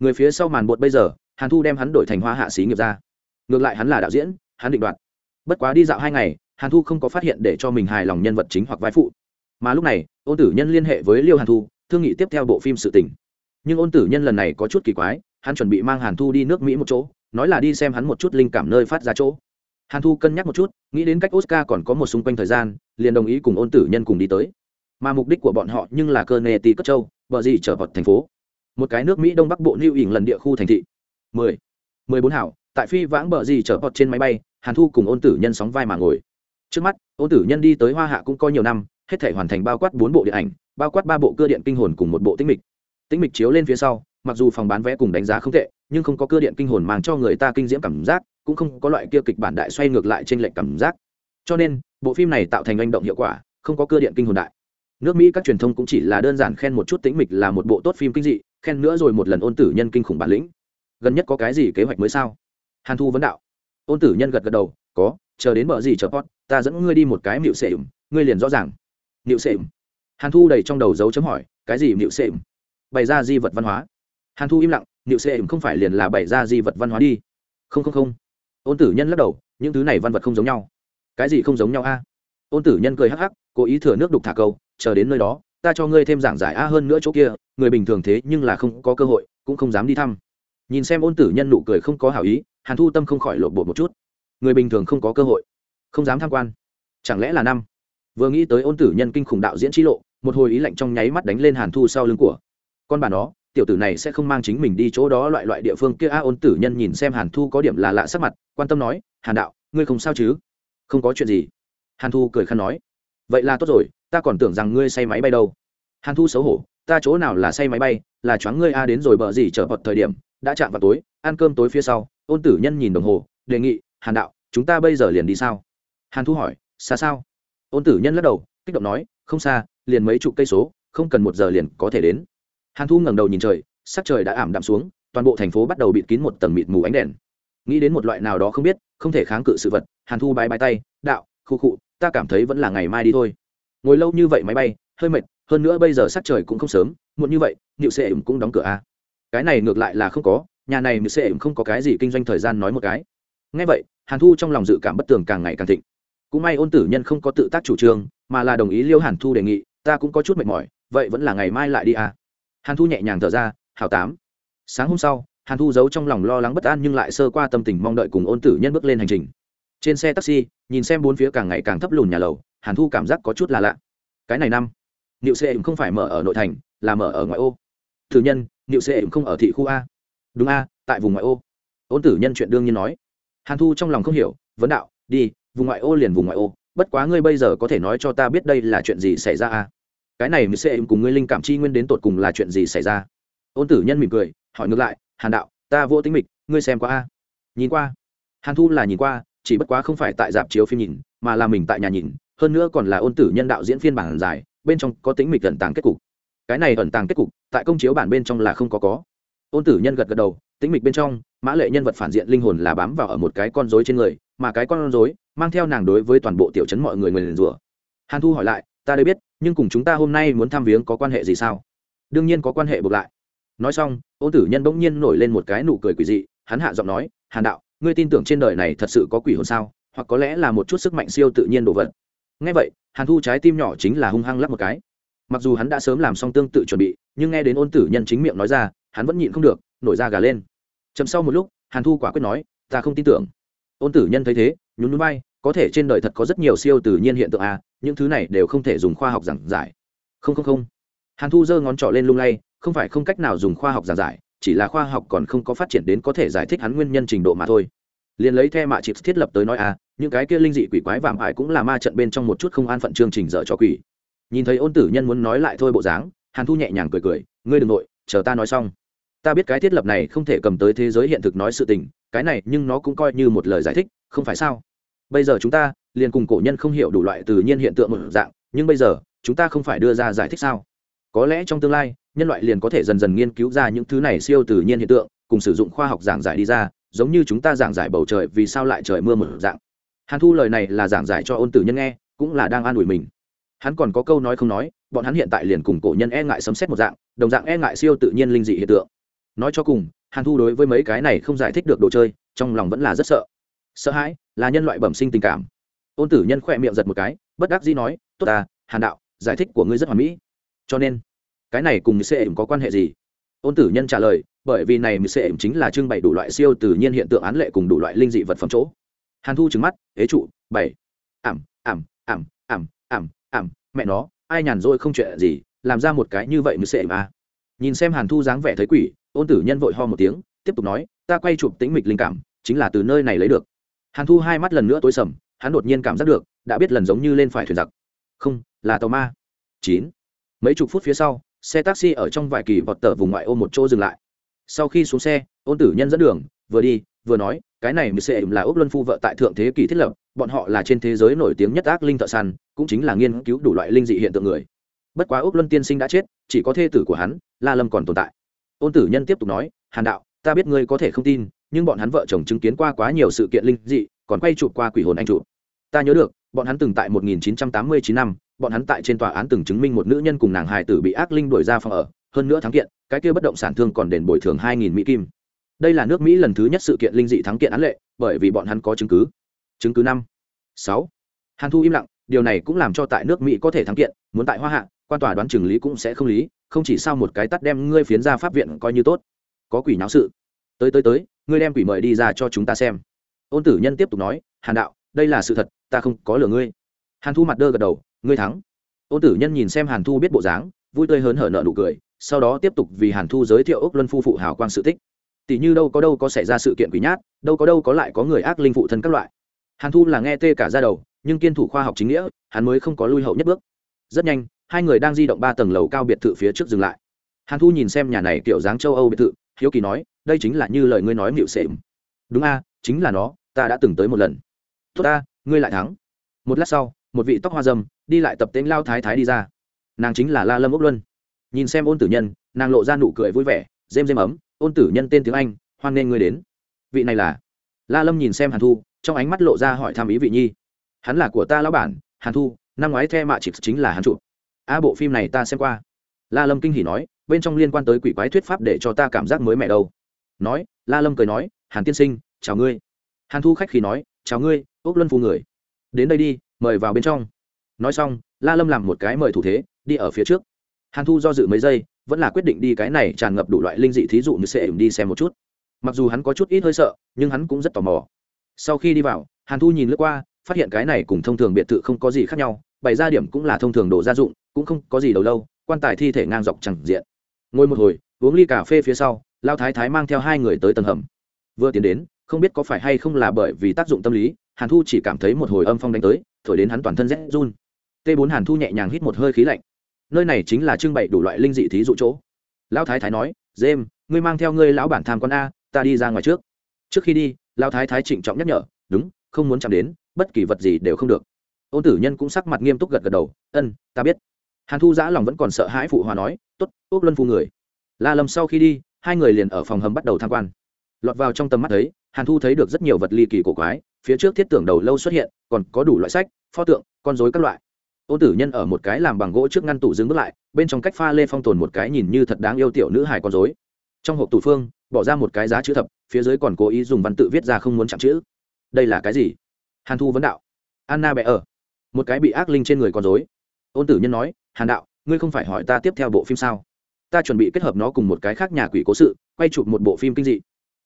người phía sau màn bột bây giờ, hàn thu đem hắn đổi thành hoa hạ xí nghiệp ra. Ngược lại hắn là đạo diễn, hắn định đoạt. Bất quá đi dạo hai ngày, hàn thu không có phát hiện để cho mình hài lòng nhân vật chính hoặc vai phụ. Mà lúc này, ôn tử nhân liên hệ với liêu hàn thu, thương nghị tiếp theo bộ phim sự tình. Nhưng ôn tử nhân lần này có chút kỳ quái, hắn chuẩn bị mang hàn thu đi nước mỹ một chỗ, nói là đi xem hắn một chút linh cảm nơi phát ra chỗ. Hàn thu cân nhắc một chút, nghĩ đến cách oscar còn có một xung quanh thời gian, liền đồng ý cùng ôn tử nhân cùng đi tới. Mà mục đích của bọn họ nhưng là cơ nê tì cất châu, bờ gì trở vào thành phố một cái nước mỹ đông bắc bộ new ỉng lần địa khu thành thị. Mười. Mười bốn hảo, tại phi vãng bờ gì trở bọt trên máy bay, hàn thu cùng ôn tử nhân sóng vai mà ngồi. Trước mắt, ôn tử nhân đi tới hoa hạ cũng có nhiều năm, hết thể hoàn thành bao quát bốn bộ điện ảnh, bao quát ba bộ cơ điện kinh hồn cùng một bộ tĩnh mịch. Tĩnh mịch chiếu lên phía sau, mặc dù phòng bán vé cùng đánh giá không tệ, nhưng không có cơ điện kinh hồn mang cho người ta kinh diễm cảm giác, cũng không có loại kia kịch bản đại xoay ngược lại trên lệnh cảm giác. Cho nên, bộ phim này tạo thành hành động hiệu quả, không có cơ điện kinh hồn đại. Nước mỹ các truyền thông cũng chỉ là đơn giản khen một chút tĩnh mịch là một bộ tốt phim kinh dị khen nữa rồi một lần ôn tử nhân kinh khủng bản lĩnh. Gần nhất có cái gì kế hoạch mới sao? Hàn thu vấn đạo. Ôn tử nhân gật gật đầu, có, chờ đến bờ gì chờ pot ta dẫn ngươi đi một cái mịu sệ ngươi liền rõ ràng. Mịu sệ hàn thu đầy trong đầu dấu chấm hỏi, cái gì mịu sệ bày ra di vật văn hóa. Hàn thu im lặng mịu sệ không phải liền là bày ra di vật văn hóa đi. Không không không. Ôn tử nhân lắc đầu, những thứ này văn vật không giống nhau. Cái gì không giống nhau a? Ôn tử nhân cười hắc hắc, cố ý thừa nước đục thả câu, chờ đến nơi đó ta cho ngươi thêm giảng giải a hơn nữa chỗ kia, người bình thường thế nhưng là không có cơ hội, cũng không dám đi thăm. Nhìn xem ôn tử nhân nụ cười không có hảo ý, hàn thu tâm không khỏi lộn bột một chút. Người bình thường không có cơ hội, không dám tham quan. Chẳng lẽ là năm? Vừa nghĩ tới ôn tử nhân kinh khủng đạo diễn trí lộ, một hồi ý lạnh trong nháy mắt đánh lên hàn thu sau lưng của. Con bà nó, tiểu tử này sẽ không mang chính mình đi chỗ đó loại loại địa phương kia a ôn tử nhân nhìn xem hàn thu có điểm là lạ sắc mặt, quan tâm nói, hàn đạo, ngươi không sao chứ? Không có chuyện gì. Hàn thu cười khăn nói, vậy là tốt rồi ta còn tưởng rằng ngươi say máy bay đâu. Hàn thu xấu hổ, ta chỗ nào là say máy bay, là choáng ngươi a đến rồi bờ gì chở bật thời điểm, đã chạm vào tối, ăn cơm tối phía sau, ôn tử nhân nhìn đồng hồ, đề nghị, hàn đạo, chúng ta bây giờ liền đi sao? Hàn thu hỏi, xa sao? Ôn tử nhân lắc đầu, kích động nói, không xa, liền mấy chục cây số, không cần một giờ liền có thể đến. Hàn thu ngẩng đầu nhìn trời, sắc trời đã ảm đạm xuống, toàn bộ thành phố bắt đầu bịt kín một tầng mịt mù ánh đèn. Nghĩ đến một loại nào đó không biết, không thể kháng cự sự vật, hàn thu bái bái tay, đạo, khu khụ ta cảm thấy vẫn là ngày mai đi thôi ngồi lâu như vậy máy bay, hơi mệt, hơn nữa bây giờ sát trời cũng không sớm, muộn như vậy nịu xe cũng đóng cửa a à. cái này ngược lại là không có, nhà này nịu xe không có cái gì kinh doanh thời gian nói một cái. Ngay vậy, hàn thu trong lòng dự cảm bất tường càng ngày càng thịnh. Cũng may ôn tử nhân không có tự tác chủ trương, mà là đồng ý liêu hàn thu đề nghị, ta cũng có chút mệt mỏi, vậy vẫn là ngày mai lại đi à. Hàn thu nhẹ nhàng thở ra, hảo tám. Sáng hôm sau, hàn thu giấu trong lòng lo lắng bất an nhưng lại sơ qua tâm tình mong đợi cùng ôn tử nhân bước lên hành trình. Trên xe taxi, nhìn xem bốn phía càng ngày càng thấp lùn nhà lầu hàn thu cảm giác có chút là lạ. Cái này năm niệu xe không phải mở ở nội thành, là mở ở ngoại ô. Thử nhân niệu xe không ở thị khu a. Đúng a, tại vùng ngoại ô. Ôn tử nhân chuyện đương nhiên nói. Hàn thu trong lòng không hiểu, vấn đạo, đi, vùng ngoại ô liền vùng ngoại ô. Bất quá ngươi bây giờ có thể nói cho ta biết đây là chuyện gì xảy ra a. Cái này niệu xe cùng ngươi linh cảm chi nguyên đến tột cùng là chuyện gì xảy ra? Ôn tử nhân mỉm cười, hỏi ngược lại, hàn đạo, ta vô tính mịch, ngươi xem qua a. Nhìn qua. Hàn thu là nhìn qua, chỉ bất quá không phải tại dạp chiếu phim nhìn, mà là mình tại nhà nhìn hơn nữa còn là ôn tử nhân đạo diễn phiên bản dài, bên trong có tính mịch ẩn tàng kết cục. Cái này ẩn tàng kết cục, tại công chiếu bản bên trong là không có có. Ôn tử nhân gật gật đầu tính mịch bên trong, mã lệ nhân vật phản diện linh hồn là bám vào ở một cái con rối trên người, mà cái con rối mang theo nàng đối với toàn bộ tiểu chấn mọi người người liền rủa. Hàn thu hỏi lại, ta đây biết, nhưng cùng chúng ta hôm nay muốn thăm viếng có quan hệ gì sao? Đương nhiên có quan hệ buộc lại. Nói xong, ôn tử nhân bỗng nhiên nổi lên một cái nụ cười quỷ dị, hắn hạ giọng nói, hàn đạo, ngươi tin tưởng trên đời này thật sự có quỷ hồn sao? Hoặc có lẽ là một chút sức mạnh siêu tự nhiên đồ vật? Ngay vậy, hàn thu trái tim nhỏ chính là hung hăng lắp một cái. Mặc dù hắn đã sớm làm xong tương tự chuẩn bị, nhưng nghe đến ôn tử nhân chính miệng nói ra, hắn vẫn nhịn không được, nổi ra gà lên. Chấm sau một lúc, hàn thu quả quyết nói, ta không tin tưởng. Ôn tử nhân thấy thế, nhún núi bay có thể trên đời thật có rất nhiều siêu tự nhiên hiện tượng à những thứ này đều không thể dùng khoa học giảng giải. Không không không. Hàn thu giơ ngón trỏ lên lung lay, không phải không cách nào dùng khoa học giảng giải, chỉ là khoa học còn không có phát triển đến có thể giải thích hắn nguyên nhân trình độ mà thôi. Liền lấy the mạ chịp thiết lập tới nói à những cái kia linh dị quỷ quái vàm ải cũng là ma trận bên trong một chút không an phận chương trình dở cho quỷ. Nhìn thấy ôn tử nhân muốn nói lại thôi bộ dáng, hàn thu nhẹ nhàng cười cười, ngươi đ ừ n g nội, chờ ta nói xong. Ta biết cái thiết lập này không thể cầm tới thế giới hiện thực nói sự tình, cái này nhưng nó cũng coi như một lời giải thích, không phải sao? Bây giờ chúng ta, liền cùng cổ nhân không hiểu đủ loại tự nhiên hiện tượng một dạng, nhưng bây giờ, chúng ta không phải đưa ra giải thích sao? Có lẽ trong tương lai, nhân loại liền có thể dần dần nghiên cứu ra những thứ này siêu tự nhiên hiện tượng, cùng sử dụng khoa học giảng giải đi ra, giống như chúng ta giảng giải bầu trời vì sao lại trời mưa một dạng hàn thu lời này là giảng giải cho ôn tử nhân nghe, cũng là đang an ủi mình. Hắn còn có câu nói không nói, bọn hắn hiện tại liền cùng cổ nhân e ngại sấm xét một dạng, đồng dạng e ngại siêu tự nhiên linh dị hiện tượng. Nói cho cùng, hàn thu đối với mấy cái này không giải thích được đồ chơi, trong lòng vẫn là rất sợ. Sợ hãi, là nhân loại bẩm sinh tình cảm. Ôn tử nhân khỏe miệng giật một cái, bất đắc dĩ nói, tốt ta, hàn đạo, giải thích của ngươi rất hoàn mỹ. Cho nên, cái này cùng sẽ có quan hệ gì? Ôn tử nhân trả lời, bởi vì này sẽ chính là trưng bày đủ loại siêu tự nhiên hiện tượng án lệ cùng đủ loại linh dị vật phẩm chỗ hàn thu trứng mắt, ế trụ, bảy. Ảm ảm ảm ảm ảm ảm, mẹ nó, ai nhàn rỗi không chuyện gì, làm ra một cái như vậy mới sệ mà. Nhìn xem hàn thu dáng vẻ thấy quỷ, ôn tử nhân vội ho một tiếng, tiếp tục nói, ta quay chụp tĩnh mịch linh cảm, chính là từ nơi này lấy được. Hàn thu hai mắt lần nữa tối sầm, hắn đột nhiên cảm giác được, đã biết lần giống như lên phải thuyền giặc. Không, là tàu ma. Chín. Mấy chục phút phía sau, xe taxi ở trong vài kỳ vọt tờ vùng ngoại ô một chỗ dừng lại. Sau khi xuống xe, ôn tử nhân dẫn đường, vừa đi, vừa nói cái này mười sẽ là ốc luân phu vợ tại thượng thế kỷ thiết lập, bọn họ là trên thế giới nổi tiếng nhất ác linh thợ săn, cũng chính là nghiên cứu đủ loại linh dị hiện tượng người. Bất quá ốc luân tiên sinh đã chết, chỉ có thê tử của hắn, la lâm còn tồn tại. Ôn tử nhân tiếp tục nói, hàn đạo, ta biết ngươi có thể không tin, nhưng bọn hắn vợ chồng chứng kiến qua quá nhiều sự kiện linh dị, còn quay chụp qua quỷ hồn anh chụp. Ta nhớ được, bọn hắn từng tại 1989 năm, bọn hắn tại trên tòa án từng chứng minh một nữ nhân cùng nàng hài tử bị ác linh đuổi ra phòng ở, hơn nữa thắng kiện, cái kia bất động sản thương còn đền bồi thường 2.000 mỹ kim đây là nước mỹ lần thứ nhất sự kiện linh dị thắng kiện án lệ, bởi vì bọn hắn có chứng cứ. Chứng cứ năm, sáu. Hàn thu im lặng, điều này cũng làm cho tại nước mỹ có thể thắng kiện, muốn tại hoa hạ, quan tòa đoán chừng lý cũng sẽ không lý, không chỉ sao một cái tắt đem ngươi phiến ra pháp viện coi như tốt. Có quỷ náo sự. Tới tới tới, ngươi đem quỷ mời đi ra cho chúng ta xem. Ôn tử nhân tiếp tục nói, hàn đạo, đây là sự thật, ta không có lừa ngươi. Hàn thu mặt đơ gật đầu, ngươi thắng. Ôn tử nhân nhìn xem hàn thu biết bộ dáng, vui tươi hớn hở nợ nụ cười, sau đó tiếp tục vì hàn thu giới thiệu ốc luân phu phụ hào quang sự tích tỷ như đâu có đâu có xảy ra sự kiện quỷ nhát, đâu có đâu có lại có người ác linh phụ thân các loại. Hàn thu là nghe tê cả ra đầu, nhưng kiên thủ khoa học chính nghĩa, hắn mới không có lui hậu nhất bước. Rất nhanh, hai người đang di động ba tầng lầu cao biệt thự phía trước dừng lại. Hàn thu nhìn xem nhà này kiểu dáng châu âu biệt thự, hiếu kỳ nói, đây chính là như lời ngươi nói mịu xệm đúng a, chính là nó, ta đã từng tới một lần. Tốt ta, ngươi lại thắng. Một lát sau, một vị tóc hoa dâm, đi lại tập tên lao thái thái đi ra. Nàng chính là la lâm ốc luân. Nhìn xem ôn tử nhân, nàng lộ ra nụ cười vui vẻ, rêm rêm ấm ôn tử nhân tên tiếng anh, hoan nghênh ngươi đến. Vị này là? La lâm nhìn xem hàn thu, trong ánh mắt lộ ra hỏi thăm ý vị nhi. Hắn là của ta lão bản, hàn thu, năm ngoái the mạ chỉ chính là hắn chụp. A, bộ phim này ta xem qua. La lâm kinh hỉ nói, bên trong liên quan tới quỷ quái thuyết pháp để cho ta cảm giác mới mẻ đâu. Nói, la lâm cười nói, hàn tiên sinh, chào ngươi. Hàn thu khách khi nói, chào ngươi ốc luân phu người. Đến đây đi, mời vào bên trong. Nói xong, la lâm làm một cái mời thủ thế, đi ở phía trước. Hàn thu do dự mấy giây vẫn là quyết định đi cái này tràn ngập đủ loại linh dị thí dụ như sẽ đi xem một chút. Mặc dù hắn có chút ít hơi sợ, nhưng hắn cũng rất tò mò. Sau khi đi vào, hàn thu nhìn lướt qua, phát hiện cái này cùng thông thường biệt thự không có gì khác nhau, bày ra điểm cũng là thông thường đồ gia dụng, cũng không có gì đầu lâu, quan tài thi thể ngang dọc chẳng diện. Ngồi một hồi, uống ly cà phê phía sau, lao thái thái mang theo hai người tới tầng hầm. Vừa tiến đến, không biết có phải hay không là bởi vì tác dụng tâm lý, hàn thu chỉ cảm thấy một hồi âm phong đánh tới, thổi đến hắn toàn thân rét run. T bốn hàn thu nhẹ nhàng hít một hơi khí lạnh nơi này chính là trưng bày đủ loại linh dị thí dụ chỗ. Lão thái thái nói dêm ngươi mang theo ngươi lão bản tham quan a, ta đi ra ngoài trước. Trước khi đi, lão thái thái trịnh trọng nhắc nhở, đúng, không muốn chạm đến, bất kỳ vật gì đều không được. Ôn tử nhân cũng sắc mặt nghiêm túc gật gật đầu, ân, ta biết. Hàn thu giã lòng vẫn còn sợ hãi phụ hòa nói t ố t ốc luân phu người. La lâm sau khi đi, hai người liền ở phòng hầm bắt đầu tham quan. Lọt vào trong tầm mắt thấy, hàn thu thấy được rất nhiều vật ly kỳ cổ quái, phía trước thiết tưởng đầu lâu xuất hiện, còn có đủ loại sách, pho tượng, con dối các loại ôn tử nhân ở một cái làm bằng gỗ trước ngăn tủ dừng bước lại, bên trong cách pha lê phong tồn một cái nhìn như thật đáng yêu tiểu nữ hài con dối trong hộp tủ phương, bỏ ra một cái giá chữ thập, phía dưới còn cố ý dùng văn tự viết ra không muốn chạm chữ. Đây là cái gì? Hàn thu vấn đạo. Anna bẹ ở. Một cái bị ác linh trên người con dối ôn tử nhân nói, hàn đạo, ngươi không phải hỏi ta tiếp theo bộ phim sao? Ta chuẩn bị kết hợp nó cùng một cái khác nhà quỷ cố sự, quay chụp một bộ phim kinh dị.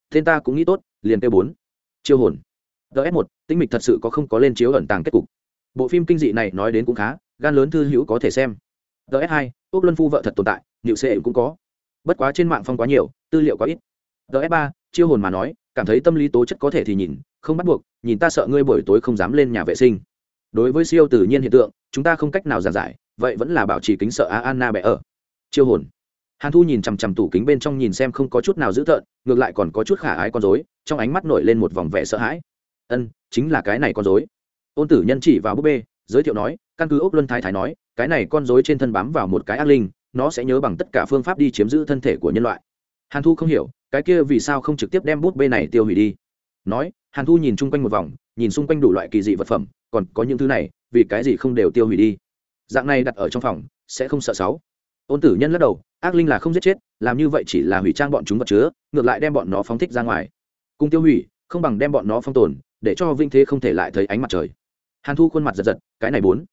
Tên ta cũng nghĩ tốt, liền t bốn. Chiêu hồn. Ts một tinh mịch thật sự có không có lên chiếu ẩn tàng kết cục bộ phim kinh dị này nói đến cũng khá, gan lớn thư hữu có thể xem. Ts hai ốc luân phu vợ thật tồn tại nhịu xệ cũng có. Bất quá trên mạng phong quá nhiều, tư liệu quá ít. Ts ba, chiêu hồn mà nói, cảm thấy tâm lý tố chất có thể thì nhìn, không bắt buộc, nhìn ta sợ ngươi buổi tối không dám lên nhà vệ sinh. Đối với siêu tự nhiên hiện tượng, chúng ta không cách nào giảng giải, vậy vẫn là bảo trì kính sợ a anna bẻ ở. Chiêu hồn. Hàn thu nhìn chằm chằm tủ kính bên trong nhìn xem không có chút nào dữ tợn, ngược lại còn có chút khả ái con dối trong ánh mắt nổi lên một vòng vẻ sợ hãi. Ân, chính là cái này con dối ôn tử nhân chỉ vào búp bê, giới thiệu nói, căn cứ ốc luân thái thái nói, cái này con dối trên thân bám vào một cái ác linh, nó sẽ nhớ bằng tất cả phương pháp đi chiếm giữ thân thể của nhân loại. Hàn thu không hiểu, cái kia vì sao không trực tiếp đem bút bê này tiêu hủy đi? Nói, hàn thu nhìn chung quanh một vòng, nhìn xung quanh đủ loại kỳ dị vật phẩm, còn có những thứ này, vì cái gì không đều tiêu hủy đi? Dạng này đặt ở trong phòng, sẽ không sợ sáu ôn tử nhân lắc đầu, ác linh là không giết chết, làm như vậy chỉ là hủy trang bọn chúng vật chứa, ngược lại đem bọn nó phóng thích ra ngoài. Cùng tiêu hủy, không bằng đem bọn nó phong tồn, để cho vinh thế không thể lại thấy ánh mặt trời hàn thu khuôn mặt giật giật, cái này bốn.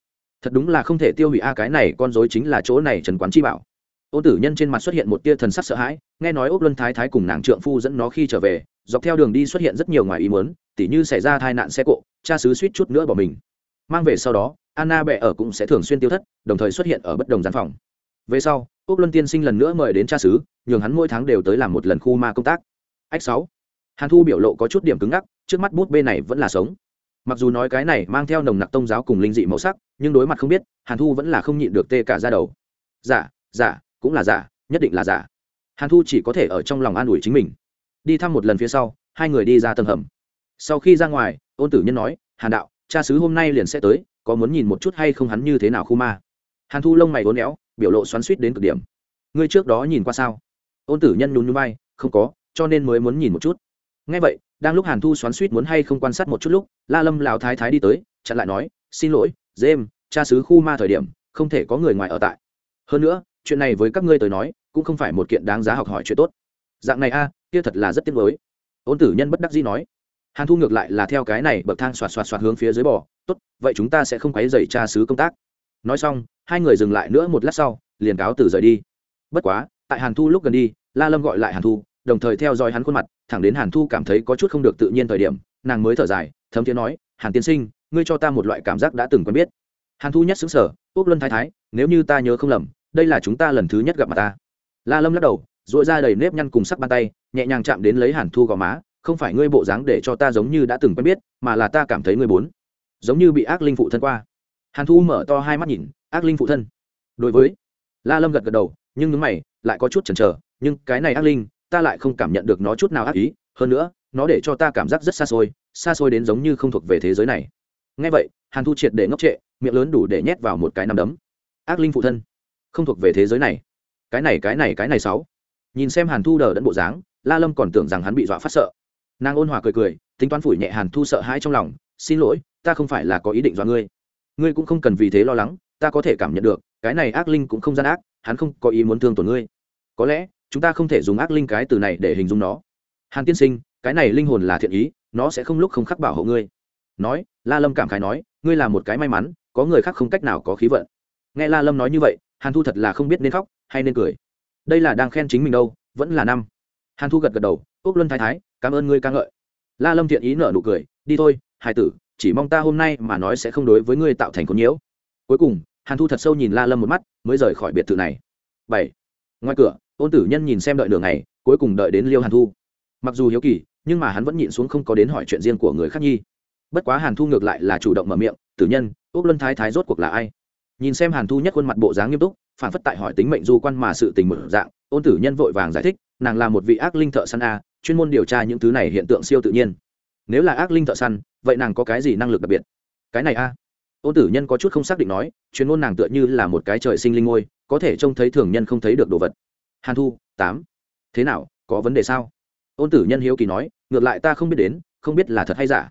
Thật đúng là không thể tiêu hủy a, cái này con dối chính là chỗ này trần quán chi bảo. Ôn tử nhân trên mặt xuất hiện một tia thần sắc sợ hãi, nghe nói ốc luân thái thái cùng nàng trượng phu dẫn nó khi trở về, dọc theo đường đi xuất hiện rất nhiều ngoài ý muốn, tỉ như xảy ra tai nạn xe cộ, cha xứ suýt chút nữa bỏ mình. Mang về sau đó, anna bệ ở cũng sẽ thường xuyên tiêu thất, đồng thời xuất hiện ở bất đồng gian phòng. Về sau ốc luân tiên sinh lần nữa mời đến cha xứ, nhường hắn mỗi tháng đều tới làm một lần khu ma công tác. Ách sáu. Hàn thu biểu lộ có chút điểm cứng ngắc, trước mắt bút bê này vẫn là sống mặc dù nói cái này mang theo nồng nặc tông giáo cùng linh dị màu sắc nhưng đối mặt không biết hàn thu vẫn là không nhịn được tê cả ra đầu. Giả giả cũng là giả nhất định là giả hàn thu chỉ có thể ở trong lòng an ủi chính mình. Đi thăm một lần phía sau hai người đi ra tầng hầm. Sau khi ra ngoài ôn tử nhân nói hàn đạo cha sứ hôm nay liền sẽ tới có muốn nhìn một chút hay không hắn như thế nào khu ma? Hàn thu lông mày uốn éo biểu lộ xoắn suýt đến cực điểm. Ngươi trước đó nhìn qua sao? Ôn tử nhân nhún nhún bay, không có cho nên mới muốn nhìn một chút ngay vậy, đang lúc hàn thu xoắn suýt muốn hay không quan sát một chút lúc, la lâm lào thái thái đi tới, chặn lại nói, xin lỗi dêm cha xứ khu ma thời điểm, không thể có người ngoài ở tại. Hơn nữa, chuyện này với các ngươi tới nói, cũng không phải một kiện đáng giá học hỏi chuyện tốt. Dạng này a, kia thật là rất tiếc mới ôn tử nhân bất đắc dĩ nói. Hàn thu ngược lại là theo cái này bậc thang xoạt xoạt xoạt hướng phía dưới bò, tốt, vậy chúng ta sẽ không quấy dày cha xứ công tác. Nói xong, hai người dừng lại nữa một lát sau, liền cáo từ rời đi. Bất quá, tại hàn thu lúc gần đi, la lâm gọi lại hàn thu đồng thời theo dõi hắn khuôn mặt, thẳng đến hàn thu cảm thấy có chút không được tự nhiên thời điểm, nàng mới thở dài, thấm tiếng nói, hàn tiên sinh, ngươi cho ta một loại cảm giác đã từng quen biết. Hàn thu nhất xứng sở quốc luân thái thái, nếu như ta nhớ không lầm, đây là chúng ta lần thứ nhất gặp mặt ta. La lâm lắc đầu dội ra đầy nếp nhăn cùng sắc bàn tay, nhẹ nhàng chạm đến lấy hàn thu gò má, không phải ngươi bộ dáng để cho ta giống như đã từng quen biết, mà là ta cảm thấy ngươi bốn, giống như bị ác linh phụ thân qua. Hàn thu mở to hai mắt nhìn, ác linh phụ thân? Đối với, la lâm gật gật đầu, nhưng nhướng mày, lại có chút chần chờ, nhưng cái này ác linh ta lại không cảm nhận được nó chút nào ác ý, hơn nữa, nó để cho ta cảm giác rất xa xôi xa xôi đến giống như không thuộc về thế giới này. Ngay vậy, hàn thu triệt để ngốc trệ, miệng lớn đủ để nhét vào một cái nằm đấm. Ác linh phụ thân, không thuộc về thế giới này. Cái này cái này cái này sáu. Nhìn xem hàn thu đờ đẫn bộ dáng, la lâm còn tưởng rằng hắn bị dọa phát sợ. Nàng ôn hòa cười cười, tính toán phủi nhẹ hàn thu sợ hãi trong lòng, xin lỗi, ta không phải là có ý định dọa ngươi. Ngươi cũng không cần vì thế lo lắng, ta có thể cảm nhận được, cái này ác linh cũng không gian ác, hắn không có ý muốn thương tổn ngươi. Có lẽ chúng ta không thể dùng ác linh cái từ này để hình dung nó. Hàn tiên sinh, cái này linh hồn là thiện ý, nó sẽ không lúc không khắc bảo hộ ngươi. Nói, la lâm cảm khái nói, ngươi là một cái may mắn, có người khác không cách nào có khí vận. Nghe la lâm nói như vậy, hàn thu thật là không biết nên khóc hay nên cười. Đây là đang khen chính mình đâu, vẫn là năm. Hàn thu gật gật đầu, úc luân thái thái, cảm ơn ngươi ca ngợi. La lâm thiện ý nở nụ cười, đi thôi hải tử, chỉ mong ta hôm nay mà nói sẽ không đối với ngươi tạo thành con nhiễu. Cuối cùng, hàn thu thật sâu nhìn la lâm một mắt, mới rời khỏi biệt thự này. Bảy. Ngoài cửa ôn tử nhân nhìn xem đợi đường này cuối cùng đợi đến liêu hàn thu. Mặc dù hiếu kỳ, nhưng mà hắn vẫn nhịn xuống không có đến hỏi chuyện riêng của người khác nhi. Bất quá hàn thu ngược lại là chủ động mở miệng, tử nhân, úc luân thái thái rốt cuộc là ai? Nhìn xem hàn thu nhất khuôn mặt bộ dáng nghiêm túc, phản phất tại hỏi tính mệnh du quan mà sự tình mở dạng, ôn tử nhân vội vàng giải thích, nàng là một vị ác linh thợ săn a, chuyên môn điều tra những thứ này hiện tượng siêu tự nhiên. Nếu là ác linh thợ săn, vậy nàng có cái gì năng lực đặc biệt? Cái này a. Ôn tử nhân có chút không xác định nói, chuyên môn nàng tựa như là một cái trời sinh linh ngôi, có thể trông thấy thường nhân không thấy được đồ vật hàn thu, tám. Thế nào, có vấn đề sao? Ôn tử nhân hiếu kỳ nói, ngược lại ta không biết đến, không biết là thật hay giả.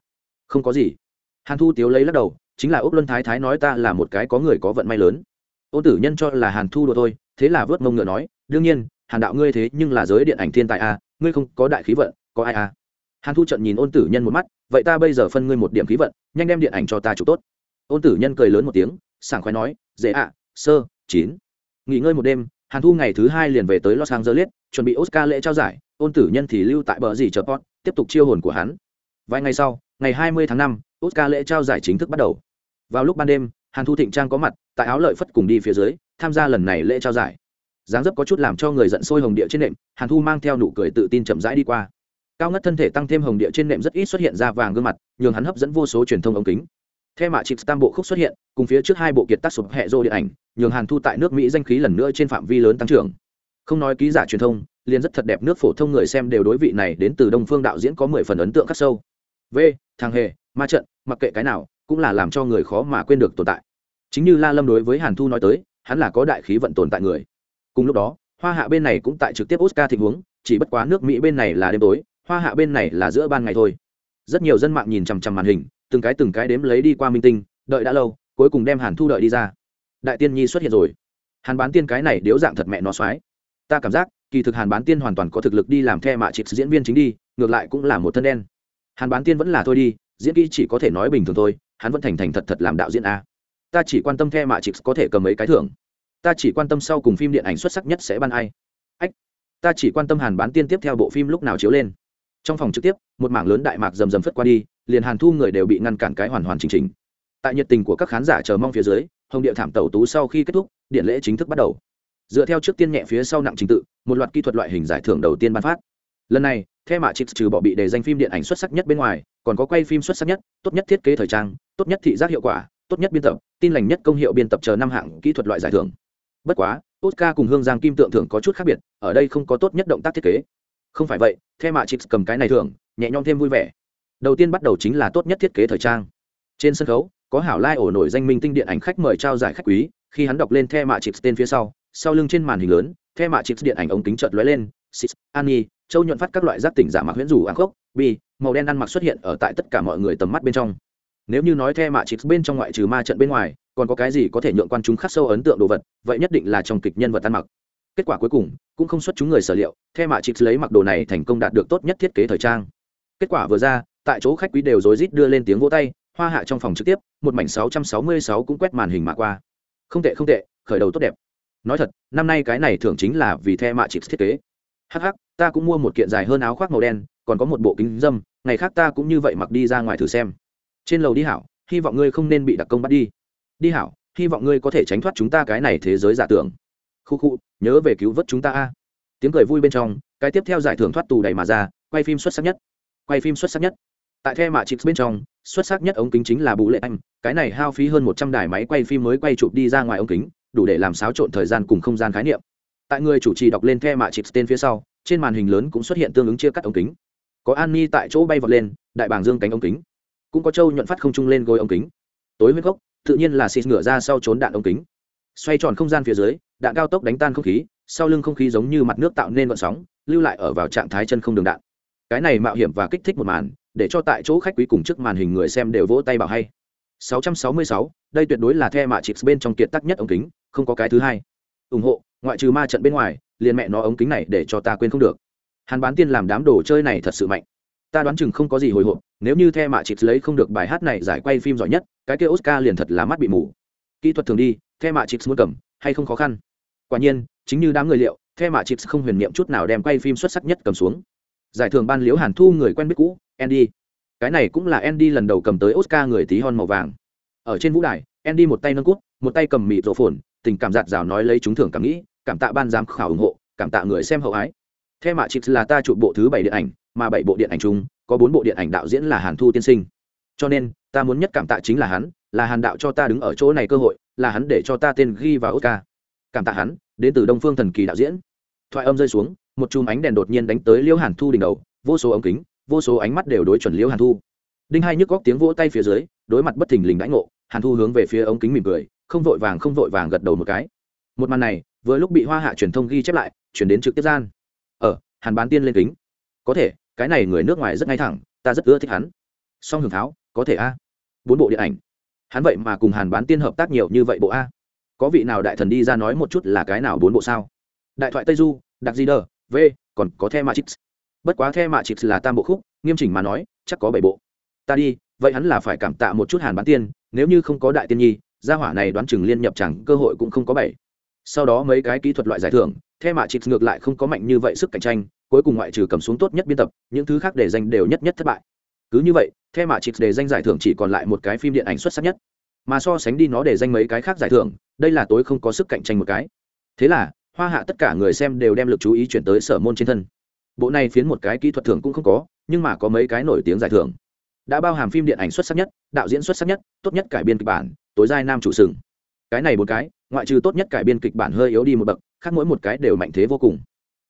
Không có gì. Hàn thu tiếu lấy lắc đầu, chính là ốc luân thái thái nói ta là một cái có người có vận may lớn. Ôn tử nhân cho là hàn thu đùa thôi, thế là vớt mông ngựa nói, đương nhiên, hàn đạo ngươi thế nhưng là giới điện ảnh thiên tài a ngươi không có đại khí vận, có ai a hàn thu trận nhìn ôn tử nhân một mắt, vậy ta bây giờ phân ngươi một điểm khí vận, nhanh đem điện ảnh cho ta chụp tốt. Ôn tử nhân cười lớn một tiếng, sảng khoái nói, dễ ạ, sơ, chín. Nghỉ ngơi một đêm hàn thu ngày thứ hai liền về tới los angeles, chuẩn bị oscar lễ trao giải, ôn tử nhân thì lưu tại bờ gì chờ pot tiếp tục chiêu hồn của hắn. Vài ngày sau, ngày hai mươi tháng năm, oscar lễ trao giải chính thức bắt đầu. Vào lúc ban đêm, hàn thu thịnh trang có mặt, tại áo lợi phất cùng đi phía dưới, tham gia lần này lễ trao giải. Dáng dấp có chút làm cho người giận sôi hồng địa trên nệm, hàn thu mang theo nụ cười tự tin chậm rãi đi qua. Cao ngất thân thể tăng thêm hồng địa trên nệm rất ít xuất hiện ra vàng gương mặt, nhường hắn hấp dẫn vô số truyền thông ống kính theo mạ trịch tam bộ khúc xuất hiện, cùng phía trước hai bộ kiệt tác sụp hệ rô điện ảnh, nhường hàn thu tại nước mỹ danh khí lần nữa trên phạm vi lớn tăng trưởng. Không nói ký giả truyền thông, liền rất thật đẹp nước phổ thông người xem đều đối vị này đến từ đông phương đạo diễn có mười phần ấn tượng khắc sâu. V, thằng hề, ma trận, mặc kệ cái nào, cũng là làm cho người khó mà quên được tồn tại. Chính như la lâm đối với hàn thu nói tới, hắn là có đại khí vận tồn tại người. Cùng lúc đó, hoa hạ bên này cũng tại trực tiếp oscar tình huống, chỉ bất quá nước mỹ bên này là đêm tối, hoa hạ bên này là giữa ban ngày thôi. Rất nhiều dân mạng nhìn chằm chằm màn hình từng cái từng cái đếm lấy đi qua minh tinh, đợi đã lâu, cuối cùng đem hàn thu đợi đi ra. Đại tiên nhi xuất hiện rồi. Hàn bán tiên cái này điếu dạng thật mẹ nó xoái. Ta cảm giác, kỳ thực hàn bán tiên hoàn toàn có thực lực đi làm the mạ chịp diễn viên chính đi, ngược lại cũng là một thân đen. Hàn bán tiên vẫn là thôi đi, diễn kỹ chỉ có thể nói bình thường thôi, hắn vẫn thành thành thật thật làm đạo diễn a. Ta chỉ quan tâm the mạ chịp có thể cầm mấy cái thưởng. Ta chỉ quan tâm sau cùng phim điện ảnh xuất sắc nhất sẽ ban ai. Ách, ta chỉ quan tâm hàn bán tiên tiếp theo bộ phim lúc nào chiếu lên. Trong phòng trực tiếp, một mảng lớn đại mạc rầm rầm phất qua đi liền hàn thu người đều bị ngăn cản cái hoàn hoàn chỉnh chỉnh. Tại nhiệt tình của các khán giả chờ mong phía dưới, hồng địa thảm tẩu tú sau khi kết thúc, điện lễ chính thức bắt đầu. Dựa theo trước tiên nhẹ phía sau nặng trình tự, một loạt kỹ thuật loại hình giải thưởng đầu tiên ban phát. Lần này theo mạ trích trừ bỏ bị đề danh phim điện ảnh xuất sắc nhất bên ngoài, còn có quay phim xuất sắc nhất, tốt nhất thiết kế thời trang, tốt nhất thị giác hiệu quả, tốt nhất biên tập, tin lành nhất công hiệu biên tập chờ năm hạng kỹ thuật loại giải thưởng. Bất quá, oscar cùng hương giang kim tượng thưởng có chút khác biệt, ở đây không có tốt nhất động tác thiết kế. Không phải vậy theo mạ trích cầm cái này thưởng, nhẹ nhõm thêm vui vẻ đầu tiên bắt đầu chính là tốt nhất thiết kế thời trang. Trên sân khấu, có hảo lai ổ nổi danh minh tinh điện ảnh khách mời trao giải khách quý, khi hắn đọc lên the mạ chịp tên phía sau sau lưng trên màn hình lớn, the mạ chịp điện ảnh ống kính chợt lóe lên, sis ani châu nhuận phát các loại giác tỉnh giả mặc huyễn rủ áng khốc, bi, màu đen ăn mặc xuất hiện ở tại tất cả mọi người tầm mắt bên trong. Nếu như nói the mạ chịp bên trong ngoại trừ ma trận bên ngoài, còn có cái gì có thể nhượng quan chúng khắc sâu ấn tượng đồ vật, vậy nhất định là trong kịch nhân vật ăn mặc. Kết quả cuối cùng, cũng không xuất chúng người sở liệu, the mạ chịp lấy mặc đồ này thành công đạt được tốt nhất thiết kế thời trang. Kết quả vừa ra tại chỗ khách quý đều rối rít đưa lên tiếng vỗ tay, hoa hạ trong phòng trực tiếp, một mảnh 666 cũng quét màn hình mà qua. Không tệ không tệ, khởi đầu tốt đẹp. Nói thật, năm nay cái này thường chính là vì the mạ chịp thiết kế. Hh ta cũng mua một kiện dài hơn áo khoác màu đen, còn có một bộ kính dâm, ngày khác ta cũng như vậy mặc đi ra ngoài thử xem. Trên lầu đi hảo, hy vọng ngươi không nên bị đặc công bắt đi. Đi hảo, hy vọng ngươi có thể tránh thoát chúng ta cái này thế giới giả tưởng. Khu khu, nhớ về cứu vớt chúng ta a. Tiếng cười vui bên trong, cái tiếp theo giải thưởng thoát tù đầy mà ra, quay phim xuất sắc nhất. Quay phim xuất sắc nhất tại the mạ chịp bên trong, xuất sắc nhất ống kính chính là bù lệ anh, cái này hao phí hơn một trăm đài máy quay phim mới quay chụp đi ra ngoài ống kính, đủ để làm xáo trộn thời gian cùng không gian khái niệm. Tại người chủ trì đọc lên the mạ chịp tên phía sau, trên màn hình lớn cũng xuất hiện tương ứng chia cắt ống kính. Có an ni tại chỗ bay vọt lên, đại bàng dương cánh ống kính. Cũng có châu nhuận phát không trung lên gối ống kính. Tối huyết gốc, tự nhiên là xịt ngửa ra sau trốn đạn ống kính. Xoay tròn không gian phía dưới, đạn cao tốc đánh tan không khí, sau lưng không khí giống như mặt nước tạo nên vận sóng, lưu lại ở vào trạng thái chân không đường đạn. Cái này mạo hiểm và kích thích một màn để cho tại chỗ khách quý cùng trước màn hình người xem đều vỗ tay bảo hay. 666, đây tuyệt đối là the Matrix chịp bên trong kiệt tác nhất ống kính không có cái thứ hai. Ủng hộ ngoại trừ ma trận bên ngoài liền mẹ nó ống kính này để cho ta quên không được. Hàn bán tiên làm đám đồ chơi này thật sự mạnh. Ta đoán chừng không có gì hồi hộp nếu như the Matrix chịp lấy không được bài hát này giải quay phim giỏi nhất cái kia oscar liền thật là mắt bị mù. Kỹ thuật thường đi the Matrix chịp muốn cầm hay không khó khăn? Quả nhiên chính như đám người liệu the Matrix chịp không huyền niệm chút nào đem quay phim xuất sắc nhất cầm xuống. Giải thưởng ban liếu hàn thu người quen biết cũ andy. Cái này cũng là andy lần đầu cầm tới oscar người tí hon màu vàng. Ở trên vũ đài, andy một tay nâng cút, một tay cầm mịt rổ phồn tình cảm giạt rào nói lấy chúng thưởng cảm nghĩ, cảm tạ ban giám khảo ủng hộ, cảm tạ người xem hậu ái. Theo mạ chips là ta chụp bộ thứ bảy điện ảnh, mà bảy bộ điện ảnh chung, có bốn bộ điện ảnh đạo diễn là hàn thu tiên sinh. Cho nên, ta muốn nhất cảm tạ chính là hắn, là hàn đạo cho ta đứng ở chỗ này cơ hội, là hắn để cho ta tên ghi vào oscar. Cảm tạ hắn, đến từ đông phương thần kỳ đạo diễn. Thoại âm rơi xuống, một chùm ánh đèn đột nhiên đánh tới liễu hàn thu đỉnh đầu, vô số ống kính vô số ánh mắt đều đối chuẩn liễu hàn thu. Đinh hai nhức góc tiếng vỗ tay phía dưới, đối mặt bất thình lình đãi ngộ, hàn thu hướng về phía ống kính mỉm cười, không vội vàng không vội vàng gật đầu một cái. Một màn này, vừa lúc bị hoa hạ truyền thông ghi chép lại, chuyển đến trực tiếp gian. Ở hàn bán tiên lên kính. Có thể, cái này người nước ngoài rất ngay thẳng, ta rất ưa thích hắn. Song hưởng tháo, có thể a. Bốn bộ điện ảnh. Hắn vậy mà cùng hàn bán tiên hợp tác nhiều như vậy bộ a. Có vị nào đại thần đi ra nói một chút là cái nào bốn bộ sao? Đại thoại tây du đặc di đờ, v, còn có the ma bất quá the mạ chix là tam bộ khúc, nghiêm chỉnh mà nói, chắc có bảy bộ. Ta đi, vậy hắn là phải cảm tạ một chút hàn bán tiên, nếu như không có đại tiên nhi, gia hỏa này đoán chừng liên nhập chẳng cơ hội cũng không có bảy. Sau đó mấy cái kỹ thuật loại giải thưởng, the mạ chịp ngược lại không có mạnh như vậy sức cạnh tranh, cuối cùng ngoại trừ cầm xuống tốt nhất biên tập, những thứ khác để danh đều nhất nhất thất bại. Cứ như vậy, the mạ chịp để danh giải thưởng chỉ còn lại một cái phim điện ảnh xuất sắc nhất. Mà so sánh đi nó để danh mấy cái khác giải thưởng, đây là tối không có sức cạnh tranh một cái. Thế là, hoa hạ tất cả người xem đều đem lực chú ý chuyển tới sở môn trên thân bộ này phiến một cái kỹ thuật thường cũng không có, nhưng mà có mấy cái nổi tiếng giải thưởng. Đã bao hàm phim điện ảnh xuất sắc nhất, đạo diễn xuất sắc nhất, tốt nhất cải biên kịch bản, tối giai nam chủ sừng. Cái này một cái, ngoại trừ tốt nhất cải biên kịch bản hơi yếu đi một bậc, khác mỗi một cái đều mạnh thế vô cùng.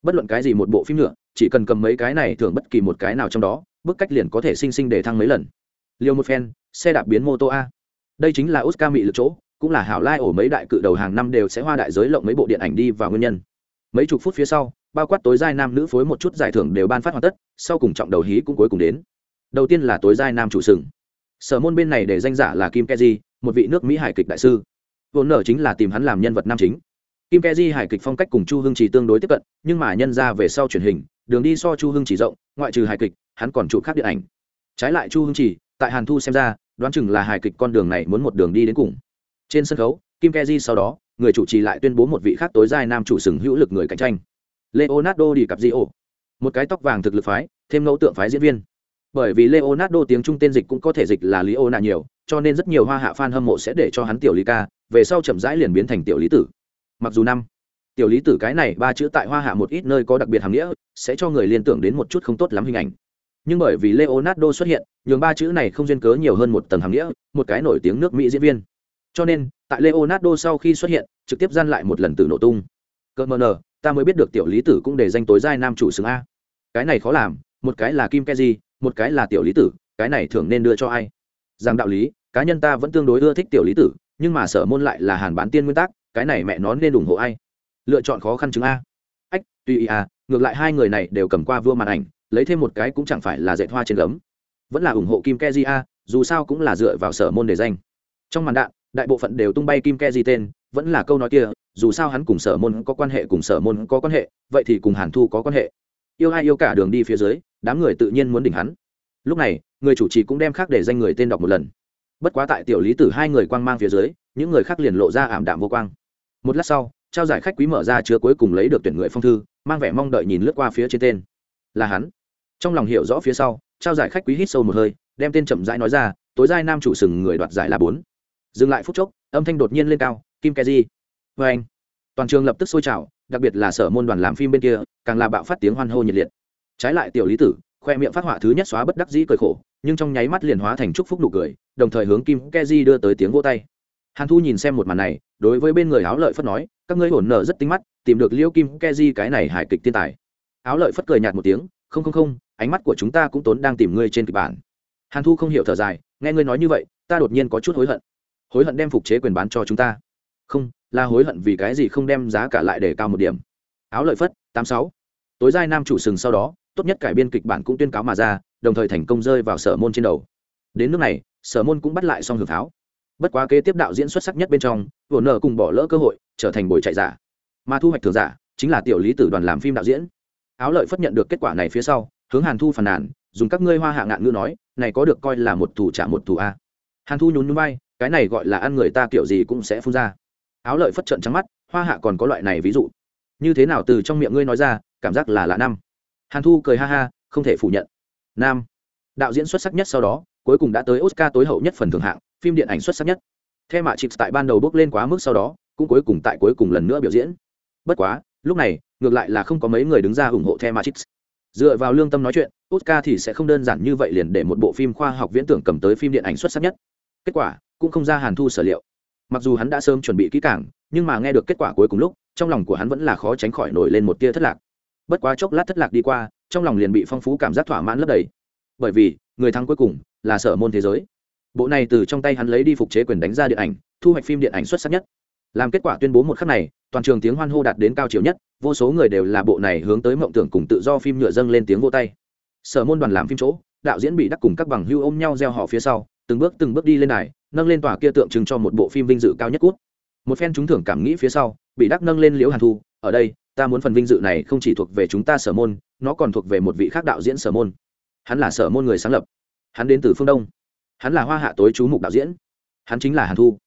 Bất luận cái gì một bộ phim nữa, chỉ cần cầm mấy cái này thường bất kỳ một cái nào trong đó bước cách liền có thể sinh sinh để thăng mấy lần. Liều một phen, xe đạp biến mô tô a. Đây chính là oscar mỹ lực chỗ, cũng là hảo lai ổ mấy đại cự đầu hàng năm đều sẽ hoa đại giới lộng mấy bộ điện ảnh đi vào nguyên nhân. Mấy chục phút phía sau bao quát tối giai nam nữ phối một chút giải thưởng đều ban phát hoàn tất, sau cùng trọng đầu hí cũng cuối cùng đến. Đầu tiên là tối giai nam chủ sừng. Sở môn bên này để danh giả là kim keji, một vị nước mỹ hải kịch đại sư. Vốn nở chính là tìm hắn làm nhân vật nam chính. Kim keji di hài kịch phong cách cùng chu hưng chỉ tương đối tiếp cận, nhưng mà nhân ra về sau truyền hình, đường đi so chu hưng chỉ rộng, ngoại trừ hài kịch, hắn còn chụp khác điện ảnh. Trái lại chu hưng chỉ, tại hàn thu xem ra, đoán chừng là hài kịch con đường này muốn một đường đi đến cùng. Trên sân khấu, kim keji di sau đó, người chủ trì lại tuyên bố một vị khác tối giai nam chủ sừng hữu lực người cạnh tranh leonardo đi cặp di ổ một cái tóc vàng thực lực phái, thêm ngẫu tượng phái diễn viên. Bởi vì leonardo tiếng trung tên dịch cũng có thể dịch là lý ô nạ nhiều, cho nên rất nhiều hoa hạ fan hâm mộ sẽ để cho hắn tiểu lý ca, về sau chậm rãi liền biến thành tiểu lý tử. Mặc dù năm, tiểu lý tử cái này ba chữ tại hoa hạ một ít nơi có đặc biệt hàm nghĩa, sẽ cho người liên tưởng đến một chút không tốt lắm hình ảnh. Nhưng bởi vì leonardo xuất hiện, nhường ba chữ này không duyên cớ nhiều hơn một tầng hàm nghĩa, một cái nổi tiếng nước mỹ diễn viên. Cho nên, tại leonardo sau khi xuất hiện, trực tiếp gian lại một lần từ nổ tung. Cợt mờ nờ ta mới biết được tiểu lý tử cũng để danh tối giai nam chủ xứng a. Cái này khó làm, một cái là kim keji một cái là tiểu lý tử, cái này thường nên đưa cho ai? Rằng đạo lý, cá nhân ta vẫn tương đối ưa thích tiểu lý tử, nhưng mà sở môn lại là hàn bán tiên nguyên tắc, cái này mẹ nó nên ủng hộ ai? Lựa chọn khó khăn chứng a. Ách tuy ý à ngược lại hai người này đều cầm qua vua màn ảnh, lấy thêm một cái cũng chẳng phải là dạy hoa trên gấm. Vẫn là ủng hộ kim keji a, dù sao cũng là dựa vào sở môn để danh. Trong màn đạn, đại bộ phận đều tung bay kim keji tên vẫn là câu nói kia, dù sao hắn cùng sở môn có quan hệ cùng sở môn có quan hệ, vậy thì cùng hàn thu có quan hệ. Yêu ai yêu cả đường đi phía dưới, đám người tự nhiên muốn đỉnh hắn. Lúc này, người chủ trì cũng đem khác để danh người tên đọc một lần. Bất quá tại tiểu lý tử hai người quang mang phía dưới, những người khác liền lộ ra ảm đạm vô quang. Một lát sau, trao giải khách quý mở ra chứa cuối cùng lấy được tuyển người phong thư, mang vẻ mong đợi nhìn lướt qua phía trên tên. Là hắn. Trong lòng hiểu rõ phía sau, trao giải khách quý hít sâu một hơi, đem tên chậm rãi nói ra, tối giai nam chủ sừng người đoạt giải là bốn. Dừng lại phút chốc, âm thanh đột nhiên lên cao kim ke di vê anh, toàn trường lập tức sôi trào, đặc biệt là sở môn đoàn làm phim bên kia, càng là bạo phát tiếng hoan hô nhiệt liệt. Trái lại tiểu lý tử, khoe miệng phát họa thứ nhất xóa bất đắc dĩ cười khổ, nhưng trong nháy mắt liền hóa thành chúc phúc nụ cười, đồng thời hướng kim keji đưa tới tiếng vô tay. Hàn thu nhìn xem một màn này, đối với bên người áo lợi phất nói, các ngươi hổn nở rất tinh mắt, tìm được liêu kim keji cái này hài kịch thiên tài. Áo lợi phất cười nhạt một tiếng, không không không, ánh mắt của chúng ta cũng tốn đang tìm ngươi trên kịch bản. Hàn thu không hiểu thở dài, nghe ngươi nói như vậy, ta đột nhiên có chút hối hận. Hối hận đem phục chế quyền bán cho chúng ta không, là hối hận vì cái gì không đem giá cả lại để cao một điểm. Áo lợi phất, tám sáu. Tối giai nam chủ sừng sau đó, tốt nhất cải biên kịch bản cũng tuyên cáo mà ra, đồng thời thành công rơi vào sở môn trên đầu. Đến nước này, sở môn cũng bắt lại xong hưởng tháo. Bất quá kế tiếp đạo diễn xuất sắc nhất bên trong, vừa nợ cùng bỏ lỡ cơ hội, trở thành buổi chạy giả. Mà thu hoạch thường giả, chính là tiểu lý tử đoàn làm phim đạo diễn. Áo lợi phất nhận được kết quả này phía sau, hướng hàn thu phàn nàn, dùng các ngươi hoa hạ ngạn ngữ nói, này có được coi là một thủ trả một thủ a. Hàn thu nhún nhún vai, cái này gọi là ăn người ta kiểu gì cũng sẽ phun ra áo lợi phất trận trắng mắt, hoa hạ còn có loại này ví dụ. Như thế nào từ trong miệng ngươi nói ra, cảm giác là lạ năm. Hàn thu cười ha ha, không thể phủ nhận. Nam. Đạo diễn xuất sắc nhất sau đó, cuối cùng đã tới oscar tối hậu nhất phần thưởng hạng, phim điện ảnh xuất sắc nhất. Theo mạ chịt tại ban đầu bước lên quá mức sau đó, cũng cuối cùng tại cuối cùng lần nữa biểu diễn. Bất quá, lúc này, ngược lại là không có mấy người đứng ra ủng hộ theo mạ chịt dựa vào lương tâm nói chuyện, oscar thì sẽ không đơn giản như vậy liền để một bộ phim khoa học viễn tưởng cầm tới phim điện ảnh xuất sắc nhất. Kết quả, cũng không ra hàn thu sở liệu mặc dù hắn đã sớm chuẩn bị kỹ càng, nhưng mà nghe được kết quả cuối cùng lúc, trong lòng của hắn vẫn là khó tránh khỏi nổi lên một tia thất lạc. Bất quá chốc lát thất lạc đi qua, trong lòng liền bị phong phú cảm giác thỏa mãn lấp đầy. Bởi vì, người thắng cuối cùng là sở môn thế giới. Bộ này từ trong tay hắn lấy đi phục chế quyền đánh ra điện ảnh, thu hoạch phim điện ảnh xuất sắc nhất. Làm kết quả tuyên bố một khắc này, toàn trường tiếng hoan hô đạt đến cao chiều nhất, vô số người đều là bộ này hướng tới mộng tưởng cùng tự do phim nhựa dâng lên tiếng vô tay. Sở môn đoàn làm phim chỗ, đạo diễn bị đắc cùng các bằng hưu ôm nhau gieo họ phía sau từng bước từng bước đi lên này nâng lên tòa kia tượng trưng cho một bộ phim vinh dự cao nhất cút. Một phen chúng thưởng cảm nghĩ phía sau, bị đắc nâng lên liễu hàn thu, ở đây, ta muốn phần vinh dự này không chỉ thuộc về chúng ta sở môn, nó còn thuộc về một vị khác đạo diễn sở môn. Hắn là sở môn người sáng lập. Hắn đến từ phương đông. Hắn là hoa hạ tối chú mục đạo diễn. Hắn chính là hàn thu.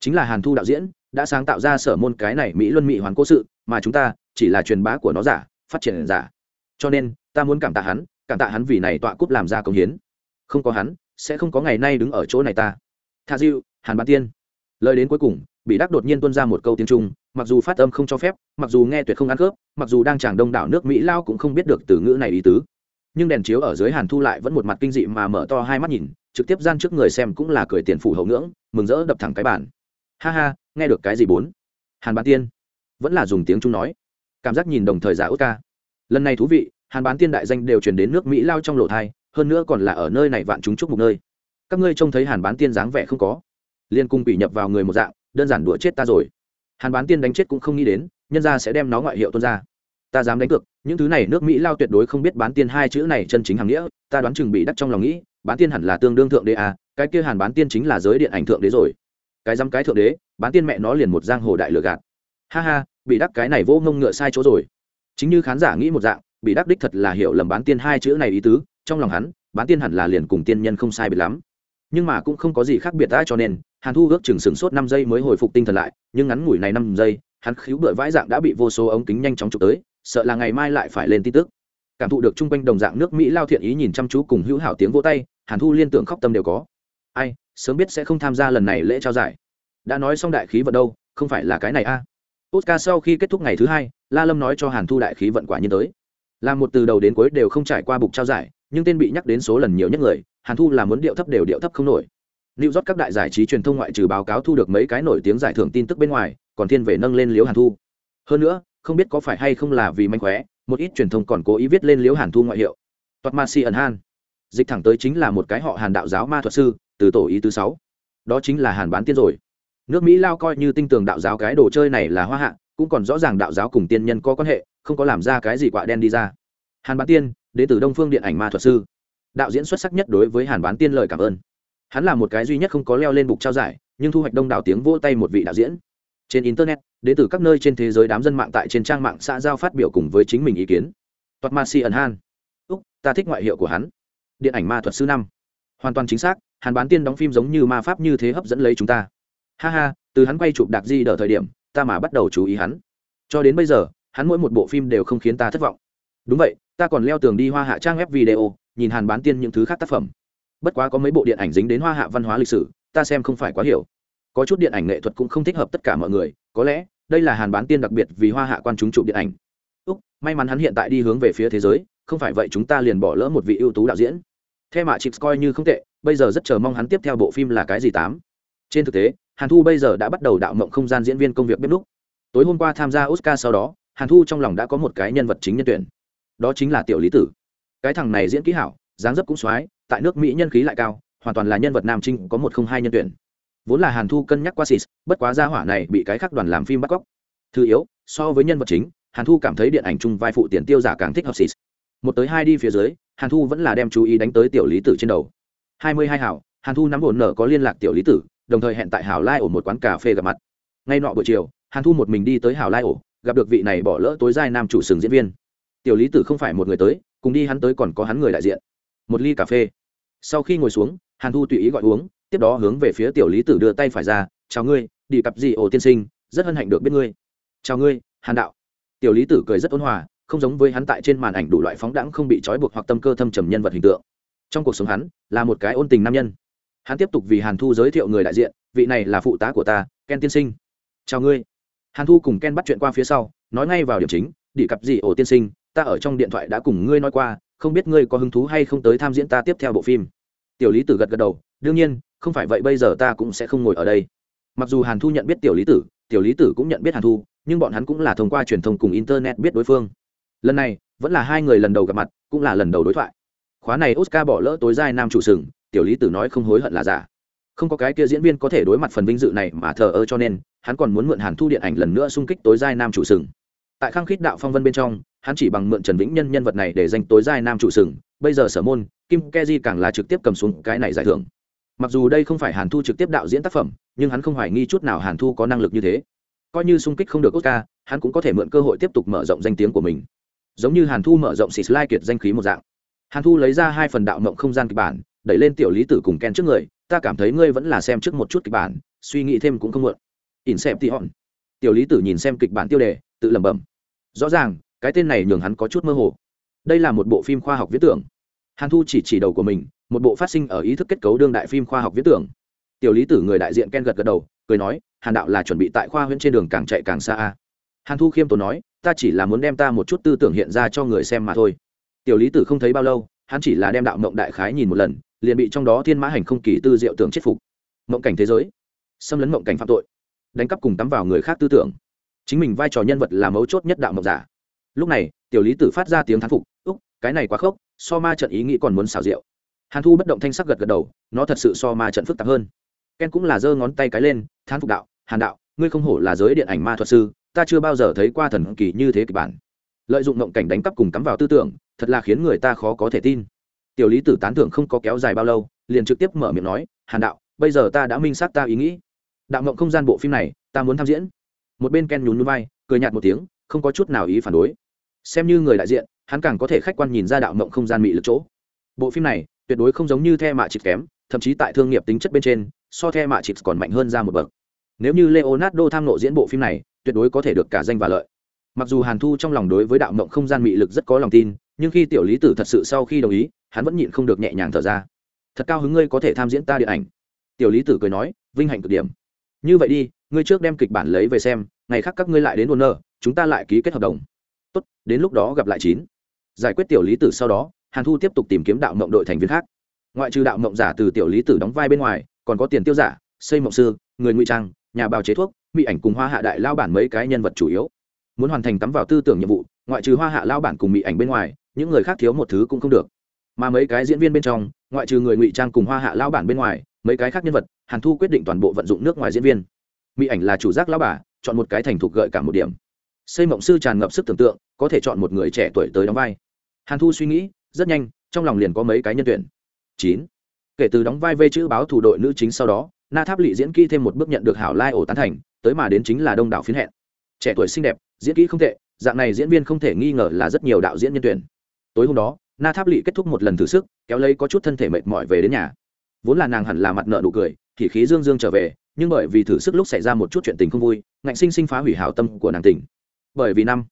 Chính là hàn thu đạo diễn, đã sáng tạo ra sở môn cái này mỹ luân mỹ hoàn cố sự, mà chúng ta chỉ là truyền bá của nó giả, phát triển giả. Cho nên, ta muốn cảm tạ hắn, cảm tạ hắn vì này tọa cúp làm ra công hiến. Không có hắn sẽ không có ngày nay đứng ở chỗ này ta. Tha diệu hàn bán tiên. Lời đến cuối cùng bị đắc đột nhiên tuân ra một câu tiếng trung, mặc dù phát âm không cho phép, mặc dù nghe tuyệt không ăn khớp, mặc dù đang chàng đông đảo nước mỹ lao cũng không biết được từ ngữ này ý tứ. Nhưng đèn chiếu ở dưới hàn thu lại vẫn một mặt kinh dị mà mở to hai mắt nhìn, trực tiếp gian trước người xem cũng là cười tiền phủ hậu ngưỡng, mừng rỡ đập thẳng cái bản ha ha, nghe được cái gì bốn? Hàn bán tiên. Vẫn là dùng tiếng trung nói. Cảm giác nhìn đồng thời giả út ca. Lần này thú vị, hàn bán tiên đại danh đều truyền đến nước mỹ lao trong lộ thai hơn nữa còn là ở nơi này vạn chúng chúc một nơi. Các ngươi trông thấy hàn bán tiên dáng vẻ không có. Liên cung bị nhập vào người một dạng, đơn giản đùa chết ta rồi. Hàn bán tiên đánh chết cũng không nghĩ đến, nhân ra sẽ đem nó ngoại hiệu tuân ra. Ta dám đánh cược, những thứ này nước mỹ lao tuyệt đối không biết bán tiên hai chữ này chân chính hàng nghĩa, ta đoán chừng bị đắc trong lòng nghĩ, bán tiên hẳn là tương đương thượng đế à cái kia hàn bán tiên chính là giới điện ảnh thượng đế rồi. Cái dám cái thượng đế, bán tiên mẹ nó liền một giang hồ đại lừa gạt. Ha ha, bị đắc cái này vô ngông ngựa sai chỗ rồi. Chính như khán giả nghĩ một dạng, bị đắc đích thật là hiểu lầm bán tiên hai chữ này ý tứ trong lòng hắn, bán tiên hẳn là liền cùng tiên nhân không sai biệt lắm. Nhưng mà cũng không có gì khác biệt ta cho nên, hàn thu ước chừng sửng sốt năm giây mới hồi phục tinh thần lại, nhưng ngắn ngủi này năm giây, hắn khíu bựa vãi dạng đã bị vô số ống kính nhanh chóng chụp tới, sợ là ngày mai lại phải lên tin tức. Cảm thụ được chung quanh đồng dạng nước mỹ lao thiện ý nhìn chăm chú cùng hữu hảo tiếng vô tay, hàn thu liên tưởng khóc tâm đều có. Ai, sớm biết sẽ không tham gia lần này lễ trao giải. Đã nói xong đại khí vận đâu, không phải là cái này a. À. oscar sau khi kết thúc ngày thứ hai, la lâm nói cho hàn thu đại khí vận quả nhiên tới. Là một từ đầu đến cuối đều không trải qua bục trao giải nhưng tên bị nhắc đến số lần nhiều nhất người hàn thu là muốn điệu thấp đều điệu thấp không nổi Lưu rót các đại giải trí truyền thông ngoại trừ báo cáo thu được mấy cái nổi tiếng giải thưởng tin tức bên ngoài, còn thiên về nâng lên Liễu Hàn Thu. Hơn nữa, không biết có phải hay không là vì manh khóe, một ít truyền thông còn cố ý viết lên Liễu Hàn Thu ngoại hiệu. Toát Ma Si ẩn Han. Dịch thẳng tới chính là một cái họ Hàn đạo giáo ma thuật sư, từ tổ ý thứ sáu. Đó chính là Hàn bán tiên rồi. Nước Mỹ lao coi như tinh tường đạo giáo cái đồ chơi này là hoa hạ, cũng còn rõ ràng đạo giáo cùng tiên nhân có quan hệ, không có làm ra cái gì quạ đen đi ra. Hàn bán tiên, đến từ Đông Phương điện ảnh ma thuật sư. Đạo diễn xuất sắc nhất đối với Hàn bán tiên lời cảm ơn. Hắn là một cái duy nhất không có leo lên bục trao giải, nhưng thu hoạch đông đảo tiếng vỗ tay một vị đạo diễn. Trên internet đến từ các nơi trên thế giới đám dân mạng tại trên trang mạng xã giao phát biểu cùng với chính mình ý kiến. Toát ma si ẩn han. Úc, ta thích ngoại hiệu của hắn. Điện ảnh ma thuật sư năm. Hoàn toàn chính xác, hàn bán tiên đóng phim giống như ma pháp như thế hấp dẫn lấy chúng ta. Ha ha, từ hắn quay chụp đặc di đỡ thời điểm, ta mà bắt đầu chú ý hắn. Cho đến bây giờ, hắn mỗi một bộ phim đều không khiến ta thất vọng. Đúng vậy ta còn leo tường đi hoa hạ trang web video, nhìn hàn bán tiên những thứ khác tác phẩm. Bất quá có mấy bộ điện ảnh dính đến hoa hạ văn hóa lịch sử, ta xem không phải quá hiểu. Có chút điện ảnh nghệ thuật cũng không thích hợp tất cả mọi người, có lẽ, đây là hàn bán tiên đặc biệt vì hoa hạ quan chúng chụp điện ảnh. Úc, may mắn hắn hiện tại đi hướng về phía thế giới, không phải vậy chúng ta liền bỏ lỡ một vị ưu tú đạo diễn. Theo mạ chịt coi như không tệ, bây giờ rất chờ mong hắn tiếp theo bộ phim là cái gì tám. Trên thực tế, hàn thu bây giờ đã bắt đầu đạo mộng không gian diễn viên công việc bếp đúc. tối hôm qua tham gia oscar sau đó, hàn thu trong lòng đã có một cái nhân vật chính nhân tuyển đó chính là tiểu lý tử. Cái thằng này diễn kỹ hảo, dáng dấp cũng x tại nước mỹ nhân khí lại cao, hoàn toàn là nhân vật nam trinh, có một không hai nhân tuyển. Vốn là hàn thu cân nhắc qua xịt bất quá gia hỏa này bị cái khác đoàn làm phim bắt cóc. Thứ yếu, so với nhân vật chính, hàn thu cảm thấy điện ảnh chung vai phụ tiền tiêu giả càng thích hợp xịt một tới hai đi phía dưới, hàn thu vẫn là đem chú ý đánh tới tiểu lý tử trên đầu. Hai mươi hai hảo, hàn thu nắm ổn nở có liên lạc tiểu lý tử, đồng thời hẹn tại hảo lai ổ một quán cà phê gặp mặt. Ngay nọ buổi chiều, hàn thu một mình đi tới hảo lai ổ, gặp được vị này bỏ lỡ tối giai nam chủ sừng diễn viên tiểu lý tử không phải một người tới, cùng đi hắn tới còn có hắn người đại diện. Một ly cà phê. Sau khi ngồi xuống, hàn thu tùy ý gọi uống, tiếp đó hướng về phía tiểu lý tử đưa tay phải ra, chào ngươi, đi cặp gì ổ tiên sinh, rất hân hạnh được biết ngươi. Chào ngươi, hàn đạo. Tiểu lý tử cười rất ôn hòa, không giống với hắn tại trên màn ảnh đủ loại phóng đãng không bị trói buộc hoặc tâm cơ thâm trầm nhân vật hình tượng. Trong cuộc sống hắn, là một cái ôn tình nam nhân. Hắn tiếp tục vì hàn thu giới thiệu người đại diện, vị này là phụ tá của ta, ken tiên sinh. Chào ngươi. Hàn thu cùng ken bắt chuyện qua phía sau, nói ngay vào điểm chính, đi cặp gì ổ tiên sinh ta ở trong điện thoại đã cùng ngươi nói qua, không biết ngươi có hứng thú hay không tới tham diễn ta tiếp theo bộ phim. Tiểu lý tử gật gật đầu, đương nhiên, không phải vậy bây giờ ta cũng sẽ không ngồi ở đây. Mặc dù hàn thu nhận biết tiểu lý tử, tiểu lý tử cũng nhận biết hàn thu, nhưng bọn hắn cũng là thông qua truyền thông cùng internet biết đối phương. Lần này, vẫn là hai người lần đầu gặp mặt, cũng là lần đầu đối thoại. Khóa này oscar bỏ lỡ tối giai nam chủ sừng, tiểu lý tử nói không hối hận là giả. Không có cái kia diễn viên có thể đối mặt phần vinh dự này mà thờ ơ cho nên, hắn còn muốn mượn hàn thu điện ảnh lần nữa xung kích tối giai nam chủ sừng tại khang khít đạo phong vân bên trong, hắn chỉ bằng mượn trần vĩnh nhân nhân vật này để danh tối giai nam chủ sừng, bây giờ sở môn, kim keji càng là trực tiếp cầm xuống cái này giải thưởng. Mặc dù đây không phải hàn thu trực tiếp đạo diễn tác phẩm, nhưng hắn không hoài nghi chút nào hàn thu có năng lực như thế. Coi như xung kích không được oscar, hắn cũng có thể mượn cơ hội tiếp tục mở rộng danh tiếng của mình. Giống như hàn thu mở rộng xịt lai kiệt danh khí một dạng. Hàn thu lấy ra hai phần đạo mộng không gian kịch bản, đẩy lên tiểu lý tử cùng ken trước người, ta cảm thấy ngươi vẫn là xem trước một chút kịch bản, suy nghĩ thêm cũng không muộn. Ỉn xem thì hòn. Tiểu lý tử nhìn xem kịch bản tiêu đề, tự lẩm bẩm rõ ràng, cái tên này nhường hắn có chút mơ hồ. Đây là một bộ phim khoa học viễn tưởng. Hàn thu chỉ chỉ đầu của mình, một bộ phát sinh ở ý thức kết cấu đương đại phim khoa học viễn tưởng. Tiểu lý tử người đại diện ken gật gật đầu, cười nói, hàn đạo là chuẩn bị tại khoa huyễn trên đường càng chạy càng xa hàn thu khiêm tốn nói, ta chỉ là muốn đem ta một chút tư tưởng hiện ra cho người xem mà thôi. Tiểu lý tử không thấy bao lâu, hắn chỉ là đem đạo mộng đại khái nhìn một lần, liền bị trong đó thiên mã hành không kỳ tư diệu tưởng chết phục. Mộng cảnh thế giới. Xâm lấn mộng cảnh phạm tội. Đánh cắp cùng tắm vào người khác tư tưởng chính mình vai trò nhân vật là mấu chốt nhất đạo mộc giả. Lúc này, tiểu lý tử phát ra tiếng thán phục, úc, cái này quá khốc, so ma trận ý nghĩ còn muốn xào rượu hàn thu bất động thanh sắc gật gật đầu, nó thật sự so ma trận phức tạp hơn. Ken cũng là giơ ngón tay cái lên, thán phục đạo, hàn đạo, ngươi không hổ là giới điện ảnh ma thuật sư, ta chưa bao giờ thấy qua thần kỳ như thế kịch bản. Lợi dụng mộng cảnh đánh cắp cùng cắm vào tư tưởng, thật là khiến người ta khó có thể tin. Tiểu lý tử tán thưởng không có kéo dài bao lâu, liền trực tiếp mở miệng nói, hàn đạo, bây giờ ta đã minh xác ta ý nghĩ. Đạo mộng không gian bộ phim này, ta muốn tham diễn một bên ken nhún nhún vai, cười nhạt một tiếng, không có chút nào ý phản đối. Xem như người đại diện, hắn càng có thể khách quan nhìn ra đạo mộng không gian mị lực chỗ. Bộ phim này, tuyệt đối không giống như the mạ chịt kém, thậm chí tại thương nghiệp tính chất bên trên, so the mạ chịt còn mạnh hơn ra một bậc. Nếu như leonardo tham nộ diễn bộ phim này, tuyệt đối có thể được cả danh và lợi. Mặc dù hàn thu trong lòng đối với đạo mộng không gian mị lực rất có lòng tin, nhưng khi tiểu lý tử thật sự sau khi đồng ý, hắn vẫn nhịn không được nhẹ nhàng thở ra. Thật cao hứng ngươi có thể tham diễn ta điện ảnh. Tiểu lý tử cười nói, vinh hạnh cực điểm như vậy đi, ngươi trước đem kịch bản lấy về xem, ngày khác các ngươi lại đến đồn nơ chúng ta lại ký kết hợp đồng. Tốt, đến lúc đó gặp lại chín. Giải quyết tiểu lý tử sau đó, hàn thu tiếp tục tìm kiếm đạo mộng đội thành viên khác. Ngoại trừ đạo mộng giả từ tiểu lý tử đóng vai bên ngoài, còn có tiền tiêu giả, xây mộng sư, người ngụy trang, nhà bào chế thuốc, mỹ ảnh cùng hoa hạ đại lao bản mấy cái nhân vật chủ yếu. Muốn hoàn thành tắm vào tư tưởng nhiệm vụ, ngoại trừ hoa hạ lao bản cùng mỹ ảnh bên ngoài, những người khác thiếu một thứ cũng không được. Mà mấy cái diễn viên bên trong, ngoại trừ người ngụy trang cùng hoa hạ lao bản bên ngoài, mấy cái khác nhân vật hàn thu quyết định toàn bộ vận dụng nước ngoài diễn viên. Mỹ ảnh là chủ giác lao bà, chọn một cái thành thục gợi cả một điểm. Xây mộng sư tràn ngập sức tưởng tượng, có thể chọn một người trẻ tuổi tới đóng vai. Hàn thu suy nghĩ, rất nhanh, trong lòng liền có mấy cái nhân tuyển. Chín. Kể từ đóng vai vê chữ báo thủ đội nữ chính sau đó, na tháp lỵ diễn kỹ thêm một bước nhận được hảo lai ổ tán thành, tới mà đến chính là đông đảo phiến hẹn. Trẻ tuổi xinh đẹp, diễn kỹ không tệ, dạng này diễn viên không thể nghi ngờ là rất nhiều đạo diễn nhân tuyển. Tối hôm đó, na tháp lỵ kết thúc một lần thử sức, kéo lấy có chút thân thể mệt mỏi về đến nhà. Vốn là nàng hẳn là mặt nợ nụ cười thì khí dương dương trở về, nhưng bởi vì thử sức lúc xảy ra một chút chuyện tình không vui, ngạnh sinh sinh phá hủy hảo tâm của nàng tình bởi vì năm,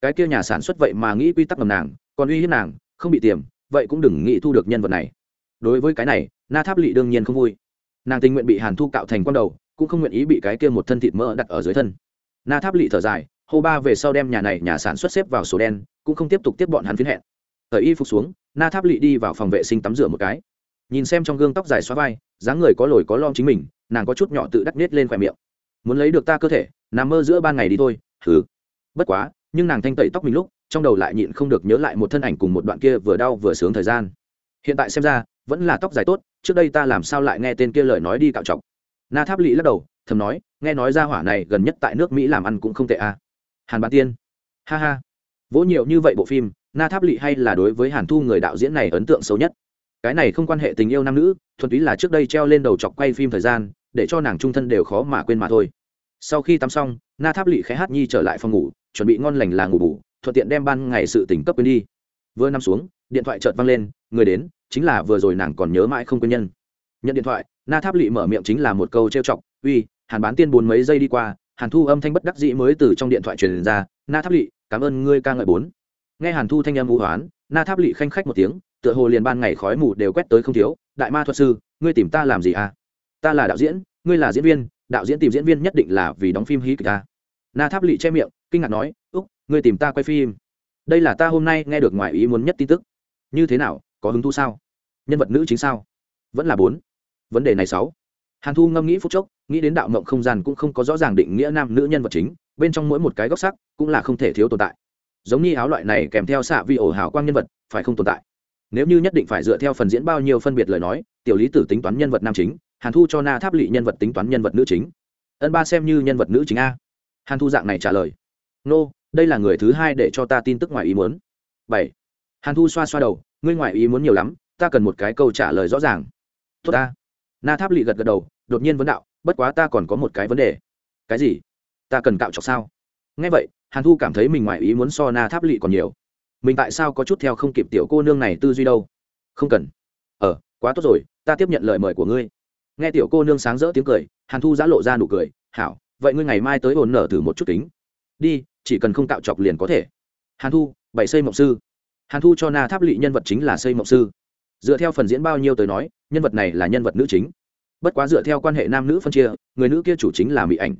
cái kia nhà sản xuất vậy mà nghĩ quy tắc ngầm nàng, còn uy hiếp nàng, không bị tiềm, vậy cũng đừng nghĩ thu được nhân vật này. Đối với cái này, na tháp lỵ đương nhiên không vui. Nàng tình nguyện bị hàn thu cạo thành con đầu, cũng không nguyện ý bị cái kia một thân thịt mỡ đặt ở dưới thân. Na tháp lỵ thở dài, hô ba về sau đem nhà này nhà sản xuất xếp vào sổ đen, cũng không tiếp tục tiếp bọn hắn phiến hẹn. Thời y phục xuống, na tháp lỵ đi vào phòng vệ sinh tắm rửa một cái. Nhìn xem trong gương tóc dài xóa vai dáng người có lồi có lom chính mình, nàng có chút nhỏ tự đắc nết lên khoe miệng. Muốn lấy được ta cơ thể, nằm mơ giữa ban ngày đi thôi thử bất quá, nhưng nàng thanh tẩy tóc mình lúc, trong đầu lại nhịn không được nhớ lại một thân ảnh cùng một đoạn kia vừa đau vừa sướng thời gian. Hiện tại xem ra, vẫn là tóc dài tốt, trước đây ta làm sao lại nghe tên kia lời nói đi cạo chọc na tháp lỵ lắc đầu, thầm nói, nghe nói ra hỏa này gần nhất tại nước mỹ làm ăn cũng không tệ à. hàn bán tiên. Ha ha. Vỗ nhiều như vậy bộ phim, na tháp lỵ hay là đối với hàn thu người đạo diễn này ấn tượng xấu nhất? Cái này không quan hệ tình yêu nam nữ, thuần túy là trước đây treo lên đầu chọc quay phim thời gian, để cho nàng trung thân đều khó mà quên mà thôi. Sau khi tắm xong, na tháp lỵ khé hát nhi trở lại phòng ngủ, chuẩn bị ngon lành là ngủ bủ thuận tiện đem ban ngày sự tỉnh cấp quên đi. Vừa nằm xuống, điện thoại chợt văng lên, người đến, chính là vừa rồi nàng còn nhớ mãi không quên nhân. Nhận điện thoại, na tháp lỵ mở miệng chính là một câu trêu chọc, uy, hàn bán tiên bốn mấy giây đi qua, hàn thu âm thanh bất đắc dĩ mới từ trong điện thoại truyền ra, na tháp lỵ cảm ơn ngươi ca ngợi bốn. Nghe hàn thu thanh âm vũ hoán, na tháp lỵ khanh khách một tiếng tựa hồ liền ban ngày khói mù đều quét tới không thiếu, đại ma thuật sư, ngươi tìm ta làm gì à? Ta là đạo diễn, ngươi là diễn viên, đạo diễn tìm diễn viên nhất định là vì đóng phim hí kịch ta. Na tháp lỵ che miệng, kinh ngạc nói, úc, ngươi tìm ta quay phim. Đây là ta hôm nay nghe được ngoài ý muốn nhất tin tức. Như thế nào, có hứng thú sao? Nhân vật nữ chính sao? Vẫn là bốn. Vấn đề này sáu. Hàn thu ngâm nghĩ phút chốc, nghĩ đến đạo mộng không gian cũng không có rõ ràng định nghĩa nam nữ nhân vật chính, bên trong mỗi một cái góc sắc cũng là không thể thiếu tồn tại. Giống như áo loại này kèm theo xạ vi ổ hào quang nhân vật, phải không tồn tại? Nếu như nhất định phải dựa theo phần diễn bao nhiêu phân biệt lời nói tiểu lý tử tính toán nhân vật nam chính hàn thu cho na tháp lỵ nhân vật tính toán nhân vật nữ chính. Ân ba xem như nhân vật nữ chính a. Hàn thu dạng này trả lời. Nô、no, đây là người thứ hai để cho ta tin tức ngoài ý muốn. Bảy. Hàn thu xoa xoa đầu ngươi ngoài ý muốn nhiều lắm ta cần một cái câu trả lời rõ ràng. Tốt ta na tháp lỵ gật gật đầu đột nhiên vấn đạo bất quá ta còn có một cái vấn đề. Cái gì? Ta cần cạo trọc sao? Ngay vậy hàn thu cảm thấy mình ngoài ý muốn so na tháp lỵ còn nhiều mình tại sao có chút theo không kịp tiểu cô nương này tư duy đâu? Không cần. Ờ quá tốt rồi, ta tiếp nhận lời mời của ngươi. Nghe tiểu cô nương sáng rỡ tiếng cười, hàn thu giã lộ ra nụ cười, hảo, vậy ngươi ngày mai tới ổn nở thử một chút tính. đi, chỉ cần không cạo chọc liền có thể. Hàn thu, bảy xây mộng sư. Hàn thu cho na tháp lỵ nhân vật chính là xây mộng sư. Dựa theo phần diễn bao nhiêu tới nói, nhân vật này là nhân vật nữ chính. Bất quá dựa theo quan hệ nam nữ phân chia, người nữ kia chủ chính là mỹ ảnh.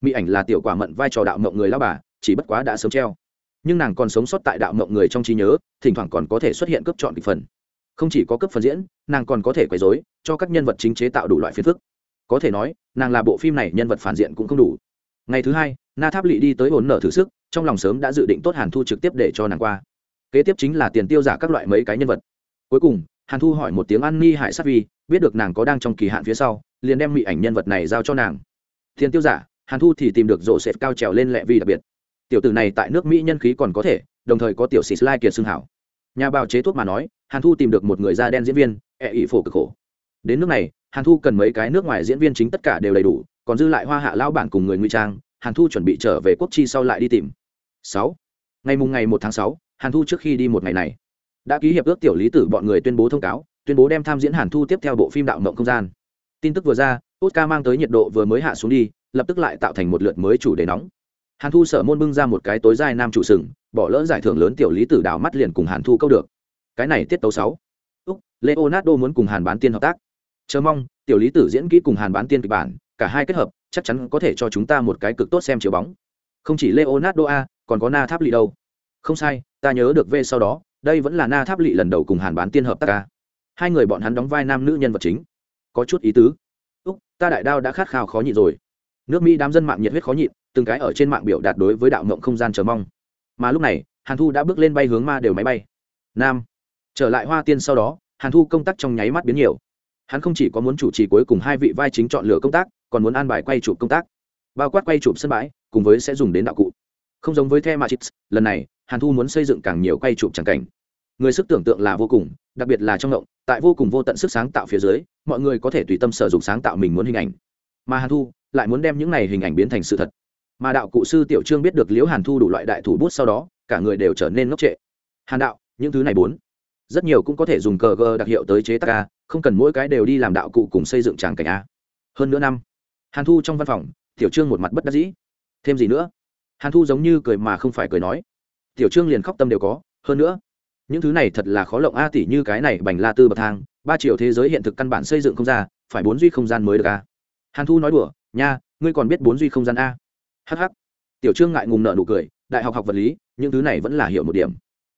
Mỹ ảnh là tiểu quả mận vai trò đạo mộng người lao bà, chỉ bất quá đã sớm treo nhưng nàng còn sống sót tại đạo mộng người trong trí nhớ, thỉnh thoảng còn có thể xuất hiện cấp chọn kịch phần. Không chỉ có cấp phần diễn, nàng còn có thể quấy dối cho các nhân vật chính chế tạo đủ loại phiền phức. Có thể nói, nàng là bộ phim này nhân vật phản diện cũng không đủ. Ngày thứ hai, na tháp lỵ đi tới hồn nở thử sức, trong lòng sớm đã dự định tốt hàn thu trực tiếp để cho nàng qua. Kế tiếp chính là tiền tiêu giả các loại mấy cái nhân vật. Cuối cùng, hàn thu hỏi một tiếng an ni hải sát vi, biết được nàng có đang trong kỳ hạn phía sau, liền đem mỹ ảnh nhân vật này giao cho nàng. Tiền tiêu giả, hàn thu thì tìm được rổ xẹp cao trèo lên lẹ vi đặc biệt tiểu tử này tại nước mỹ nhân khí còn có thể, đồng thời có tiểu sĩ slide kiệt xương hảo. Nhà bào chế thuốc mà nói, hàn thu tìm được một người da đen diễn viên e ẹ phổ cực khổ. Đến nước này, hàn thu cần mấy cái nước ngoài diễn viên chính tất cả đều đầy đủ, còn dư lại hoa hạ lao bản cùng người nguy trang, hàn thu chuẩn bị trở về quốc chi sau lại đi tìm. Sáu. Ngày mùng ngày một tháng sáu, hàn thu trước khi đi một ngày này. Đã ký hiệp ước tiểu lý tử bọn người tuyên bố thông cáo, tuyên bố đem tham diễn hàn thu tiếp theo bộ phim đạo mộng không gian. Tin tức vừa ra, oscar mang tới nhiệt độ vừa mới hạ xuống đi, lập tức lại tạo thành một lượt mới chủ đề nóng hàn thu sở môn bưng ra một cái tối dài nam chủ sừng, bỏ lỡ giải thưởng lớn tiểu lý tử đảo mắt liền cùng hàn thu câu được. Cái này tiết tấu sáu. Úc, leonardo muốn cùng hàn bán tiên hợp tác. Chờ mong, tiểu lý tử diễn kỹ cùng hàn bán tiên kịch bản, cả hai kết hợp, chắc chắn có thể cho chúng ta một cái cực tốt xem chiếu bóng. Không chỉ leonardo a, còn có na tháp lỵ đâu. Không sai, ta nhớ được về sau đó, đây vẫn là na tháp lỵ lần đầu cùng hàn bán tiên hợp tác a. Hai người bọn hắn đóng vai nam nữ nhân vật chính. Có chút ý tứ. Úc, ta đại đao đã khát khao khó nhịn rồi nước mỹ đám dân mạng nhiệt huyết khó nhịn, từng cái ở trên mạng biểu đạt đối với đạo mộng không gian chờ mong. Mà lúc này, hàn thu đã bước lên bay hướng ma đều máy bay. Nam. Trở lại hoa tiên sau đó, hàn thu công tác trong nháy mắt biến nhiều. Hắn không chỉ có muốn chủ trì cuối cùng hai vị vai chính chọn lựa công tác, còn muốn an bài quay chụp công tác. Bao quát quay chụp sân bãi, cùng với sẽ dùng đến đạo cụ. Không giống với the matrix, lần này, hàn thu muốn xây dựng càng nhiều quay chụp tràng cảnh. Người sức tưởng tượng là vô cùng, đặc biệt là trong động tại vô cùng vô tận sức sáng tạo phía dưới, mọi người có thể tùy tâm sở dụng sáng tạo mình muốn hình ảnh. Mà hàn thu lại muốn đem những này hình ảnh biến thành sự thật. Mà đạo cụ sư tiểu trương biết được liễu hàn thu đủ loại đại thủ bút sau đó, cả người đều trở nên ngốc trệ. Hàn đạo, những thứ này bốn. Rất nhiều cũng có thể dùng cờ gờ đặc hiệu tới chế tác a, không cần mỗi cái đều đi làm đạo cụ cùng xây dựng tràng cảnh a. Hơn nữa năm, hàn thu trong văn phòng, tiểu trương một mặt bất đắc dĩ. Thêm gì nữa? Hàn thu giống như cười mà không phải cười nói. Tiểu trương liền khóc tâm đều có. Hơn nữa, những thứ này thật là khó lộng a tỷ như cái này bành la tư bậc thang, ba triệu thế giới hiện thực căn bản xây dựng không ra, phải bốn duy không gian mới được a. Hàn thu nói đùa nha, ngươi còn biết bốn duy không gian a. Hh tiểu trương ngại ngùng nợ nụ cười, đại học học vật lý, những thứ này vẫn là hiểu một điểm.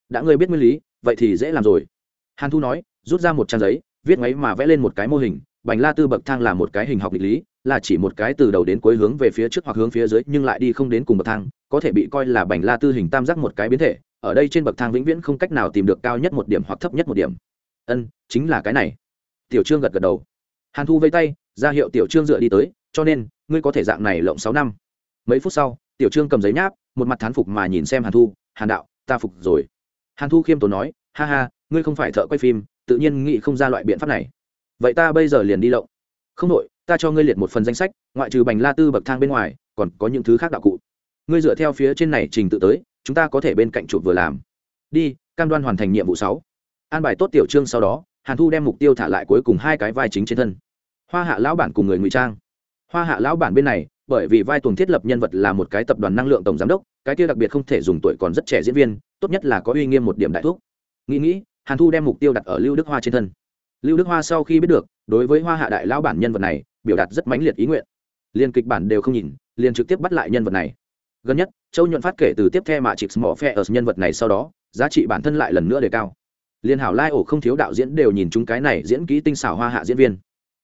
Đã ngươi biết nguyên lý, vậy thì dễ làm rồi. Hàn thu nói, rút ra một trang giấy, viết máy mà vẽ lên một cái mô hình, bành la tư bậc thang là một cái hình học định lý, là chỉ một cái từ đầu đến cuối hướng về phía trước hoặc hướng phía dưới, nhưng lại đi không đến cùng bậc thang, có thể bị coi là bành la tư hình tam giác một cái biến thể, ở đây trên bậc thang vĩnh viễn không cách nào tìm được cao nhất một điểm hoặc thấp nhất một điểm. Ân, chính là cái này. Tiểu trương gật gật đầu. Hàn thu vây tay, ra hiệu tiểu trương dựa đi tới cho nên, ngươi có thể dạng này lộng sáu năm. Mấy phút sau, tiểu trương cầm giấy nháp, một mặt thán phục mà nhìn xem hàn thu, hàn đạo, ta phục rồi. Hàn thu khiêm tốn nói, ha ha, ngươi không phải thợ quay phim, tự nhiên nghĩ không ra loại biện pháp này. Vậy ta bây giờ liền đi lộng. Không đội ta cho ngươi liệt một phần danh sách, ngoại trừ bành la tư bậc thang bên ngoài, còn có những thứ khác đạo cụ. Ngươi dựa theo phía trên này trình tự tới, chúng ta có thể bên cạnh chụp vừa làm. Đi, cam đoan hoàn thành nhiệm vụ sáu. An bài tốt tiểu trương sau đó, hàn thu đem mục tiêu thả lại cuối cùng hai cái vai chính trên thân. Hoa hạ lão bản cùng người ngụy trang hoa hạ lão bản bên này, bởi vì vai tuồng thiết lập nhân vật là một cái tập đoàn năng lượng tổng giám đốc, cái kia đặc biệt không thể dùng tuổi còn rất trẻ diễn viên, tốt nhất là có uy nghiêm một điểm đại thuốc nghĩ nghĩ, hàn thu đem mục tiêu đặt ở lưu đức hoa trên thân. Lưu đức hoa sau khi biết được, đối với hoa hạ đại lão bản nhân vật này, biểu đạt rất mãnh liệt ý nguyện. Liền kịch bản đều không nhìn, liền trực tiếp bắt lại nhân vật này. Gần nhất, châu nhuận phát kể từ tiếp theo mà chị mỏ phe ở nhân vật này sau đó, giá trị bản thân lại lần nữa đề cao. Liên hảo lai ổ không thiếu đạo diễn đều nhìn chúng cái này diễn kỹ tinh xảo hoa hạ diễn viên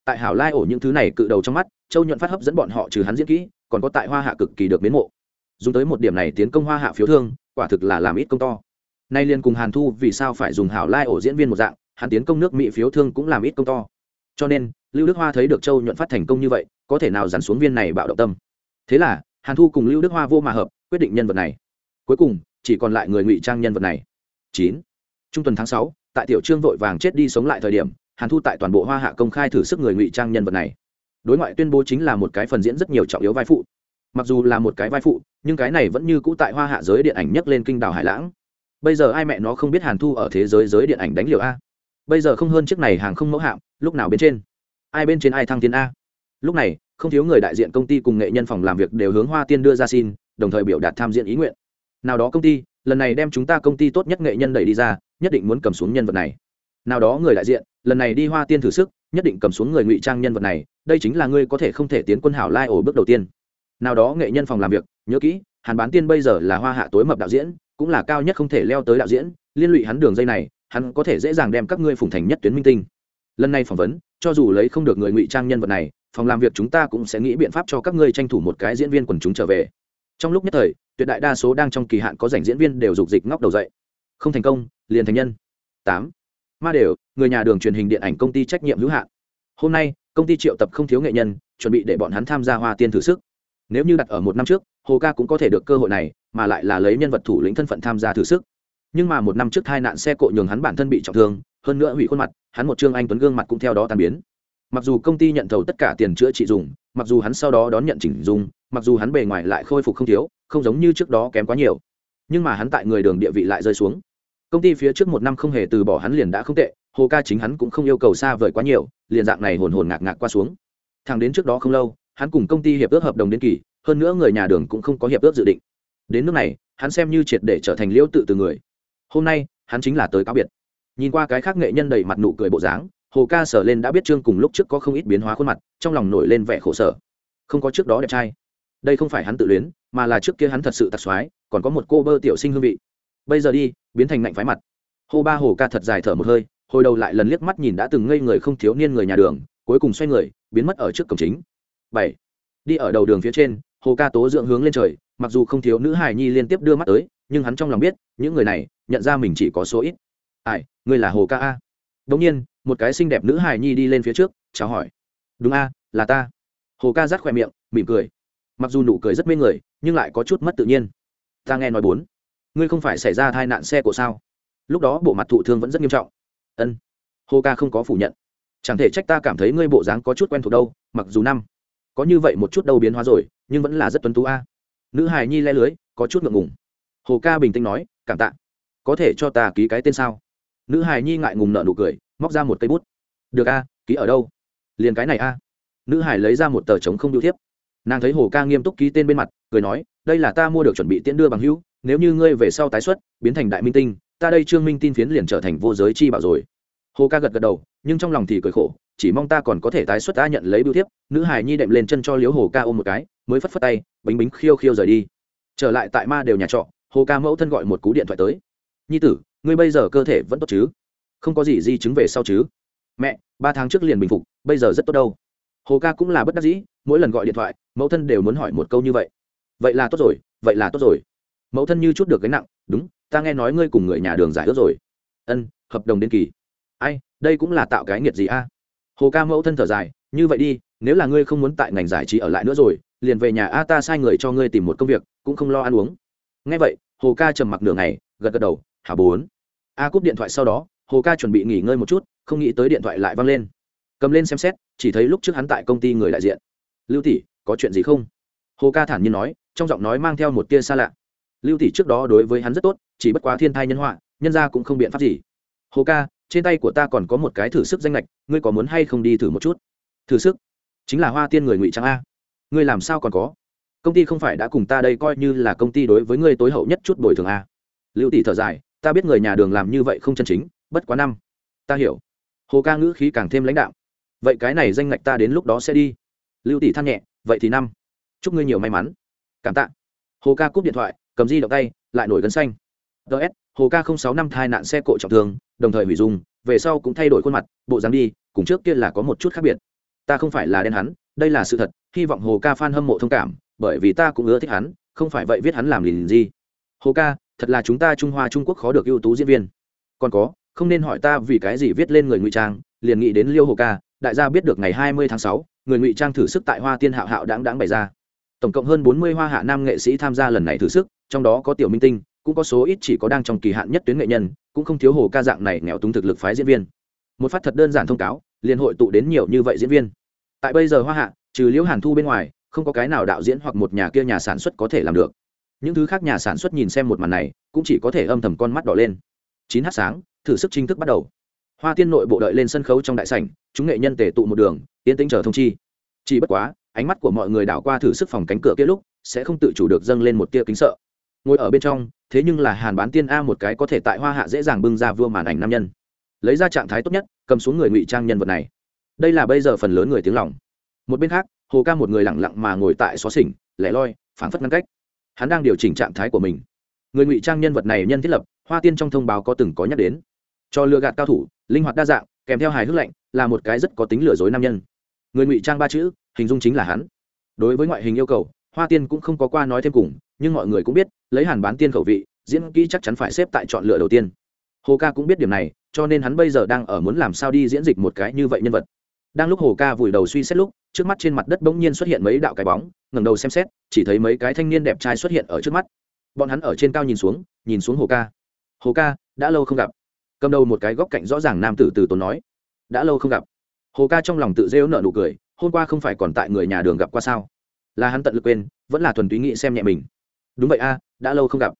tại hảo lai ổ những thứ này cự đầu trong mắt, châu nhuận phát hấp dẫn bọn họ trừ hắn diễn kỹ, còn có tại hoa hạ cực kỳ được biến mộ. Dùng tới một điểm này tiến công hoa hạ phiếu thương, quả thực là làm ít công to. Nay liên cùng hàn thu vì sao phải dùng hảo lai ổ diễn viên một dạng hàn tiến công nước mỹ phiếu thương cũng làm ít công to. Cho nên, lưu đức hoa thấy được châu nhuận phát thành công như vậy, có thể nào dàn xuống viên này bạo động tâm. Thế là, hàn thu cùng lưu đức hoa vô mà hợp, quyết định nhân vật này. Cuối cùng, chỉ còn lại người ngụy trang nhân vật này. Chín. Trung tuần tháng sáu, tại tiểu trương vội vàng chết đi sống lại thời điểm hàn thu tại toàn bộ hoa hạ công khai thử sức người ngụy trang nhân vật này. Đối ngoại tuyên bố chính là một cái phần diễn rất nhiều trọng yếu vai phụ. Mặc dù là một cái vai phụ, nhưng cái này vẫn như cũ tại hoa hạ giới điện ảnh nhấc lên kinh đảo hải lãng. Bây giờ ai mẹ nó không biết hàn thu ở thế giới giới điện ảnh đánh liều a? Bây giờ không hơn chiếc này hàng không mẫu hạm, lúc nào bên trên? Ai bên trên ai thăng tiến a? Lúc này, không thiếu người đại diện công ty cùng nghệ nhân phòng làm việc đều hướng hoa tiên đưa ra xin, đồng thời biểu đạt tham diện ý nguyện. Nào đó công ty, lần này đem chúng ta công ty tốt nhất nghệ nhân đẩy đi ra, nhất định muốn cầm xuống nhân vật này. Nào đó người đại diện lần này đi hoa tiên thử sức, nhất định cầm xuống người ngụy trang nhân vật này, đây chính là ngươi có thể không thể tiến quân hảo lai ổ bước đầu tiên. Nào đó nghệ nhân phòng làm việc, nhớ kỹ, hàn bán tiên bây giờ là hoa hạ tối mập đạo diễn, cũng là cao nhất không thể leo tới đạo diễn, liên lụy hắn đường dây này, hắn có thể dễ dàng đem các ngươi phủng thành nhất tuyến minh tinh. Lần này phỏng vấn, cho dù lấy không được người ngụy trang nhân vật này, phòng làm việc chúng ta cũng sẽ nghĩ biện pháp cho các ngươi tranh thủ một cái diễn viên quần chúng trở về. Trong lúc nhất thời, tuyệt đại đa số đang trong kỳ hạn có giành diễn viên đều dục dịch ngóc đầu dậy. Không thành công, liền thành nhân. Tám ma đều, người nhà đường truyền hình điện ảnh công ty trách nhiệm hữu hạn. Hôm nay, công ty triệu tập không thiếu nghệ nhân, chuẩn bị để bọn hắn tham gia hoa tiên thử sức. Nếu như đặt ở một năm trước, hồ ca cũng có thể được cơ hội này, mà lại là lấy nhân vật thủ lĩnh thân phận tham gia thử sức. Nhưng mà một năm trước hai nạn xe cộ nhường hắn bản thân bị trọng thương, hơn nữa hủy khuôn mặt, hắn một trương anh tuấn gương mặt cũng theo đó tan biến. Mặc dù công ty nhận thầu tất cả tiền chữa trị dùng, mặc dù hắn sau đó đón nhận chỉnh dung mặc dù hắn bề ngoài lại khôi phục không thiếu, không giống như trước đó kém quá nhiều. Nhưng mà hắn tại người đường địa vị lại rơi xuống công ty phía trước một năm không hề từ bỏ hắn liền đã không tệ, hồ ca chính hắn cũng không yêu cầu xa vời quá nhiều, liền dạng này hồn hồn ngạc ngạc qua xuống. Thằng đến trước đó không lâu, hắn cùng công ty hiệp ước hợp đồng đến kỳ, hơn nữa người nhà đường cũng không có hiệp ước dự định. Đến nước này, hắn xem như triệt để trở thành liễu tự từ người. Hôm nay, hắn chính là tới cáo biệt. Nhìn qua cái khác nghệ nhân đầy mặt nụ cười bộ dáng, hồ ca sở lên đã biết trương cùng lúc trước có không ít biến hóa khuôn mặt, trong lòng nổi lên vẻ khổ sở. Không có trước đó đẹp trai. Đây không phải hắn tự luyến, mà là trước kia hắn thật sự tặc xoái còn có một cô bơ tiểu sinh hương vị bây giờ đi, biến thành ngạnh phái mặt. Hô ba hồ ca thật dài thở một hơi, hồi đầu lại lần liếc mắt nhìn đã từng ngây người không thiếu niên người nhà đường, cuối cùng xoay người, biến mất ở trước cổng chính. Bảy, đi ở đầu đường phía trên hồ ca tố dưỡng hướng lên trời, mặc dù không thiếu nữ hài nhi liên tiếp đưa mắt tới, nhưng hắn trong lòng biết, những người này, nhận ra mình chỉ có số ít. Ai, ngươi là hồ ca a. Đống nhiên, một cái xinh đẹp nữ hài nhi đi lên phía trước, chào hỏi. Đúng a, là ta. Hồ ca rắt khỏe miệng, mỉm cười. Mặc dù nụ cười rất mê người, nhưng lại có chút mất tự nhiên. Ta nghe nói bốn ngươi không phải xảy ra tai nạn xe của sao? Lúc đó bộ mặt thụ thương vẫn rất nghiêm trọng. Ân. Hồ ca không có phủ nhận. Chẳng thể trách ta cảm thấy ngươi bộ dáng có chút quen thuộc đâu, mặc dù năm. Có như vậy một chút đâu biến hóa rồi, nhưng vẫn là rất tuấn tú a. Nữ hài nhi le lưới, có chút ngượng ngùng. Hồ ca bình tĩnh nói, cảm tạ. Có thể cho ta ký cái tên sao? Nữ hài nhi ngại ngùng nợ nụ cười, móc ra một cây bút. Được a, ký ở đâu? Liền cái này a. Nữ hải lấy ra một tờ trống không điêu thiếp. Nàng thấy hồ ca nghiêm túc ký tên bên mặt, cười nói, đây là ta mua được chuẩn bị tiễn đưa bằng hữu nếu như ngươi về sau tái xuất, biến thành đại minh tinh, ta đây trương minh tin phiến liền trở thành vô giới chi bảo rồi. Hồ ca gật gật đầu, nhưng trong lòng thì cười khổ, chỉ mong ta còn có thể tái xuất ta nhận lấy bưu thiếp, nữ hải nhi đệm lên chân cho liếu hồ ca ôm một cái, mới phất phất tay bánh bính khiêu khiêu rời đi. Trở lại tại ma đều nhà trọ, hồ ca mẫu thân gọi một cú điện thoại tới. Nhi tử, ngươi bây giờ cơ thể vẫn tốt chứ? Không có gì di chứng về sau chứ? Mẹ, ba tháng trước liền bình phục, bây giờ rất tốt đâu. Hồ ca cũng là bất đắc dĩ, mỗi lần gọi điện thoại, mẫu thân đều muốn hỏi một câu như vậy. Vậy là tốt rồi, vậy là tốt rồi mẫu thân như chút được gánh nặng, đúng, ta nghe nói ngươi cùng người nhà đường giải ước rồi. Ân, hợp đồng đến kỳ. Ai, đây cũng là tạo cái nghiệt gì a? Hồ ca mẫu thân thở dài, như vậy đi, nếu là ngươi không muốn tại ngành giải trí ở lại nữa rồi, liền về nhà a ta sai người cho ngươi tìm một công việc, cũng không lo ăn uống. Ngay vậy, hồ ca trầm mặc nửa ngày, gật gật đầu, hả bốn? A cúp điện thoại sau đó, hồ ca chuẩn bị nghỉ ngơi một chút, không nghĩ tới điện thoại lại văng lên. Cầm lên xem xét, chỉ thấy lúc trước hắn tại công ty người đại diện. Lưu tỷ, có chuyện gì không? Hồ ca thản nhiên nói, trong giọng nói mang theo một tia xa lạ lưu tỷ trước đó đối với hắn rất tốt, chỉ bất quá thiên thai nhân họa, nhân ra cũng không biện pháp gì. Hồ ca, trên tay của ta còn có một cái thử sức danh lệch ngươi có muốn hay không đi thử một chút? Thử sức? Chính là hoa tiên người ngụy trang a. Ngươi làm sao còn có? Công ty không phải đã cùng ta đây coi như là công ty đối với ngươi tối hậu nhất chút bồi thường a. Lưu tỷ thở dài, ta biết người nhà đường làm như vậy không chân chính, bất quá năm. Ta hiểu. Hồ ca ngữ khí càng thêm lãnh đạo vậy cái này danh ngạch ta đến lúc đó sẽ đi. Lưu tỷ than nhẹ, vậy thì năm. Chúc ngươi nhiều may mắn. Cảm tạ. Hồ ca cúp điện thoại cầm di động tay, lại nổi gân xanh. Ts hồ ca không sáu năm thai nạn xe cộ trọng thương, đồng thời hủy dung, về sau cũng thay đổi khuôn mặt, bộ dáng đi, cùng trước kia là có một chút khác biệt. Ta không phải là đen hắn, đây là sự thật, hy vọng hồ ca f a n hâm mộ thông cảm, bởi vì ta cũng ưa thích hắn, không phải vậy viết hắn làm lìn gì. Hồ ca, thật là chúng ta trung hoa trung quốc khó được ưu tú diễn viên. Còn có, không nên hỏi ta vì cái gì viết lên người ngụy trang, liền nghĩ đến liêu hồ ca, đại gia biết được ngày hai mươi tháng sáu, người ngụy trang thử sức tại hoa tiên hạo hạo đáng đáng bày ra. Tổng cộng hơn bốn mươi hoa hạ nam nghệ sĩ tham gia lần này thử sức trong đó có tiểu minh tinh, cũng có số ít chỉ có đang trong kỳ hạn nhất tuyến nghệ nhân, cũng không thiếu hồ ca dạng này nghèo túng thực lực phái diễn viên. Một phát thật đơn giản thông cáo, liền hội tụ đến nhiều như vậy diễn viên. Tại bây giờ hoa hạ, trừ liễu hàn thu bên ngoài, không có cái nào đạo diễn hoặc một nhà kia nhà sản xuất có thể làm được. Những thứ khác nhà sản xuất nhìn xem một màn này, cũng chỉ có thể âm thầm con mắt đỏ lên. Chín h sáng, thử sức chính thức bắt đầu. Hoa tiên nội bộ đợi lên sân khấu trong đại sảnh, chúng nghệ nhân tề tụ một đường tiến tĩnh chờ thông chi. Chỉ bất quá, ánh mắt của mọi người đảo qua thử sức phòng cánh cửa kia lúc, sẽ không tự chủ được dâng lên một tia kính sợ ngồi ở bên trong, thế nhưng là hàn bán tiên a một cái có thể tại hoa hạ dễ dàng bưng ra vua màn ảnh nam nhân. Lấy ra trạng thái tốt nhất, cầm xuống người ngụy trang nhân vật này. Đây là bây giờ phần lớn người tiếng lòng. Một bên khác, hồ ca một người lẳng lặng mà ngồi tại xó xỉnh, lẻ loi, phảng phất ngăn cách. Hắn đang điều chỉnh trạng thái của mình. Người ngụy trang nhân vật này nhân thiết lập, hoa tiên trong thông báo có từng có nhắc đến. Cho lừa gạt cao thủ, linh hoạt đa dạng, kèm theo hài hước lạnh, là một cái rất có tính lừa dối nam nhân. Người ngụy trang ba chữ, hình dung chính là hắn. Đối với ngoại hình yêu cầu, hoa tiên cũng không có qua nói thêm cùng nhưng mọi người cũng biết, lấy hàn bán tiên khẩu vị, diễn kỹ chắc chắn phải xếp tại chọn lựa đầu tiên. Hồ ca cũng biết điểm này, cho nên hắn bây giờ đang ở muốn làm sao đi diễn dịch một cái như vậy nhân vật. Đang lúc hồ ca vùi đầu suy xét lúc, trước mắt trên mặt đất bỗng nhiên xuất hiện mấy đạo cái bóng, ngẩng đầu xem xét, chỉ thấy mấy cái thanh niên đẹp trai xuất hiện ở trước mắt. Bọn hắn ở trên cao nhìn xuống nhìn xuống hồ ca. Hồ ca, đã lâu không gặp. Cầm đầu một cái góc cạnh rõ ràng nam tử từ tốn nói. Đã lâu không gặp. Hồ ca trong lòng tự rêu nợ nụ cười, hôm qua không phải còn tại người nhà đường gặp qua sao? Là hắn tận lực quên, vẫn là thuần túy nghĩ xem nhẹ mình đúng vậy a, đã lâu không gặp.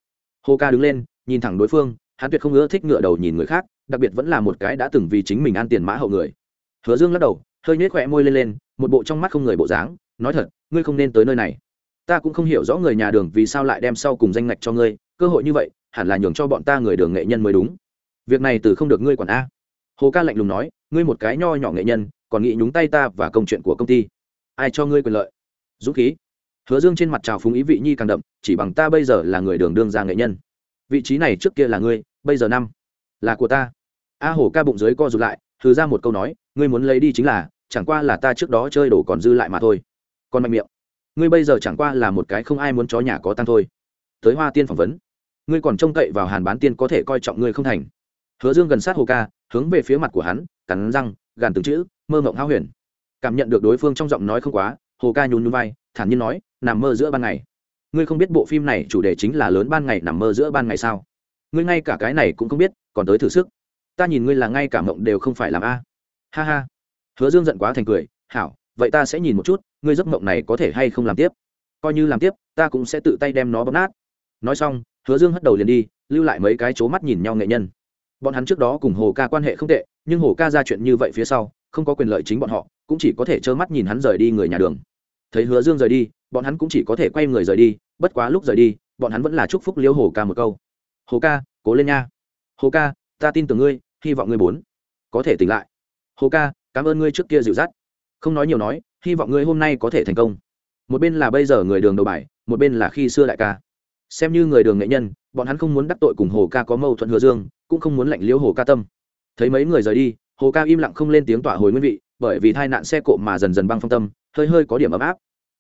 Hồ ca đứng lên, nhìn thẳng đối phương, hắn tuyệt không ưa thích ngựa đầu nhìn người khác, đặc biệt vẫn là một cái đã từng vì chính mình ăn tiền mã hậu người. Hứa dương lắc đầu, hơi nhếch khỏe môi lên lên, một bộ trong mắt không người bộ dáng, nói thật, ngươi không nên tới nơi này. Ta cũng không hiểu rõ người nhà đường vì sao lại đem sau cùng danh ngạch cho ngươi, cơ hội như vậy, hẳn là nhường cho bọn ta người đường nghệ nhân mới đúng. Việc này từ không được ngươi quản a. Hồ ca lạnh lùng nói, ngươi một cái nho nhỏ nghệ nhân, còn nghĩ nhúng tay ta và công chuyện của công ty. Ai cho ngươi quyền lợi? Dũng khí hứa dương trên mặt trào phúng ý vị nhi càng đậm, chỉ bằng ta bây giờ là người đường đương ra nghệ nhân. Vị trí này trước kia là ngươi, bây giờ năm, là của ta. A hổ ca bụng dưới co rụt lại, thử ra một câu nói, ngươi muốn lấy đi chính là, chẳng qua là ta trước đó chơi đổ còn dư lại mà thôi. Còn mạnh miệng. Ngươi bây giờ chẳng qua là một cái không ai muốn chó nhà có tăng thôi. Tới hoa tiên phỏng vấn. Ngươi còn trông cậy vào hàn bán tiên có thể coi trọng ngươi không thành. Hứa dương gần sát hồ ca, hướng về phía mặt của hắn, cắn răng, gàn từng chữ, mơ mộng hao huyền. Cảm nhận được đối phương trong giọng nói không quá hồ ca nhún nhún vai, thản nhiên nói nằm mơ giữa ban ngày. Ngươi không biết bộ phim này chủ đề chính là lớn ban ngày nằm mơ giữa ban ngày sao? Ngươi ngay cả cái này cũng không biết, còn tới thử sức. Ta nhìn ngươi là ngay cả mộng đều không phải làm a. Ha ha. Hứa dương giận quá thành cười, hảo, vậy ta sẽ nhìn một chút, ngươi giấc mộng này có thể hay không làm tiếp? Coi như làm tiếp, ta cũng sẽ tự tay đem nó bóp nát. Nói xong, hứa dương hất đầu liền đi, lưu lại mấy cái c mắt nhìn nhau nghệ nhân. Bọn hắn trước đó cùng hồ ca quan hệ không tệ, nhưng hồ ca ra chuyện như vậy phía sau, không có quyền lợi chính bọn họ, cũng chỉ có thể trơ mắt nhìn hắn rời đi người nhà đường. Thấy hứa dương rời đi bọn hắn cũng chỉ có thể quay người rời đi, bất quá lúc rời đi, bọn hắn vẫn là chúc phúc liêu hồ ca một câu. Hồ ca, cố lên nha. Hồ ca, ta tin tưởng ngươi, hy vọng ngươi bốn có thể tỉnh lại. Hồ ca, cảm ơn ngươi trước kia dịu dắt. Không nói nhiều nói, hy vọng ngươi hôm nay có thể thành công. Một bên là bây giờ người đường đầu bài, một bên là khi xưa đại ca. Xem như người đường nghệ nhân, bọn hắn không muốn đắc tội cùng hồ ca có mâu thuẫn hứa dương, cũng không muốn lạnh liễu hồ ca tâm. Thấy mấy người rời đi, hồ ca im lặng không lên tiếng tỏa hồi nguyên vị, bởi vì tai nạn xe cộ mà dần dần băng phong tâm, hơi hơi có điểm ấm áp.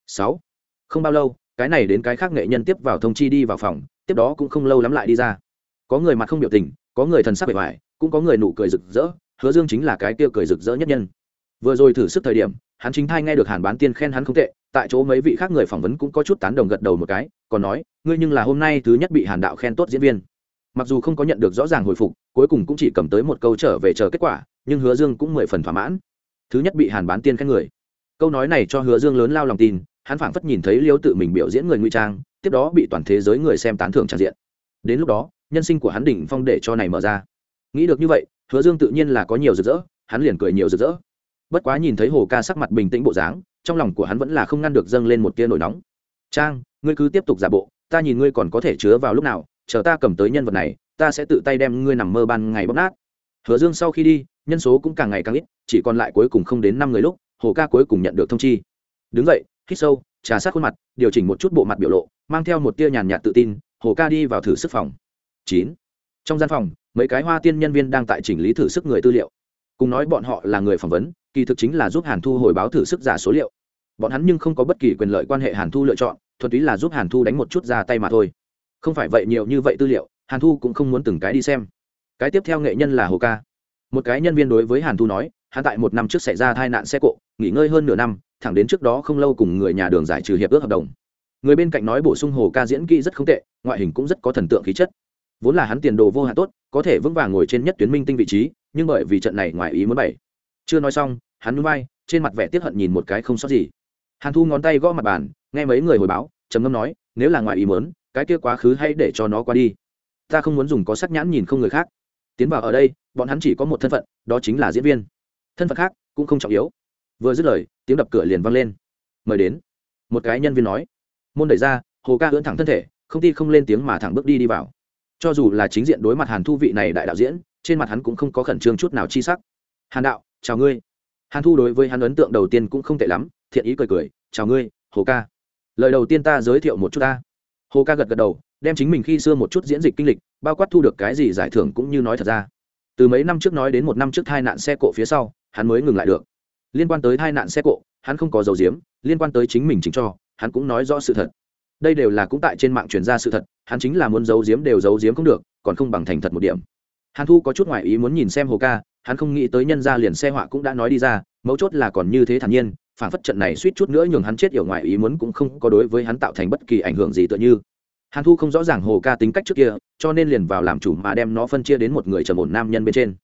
Sáu không bao lâu, cái này đến cái khác nghệ nhân tiếp vào thông chi đi vào phòng, tiếp đó cũng không lâu lắm lại đi ra. Có người mặt không biểu tình, có người thần sắc bề ngoài, cũng có người nụ cười rực rỡ, hứa dương chính là cái kia cười rực rỡ nhất nhân. Vừa rồi thử sức thời điểm, hắn chính thai nghe được hàn bán tiên khen hắn không tệ, tại chỗ mấy vị khác người phỏng vấn cũng có chút tán đồng gật đầu một cái, còn nói, ngươi nhưng là hôm nay thứ nhất bị hàn đạo khen tốt diễn viên. Mặc dù không có nhận được rõ ràng hồi phục, cuối cùng cũng chỉ cầm tới một câu trở về chờ kết quả, nhưng hứa dương cũng mười phần thỏa mãn. Thứ nhất bị hàn bán tiên khen người. Câu nói này cho hứa dương lớn lao lòng tin hắn phảng phất nhìn thấy liêu tự mình biểu diễn người nguy trang, tiếp đó bị toàn thế giới người xem tán thưởng tràn diện. Đến lúc đó, nhân sinh của hắn đỉnh phong để cho này mở ra. Nghĩ được như vậy, hứa dương tự nhiên là có nhiều rực rỡ, hắn liền cười nhiều rực rỡ. Bất quá nhìn thấy hồ ca sắc mặt bình tĩnh bộ dáng, trong lòng của hắn vẫn là không ngăn được dâng lên một tia nổi nóng. Trang, ngươi cứ tiếp tục giả bộ, ta nhìn ngươi còn có thể chứa vào lúc nào, chờ ta cầm tới nhân vật này, ta sẽ tự tay đem ngươi nằm mơ ban ngày bóp nát. Hứa dương sau khi đi, nhân số cũng càng ngày càng ít, chỉ còn lại cuối cùng không đến năm người lúc, hồ ca cuối cùng nhận được thông chi. Đứng dậy hít sâu, trà sát khuôn mặt, điều chỉnh một chút bộ mặt biểu lộ, mang theo một tia nhàn nhạt tự tin, hồ ca đi vào thử sức phòng. Chín. Trong gian phòng, mấy cái hoa tiên nhân viên đang tại chỉnh lý thử sức người tư liệu. Cùng nói bọn họ là người phỏng vấn, kỳ thực chính là giúp hàn thu hồi báo thử sức giả số liệu. Bọn hắn nhưng không có bất kỳ quyền lợi quan hệ hàn thu lựa chọn, thuần túy là giúp hàn thu đánh một chút ra tay mà thôi. Không phải vậy nhiều như vậy tư liệu, hàn thu cũng không muốn từng cái đi xem. Cái tiếp theo nghệ nhân là hồ ca. Một cái nhân viên đối với hàn thu nói, hắn tại một năm trước xảy ra tai nạn xe cộ, nghỉ ngơi hơn nửa năm thẳng đến trước đó không lâu cùng người nhà đường giải trừ hiệp ước hợp đồng. Người bên cạnh nói bổ sung hồ ca diễn kỹ rất không tệ, ngoại hình cũng rất có thần tượng khí chất. Vốn là hắn tiền đồ vô hạn tốt, có thể vững vàng ngồi trên nhất tuyến minh tinh vị trí, nhưng bởi vì trận này ngoài ý muốn bảy chưa nói xong, hắn núi bay trên mặt vẻ tiếp hận nhìn một cái không sót gì. Hàn thu ngón tay gõ mặt bàn, nghe mấy người hồi báo, trầm ngâm nói, nếu là ngoài ý muốn, cái kia quá khứ hãy để cho nó qua đi. Ta không muốn dùng có sắc nhãn nhìn không người khác. Tiến vào ở đây, bọn hắn chỉ có một thân phận, đó chính là diễn viên. Thân phận khác cũng không trọng yếu vừa dứt lời, tiếng đập cửa liền vang lên. Mời đến. Một cái nhân viên nói. Môn đẩy ra, hồ ca ưỡn thẳng thân thể, không ti không lên tiếng mà thẳng bước đi đi vào. Cho dù là chính diện đối mặt hàn thu vị này đại đạo diễn, trên mặt hắn cũng không có khẩn trương chút nào chi sắc. Hàn đạo, chào ngươi. Hàn thu đối với hắn ấn tượng đầu tiên cũng không tệ lắm, thiện ý cười cười, chào ngươi, hồ ca. Lời đầu tiên ta giới thiệu một chút ta. Hồ ca gật gật đầu, đem chính mình khi xưa một chút diễn dịch kinh lịch, bao quát thu được cái gì giải thưởng cũng như nói thật ra. Từ mấy năm trước nói đến một năm trước tai nạn xe cộ phía sau, hắn mới ngừng lại được liên quan tới tai nạn xe cộ, hắn không có dầu diếm, liên quan tới chính mình chính cho, hắn cũng nói rõ sự thật. Đây đều là cũng tại trên mạng truyền ra sự thật, hắn chính là muốn giấu giếm đều giấu giếm không được, còn không bằng thành thật một điểm. Hàn thu có chút ngoại ý muốn nhìn xem hồ ca, hắn không nghĩ tới nhân gia liền xe họa cũng đã nói đi ra, mấu chốt là còn như thế thản nhiên, phản phất trận này suýt chút nữa nhường hắn chết yểu ngoại ý muốn cũng không có đối với hắn tạo thành bất kỳ ảnh hưởng gì tựa như. Hàn thu không rõ ràng hồ ca tính cách trước kia, cho nên liền vào làm chủ mà đem nó phân chia đến một người trầm ổn nam nhân bên trên.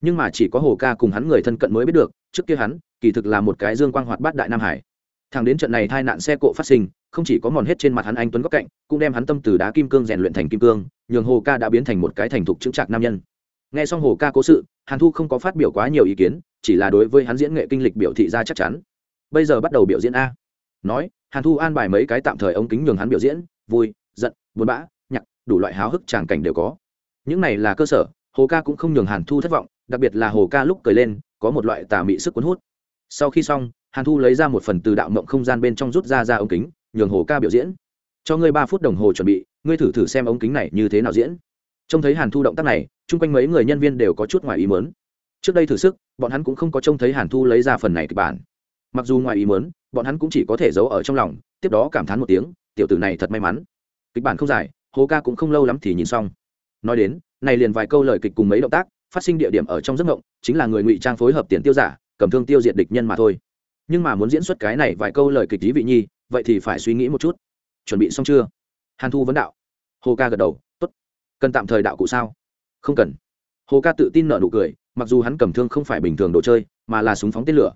Nhưng mà chỉ có hồ ca cùng hắn người thân cận mới biết được, trước kia hắn kỳ thực là một cái dương quang hoạt bát đại nam hải. Thằng đến trận này tai nạn xe cộ phát sinh, không chỉ có mòn hết trên mặt hắn anh tuấn góc cạnh, cũng đem hắn tâm từ đá kim cương rèn luyện thành kim cương, nhường hồ ca đã biến thành một cái thành thục chững chạc nam nhân. Nghe xong hồ ca cố sự, hàn thu không có phát biểu quá nhiều ý kiến, chỉ là đối với hắn diễn nghệ kinh lịch biểu thị ra chắc chắn. Bây giờ bắt đầu biểu diễn a. Nói, hàn thu an bài mấy cái tạm thời ống kính nhường hắn biểu diễn, vui, giận, buồn bã, nhạc, đủ loại háo hức tràng cảnh đều có. Những này là cơ sở, hồ ca cũng không nhường hàn thu thất vọng, đặc biệt là hồ ca lúc cười lên, có một loại tà mị sức cuốn hút sau khi xong, hàn thu lấy ra một phần từ đạo mộng không gian bên trong rút ra ra ống kính, nhường hồ ca biểu diễn. Cho ngươi ba phút đồng hồ chuẩn bị, ngươi thử thử xem ống kính này như thế nào diễn. Trông thấy hàn thu động tác này, chung quanh mấy người nhân viên đều có chút ngoài ý mớn trước đây thử sức, bọn hắn cũng không có trông thấy hàn thu lấy ra phần này kịch bản. Mặc dù ngoài ý mớn bọn hắn cũng chỉ có thể giấu ở trong lòng, tiếp đó cảm thán một tiếng, tiểu tử này thật may mắn. Kịch bản không dài, hồ ca cũng không lâu lắm thì nhìn xong. Nói đến, này liền vài câu lời kịch cùng mấy động tác, phát sinh địa điểm ở trong giấc mộng, chính là người ngụy trang phối hợp tiền tiêu giả cầm thương tiêu diệt địch nhân mà thôi. Nhưng mà muốn diễn xuất cái này vài câu lời kịch lý vị nhi, vậy thì phải suy nghĩ một chút. Chuẩn bị xong chưa? Hàn thu vấn đạo. Hồ ca gật đầu t ố t cần tạm thời đạo cụ sao? Không cần. Hồ ca tự tin nợ nụ cười, mặc dù hắn cầm thương không phải bình thường đồ chơi, mà là súng phóng tên lửa.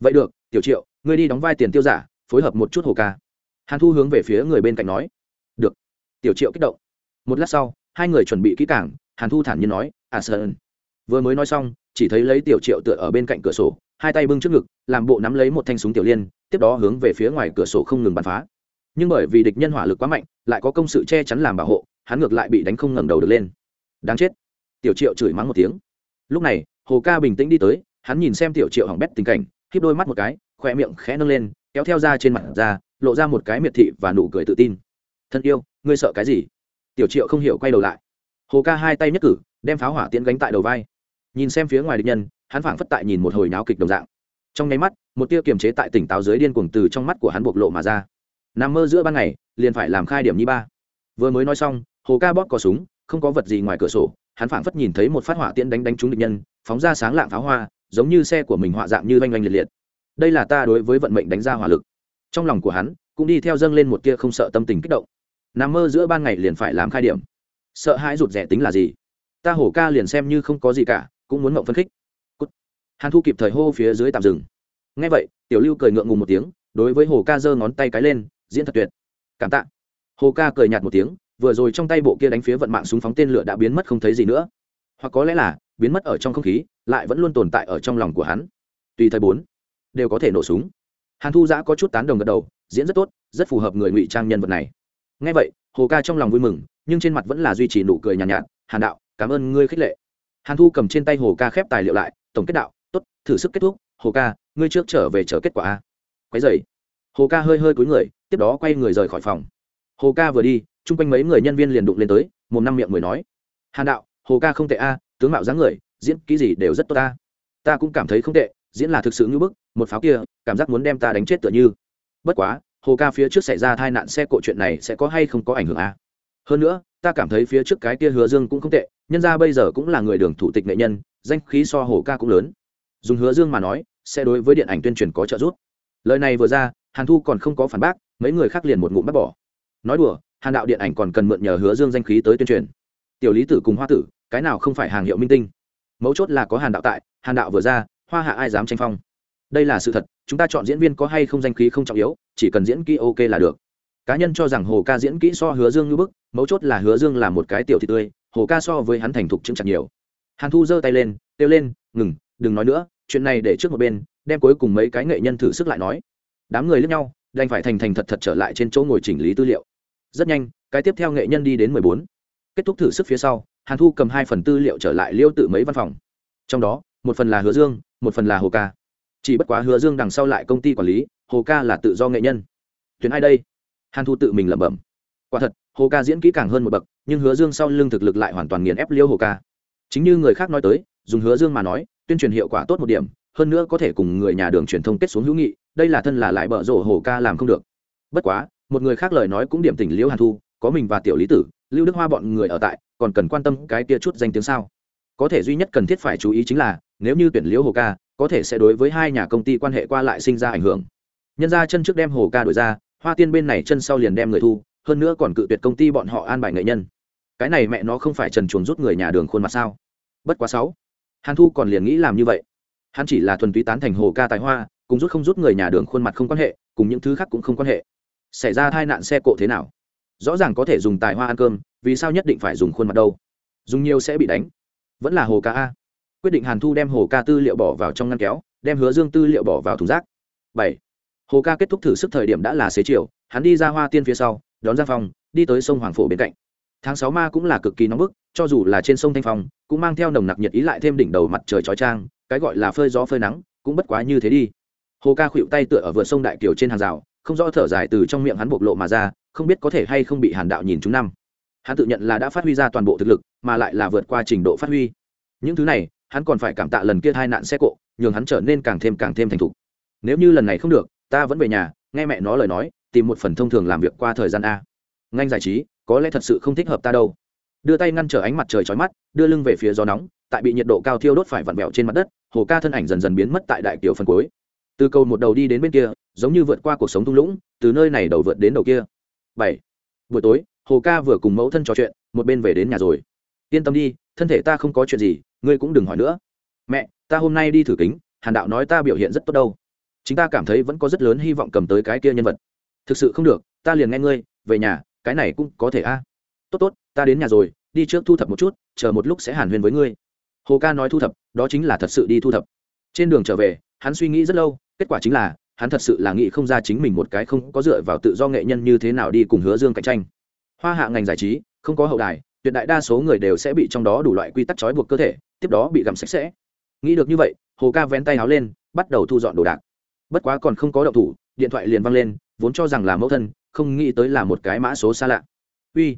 Vậy được, tiểu triệu, ngươi đi đóng vai tiền tiêu giả, phối hợp một chút hồ ca. Hàn thu hướng về phía người bên cạnh nói. Được. Tiểu triệu kích động. Một lát sau, hai người chuẩn bị kỹ cảng hàn thu thản nhiên nói à sơn vừa mới nói xong, chỉ thấy lấy tiểu triệu tựa ở bên cạnh cửa sổ, hai tay bưng trước ngực, làm bộ nắm lấy một thanh súng tiểu liên, tiếp đó hướng về phía ngoài cửa sổ không ngừng bắn phá. Nhưng bởi vì địch nhân hỏa lực quá mạnh, lại có công sự che chắn làm bảo hộ, hắn ngược lại bị đánh không ngẩng đầu được lên. Đáng chết. Tiểu triệu chửi mắng một tiếng. Lúc này, hồ ca bình tĩnh đi tới, hắn nhìn xem tiểu triệu hỏng bét tình cảnh khiếp đôi mắt một cái khoe miệng khẽ nâng lên, kéo theo ra trên mặt ra, lộ ra một cái miệt thị và nụ cười tự tin. Thân yêu, ngươi sợ cái gì? Tiểu triệu không hiểu quay đầu lại. Hồ ca hai tay nhất cử, đem pháo hỏa tiễn gánh tại đầu vai nhìn xem phía ngoài địch nhân, hắn phảng phất tại nhìn một hồi náo kịch đồng dạng. Trong nháy mắt, một tia kiềm chế tại tỉnh táo dưới điên cuồng từ trong mắt của hắn bộc lộ mà ra. Nằm mơ giữa ban ngày, liền phải làm khai điểm như ba. Vừa mới nói xong, hồ ca bóp cò súng, không có vật gì ngoài cửa sổ, hắn phảng phất nhìn thấy một phát hỏa tiễn đánh đánh trúng địch nhân, phóng ra sáng lạng pháo hoa, giống như xe của mình họa dạng như oanh oanh liệt liệt. Đây là ta đối với vận mệnh đánh ra hỏa lực. Trong lòng của hắn, cũng đi theo dâng lên một tia không sợ tâm tình kích động. Nằm mơ giữa ban ngày liền phải làm khai điểm. Sợ hãi rụt rẻ tính là gì? Ta hổ ca liền xem như không có gì cả cũng muốn ngộng phân khích. Cút. hàn thu kịp thời hô phía dưới tạm dừng. Ngay vậy tiểu lưu cười ngượng ngùng một tiếng đối với hồ ca giơ ngón tay cái lên diễn thật tuyệt. Cảm tạ. Hồ ca cười nhạt một tiếng vừa rồi trong tay bộ kia đánh phía vận mạng súng phóng tên lửa đã biến mất không thấy gì nữa. Hoặc có lẽ là biến mất ở trong không khí lại vẫn luôn tồn tại ở trong lòng của hắn. Tùy thời bốn đều có thể nổ súng. Hàn thu giã có chút tán đồng gật đầu diễn rất tốt rất phù hợp người ngụy trang nhân vật này. Ngay vậy hồ ca trong lòng vui mừng nhưng trên mặt vẫn là duy trì nụ cười nhàn nhạt, nhạt hàn đạo cảm ơn ngươi khích lệ hàn thu cầm trên tay hồ ca khép tài liệu lại, tổng kết đạo t ố t thử sức kết thúc, hồ ca, ngươi trước trở về chờ kết quả a. Quái dày hồ ca hơi hơi cúi người, tiếp đó quay người rời khỏi phòng. Hồ ca vừa đi, chung quanh mấy người nhân viên liền đụng lên tới, một năm miệng mới nói, hàn đạo, hồ ca không tệ a, tướng mạo dáng người, diễn kỹ gì đều rất tốt ta ta cũng cảm thấy không tệ, diễn là thực sự ngưỡng bức, một pháo kia, cảm giác muốn đem ta đánh chết tựa như. Bất quá, hồ ca phía trước xảy ra tai nạn xe cộ chuyện này sẽ có hay không có ảnh hưởng à? Hơn nữa, ta cảm thấy phía trước cái kia hứa dương cũng không tệ, nhân ra bây giờ cũng là người đường thủ tịch nghệ nhân, danh khí so hồ ca cũng lớn. Dùng hứa dương mà nói, sẽ đối với điện ảnh tuyên truyền có trợ giúp. Lời này vừa ra, hàn thu còn không có phản bác, mấy người khác liền một ngụm bắt bỏ. Nói đùa, hàn đạo điện ảnh còn cần mượn nhờ hứa dương danh khí tới tuyên truyền. Tiểu lý tử cùng hoa tử, cái nào không phải hàng hiệu minh tinh. Mấu chốt là có hàn đạo tại, hàn đạo vừa ra, hoa hạ ai dám tranh phong? Đây là sự thật, chúng ta chọn diễn viên có hay không danh khí không trọng yếu, chỉ cần diễn kỹ ok là được cá nhân cho rằng hồ ca diễn kỹ so hứa dương như bức, mấu chốt là hứa dương là một cái tiểu thị tươi, hồ ca so với hắn thành thục chững chặt nhiều. Hàn thu giơ tay lên, kêu lên, ngừng, đừng nói nữa, chuyện này để trước một bên, đem cuối cùng mấy cái nghệ nhân thử sức lại nói. Đám người lướt nhau, đành phải thành thành thật thật trở lại trên chỗ ngồi chỉnh lý tư liệu. Rất nhanh, cái tiếp theo nghệ nhân đi đến mười bốn. Kết thúc thử sức phía sau, hàn thu cầm hai phần tư liệu trở lại liêu tự mấy văn phòng. Trong đó, một phần là hứa dương, một phần là hồ ca. Chỉ bất quá hứa dương đằng sau lại công ty quản lý, hồ ca là tự do nghệ nhân. Tuyển ai đây? Hàn thu tự mình lẩm bẩm. Quả thật, hồ ca diễn kỹ càng hơn một bậc, nhưng hứa dương sau lưng thực lực lại hoàn toàn nghiền ép liêu hồ ca. Chính như người khác nói tới, dùng hứa dương mà nói, tuyên truyền hiệu quả tốt một điểm, hơn nữa có thể cùng người nhà đường truyền thông kết xuống hữu nghị, đây là thân là lại bợ rộ hồ ca làm không được. Bất quá, một người khác lời nói cũng điểm tỉnh liễu hàn thu, có mình và tiểu lý tử, lưu đức hoa bọn người ở tại, còn cần quan tâm cái tia chút danh tiếng sao? Có thể duy nhất cần thiết phải chú ý chính là, nếu như tuyển liễu hồ ca, có thể sẽ đối với hai nhà công ty quan hệ qua lại sinh ra ảnh hưởng. Nhân ra chân trước đem hồ ca đổi ra hoa tiên bên này chân sau liền đem người thu, hơn nữa còn cự tuyệt công ty bọn họ an bài nghệ nhân. Cái này mẹ nó không phải trần chuồn rút người nhà đường khuôn mặt sao? Bất quá sáu. Hàn thu còn liền nghĩ làm như vậy. Hắn chỉ là thuần túy tán thành hồ ca tài hoa, cùng rút không rút người nhà đường khuôn mặt không quan hệ, cùng những thứ khác cũng không quan hệ. Xảy ra tai nạn xe cộ thế nào? Rõ ràng có thể dùng tài hoa ăn cơm, vì sao nhất định phải dùng khuôn mặt đâu? Dùng nhiều sẽ bị đánh. Vẫn là hồ ca a. Quyết định hàn thu đem hồ ca tư liệu bỏ vào trong ngăn kéo, đem hứa dương tư liệu bỏ vào thùng rác. Bảy hồ ca kết thúc thử sức thời điểm đã là xế chiều, hắn đi ra hoa tiên phía sau, đón giang phong, đi tới sông hoàng phổ bên cạnh. Tháng sáu ma cũng là cực kỳ nóng bức, cho dù là trên sông thanh phong, cũng mang theo nồng nặc nhiệt ý lại thêm đỉnh đầu mặt trời chói trang cái gọi là phơi gió phơi nắng, cũng bất quá như thế đi. Hồ ca khuỵu tay tựa ở vượt sông đại kiều trên hàng rào, không rõ thở dài từ trong miệng hắn bộc lộ mà ra, không biết có thể hay không bị hàn đạo nhìn chúng năm. Hắn tự nhận là đã phát huy ra toàn bộ thực lực, mà lại là vượt qua trình độ phát huy. Những thứ này, hắn còn phải cảm tạ lần kia hai nạn xe cộ, nhường hắn trở nên càng thêm càng thêm thành thục. Nếu như lần này không được ta vẫn về nhà, nghe mẹ nó lời nói, tìm một phần thông thường làm việc qua thời gian a. Ngành giải trí, có lẽ thật sự không thích hợp ta đâu. Đưa tay ngăn trở ánh mặt trời chói mắt, đưa lưng về phía gió nóng, tại bị nhiệt độ cao thiêu đốt phải vặn vẹo trên mặt đất, hồ ca thân ảnh dần dần biến mất tại đại kiều phần cuối. Từ cầu một đầu đi đến bên kia, giống như vượt qua cuộc sống thung lũng, từ nơi này đầu vượt đến đầu kia. Bảy. Buổi tối, hồ ca vừa cùng mẫu thân trò chuyện, một bên về đến nhà rồi. Yên tâm đi, thân thể ta không có chuyện gì, ngươi cũng đừng hỏi nữa. Mẹ, ta hôm nay đi thử kính, hàn đạo nói ta biểu hiện rất tốt đâu chúng ta cảm thấy vẫn có rất lớn hy vọng cầm tới cái kia nhân vật. Thực sự không được, ta liền nghe ngươi, về nhà, cái này cũng có thể a. Tốt tốt, ta đến nhà rồi, đi trước thu thập một chút, chờ một lúc sẽ hàn huyên với ngươi. Hồ ca nói thu thập, đó chính là thật sự đi thu thập. Trên đường trở về, hắn suy nghĩ rất lâu, kết quả chính là, hắn thật sự là nghĩ không ra chính mình một cái không có dựa vào tự do nghệ nhân như thế nào đi cùng hứa dương cạnh tranh. Hoa hạ ngành giải trí, không có hậu đài, tuyệt đại đa số người đều sẽ bị trong đó đủ loại quy tắc trói buộc cơ thể, tiếp đó bị gặm sạch sẽ. Nghĩ được như vậy, hồ ca vén tay áo lên, bắt đầu thu dọn đồ đạc bất quá còn không có động thủ, điện thoại liền văng lên, vốn cho rằng là mẫu thân, không nghĩ tới là một cái mã số xa lạ. Uy,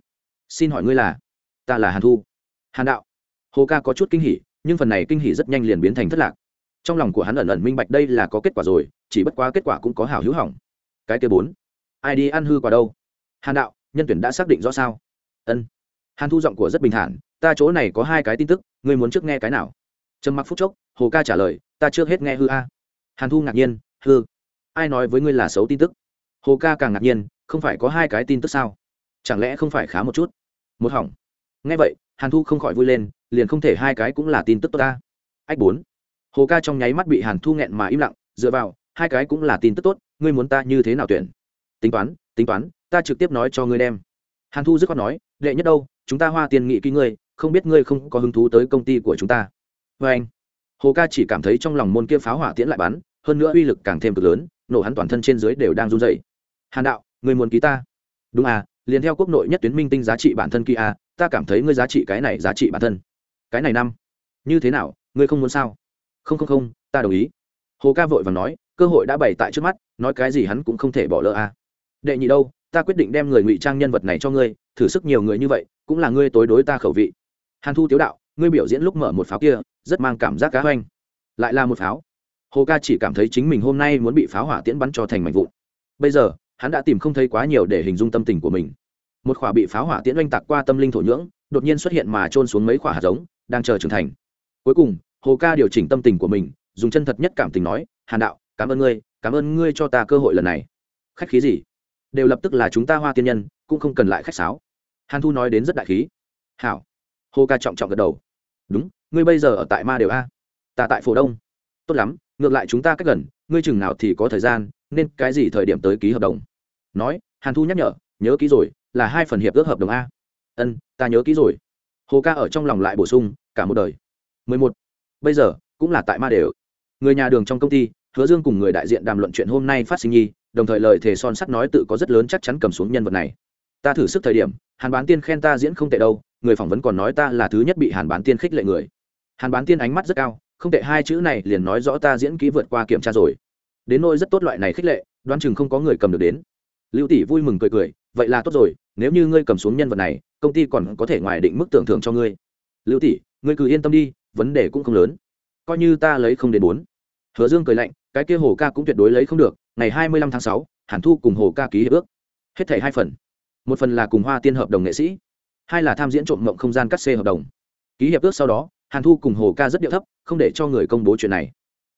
xin hỏi ngươi là? Ta là hàn thu. Hàn đạo. Hồ ca có chút kinh hỉ, nhưng phần này kinh hỉ rất nhanh liền biến thành thất lạc. Trong lòng của hắn ẩn ẩn minh bạch đây là có kết quả rồi, chỉ bất quá kết quả cũng có hảo hữu hỏng. Cái kia bốn, ai đi ăn hư quả đâu? Hàn đạo, nhân tuyển đã xác định rõ sao? Ân. Hàn thu giọng của rất bình thản, ta chỗ này có hai cái tin tức, ngươi muốn trước nghe cái nào? Trầm mặc phút chốc, hồ ca trả lời, ta trước hết nghe hư a. Hàn thu ngạc nhiên hư ai nói với ngươi là xấu tin tức? Hồ ca càng ngạc nhiên, không phải có hai cái tin tức sao? Chẳng lẽ không phải khá một chút? Một hỏng. Nghe vậy, hàn thu không khỏi vui lên, liền không thể hai cái cũng là tin tức tốt ta. Ách bốn. Hồ ca trong nháy mắt bị hàn thu nghẹn mà im lặng, dựa vào, hai cái cũng là tin tức tốt, ngươi muốn ta như thế nào tuyển? Tính toán tính toán, ta trực tiếp nói cho ngươi đem. Hàn thu dứt khoát nói, đệ nhất đâu, chúng ta hoa tiền nghị ký ngươi, không biết ngươi không có hứng thú tới công ty của chúng ta. Vê anh hồ ca chỉ cảm thấy trong lòng môn kia pháo hỏa tiễn lại bắn hơn nữa uy lực càng thêm cực lớn, nổ hắn toàn thân trên dưới đều đang run dày hàn đạo, người muốn ký ta? Đúng à liền theo quốc nội nhất tuyến minh tinh giá trị bản thân kia à ta cảm thấy ngươi giá trị cái này giá trị bản thân. Cái này năm, như thế nào, ngươi không muốn sao? Không không không, ta đồng ý. Hồ ca vội và nói, cơ hội đã bày tại trước mắt, nói cái gì hắn cũng không thể bỏ lỡ à. Đệ nhị đâu, ta quyết định đem người ngụy trang nhân vật này cho ngươi, thử sức nhiều người như vậy, cũng là ngươi tối đối ta khẩu vị. Hàn thu tiếu đạo, ngươi biểu diễn lúc mở một pháo kia, rất mang cảm giác cá hoanh lại là một pháo hồ ca chỉ cảm thấy chính mình hôm nay muốn bị pháo hỏa tiễn bắn cho thành mảnh vụn. Bây giờ, hắn đã tìm không thấy quá nhiều để hình dung tâm tình của mình. Một khỏa bị pháo hỏa tiễn oanh tạc qua tâm linh thổ nhưỡng, đột nhiên xuất hiện mà trôn xuống mấy khỏa hạt giống, đang chờ trưởng thành. Cuối cùng, hồ ca điều chỉnh tâm tình của mình, dùng chân thật nhất cảm tình nói, hàn đạo, cảm ơn ngươi, cảm ơn ngươi cho ta cơ hội lần này. Khách khí gì? Đều lập tức là chúng ta hoa tiên nhân, cũng không cần lại khách sáo. Hàn thu nói đến rất đại khí. Hảo. Hồ ca trọng trọng gật đầu. Đúng, ngươi bây giờ ở tại ma đều a. Ta tại phổ đông. Tốt lắm ngược lại chúng ta cách gần, ngươi chừng nào thì có thời gian, nên cái gì thời điểm tới ký hợp đồng? Nói, hàn thu nhắc nhở, nhớ ký rồi, là hai phần hiệp ước hợp đồng a. Ân, ta nhớ ký rồi. Hồ ca ở trong lòng lại bổ sung, cả một đời. Mười một. Bây giờ, cũng là tại ma đều. Người nhà đường trong công ty, hứa dương cùng người đại diện đàm luận chuyện hôm nay phát sinh nhi, đồng thời lời thề son sắt nói tự có rất lớn chắc chắn cầm xuống nhân vật này. Ta thử sức thời điểm, hàn bán tiên khen ta diễn không tệ đâu, người phỏng vấn còn nói ta là thứ nhất bị hàn bán tiên khích lệ người. Hàn bán tiên ánh mắt rất cao không tệ, hai chữ này liền nói rõ ta diễn kỹ vượt qua kiểm tra rồi. Đến nỗi rất tốt loại này khích lệ, đoán chừng không có người cầm được đến. Lưu tỷ vui mừng cười cười, vậy là tốt rồi, nếu như ngươi cầm xuống nhân vật này, công ty còn có thể ngoài định mức tưởng thưởng cho ngươi. Lưu tỷ, ngươi cứ yên tâm đi, vấn đề cũng không lớn. Coi như ta lấy không đến bốn. Hứa dương cười lạnh, cái kia hồ ca cũng tuyệt đối lấy không được, ngày hai mươi lăm tháng sáu, hàn thu cùng hồ ca ký hiệp ước. Hết thảy hai phần. Một phần là cùng hoa tiên hợp đồng nghệ sĩ, hai là tham diễn trộm mộng không gian cắt xê hợp đồng. Ký hiệp ước sau đó hàn thu cùng hồ ca rất điệu thấp, không để cho người công bố chuyện này.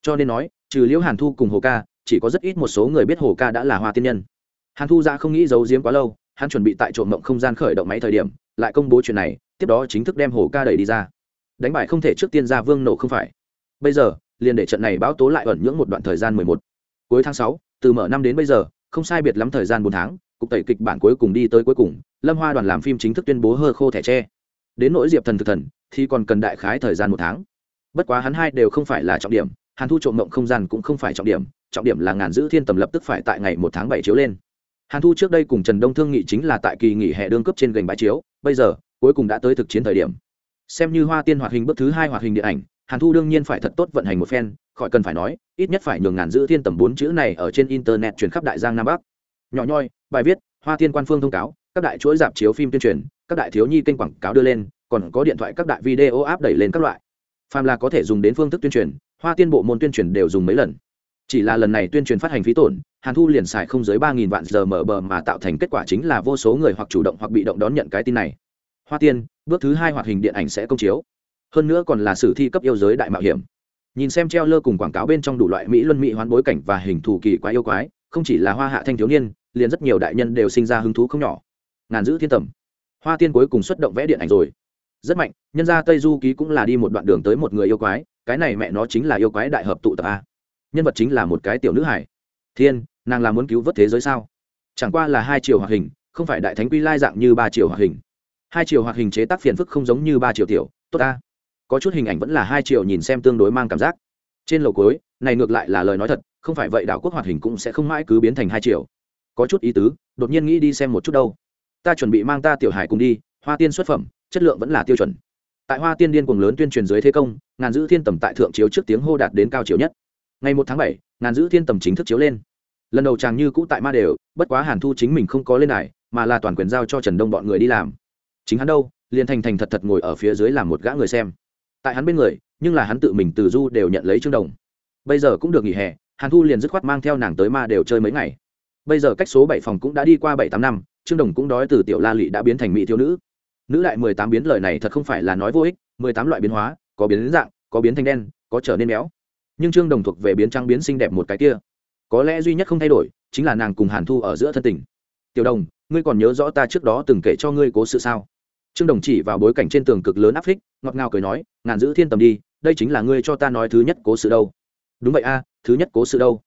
Cho nên nói, trừ liễu hàn thu cùng hồ ca, chỉ có rất ít một số người biết hồ ca đã là hoa tiên nhân. Hàn thu ra không nghĩ giấu giếm quá lâu, hắn chuẩn bị tại trộm mộng không gian khởi động máy thời điểm, lại công bố chuyện này, tiếp đó chính thức đem hồ ca đẩy đi ra. Đánh bại không thể trước tiên ra vương nổ không phải. Bây giờ, liền để trận này báo tố lại ẩn nhưỡng một đoạn thời gian mười một. Cuối tháng sáu, từ mở năm đến bây giờ, không sai biệt lắm thời gian bốn tháng, cục tẩy kịch bản cuối cùng đi tới cuối cùng, lâm hoa đoàn làm phim chính thức tuyên bố hơ khô thẻ tre đến nỗi diệp thần thực thần, thì còn cần đại khái thời gian một tháng. Bất quá hắn hai đều không phải là trọng điểm, hàn thu trộm mộng không gian cũng không phải trọng điểm trọng điểm là ngàn giữ thiên tầm lập tức phải tại ngày một tháng bảy chiếu lên. Hàn thu trước đây cùng trần đông thương nghị chính là tại kỳ nghỉ hè đương cấp trên gành bãi chiếu, bây giờ, cuối cùng đã tới thực chiến thời điểm. Xem như hoa tiên hoạt hình bước thứ hai hoạt hình điện ảnh, hàn thu đương nhiên phải thật tốt vận hành một phen, khỏi cần phải nói, ít nhất phải nhường ngàn giữ thiên tầm bốn chữ này ở trên internet truyền khắp đại giang nam bắc. Nhỏ nhoi, bài viết, hoa tiên quan phương thông cáo, các đại chuỗi dạp chiếu phim tuyên truyền các đại thiếu nhi kênh quảng cáo đưa lên, còn có điện thoại các đại video áp đẩy lên các loại. Phàm là có thể dùng đến phương thức tuyên truyền, hoa tiên bộ môn tuyên truyền đều dùng mấy lần. Chỉ là lần này tuyên truyền phát hành phí tổn, hàn thu liền xài không dưới ba nghìn vạn giờ mở bờ mà tạo thành kết quả chính là vô số người hoặc chủ động hoặc bị động đón nhận cái tin này. Hoa tiên, bước thứ hai hoạt hình điện ảnh sẽ công chiếu. Hơn nữa còn là sử thi cấp yêu giới đại mạo hiểm. Nhìn xem treo lơ cùng quảng cáo bên trong đủ loại mỹ luân mỹ hoán bối cảnh và hình thù kỳ quái yêu quái, không chỉ là hoa hạ thanh thiếu niên, liền rất nhiều đại nhân đều sinh ra hứng thú không nhỏ. Ngàn giữ thiên tầm hoa tiên cuối cùng xuất động vẽ điện ảnh rồi. Rất mạnh, nhân ra tây du ký cũng là đi một đoạn đường tới một người yêu quái, cái này mẹ nó chính là yêu quái đại hợp tụ tập a. Nhân vật chính là một cái tiểu nữ hải thiên, nàng là muốn cứu vớt thế giới sao? Chẳng qua là hai chiều hoạt hình, không phải đại thánh quy lai dạng như ba chiều hoạt hình. Hai chiều hoạt hình chế tác phiền phức không giống như ba chiều tiểu, tốt ta có chút hình ảnh vẫn là hai chiều nhìn xem tương đối mang cảm giác. Trên lầu cối này ngược lại là lời nói thật, không phải vậy đảo quốc hoạt hình cũng sẽ không mãi cứ biến thành hai chiều có chút ý tứ, đột nhiên nghĩ đi xem một chút đâu ta chuẩn bị mang ta tiểu hải cùng đi, hoa tiên xuất phẩm, chất lượng vẫn là tiêu chuẩn. Tại hoa tiên điên cuồng lớn tuyên truyền dưới thế công, ngàn giữ thiên tầm tại thượng chiếu trước tiếng hô đạt đến cao chiều nhất. Ngày một tháng bảy, ngàn giữ thiên tầm chính thức chiếu lên. Lần đầu chàng như cũ tại ma đều, bất quá hàn thu chính mình không có lên này mà là toàn quyền giao cho trần đông bọn người đi làm. Chính hắn đâu, liền thành thành thật thật ngồi ở phía dưới làm một gã người xem. Tại hắn bên người, nhưng là hắn tự mình từ du đều nhận lấy trương đồng. Bây giờ cũng được nghỉ hè, hàn thu liền dứt khoát mang theo nàng tới ma đều chơi mấy ngày. Bây giờ cách số bảy phòng cũng đã đi qua bảy tám năm trương đồng cũng đói từ tiểu la lị đã biến thành mỹ thiếu nữ. Nữ đại mười tám biến lời này thật không phải là nói vô ích, mười tám loại biến hóa, có biến đến dạng, có biến thành đen, có trở nên béo. Nhưng trương đồng thuộc về biến trang biến xinh đẹp một cái kia. Có lẽ duy nhất không thay đổi, chính là nàng cùng hàn thu ở giữa thân tình. Tiểu đồng, ngươi còn nhớ rõ ta trước đó từng kể cho ngươi cố sự sao? Trương đồng chỉ vào bối cảnh trên tường cực lớn áp phích, ngọt ngào cười nói, ngàn giữ thiên tầm đi, đây chính là ngươi cho ta nói thứ nhất cố sự đâu. Đúng vậy a, thứ nhất cố sự đâu?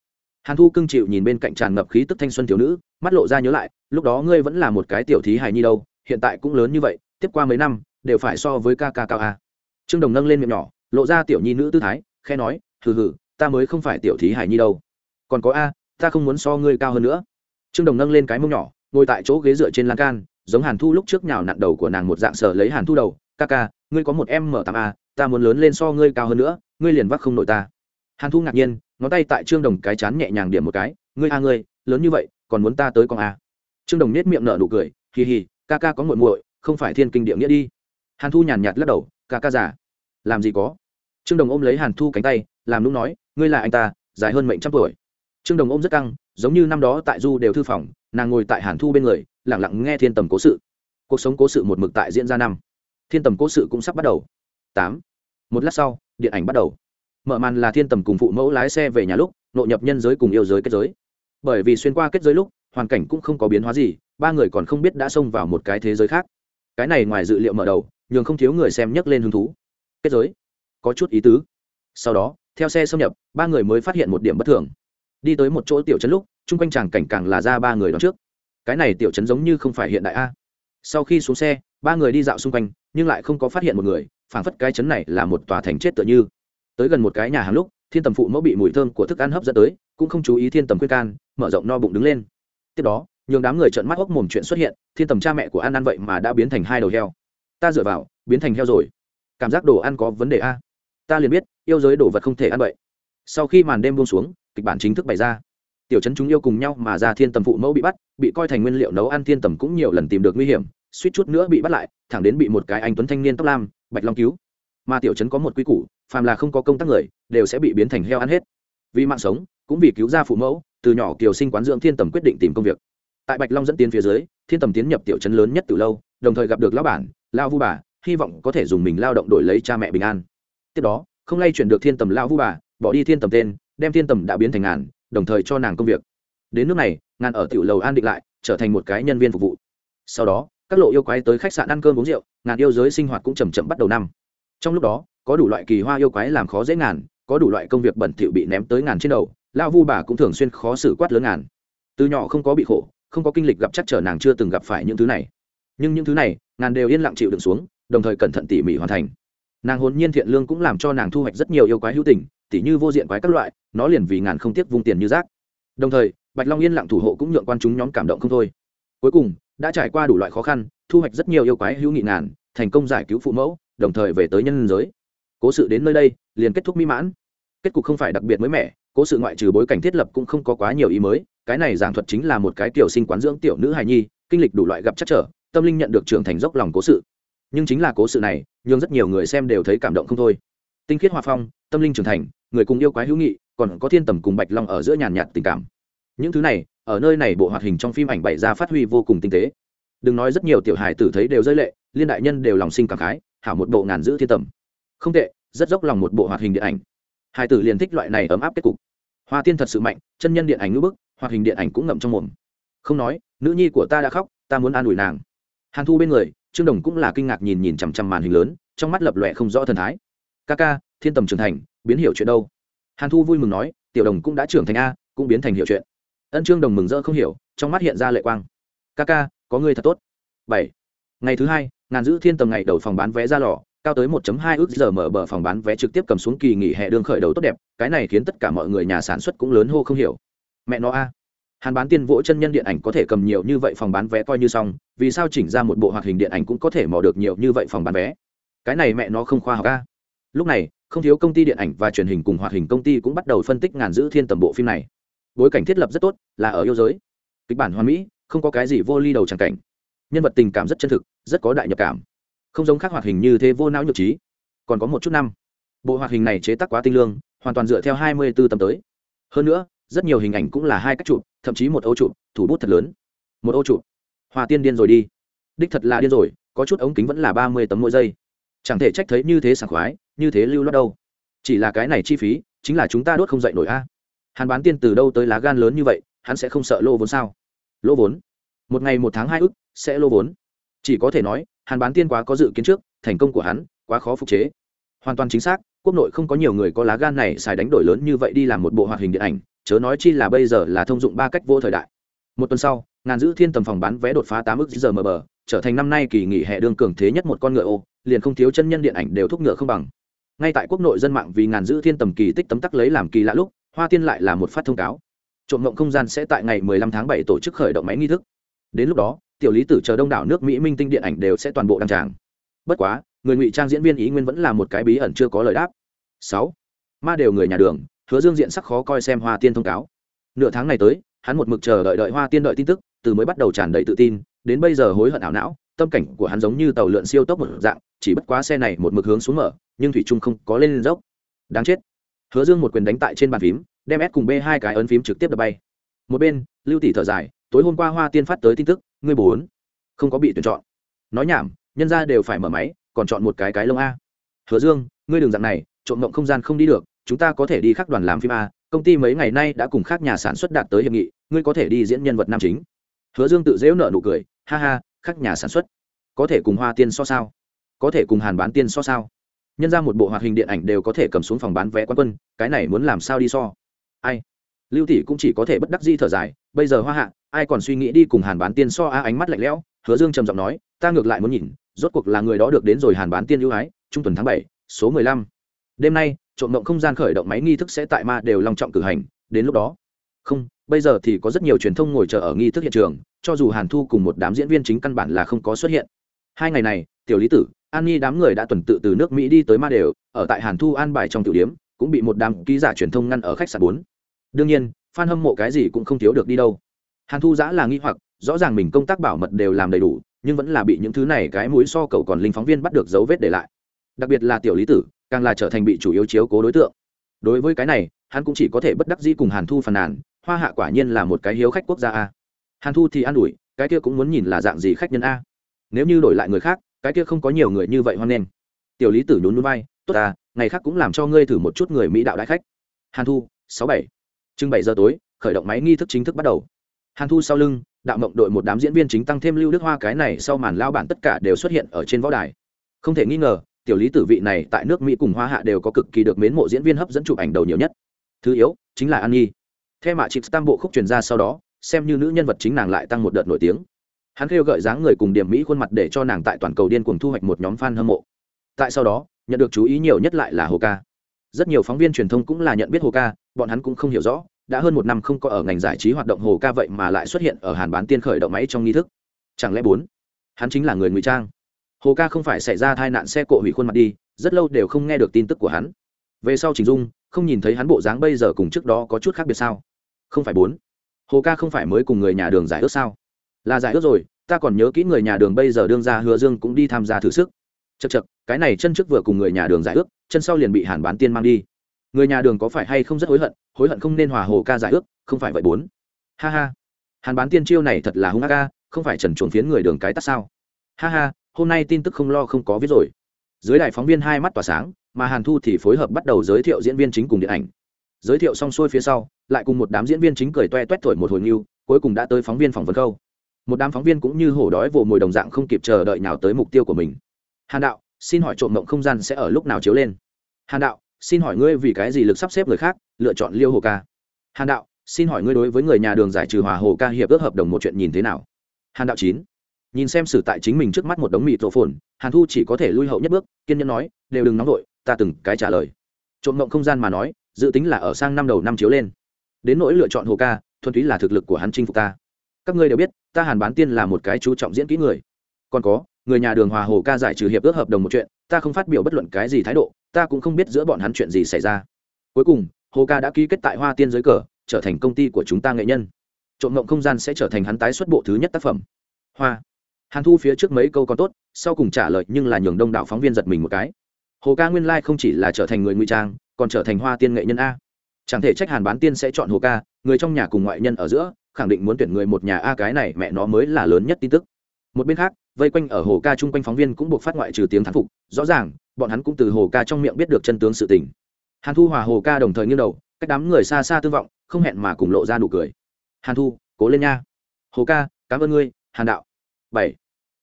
Hàn thu cưng chịu nhìn bên cạnh tràn ngập khí tức thanh xuân thiếu nữ, mắt lộ ra nhớ lại, lúc đó ngươi vẫn là một cái tiểu thí hài nhi đâu, hiện tại cũng lớn như vậy, tiếp qua mấy năm, đều phải so với ca ca cao a trương đồng nâng lên miệng nhỏ, lộ ra tiểu nhi nữ tư thái khe nói, hừ hừ, ta mới không phải tiểu thí hài nhi đâu. Còn có a, ta không muốn so ngươi cao hơn nữa. Trương đồng nâng lên cái mông nhỏ, ngồi tại chỗ ghế dựa trên lan can, giống hàn thu lúc trước nhào nặn đầu của nàng một dạng sở lấy hàn thu đầu, ca ca, ngươi có một em m tám a ta muốn lớn lên so ngươi cao hơn nữa, ngươi liền vác không nội ta hàn thu ngạc nhiên, ngón tay tại trương đồng cái chán nhẹ nhàng điểm một cái, ngươi a, ngươi, lớn như vậy, còn muốn ta tới con a? Trương đồng nết miệng nở nụ cười, hì hì, ca ca có muội muội, không phải thiên kinh địa nghĩa đi. Hàn thu nhàn nhạt lắc đầu, ca ca giả làm gì có? Trương đồng ôm lấy hàn thu cánh tay, làm lúc nói, ngươi là anh ta, dài hơn mệnh trăm tuổi. Trương đồng ôm rất căng, giống như năm đó tại du đều thư phòng, nàng ngồi tại hàn thu bên người lẳng lặng nghe thiên tầm cố sự. Cuộc sống cố sự một mực tại diễn ra năm. Thiên tầm cố sự cũng sắp bắt đầu. Tám. Một lát sau, điện ảnh bắt đầu mở màn là thiên tầm cùng phụ mẫu lái xe về nhà lúc, nội nhập nhân giới cùng yêu giới kết giới. Bởi vì xuyên qua kết giới lúc, hoàn cảnh cũng không có biến hóa gì, ba người còn không biết đã xông vào một cái thế giới khác. Cái này ngoài dự liệu mở đầu, nhường không thiếu người xem nhấc lên hứng thú. Kết giới. Có chút ý tứ. Sau đó, theo xe xâm nhập, ba người mới phát hiện một điểm bất thường. Đi tới một chỗ tiểu trấn lúc, chung quanh chàng cảnh càng là ra ba người đón trước. Cái này tiểu trấn giống như không phải hiện đại a. Sau khi xuống xe, ba người đi dạo xung quanh, nhưng lại không có phát hiện một người, phảng phất cái trấn này là một tòa thành chết tựa như tới gần một cái nhà hàng lúc, thiên tầm phụ mẫu bị mùi thơm của thức ăn hấp dẫn tới, cũng không chú ý thiên tầm khuyên can, mở rộng no bụng đứng lên. Tiếp đó, nhường đám người trợn mắt hốc mồm chuyện xuất hiện, thiên tầm cha mẹ của ăn ăn vậy mà đã biến thành hai đầu heo. Ta dựa vào, biến thành heo rồi. Cảm giác đồ ăn có vấn đề a. Ta liền biết, yêu giới đồ vật không thể ăn vậy. Sau khi màn đêm buông xuống, kịch bản chính thức bày ra. Tiểu chấn chúng yêu cùng nhau mà ra thiên tầm phụ mẫu bị bắt, bị coi thành nguyên liệu nấu ăn thiên tầm cũng nhiều lần tìm được nguy hiểm, suýt chút nữa bị bắt lại, thẳng đến bị một cái anh tuấn thanh niên tóc lam, bạch long cứu. Mà tiểu chấn có một quy củ phàm là không có công tác người, đều sẽ bị biến thành heo ăn hết. Vì mạng sống, cũng vì cứu ra phụ mẫu, từ nhỏ kiều sinh quán dưỡng thiên tầm quyết định tìm công việc. Tại bạch long dẫn tiến phía dưới, thiên tầm tiến nhập tiểu chấn lớn nhất từ lâu, đồng thời gặp được lão bản, lao vu bà, hy vọng có thể dùng mình lao động đổi lấy cha mẹ bình an. Tiếp đó, không lay chuyển được thiên tầm lao vu bà, bỏ đi thiên tầm tên, đem thiên tầm đã biến thành ngàn, đồng thời cho nàng công việc. Đến nước này, ngàn ở tiểu lầu an định lại, trở thành một cái nhân viên phục vụ. Sau đó, các lộ yêu quái tới khách sạn ăn cơm uống rượu, ngàn yêu giới sinh hoạt cũng chầm chậm bắt đầu năm. Trong lúc đó có đủ loại kỳ hoa yêu quái làm khó dễ ngàn, có đủ loại công việc bẩn thỉu bị ném tới ngàn trên đầu lao vu bà cũng thường xuyên khó xử quát lớn ngàn. Từ nhỏ không có bị khổ, không có kinh lịch gặp chắc trở nàng chưa từng gặp phải những thứ này. Nhưng những thứ này, ngàn đều yên lặng chịu đựng xuống, đồng thời cẩn thận tỉ mỉ hoàn thành. Nàng hồn nhiên thiện lương cũng làm cho nàng thu hoạch rất nhiều yêu quái hữu tình, tỉ như vô diện quái các loại, nó liền vì ngàn không tiếc vung tiền như rác. Đồng thời, bạch long yên lặng thủ hộ cũng nhượng quan chúng nhóm cảm động không thôi. Cuối cùng, đã trải qua đủ loại khó khăn, thu hoạch rất nhiều yêu quái hữu nghị ngàn, thành công giải cứu phụ mẫu, đồng thời về tới nhân giới cố sự đến nơi đây, liền kết thúc mỹ mãn. Kết cục không phải đặc biệt mới mẻ, cố sự ngoại trừ bối cảnh thiết lập cũng không có quá nhiều ý mới, cái này giảng thuật chính là một cái tiểu sinh quán dưỡng tiểu nữ hài nhi, kinh lịch đủ loại gặp chắc trở, tâm linh nhận được trưởng thành dốc lòng cố sự. Nhưng chính là cố sự này nhưng rất nhiều người xem đều thấy cảm động không thôi. Tinh khiết hòa phong, tâm linh trưởng thành, người cùng yêu quái hữu nghị, còn có thiên tầm cùng bạch long ở giữa nhàn nhạt tình cảm. Những thứ này, ở nơi này bộ hoạt hình trong phim ảnh bày ra phát huy vô cùng tinh tế. Đừng nói rất nhiều tiểu hài tử thấy đều rơi lệ, liên đại nhân đều lòng sinh cảm khái, hảo một bộ ngàn giữ thiên tầm không tệ, rất dốc lòng một bộ hoạt hình điện ảnh. Hải tử liền thích loại này ấm áp kết cục. Hoa tiên thật sự mạnh, chân nhân điện ảnh ngữ bức, hoạt hình điện ảnh cũng ngậm trong mồm. Không nói, nữ nhi của ta đã khóc, ta muốn an ủi nàng. Hàn thu bên người, trương đồng cũng là kinh ngạc nhìn nhìn chằm chằm màn hình lớn, trong mắt lập lòe không rõ thần thái. Ca ca, thiên tầm trưởng thành, biến hiểu chuyện đâu? Hàn thu vui mừng nói, tiểu đồng cũng đã trưởng thành a, cũng biến thành hiểu chuyện. Ân trương đồng mừng rỡ không hiểu, trong mắt hiện ra lệ quang. Ca ca, có người thật tốt. Bảy. Ngày thứ hai, ngàn giữ thiên tầm ngày đầu phòng bán vé ra lò cao tới 1.2 ước giờ mở bờ phòng bán vé trực tiếp cầm xuống kỳ nghỉ hè đương khởi đầu tốt đẹp, cái này khiến tất cả mọi người nhà sản xuất cũng lớn hô không hiểu. Mẹ nó a, hàn bán tiên vỗ chân nhân điện ảnh có thể cầm nhiều như vậy phòng bán vé coi như xong, vì sao chỉnh ra một bộ hoạt hình điện ảnh cũng có thể mò được nhiều như vậy phòng bán vé? Cái này mẹ nó không khoa học a. Lúc này, không thiếu công ty điện ảnh và truyền hình cùng hoạt hình công ty cũng bắt đầu phân tích ngàn giữ thiên tầm bộ phim này. Bối cảnh thiết lập rất tốt, là ở yêu giới. Kịch bản hoàn mỹ, không có cái gì vô ly đầu chẳng cảnh. Nhân vật tình cảm rất chân thực, rất có đại nhập cảm không giống khác hoạt hình như thế vô não nhược trí. Còn có một chút năm. Bộ hoạt hình này chế tác quá tinh lương, hoàn toàn dựa theo hai mươi b ố tầm tới. Hơn nữa, rất nhiều hình ảnh cũng là hai cách chụp, thậm chí một ô chụp, thủ bút thật lớn. Một ô chụp. Hòa tiên điên rồi đi. Đích thật là điên rồi, có chút ống kính vẫn là ba mươi tấm mỗi giây. Chẳng thể trách thấy như thế sảng khoái, như thế lưu loát đâu. Chỉ là cái này chi phí, chính là chúng ta đốt không dậy nổi a. Hàn bán tiên từ đâu tới lá gan lớn như vậy, hắn sẽ không sợ lô vốn sao? Lô vốn. Một ngày một tháng hai ức, sẽ lô vốn. Chỉ có thể nói hàn bán tiên quá có dự kiến trước, thành công của hắn, quá khó phục chế. Hoàn toàn chính xác, quốc nội không có nhiều người có lá gan này xài đánh đổi lớn như vậy đi làm một bộ hoạt hình điện ảnh, chớ nói chi là bây giờ là thông dụng ba cách vô thời đại. Một tuần sau, ngàn giữ thiên tầm phòng bán vé đột phá tám ức giờ mờ bờ, trở thành năm nay kỳ nghỉ hè đương cường thế nhất một con ngựa ô, liền không thiếu chân nhân điện ảnh đều thúc ngựa không bằng. Ngay tại quốc nội dân mạng vì ngàn giữ thiên tầm kỳ tích tấm tắc lấy làm kỳ lạ lúc, hoa tiên lại là một phát thông cáo. Trộm mộng không gian sẽ tại ngày 15 tháng 7 tổ chức khởi động máy nghi thức đến lúc đó, tiểu lý tử chờ đông đảo nước mỹ minh tinh điện ảnh đều sẽ toàn bộ đăng tràng. Bất quá, người ngụy trang diễn viên ý nguyên vẫn là một cái bí ẩn chưa có lời đáp. Sáu, ma đều người nhà đường, hứa dương diện sắc khó coi xem hoa tiên thông cáo. Nửa tháng này tới, hắn một mực chờ đợi đợi hoa tiên đợi tin tức, từ mới bắt đầu tràn đầy tự tin, đến bây giờ hối hận ảo não, tâm cảnh của hắn giống như tàu lượn siêu tốc một dạng, chỉ bất quá xe này một mực hướng xuống mở, nhưng thủy trung không có lên dốc. Đáng chết. Hứa dương một quyền đánh tại trên bàn phím, đem s cùng b hai cái ấn phím trực tiếp đập bay. Một bên, lưu tỷ thở dài tối hôm qua hoa tiên phát tới tin tức, ngươi bốn không có bị tuyển chọn. Nói nhảm, nhân ra đều phải mở máy, còn chọn một cái cái lông a. Hứa dương, ngươi đường dạng này, trộm mộng không gian không đi được, chúng ta có thể đi khác đoàn làm phim a, công ty mấy ngày nay đã cùng khác nhà sản xuất đạt tới hiệp nghị, ngươi có thể đi diễn nhân vật nam chính. Hứa dương tự dễu nợ nụ cười, ha ha, khác nhà sản xuất, có thể cùng hoa tiên so sao? Có thể cùng hàn bán tiên so sao? Nhân ra một bộ hoạt hình điện ảnh đều có thể cầm xuống phòng bán vé quán quân, cái này muốn làm sao đi so? Ai? Lưu tỷ cũng chỉ có thể bất đắc di thở dài, bây giờ hoa hạ ai còn suy nghĩ đi cùng hàn bán tiên so a ánh mắt lạnh lẽo, hứa dương trầm giọng nói, ta ngược lại muốn nhìn, rốt cuộc là người đó được đến rồi hàn bán tiên ưu ái, trung tuần tháng bảy, số mười lăm. Đêm nay, trộm động không gian khởi động máy nghi thức sẽ tại ma đều long trọng cử hành, đến lúc đó. Không, bây giờ thì có rất nhiều truyền thông ngồi chờ ở nghi thức hiện trường, cho dù hàn thu cùng một đám diễn viên chính căn bản là không có xuất hiện. Hai ngày này, tiểu lý tử, an nhi đám người đã tuần tự từ nước mỹ đi tới ma đều, ở tại hàn thu an bài trong tiểu điếm cũng bị một đám ký giả truyền thông ngăn ở khách sạn bốn. Đương nhiên f hâm mộ cái gì cũng không thiếu được đi đâu hàn thu giã là nghi hoặc, rõ ràng mình công tác bảo mật đều làm đầy đủ, nhưng vẫn là bị những thứ này cái mũi so cậu còn linh phóng viên bắt được dấu vết để lại. Đặc biệt là tiểu lý tử, càng là trở thành bị chủ yếu chiếu cố đối tượng. Đối với cái này, hắn cũng chỉ có thể bất đắc dĩ cùng hàn thu phàn nàn, hoa hạ quả nhiên là một cái hiếu khách quốc gia a. Hàn thu thì an ủi, cái kia cũng muốn nhìn là dạng gì khách nhân a. Nếu như đổi lại người khác, cái kia không có nhiều người như vậy hoan nghênh. Tiểu lý tử nhún núi bay tốt à ngày khác cũng làm cho ngươi thử một chút người mỹ đạo đại khách. Hàn thu, sáu bảy. Chừng bảy giờ tối, khởi động máy nghi thức chính thức bắt đầu hàn thu sau lưng, đạo mộng đội một đám diễn viên chính tăng thêm lưu đức hoa cái này sau màn lao bản tất cả đều xuất hiện ở trên võ đài. Không thể nghi ngờ, tiểu lý tử vị này tại nước mỹ cùng hoa hạ đều có cực kỳ được mến mộ diễn viên hấp dẫn chụp ảnh đầu nhiều nhất. Thứ yếu, chính là an nhi. Theo mạ chịp tam bộ khúc truyền ra sau đó, xem như nữ nhân vật chính nàng lại tăng một đợt nổi tiếng. Hắn kêu gợi dáng người cùng điểm mỹ khuôn mặt để cho nàng tại toàn cầu điên cuồng thu hoạch một nhóm f a n hâm mộ. Tại sau đó, nhận được chú ý nhiều nhất lại là hồ ca. Rất nhiều phóng viên truyền thông cũng là nhận biết hồ ca, bọn hắn cũng không hiểu rõ đã hơn một năm không có ở ngành giải trí hoạt động hồ ca vậy mà lại xuất hiện ở hàn bán tiên khởi động máy trong nghi thức. Chẳng lẽ bốn? Hắn chính là người ngụy trang. Hồ ca không phải xảy ra tai nạn xe cộ hủy khuôn mặt đi, rất lâu đều không nghe được tin tức của hắn. Về sau trình dung, không nhìn thấy hắn bộ dáng bây giờ cùng trước đó có chút khác biệt sao? Không phải bốn. Hồ ca không phải mới cùng người nhà đường giải ước sao? Là giải ước rồi, ta còn nhớ kỹ người nhà đường bây giờ đương ra hứa dương cũng đi tham gia thử sức. Chật chật cái này chân trước vừa cùng người nhà đường giải ước, chân sau liền bị hàn bán tiên mang đi người nhà đường có phải hay không rất hối hận hối hận không nên hòa hồ ca giải ước, không phải vậy bốn. Ha ha. Hàn bán tiên chiêu này thật là hung ác ca không phải trần chuồng phiến người đường cái tắt sao? Ha ha, hôm nay tin tức không lo không có viết rồi. Dưới đài phóng viên hai mắt tỏa sáng, mà hàn thu thì phối hợp bắt đầu giới thiệu diễn viên chính cùng điện ảnh. Giới thiệu xong xuôi phía sau, lại cùng một đám diễn viên chính cười toe toét thổi một hồi nghiêu cuối cùng đã tới phóng viên phỏng vấn câu. Một đám phóng viên cũng như hổ đói vồ mồi đồng dạng không kịp chờ đợi nào tới mục tiêu của mình. Hàn đạo, xin hỏi trộm mộng không gian sẽ ở lúc nào chiếu lên? Hàn đạo xin hỏi ngươi vì cái gì lực sắp xếp người khác, lựa chọn liêu hồ ca? Hàn đạo, xin hỏi ngươi đối với người nhà đường giải trừ hòa hồ ca hiệp ước hợp đồng một chuyện nhìn thế nào? Hàn đạo chín. Nhìn xem xử tại chính mình trước mắt một đống mịt rộ phồn hàn thu chỉ có thể lui hậu nhất bước, kiên nhẫn nói, đều đừng nóng vội, ta từng cái trả lời. Trộm mộng không gian mà nói, dự tính là ở sang năm đầu năm chiếu lên. Đến nỗi lựa chọn hồ ca, thuần túy là thực lực của hắn chinh phục ta. Các ngươi đều biết, ta hàn bán tiên là một cái chú trọng diễn kỹ người. Còn có, người nhà đường hòa hồ ca giải trừ hiệp ước hợp đồng một chuyện ta không phát biểu bất luận cái gì thái độ, ta cũng không biết giữa bọn hắn chuyện gì xảy ra. Cuối cùng, hồ ca đã ký kết tại hoa tiên giới cờ, trở thành công ty của chúng ta nghệ nhân. Trộm mộng không gian sẽ trở thành hắn tái xuất bộ thứ nhất tác phẩm. Hoa. Hàn thu phía trước mấy câu còn tốt, sau cùng trả lời nhưng là nhường đông đảo phóng viên giật mình một cái. Hồ ca nguyên lai không chỉ là trở thành người ngụy trang, còn trở thành hoa tiên nghệ nhân a. Chẳng thể trách hàn bán tiên sẽ chọn hồ ca, người trong nhà cùng ngoại nhân ở giữa, khẳng định muốn tuyển người một nhà a, cái này mẹ nó mới là lớn nhất tin tức. Một bên khác vây quanh ở hồ ca chung quanh phóng viên cũng buộc phát ngoại trừ tiếng thán phục, rõ ràng, bọn hắn cũng từ hồ ca trong miệng biết được chân tướng sự tình. Hàn thu hòa hồ ca đồng thời nghiêng đầu, cách đám người xa xa tương vọng, không hẹn mà cùng lộ ra nụ cười. Hàn thu, cố lên nha. Hồ ca, cảm ơn ngươi, hàn đạo. Bảy.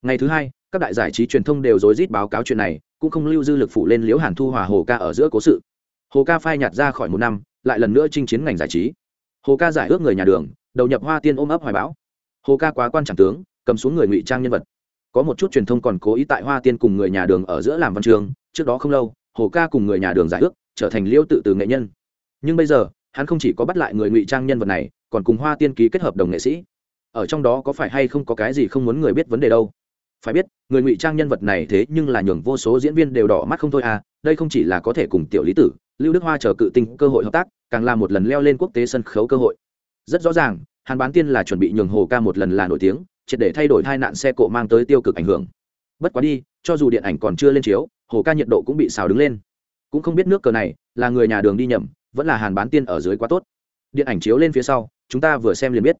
Ngày thứ hai, các đại giải trí truyền thông đều rối rít báo cáo chuyện này, cũng không lưu dư lực phụ lên liễu hàn thu hòa hồ ca ở giữa cố sự. Hồ ca phai nhạt ra khỏi một năm, lại lần nữa chinh chiến ngành giải trí. Hồ ca giải ước người nhà đường, đầu nhập hoa tiên ôm ấp hoài bão. Hồ ca quá quan trọng tướng, cầm xuống người ngụy trang nhân vật có một chút truyền thông còn cố ý tại hoa tiên cùng người nhà đường ở giữa làm văn trường trước đó không lâu, hồ ca cùng người nhà đường giải ước, trở thành liêu tự từ nghệ nhân. Nhưng bây giờ, hắn không chỉ có bắt lại người ngụy trang nhân vật này, còn cùng hoa tiên ký kết hợp đồng nghệ sĩ. Ở trong đó có phải hay không có cái gì không muốn người biết vấn đề đâu? Phải biết, người ngụy trang nhân vật này thế nhưng là nhường vô số diễn viên đều đỏ mắt không thôi à đây không chỉ là có thể cùng tiểu lý tử, lưu đức hoa chờ cự tinh cơ hội hợp tác, càng là một lần leo lên quốc tế sân khấu cơ hội. Rất rõ ràng hàn bán tiên là chuẩn bị nhường hồ ca một lần là nổi tiếng triệt để thay đổi tai nạn xe cộ mang tới tiêu cực ảnh hưởng. Bất quá đi, cho dù điện ảnh còn chưa lên chiếu, hồ ca nhiệt độ cũng bị xào đứng lên. Cũng không biết nước cờ này là người nhà đường đi nhầm, vẫn là hàn bán tiên ở dưới quá tốt. Điện ảnh chiếu lên phía sau, chúng ta vừa xem liền biết.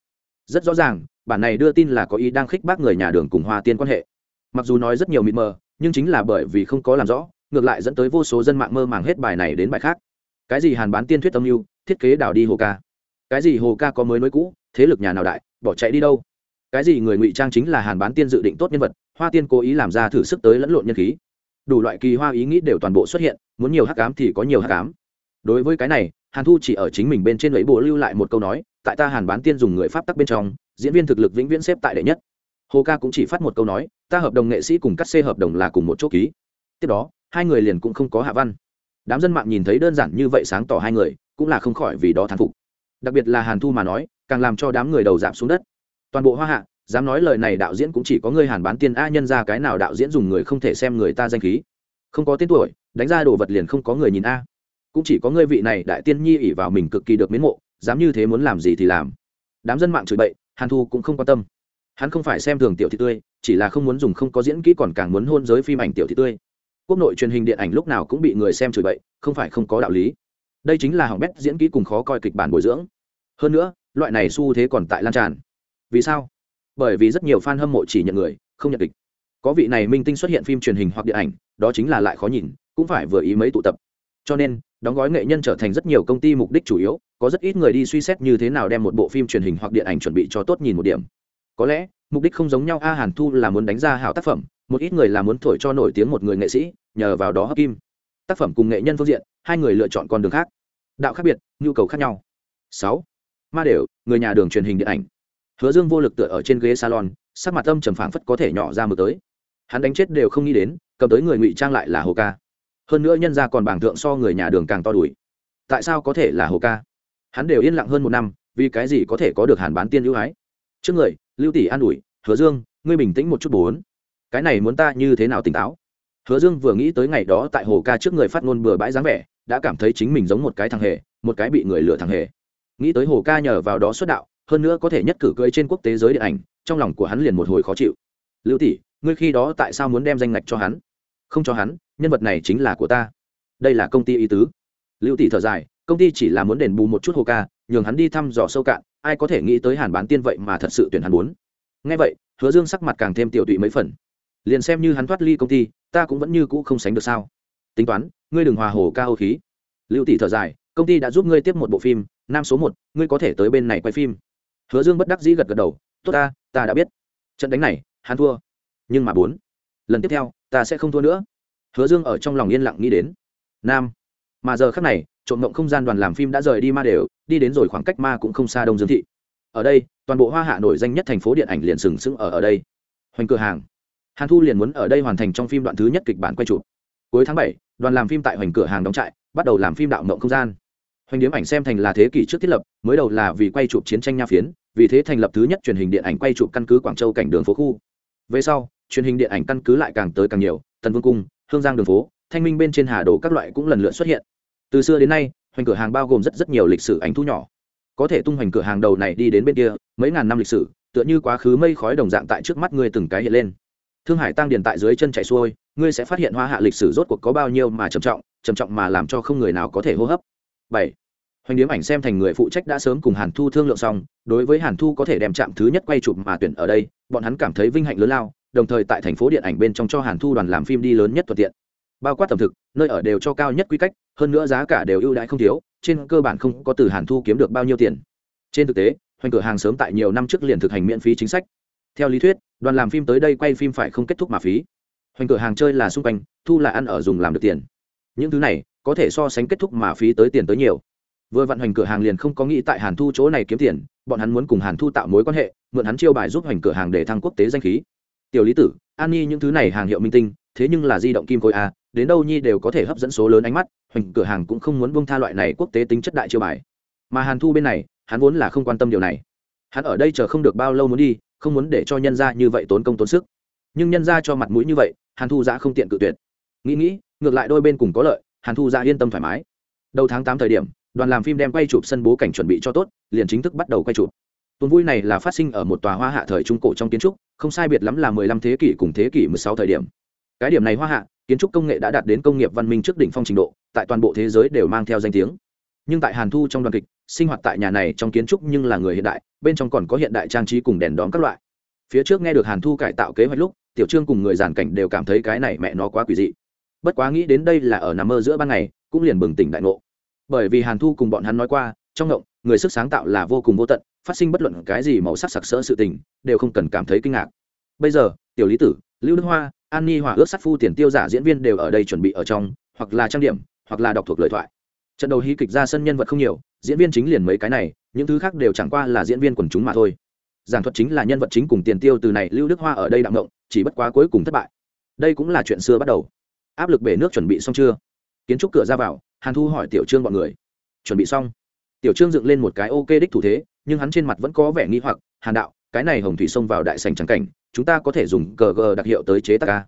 Rất rõ ràng, bản này đưa tin là có ý đang khích bác người nhà đường cùng hoa tiên quan hệ. Mặc dù nói rất nhiều mịt mờ, nhưng chính là bởi vì không có làm rõ, ngược lại dẫn tới vô số dân mạng mơ màng hết bài này đến bài khác. Cái gì hàn bán tiên thuyết âm mưu, thiết kế đảo đi hồ ca? Cái gì hồ ca có mới nối cũ, thế lực nhà nào đại, bỏ chạy đi đâu? Cái gì người ngụy trang chính là hàn bán tiên dự định tốt nhân vật, hoa tiên cố ý làm ra thử sức tới lẫn lộn nhân khí. Đủ loại kỳ hoa ý nghĩ đều toàn bộ xuất hiện, muốn nhiều hắc cám thì có nhiều hắc cám đối với cái này, hàn thu chỉ ở chính mình bên trên lấy bộ lưu lại một câu nói, tại ta hàn bán tiên dùng người pháp tắc bên trong, diễn viên thực lực vĩnh viễn xếp tại đệ nhất. Hồ ca cũng chỉ phát một câu nói, ta hợp đồng nghệ sĩ cùng cắt xê hợp đồng là cùng một chỗ ký. Tiếp đó, hai người liền cũng không có hạ văn. Đám dân mạng nhìn thấy đơn giản như vậy sáng tỏ hai người, cũng là không khỏi vì đó thán phục. Đặc biệt là hàn thu mà nói, càng làm cho đám người đầu giảm xuống đất toàn bộ hoa hạ, dám nói lời này đạo diễn cũng chỉ có người hàn bán tiên a nhân ra cái nào đạo diễn dùng người không thể xem người ta danh khí. Không có tên tuổi, đánh ra đồ vật liền không có người nhìn a. Cũng chỉ có người vị này đại tiên nhi ỉ vào mình cực kỳ được miến mộ, dám như thế muốn làm gì thì làm. Đám dân mạng chửi bậy, hàn thu cũng không quan tâm. Hắn không phải xem thường tiểu thị tươi, chỉ là không muốn dùng không có diễn kỹ còn càng muốn hôn giới phim ảnh tiểu thị tươi. Quốc nội truyền hình điện ảnh lúc nào cũng bị người xem chửi bậy, không phải không có đạo lý. Đây chính là hỏng bét diễn kỹ cùng khó coi kịch bản bồi dưỡng. Hơn nữa, loại này xu thế còn tại lan tràn vì sao? Bởi vì rất nhiều fan hâm mộ chỉ nhận người, không nhận kịch. Có vị này minh tinh xuất hiện phim truyền hình hoặc điện ảnh, đó chính là lại khó nhìn, cũng phải vừa ý mấy tụ tập. Cho nên, đóng gói nghệ nhân trở thành rất nhiều công ty mục đích chủ yếu, có rất ít người đi suy xét như thế nào đem một bộ phim truyền hình hoặc điện ảnh chuẩn bị cho tốt nhìn một điểm. Có lẽ, mục đích không giống nhau, a hàn thu là muốn đánh ra hảo tác phẩm, một ít người là muốn thổi cho nổi tiếng một người nghệ sĩ, nhờ vào đó hấp kim. Tác phẩm cùng nghệ nhân phương diện, hai người lựa chọn con đường khác. Đạo khác biệt, nhu cầu khác nhau. Sáu. Ma đều, người nhà đường truyền hình điện ảnh hứa dương vô lực tựa ở trên ghế salon, sắc mặt âm trầm phảng phất có thể nhỏ ra mực tới. Hắn đánh chết đều không nghĩ đến, cầm tới người ngụy trang lại là hồ ca. Hơn nữa nhân ra còn bảng thượng so người nhà đường càng to đuổi tại sao có thể là hồ ca? Hắn đều yên lặng hơn một năm, vì cái gì có thể có được hàn bán tiên ưu ái? Trước người, lưu tỷ an ủi, hứa dương, ngươi bình tĩnh một chút bốn. Cái này muốn ta như thế nào tỉnh táo? Hứa dương vừa nghĩ tới ngày đó tại hồ ca trước người phát ngôn bừa bãi dáng vẻ, đã cảm thấy chính mình giống một cái thằng hề, một cái bị người lừa thằng hề. Nghĩ tới hồ ca nhờ vào đó xuất đạo hơn nữa có thể nhất cử cưới trên quốc tế giới điện ảnh, trong lòng của hắn liền một hồi khó chịu. Lưu tỷ, ngươi khi đó tại sao muốn đem danh ngạch cho hắn? Không cho hắn, nhân vật này chính là của ta. Đây là công ty ý tứ. Lưu tỷ thở dài, công ty chỉ là muốn đền bù một chút hồ ca, nhường hắn đi thăm dò sâu cạn, ai có thể nghĩ tới hàn bán tiên vậy mà thật sự tuyển hắn muốn. Ngay vậy, hứa dương sắc mặt càng thêm tiểu tụy mấy phần. Liền xem như hắn thoát ly công ty, ta cũng vẫn như cũ không sánh được sao? Tính toán, ngươi đừng hòa hồ ca hô khí. Lưu tỷ thở dài, công ty đã giúp ngươi tiếp một bộ phim, nam số một, ngươi có thể tới bên này quay phim hứa dương bất đắc dĩ gật gật đầu, tốt ta ta đã biết. Trận đánh này, hắn thua. Nhưng mà bốn, lần tiếp theo, ta sẽ không thua nữa. Hứa dương ở trong lòng yên lặng nghĩ đến. Nam. Mà giờ khắc này, trộm mộng không gian đoàn làm phim đã rời đi ma đều, đi đến rồi khoảng cách ma cũng không xa đông dương thị. Ở đây, toàn bộ hoa hạ nổi danh nhất thành phố điện ảnh liền sừng sững ở ở đây. Hoành cửa hàng. Hàn thu liền muốn ở đây hoàn thành trong phim đoạn thứ nhất kịch bản quay chụp. Cuối tháng bảy, đoàn làm phim tại hoành cửa hàng đóng trại, bắt đầu làm phim đạo mộng không gian. Hoành điếm ảnh xem thành là thế kỷ trước thiết lập, mới đầu là vì quay chụp chiến tranh nha phiến vì thế thành lập thứ nhất truyền hình điện ảnh quay chụp căn cứ quảng châu cảnh đường phố khu. Về sau, truyền hình điện ảnh căn cứ lại càng tới càng nhiều, tần vương cung, hương giang đường phố, thanh minh bên trên hà đồ các loại cũng lần lượt xuất hiện. Từ xưa đến nay, hoành cửa hàng bao gồm rất rất nhiều lịch sử ảnh thu nhỏ. Có thể tung hoành cửa hàng đầu này đi đến bên kia, mấy ngàn năm lịch sử, tựa như quá khứ mây khói đồng dạng tại trước mắt ngươi từng cái hiện lên. Thương hải tăng điền tại dưới chân chạy xuôi, ngươi sẽ phát hiện hoa hạ lịch sử rốt cuộc có bao nhiêu mà trầm trọng trầm trọng mà làm cho không người nào có thể hô hấp. Bảy hoành điếm ảnh xem thành người phụ trách đã sớm cùng hàn thu thương lượng xong, đối với hàn thu có thể đem chạm thứ nhất quay chụp mà tuyển ở đây, bọn hắn cảm thấy vinh hạnh lớn lao, đồng thời tại thành phố điện ảnh bên trong cho hàn thu đoàn làm phim đi lớn nhất thuận tiện. Bao quát tầm thực, nơi ở đều cho cao nhất quy cách, hơn nữa giá cả đều ưu đãi không thiếu, trên cơ bản không có từ hàn thu kiếm được bao nhiêu tiền. Trên thực tế, hoành cửa hàng sớm tại nhiều năm trước liền thực hành miễn phí chính sách. Theo lý thuyết, đoàn làm phim tới đây quay phim phải không kết thúc mà phí. Hoành cửa hàng chơi là xung quanh, thu là ăn ở dùng làm được tiền. Những thứ này, có thể so sánh kết thúc mà phí tới tiền tới nhiều vừa vận hành cửa hàng liền không có nghĩ tại hàn thu chỗ này kiếm tiền, bọn hắn muốn cùng hàn thu tạo mối quan hệ, mượn hắn chiêu bài giúp hành cửa hàng để thăng quốc tế danh khí. Tiểu lý tử, an nhi những thứ này hàng hiệu minh tinh, thế nhưng là di động kim khối a, đến đâu nhi đều có thể hấp dẫn số lớn ánh mắt hoành cửa hàng cũng không muốn bông tha loại này quốc tế tính chất đại chiêu bài. Mà hàn thu bên này, hắn vốn là không quan tâm điều này. Hắn ở đây chờ không được bao lâu muốn đi, không muốn để cho nhân ra như vậy tốn công tốn sức. Nhưng nhân ra cho mặt mũi như vậy, hàn thu giã không tiện cự tuyệt. Nghĩ nghĩ, ngược lại đôi bên cùng có lợi, hàn thu giã yên tâm thoải mái. Đầu tháng tám thời điểm đoàn làm phim đem quay chụp sân bố cảnh chuẩn bị cho tốt, liền chính thức bắt đầu quay chụp. Tuần vui này là phát sinh ở một tòa hoa hạ thời trung cổ trong kiến trúc, không sai biệt lắm là mười lăm thế kỷ cùng thế kỷ mười sáu thời điểm. Cái điểm này hoa hạ, kiến trúc công nghệ đã đạt đến công nghiệp văn minh trước đỉnh phong trình độ, tại toàn bộ thế giới đều mang theo danh tiếng. Nhưng tại hàn thu trong đoàn kịch, sinh hoạt tại nhà này trong kiến trúc nhưng là người hiện đại, bên trong còn có hiện đại trang trí cùng đèn đóm các loại. Phía trước nghe được hàn thu cải tạo kế hoạch lúc, tiểu trương cùng người giàn cảnh đều cảm thấy cái này mẹ nó quá quỷ dị. Bất quá nghĩ đến đây là ở nằm mơ giữa ban ngày, cũng liền bừng tỉnh đại ngộ bởi vì hàn thu cùng bọn hắn nói qua, trong ngộng, người sức sáng tạo là vô cùng vô tận, phát sinh bất luận cái gì màu sắc sặc sỡ sự tình, đều không cần cảm thấy kinh ngạc. Bây giờ, tiểu lý tử, lưu đức hoa, an ni hòa ước sát phu tiền tiêu giả diễn viên đều ở đây chuẩn bị ở trong, hoặc là trang điểm, hoặc là đọc thuộc lời thoại. Trận đầu hí kịch ra sân nhân vật không nhiều, diễn viên chính liền mấy cái này, những thứ khác đều chẳng qua là diễn viên quần chúng mà thôi. Giảng thuật chính là nhân vật chính cùng tiền tiêu từ này lưu đức hoa ở đây đạm động chỉ bất quá cuối cùng thất bại. Đây cũng là chuyện xưa bắt đầu. Áp lực bể nước chuẩn bị xong chưa? Kiến trúc cửa ra vào, hàn thu hỏi tiểu trương bọn người. Chuẩn bị xong. Tiểu trương dựng lên một cái ok đích thủ thế, nhưng hắn trên mặt vẫn có vẻ nghi hoặc, hàn đạo, cái này hồng thủy xông vào đại sành trắng cảnh, chúng ta có thể dùng cờ gờ đặc hiệu tới chế tác ca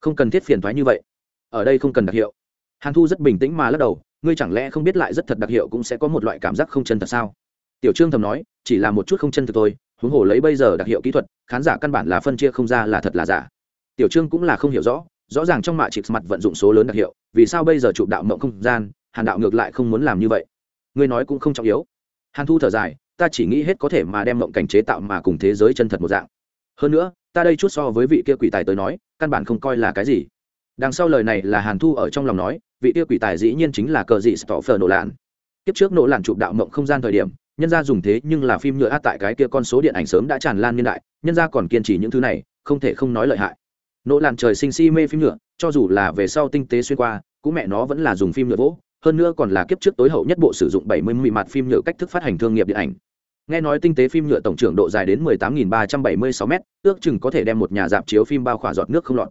không cần thiết phiền thoái như vậy. Ở đây không cần đặc hiệu. Hàn thu rất bình tĩnh mà lắc đầu, ngươi chẳng lẽ không biết lại rất thật đặc hiệu cũng sẽ có một loại cảm giác không chân thật sao? Tiểu trương thầm nói, chỉ là một chút không chân thực thôi, huống hồ lấy bây giờ đặc hiệu kỹ thuật, khán giả căn bản là phân chia không ra là thật là giả. Tiểu trương cũng là không hiểu rõ rõ ràng trong mạ chịp mặt vận dụng số lớn đặc hiệu, vì sao bây giờ chụp đạo mộng không gian, hàn đạo ngược lại không muốn làm như vậy? Ngươi nói cũng không trọng yếu. Hàn thu thở dài, ta chỉ nghĩ hết có thể mà đem mộng cảnh chế tạo mà cùng thế giới chân thật một dạng. Hơn nữa, ta đây chút so với vị kia quỷ tài tới nói, căn bản không coi là cái gì. Đằng sau lời này là hàn thu ở trong lòng nói, vị kia quỷ tài dĩ nhiên chính là cờ dị phở nổ lạn. Kiếp trước nổ lạn chụp đạo mộng không gian thời điểm, nhân ra dùng thế nhưng là phim nhựa át tại cái kia con số điện ảnh sớm đã tràn lan niên đại, nhân ra còn kiên trì những thứ này, không thể không nói lợi hại nỗ làn trời sinh si mê phim nhựa, cho dù là về sau tinh tế xuyên qua, cũng mẹ nó vẫn là dùng phim nhựa vỗ, hơn nữa còn là kiếp trước tối hậu nhất bộ sử dụng 70 mm phim nhựa cách thức phát hành thương nghiệp điện ảnh. Nghe nói tinh tế phim nhựa tổng trưởng độ dài đến 18.376 m ước chừng có thể đem một nhà dạp chiếu phim bao khỏa giọt nước không lọt.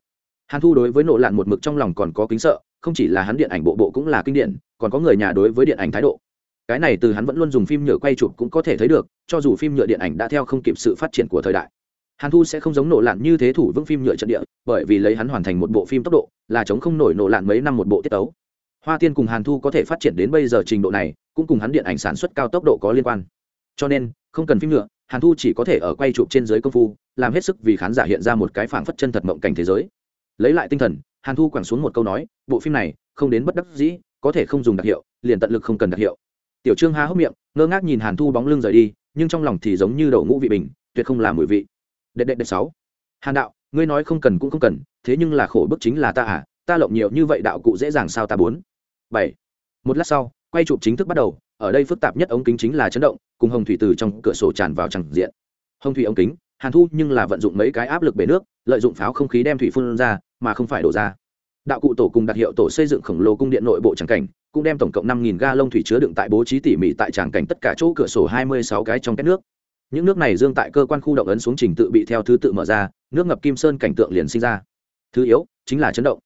Hàn thu đối với nỗ lạn một mực trong lòng còn có kính sợ, không chỉ là hắn điện ảnh bộ bộ cũng là kinh điển, còn có người nhà đối với điện ảnh thái độ. Cái này từ hắn vẫn luôn dùng phim nhựa quay chụp cũng có thể thấy được, cho dù phim nhựa điện ảnh đã theo không kịp sự phát triển của thời đại hàn thu sẽ không giống nổ lạn như thế thủ vững phim nhựa trận địa, bởi vì lấy hắn hoàn thành một bộ phim tốc độ, là chống không nổi nổ lạn mấy năm một bộ tiết tấu. Hoa tiên cùng hàn thu có thể phát triển đến bây giờ trình độ này, cũng cùng hắn điện ảnh sản xuất cao tốc độ có liên quan. Cho nên, không cần phim nhựa, hàn thu chỉ có thể ở quay chụp trên giới công phu, làm hết sức vì khán giả hiện ra một cái phảng phất chân thật mộng cảnh thế giới. Lấy lại tinh thần, hàn thu quẳng xuống một câu nói, bộ phim này, không đến bất đắc dĩ, có thể không dùng đặc hiệu, liền tận lực không cần đặc hiệu. Tiểu trương há hốc miệng, ngơ ngác nhìn hàn thu bóng lưng rời đi, nhưng trong lòng thì giống như đậu ngũ vị bình, tuyệt không làm mùi vị đệ đệ đệ sáu. Hàn đạo, ngươi nói không cần cũng không cần, thế nhưng là khổ bức chính là ta à ta lộng nhiều như vậy đạo cụ dễ dàng sao ta bốn bảy. Một lát sau, quay chụp chính thức bắt đầu, ở đây phức tạp nhất ống kính chính là chấn động, cùng hồng thủy từ trong cửa sổ tràn vào chẳng diện. Hồng thủy ống kính, hàn thu nhưng là vận dụng mấy cái áp lực bể nước, lợi dụng pháo không khí đem thủy phun ra, mà không phải đổ ra. Đạo cụ tổ cùng đặc hiệu tổ xây dựng khổng lồ cung điện nội bộ tràng cảnh, cũng đem tổng cộng năm nghìn ga lông thủy chứa đựng tại bố trí tỉ mỉ tại tràng cảnh tất cả chỗ cửa sổ hai mươi sáu cái trong két nước những nước này dương tại cơ quan khu động ấn xuống trình tự bị theo thứ tự mở ra, nước ngập kim sơn cảnh tượng liền sinh ra. Thứ yếu, chính là chấn động.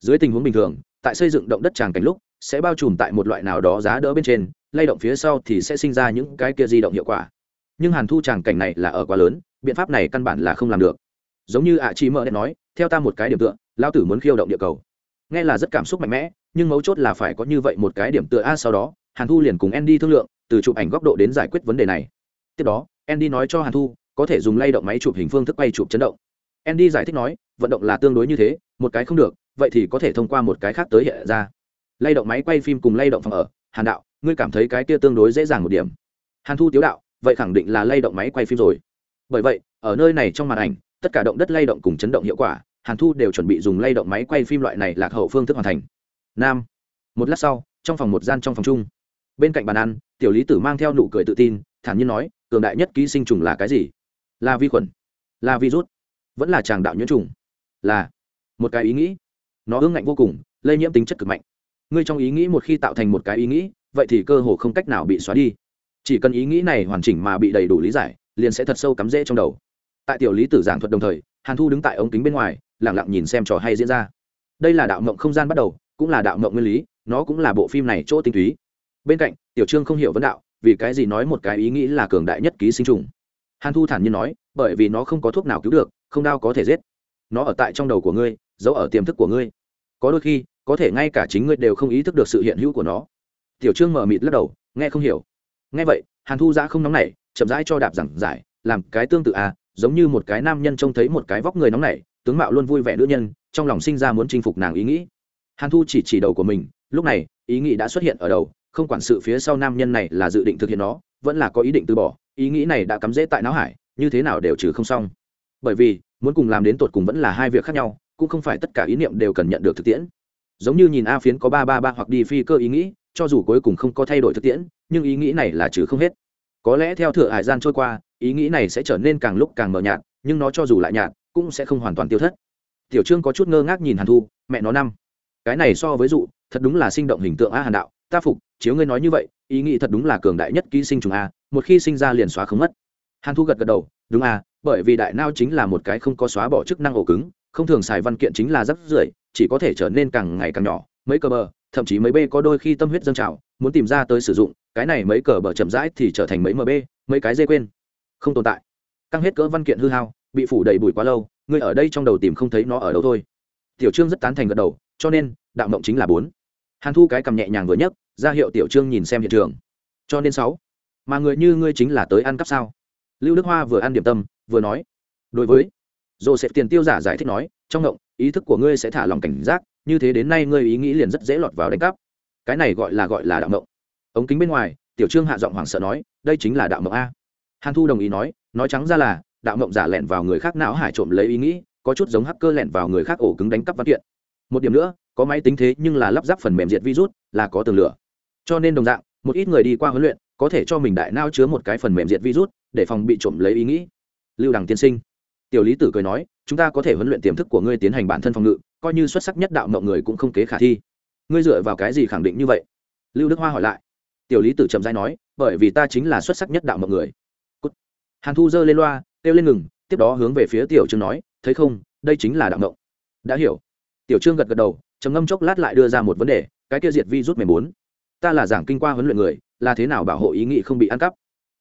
Dưới tình huống bình thường, tại xây dựng động đất tràng cảnh lúc, sẽ bao trùm tại một loại nào đó giá đỡ bên trên, lay động phía sau thì sẽ sinh ra những cái kia di động hiệu quả. Nhưng hàn thu tràng cảnh này là ở quá lớn, biện pháp này căn bản là không làm được. Giống như ạ chi mơ đã nói, theo ta một cái điểm tựa lao tử muốn khiêu động địa cầu. Nghe là rất cảm xúc mạnh mẽ, nhưng mấu chốt là phải có như vậy một cái điểm tựa a sau đó, hàn thu liền cùng andy thương lượng, từ chụp ảnh góc độ đến giải quyết vấn đề này. Tiếp đó andy nói cho hàn thu, có thể dùng lay động máy chụp hình phương thức quay chụp chấn động. Andy giải thích nói, vận động là tương đối như thế, một cái không được, vậy thì có thể thông qua một cái khác tới hiện ra. Lay động máy quay phim cùng lay động phòng ở, hàn đạo, ngươi cảm thấy cái kia tương đối dễ dàng một điểm. Hàn thu tiếu đạo, vậy khẳng định là lay động máy quay phim rồi. Bởi vậy, ở nơi này trong màn ảnh, tất cả động đất lay động cùng chấn động hiệu quả, hàn thu đều chuẩn bị dùng lay động máy quay phim loại này lạc hậu phương thức hoàn thành. Nam, một lát sau, trong phòng một gian trong phòng chung. Bên cạnh bàn ăn, tiểu lý tử mang theo nụ cười tự tin, thản nhiên nói cường đại nhất ký sinh trùng là cái gì? Là vi khuẩn, là virus, vẫn là tràng đạo nhiễm trùng? Là. Một cái ý nghĩ. Nó ương ngạnh vô cùng, lây nhiễm tính chất cực mạnh. Ngươi trong ý nghĩ một khi tạo thành một cái ý nghĩ, vậy thì cơ hồ không cách nào bị xóa đi. Chỉ cần ý nghĩ này hoàn chỉnh mà bị đầy đủ lý giải, liền sẽ thật sâu cắm rễ trong đầu. Tại tiểu lý tử giảng thuật đồng thời, hàn thu đứng tại ống kính bên ngoài lẳng lặng nhìn xem trò hay diễn ra. Đây là đạo mộng không gian bắt đầu, cũng là đạo mộng nguyên lý, nó cũng là bộ phim này chỗ tinh túy. Bên cạnh, tiểu trương không hiểu vấn đạo vì cái gì nói một cái ý nghĩ là cường đại nhất ký sinh trùng? Hàn thu thản nhiên nói, bởi vì nó không có thuốc nào cứu được, không đau có thể giết. Nó ở tại trong đầu của ngươi, giấu ở tiềm thức của ngươi. Có đôi khi, có thể ngay cả chính ngươi đều không ý thức được sự hiện hữu của nó. Tiểu trương mở mịt lắc đầu, nghe không hiểu. Nghe vậy, hàn thu giã không nóng nảy, chậm rãi cho đạp giảng giải, làm cái tương tự à giống như một cái nam nhân trông thấy một cái vóc người nóng nảy, tướng mạo luôn vui vẻ nữ nhân, trong lòng sinh ra muốn chinh phục nàng ý nghĩ. Hàn thu chỉ chỉ đầu của mình, lúc này, ý nghĩ đã xuất hiện ở đầu không quản sự phía sau nam nhân này là dự định thực hiện nó, vẫn là có ý định từ bỏ, ý nghĩ này đã cắm rễ tại não hải, như thế nào đều trừ không xong. Bởi vì, muốn cùng làm đến tột cùng vẫn là hai việc khác nhau, cũng không phải tất cả ý niệm đều cần nhận được thực tiễn. Giống như nhìn a phiến có ba ba ba hoặc đi phi cơ ý nghĩ, cho dù cuối cùng không có thay đổi thực tiễn, nhưng ý nghĩ này là trừ không hết. Có lẽ theo thừa hải gian trôi qua, ý nghĩ này sẽ trở nên càng lúc càng mờ nhạt, nhưng nó cho dù lại nhạt, cũng sẽ không hoàn toàn tiêu thất. Tiểu trương có chút ngơ ngác nhìn hàn thu, mẹ nó năm. Cái này so với dụ, thật đúng là sinh động hình tượng a hàn đạo ta phục, chiếu ngươi nói như vậy, ý nghĩ thật đúng là cường đại nhất ký sinh trùng a, một khi sinh ra liền xóa không mất. Hàn thu gật gật đầu, đúng a, bởi vì đại nao chính là một cái không có xóa bỏ chức năng ổ cứng, không thường xài văn kiện chính là rất rưởi, chỉ có thể trở nên càng ngày càng nhỏ, mấy cờ bờ, thậm chí mấy b có đôi khi tâm huyết dâng trào, muốn tìm ra tới sử dụng, cái này mấy cờ bờ chậm rãi thì trở thành mấy mb mấy cái dê quên. Không tồn tại. Căng hết cỡ văn kiện hư hao, bị phủ đầy bụi quá lâu, ngươi ở đây trong đầu tìm không thấy nó ở đâu thôi. Tiểu trương rất tán thành gật đầu, cho nên, đạo mộng chính là bốn hàn thu cái cầm nhẹ nhàng vừa nhấc, ra hiệu tiểu trương nhìn xem hiện trường. Cho nên sáu, mà người như ngươi chính là tới ăn cắp sao? Lưu đức hoa vừa ăn điểm tâm, vừa nói, đối với dồ sẽ tiền tiêu giả giải thích nói, trong ngộng, ý thức của ngươi sẽ thả lòng cảnh giác, như thế đến nay ngươi ý nghĩ liền rất dễ lọt vào đánh cắp. Cái này gọi là gọi là đạo ngộng. Ống kính bên ngoài, tiểu trương hạ giọng hoảng sợ nói, đây chính là đạo ngộng a. Hàn thu đồng ý nói nói trắng ra là, đạo ngộng giả lẻn vào người khác não hải trộm lấy ý nghĩ, có chút giống hacker lẻn vào người khác ổ cứng đánh cắp văn kiện. Một điểm nữa có máy tính thế nhưng là lắp ráp phần mềm diệt virus, là có tường lửa. Cho nên đồng dạng, một ít người đi qua huấn luyện, có thể cho mình đại nao chứa một cái phần mềm diệt virus, để phòng bị trộm lấy ý nghĩ. Lưu đằng tiên sinh. Tiểu lý tử cười nói, chúng ta có thể huấn luyện tiềm thức của ngươi tiến hành bản thân phòng ngự, coi như xuất sắc nhất đạo mộng người cũng không kế khả thi. Ngươi dựa vào cái gì khẳng định như vậy? Lưu đức hoa hỏi lại. Tiểu lý tử chậm dai nói, bởi vì ta chính là xuất sắc nhất đạo mộng người. Hàn thu giơ lên loa, kêu lên ngừng, tiếp đó hướng về phía tiểu trương nói, thấy không, đây chính là đạo mộng. Đã hiểu. Tiểu trương gật gật đầu trầm ngâm chốc lát lại đưa ra một vấn đề, cái kia diệt vi rút mềm bốn. Ta là giảng kinh qua huấn luyện người, là thế nào bảo hộ ý nghị không bị ăn cắp?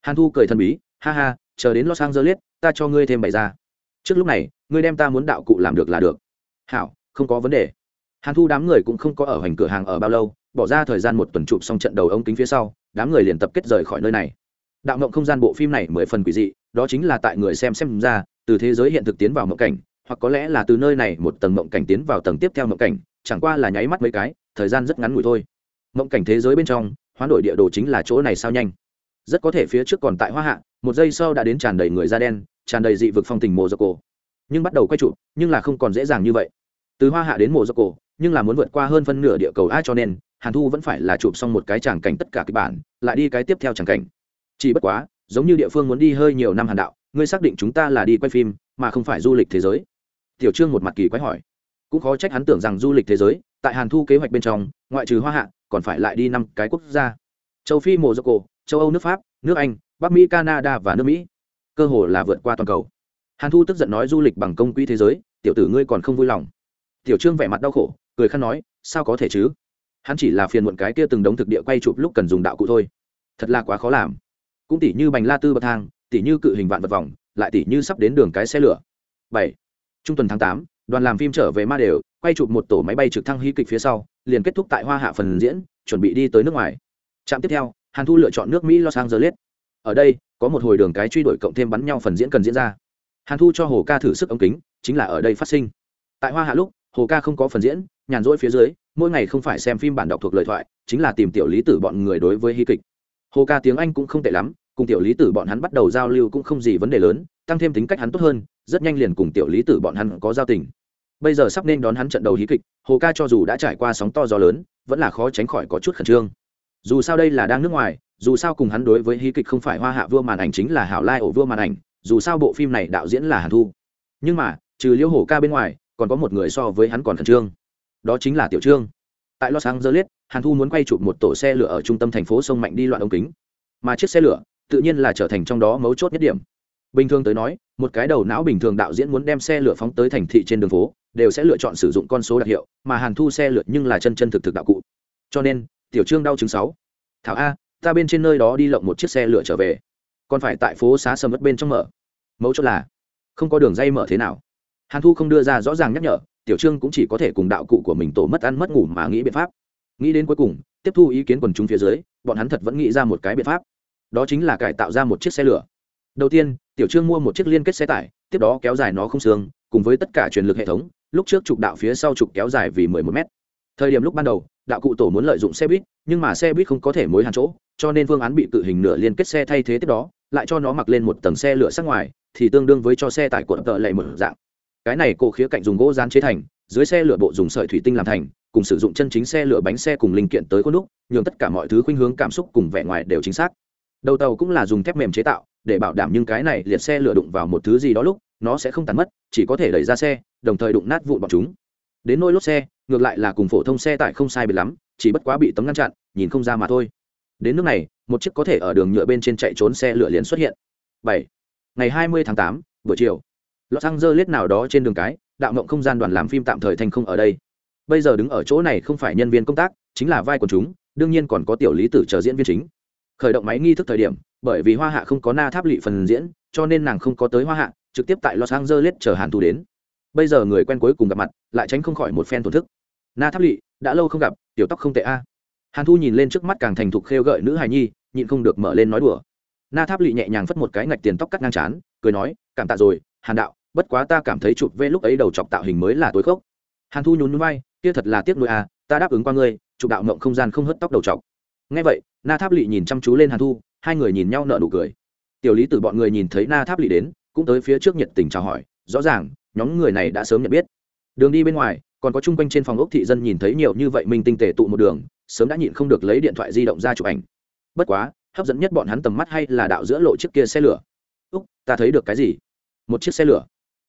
Hàn thu cười thần bí, ha ha, chờ đến los angeles, ta cho ngươi thêm bày ra. Trước lúc này, ngươi đem ta muốn đạo cụ làm được là được. Hảo, không có vấn đề. Hàn thu đám người cũng không có ở hoành cửa hàng ở bao lâu, bỏ ra thời gian một tuần chụp xong trận đầu ống kính phía sau, đám người liền tập kết rời khỏi nơi này. Đạo mộng không gian bộ phim này mười phần quỷ dị, đó chính là tại người xem xem ra, từ thế giới hiện thực tiến vào mộng cảnh, hoặc có lẽ là từ nơi này một tầng mộng cảnh tiến vào tầng tiếp theo mộng cảnh chẳng qua là nháy mắt mấy cái, thời gian rất ngắn ngủi thôi. Mộng cảnh thế giới bên trong, hoán đổi địa đồ chính là chỗ này sao nhanh. Rất có thể phía trước còn tại hoa hạ, một giây sau đã đến tràn đầy người da đen, tràn đầy dị vực phong tình mồ dọc cổ nhưng bắt đầu quay trụ nhưng là không còn dễ dàng như vậy. Từ hoa hạ đến mồ dọc cổ nhưng là muốn vượt qua hơn phân nửa địa cầu ai cho nên, hàn thu vẫn phải là chụp xong một cái tràng cảnh tất cả kịch bản, lại đi cái tiếp theo tràng cảnh. Chỉ bất quá, giống như địa phương muốn đi hơi nhiều năm hàn đạo, ngươi xác định chúng ta là đi quay phim, mà không phải du lịch thế giới. Tiểu trương một mặt kỳ quái hỏi cũng khó trách hắn tưởng rằng du lịch thế giới, tại hàn thu kế hoạch bên trong, ngoại trừ hoa hạ, còn phải lại đi năm cái quốc gia. Châu phi mồ dốc cổ châu âu nước pháp, nước anh, bắc mỹ, canada và nước mỹ. Cơ hồ là vượt qua toàn cầu. Hàn thu tức giận nói du lịch bằng công quỹ thế giới, tiểu tử ngươi còn không vui lòng. Tiểu trương vẻ mặt đau khổ, cười khăn nói, sao có thể chứ? Hắn chỉ là phiền muộn cái kia từng đống thực địa quay chụp lúc cần dùng đạo cụ thôi. Thật là quá khó làm. Cũng tỉ như bành la tư bậc thang, tỉ như cự hình vạn vật vòng, lại tỉ như sắp đến đường cái xe lửa. Bảy. Trung tuần tháng tám đoàn làm phim trở về ma đều, quay chụp một tổ máy bay trực thăng hy kịch phía sau, liền kết thúc tại hoa hạ phần diễn, chuẩn bị đi tới nước ngoài. Trạm tiếp theo, hàn thu lựa chọn nước mỹ los angeles. Ở đây, có một hồi đường cái truy đuổi cộng thêm bắn nhau phần diễn cần diễn ra. Hàn thu cho hồ ca thử sức ống kính, chính là ở đây phát sinh. Tại hoa hạ lúc, hồ ca không có phần diễn, nhàn rỗi phía dưới, mỗi ngày không phải xem phim bản đọc thuộc lời thoại, chính là tìm tiểu lý tử bọn người đối với hy kịch. Hồ ca tiếng anh cũng không tệ lắm, cùng tiểu lý tử bọn hắn bắt đầu giao lưu cũng không gì vấn đề lớn, tăng thêm tính cách hắn tốt hơn rất nhanh liền cùng tiểu lý tử bọn hắn có giao tình. Bây giờ sắp nên đón hắn trận đầu hí kịch, hồ ca cho dù đã trải qua sóng to gió lớn, vẫn là khó tránh khỏi có chút khẩn trương. Dù sao đây là đang nước ngoài, dù sao cùng hắn đối với hí kịch không phải hoa hạ vua màn ảnh chính là hảo lai ổ vua màn ảnh, dù sao bộ phim này đạo diễn là hàn thu. Nhưng mà, trừ liễu hổ ca bên ngoài, còn có một người so với hắn còn khẩn trương. Đó chính là tiểu trương. Tại los angeles, hàn thu muốn quay chụp một tổ xe lửa ở trung tâm thành phố sông mạnh đi loạn ống kính. Mà chiếc xe lửa, tự nhiên là trở thành trong đó mấu chốt nhất điểm bình thường tới nói, một cái đầu não bình thường đạo diễn muốn đem xe lửa phóng tới thành thị trên đường phố, đều sẽ lựa chọn sử dụng con số đặc hiệu, mà hàn thu xe lửa nhưng là chân chân thực thực đạo cụ. Cho nên, tiểu trương đau chứng sáu. Thảo a, ta bên trên nơi đó đi lộng một chiếc xe lửa trở về. Còn phải tại phố xá sầm mất bên trong mở. Mấu chốt là, không có đường dây mở thế nào. Hàn thu không đưa ra rõ ràng nhắc nhở, tiểu trương cũng chỉ có thể cùng đạo cụ của mình tổ mất ăn mất ngủ mà nghĩ biện pháp. Nghĩ đến cuối cùng, tiếp thu ý kiến quần chúng phía dưới, bọn hắn thật vẫn nghĩ ra một cái biện pháp. Đó chính là cải tạo ra một chiếc xe lửa đầu tiên, tiểu trương mua một chiếc liên kết xe tải, tiếp đó kéo dài nó không xương, cùng với tất cả truyền lực hệ thống, lúc trước trục đạo phía sau trục kéo dài vì mười một mét. Thời điểm lúc ban đầu, đạo cụ tổ muốn lợi dụng xe buýt, nhưng mà xe buýt không có thể mối hàn chỗ, cho nên phương án bị cự hình nửa liên kết xe thay thế tiếp đó, lại cho nó mặc lên một tầng xe lửa sát ngoài, thì tương đương với cho xe tải cuộn tợ lệ một dạng. Cái này cổ khía cạnh dùng gỗ dán chế thành, dưới xe lửa bộ dùng sợi thủy tinh làm thành, cùng sử dụng chân chính xe lửa bánh xe cùng linh kiện tới khuôn đúc, nhường tất cả mọi thứ khuynh hướng cảm xúc cùng vẻ ngoài đều chính xác. Đầu tàu cũng là dùng thép mềm chế tạo để bảo đảm nhưng cái này liệt xe lửa đụng vào một thứ gì đó lúc, nó sẽ không tàn mất, chỉ có thể đẩy ra xe, đồng thời đụng nát vụn bọc chúng. Đến nôi lốp xe, ngược lại là cùng phổ thông xe tải không sai biệt lắm, chỉ bất quá bị tấm ngăn chặn, nhìn không ra mà thôi. Đến nước này, một chiếc có thể ở đường nhựa bên trên chạy trốn xe lửa liền xuất hiện. Bảy, ngày hai mươi tháng tám, buổi chiều. Los angeles nào đó trên đường cái, đạo mộng không gian đoàn làm phim tạm thời thành không ở đây. Bây giờ đứng ở chỗ này không phải nhân viên công tác, chính là vai của chúng, đương nhiên còn có tiểu lý tử chờ diễn viên chính. Khởi động máy nghi thức thời điểm bởi vì hoa hạ không có na tháp lỵ phần diễn, cho nên nàng không có tới hoa hạ, trực tiếp tại los angeles chờ hàn thu đến. Bây giờ người quen cuối cùng gặp mặt, lại tránh không khỏi một phen tổn thức. Na tháp lỵ đã lâu không gặp, tiểu tóc không tệ a. Hàn thu nhìn lên trước mắt càng thành thục khêu gợi nữ hài nhi, nhịn không được mở lên nói đùa. Na tháp lỵ nhẹ nhàng phất một cái ngạch tiền tóc cắt ngang chán cười nói, cảm tạ rồi, hàn đạo, bất quá ta cảm thấy chụp vê lúc ấy đầu chọc tạo hình mới là tối khốc. Hàn thu nhún núi vai, kia thật là tiếc nuôi à ta đáp ứng qua ngươi, chụp đạo mộng không gian không hớt tóc đầu chọc. Ngay vậy, na tháp lỵ nhìn chăm chú lên hàn thu hai người nhìn nhau nợ nụ cười. Tiểu lý từ bọn người nhìn thấy na tháp lỵ đến, cũng tới phía trước nhiệt tình chào hỏi, rõ ràng, nhóm người này đã sớm nhận biết. Đường đi bên ngoài, còn có chung quanh trên phòng ốc thị dân nhìn thấy nhiều như vậy mình tinh tề tụ một đường, sớm đã nhịn không được lấy điện thoại di động ra chụp ảnh. Bất quá, hấp dẫn nhất bọn hắn tầm mắt hay là đạo giữa lộ chiếc kia xe lửa. Úc, ta thấy được cái gì? Một chiếc xe lửa.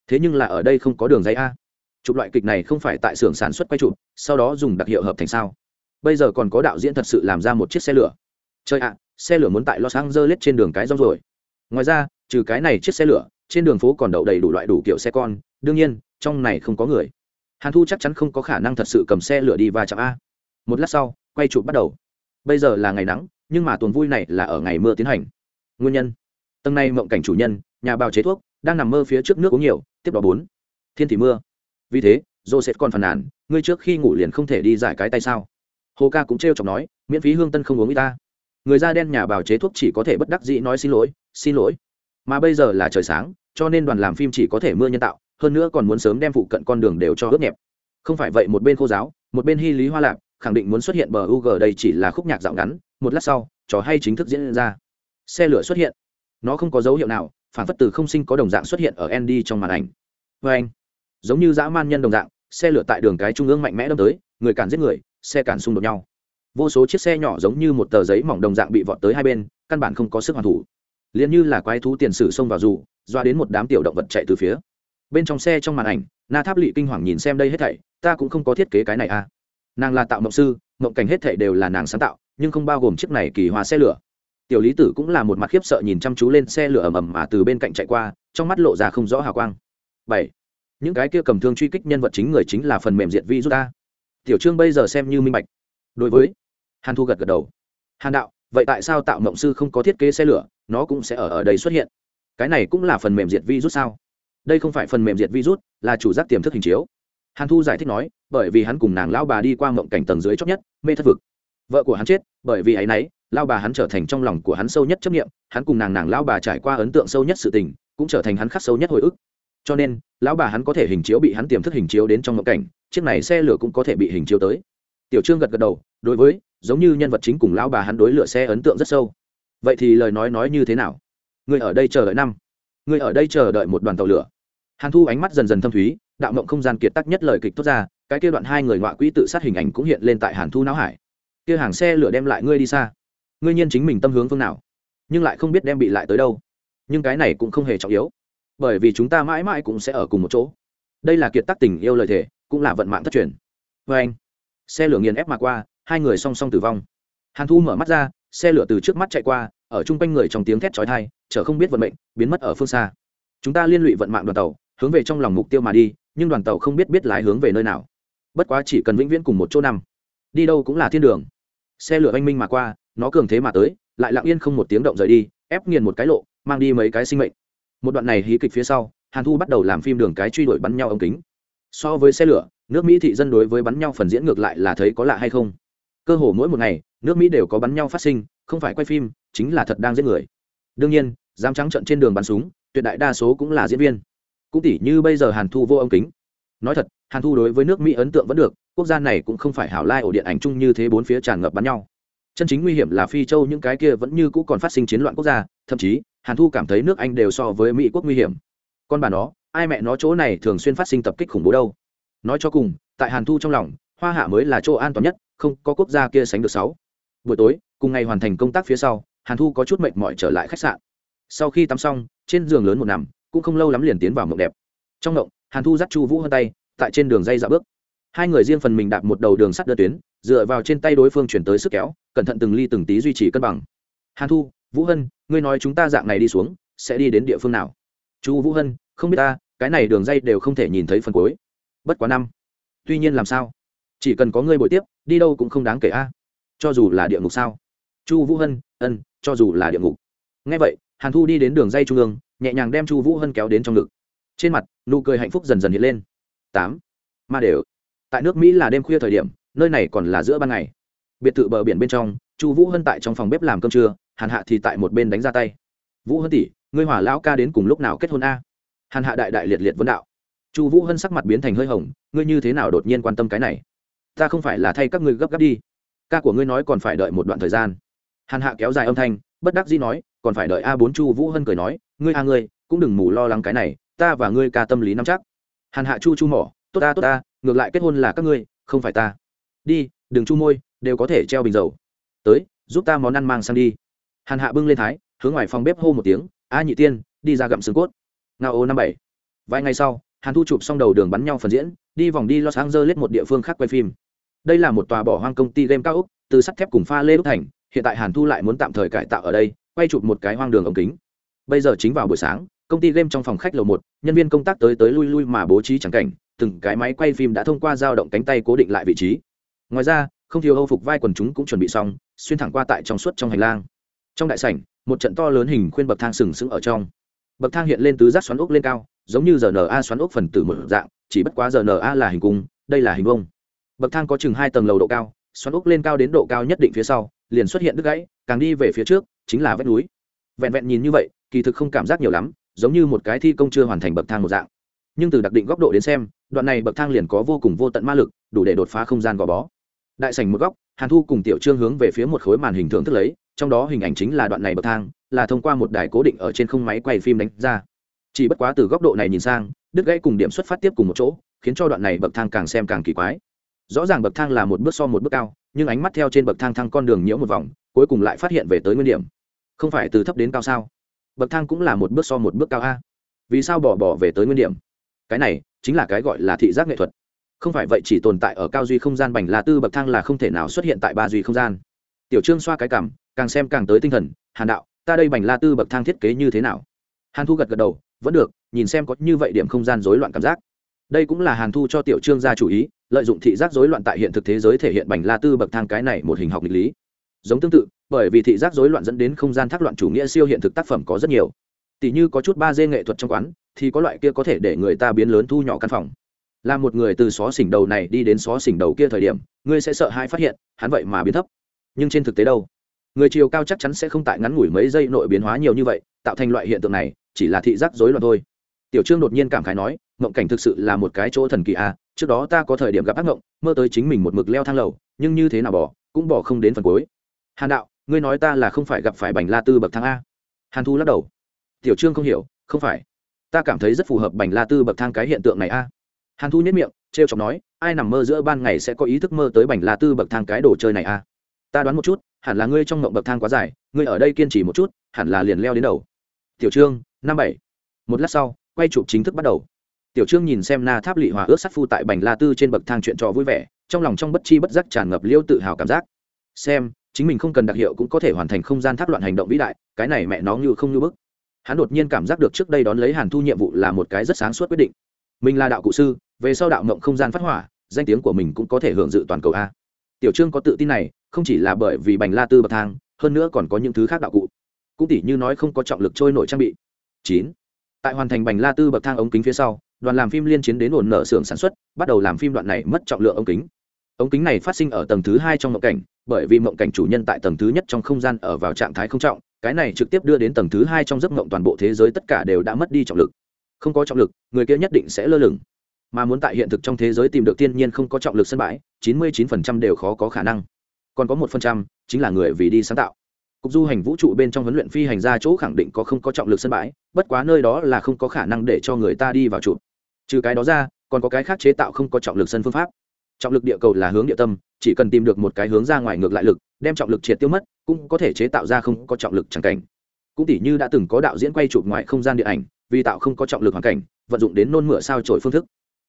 Thế nhưng là ở đây không có đường dây a. Chụp loại kịch này không phải tại xưởng sản xuất quay chụp, sau đó dùng đặc hiệu hợp thành sao. Bây giờ còn có đạo diễn thật sự làm ra một chiếc xe lửa. Chơi ạ xe lửa muốn tại los angeles trên đường cái rong rồi. Ngoài ra, trừ cái này chiếc xe lửa, trên đường phố còn đậu đầy đủ loại đủ kiểu xe con. Đương nhiên, trong này không có người. Hàn thu chắc chắn không có khả năng thật sự cầm xe lửa đi và chạm a. Một lát sau, quay chụp bắt đầu. Bây giờ là ngày nắng, nhưng mà tuần vui này là ở ngày mưa tiến hành. Nguyên nhân. Tầng này mộng cảnh chủ nhân, nhà bào chế thuốc, đang nằm mơ phía trước nước uống nhiều, tiếp đó bốn. Thiên thì mưa. Vì thế, joseph còn phàn nàn, ngươi trước khi ngủ liền không thể đi giải cái tay sao? Hồ ca cũng t r chọc nói, miễn phí hương tân không uống y ta người da đen nhà bào chế thuốc chỉ có thể bất đắc dĩ nói xin lỗi xin lỗi. Mà bây giờ là trời sáng, cho nên đoàn làm phim chỉ có thể mưa nhân tạo, hơn nữa còn muốn sớm đem phụ cận con đường đều cho ướt nhẹp. Không phải vậy, một bên khô giáo, một bên hy lý hoa lạc khẳng định muốn xuất hiện bờ u g đây chỉ là khúc nhạc dạo ngắn, một lát sau, trò hay chính thức diễn ra. Xe lửa xuất hiện. Nó không có dấu hiệu nào, phản phất từ không sinh có đồng dạng xuất hiện ở andy trong màn ảnh. Vê anh, giống như dã man nhân đồng dạng, xe lửa tại đường cái trung ương mạnh mẽ đâm tới, người cản giết người, xe cản xung đột nhau vô số chiếc xe nhỏ giống như một tờ giấy mỏng đồng dạng bị vọt tới hai bên, căn bản không có sức hoàn thủ. Liền như là quái thú tiền sử xông vào dù, doa đến một đám tiểu động vật chạy từ phía. Bên trong xe trong màn ảnh, na tháp lỵ kinh hoàng nhìn xem đây hết thảy, ta cũng không có thiết kế cái này à. Nàng là tạo mộng sư, mộng cảnh hết thảy đều là nàng sáng tạo, nhưng không bao gồm chiếc này kỳ hoa xe lửa. Tiểu lý tử cũng là một mặt khiếp sợ nhìn chăm chú lên xe lửa ầm ầm mà từ bên cạnh chạy qua, trong mắt lộ ra không rõ hào quang. Bảy, những cái kia cầm thương truy kích nhân vật chính người chính là phần mềm diện vi rút ta. Tiểu trương bây giờ xem như minh bạch. Đối với hàn thu gật gật đầu. Hàn đạo, vậy tại sao tạo mộng sư không có thiết kế xe lửa, nó cũng sẽ ở ở đây xuất hiện? Cái này cũng là phần mềm diệt virus sao? Đây không phải phần mềm diệt virus, là chủ giác tiềm thức hình chiếu. Hàn thu giải thích nói, bởi vì hắn cùng nàng lao bà đi qua mộng cảnh tầng dưới chóc nhất, mê thất vực. Vợ của hắn chết, bởi vì ấ y n ấ y lao bà hắn trở thành trong lòng của hắn sâu nhất chấp nghiệm hắn cùng nàng nàng lao bà trải qua ấn tượng sâu nhất sự tình, cũng trở thành hắn khắc sâu nhất hồi ức. Cho nên, lão bà hắn có thể hình chiếu bị hắn tiềm thức hình chiếu đến trong mộng cảnh, chiếc này xe lửa cũng có thể bị hình chiếu tới. Tiểu trương gật gật đầu, đối với giống như nhân vật chính cùng lão bà hắn đối lửa xe ấn tượng rất sâu. Vậy thì lời nói nói như thế nào? Người ở đây chờ đợi năm. Người ở đây chờ đợi một đoàn tàu lửa. Hàn thu ánh mắt dần dần thâm thúy, đạo mộng không gian kiệt tắc nhất lời kịch tốt ra, cái kia đoạn hai người ngoại quỹ tự sát hình ảnh cũng hiện lên tại hàn thu não hải. Kia hàng xe lửa đem lại ngươi đi xa. Ngươi nhiên chính mình tâm hướng phương nào? Nhưng lại không biết đem bị lại tới đâu. Nhưng cái này cũng không hề trọng yếu. Bởi vì chúng ta mãi mãi cũng sẽ ở cùng một chỗ. Đây là kiệt tác tình yêu lời thề, cũng là vận mạng thất truyền. Vê anh xe lửa nghiền ép mà qua hai người song song tử vong. Hàn thu mở mắt ra, xe lửa từ trước mắt chạy qua, ở chung quanh người trong tiếng thét chói thai chở không biết vận mệnh, biến mất ở phương xa. Chúng ta liên lụy vận mạng đoàn tàu, hướng về trong lòng mục tiêu mà đi, nhưng đoàn tàu không biết biết lái hướng về nơi nào. Bất quá chỉ cần vĩnh viễn cùng một chỗ nằm, đi đâu cũng là thiên đường. Xe lửa oanh minh mà qua, nó cường thế mà tới, lại lặng yên không một tiếng động rời đi, ép nghiền một cái lộ, mang đi mấy cái sinh mệnh. Một đoạn này hí kịch phía sau, hàn thu bắt đầu làm phim đường cái truy đuổi bắn nhau ống kính. So với xe lửa, nước mỹ thị dân đối với bắn nhau phần diễn ngược lại là thấy có lạ hay không? Cơ hồ mỗi một ngày, nước mỹ đều có bắn nhau phát sinh, không phải quay phim, chính là thật đang giết người. Đương nhiên, dám trắng trận trên đường bắn súng, tuyệt đại đa số cũng là diễn viên. Cũng tỷ như bây giờ hàn thu vô ống kính. Nói thật, hàn thu đối với nước mỹ ấn tượng vẫn được, quốc gia này cũng không phải hảo lai ổ điện ảnh chung như thế bốn phía tràn ngập bắn nhau. Chân chính nguy hiểm là phi châu những cái kia vẫn như cũ còn phát sinh chiến loạn quốc gia, thậm chí, hàn thu cảm thấy nước anh đều so với mỹ quốc nguy hiểm. Con bà nó, ai mẹ nó chỗ này thường xuyên phát sinh tập kích khủng bố đâu. Nói cho cùng, tại hàn thu trong lòng, hoa hạ mới là chỗ an toàn nhất không có quốc gia kia sánh được sáu. Buổi tối, cùng ngày hoàn thành công tác phía sau, hàn thu có chút mệt mỏi trở lại khách sạn. Sau khi tắm xong, trên giường lớn một nằm, cũng không lâu lắm liền tiến vào mộng đẹp. Trong mộng, hàn thu dắt chu vũ hơn tay, tại trên đường dây dạo bước. Hai người riêng phần mình đạp một đầu đường sắt đơn tuyến, dựa vào trên tay đối phương chuyển tới sức kéo, cẩn thận từng ly từng tí duy trì cân bằng. Hàn thu, vũ hân, ngươi nói chúng ta dạng này đi xuống, sẽ đi đến địa phương nào? Chu vũ hân, không biết ta, cái này đường dây đều không thể nhìn thấy phần cuối. Bất quá năm. Tuy nhiên làm sao? Chỉ cần có ngươi bồi tiếp, đi đâu cũng không đáng kể a. Cho dù là địa ngục sao? Chu vũ hân, ân, cho dù là địa ngục. Ngay vậy, hàn thu đi đến đường dây trung ương, nhẹ nhàng đem chu vũ hân kéo đến trong ngực. Trên mặt, nụ cười hạnh phúc dần dần hiện lên. Tám. Ma đều. Tại nước mỹ là đêm khuya thời điểm, nơi này còn là giữa ban ngày. Biệt thự bờ biển bên trong, chu vũ hân tại trong phòng bếp làm cơm trưa, hàn hạ thì tại một bên đánh ra tay. Vũ hân tỷ, ngươi hỏa lão ca đến cùng lúc nào kết hôn a? Hàn hạ đại đại liệt liệt vấn đạo. Chu vũ hân sắc mặt biến thành hơi hồng, ngươi như thế nào đột nhiên quan tâm cái này? Ta không phải là thay các ngươi gấp gáp đi. Ca của ngươi nói còn phải đợi một đoạn thời gian. Hàn hạ kéo dài âm thanh, bất đắc dĩ nói, còn phải đợi a bốn chu vũ hân cười nói, ngươi a ngươi, cũng đừng mù lo lắng cái này, ta và ngươi ca tâm lý nắm chắc. Hàn hạ chu chu mỏ, tốt ta tốt ta, ngược lại kết hôn là các ngươi, không phải ta. Đi, đừng chu môi, đều có thể treo bình dầu. Tới, giúp ta món ăn mang sang đi. Hàn hạ bưng lên thái, hướng ngoài phòng bếp hô một tiếng, a nhị tiên, đi ra gặm xương cốt. Ngao ô năm bảy. Vài ngày sau, hàn thu chụp xong đầu đường bắn nhau phần diễn, đi vòng đi los angeles một địa phương khác quay phim đây là một tòa bỏ hoang công ty game cao úc từ sắt thép cùng pha lê đúc thành, hiện tại hàn thu lại muốn tạm thời cải tạo ở đây, quay chụp một cái hoang đường ống kính. Bây giờ chính vào buổi sáng, công ty game trong phòng khách lầu một, nhân viên công tác tới tới lui lui mà bố trí chẳng cảnh, từng cái máy quay phim đã thông qua dao động cánh tay cố định lại vị trí. Ngoài ra, không thiếu âu phục vai quần chúng cũng chuẩn bị xong, xuyên thẳng qua tại trong suốt trong hành lang. Trong đại sảnh, một trận to lớn hình khuyên bậc thang sừng sững ở trong. Bậc thang hiện lên tứ giác xoắn ốc lên cao, giống như rna xoắn ốc phần tử một dạng, chỉ bất quá rna là hình cung, đây là hình vông bậc thang có chừng hai tầng lầu độ cao, xoắn ốc lên cao đến độ cao nhất định phía sau, liền xuất hiện đứt gãy, càng đi về phía trước, chính là vách núi. Vẹn vẹn nhìn như vậy, kỳ thực không cảm giác nhiều lắm, giống như một cái thi công chưa hoàn thành bậc thang một dạng. Nhưng từ đặc định góc độ đến xem, đoạn này bậc thang liền có vô cùng vô tận ma lực, đủ để đột phá không gian gò bó. Đại sảnh một góc, hàn thu cùng tiểu trương hướng về phía một khối màn hình thưởng thức lấy, trong đó hình ảnh chính là đoạn này bậc thang, là thông qua một đài cố định ở trên không máy quay phim đánh ra. Chỉ bất quá từ góc độ này nhìn sang, đứt gãy cùng điểm xuất phát tiếp cùng một chỗ, khiến cho đoạn này bậc thang càng xem càng kỳ quái rõ ràng bậc thang là một bước so một bước cao, nhưng ánh mắt theo trên bậc thang thăng con đường nhiễu một vòng, cuối cùng lại phát hiện về tới nguyên điểm. Không phải từ thấp đến cao sao? Bậc thang cũng là một bước so một bước cao a. Vì sao bỏ bỏ về tới nguyên điểm? Cái này chính là cái gọi là thị giác nghệ thuật. Không phải vậy chỉ tồn tại ở cao duy không gian bành là tư bậc thang là không thể nào xuất hiện tại ba duy không gian. Tiểu trương xoa cái cảm, càng xem càng tới tinh thần, hàn đạo, ta đây bành la tư bậc thang thiết kế như thế nào? Hàn thu gật gật đầu, vẫn được, nhìn xem có như vậy điểm không gian rối loạn cảm giác. Đây cũng là hàn thu cho tiểu trương ra chủ ý lợi dụng thị giác rối loạn tại hiện thực thế giới thể hiện bành la tư bậc thang cái này một hình học nghịch lý. Giống tương tự, bởi vì thị giác rối loạn dẫn đến không gian thác loạn chủ nghĩa siêu hiện thực tác phẩm có rất nhiều. Tỷ như có chút ba d nghệ thuật trong quán, thì có loại kia có thể để người ta biến lớn thu nhỏ căn phòng. Là một người từ xó xỉnh đầu này đi đến xó xỉnh đầu kia thời điểm, ngươi sẽ sợ hai phát hiện, hắn vậy mà biến thấp. Nhưng trên thực tế đâu? Người chiều cao chắc chắn sẽ không tại ngắn ngủi mấy giây nội biến hóa nhiều như vậy, tạo thành loại hiện tượng này, chỉ là thị giác rối loạn thôi tiểu trương đột nhiên cảm khái nói mộng cảnh thực sự là một cái chỗ thần kỳ à trước đó ta có thời điểm gặp ác mộng mơ tới chính mình một mực leo thang lầu, nhưng như thế nào bỏ, cũng bỏ không đến phần cuối. Hàn đạo, ngươi nói ta là không phải gặp phải bành la tư bậc thang a. Hàn thu lắc đầu. Tiểu trương không hiểu, không phải. Ta cảm thấy rất phù hợp bành la tư bậc thang cái hiện tượng này a. Hàn thu nhất miệng t r e o chọc nói, ai nằm mơ giữa ban ngày sẽ có ý thức mơ tới bành la tư bậc thang cái đồ chơi này a? Ta đoán một chút, hẳn là ngươi trong mộng bậc thang quá dài, ngươi ở đây kiên trì một chút, hẳn là liền leo đến đầu. Tiểu trương, năm bảy. Một lát sau quay chụp chính thức bắt đầu. Tiểu trương nhìn xem na tháp lị hòa ước sát phu tại bành la tư trên bậc thang chuyện trò vui vẻ, trong lòng trong bất chi bất giác tràn ngập liêu tự hào cảm giác. Xem, chính mình không cần đặc hiệu cũng có thể hoàn thành không gian tháp loạn hành động vĩ đại, cái này mẹ nó như không như bức. Hắn đột nhiên cảm giác được trước đây đón lấy hàn thu nhiệm vụ là một cái rất sáng suốt quyết định. Mình là đạo cụ sư, về sau đạo mộng không gian phát hỏa, danh tiếng của mình cũng có thể hưởng dự toàn cầu a. Tiểu trương có tự tin này, không chỉ là bởi vì bành la tư bậc thang, hơn nữa còn có những thứ khác đạo cụ. Cũng tỉ như nói không có trọng lực trôi nổi trang bị. Chín tại hoàn thành bành la tư bậc thang ống kính phía sau, đoàn làm phim liên chiến đến ổn nở xưởng sản xuất, bắt đầu làm phim đoạn này mất trọng lượng ống kính. Ống kính này phát sinh ở tầng thứ hai trong mộng cảnh, bởi vì mộng cảnh chủ nhân tại tầng thứ nhất trong không gian ở vào trạng thái không trọng, cái này trực tiếp đưa đến tầng thứ hai trong giấc mộng toàn bộ thế giới tất cả đều đã mất đi trọng lực. Không có trọng lực, người kia nhất định sẽ lơ lửng. Mà muốn tại hiện thực trong thế giới tìm được thiên nhiên không có trọng lực sân bãi, chín mươi chín phần trăm đều khó có khả năng. Còn có một phần trăm chính là người vì đi sáng tạo cục du hành vũ trụ bên trong huấn luyện phi hành ra chỗ khẳng định có không có trọng lực sân bãi, bất quá nơi đó là không có khả năng để cho người ta đi vào trụ. Trừ cái đó ra, còn có cái khác chế tạo không có trọng lực sân phương pháp. Trọng lực địa cầu là hướng địa tâm, chỉ cần tìm được một cái hướng ra ngoài ngược lại lực, đem trọng lực triệt tiêu mất, cũng có thể chế tạo ra không có trọng lực chẳng cảnh. Cũng tỷ như đã từng có đạo diễn quay chụp ngoài không gian điện ảnh, vì tạo không có trọng lực hoàn cảnh, vận dụng đến nôn mửa sao trổi phương thức.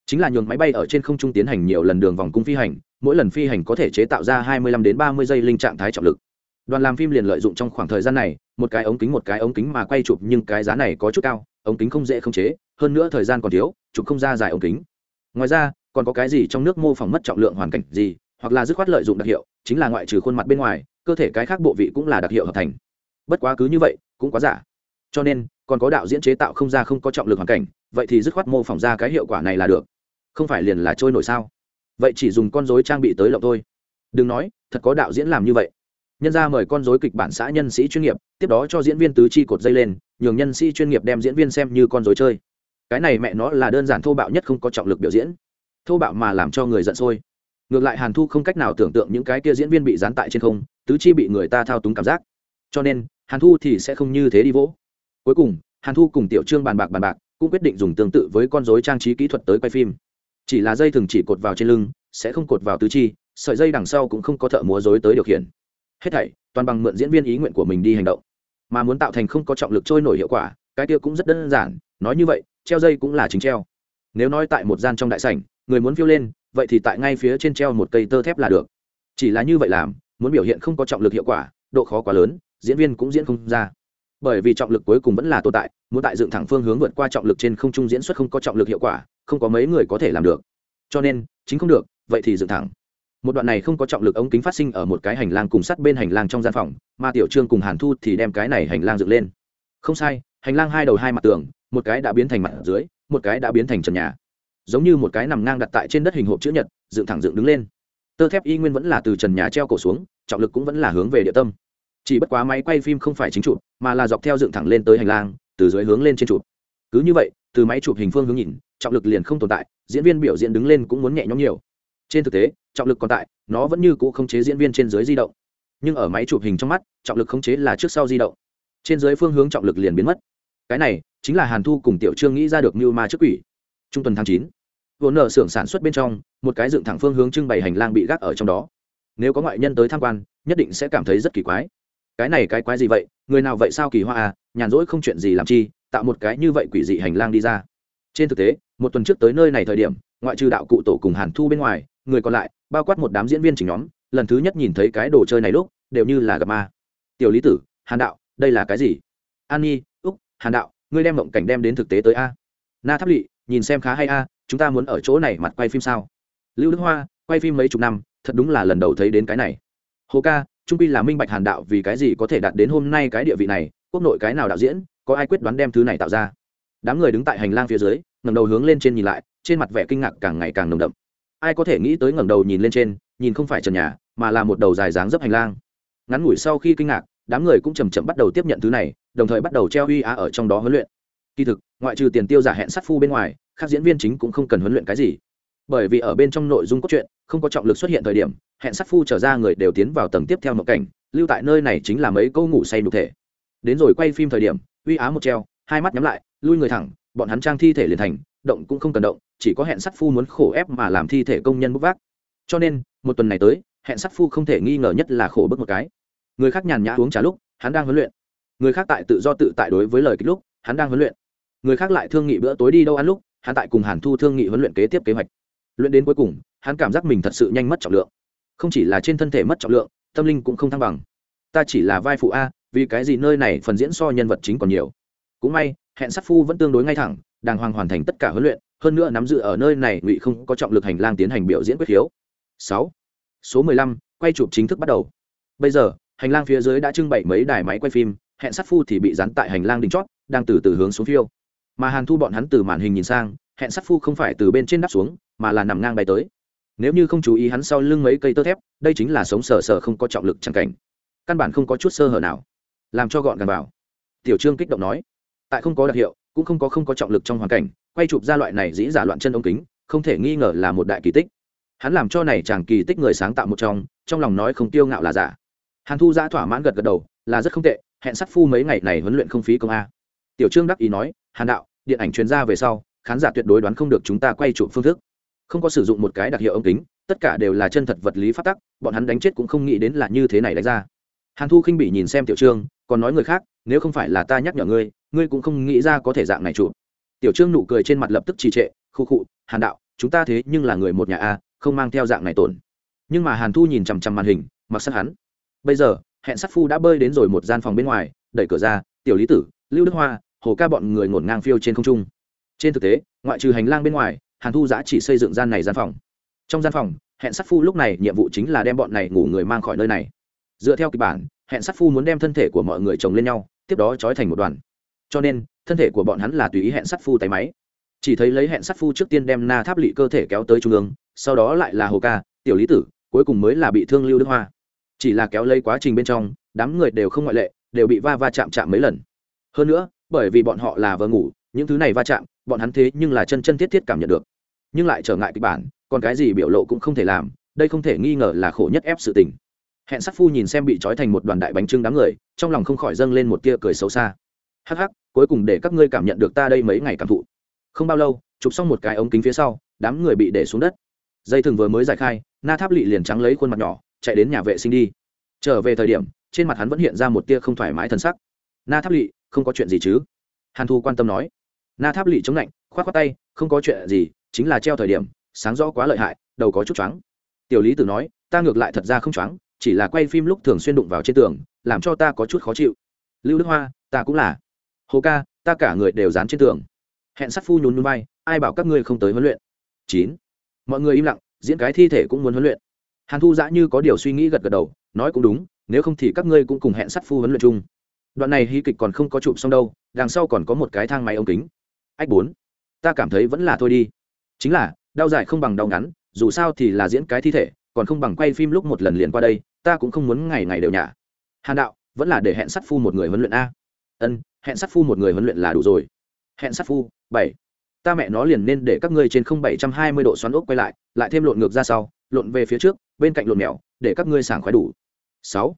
Chính là nhường máy bay ở trên không trung tiến hành nhiều lần đường vòng cung phi hành, mỗi lần phi hành có thể chế tạo ra 25 đến 30 giây linh trạng thái trọng lực đoàn làm phim liền lợi dụng trong khoảng thời gian này, một cái ống kính một cái ống kính mà quay chụp nhưng cái giá này có chút cao, ống kính không dễ không chế, hơn nữa thời gian còn thiếu, chụp không ra dài ống kính. Ngoài ra, còn có cái gì trong nước mô phỏng mất trọng lượng hoàn cảnh gì, hoặc là dứt khoát lợi dụng đặc hiệu, chính là ngoại trừ khuôn mặt bên ngoài, cơ thể cái khác bộ vị cũng là đặc hiệu hợp thành. Bất quá cứ như vậy, cũng quá giả. Cho nên, còn có đạo diễn chế tạo không ra không có trọng lực hoàn cảnh, vậy thì dứt khoát mô phỏng ra cái hiệu quả này là được. Không phải liền là trôi nổi sao? Vậy chỉ dùng con dối trang bị tới lộng thôi. Đừng nói, thật có đạo diễn làm như vậy nhân ra mời con dối kịch bản xã nhân sĩ chuyên nghiệp, tiếp đó cho diễn viên tứ chi cột dây lên, nhường nhân sĩ chuyên nghiệp đem diễn viên xem như con dối chơi. Cái này mẹ nó là đơn giản thô bạo nhất không có trọng lực biểu diễn. Thô bạo mà làm cho người giận sôi. Ngược lại hàn thu không cách nào tưởng tượng những cái kia diễn viên bị dán tại trên không, tứ chi bị người ta thao túng cảm giác. Cho nên, hàn thu thì sẽ không như thế đi vỗ. Cuối cùng, hàn thu cùng tiểu trương bàn bạc bàn bạc, cũng quyết định dùng tương tự với con dối trang trí kỹ thuật tới quay phim. Chỉ là dây thường chỉ cột vào trên lưng, sẽ không cột vào tứ chi, sợi dây đằng sau cũng không có thợ múa dối tới điều khiển hết thảy, toàn bằng mượn diễn viên ý nguyện của mình đi hành động. Mà muốn tạo thành không có trọng lực trôi nổi hiệu quả, cái kia cũng rất đơn giản, nói như vậy, treo dây cũng là chính treo. Nếu nói tại một gian trong đại sảnh, người muốn phiêu lên, vậy thì tại ngay phía trên treo một cây tơ thép là được. Chỉ là như vậy làm, muốn biểu hiện không có trọng lực hiệu quả, độ khó quá lớn, diễn viên cũng diễn không ra. Bởi vì trọng lực cuối cùng vẫn là tồn tại, muốn tại dựng thẳng phương hướng vượt qua trọng lực trên không trung diễn xuất không có trọng lực hiệu quả, không có mấy người có thể làm được. Cho nên, chính không được, vậy thì dựng thẳng một đoạn này không có trọng lực ống kính phát sinh ở một cái hành lang cùng sát bên hành lang trong gian phòng, mà tiểu trương cùng hàn thu thì đem cái này hành lang dựng lên. Không sai, hành lang hai đầu hai mặt tường, một cái đã biến thành mặt dưới, một cái đã biến thành trần nhà. Giống như một cái nằm ngang đặt tại trên đất hình hộp chữ nhật, dựng thẳng dựng đứng lên. Tơ thép y nguyên vẫn là từ trần nhà treo cổ xuống, trọng lực cũng vẫn là hướng về địa tâm. Chỉ bất quá máy quay phim không phải chính chụp, mà là dọc theo dựng thẳng lên tới hành lang, từ dưới hướng lên trên chụp. Cứ như vậy, từ máy chụp hình phương hướng nhìn, trọng lực liền không tồn tại, diễn viên biểu diễn đứng lên cũng muốn nhẹ nhõm nhiều. Trên thực tế trọng lực còn tại, nó vẫn như cũ khống chế diễn viên trên dưới di động. Nhưng ở máy chụp hình trong mắt, trọng lực khống chế là trước sau di động. Trên dưới phương hướng trọng lực liền biến mất. Cái này chính là hàn thu cùng tiểu trương nghĩ ra được mưu ma trước quỷ. Trung tuần tháng chín vốn nợ xưởng sản xuất bên trong, một cái dựng thẳng phương hướng trưng bày hành lang bị gác ở trong đó. Nếu có ngoại nhân tới tham quan, nhất định sẽ cảm thấy rất kỳ quái. Cái này cái quái gì vậy? Người nào vậy sao kỳ hoa à? Nhàn rỗi không chuyện gì làm chi, tạo một cái như vậy quỷ dị hành lang đi ra. Trên thực tế, một tuần trước tới nơi này thời điểm, ngoại trừ đạo cụ tổ cùng hàn thu bên ngoài người còn lại, bao quát một đám diễn viên chỉnh nhóm, lần thứ nhất nhìn thấy cái đồ chơi này lúc, đều như là gặp ma. Tiểu lý tử, hàn đạo, đây là cái gì? An nhi, úc, hàn đạo, ngươi đem mộng cảnh đem đến thực tế tới a. Na tháp lỵ, nhìn xem khá hay a, chúng ta muốn ở chỗ này mặt quay phim sao? Lưu đức hoa, quay phim mấy chục năm, thật đúng là lần đầu thấy đến cái này. Hồ ca, trung pi là minh bạch hàn đạo vì cái gì có thể đạt đến hôm nay cái địa vị này, quốc nội cái nào đạo diễn, có ai quyết đoán đem thứ này tạo ra? Đám người đứng tại hành lang phía dưới, ngẩng đầu hướng lên trên nhìn lại, trên mặt vẻ kinh ngạc càng ngày càng nồng đậm ai có thể nghĩ tới ngẩng đầu nhìn lên trên, nhìn không phải trần nhà, mà là một đầu dài dáng dấp hành lang. Ngắn ngủi sau khi kinh ngạc, đám người cũng chầm chậm bắt đầu tiếp nhận thứ này, đồng thời bắt đầu treo uy á ở trong đó huấn luyện. Kỳ thực, ngoại trừ tiền tiêu giả hẹn sát phu bên ngoài các diễn viên chính cũng không cần huấn luyện cái gì. Bởi vì ở bên trong nội dung cốt truyện, không có trọng lực xuất hiện thời điểm, hẹn sát phu trở ra người đều tiến vào tầng tiếp theo một cảnh, lưu tại nơi này chính là mấy câu ngủ say nhục thể. Đến rồi quay phim thời điểm, uy á một treo, hai mắt nhắm lại, lui người thẳng, bọn hắn trang thi thể liền thành, động cũng không cần động chỉ có hẹn sắt phu muốn khổ ép mà làm thi thể công nhân bốc vác. Cho nên, một tuần này tới, hẹn sắt phu không thể nghi ngờ nhất là khổ bức một cái. Người khác nhàn nhã uống trà lúc, hắn đang huấn luyện. Người khác tại tự do tự tại đối với lời kích lúc, hắn đang huấn luyện. Người khác lại thương nghị bữa tối đi đâu ăn lúc, hắn tại cùng hàn thu thương nghị huấn luyện kế tiếp kế hoạch. Luyện đến cuối cùng, hắn cảm giác mình thật sự nhanh mất trọng lượng. Không chỉ là trên thân thể mất trọng lượng, tâm linh cũng không thăng bằng. Ta chỉ là vai phụ a, vì cái gì nơi này phần diễn so nhân vật chính còn nhiều. Cũng may, hẹn sát phu vẫn tương đối ngay thẳng, đàng hoàng hoàn thành tất cả huấn luyện hơn nữa nắm giữ ở nơi này ngụy không có trọng lực hành lang tiến hành biểu diễn quyết khiếu. Sáu. Số mười lăm, quay chụp chính thức bắt đầu. Bây giờ, hành lang phía dưới đã trưng bày mấy đài máy quay phim, hẹn sát phu thì bị dán tại hành lang đỉnh chót, đang từ từ hướng xuống phiêu. Mà hàn thu bọn hắn từ màn hình nhìn sang, hẹn sát phu không phải từ bên trên đắp xuống, mà là nằm ngang bay tới. Nếu như không chú ý hắn sau lưng mấy cây tơ thép, đây chính là sống sờ sờ không có trọng lực chẳng cảnh. Căn bản không có chút sơ hở nào. Làm cho gọn gàng vào. Tiểu trương kích động nói. Tại không có đặc hiệu cũng không có không có trọng lực trong hoàn cảnh, quay chụp ra loại này dĩ giả loạn chân ống kính, không thể nghi ngờ là một đại kỳ tích. Hắn làm cho này chàng kỳ tích người sáng tạo một trong trong lòng nói không tiêu ngạo là giả. Hàn thu giã thỏa mãn gật gật đầu, là rất không tệ, hẹn sắt phu mấy ngày này huấn luyện không phí công a. Tiểu trương đắc ý nói, hàn đạo, điện ảnh chuyên gia về sau, khán giả tuyệt đối đoán không được chúng ta quay chụp phương thức. Không có sử dụng một cái đặc hiệu ống kính, tất cả đều là chân thật vật lý phát tắc, bọn hắn đánh chết cũng không nghĩ đến là như thế này đánh ra. Hàn thu khinh bị nhìn xem tiểu trương, còn nói người khác nếu không phải là ta nhắc nhở ngươi ngươi cũng không nghĩ ra có thể dạng này chụp. Tiểu trương nụ cười trên mặt lập tức trì trệ khu khụ, hàn đạo, chúng ta thế nhưng là người một nhà a, không mang theo dạng này tổn. Nhưng mà hàn thu nhìn chằm chằm màn hình, mặc sắc hắn. Bây giờ, hẹn sắt phu đã bơi đến rồi một gian phòng bên ngoài, đẩy cửa ra, tiểu lý tử, lưu đức hoa, hồ ca bọn người ngổn ngang phiêu trên không trung. Trên thực tế, ngoại trừ hành lang bên ngoài, hàn thu giã chỉ xây dựng gian này gian phòng. Trong gian phòng, hẹn sắt phu lúc này nhiệm vụ chính là đem bọn này ngủ người mang khỏi nơi này. Dựa theo kịch bản, hẹn sắt phu muốn đem thân thể của mọi người chồng lên nhau tiếp đó trói thành một đoàn. Cho nên, thân thể của bọn hắn là tùy ý hẹn sắt phu tay máy. Chỉ thấy lấy hẹn sắt phu trước tiên đem na tháp lị cơ thể kéo tới trung ương, sau đó lại là hồ ca, tiểu lý tử, cuối cùng mới là bị thương lưu đức hoa. Chỉ là kéo lấy quá trình bên trong, đám người đều không ngoại lệ, đều bị va va chạm chạm mấy lần. Hơn nữa, bởi vì bọn họ là vờ ngủ, những thứ này va chạm, bọn hắn thế nhưng là chân chân thiết thiết cảm nhận được. Nhưng lại trở ngại kịch bản, còn cái gì biểu lộ cũng không thể làm, đây không thể nghi ngờ là khổ nhất ép sự tình hẹn sắc phu nhìn xem bị trói thành một đoàn đại bánh trưng đám người, trong lòng không khỏi dâng lên một tia cười xấu xa. Hắc hắc, cuối cùng để các ngươi cảm nhận được ta đây mấy ngày cảm thụ. Không bao lâu, chụp xong một cái ống kính phía sau, đám người bị để xuống đất. Dây thừng vừa mới giải khai, na tháp lỵ liền trắng lấy khuôn mặt nhỏ, chạy đến nhà vệ sinh đi. Trở về thời điểm, trên mặt hắn vẫn hiện ra một tia không thoải mái thân sắc. Na tháp lỵ không có chuyện gì chứ? Hàn thu quan tâm nói. Na tháp lỵ chống lạnh k h o á t khoác tay, không có chuyện gì, chính là treo thời điểm, sáng rõ quá lợi hại, đầu có chút choáng. Tiểu lý tử nói, ta ngược lại thật ra không choáng chỉ là quay phim lúc thường xuyên đụng vào trên tường, làm cho ta có chút khó chịu. Lưu đức hoa, ta cũng là. Hồ ca, ta cả người đều dán trên tường. Hẹn sắt phu nhún núi bay ai bảo các ngươi không tới huấn luyện? Chín. Mọi người im lặng, diễn cái thi thể cũng muốn huấn luyện. Hàn thu giã như có điều suy nghĩ gật gật đầu, nói cũng đúng, nếu không thì các ngươi cũng cùng hẹn sắt phu huấn luyện chung. Đoạn này hy kịch còn không có chụp xong đâu, đằng sau còn có một cái thang máy ống kính. Ách bốn. Ta cảm thấy vẫn là thôi đi. Chính là, đau dài không bằng đau ngắn, dù sao thì là diễn cái thi thể, còn không bằng quay phim lúc một lần liền qua đây ta cũng không muốn ngày ngày đều nhả. Hàn đạo, vẫn là để hẹn sắt phu một người huấn luyện a. Ân, hẹn sắt phu một người huấn luyện là đủ rồi. Hẹn sắt phu, bảy. Ta mẹ nó liền nên để các ngươi trên không bảy trăm hai mươi độ xoắn ốc quay lại lại thêm lộn ngược ra sau, lộn về phía trước, bên cạnh lộn mèo, để các ngươi sảng khoái đủ. Sáu.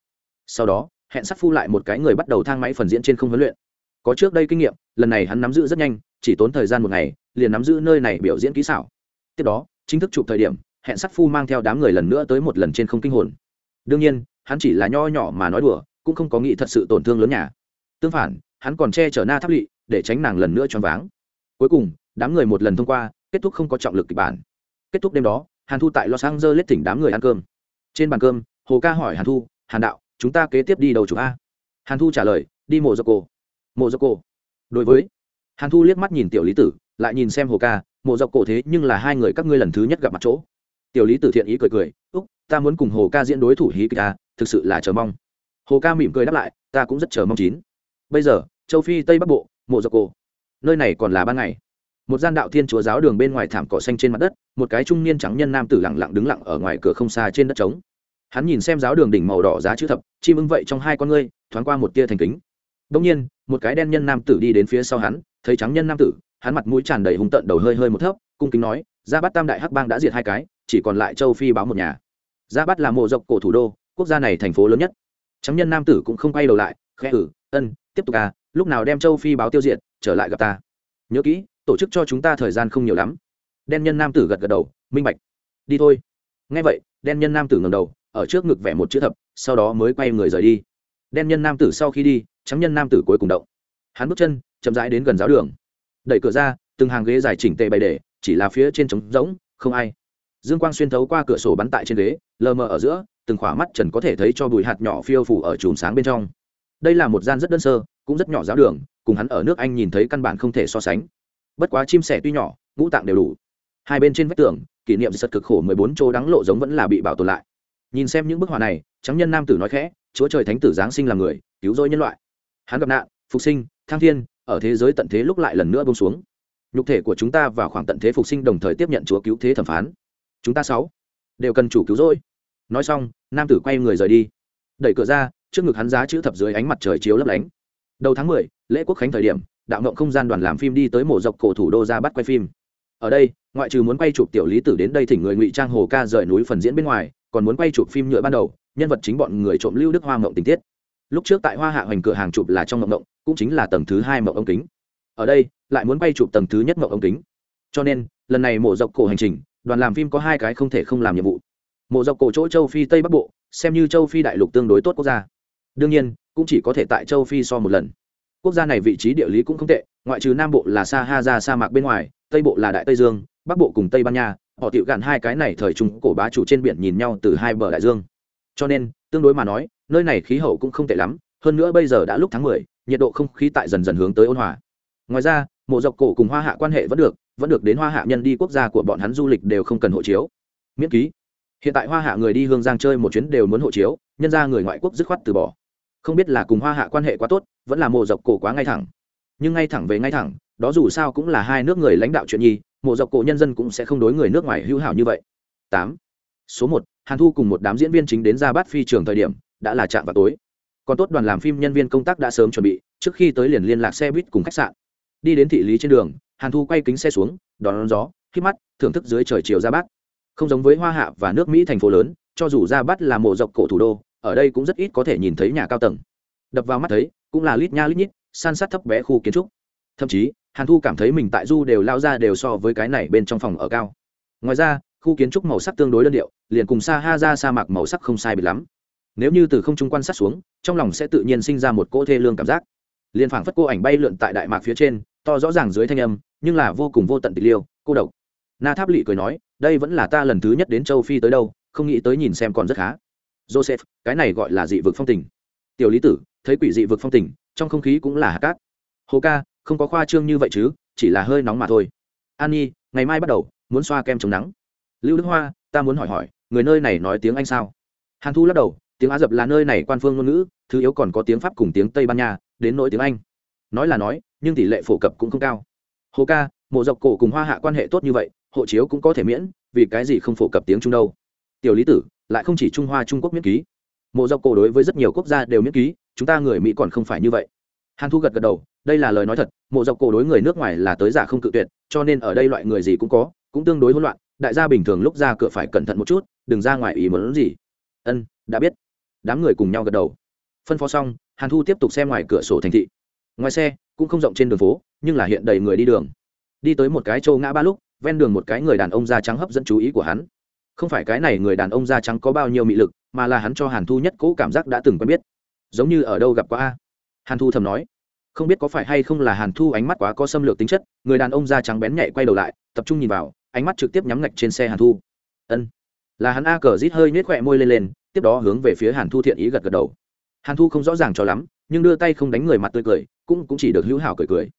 Sau đó, hẹn sắt phu lại một cái người bắt đầu thang máy phần diễn trên không huấn luyện. Có trước đây kinh nghiệm, lần này hắn nắm giữ rất nhanh, chỉ tốn thời gian một ngày, liền nắm giữ nơi này biểu diễn kỹ xảo. Tiếp đó, chính thức chụp thời điểm, hẹn sắt phu mang theo đám người lần nữa tới một lần trên không kinh hồn đương nhiên, hắn chỉ là nho nhỏ mà nói đùa, cũng không có nghĩ thật sự tổn thương lớn nhà. Tương phản, hắn còn che chở na tháp lỵ, để tránh nàng lần nữa choáng váng. Cuối cùng, đám người một lần thông qua, kết thúc không có trọng lực kịch bản. Kết thúc đêm đó, hàn thu tại los angeles thỉnh đám người ăn cơm. Trên bàn cơm, hồ ca hỏi hàn thu, hàn đạo, chúng ta kế tiếp đi đầu chụp a? Hàn thu trả lời, đi mộ dọc cổ mộ dọc cổ đối với hàn thu liếc mắt nhìn tiểu lý tử, lại nhìn xem hồ ca mộ dọc cổ thế nhưng là hai người các ngươi lần thứ nhất gặp mặt chỗ tiểu lý tử thiện ý cười cười, úc, ta muốn cùng hồ ca diễn đối thủ hí kịch ta thực sự là chờ mong. Hồ ca mỉm cười đáp lại, ta cũng rất chờ mong chín. Bây giờ, châu phi, tây bắc bộ, mộ dọc cổ, nơi này còn là ban ngày. Một gian đạo thiên chúa giáo đường bên ngoài thảm cỏ xanh trên mặt đất, một cái trung niên trắng nhân nam tử lặng lặng đứng lặng ở ngoài cửa không xa trên đất trống. Hắn nhìn xem giáo đường đỉnh màu đỏ giá chữ thập, chim ưng vậy trong hai con ngươi, thoáng qua một tia thành kính. Đông nhiên, một cái đen nhân nam tử đi đến phía sau hắn, thấy trắng nhân nam tử, hắn mặt mũi tràn đầy hung tợn, đầu hơi hơi một thấp, cung kính nói gia bát tam đại hắc bang đã diệt hai cái chỉ còn lại châu phi báo một nhà. Gia bát là mộ dọc cổ thủ đô, quốc gia này thành phố lớn nhất. Trắng nhân nam tử cũng không quay đầu lại, khẽ ử ân, tiếp tục à lúc nào đem châu phi báo tiêu diệt, trở lại gặp ta. Nhớ kỹ, tổ chức cho chúng ta thời gian không nhiều lắm. Đen nhân nam tử gật gật đầu, minh bạch. Đi thôi. Ngay vậy, đen nhân nam tử ngầm đầu, ở trước ngực vẽ một chữ thập, sau đó mới quay người rời đi. Đen nhân nam tử sau khi đi, trắng nhân nam tử cuối cùng động. Hắn bước chân, chậm rãi đến gần giáo đường. Đẩy cửa ra, từng hàng ghế dài chỉnh tề bày để, chỉ là phía trên trống rỗng, không ai dương quang xuyên thấu qua cửa sổ bắn tại trên ghế, lờ mờ ở giữa, từng khỏa mắt trần có thể thấy cho bụi hạt nhỏ phiêu phủ ở chùm sáng bên trong. Đây là một gian rất đơn sơ, cũng rất nhỏ giáo đường, cùng hắn ở nước anh nhìn thấy căn bản không thể so sánh. Bất quá chim sẻ tuy nhỏ, ngũ tạng đều đủ. Hai bên trên vách tường, kỷ niệm sật cực khổ mười bốn chỗ đắng lộ giống vẫn là bị bảo tồn lại. Nhìn xem những bức họa này, trắng nhân nam tử nói khẽ, chúa trời thánh tử giáng sinh là người, cứu rỗi nhân loại. Hắn gặp nạn, phục sinh, thăng thiên, ở thế giới tận thế lúc lại lần nữa bông xuống. Nhục thể của chúng ta vào khoảng tận thế phục sinh đồng thời tiếp nhận chúa cứu thế thẩm phán chúng ta sáu đều cần chủ cứu rỗi. Nói xong, nam tử quay người rời đi. Đẩy cửa ra, trước ngực hắn giá chữ thập dưới ánh mặt trời chiếu lấp lánh. Đầu tháng mười, lễ quốc khánh thời điểm, đạo ngộng không gian đoàn làm phim đi tới mổ dọc cổ thủ đô ra bắt quay phim. Ở đây, ngoại trừ muốn quay chụp tiểu lý tử đến đây thỉnh người ngụy trang hồ ca rời núi phần diễn bên ngoài, còn muốn quay chụp phim nhựa ban đầu, nhân vật chính bọn người trộm lưu đức hoa mộng tình tiết. Lúc trước tại hoa hạ hoành cửa hàng chụp là trong mộng mộng cũng chính là tầng thứ hai mộng ống kính. Ở đây, lại muốn quay chụp tầng thứ nhất mộng ống kính. Cho nên, lần này mổ dọc cổ hành trình đoàn làm phim có hai cái không thể không làm nhiệm vụ. Mộ dọc cổ chỗ châu phi tây bắc bộ, xem như châu phi đại lục tương đối tốt quốc gia. Đương nhiên, cũng chỉ có thể tại châu phi so một lần. Quốc gia này vị trí địa lý cũng không tệ, ngoại trừ nam bộ là sa ha ra sa mạc bên ngoài, tây bộ là đại tây dương, bắc bộ cùng tây ban nha, họ tiệu gạn hai cái này thời trung cổ bá chủ trên biển nhìn nhau từ hai bờ đại dương. Cho nên, tương đối mà nói, nơi này khí hậu cũng không tệ lắm, hơn nữa bây giờ đã lúc tháng mười, nhiệt độ không khí tại dần dần hướng tới ôn hòa. Ngoài ra mộ dọc cổ cùng hoa hạ quan hệ vẫn được vẫn được đến hoa hạ nhân đi quốc gia của bọn hắn du lịch đều không cần hộ chiếu. Miễn ký. Hiện tại hoa hạ người đi hương giang chơi một chuyến đều muốn hộ chiếu, nhân ra người ngoại quốc dứt khoát từ bỏ. Không biết là cùng hoa hạ quan hệ quá tốt, vẫn là mộ dọc cổ quá ngay thẳng. Nhưng ngay thẳng về ngay thẳng, đó dù sao cũng là hai nước người lãnh đạo chuyện nhi, mộ dọc cổ nhân dân cũng sẽ không đối người nước ngoài hữu hảo như vậy. Tám. Số một, hàn thu cùng một đám diễn viên chính đến ra bát phi trường thời điểm, đã là chạm vào tối. Còn tốt đoàn làm phim nhân viên công tác đã sớm chuẩn bị, trước khi tới liền liên lạc xe buýt cùng khách sạn đi đến thị lý trên đường hàn thu quay kính xe xuống đón, đón gió khi mắt thưởng thức dưới trời chiều ra bát. Không giống với hoa hạ và nước mỹ thành phố lớn cho dù ra bát là mộ dọc cổ thủ đô ở đây cũng rất ít có thể nhìn thấy nhà cao tầng. Đập vào mắt thấy cũng là lít nha lít nhít san sát thấp bé khu kiến trúc. Thậm chí hàn thu cảm thấy mình tại du đều lao ra đều so với cái này bên trong phòng ở cao. Ngoài ra khu kiến trúc màu sắc tương đối đơn điệu liền cùng sa ha ra sa mạc màu sắc không sai biệt lắm. Nếu như từ không trung quan sát xuống trong lòng sẽ tự nhiên sinh ra một cỗ thê lương cảm giác. Liền phảng phất cô ảnh bay lượn tại đại mạc phía trên to rõ ràng dưới thanh âm, nhưng là vô cùng vô tận tịch liêu, cô độc. Na tháp lỵ cười nói, đây vẫn là ta lần thứ nhất đến châu phi tới đâu, không nghĩ tới nhìn xem còn rất khá. Joseph, cái này gọi là dị vực phong tình. Tiểu lý tử, thấy quỷ dị vực phong tình, trong không khí cũng là hạt cát. Hồ ca, không có khoa trương như vậy chứ, chỉ là hơi nóng mà thôi. An nhi, ngày mai bắt đầu, muốn xoa kem chống nắng. Lưu đức hoa, ta muốn hỏi hỏi, người nơi này nói tiếng anh sao? Hàn thu lắc đầu, tiếng á dập là nơi này quan phương ngôn ngữ, thứ yếu còn có tiếng pháp cùng tiếng tây ban nha, đến nỗi tiếng anh. Nói là nói nhưng tỷ lệ phổ cập cũng không cao. Hồ ca, mộ dọc cổ cùng hoa hạ quan hệ tốt như vậy, hộ chiếu cũng có thể miễn, vì cái gì không phổ cập tiếng trung đâu? Tiểu lý tử, lại không chỉ trung hoa trung quốc miễn ký. Mộ dọc cổ đối với rất nhiều quốc gia đều miễn ký, chúng ta người mỹ còn không phải như vậy. Hàn thu gật gật đầu, đây là lời nói thật, mộ dọc cổ đối người nước ngoài là tới giả không cự tuyệt, cho nên ở đây loại người gì cũng có, cũng tương đối hỗn loạn, đại gia bình thường lúc ra cửa phải cẩn thận một chút, đừng ra ngoài ý muốn gì. Ân, đã biết. Đám người cùng nhau gật đầu. Phân phó xong, hàn thu tiếp tục xem ngoài cửa sổ thành thị. Ngoài xe cũng không rộng trên đường phố, nhưng là hiện đầy người đi đường. Đi tới một cái châu ngã ba lúc, ven đường một cái người đàn ông da trắng hấp dẫn chú ý của hắn. Không phải cái này người đàn ông da trắng có bao nhiêu mị lực, mà là hắn cho hàn thu nhất cũ cảm giác đã từng quen biết. Giống như ở đâu gặp qua a? Hàn thu thầm nói. Không biết có phải hay không là hàn thu ánh mắt quá có xâm lược tính chất, người đàn ông da trắng bén nhạy quay đầu lại, tập trung nhìn vào, ánh mắt trực tiếp nhắm ngạch trên xe hàn thu. Ân. Là hắn a cờ rít hơi nhếch khỏe môi lên lên, tiếp đó hướng về phía hàn thu thiện ý gật gật đầu. Hàn thu không rõ ràng cho lắm nhưng đưa tay không đánh người mặt tươi cười, cũng cũng chỉ được hữu hảo cười cười.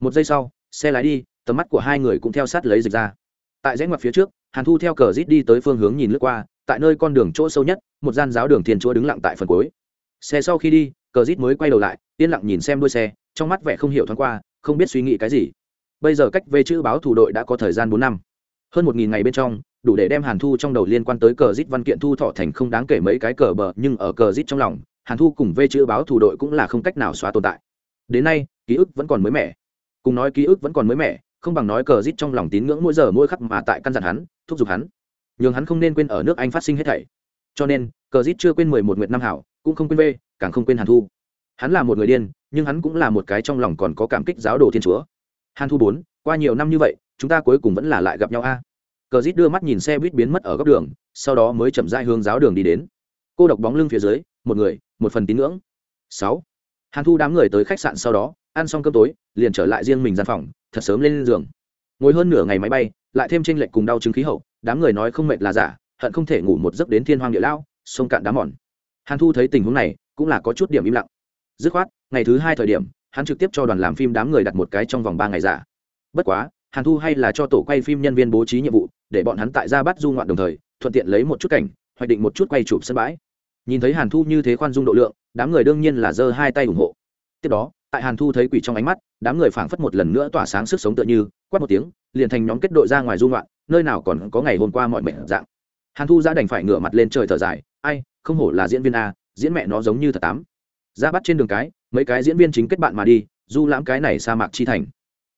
Một giây sau, xe lái đi, tầm mắt của hai người cũng theo sát lấy dịch ra. Tại rẽ ngoặt phía trước, hàn thu theo cờ rít đi tới phương hướng nhìn lướt qua, tại nơi con đường chỗ sâu nhất, một gian giáo đường thiên chúa đứng lặng tại phần cuối. Xe sau khi đi, cờ rít mới quay đầu lại, yên lặng nhìn xem đuôi xe, trong mắt vẻ không hiểu thoáng qua, không biết suy nghĩ cái gì. Bây giờ cách về chữ báo thủ đội đã có thời gian bốn năm. Hơn một nghìn ngày bên trong, đủ để đem hàn thu trong đầu liên quan tới cờ rít văn kiện thu thọ thành không đáng kể mấy cái cờ bờ, nhưng ở cờ rít trong lòng hàn thu cùng vê chữ báo thủ đội cũng là không cách nào xóa tồn tại. Đến nay, ký ức vẫn còn mới mẻ. Cùng nói ký ức vẫn còn mới mẻ, không bằng nói cờ rít trong lòng tín ngưỡng mỗi giờ mỗi khắc mà tại căn dặn hắn, thúc giục hắn. Nhường hắn không nên quên ở nước anh phát sinh hết thảy. Cho nên, cờ rít chưa quên mười một nguyệt năm hảo, cũng không quên v, càng không quên hàn thu. Hắn là một người điên, nhưng hắn cũng là một cái trong lòng còn có cảm kích giáo đồ thiên chúa. Hàn thu bốn, qua nhiều năm như vậy, chúng ta cuối cùng vẫn là lại gặp nhau a. Cờ rít đưa mắt nhìn xe buýt biến mất ở góc đường, sau đó mới chậm dai hướng giáo đường đi đến. Cô độc bóng lưng phía dưới một người, một phần tín ngưỡng. Sáu. Hàn thu đám người tới khách sạn sau đó, ăn xong cơm tối, liền trở lại riêng mình gian phòng, thật sớm lên giường. Ngồi hơn nửa ngày máy bay, lại thêm tranh lệch cùng đau chứng khí hậu, đám người nói không mệt là giả, hận không thể ngủ một giấc đến thiên hoang địa lao, sông cạn đá mòn. Hàn thu thấy tình huống này, cũng là có chút điểm im lặng. Dứt khoát, ngày thứ hai thời điểm, hắn trực tiếp cho đoàn làm phim đám người đặt một cái trong vòng ba ngày giả. Bất quá, hàn thu hay là cho tổ quay phim nhân viên bố trí nhiệm vụ, để bọn hắn tại ra bắt du ngoạn đồng thời, thuận tiện lấy một chút cảnh, hoạch định một chút quay chụp sân bãi nhìn thấy hàn thu như thế khoan dung độ lượng, đám người đương nhiên là giơ hai tay ủng hộ. Tiếp đó, tại hàn thu thấy quỷ trong ánh mắt, đám người phảng phất một lần nữa tỏa sáng sức sống tựa như, quát một tiếng, liền thành nhóm kết đội ra ngoài du ngoạn, nơi nào còn có ngày hôm qua mọi mệnh dạng. Hàn thu ra đành phải ngửa mặt lên trời thở dài, ai, không hổ là diễn viên a, diễn mẹ nó giống như thật tám. Ra bắt trên đường cái, mấy cái diễn viên chính kết bạn mà đi, du lãm cái này sa mạc chi thành.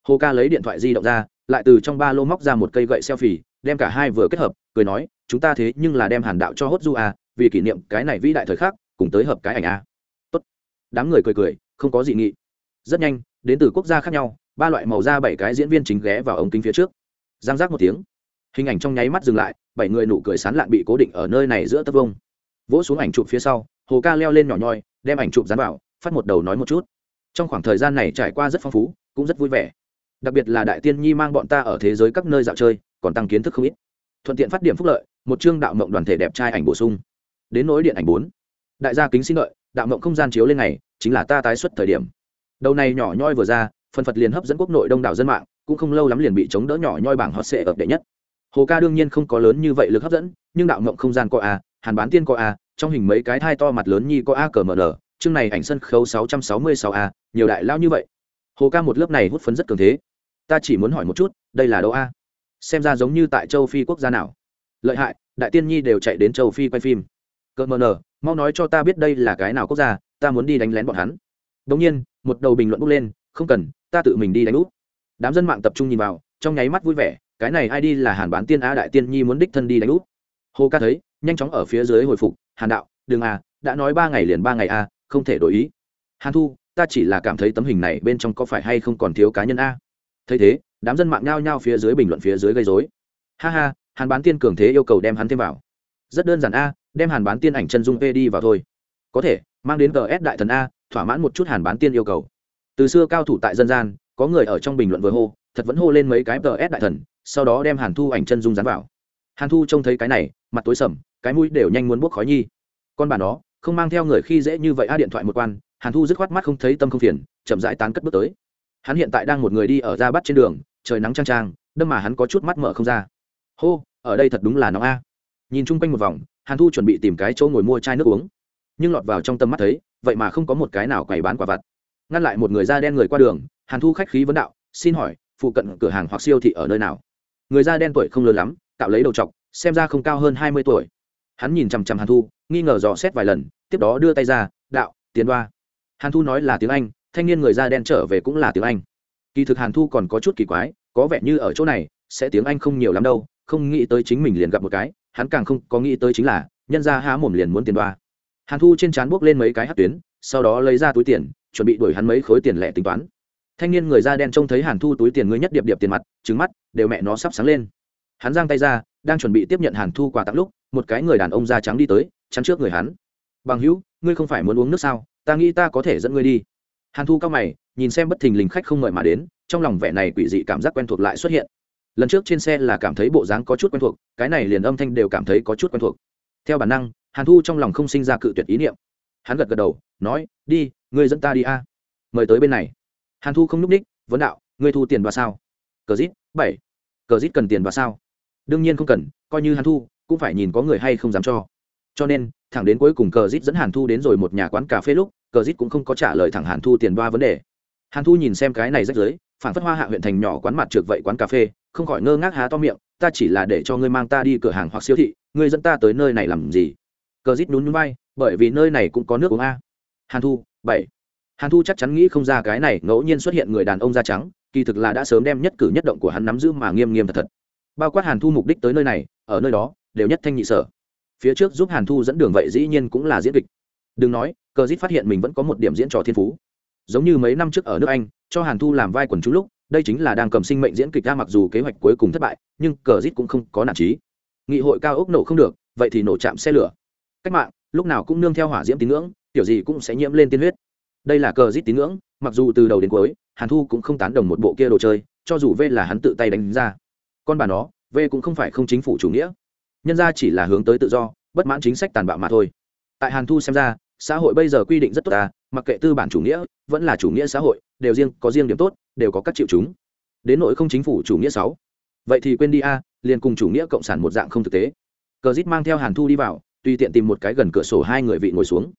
Hồ ca lấy điện thoại di động ra, lại từ trong ba lô móc ra một cây gậy selfie, đem cả hai vừa kết hợp, cười nói, chúng ta thế nhưng là đem hàn đạo cho hốt du a vì kỷ niệm cái này vĩ đại thời khắc, cùng tới hợp cái ảnh a. Tốt. Đám người cười cười, không có dị nghị. Rất nhanh, đến từ quốc gia khác nhau, ba loại màu da bảy cái diễn viên chính ghé vào ống kính phía trước. Giang giác một tiếng. Hình ảnh trong nháy mắt dừng lại, bảy người nụ cười sán lạn bị cố định ở nơi này giữa tấp vông. Vỗ xuống ảnh chụp phía sau, hồ ca leo lên nhỏ nhoi, đem ảnh chụp dán vào, phát một đầu nói một chút. Trong khoảng thời gian này trải qua rất phong phú, cũng rất vui vẻ. Đặc biệt là đại tiên nhi mang bọn ta ở thế giới các nơi dạo chơi, còn tăng kiến thức không ít. Thuận tiện phát điểm phúc lợi, một chương đạo mộng đoàn thể đẹp trai ảnh bổ sung đến nỗi điện ảnh bốn. Đại gia kính xin lợi đạo mộng không gian chiếu lên này chính là ta tái xuất thời điểm. Đầu này nhỏ nhoi vừa ra, phần phật liền hấp dẫn quốc nội đông đảo dân mạng, cũng không lâu lắm liền bị chống đỡ nhỏ nhoi bảng hot sệ ập đệ nhất. Hồ ca đương nhiên không có lớn như vậy lực hấp dẫn, nhưng đạo mộng không gian có a, hàn bán tiên có a, trong hình mấy cái thai to mặt lớn nhi có a cờ mờ nở, chương này ảnh sân khấu sáu trăm sáu mươi sáu a, nhiều đại lao như vậy. Hồ ca một lớp này hút phấn rất cường thế. Ta chỉ muốn hỏi một chút, đây là đâu a? Xem ra giống như tại châu phi quốc gia nào. Lợi hại, đại tiên nhi đều chạy đến châu phi quay phim cờ mờ nờ mau nói cho ta biết đây là cái nào quốc gia ta muốn đi đánh lén bọn hắn Đồng nhiên, một đầu bình luận bốc lên, không cần, ta tự mình đi đánh úp. Đám dân mạng tập trung nhìn vào, trong nháy mắt vui vẻ, cái này ai đi là Hàn Bán Tiên Á đại tiên nhi muốn đích thân đi đánh úp. Hồ ca thấy, nhanh chóng ở phía dưới hồi phục, Hàn đạo, đừng à, đã nói ba ngày liền ba ngày a, không thể đổi ý. Hàn Thu, ta chỉ là cảm thấy tấm hình này bên trong có phải hay không còn thiếu cá nhân a. Thấy thế, đám dân mạng nhao nhao phía dưới bình luận phía dưới gây rối. Ha ha, Hàn Bán Tiên cường thế yêu cầu đem hắn thêm vào. Rất đơn giản a, đem Hàn Bán Tiên ảnh chân dung p đi vào thôi. Có thể, mang đến GS đại thần a, thỏa mãn một chút hàn bán tiên yêu cầu. Từ xưa cao thủ tại dân gian có người ở trong bình luận vừa hô thật vẫn hô lên mấy cái GS đại thần sau đó đem hàn thu ảnh chân dung dán vào. Hàn thu trông thấy cái này mặt tối sầm cái mũi đều nhanh muốn bốc khói nhi. Con bà nó không mang theo người khi dễ như vậy a điện thoại một quan hàn thu dứt khoát mắt không thấy tâm không phiền chậm rãi tán cất bước tới. Hắn hiện tại đang một người đi ở ra bắt trên đường trời nắng trang trang đâm mà hắn có chút mắt mở không ra. Hô ở đây thật đúng là nóng a. Nhìn chung quanh một vòng hàn thu chuẩn bị tìm cái chỗ ngồi mua chai nước uống. Nhưng lọt vào trong tâm mắt thấy, vậy mà không có một cái nào quầy bán quả vặt. Ngăn lại một người da đen người qua đường, hàn thu khách khí vấn đạo, xin hỏi, phụ cận cửa hàng hoặc siêu thị ở nơi nào? Người da đen tuổi không lớn lắm, cạo lấy đầu t xem ra không cao hơn hai mươi tuổi. Hắn nhìn chằm chằm hàn thu, nghi ngờ dò xét vài lần, tiếp đó đưa tay ra, đạo, tiến đoa. Hàn thu nói là tiếng anh, thanh niên người da đen trở về cũng là tiếng anh. Kỳ thực hàn thu còn có chút kỳ quái, có vẻ như ở chỗ này, sẽ tiếng anh không nhiều lắm đâu, không nghĩ tới chính mình liền gặp một cái hắn càng không có nghĩ tới chính là, nhân ra há mồm liền muốn tiền đoa. Hàn thu trên trán buốc lên mấy cái hát tuyến, sau đó lấy ra túi tiền, chuẩn bị đuổi hắn mấy khối tiền lẻ tính toán. Thanh niên người da đen trông thấy hàn thu túi tiền ngươi nhất điệp điệp tiền mặt trứng mắt, đều mẹ nó sắp sáng lên. Hắn giang tay ra, đang chuẩn bị tiếp nhận hàn thu quà tặng lúc, một cái người đàn ông da trắng đi tới, chắn trước người hắn. Bằng hữu, ngươi không phải muốn uống nước sao? Ta nghĩ ta có thể dẫn ngươi đi. Hàn thu cao mày, nhìn xem bất thình lình khách không mời mà đến, trong lòng vẻ này quỷ dị cảm giác quen thuộc lại xuất hiện lần trước trên xe là cảm thấy bộ dáng có chút quen thuộc, cái này liền âm thanh đều cảm thấy có chút quen thuộc. Theo bản năng, hàn thu trong lòng không sinh ra cự tuyệt ý niệm. Hắn gật gật đầu, nói, đi, ngươi dẫn ta đi a. Mời tới bên này. Hàn thu không n ú c ních, vấn đạo, ngươi thu tiền và sao? Cờ rít bảy. Cờ rít cần tiền và sao? Đương nhiên không cần, coi như hàn thu, cũng phải nhìn có người hay không dám cho. Cho nên, thẳng đến cuối cùng cờ rít dẫn hàn thu đến rồi một nhà quán cà phê lúc, cờ rít cũng không có trả lời thẳng hàn thu tiền ba vấn đề. Hàn thu nhìn xem cái này rách giới phản phất hoa hạ huyện thành nhỏ quán mặt trượt vậy quán cà phê, không khỏi ngơ ngác há to miệng, ta chỉ là để cho ngươi mang ta đi cửa hàng hoặc siêu thị, ngươi dẫn ta tới nơi này làm gì? Cờ rít nhún nhún bay bởi vì nơi này cũng có nước uống a. Hàn thu, bảy. Hàn thu chắc chắn nghĩ không ra cái này ngẫu nhiên xuất hiện người đàn ông da trắng, kỳ thực là đã sớm đem nhất cử nhất động của hắn nắm giữ mà nghiêm nghiêm thật thật. Bao quát hàn thu mục đích tới nơi này, ở nơi đó, đều nhất thanh nhị sở. Phía trước giúp hàn thu dẫn đường vậy dĩ nhiên cũng là diễn kịch. Đừng nói, cờ dít phát hiện mình vẫn có một điểm diễn trò thiên phú giống như mấy năm trước ở nước anh, cho hàn thu làm vai quần chúng lúc, đây chính là đang cầm sinh mệnh diễn kịch ra mặc dù kế hoạch cuối cùng thất bại, nhưng cờ rít cũng không có nản trí nghị hội cao ốc nổ không được, vậy thì nổ chạm xe lửa. Cách mạng, lúc nào cũng nương theo hỏa diễm tín ngưỡng kiểu gì cũng sẽ nhiễm lên tiên huyết. Đây là cờ rít tín ngưỡng, mặc dù từ đầu đến cuối, hàn thu cũng không tán đồng một bộ kia đồ chơi, cho dù v là hắn tự tay đánh ra. Con bà nó, v cũng không phải không chính phủ chủ nghĩa. Nhân ra chỉ là hướng tới tự do, bất mãn chính sách tàn bạo mà thôi. Tại hàn thu xem ra, xã hội bây giờ quy định rất tốt ta mặc kệ tư bản chủ nghĩa, vẫn là chủ nghĩa xã hội, đều riêng, có riêng điểm tốt, đều có các triệu chúng đến nội không chính phủ chủ nghĩa sáu. Vậy thì quên đi a, liền cùng chủ nghĩa cộng sản một dạng không thực tế. Cờ dít mang theo hàn thu đi vào, tùy tiện tìm một cái gần cửa sổ hai người vị ngồi xuống.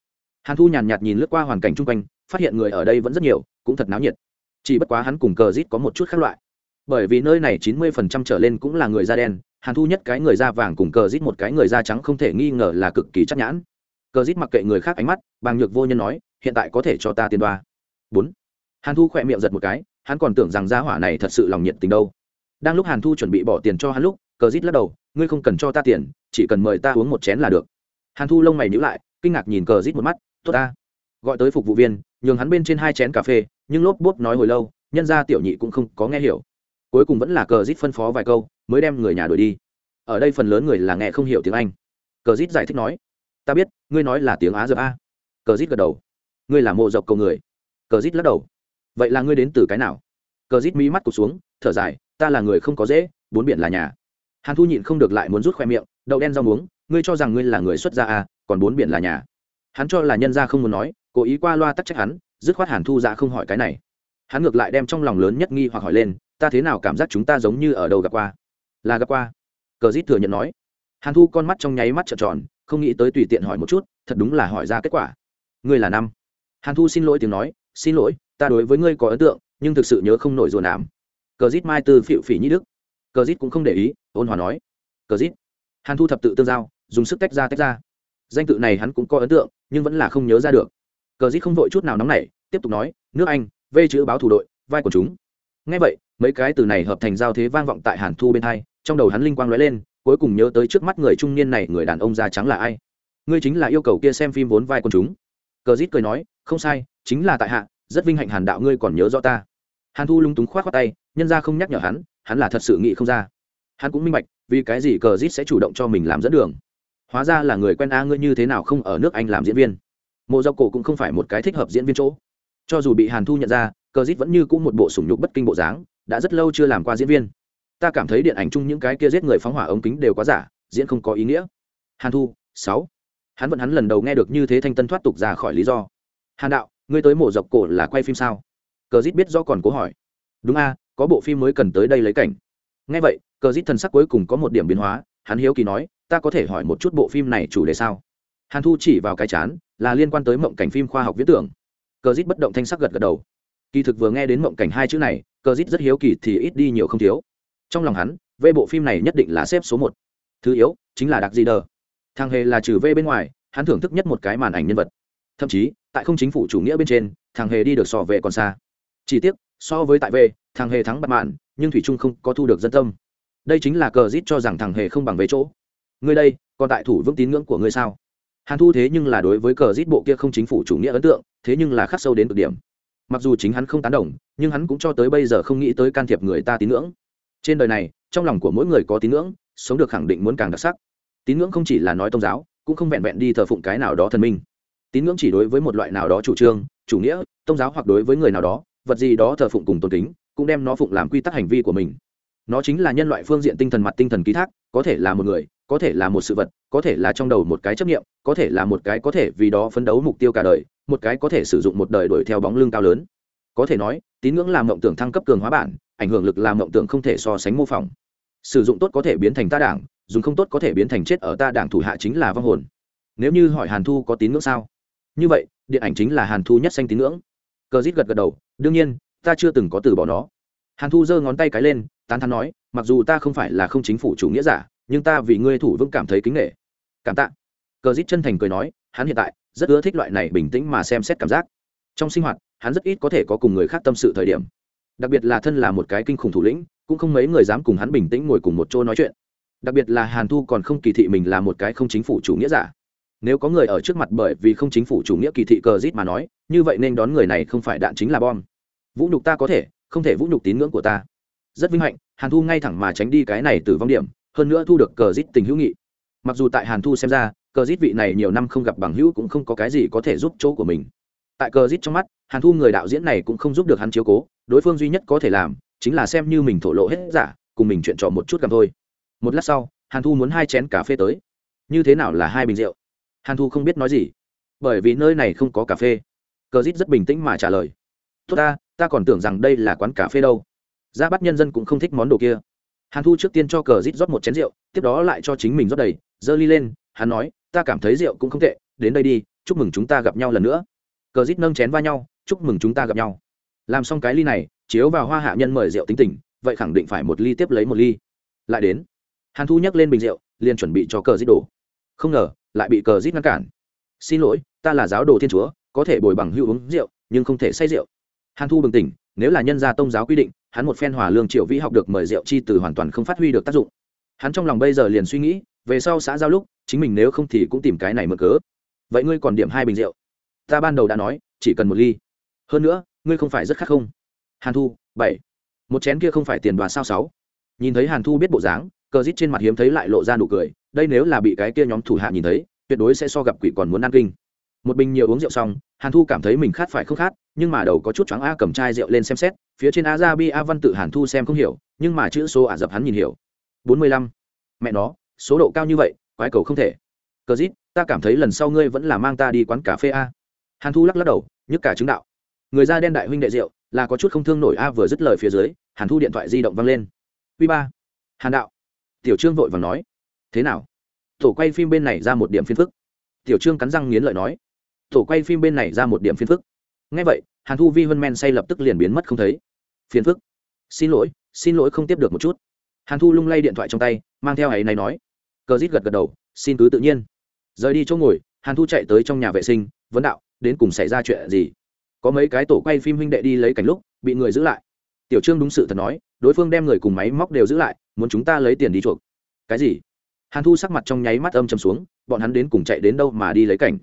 Hàn thu nhàn nhạt nhìn lướt qua hoàn cảnh chung quanh, phát hiện người ở đây vẫn rất nhiều, cũng thật náo nhiệt. Chỉ bất quá hắn cùng cờ dít có một chút khác loại. Bởi vì nơi này chín mươi phần trăm trở lên cũng là người da đen, hàn thu nhất cái người da vàng cùng cờ dít một cái người da trắng không thể nghi ngờ là cực kỳ chắc nhãn. Cờ dít mặc kệ người khác ánh mắt bàng nhược vô nhân nói hiện tại có thể cho ta tiền đoa. Bốn. Hàn thu khỏe miệng giật một cái, hắn còn tưởng rằng gia hỏa này thật sự lòng nhiệt tình đâu. Đang lúc hàn thu chuẩn bị bỏ tiền cho hắn lúc, cờ rít lắc đầu, ngươi không cần cho ta tiền, chỉ cần mời ta uống một chén là được. Hàn thu lông mày nhữ lại, kinh ngạc nhìn cờ rít một mắt, tốt ta. Gọi tới phục vụ viên, nhường hắn bên trên hai chén cà phê, nhưng lốp bốp nói hồi lâu, nhân ra tiểu nhị cũng không có nghe hiểu. Cuối cùng vẫn là cờ rít phân phó vài câu, mới đem người nhà đuổi đi. Ở đây phần lớn người là nghe không hiểu tiếng anh. Cờ rít giải thích nói, ta biết, ngươi nói là tiếng á dập a. Cờ rít gật đầu ngươi là mộ dọc cầu người. Cờ rít lắc đầu. Vậy là ngươi đến từ cái nào? Cờ rít mí mắt cụt xuống thở dài ta là người không có dễ bốn biển là nhà. Hàn thu nhịn không được lại muốn rút khoe miệng đậu đen rau muống ngươi cho rằng ngươi là người xuất gia à, còn bốn biển là nhà. Hắn cho là nhân gia không muốn nói cố ý qua loa tắc trách hắn dứt khoát hàn thu ra không hỏi cái này. Hắn ngược lại đem trong lòng lớn nhất nghi hoặc hỏi lên ta thế nào cảm giác chúng ta giống như ở đầu gặp qua? Là gặp qua. Cờ dít thừa nhận nói. Hàn thu con mắt trong nháy mắt trợn tròn không nghĩ tới tùy tiện hỏi một chút thật đúng là hỏi ra kết quả. Ngươi là năm hàn thu xin lỗi tiếng nói, xin lỗi, ta đối với ngươi có ấn tượng, nhưng thực sự nhớ không nổi dồn nảm cờ rít mai từ phịu phỉ nhĩ đức. Cờ rít cũng không để ý, ôn hòa nói, cờ rít hàn thu thập tự tương giao, dùng sức tách ra tách ra. Danh tự này hắn cũng có ấn tượng, nhưng vẫn là không nhớ ra được. Cờ rít không vội chút nào nóng nảy, tiếp tục nói, nước anh, vê chữ báo thủ đội, vai của chúng. Ngay vậy, mấy cái từ này hợp thành giao thế vang vọng tại hàn thu bên hai, trong đầu hắn linh quang lóe lên, cuối cùng nhớ tới trước mắt người trung niên này, người đàn ông da trắng là ai? Ngươi chính là yêu cầu kia xem phim vốn vai quần chúng. Cờ rít cười nói không sai, chính là tại hạ, rất vinh hạnh hàn đạo ngươi còn nhớ rõ ta. Hàn thu lung túng khoát khoát tay, nhân ra không nhắc nhở hắn hắn là thật sự nghĩ không ra. Hắn cũng minh bạch, vì cái gì cờ rít sẽ chủ động cho mình làm dẫn đường. Hóa ra là người quen a ngươi như thế nào không ở nước anh làm diễn viên. Mộ dọc cổ cũng không phải một cái thích hợp diễn viên chỗ. Cho dù bị hàn thu nhận ra, cờ rít vẫn như cũng một bộ sủng nhục bất kinh bộ dáng, đã rất lâu chưa làm qua diễn viên. Ta cảm thấy điện ảnh chung những cái kia giết người phóng hỏa ống kính đều quá giả, diễn không có ý nghĩa. Hàn thu, sáu. Hắn vẫn hắn lần đầu nghe được như thế thanh tân thoát tục ra khỏi lý do hàn đạo, ngươi tới mổ dọc cổ là quay phim sao? Cờ dít biết do còn cố hỏi. Đúng a, có bộ phim mới cần tới đây lấy cảnh. Ngay vậy, cờ dít thần sắc cuối cùng có một điểm biến hóa, hắn hiếu kỳ nói, ta có thể hỏi một chút bộ phim này chủ đề sao? Hàn thu chỉ vào cái chán, là liên quan tới mộng cảnh phim khoa học viễn tưởng. Cờ dít bất động thanh sắc gật gật đầu. Kỳ thực vừa nghe đến mộng cảnh hai chữ này, cờ dít rất hiếu kỳ thì ít đi nhiều không thiếu. Trong lòng hắn về bộ phim này nhất định là xếp số một. Thứ yếu, chính là đặc gì đờ. Thằng hề là trừ v bên ngoài, hắn thưởng thức nhất một cái màn ảnh nhân vật thậm chí tại không chính phủ chủ nghĩa bên trên thằng hề đi được sò về còn xa. Chỉ tiếc so với tại về, thằng hề thắng bặt mạn nhưng thủy trung không có thu được dân tâm. Đây chính là cờ rít cho rằng thằng hề không bằng về chỗ. Ngươi đây còn tại thủ vững tín ngưỡng của ngươi sao? Hàn thu thế nhưng là đối với cờ rít bộ kia không chính phủ chủ nghĩa ấn tượng thế nhưng là khắc sâu đến cực điểm. Mặc dù chính hắn không tán đồng nhưng hắn cũng cho tới bây giờ không nghĩ tới can thiệp người ta tín ngưỡng. Trên đời này trong lòng của mỗi người có tín ngưỡng sống được khẳng định muốn càng đặc sắc. Tín ngưỡng không chỉ là nói tôn giáo cũng không vẹn vẹn đi thờ phụng cái nào đó thần minh tín ngưỡng chỉ đối với một loại nào đó chủ trương, chủ nghĩa, tôn giáo hoặc đối với người nào đó, vật gì đó thờ phụng cùng tôn kính, cũng đem nó phụng làm quy tắc hành vi của mình. Nó chính là nhân loại phương diện tinh thần mặt tinh thần ký thác, có thể là một người, có thể là một sự vật, có thể là trong đầu một cái chấp nghiệm có thể là một cái có thể vì đó phấn đấu mục tiêu cả đời, một cái có thể sử dụng một đời đuổi theo bóng lưng cao lớn. Có thể nói, tín ngưỡng làm mộng tưởng thăng cấp cường hóa bản, ảnh hưởng lực làm mộng tưởng không thể so sánh mô phỏng. Sử dụng tốt có thể biến thành ta đảng, dùng không tốt có thể biến thành chết ở ta đảng thủ hạ chính là vong hồn. Nếu như hỏi hàn thu có tín ngưỡng sao? Như vậy, điện ảnh chính là hàn thu nhất xanh tín ngưỡng. Cờ rít gật gật đầu, đương nhiên, ta chưa từng có từ bỏ nó. Hàn thu giơ ngón tay cái lên, tán thắn nói, mặc dù ta không phải là không chính phủ chủ nghĩa giả, nhưng ta vì ngươi thủ vững cảm thấy kính nghệ cảm tạ. Cờ dít chân thành cười nói, hắn hiện tại rất ưa thích loại này bình tĩnh mà xem xét cảm giác. Trong sinh hoạt, hắn rất ít có thể có cùng người khác tâm sự thời điểm. Đặc biệt là thân là một cái kinh khủng thủ lĩnh, cũng không mấy người dám cùng hắn bình tĩnh ngồi cùng một chỗ nói chuyện. Đặc biệt là hàn thu còn không kỳ thị mình là một cái không chính phủ chủ nghĩa giả nếu có người ở trước mặt bởi vì không chính phủ chủ nghĩa kỳ thị cờ rít mà nói, như vậy nên đón người này không phải đạn chính là bom. Vũ nhục ta có thể, không thể vũ nhục tín ngưỡng của ta. Rất vinh hạnh, hàn thu ngay thẳng mà tránh đi cái này từ vong điểm, hơn nữa thu được cờ rít tình hữu nghị. Mặc dù tại hàn thu xem ra, cờ rít vị này nhiều năm không gặp bằng hữu cũng không có cái gì có thể giúp chỗ của mình. Tại cờ rít trong mắt, hàn thu người đạo diễn này cũng không giúp được hắn chiếu cố, đối phương duy nhất có thể làm, chính là xem như mình thổ lộ hết giả, cùng mình chuyện trò một chút cầm thôi. Một lát sau, hàn thu muốn hai chén cà phê tới. Như thế nào là hai bình rượu? Hàn thu không biết nói gì. Bởi vì nơi này không có cà phê. Cờ rít rất bình tĩnh mà trả lời. Tốt ta ta còn tưởng rằng đây là quán cà phê đâu. Ra bắt nhân dân cũng không thích món đồ kia. Hàn thu trước tiên cho cờ rít rót một chén rượu, tiếp đó lại cho chính mình rót đầy, giơ ly lên, hắn nói, ta cảm thấy rượu cũng không tệ, đến đây đi, chúc mừng chúng ta gặp nhau lần nữa. Cờ rít nâng chén va nhau, chúc mừng chúng ta gặp nhau. Làm xong cái ly này, chiếu vào hoa hạ nhân mời rượu tính tình, vậy khẳng định phải một ly tiếp lấy một ly. Lại đến, hàn thu nhắc lên bình rượu, liền chuẩn bị cho cờ rít đổ. Không ngờ lại bị cờ rít ngăn cản. Xin lỗi, ta là giáo đồ thiên chúa, có thể bồi bằng hữu uống rượu, nhưng không thể say rượu. Hàn thu bừng tỉnh, nếu là nhân gia tông giáo quy định, hắn một phen hòa lương triệu vĩ học được mời rượu chi từ hoàn toàn không phát huy được tác dụng. Hắn trong lòng bây giờ liền suy nghĩ, về sau xã giao lúc, chính mình nếu không thì cũng tìm cái này mở cớ. Vậy ngươi còn điểm hai bình rượu? Ta ban đầu đã nói, chỉ cần một ly. Hơn nữa, ngươi không phải rất khắc không. Hàn thu, bảy. Một chén kia không phải tiền đoạt sao sáu. Nhìn thấy hàn thu biết bộ dáng, cờ rít trên mặt hiếm thấy lại lộ ra nụ cười đây nếu là bị cái kia nhóm thủ hạ nhìn thấy, tuyệt đối sẽ so gặp quỷ còn muốn ăn kinh. Một bình nhiều uống rượu xong, hàn thu cảm thấy mình khát phải không khát, nhưng mà đầu có chút choáng a cầm chai rượu lên xem xét, phía trên a ra bi a văn tự hàn thu xem không hiểu, nhưng mà chữ số ả dập hắn nhìn hiểu. Bốn mươi lăm. Mẹ nó, số độ cao như vậy, quái cầu không thể. Cờ dít, ta cảm thấy lần sau ngươi vẫn là mang ta đi quán cà phê a. Hàn thu lắc lắc đầu, nhức cả chứng đạo. Người da đen đại huynh đệ rượu, là có chút không thương nổi a vừa dứt lời phía dưới, hàn thu điện thoại di động văng lên. Uy ba. Hàn đạo. Tiểu trương vội và nói thế nào? Tổ quay phim bên này ra một điểm phiên phức. Tiểu trương cắn răng nghiến lợi nói. Tổ quay phim bên này ra một điểm phiên phức. Ngay vậy, hàn thu vi huân men say lập tức liền biến mất không thấy. Phiền phức. Xin lỗi xin lỗi không tiếp được một chút. Hàn thu lung lay điện thoại trong tay, mang theo ấy này nói. Cờ rít gật gật đầu, xin cứ tự nhiên. Rời đi chỗ ngồi, hàn thu chạy tới trong nhà vệ sinh, vấn đạo, đến cùng xảy ra chuyện gì? Có mấy cái tổ quay phim huynh đệ đi lấy cảnh lúc, bị người giữ lại. Tiểu trương đúng sự thật nói, đối phương đem người cùng máy móc đều giữ lại, muốn chúng ta lấy tiền đi chuộc. Cái gì? Hàn thu sắc mặt trong nháy mắt âm chầm xuống, bọn hắn đến cùng chạy đến đâu mà đi lấy cảnh.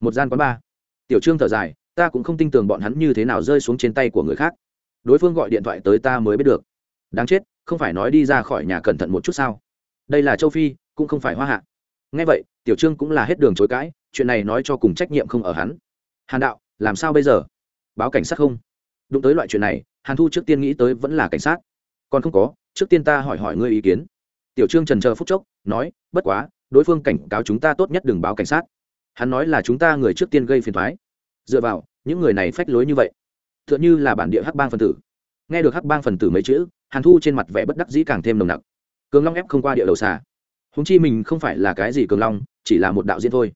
Một gian quán ba tiểu trương thở dài, ta cũng không tin tưởng bọn hắn như thế nào rơi xuống trên tay của người khác. Đối phương gọi điện thoại tới ta mới biết được. Đáng chết, không phải nói đi ra khỏi nhà cẩn thận một chút sao? Đây là châu phi, cũng không phải hoa hạ. Ngay vậy, tiểu trương cũng là hết đường chối cãi, chuyện này nói cho cùng trách nhiệm không ở hắn. Hàn đạo, làm sao bây giờ? Báo cảnh sát không? Đụng tới loại chuyện này, hàn thu trước tiên nghĩ tới vẫn là cảnh sát. Còn không có, trước tiên ta hỏi hỏi ngươi ý kiến tiểu trương trần chờ phút chốc, nói, bất quá, đối phương cảnh cáo chúng ta tốt nhất đừng báo cảnh sát. Hắn nói là chúng ta người trước tiên gây phiền thoái dựa vào, những người này phách lối như vậy t h ư ợ n h ư là bản địa hắc bang phần tử. Nghe được hắc bang phần tử mấy chữ, hàn thu trên mặt vẻ bất đắc dĩ càng thêm nồng nặc. Cường long ép không qua địa đầu xà. Húng chi mình không phải là cái gì cường long, chỉ là một đạo diễn thôi.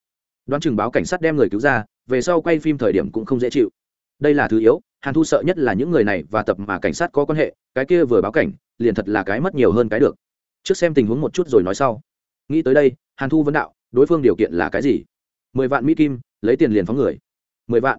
Đoán chừng báo cảnh sát đem người cứu ra, về sau quay phim thời điểm cũng không dễ chịu. Đây là thứ yếu, hàn thu sợ nhất là những người này và tập mà cảnh sát có quan hệ, cái kia vừa báo cảnh, liền thật là cái mất nhiều hơn cái được trước xem tình huống một chút rồi nói sau. Nghĩ tới đây, hàn thu vấn đạo, đối phương điều kiện là cái gì? Mười vạn mỹ kim, lấy tiền liền phóng người. Mười vạn.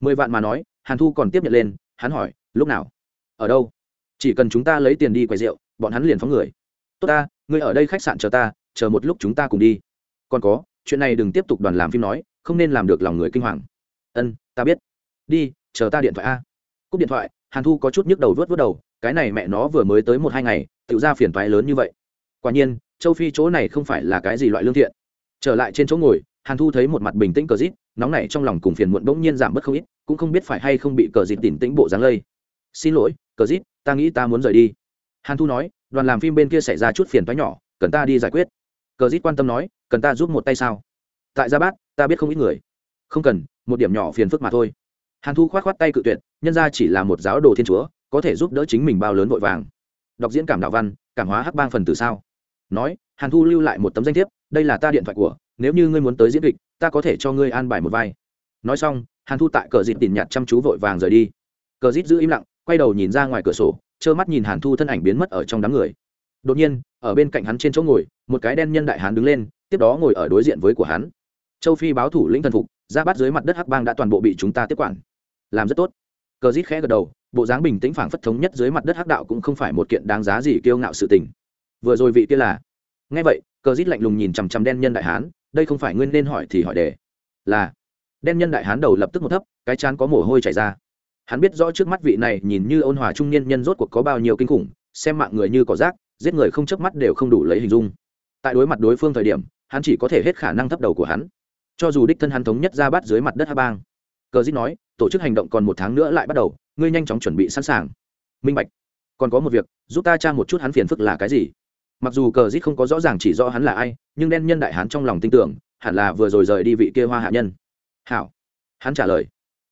Mười vạn mà nói, hàn thu còn tiếp nhận lên, hắn hỏi, lúc nào? Ở đâu? Chỉ cần chúng ta lấy tiền đi quầy rượu, bọn hắn liền phóng người. Tốt ta, ngươi ở đây khách sạn chờ ta, chờ một lúc chúng ta cùng đi. Còn có, chuyện này đừng tiếp tục đoàn làm phim nói, không nên làm được lòng người kinh hoàng. Ân, ta biết. Đi, chờ ta điện thoại a. Cúp điện thoại, hàn thu có chút nhức đầu vớt vớt đầu, cái này mẹ nó vừa mới tới một hai ngày, tự ra phiền toái lớn như vậy quả nhiên, châu phi chỗ này không phải là cái gì loại lương thiện. Trở lại trên chỗ ngồi, hàn thu thấy một mặt bình tĩnh cờ dít, nóng này trong lòng cùng phiền muộn bỗng nhiên giảm bớt không ít, cũng không biết phải hay không bị cờ dít tỉnh tĩnh bộ dáng lây. Xin lỗi, cờ dít, ta nghĩ ta muốn rời đi. Hàn thu nói, đoàn làm phim bên kia xảy ra chút phiền toái nhỏ, cần ta đi giải quyết. Cờ dít quan tâm nói, cần ta giúp một tay sao? Tại gia bát, ta biết không ít người. Không cần, một điểm nhỏ phiền phức mà thôi. Hàn thu k h o á t k h o á t tay cự tuyệt, nhân ra chỉ là một giáo đồ thiên chúa, có thể giúp đỡ chính mình bao lớn vội vàng. Đọc diễn cảm đạo văn, cảm hóa hắc bang phần từ sao? Nói, hàn thu lưu lại một tấm danh thiếp, đây là ta điện thoại của, nếu như ngươi muốn tới diễn kịch, ta có thể cho ngươi an bài một vai. Nói xong, hàn thu tại cờ dịt tìm nhạt chăm chú vội vàng rời đi. Cờ dịt giữ im lặng, quay đầu nhìn ra ngoài cửa sổ, trơ mắt nhìn hàn thu thân ảnh biến mất ở trong đám người. Đột nhiên, ở bên cạnh hắn trên chỗ ngồi, một cái đen nhân đại hán đứng lên, tiếp đó ngồi ở đối diện với của hắn. Châu phi báo thủ lĩnh thần phục, ra bắt dưới mặt đất hắc bang đã toàn bộ bị chúng ta tiếp quản. Làm rất tốt. Cờ dít khẽ gật đầu, bộ dáng bình tĩnh phảng phất thống nhất dưới mặt đất hắc đạo cũng không phải một kiện đáng giá gì kiêu ngạo sự tình vừa rồi vị kia là? Nghe vậy, cờ rít lạnh lùng nhìn chằm chằm đen nhân đại hán, đây không phải nguyên nên hỏi thì hỏi đề là. Đen nhân đại hán đầu lập tức một thấp, cái chán có mồ hôi chảy ra. Hắn biết rõ trước mắt vị này nhìn như ôn hòa trung niên nhân rốt cuộc có bao nhiêu kinh khủng, xem mạng người như cỏ rác, giết người không chớp mắt đều không đủ lấy hình dung. Tại đối mặt đối phương thời điểm, hắn chỉ có thể hết khả năng thấp đầu của hắn. Cho dù đích thân hắn thống nhất ra bắt dưới mặt đất hà bang, cờ dít nói, tổ chức hành động còn một tháng nữa lại bắt đầu, ngươi nhanh chóng chuẩn bị sẵn sàng. Minh bạch, còn có một việc, giúp ta tra một chút hắn phiền phức là cái gì? Mặc dù cờ dít không có rõ ràng chỉ rõ hắn là ai, nhưng đen nhân đại hắn trong lòng tin tưởng, hẳn là vừa rồi rời đi vị kia hoa hạ nhân. Hảo. Hắn trả lời.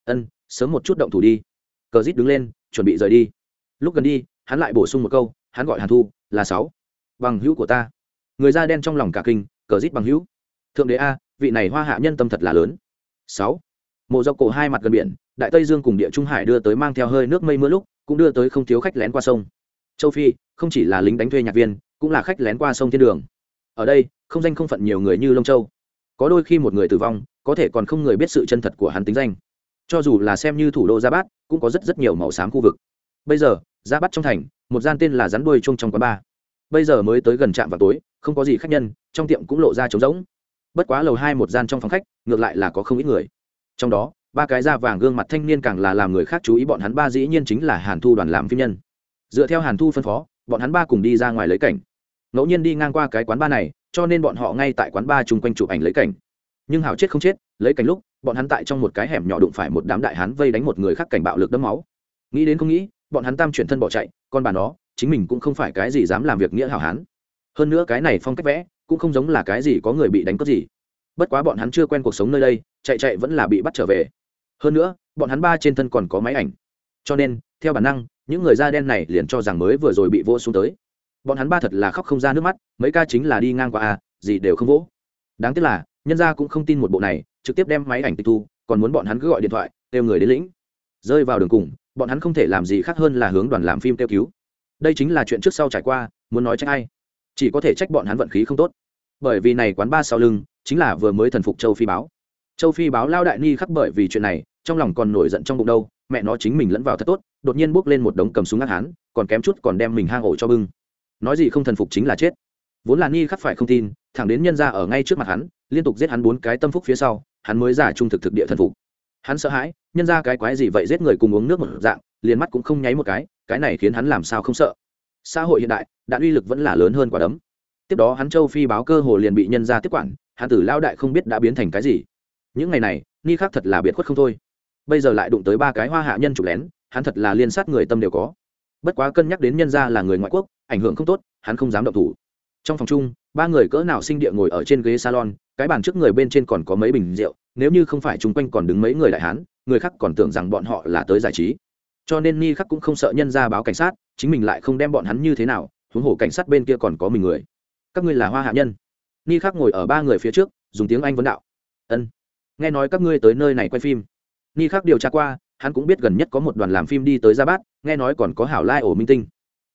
Ân, sớm một chút động thủ đi. Cờ dít đứng lên, chuẩn bị rời đi. Lúc gần đi, hắn lại bổ sung một câu, hắn gọi hàn thu, là sáu. Bằng hữu của ta. Người da đen trong lòng cả kinh, cờ dít bằng hữu. Thượng đế a, vị này hoa hạ nhân tâm thật là lớn. Sáu. Mộ dọc cổ hai mặt gần biển, đại tây dương cùng địa trung hải đưa tới mang theo hơi nước mây mưa lúc, cũng đưa tới không thiếu khách lén qua sông. Châu phi, không chỉ là lính đánh thuê nhạc viên cũng là khách lén qua sông thiên đường. Ở đây, không danh không phận nhiều người như lông châu. Có đôi khi một người tử vong, có thể còn không người biết sự chân thật của hắn tính danh. Cho dù là xem như thủ đô gia bát, cũng có rất rất nhiều màu xám khu vực. Bây giờ, gia bát trong thành, một gian tên là rắn đuôi chung trong quán bar. Bây giờ mới tới gần trạm vào tối, không có gì khách nhân, trong tiệm cũng lộ ra trống rỗng. Bất quá lầu hai một gian trong phòng khách, ngược lại là có không ít người. Trong đó, ba cái da vàng gương mặt thanh niên càng là làm người khác chú ý bọn hắn, ba dĩ nhiên chính là hàn thu đoàn làm phim nhân. Dựa theo hàn thu phân phó bọn hắn ba cùng đi ra ngoài lấy cảnh. Ngẫu nhiên đi ngang qua cái quán ba này, cho nên bọn họ ngay tại quán ba chung quanh chụp ảnh lấy cảnh. Nhưng hảo chết không chết, lấy cảnh lúc, bọn hắn tại trong một cái hẻm nhỏ đụng phải một đám đại hán vây đánh một người khác cảnh bạo lực đấm máu. Nghĩ đến không nghĩ, bọn hắn tam chuyển thân bỏ chạy còn bà nó, chính mình cũng không phải cái gì dám làm việc nghĩa hảo hán. Hơn nữa cái này phong cách vẽ, cũng không giống là cái gì có người bị đánh cướp gì. Bất quá bọn hắn chưa quen cuộc sống nơi đây, chạy chạy vẫn là bị bắt trở về. Hơn nữa, bọn hắn ba trên thân còn có máy ảnh. Cho nên, theo bản năng những người da đen này liền cho rằng mới vừa rồi bị vô xuống tới. Bọn hắn ba thật là khóc không ra nước mắt, mấy ca chính là đi ngang qua à gì đều không vỗ. Đáng tiếc là, nhân gia cũng không tin một bộ này, trực tiếp đem máy ảnh tịch thu, còn muốn bọn hắn cứ gọi điện thoại, kêu người đến lĩnh. Rơi vào đường cùng, bọn hắn không thể làm gì khác hơn là hướng đoàn làm phim kêu cứu. Đây chính là chuyện trước sau trải qua, muốn nói trách ai? Chỉ có thể trách bọn hắn vận khí không tốt. Bởi vì này quán ba sau lưng, chính là vừa mới thần phục châu phi báo. Châu phi báo lao đại ni khắc bởi vì chuyện này, trong lòng còn nổi giận trong bụng đâu, mẹ nó chính mình lẫn vào thật tốt đột nhiên bước lên một đống cầm súng ác hán, còn kém chút còn đem mình hang ổ cho bưng. Nói gì không thần phục chính là chết. Vốn là ni khắc phải không tin, thẳng đến nhân ra ở ngay trước mặt hắn, liên tục giết hắn bốn cái tâm phúc phía sau, hắn mới giả trung thực thực địa thần phục. Hắn sợ hãi, nhân ra cái quái gì vậy giết người cùng uống nước một dạng, liền mắt cũng không nháy một cái cái này khiến hắn làm sao không sợ. Xã hội hiện đại, đạn uy lực vẫn là lớn hơn quả đấm. Tiếp đó hắn châu phi báo cơ hồ liền bị nhân ra tiếp quản, hắn tử lao đại không biết đã biến thành cái gì. Những ngày này, ni khắc thật là biệt khuất không thôi. Bây giờ lại đụng tới ba cái hoa hạ nhân trục lén hắn thật là liên sát người tâm đều có. Bất quá cân nhắc đến nhân gia là người ngoại quốc, ảnh hưởng không tốt, hắn không dám động thủ. Trong phòng chung, ba người cỡ nào sinh địa ngồi ở trên ghế salon, cái bàn trước người bên trên còn có mấy bình rượu, nếu như không phải chung quanh còn đứng mấy người đại hán, người khác còn tưởng rằng bọn họ là tới giải trí. Cho nên ni khắc cũng không sợ nhân ra báo cảnh sát, chính mình lại không đem bọn hắn như thế nào, huống hồ cảnh sát bên kia còn có mình người. Các ngươi là hoa hạ nhân. Ni khắc ngồi ở ba người phía trước, dùng tiếng anh vấn đạo. Ân, nghe nói các ngươi tới nơi này quay phim. Ni khắc điều tra qua hắn cũng biết gần nhất có một đoàn làm phim đi tới gia bát, nghe nói còn có hảo lai ổ minh tinh.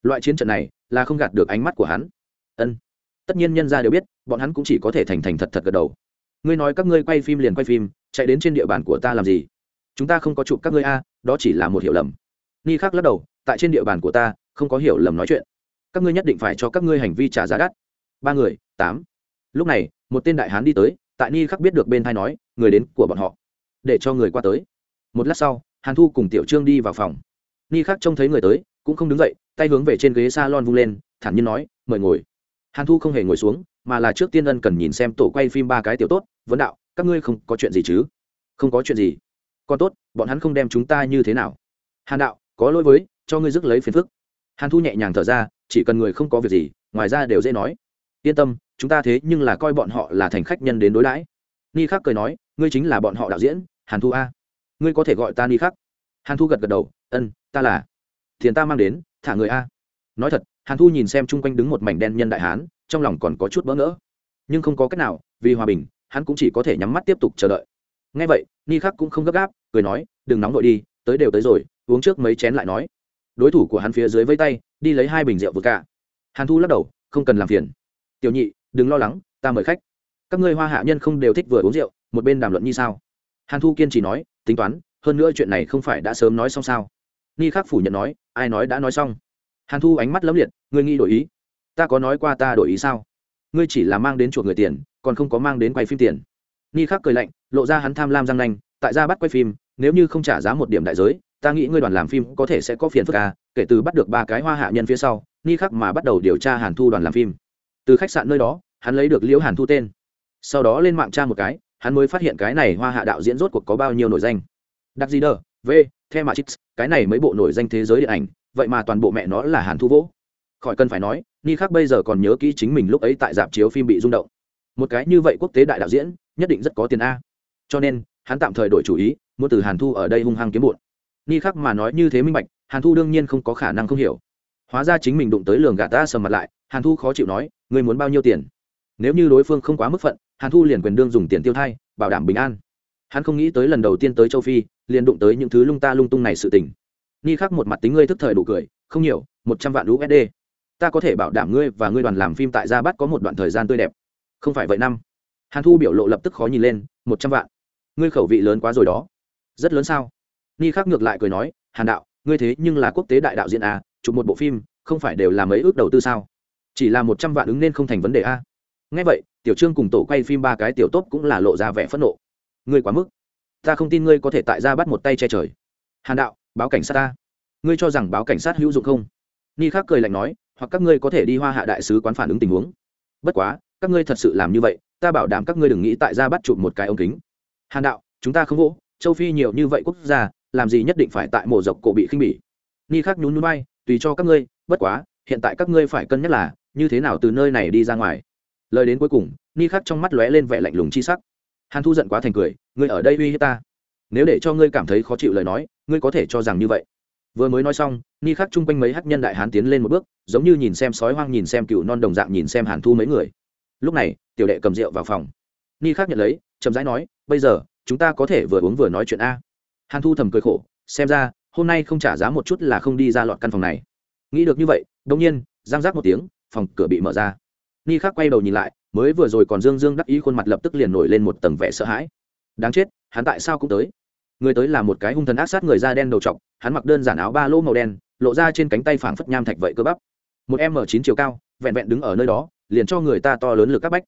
Loại chiến trận này là không gạt được ánh mắt của hắn. Ân. Tất nhiên nhân ra đều biết, bọn hắn cũng chỉ có thể thành thành thật thật gật đầu. Ngươi nói các ngươi quay phim liền quay phim, chạy đến trên địa bàn của ta làm gì? Chúng ta không có chụp các ngươi a, đó chỉ là một hiểu lầm. Ni khác lắc đầu, tại trên địa bàn của ta, không có hiểu lầm nói chuyện. Các ngươi nhất định phải cho các ngươi hành vi trả giá đắt. Ba người, tám. Lúc này, một tên đại hán đi tới, tại ni khắc biết được bên thai nói, người đến của bọn họ, để cho người qua tới. Một lát sau hàn thu cùng tiểu trương đi vào phòng. Ni khắc trông thấy người tới, cũng không đứng dậy, tay hướng về trên ghế s a lon vung lên, thản nhiên nói, mời ngồi. Hàn thu không hề ngồi xuống, mà là trước tiên ân cần nhìn xem tổ quay phim ba cái tiểu tốt, vấn đạo, các ngươi không có chuyện gì chứ? Không có chuyện gì. Còn tốt, bọn hắn không đem chúng ta như thế nào. Hàn đạo, có lỗi với, cho ngươi dứt lấy phiền phức. Hàn thu nhẹ nhàng thở ra, chỉ cần người không có việc gì, ngoài ra đều dễ nói. Yên tâm, chúng ta thế nhưng là coi bọn họ là thành khách nhân đến đối đãi. Ni khắc cười nói, ngươi chính là bọn họ đạo diễn, hàn thu a ngươi có thể gọi ta ni khắc. Hàn thu gật gật đầu, ân, ta là. Tiền ta mang đến, thả người a. Nói thật, hàn thu nhìn xem chung quanh đứng một mảnh đen nhân đại hán, trong lòng còn có chút bỡ ngỡ. Nhưng không có cách nào, vì hòa bình, hắn cũng chỉ có thể nhắm mắt tiếp tục chờ đợi. Ngay vậy, ni khắc cũng không gấp gáp, cười nói, đừng nóng vội đi, tới đều tới rồi, uống trước mấy chén lại nói. Đối thủ của hắn phía dưới vây tay, đi lấy hai bình rượu vừa cả hàn thu lắc đầu, không cần làm phiền. Tiểu nhị, đừng lo lắng, ta mời khách. Các ngươi hoa hạ nhân không đều thích vừa uống rượu, một bên đàm luận như sao. Hàn thu kiên trì nói tính toán, hơn nữa chuyện này không phải đã sớm nói xong sao? Ni khắc phủ nhận nói, ai nói đã nói xong? Hàn thu ánh mắt lấm liệt, ngươi nghĩ đổi ý. Ta có nói qua ta đổi ý sao? Ngươi chỉ là mang đến chuộc người tiền, còn không có mang đến quay phim tiền. Ni khắc cười lạnh, lộ ra hắn tham lam răng nanh, tại ra bắt quay phim, nếu như không trả giá một điểm đại giới, ta nghĩ ngươi đoàn làm phim có thể sẽ có phiền phức à kể từ bắt được ba cái hoa hạ nhân phía sau ni khắc mà bắt đầu điều tra hàn thu đoàn làm phim. Từ khách sạn nơi đó, hắn lấy được liễu hàn thu tên. Sau đó lên mạng tra một cái hắn mới phát hiện cái này hoa hạ đạo diễn rốt cuộc có bao nhiêu nổi danh. Đặc gì đờ, v, the mà chix cái này mấy bộ nổi danh thế giới điện ảnh, vậy mà toàn bộ mẹ nó là hàn thu vỗ khỏi cần phải nói ni khác bây giờ còn nhớ kỹ chính mình lúc ấy tại dạp chiếu phim bị rung động. Một cái như vậy quốc tế đại đạo diễn, nhất định rất có tiền a. Cho nên, hắn tạm thời đổi chủ ý, muốn từ hàn thu ở đây hung hăng kiếm bụn ni Khắc mà nói như thế minh bạch, hàn thu đương nhiên không có khả năng không hiểu. Hóa ra chính mình đụng tới lường gạt ta sầm mặt lại, hàn thu khó chịu nói, ngươi muốn bao nhiêu tiền? Nếu như đối phương không quá mức phận hàn thu liền quyền đương dùng tiền tiêu thay bảo đảm bình an. Hắn không nghĩ tới lần đầu tiên tới châu phi, liền đụng tới những thứ lung ta lung tung này sự tình. Ni khắc một mặt tính ngươi thức thời đủ cười, không nhiều, một trăm vạn usd ta có thể bảo đảm ngươi và ngươi đoàn làm phim tại gia bắt có một đoạn thời gian tươi đẹp. Không phải vậy năm. Hàn thu biểu lộ lập tức khó nhìn lên, một trăm vạn. Ngươi khẩu vị lớn quá rồi đó. Rất lớn sao? Ni khắc ngược lại cười nói, hàn đạo, ngươi thế nhưng là quốc tế đại đạo diễn à chụp một bộ phim, không phải đều là mấy ước đầu tư sao? Chỉ là một trăm vạn ứng nên không thành vấn đề a. Ngay vậy tiểu trương cùng tổ quay phim ba cái tiểu tốt cũng là lộ ra vẻ phẫn nộ. Ngươi quá mức. Ta không tin ngươi có thể tại gia bắt một tay che trời. Hàn đạo, báo cảnh sát ta. Ngươi cho rằng báo cảnh sát hữu dụng không? Ni khác cười lạnh nói, hoặc các ngươi có thể đi hoa hạ đại sứ quán phản ứng tình huống. Bất quá, các ngươi thật sự làm như vậy, ta bảo đảm các ngươi đừng nghĩ tại gia bắt chụp một cái ống kính. Hàn đạo, chúng ta không vỗ, châu phi nhiều như vậy quốc gia, làm gì nhất định phải tại mổ dọc cổ bị khinh bỉ. Ni khác nhún nhún bay tùy cho các ngươi, bất quá, hiện tại các ngươi phải cân nhắc là, như thế nào từ nơi này đi ra ngoài lời đến cuối cùng, ni khắc trong mắt lóe lên vẻ lạnh lùng chi sắc. Hàn thu giận quá thành cười, ngươi ở đây uy hiếp ta? Nếu để cho ngươi cảm thấy khó chịu lời nói, ngươi có thể cho rằng như vậy. Vừa mới nói xong, ni khắc chung quanh mấy hắc nhân đại hán tiến lên một bước, giống như nhìn xem sói hoang nhìn xem cựu non đồng dạng nhìn xem hàn thu mấy người. Lúc này, tiểu đệ cầm rượu vào phòng. Ni khắc nhận lấy, chậm rãi nói, bây giờ, chúng ta có thể vừa uống vừa nói chuyện a. Hàn thu thầm cười khổ, xem ra, hôm nay không trả giá một chút là không đi ra lọt căn phòng này. Nghĩ được như vậy đông nhiên giang giác một tiếng, phòng cửa bị mở ra ni khắc quay đầu nhìn lại, mới vừa rồi còn dương dương đắc ý khuôn mặt lập tức liền nổi lên một tầng vẻ sợ hãi. Đáng chết, hắn tại sao cũng tới? Người tới là một cái hung thần ác sát người da đen đầu trọc, hắn mặc đơn giản áo ba lỗ màu đen, lộ ra trên cánh tay phảng phất nham thạch vậy cơ bắp. Một m chín chiều cao, vẹn vẹn đứng ở nơi đó, liền cho người ta to lớn lực các bách.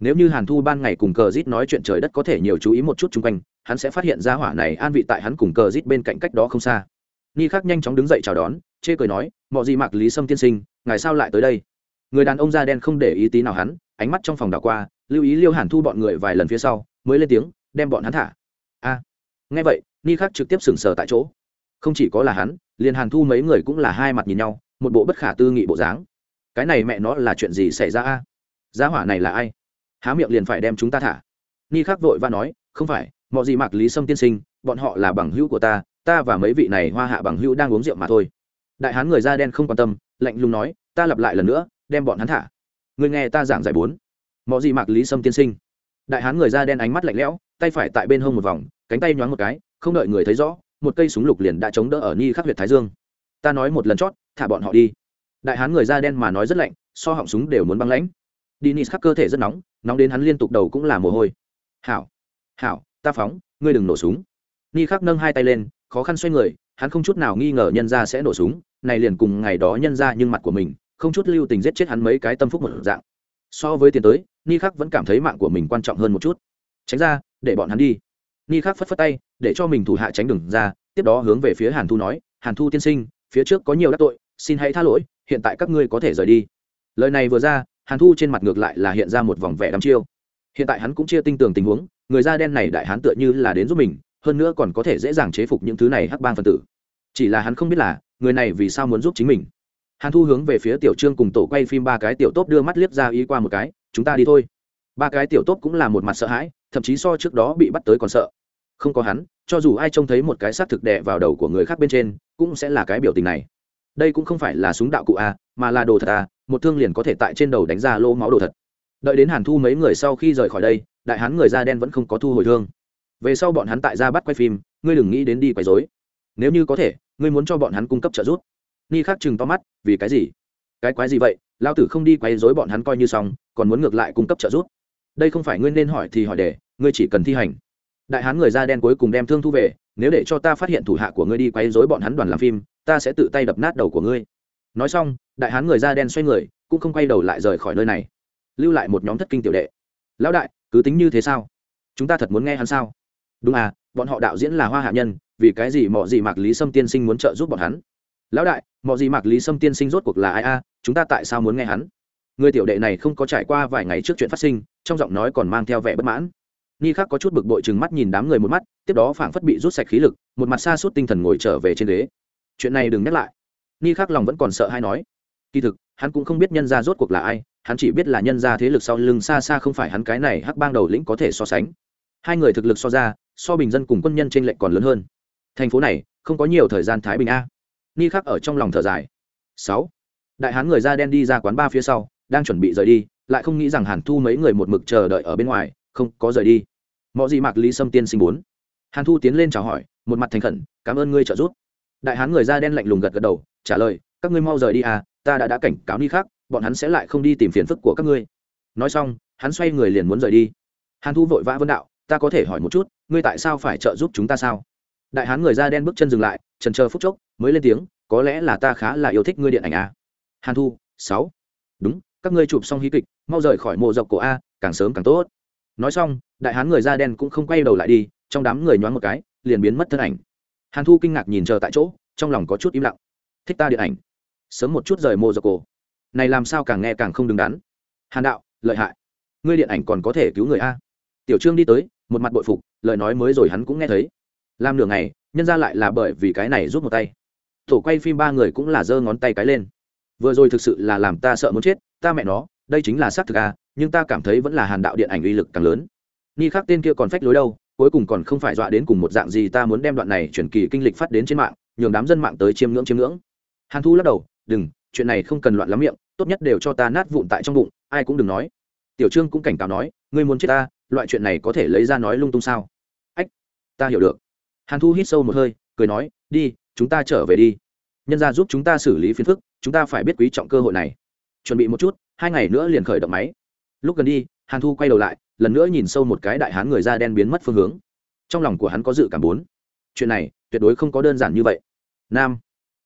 Nếu như hàn thu ban ngày cùng cờ rít nói chuyện trời đất có thể nhiều chú ý một chút chung quanh, hắn sẽ phát hiện ra hỏa này an vị tại hắn cùng cờ rít bên cạnh cách đó không xa. Ni khắc nhanh chóng đứng dậy chào đón, chê cười nói mọi gì mặc lý sâm tiên sinh, ngài sao lại tới đây? Người đàn ông da đen không để ý tí nào hắn, ánh mắt trong phòng đảo qua, lưu ý liêu hàn thu bọn người vài lần phía sau, mới lên tiếng, đem bọn hắn thả. A. Nghe vậy, ni khắc trực tiếp sừng sờ tại chỗ. Không chỉ có là hắn, liền hàn thu mấy người cũng là hai mặt nhìn nhau, một bộ bất khả tư nghị bộ dáng. Cái này mẹ nó là chuyện gì xảy ra a? Giá hỏa này là ai? Há miệng liền phải đem chúng ta thả. Ni khắc vội và nói, không phải, mọi gì mặc lý sâm tiên sinh, bọn họ là bằng hữu của ta ta và mấy vị này hoa hạ bằng hữu đang uống rượu mà thôi. Đại hán người da đen không quan tâm, lạnh lùng nói, ta lặp lại lần nữa đem bọn hắn thả. Người nghe ta giảng giải bốn. Mọi gì mạc lý sâm tiên sinh. Đại hán người da đen ánh mắt lạnh lẽo tay phải tại bên hông một vòng cánh tay nhoáng một cái không đợi người thấy rõ một cây súng lục liền đã chống đỡ ở ni khắc huyệt thái dương. Ta nói một lần chót thả bọn họ đi. Đại hán người da đen mà nói rất lạnh so họng súng đều muốn băng lãnh. Dennis khắc cơ thể rất nóng, nóng đến hắn liên tục đầu cũng là mồ hôi. "Hảo, hảo, ta phóng, ngươi đừng nổ súng." Ni khắc nâng hai tay lên, khó khăn xoay người, hắn không chút nào nghi ngờ nhân gia sẽ nổ súng, này liền cùng ngày đó nhân gia nhưng mặt của mình, không chút lưu tình giết chết hắn mấy cái tâm phúc một dạng. So với tiền tới, Ni khắc vẫn cảm thấy mạng của mình quan trọng hơn một chút. Tránh ra, để bọn hắn đi. Ni khắc phất phất tay, để cho mình thủ hạ tránh đường ra, tiếp đó hướng về phía Hàn Thu nói, "Hàn Thu tiên sinh, phía trước có nhiều đắc tội, xin hãy tha lỗi, hiện tại các ngươi có thể rời đi." Lời này vừa ra, hàn thu trên mặt ngược lại là hiện ra một vòng vẻ đăm chiêu hiện tại hắn cũng chia tinh tường tình huống người da đen này đại hắn tựa như là đến giúp mình hơn nữa còn có thể dễ dàng chế phục những thứ này hắc bang phần tử chỉ là hắn không biết là người này vì sao muốn giúp chính mình hàn thu hướng về phía tiểu trương cùng tổ quay phim ba cái tiểu tốt đưa mắt liếc ra ý qua một cái, chúng ta đi thôi. Ba cái tiểu tốt cũng là một mặt sợ hãi, thậm chí so trước đó bị bắt tới còn sợ. Không có hắn, cho dù ai trông thấy một cái xác thực đè vào đầu của người khác bên trên, cũng sẽ là cái biểu tình này. Đây cũng không phải là súng đạo cụ a, mà là đồ thật a, một thương liền có thể tại trên đầu đánh ra lỗ máu đồ thật. Đợi đến hàn thu mấy người sau khi rời khỏi đây, đại hán người da đen vẫn không có thu hồi thương. Về sau bọn hắn tại ra bắt quay phim, ngươi đừng nghĩ đến đi quấy dối nếu như có thể, ngươi muốn cho bọn hắn cung cấp trợ giúp ni khắc chừng to mắt, vì cái gì? Cái quái gì vậy? Lao tử không đi quấy dối bọn hắn coi như xong, còn muốn ngược lại cung cấp trợ giúp. Đây không phải ngươi nên hỏi thì hỏi để, ngươi chỉ cần thi hành. Đại hán người da đen cuối cùng đem thương thu về, nếu để cho ta phát hiện thủ hạ của ngươi đi quấy dối bọn hắn đoàn làm phim, ta sẽ tự tay đập nát đầu của ngươi. Nói xong, đại hán người da đen xoay người, cũng không quay đầu lại rời khỏi nơi này. Lưu lại một nhóm thất kinh tiểu đệ. Lão đại, cứ tính như thế sao? Chúng ta thật muốn nghe hắn sao? Đúng à bọn họ đạo diễn là hoa hạ nhân, vì cái gì mọi gì mạc lý sâm tiên sinh muốn trợ giúp bọn hắn? Lão đại mọi gì mạc lý sâm tiên sinh rốt cuộc là ai a? Chúng ta tại sao muốn nghe hắn? Người tiểu đệ này không có trải qua vài ngày trước chuyện phát sinh, trong giọng nói còn mang theo vẻ bất mãn. Ni khắc có chút bực bội chừng mắt nhìn đám người một mắt, tiếp đó phảng phất bị rút sạch khí lực, một mặt xa suốt tinh thần ngồi trở về trên ghế. Chuyện này đừng nhắc lại. Ni khắc lòng vẫn còn sợ hay nói. Kỳ thực, hắn cũng không biết nhân gia rốt cuộc là ai, hắn chỉ biết là nhân gia thế lực sau lưng xa xa không phải hắn cái này hắc bang đầu lĩnh có thể so sánh. Hai người thực lực so ra, so bình dân cùng quân nhân trên lệch còn lớn hơn. Thành phố này, không có nhiều thời gian thái bình a ni khắc ở trong lòng thở dài. Sáu. Đại hán người da đen đi ra quán ba phía sau, đang chuẩn bị rời đi, lại không nghĩ rằng hàn thu mấy người một mực chờ đợi ở bên ngoài, không, có rời đi. Mọi gì mạc lý sâm tiên sinh bốn. Hàn thu tiến lên chào hỏi, một mặt thành khẩn, cảm ơn ngươi trợ giúp. Đại hán người da đen lạnh lùng gật gật đầu, trả lời, các ngươi mau rời đi à ta đã đã cảnh cáo ni khác bọn hắn sẽ lại không đi tìm phiền phức của các ngươi. Nói xong, hắn xoay người liền muốn rời đi. Hàn thu vội vã vân đạo, ta có thể hỏi một chút, ngươi tại sao phải trợ giúp chúng ta sao? Đại hán người da đen bước chân dừng lại, trần chờ phút chốc mới lên tiếng, có lẽ là ta khá là yêu thích ngươi điện ảnh à. hàn thu, sáu. Đúng, các ngươi chụp xong hí kịch, mau rời khỏi mộ dọc cổ a, càng sớm càng tốt. Nói xong, đại hán người da đen cũng không quay đầu lại đi, trong đám người nhoáng một cái, liền biến mất thân ảnh. Hàn thu kinh ngạc nhìn chờ tại chỗ, trong lòng có chút im lặng. Thích ta điện ảnh? Sớm một chút rời mộ dọc cổ. Này làm sao càng nghe càng không đứng đắn. Hàn đạo, lợi hại. Ngươi điện ảnh còn có thể cứu người a. Tiểu trương đi tới, một mặt bội phục, lời nói mới rồi hắn cũng nghe thấy. Làm nửa ngày, nhân ra lại là bởi vì cái này rút một tay tổ quay phim ba người cũng là giơ ngón tay cái lên. Vừa rồi thực sự là làm ta sợ muốn chết, ta mẹ nó, đây chính là xác thực a nhưng ta cảm thấy vẫn là hàn đạo điện ảnh uy lực càng lớn. Ni khắc tên kia còn phách lối đâu, cuối cùng còn không phải dọa đến cùng một dạng gì ta muốn đem đoạn này chuyển kỳ kinh lịch phát đến trên mạng, nhường đám dân mạng tới chiêm ngưỡng chiêm ngưỡng. Hàn thu lắc đầu, đừng, chuyện này không cần loạn lắm miệng, tốt nhất đều cho ta nát vụn tại trong bụng, ai cũng đừng nói. Tiểu trương cũng cảnh cáo nói, ngươi muốn chết ta, loại chuyện này có thể lấy ra nói lung tung sao? Ách, ta hiểu được. Hàn thu hít sâu một hơi, cười nói, đi chúng ta trở về đi. Nhân ra giúp chúng ta xử lý phiền phức, chúng ta phải biết quý trọng cơ hội này. Chuẩn bị một chút, hai ngày nữa liền khởi động máy. Lúc gần đi, hàn thu quay đầu lại, lần nữa nhìn sâu một cái đại hán người da đen biến mất phương hướng. Trong lòng của hắn có dự cảm bốn. Chuyện này, tuyệt đối không có đơn giản như vậy. Nam,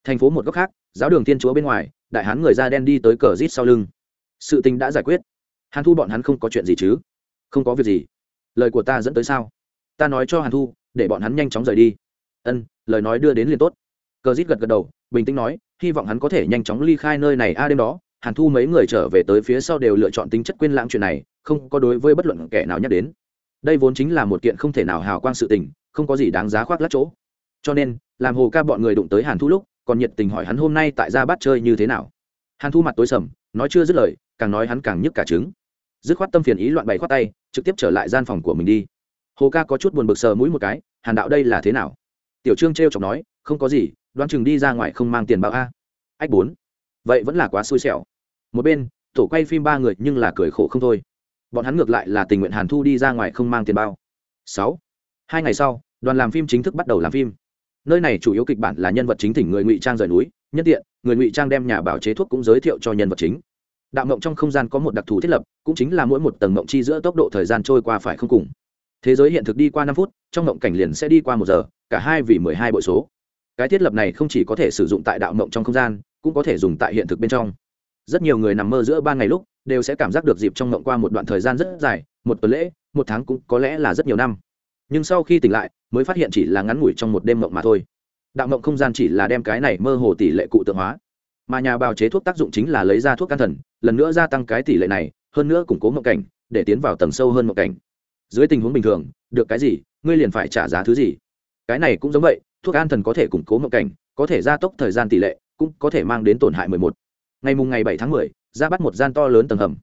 thành phố một góc khác, giáo đường thiên chúa bên ngoài, đại hán người da đen đi tới cờ rít sau lưng. Sự tình đã giải quyết. Hàn thu bọn hắn không có chuyện gì chứ? Không có việc gì. Lời của ta dẫn tới sao? Ta nói cho hàn thu, để bọn hắn nhanh chóng rời đi. Ân, lời nói đưa đến liền tốt cờ rít gật gật đầu, bình tĩnh nói, hy vọng hắn có thể nhanh chóng ly khai nơi này a đêm đó. Hàn thu mấy người trở về tới phía sau đều lựa chọn tính chất quên lãng chuyện này, không có đối với bất luận kẻ nào nhắc đến. Đây vốn chính là một kiện không thể nào hào quang sự tình, không có gì đáng giá khoác lắc chỗ. Cho nên, làm hồ ca bọn người đụng tới hàn thu lúc, còn nhiệt tình hỏi hắn hôm nay tại gia bát chơi như thế nào. Hàn thu mặt tối sầm, nói chưa dứt lời, càng nói hắn càng nhức cả trứng. Dứt khoát tâm phiền ý loạn bày khoát tay, trực tiếp trở lại gian phòng của mình đi. Hồ ca có chút buồn bực sờ mũi một cái, hàn đạo đây là thế nào? Tiểu trương t r e o chọc nói, không có gì đoán chừng đi ra ngoài không mang tiền bao a. Ách bốn. Vậy vẫn là quá xui xẻo. Một bên, tổ quay phim ba người nhưng là cười khổ không thôi. Bọn hắn ngược lại là tình nguyện hàn thu đi ra ngoài không mang tiền bao. Sáu. Hai ngày sau, đoàn làm phim chính thức bắt đầu làm phim. Nơi này chủ yếu kịch bản là nhân vật chính thỉnh người ngụy trang rời núi, nhân tiện, người ngụy trang đem nhà bảo chế thuốc cũng giới thiệu cho nhân vật chính. Đạo mộng trong không gian có một đặc thù thiết lập, cũng chính là mỗi một tầng mộng chi giữa tốc độ thời gian trôi qua phải không cùng. Thế giới hiện thực đi qua năm phút, trong mộng cảnh liền sẽ đi qua một giờ, cả hai vì mười hai bội số cái thiết lập này không chỉ có thể sử dụng tại đạo mộng trong không gian, cũng có thể dùng tại hiện thực bên trong. Rất nhiều người nằm mơ giữa ba ngày lúc, đều sẽ cảm giác được dịp trong mộng qua một đoạn thời gian rất dài, một tuần lễ, một tháng cũng có lẽ là rất nhiều năm. Nhưng sau khi tỉnh lại, mới phát hiện chỉ là ngắn ngủi trong một đêm mộng mà thôi. Đạo mộng không gian chỉ là đem cái này mơ hồ tỷ lệ cụ tượng hóa. Mà nhà bào chế thuốc tác dụng chính là lấy ra thuốc can thần, lần nữa gia tăng cái tỷ lệ này, hơn nữa củng cố mộng cảnh, để tiến vào tầng sâu hơn mộng cảnh. Dưới tình huống bình thường, được cái gì, ngươi liền phải trả giá thứ gì? Cái này cũng giống vậy thuốc an thần có thể củng cố mộng cảnh có thể gia tốc thời gian tỷ lệ cũng có thể mang đến tổn hại 11. ngày mùng ngày 7 tháng 10, ra bắt một gian to lớn tầng hầm.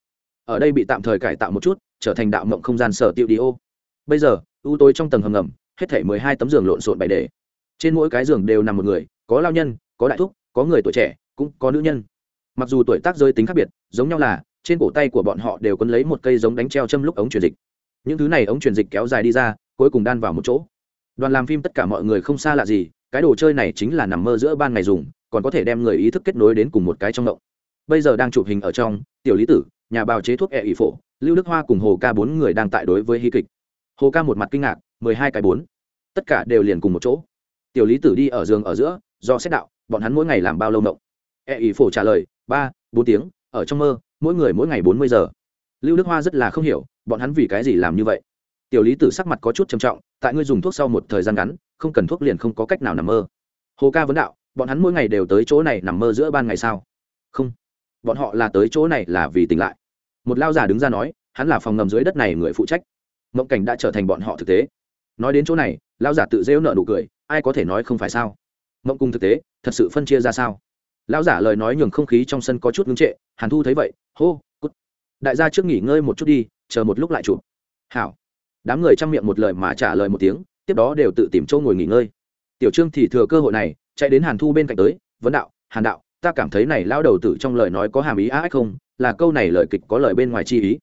Ở đây bị tạm thời cải tạo một chút trở thành đạo mộng không gian sở tiêu đi ô. Bây giờ ưu tối trong tầng hầm ngầm hết thể mười hai tấm giường lộn xộn bày để trên mỗi cái giường đều nằm một người có lao nhân có đại thúc có người tuổi trẻ cũng có nữ nhân. Mặc dù tuổi tác giới tính khác biệt giống nhau là trên cổ tay của bọn họ đều quấn lấy một cây giống đánh treo châm lúc ống truyền dịch. Những thứ này ống truyền dịch kéo dài đi ra cuối cùng đan vào một chỗ đoàn làm phim tất cả mọi người không xa lạ gì, cái đồ chơi này chính là nằm mơ giữa ban ngày dùng, còn có thể đem người ý thức kết nối đến cùng một cái trong động. Bây giờ đang chụp hình ở trong, tiểu lý tử, nhà bào chế thuốc e ỷ phổ, lưu đức hoa cùng hồ ca bốn người đang tại đối với hy kịch. Hồ ca một mặt kinh ngạc, mười hai cái bốn. Tất cả đều liền cùng một chỗ. Tiểu lý tử đi ở giường ở giữa, do xét đạo, bọn hắn mỗi ngày làm bao lâu động? E ỷ phổ trả lời, ba, bốn tiếng, ở trong mơ, mỗi người mỗi ngày bốn mươi giờ. Lưu đức hoa rất là không hiểu, bọn hắn vì cái gì làm như vậy? Tiểu lý tử sắc mặt có chút trầm trọng, tại ngươi dùng thuốc sau một thời gian ngắn, không cần thuốc liền không có cách nào nằm mơ. Hồ ca vấn đạo, bọn hắn mỗi ngày đều tới chỗ này nằm mơ giữa ban ngày sao? Không, bọn họ là tới chỗ này là vì tỉnh lại. Một lao già đứng ra nói, hắn là phòng ngầm dưới đất này người phụ trách. Mộng cảnh đã trở thành bọn họ thực tế. Nói đến chỗ này lao giả tự rêu nợ nụ cười, ai có thể nói không phải sao? Mộng cùng thực tế, thật sự phân chia ra sao? Lão giả lời nói nhường không khí trong sân có chút ngưng trệ, hàn thu thấy vậy, hô, cút. Đại gia trước nghỉ ngơi một chút đi, chờ một lúc lại chụp. Hảo đám người chăm miệng một lời mà trả lời một tiếng, tiếp đó đều tự tìm chỗ ngồi nghỉ ngơi. Tiểu trương thì thừa cơ hội này, chạy đến hàn thu bên cạnh tới, vấn đạo, hàn đạo, ta cảm thấy này lao đầu tử trong lời nói có hàm ý á ách không? Là câu này lời kịch có lời bên ngoài chi ý.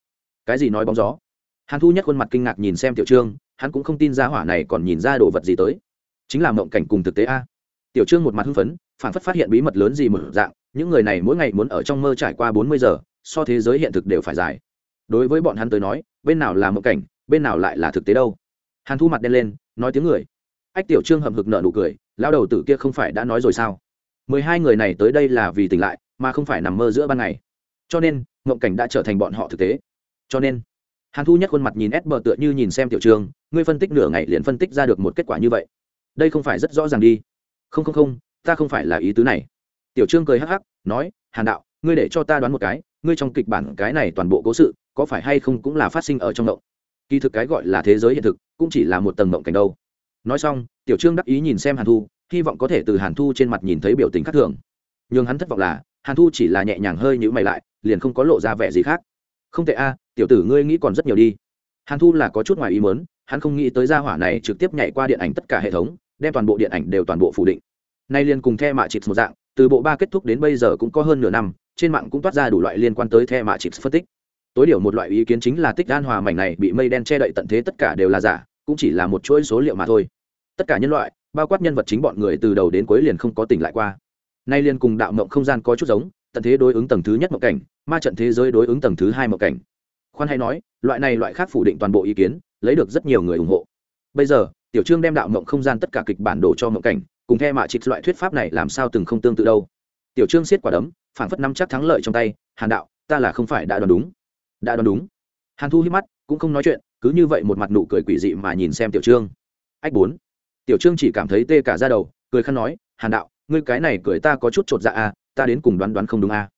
Cái gì nói bóng gió? Hàn thu nhất khuôn mặt kinh ngạc nhìn xem tiểu trương, hắn cũng không tin ra hỏa này còn nhìn ra đồ vật gì tới. Chính là mộng cảnh cùng thực tế a. Tiểu trương một mặt hưng phấn phản phất phát hiện bí mật lớn gì mở dạng, những người này mỗi ngày muốn ở trong mơ trải qua bốn mươi giờ, so thế giới hiện thực đều phải dài. Đối với bọn hắn tới nói, bên nào là mộng cảnh bên nào lại là thực tế đâu? Hàn thu mặt đen lên, nói tiếng người. Ách tiểu trương hậm hực nợ nụ cười lao đầu tử kia không phải đã nói rồi sao? Mười hai người này tới đây là vì tỉnh lại, mà không phải nằm mơ giữa ban ngày. Cho nên, ngộng cảnh đã trở thành bọn họ thực tế. Cho nên, hàn thu nhất khuôn mặt nhìn ép bờ tựa như nhìn xem tiểu trường ngươi phân tích nửa ngày liền phân tích ra được một kết quả như vậy. Đây không phải rất rõ ràng đi. Không không không, ta không phải là ý tứ này. Tiểu trương cười hắc hắc, nói, hàn đạo, ngươi để cho ta đoán một cái, ngươi trong kịch bản cái này toàn bộ cố sự, có phải hay không cũng là phát sinh ở trong mộng kỳ thực cái gọi là thế giới hiện thực cũng chỉ là một tầng mộng cảnh đâu. Nói xong, tiểu trương đắc ý nhìn xem hàn thu, hy vọng có thể từ hàn thu trên mặt nhìn thấy biểu tình khác thường. N h ư n g hắn thất vọng là, hàn thu chỉ là nhẹ nhàng hơi nhữ mày lại, liền không có lộ ra vẻ gì khác. Không tệ a, tiểu tử ngươi nghĩ còn rất nhiều đi. Hàn thu là có chút ngoài ý mớn hắn không nghĩ tới gia hỏa này trực tiếp nhảy qua điện ảnh tất cả hệ thống, đem toàn bộ điện ảnh đều toàn bộ phủ định. Nay liền cùng the mạ chịt một dạng, từ bộ ba kết thúc đến bây giờ cũng có hơn nửa năm, trên mạng cũng toát ra đủ loại liên quan tới the mạ chịt phân tích tối điều một loại ý kiến chính là tích an hòa mảnh này bị mây đen che đậy tận thế tất cả đều là giả, cũng chỉ là một chuỗi số liệu mà thôi. Tất cả nhân loại, bao quát nhân vật chính bọn người từ đầu đến cuối liền không có tỉnh lại qua. Nay liền cùng đạo mộng không gian có chút giống, tận thế đối ứng tầng thứ nhất mộng cảnh, ma trận thế giới đối ứng tầng thứ hai mộng cảnh. Khoan hay nói, loại này loại khác phủ định toàn bộ ý kiến, lấy được rất nhiều người ủng hộ. Bây giờ, tiểu trương đem đạo mộng không gian tất cả kịch bản đồ cho mộng cảnh, cùng theo mạ trịch loại thuyết pháp này làm sao từng không tương tự đâu. Tiểu trương siết quả đấm, phảng phất năm chắc thắng lợi trong tay, hàn đạo, ta là không phải đã đoán đúng đã đoán đúng. Hàn thu hít mắt, cũng không nói chuyện, cứ như vậy một mặt nụ cười quỷ dị mà nhìn xem tiểu trương. Ách bốn. Tiểu trương chỉ cảm thấy tê cả ra đầu, cười khăn nói, hàn đạo, ngươi cái này cười ta có chút chột dạ à ta đến cùng đoán đoán không đúng à.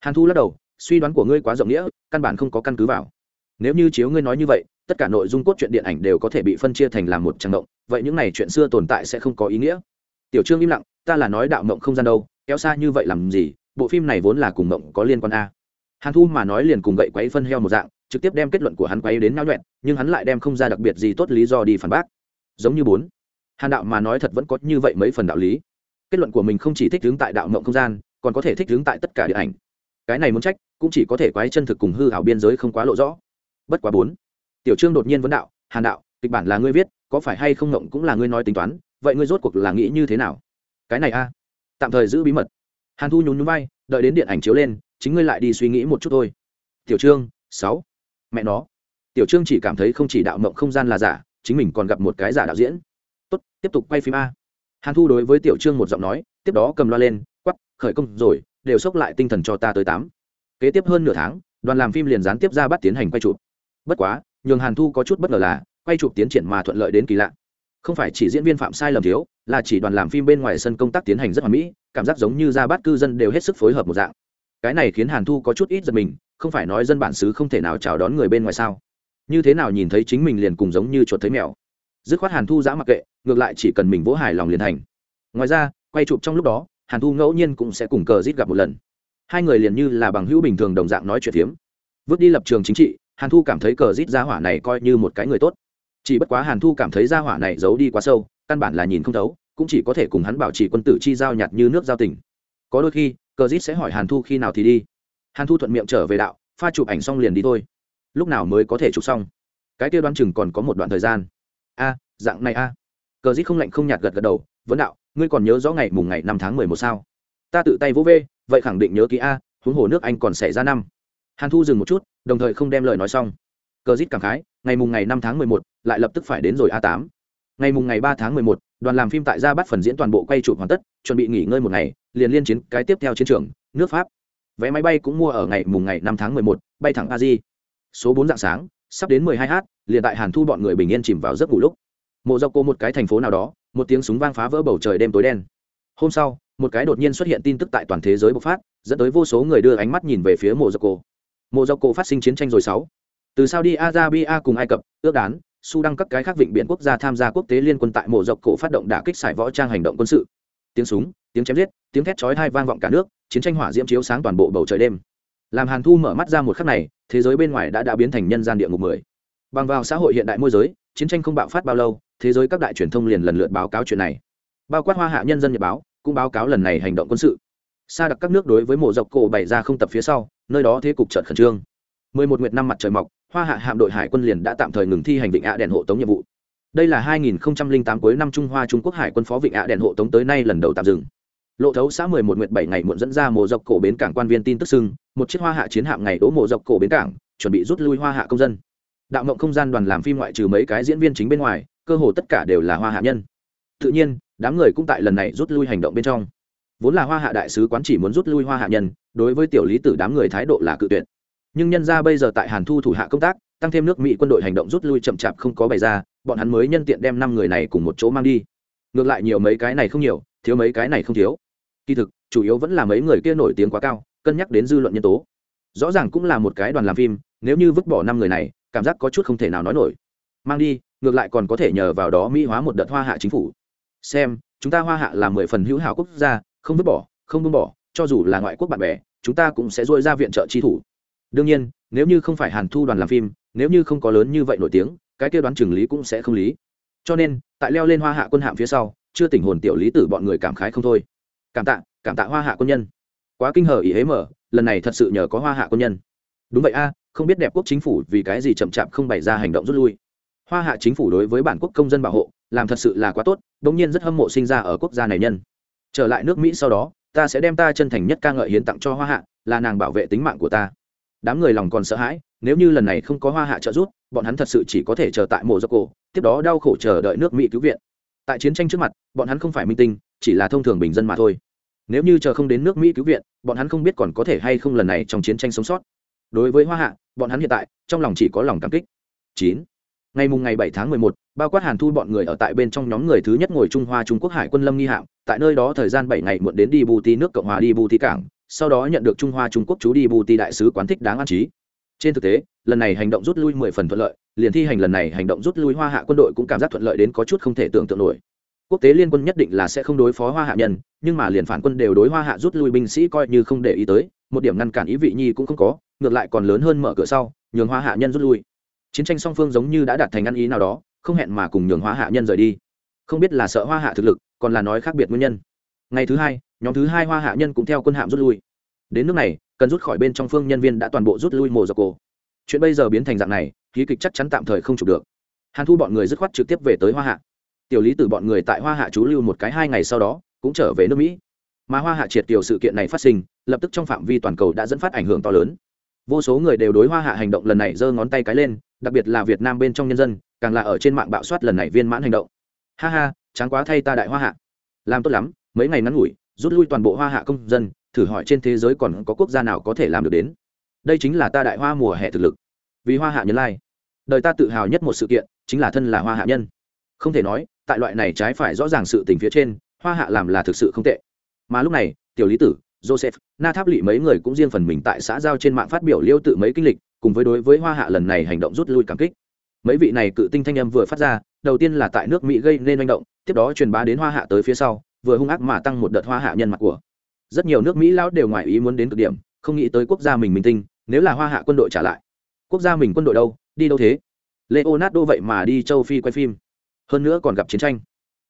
Hàn thu lắc đầu, suy đoán của ngươi quá rộng nghĩa, căn bản không có căn cứ vào. Nếu như chiếu ngươi nói như vậy, tất cả nội dung cốt truyện điện ảnh đều có thể bị phân chia thành làm một trang động, vậy những này chuyện xưa tồn tại sẽ không có ý nghĩa. Tiểu trương im lặng, ta là nói đạo mộng không gian đâu, kéo xa như vậy làm gì, bộ phim này vốn là cùng mộng có liên quan a hàn thu mà nói liền cùng gậy quấy phân heo một dạng, trực tiếp đem kết luận của hắn quấy đến nao nhuẹn, nhưng hắn lại đem không ra đặc biệt gì tốt lý do đi phản bác. Giống như bốn, hàn đạo mà nói thật vẫn có như vậy mấy phần đạo lý. Kết luận của mình không chỉ thích hướng tại đạo mộng không gian, còn có thể thích hướng tại tất cả điện ảnh. Cái này muốn trách, cũng chỉ có thể quái chân thực cùng hư hảo biên giới không quá lộ rõ. Bất quá bốn, tiểu trương đột nhiên vấn đạo, hàn đạo, kịch bản là ngươi viết, có phải hay không ngộng cũng là ngươi nói tính toán, vậy ngươi rốt cuộc là nghĩ như thế nào? Cái này a. Tạm thời giữ bí mật. Hàn thu nhún nhún vai, đợi đến điện ảnh chiếu lên chính ngươi lại đi suy nghĩ một chút thôi. Tiểu trương, sáu. Mẹ nó. Tiểu trương chỉ cảm thấy không chỉ đạo mộng không gian là giả, chính mình còn gặp một cái giả đạo diễn. Tốt, tiếp tục quay phim a. Hàn thu đối với tiểu trương một giọng nói, tiếp đó cầm loa lên quắp khởi công rồi, đều sốc lại tinh thần cho ta tới tám. Kế tiếp hơn nửa tháng, đoàn làm phim liền gián tiếp ra bắt tiến hành quay chụp. Bất quá, nhường hàn thu có chút bất ngờ là, quay chụp tiến triển mà thuận lợi đến kỳ lạ. Không phải chỉ diễn viên phạm sai lầm thiếu, là chỉ đoàn làm phim bên ngoài sân công tác tiến hành rất hoàn mỹ, cảm giác giống như ra bắt cư dân đều hết sức phối hợp một dạng cái này khiến hàn thu có chút ít giật mình, không phải nói dân bản xứ không thể nào chào đón người bên ngoài sao? Như thế nào nhìn thấy chính mình liền cùng giống như chuột thấy mèo? Dứt khoát hàn thu giã mặc kệ, ngược lại chỉ cần mình vỗ hài lòng liền thành. Ngoài ra, quay chụp trong lúc đó, hàn thu ngẫu nhiên cũng sẽ cùng cờ rít gặp một lần. Hai người liền như là bằng hữu bình thường đồng dạng nói chuyện phiếm. Vứt đi lập trường chính trị, hàn thu cảm thấy cờ rít gia hỏa này coi như một cái người tốt. Chỉ bất quá hàn thu cảm thấy gia hỏa này giấu đi quá sâu, căn bản là nhìn không thấu, cũng chỉ có thể cùng hắn bảo trì quân tử chi giao nhặt như nước giao tình. Có đôi khi cờ rít sẽ hỏi hàn thu khi nào thì đi. Hàn thu thuận miệng trở về đạo, pha chụp ảnh xong liền đi thôi. Lúc nào mới có thể chụp xong? Cái kia đoán chừng còn có một đoạn thời gian. A, dạng này a. Cờ rít không lạnh không nhạt gật gật đầu, vấn đạo, ngươi còn nhớ rõ ngày mùng ngày năm tháng mười một sao? Ta tự tay vỗ vê, vậy khẳng định nhớ ký a, huống hồ nước anh còn xảy ra năm. Hàn thu dừng một chút, đồng thời không đem lời nói xong. Cờ rít cảm khái, ngày mùng ngày năm tháng mười một, lại lập tức phải đến rồi a tám. Ngày mùng ngày ba tháng mười một đoàn làm phim tại gia bắt phần diễn toàn bộ quay chụp hoàn tất, chuẩn bị nghỉ ngơi một ngày, liền liên chiến cái tiếp theo chiến trường, nước pháp. Vé máy bay cũng mua ở ngày mùng ngày năm tháng mười một, bay thẳng a di số bốn dạng sáng, sắp đến mười hai h liền tại hàn thu bọn người bình yên chìm vào giấc ngủ lúc. Mộ dọc cô một cái thành phố nào đó, một tiếng súng vang phá vỡ bầu trời đêm tối đen. Hôm sau, một cái đột nhiên xuất hiện tin tức tại toàn thế giới bộc phát, dẫn tới vô số người đưa ánh mắt nhìn về phía mộ dọc cô. Mộ dọc cô phát sinh chiến tranh rồi sáu. Từ sau đi arabia cùng ai cập, ước đán su đăng các cái khác vịnh biển quốc gia tham gia quốc tế liên quân tại mộ dọc cổ phát động đả kích xài võ trang hành động quân sự. Tiếng súng, tiếng chém giết, tiếng thét chói hai vang vọng cả nước, chiến tranh hỏa diễm chiếu sáng toàn bộ bầu trời đêm. Làm hàn thu mở mắt ra một khắc này, thế giới bên ngoài đã đã biến thành nhân gian địa ngục mười. Bằng vào xã hội hiện đại môi giới, chiến tranh không bạo phát bao lâu, thế giới các đại truyền thông liền lần lượt báo cáo chuyện này. Bao quát hoa hạ nhân dân nhật báo, cũng báo cáo lần này hành động quân sự. Xa đặc các nước đối với mộ dọc cổ bày ra không tập phía sau, nơi đó thế cục trận khẩn trương. Mười một nguyệt năm mặt trời mọc hoa hạ hạm đội hải quân liền đã tạm thời ngừng thi hành vịnh ạ đèn hộ tống nhiệm vụ. Đây là 2008 cuối năm trung hoa trung quốc hải quân phó vịnh ạ đèn hộ tống tới nay lần đầu tạm dừng. Lộ thấu xã 11 nguyệt 7 ngày muộn dẫn ra mộ dọc cổ bến cảng quan viên tin tức sưng một chiếc hoa hạ chiến hạm ngày đỗ mộ dọc cổ bến cảng, chuẩn bị rút lui hoa hạ công dân. Đạo mộng không gian đoàn làm phim ngoại trừ mấy cái diễn viên chính bên ngoài, cơ hồ tất cả đều là hoa hạ nhân. Tự nhiên, đám người cũng tại lần này rút lui hành động bên trong. Vốn là hoa hạ đại sứ quán chỉ muốn rút lui hoa hạ nhân, đối với tiểu lý tử đám người thái độ là cự tuyệt nhưng nhân ra bây giờ tại hàn thu thủ hạ công tác, tăng thêm nước mỹ quân đội hành động rút lui chậm chạp không có bày ra, bọn hắn mới nhân tiện đem năm người này cùng một chỗ mang đi. Ngược lại nhiều mấy cái này không nhiều, thiếu mấy cái này không thiếu. Kỳ thực, chủ yếu vẫn là mấy người kia nổi tiếng quá cao, cân nhắc đến dư luận nhân tố. Rõ ràng cũng là một cái đoàn làm phim, nếu như vứt bỏ năm người này, cảm giác có chút không thể nào nói nổi. Mang đi, ngược lại còn có thể nhờ vào đó mỹ hóa một đợt hoa hạ chính phủ. Xem, chúng ta hoa hạ là mười phần hữu hảo quốc gia, không vứt bỏ, không buông bỏ, cho dù là ngoại quốc bạn bè, chúng ta cũng sẽ dôi ra viện trợ chi thủ đương nhiên, nếu như không phải hàn thu đoàn làm phim, nếu như không có lớn như vậy nổi tiếng, cái kia đoán chừng lý cũng sẽ không lý. Cho nên, tại leo lên hoa hạ quân hạm phía sau, chưa tỉnh hồn tiểu lý tử bọn người cảm khái không thôi. Cảm tạ cảm tạ hoa hạ quân nhân. Quá kinh hờ ý hế mở, lần này thật sự nhờ có hoa hạ quân nhân. Đúng vậy a, không biết đẹp quốc chính phủ vì cái gì chậm chạp không bày ra hành động rút lui. Hoa hạ chính phủ đối với bản quốc công dân bảo hộ, làm thật sự là quá tốt đ ỗ n g nhiên rất hâm mộ sinh ra ở quốc gia này nhân. Trở lại nước mỹ sau đó, ta sẽ đem ta chân thành nhất ca ngợi hiến tặng cho hoa hạ, là nàng bảo vệ tính mạng của ta đám người lòng còn sợ hãi, nếu như lần này không có hoa hạ trợ giúp, bọn hắn thật sự chỉ có thể chờ tại mộ dốc cổ, tiếp đó đau khổ chờ đợi nước mỹ cứu viện. Tại chiến tranh trước mặt, bọn hắn không phải minh tinh, chỉ là thông thường bình dân mà thôi. Nếu như chờ không đến nước mỹ cứu viện, bọn hắn không biết còn có thể hay không lần này trong chiến tranh sống sót. Đối với hoa hạ, bọn hắn hiện tại, trong lòng chỉ có lòng cảm kích. Chín. Ngày mùng ngày bảy tháng mười một, bao quát hàn thu bọn người ở tại bên trong nhóm người thứ nhất ngồi trung hoa trung quốc hải quân lâm nghi hạm, tại nơi đó thời gian bảy ngày muộn đến đi bù ti nước cộng hòa đi bù ti cảng sau đó nhận được trung hoa trung quốc chú đi bù ti đại sứ quán thích đáng an trí. Trên thực tế, lần này hành động rút lui mười phần thuận lợi, liền thi hành lần này hành động rút lui hoa hạ quân đội cũng cảm giác thuận lợi đến có chút không thể tưởng tượng nổi. Quốc tế liên quân nhất định là sẽ không đối phó hoa hạ nhân, nhưng mà liền phản quân đều đối hoa hạ rút lui binh sĩ coi như không để ý tới, một điểm ngăn cản ý vị nhi cũng không có, ngược lại còn lớn hơn mở cửa sau, nhường hoa hạ nhân rút lui. Chiến tranh song phương giống như đã đạt thành ăn ý nào đó, không hẹn mà cùng nhường hoa hạ nhân rời đi. Không biết là sợ hoa hạ thực lực, còn là nói khác biệt nguyên nhân. Ngày thứ hai nhóm thứ hai hoa hạ nhân cũng theo quân hạm rút lui. Đến nước này, cần rút khỏi bên trong phương nhân viên đã toàn bộ rút lui mồ dọc cổ. Chuyện bây giờ biến thành dạng này ký kịch chắc chắn tạm thời không chụp được. Hàn thu bọn người dứt khoát trực tiếp về tới hoa hạ. Tiểu lý từ bọn người tại hoa hạ trú lưu một cái hai ngày sau đó, cũng trở về nước mỹ. Mà hoa hạ triệt tiểu sự kiện này phát sinh, lập tức trong phạm vi toàn cầu đã dẫn phát ảnh hưởng to lớn. Vô số người đều đối hoa hạ hành động lần này giơ ngón tay cái lên, đặc biệt là việt nam bên trong nhân dân, càng là ở trên mạng bạo soát lần này viên mãn hành động. Ha ha, tráng quá thay ta đại hoa hạ. Làm tốt lắm, mấy ngày ngắn ngủi rút lui toàn bộ hoa hạ công dân, thử hỏi trên thế giới còn có quốc gia nào có thể làm được đến. Đây chính là ta đại hoa mùa hè thực lực. Vì hoa hạ nhân lai. Đời ta tự hào nhất một sự kiện, chính là thân là hoa hạ nhân. Không thể nói, tại loại này trái phải rõ ràng sự tình phía trên, hoa hạ làm là thực sự không tệ. Mà lúc này, tiểu lý tử, joseph, na tháp lỵ mấy người cũng riêng phần mình tại xã giao trên mạng phát biểu liêu tự mấy kinh lịch, cùng với đối với hoa hạ lần này hành động rút lui cảm kích. Mấy vị này cự tinh thanh âm vừa phát ra, đầu tiên là tại nước mỹ gây nên manh động, tiếp đó truyền bá đến hoa hạ tới phía sau vừa hung ác mà tăng một đợt hoa hạ nhân mặt của. Rất nhiều nước mỹ lão đều ngoài ý muốn đến cực điểm, không nghĩ tới quốc gia mình minh tinh, nếu là hoa hạ quân đội trả lại. Quốc gia mình quân đội đâu, đi đâu thế? Leonardo vậy mà đi châu phi quay phim. Hơn nữa còn gặp chiến tranh.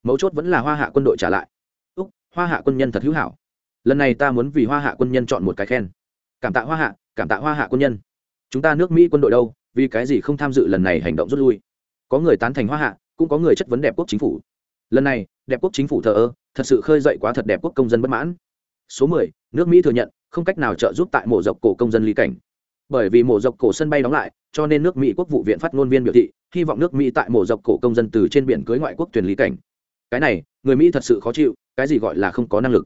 Mấu chốt vẫn là hoa hạ quân đội trả lại. Úc, hoa hạ quân nhân thật hữu hảo. Lần này ta muốn vì hoa hạ quân nhân chọn một cái khen. Cảm tạ hoa hạ, cảm tạ hoa hạ quân nhân. Chúng ta nước mỹ quân đội đâu, vì cái gì không tham dự lần này hành động rút lui? Có người tán thành hoa hạ, cũng có người chất vấn đẹp quốc chính phủ. Lần này đẹp quốc chính phủ thờ ơ, thật sự khơi dậy quá thật đẹp quốc công dân bất mãn. Số mười, nước mỹ thừa nhận, không cách nào trợ giúp tại mộ dọc cổ công dân ly cảnh. Bởi vì mộ dọc cổ sân bay đóng lại, cho nên nước mỹ quốc vụ viện phát ngôn viên biểu thị, hy vọng nước mỹ tại mộ dọc cổ công dân từ trên biển cưới ngoại quốc tuyển lý cảnh. Cái này, người mỹ thật sự khó chịu, cái gì gọi là không có năng lực.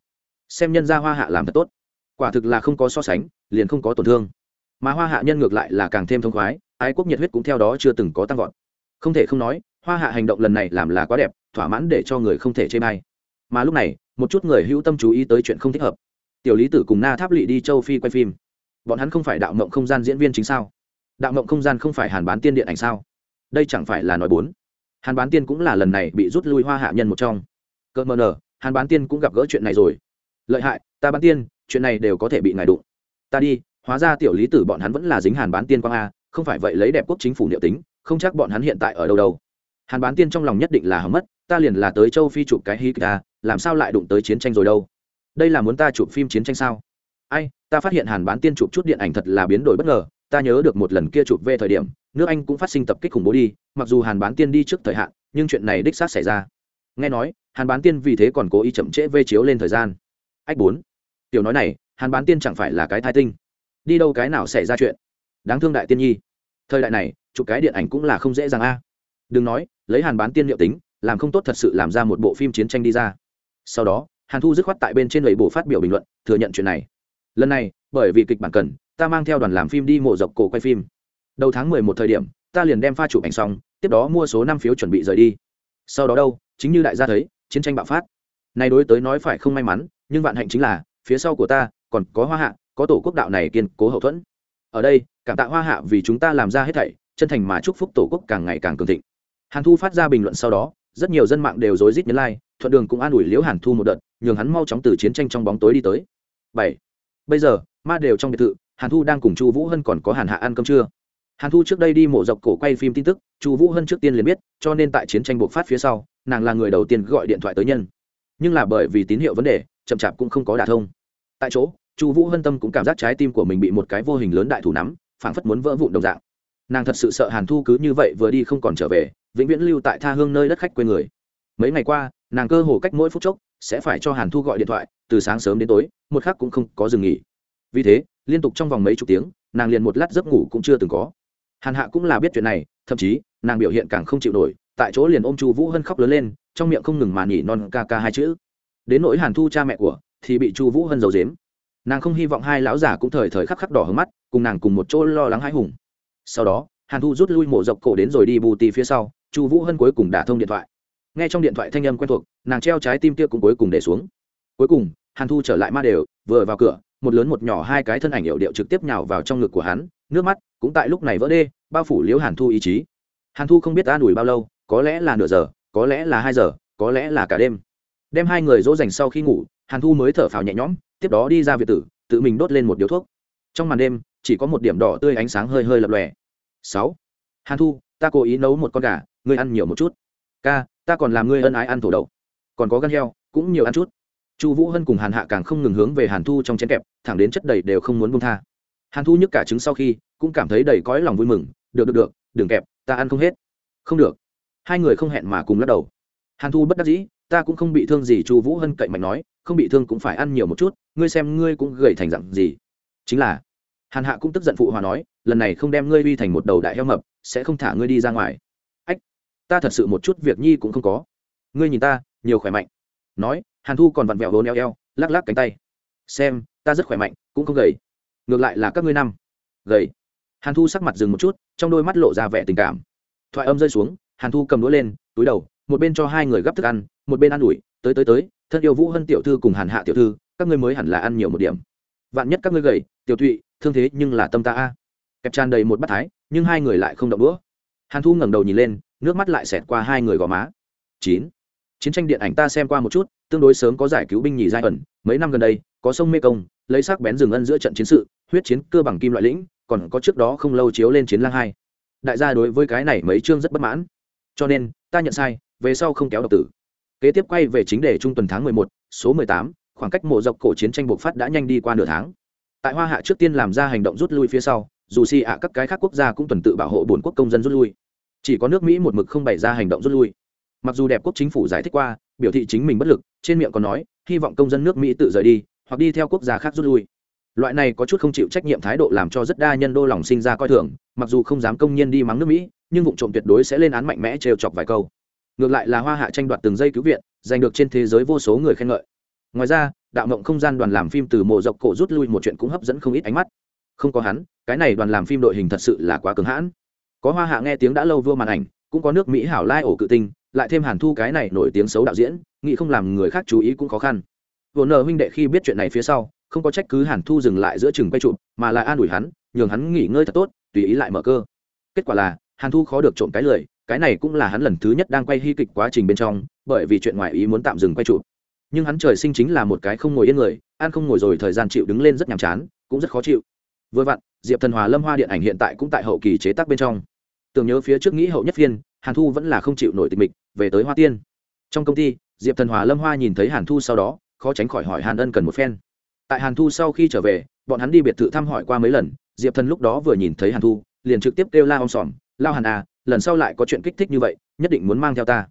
Xem nhân gia hoa hạ làm thật tốt. Quả thực là không có so sánh, liền không có tổn thương. Mà hoa hạ nhân ngược lại là càng thêm thông khoái, ái quốc nhiệt huyết cũng theo đó chưa từng có tăng vọt. Không thể không nói, hoa hạ hành động lần này làm là quá đẹp thỏa mãn để cho người không thể chê bai. Mà lúc này, một chút người hữu tâm chú ý tới chuyện không thích hợp. Tiểu lý tử cùng na tháp lỵ đi châu phi quay phim. Bọn hắn không phải đạo mộng không gian diễn viên chính sao? Đạo mộng không gian không phải hàn bán tiên điện ảnh sao? Đây chẳng phải là nói bốn. Hàn bán tiên cũng là lần này bị rút lui hoa hạ nhân một trong. Cỡ mờ nờ, hàn bán tiên cũng gặp gỡ chuyện này rồi. Lợi hại, ta bán tiên, chuyện này đều có thể bị ngài đụng. Ta đi, hóa ra tiểu lý tử bọn hắn vẫn là dính hàn bán tiên quang a, không phải vậy lấy đẹp quốc chính phủ liệu tính, không chắc bọn hắn hiện tại ở đâu đâu. Hàn bán tiên trong lòng nhất định là hầm mất ta liền là tới châu phi chụp cái hí kịch à làm sao lại đụng tới chiến tranh rồi đâu? Đây là muốn ta chụp phim chiến tranh sao? Ai, ta phát hiện hàn bán tiên chụp chút điện ảnh thật là biến đổi bất ngờ, ta nhớ được một lần kia chụp về thời điểm, nước anh cũng phát sinh tập kích khủng bố đi, mặc dù hàn bán tiên đi trước thời hạn, nhưng chuyện này đích xác xảy ra. Nghe nói, hàn bán tiên vì thế còn cố ý chậm trễ vê chiếu lên thời gian. Ách bốn, tiểu nói này, hàn bán tiên chẳng phải là cái thai tinh. Đi đâu cái nào xảy ra chuyện? Đáng thương đại tiên nhi. Thời đại này, chụp cái điện ảnh cũng là không dễ dàng a. Đừng nói, lấy hàn bán tiên liệu tính làm không tốt thật sự làm ra một bộ phim chiến tranh đi ra. Sau đó, hàn thu dứt khoát tại bên trên lầy bộ phát biểu bình luận, thừa nhận chuyện này. Lần này, bởi vì kịch bản cần, ta mang theo đoàn làm phim đi mộ dọc cổ quay phim. Đầu tháng mười một thời điểm, ta liền đem pha chụp ảnh xong, tiếp đó mua số năm phiếu chuẩn bị rời đi. Sau đó đâu, chính như đại gia thấy, chiến tranh bạo phát. Này đối tới nói phải không may mắn, nhưng vạn hạnh chính là, phía sau của ta, còn có hoa hạ, có tổ quốc đạo này kiên cố hậu thuẫn. Ở đây, cảm tạ hoa hạ vì chúng ta làm ra hết thảy, chân thành mà chúc phúc tổ quốc càng ngày càng cường thịnh. Hàn thu phát ra bình luận sau đó rất nhiều dân mạng đều rối rít nhấn like, thuận đường cũng an ủi liễu hàn thu một đợt, nhường hắn mau chóng từ chiến tranh trong bóng tối đi tới. Bảy. Bây giờ, ma đều trong biệt thự, hàn thu đang cùng chu vũ hân còn có hàn hạ ăn cơm trưa. Hàn thu trước đây đi mổ dọc cổ quay phim tin tức, chu vũ hân trước tiên liền biết, cho nên tại chiến tranh bộc phát phía sau, nàng là người đầu tiên gọi điện thoại tới nhân. Nhưng là bởi vì tín hiệu vấn đề, chậm chạp cũng không có đả thông. Tại chỗ, chu vũ hân tâm cũng cảm giác trái tim của mình bị một cái vô hình lớn đại thủ nắm, phảng phất muốn vỡ vụn đồng dạng. Nàng thật sự sợ hàn thu cứ như vậy vừa đi không còn trở về vĩnh viễn lưu tại tha hương nơi đất khách quê người. Mấy ngày qua, nàng cơ hồ cách mỗi phút chốc sẽ phải cho hàn thu gọi điện thoại, từ sáng sớm đến tối, một khắc cũng không có dừng nghỉ. Vì thế, liên tục trong vòng mấy chục tiếng, nàng liền một lát giấc ngủ cũng chưa từng có. Hàn hạ cũng là biết chuyện này, thậm chí, nàng biểu hiện càng không chịu nổi, tại chỗ liền ôm chu vũ hân khóc lớn lên, trong miệng không ngừng mà nhỉ non ca ca hai chữ. Đến nỗi hàn thu cha mẹ của, thì bị chu vũ hân giấu dếm nàng không hy vọng hai lão già cũng thời thời khắc khắc đỏ hớm mắt, cùng nàng cùng một chỗ lo lắng hãi hùng. Sau đó, hàn thu rút lui mổ dọc cổ đến rồi đi bù tì phía sau chu vũ hân cuối cùng đả thông điện thoại. Nghe trong điện thoại thanh âm quen thuộc, nàng treo trái tim kia cũng cuối cùng để xuống. Cuối cùng, hàn thu trở lại ma đều, vừa vào cửa, một lớn một nhỏ hai cái thân ảnh hiệu điệu trực tiếp nhào vào trong ngực của hắn, nước mắt cũng tại lúc này vỡ đê, bao phủ liễu hàn thu ý chí. Hàn thu không biết an ủi bao lâu, có lẽ là nửa giờ, có lẽ là hai giờ, có lẽ là cả đêm. Đem hai người dỗ dành sau khi ngủ, hàn thu mới thở phào nhẹ nhõm, tiếp đó đi ra việt tử, tự mình đốt lên một điếu thuốc. Trong màn đêm, chỉ có một điểm đỏ tươi ánh sáng hơi hơi lập lòe. Sáu. Hàn thu, ta cố ý nấu một con gà ngươi ăn nhiều một chút. Ca, ta còn làm ngươi ân ái ăn thổ đậu. Còn có gan heo, cũng nhiều ăn chút. Chu vũ hân cùng hàn hạ càng không ngừng hướng về hàn thu trong chén kẹp, thẳng đến chất đầy đều không muốn bông tha. Hàn thu nhức cả trứng sau khi, cũng cảm thấy đầy cõi lòng vui mừng. Được được được, đừng kẹp, ta ăn không hết. Không được. Hai người không hẹn mà cùng lắc đầu. Hàn thu bất đắc dĩ, ta cũng không bị thương gì, chu vũ hân cậy mạnh nói, không bị thương cũng phải ăn nhiều một chút, ngươi xem ngươi cũng gầy thành dặn gì. Chính là, hàn hạ cũng tức giận phụ hòa nói, lần này không đem ngươi uy thành một đầu đại heo mập, sẽ không thả ngươi đi ra ngoài ta thật sự một chút việc nhi cũng không có. Ngươi nhìn ta, nhiều khỏe mạnh. Nói, hàn thu còn vặn vẹo hồn eo eo, lắc lắc cánh tay. Xem, ta rất khỏe mạnh, cũng không gầy. Ngược lại là các ngươi năm. Gầy. Hàn thu sắc mặt dừng một chút, trong đôi mắt lộ ra vẻ tình cảm. Thoại âm rơi xuống, hàn thu cầm đũa lên, túi đầu, một bên cho hai người gắp thức ăn, một bên ăn ủi, tới tới tới, thân yêu vũ hân tiểu thư cùng hàn hạ tiểu thư, các ngươi mới hẳn là ăn nhiều một điểm. Vạn nhất các ngươi gầy, tiểu thụy, thương thế nhưng là tâm ta a. Kẹp tràn đầy một bát thái, nhưng hai người lại không động đũa. Hàn thu ngẩng đầu nhìn lên nước mắt lại xẹt qua hai người gò má. Chín. Chiến tranh điện ảnh ta xem qua một chút, tương đối sớm có giải cứu binh nhì giai ẩn, mấy năm gần đây, có sông mê công, lấy sắc bén rừng ân giữa trận chiến sự, huyết chiến cơ bằng kim loại lĩnh, còn có trước đó không lâu chiếu lên chiến lang hai. Đại gia đối với cái này mấy chương rất bất mãn. Cho nên, ta nhận sai, về sau không kéo độc tử. Kế tiếp quay về chính đề trung tuần tháng mười một, số mười tám, khoảng cách mộ dọc cổ chiến tranh bộc phát đã nhanh đi qua nửa tháng. Tại hoa hạ trước tiên làm ra hành động rút lui phía sau, dù si ạ các cái khác quốc gia cũng tuần tự bảo hộ bổn quốc công dân rút lui chỉ có nước mỹ một mực không bày ra hành động rút lui. Mặc dù đẹp quốc chính phủ giải thích qua, biểu thị chính mình bất lực, trên miệng còn nói, hy vọng công dân nước mỹ tự rời đi, hoặc đi theo quốc gia khác rút lui. Loại này có chút không chịu trách nhiệm thái độ làm cho rất đa nhân đô lòng sinh ra coi thường, mặc dù không dám công nhiên đi mắng nước mỹ, nhưng vụ trộm tuyệt đối sẽ lên án mạnh mẽ trêu chọc vài câu. Ngược lại là hoa hạ tranh đoạt từng giây cứu viện, giành được trên thế giới vô số người khen ngợi. Ngoài ra, đạo mộng không gian đoàn làm phim từ mộ dọc cổ rút lui một chuyện cũng hấp dẫn không ít ánh mắt. Không có hắn, cái này đoàn làm phim đội hình thật sự là quá cứng hãn có hoa hạ nghe tiếng đã lâu vua màn ảnh, cũng có nước mỹ hảo lai ổ cự tinh, lại thêm hàn thu cái này nổi tiếng xấu đạo diễn, nghĩ không làm người khác chú ý cũng khó khăn. Vồn nờ huynh đệ khi biết chuyện này phía sau, không có trách cứ hàn thu dừng lại giữa chừng quay chụp, mà lại an ủi hắn, nhường hắn nghỉ ngơi thật tốt, tùy ý lại mở cơ. Kết quả là, hàn thu khó được trộm cái lời cái này cũng là hắn lần thứ nhất đang quay hy kịch quá trình bên trong, bởi vì chuyện ngoài ý muốn tạm dừng quay chụp. Nhưng hắn trời sinh chính là một cái không ngồi yên người an không ngồi rồi thời gian chịu đứng lên rất nhàm chán, cũng rất khó chịu. Vừa vặn, diệp thần hòa lâm hoa điện ảnh hiện tại cũng tại hậu kỳ chế tác bên trong tưởng nhớ phía trước nghĩ hậu nhất phiên, hàn thu vẫn là không chịu nổi tịch mịch, về tới hoa tiên. Trong công ty, diệp thần hòa, lâm hoa nhìn thấy hàn thu sau đó, khó tránh khỏi hỏi hàn ân cần một phen. Tại hàn thu sau khi trở về, bọn hắn đi biệt thự thăm hỏi qua mấy lần, diệp thần lúc đó vừa nhìn thấy hàn thu, liền trực tiếp kêu la om sòm, lao hàn à lần sau lại có chuyện kích thích như vậy, nhất định muốn mang theo ta.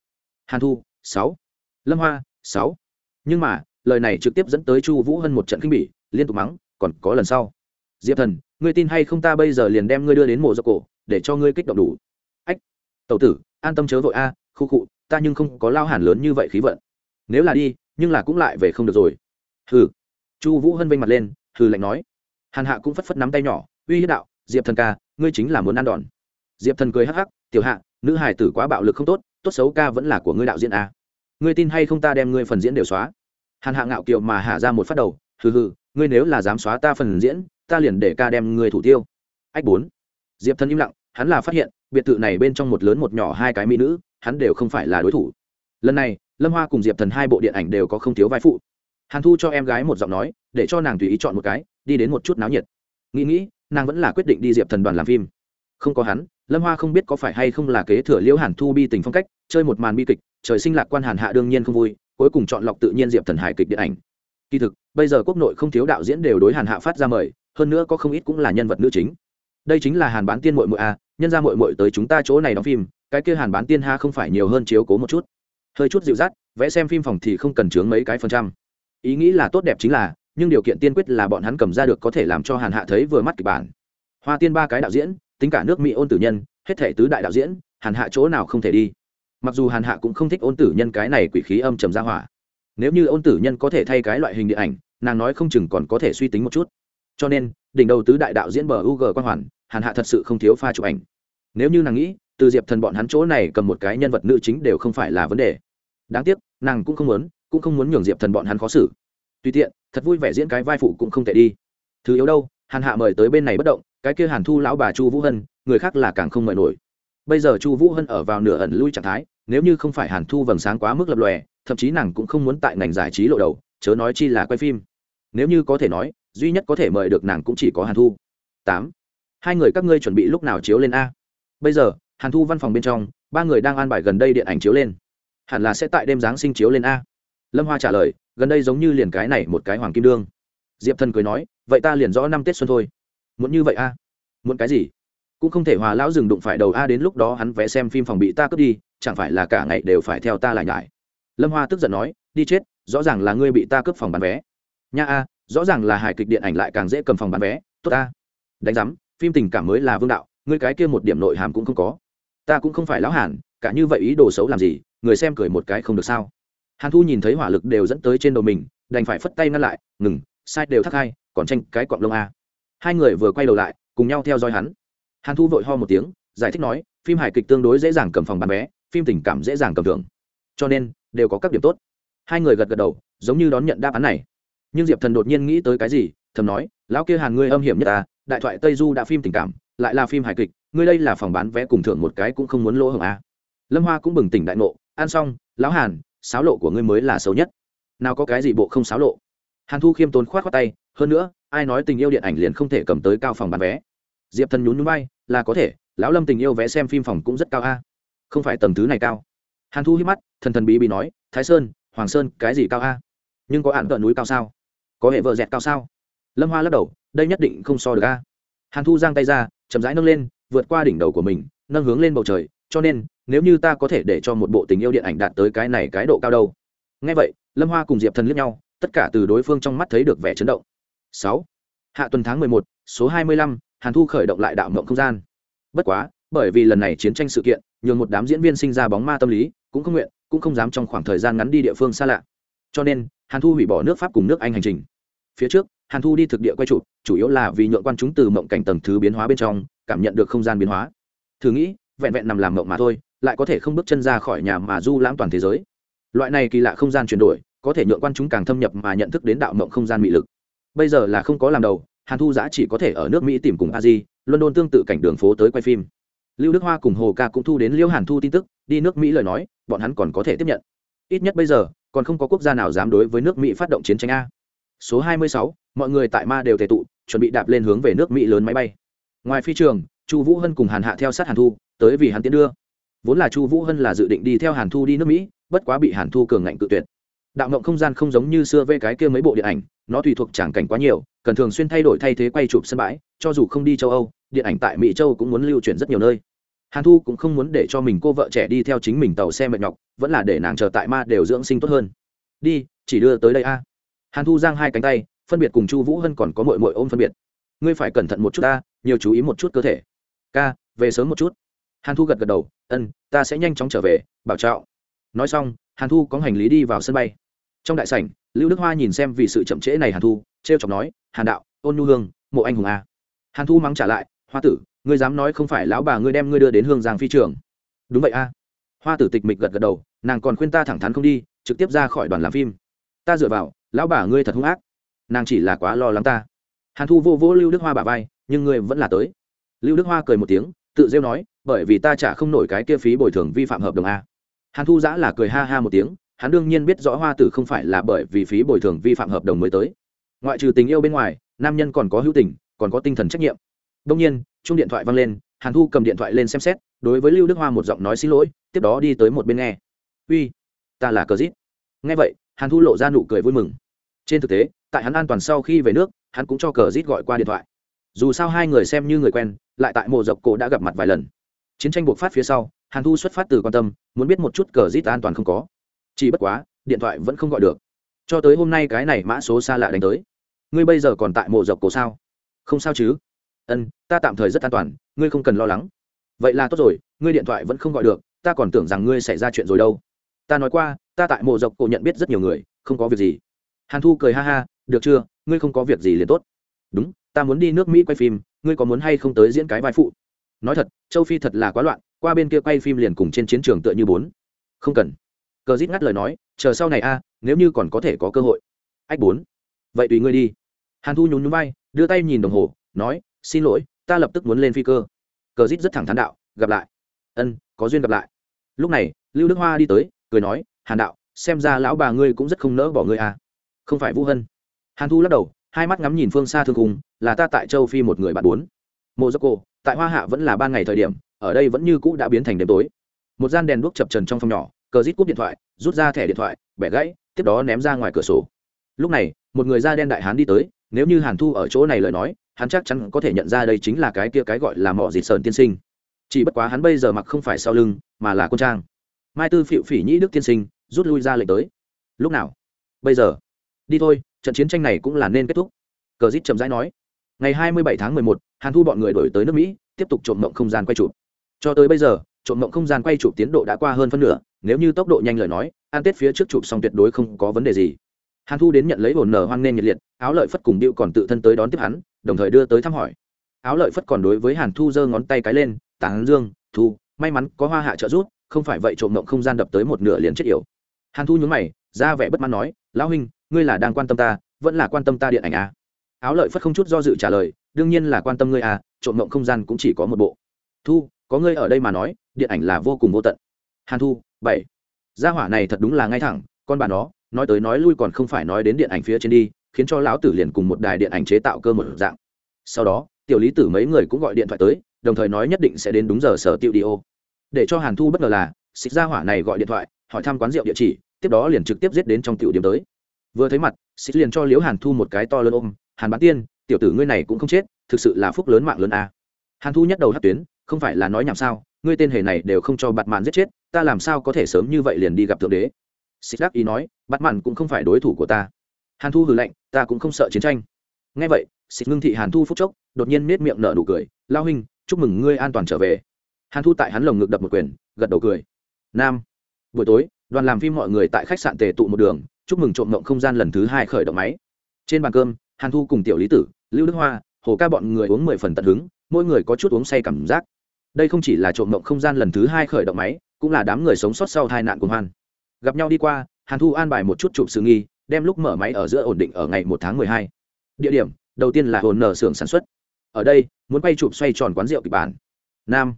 Hàn thu, sáu. Lâm hoa, sáu. Nhưng mà, lời này trực tiếp dẫn tới chu vũ hân một trận kinh bỉ, liên tục mắng, còn có lần sau. Diệp thần, ngươi tin hay không ta bây giờ liền đem ngươi đưa đến mộ dọc cổ để cho ngươi kích động đủ. Ách, tẩu tử, an tâm chớ vội a, khu khụ ta nhưng không có lao hàn lớn như vậy khí vận. Nếu là đi, nhưng là cũng lại về không được rồi. Hừ. Chu vũ hân vênh mặt lên, hừ lạnh nói. Hàn hạ cũng phất phất nắm tay nhỏ, uy hiếp đạo, diệp thần ca, ngươi chính là muốn ăn đòn. Diệp thần cười hắc hắc, tiểu hạ, nữ hải tử quá bạo lực không tốt tốt xấu ca vẫn là của ngươi đạo diễn a. Ngươi tin hay không ta đem ngươi phần diễn đều xóa? Hàn hạ ngạo kiều mà hạ ra một phát đầu, hừ hừ, ngươi nếu là dám xóa ta phần diễn, ta liền để ca đem ngươi thủ tiêu. Ách bốn. Diệp thần im lặng hắn là phát hiện, biệt thự này bên trong một lớn một nhỏ hai cái mỹ nữ, hắn đều không phải là đối thủ. Lần này, lâm hoa cùng diệp thần hai bộ điện ảnh đều có không thiếu vai phụ. Hàn thu cho em gái một giọng nói, để cho nàng tùy ý chọn một cái, đi đến một chút náo nhiệt. Nghĩ nghĩ, nàng vẫn là quyết định đi diệp thần đoàn làm phim. Không có hắn, lâm hoa không biết có phải hay không là kế thừa liễu hàn thu bi tình phong cách, chơi một màn bi kịch, trời sinh lạc quan hàn hạ đương nhiên không vui, cuối cùng chọn lọc tự nhiên diệp thần hài kịch điện ảnh. Kỳ thực, bây giờ quốc nội không thiếu đạo diễn đều đối hàn hạ phát ra mời, hơn nữa có không ít cũng là nhân vật nữ chính đây chính là hàn bán tiên mội mội à? nhân ra mội mội tới chúng ta chỗ này đóng phim, cái kia hàn bán tiên ha không phải nhiều hơn chiếu cố một chút. Hơi chút dịu dắt, vẽ xem phim phòng thì không cần chướng mấy cái phần trăm. Ý nghĩ là tốt đẹp chính là, nhưng điều kiện tiên quyết là bọn hắn cầm ra được có thể làm cho hàn hạ thấy vừa mắt kịch bản. Hoa tiên ba cái đạo diễn, tính cả nước mỹ ôn tử nhân, hết thể tứ đại đạo diễn, hàn hạ chỗ nào không thể đi. Mặc dù hàn hạ cũng không thích ôn tử nhân cái này quỷ khí âm trầm ra hỏa. Nếu như ôn tử nhân có thể thay cái loại hình điện ảnh, nàng nói không chừng còn có thể suy tính một chút. Cho nên đỉnh đầu tứ đại đạo diễn bờ u g quan hoàn, hàn hạ thật sự không thiếu pha chụp ảnh. Nếu như nàng nghĩ, từ diệp thần bọn hắn chỗ này cầm một cái nhân vật nữ chính đều không phải là vấn đề. Đáng tiếc, nàng cũng không muốn, cũng không muốn nhường diệp thần bọn hắn khó xử. Tùy tiện, thật vui vẻ diễn cái vai phụ cũng không thể đi. Thứ yếu đâu, hàn hạ mời tới bên này bất động, cái kia hàn thu lão bà chu vũ hân, người khác là càng không mời nổi. Bây giờ chu vũ hân ở vào nửa ẩn lui trạng thái, nếu như không phải hàn thu vầng sáng quá mức lập lòe, thậm chí nàng cũng không muốn tại ngành giải trí lộ đầu, chớ nói chi là quay phim. Nếu như có thể nói duy nhất có thể mời được nàng cũng chỉ có hàn thu. Tám. Hai người các ngươi chuẩn bị lúc nào chiếu lên a? Bây giờ, hàn thu văn phòng bên trong, ba người đang an bài gần đây điện ảnh chiếu lên. Hẳn là sẽ tại đêm giáng sinh chiếu lên a. Lâm hoa trả lời, gần đây giống như liền cái này một cái hoàng kim đương. Diệp thần cười nói, vậy ta liền rõ năm tết xuân thôi. Muốn như vậy a? Muốn cái gì? Cũng không thể hòa lão dừng đụng phải đầu a đến lúc đó hắn vẽ xem phim phòng bị ta cướp đi, chẳng phải là cả ngày đều phải theo ta lại nhải. Lâm hoa tức giận nói, đi chết, rõ ràng là ngươi bị ta cướp phòng bán vé. Nha a rõ ràng là hài kịch điện ảnh lại càng dễ cầm phòng bán vé. Tốt ta. Đánh giám, phim tình cảm mới là vương đạo, ngươi cái kia một điểm nội hàm cũng không có. Ta cũng không phải lão hàn, cả như vậy ý đồ xấu làm gì, người xem cười một cái không được sao. Hàn thu nhìn thấy hỏa lực đều dẫn tới trên đầu mình, đành phải phất tay ngăn lại, ngừng, sai đều thắc hai, còn tranh cái cọng lông a. Hai người vừa quay đầu lại, cùng nhau theo dõi hắn. Hàn thu vội ho một tiếng, giải thích nói, phim hài kịch tương đối dễ dàng cầm phòng bán vé, phim tình cảm dễ dàng cầm thưởng. Cho nên, đều có các điểm tốt. Hai người gật gật đầu, giống như đón nhận đáp án này nhưng diệp thần đột nhiên nghĩ tới cái gì, thầm nói, lão kia hàn ngươi âm hiểm nhất ta đại thoại tây du đã phim tình cảm, lại là phim hài kịch, ngươi đây là phòng bán vé cùng thưởng một cái cũng không muốn lỗ hổng a lâm hoa cũng bừng tỉnh đại ngộ, ăn xong, lão hàn, sáo lộ của ngươi mới là xấu nhất. Nào có cái gì bộ không sáo lộ? Hàn thu khiêm tốn khoát khoát tay, hơn nữa, ai nói tình yêu điện ảnh liền không thể cầm tới cao phòng bán vé? Diệp thần nhún núi bay là có thể, lão lâm tình yêu vé xem phim phòng cũng rất cao a. Không phải tầng thứ này cao. Hàn thu hít mắt, thần thần bí bí nói, thái sơn, hoàng sơn, cái gì cao a? Nhưng có hạn tận núi cao sao? Có hệ vợ dẹt cao sao? Lâm hoa lắc đầu, đây nhất định không so được a. Hàn thu giang tay ra, chậm rãi nâng lên, vượt qua đỉnh đầu của mình, nâng hướng lên bầu trời, cho nên, nếu như ta có thể để cho một bộ tình yêu điện ảnh đạt tới cái này cái độ cao đâu? Ngay vậy, lâm hoa cùng diệp thần liếc nhau, tất cả từ đối phương trong mắt thấy được vẻ chấn động. Sáu. Hạ tuần tháng mười một, số hai mươi lăm, hàn thu khởi động lại đạo mộng không gian. Bất quá, bởi vì lần này chiến tranh sự kiện, nhường một đám diễn viên sinh ra bóng ma tâm lý, cũng không nguyện, cũng không dám trong khoảng thời gian ngắn đi địa phương xa lạ. Cho nên hàn thu hủy bỏ nước pháp cùng nước anh hành trình. Phía trước, hàn thu đi thực địa quay trụ chủ yếu là vì nhượng quan chúng từ mộng cảnh tầng thứ biến hóa bên trong, cảm nhận được không gian biến hóa. Thử nghĩ, vẹn vẹn nằm làm mộng mà thôi, lại có thể không bước chân ra khỏi nhà mà du lãm toàn thế giới. Loại này kỳ lạ không gian chuyển đổi, có thể nhượng quan chúng càng thâm nhập mà nhận thức đến đạo mộng không gian mị lực. Bây giờ là không có làm đầu, hàn thu giã chỉ có thể ở nước mỹ tìm cùng a di, london tương tự cảnh đường phố tới quay phim. Lưu đức hoa cùng hồ ca cũng thu đến liêu hàn thu tin tức, đi nước mỹ lời nói, bọn hắn còn có thể tiếp nhận. Ít nhất bây giờ còn không có quốc gia nào dám đối với nước mỹ phát động chiến tranh a. Số 26, mọi người tại ma đều tề tụ chuẩn bị đạp lên hướng về nước mỹ lớn máy bay. Ngoài phi trường chu vũ hân cùng hàn hạ theo sát hàn thu tới vì hắn tiến đưa. Vốn là chu vũ hân là dự định đi theo hàn thu đi nước mỹ bất quá bị hàn thu cường ngạnh cự tuyệt. Đạo mộng không gian không giống như xưa về cái kia mấy bộ điện ảnh nó tùy thuộc tràng cảnh quá nhiều cần thường xuyên thay đổi thay thế quay chụp sân bãi cho dù không đi châu âu điện ảnh tại mỹ châu cũng muốn lưu chuyển rất nhiều nơi hàn thu cũng không muốn để cho mình cô vợ trẻ đi theo chính mình tàu xe mệt nhọc, vẫn là để nàng chờ tại ma đều dưỡng sinh tốt hơn. Đi, chỉ đưa tới đây a. Hàn thu giang hai cánh tay, phân biệt cùng chu vũ hân còn có mội mội ôm phân biệt. Ngươi phải cẩn thận một chút ta, nhiều chú ý một chút cơ thể. Ca, về sớm một chút. Hàn thu gật gật đầu, ân, ta sẽ nhanh chóng trở về, bảo trạo. Nói xong, hàn thu có hành lý đi vào sân bay. Trong đại sảnh, lưu đức hoa nhìn xem vì sự chậm trễ này hàn thu t r e o chọc nói, hàn đạo, ôn nhu hương, mộ anh hùng a. Hàn thu mắng trả lại, hoa tử ngươi dám nói không phải lão bà ngươi đem ngươi đưa đến hương giang phi trường. Đúng vậy a. Hoa tử tịch mịch gật gật đầu, nàng còn khuyên ta thẳng thắn không đi, trực tiếp ra khỏi đoàn làm phim. Ta dựa vào, lão bà ngươi thật hung ác. Nàng chỉ là quá lo lắng ta. Hàn thu vô vỗ lưu đức hoa bà vai, nhưng ngươi vẫn là tới. Lưu đức hoa cười một tiếng, tự rêu nói, bởi vì ta trả không nổi cái kia phí bồi thường vi phạm hợp đồng a. Hàn thu giã là cười ha ha một tiếng, hắn đương nhiên biết rõ hoa tử không phải là bởi vì phí bồi thường vi phạm hợp đồng mới tới. Ngoại trừ tình yêu bên ngoài, nam nhân còn có hữu tình, còn có tinh thần trách nhiệm. Đông nhiên chung điện thoại văng lên, hàn thu cầm điện thoại lên xem xét, đối với lưu đức hoa một giọng nói xin lỗi, tiếp đó đi tới một bên nghe. Uy, ta là cờ dít. Nghe vậy, hàn thu lộ ra nụ cười vui mừng. Trên thực tế, tại hắn an toàn sau khi về nước, hắn cũng cho cờ dít gọi qua điện thoại. Dù sao hai người xem như người quen, lại tại mộ dọc cổ đã gặp mặt vài lần. Chiến tranh buộc phát phía sau, hàn thu xuất phát từ quan tâm, muốn biết một chút cờ dít an toàn không có. Chỉ bất quá, điện thoại vẫn không gọi được. Cho tới hôm nay cái này mã số xa lạ đánh tới. Ngươi bây giờ còn tại mộ dọc cổ sao? Không sao chứ ân, ta tạm thời rất an toàn, ngươi không cần lo lắng. Vậy là tốt rồi, ngươi điện thoại vẫn không gọi được, ta còn tưởng rằng ngươi xảy ra chuyện rồi đâu. Ta nói qua, ta tại mộ dọc cổ nhận biết rất nhiều người, không có việc gì. Hàn thu cười ha ha, được chưa, ngươi không có việc gì liền tốt. Đúng, ta muốn đi nước mỹ quay phim, ngươi có muốn hay không tới diễn cái vai phụ? Nói thật, châu phi thật là quá loạn, qua bên kia quay phim liền cùng trên chiến trường tựa như bốn. Không cần. Cờ dít ngắt lời nói, chờ sau này a, nếu như còn có thể có cơ hội. Ách bốn, vậy tùy ngươi đi. Hàn thu nhún nhún vai, đưa tay nhìn đồng hồ, nói xin lỗi, ta lập tức muốn lên phi cơ. Cờ rít rất thẳng thắn đạo, gặp lại. Ân, có duyên gặp lại. Lúc này, lưu đức hoa đi tới, cười nói, hàn đạo, xem ra lão bà ngươi cũng rất không nỡ bỏ ngươi à. Không phải vũ hân. Hàn thu lắc đầu, hai mắt ngắm nhìn phương xa thương cùng là ta tại châu phi một người bạn bốn. Mô dốc cô tại hoa hạ vẫn là ban ngày thời điểm, ở đây vẫn như cũ đã biến thành đêm tối. Một gian đèn đuốc chập trần trong phòng nhỏ, cờ rít cúp điện thoại, rút ra thẻ điện thoại, bẻ gãy, tiếp đó ném ra ngoài cửa sổ. Lúc này, một người da đen đại hán đi tới, nếu như hàn thu ở chỗ này lời nói hắn chắc chắn có thể nhận ra đây chính là cái kia cái gọi là mỏ dịt sơn tiên sinh. Chỉ bất quá hắn bây giờ mặc không phải sau lưng, mà là quân trang. Mai tư phịu phỉ nhĩ đức tiên sinh, rút lui ra lệnh tới. Lúc nào? Bây giờ. Đi thôi, trận chiến tranh này cũng là nên kết thúc. Cờ dít chậm rãi nói. Ngày hai mươi bảy tháng mười một, hàn thu bọn người đổi tới nước mỹ, tiếp tục trộm mộng không gian quay chụp. Cho tới bây giờ, trộm mộng không gian quay chụp tiến độ đã qua hơn phân nửa, nếu như tốc độ nhanh lời nói an tết phía trước chụp xong tuyệt đối không có vấn đề gì. Hàn thu đến nhận lấy hồn nở hoang nên nhiệt liệt, áo lợi phất cùng điệu còn tự thân tới đón tiếp hắn đồng thời đưa tới thăm hỏi. Áo lợi phất còn đối với hàn thu giơ ngón tay cái lên, tán dương, thu, may mắn có hoa hạ trợ giúp, không phải vậy trộm mộng không gian đập tới một nửa liền chết yểu. Hàn thu nhún mày, ra vẻ bất mãn nói, lão huynh, ngươi là đang quan tâm ta, vẫn là quan tâm ta điện ảnh à? áo lợi phất không chút do dự trả lời, đương nhiên là quan tâm ngươi à trộm mộng không gian cũng chỉ có một bộ. Thu, có ngươi ở đây mà nói, điện ảnh là vô cùng vô tận. Hàn thu, bảy, gia hỏa này thật đúng là ngay thẳng, con bà nó, nói tới nói lui còn không phải nói đến điện ảnh phía trên đi khiến cho lão tử liền cùng một đài điện ảnh chế tạo cơ một dạng. Sau đó, tiểu lý tử mấy người cũng gọi điện thoại tới, đồng thời nói nhất định sẽ đến đúng giờ sở tiệu đi ô. Để cho hàn thu bất ngờ là, xịt gia hỏa này gọi điện thoại, hỏi thăm quán rượu địa chỉ, tiếp đó liền trực tiếp giết đến trong tiểu điểm tới. Vừa thấy mặt, xịt liền cho liễu hàn thu một cái to lớn ôm, hàn bán tiên, tiểu tử ngươi này cũng không chết, thực sự là phúc lớn mạng lớn a. Hàn thu nhắc đầu hát tuyến, không phải là nói nhảm sao, ngươi tên hề này đều không cho bạt mạn giết chết, ta làm sao có thể sớm như vậy liền đi gặp thượng đế? Xích đắc ý nói, bạt mạn cũng không phải đối thủ của ta hàn thu hừ lạnh, ta cũng không sợ chiến tranh. Ngay vậy, xịt ngưng thị hàn thu phúc chốc, đột nhiên nết miệng nở nụ cười lao huynh, chúc mừng ngươi an toàn trở về. Hàn thu tại hắn lồng ngực đập một quyền, gật đầu cười. Nam, buổi tối, đoàn làm phim mọi người tại khách sạn tề tụ một đường, chúc mừng trộm mộng không gian lần thứ hai khởi động máy. Trên bàn cơm, hàn thu cùng tiểu lý tử, lưu đức hoa, hồ ca bọn người uống mười phần tận hứng, mỗi người có chút uống say cảm giác. Đây không chỉ là trộm mộng không gian lần thứ hai khởi động máy, cũng là đám người sống sót sau tai nạn của hoan. Gặp nhau đi qua, hàn thu an bài một chút chụp sự nghi đem lúc mở máy ở giữa ổn định ở ngày một tháng mười hai. Địa điểm, đầu tiên là hồn nở xưởng sản xuất. Ở đây, muốn quay chụp xoay tròn quán rượu kịch bản. Nam.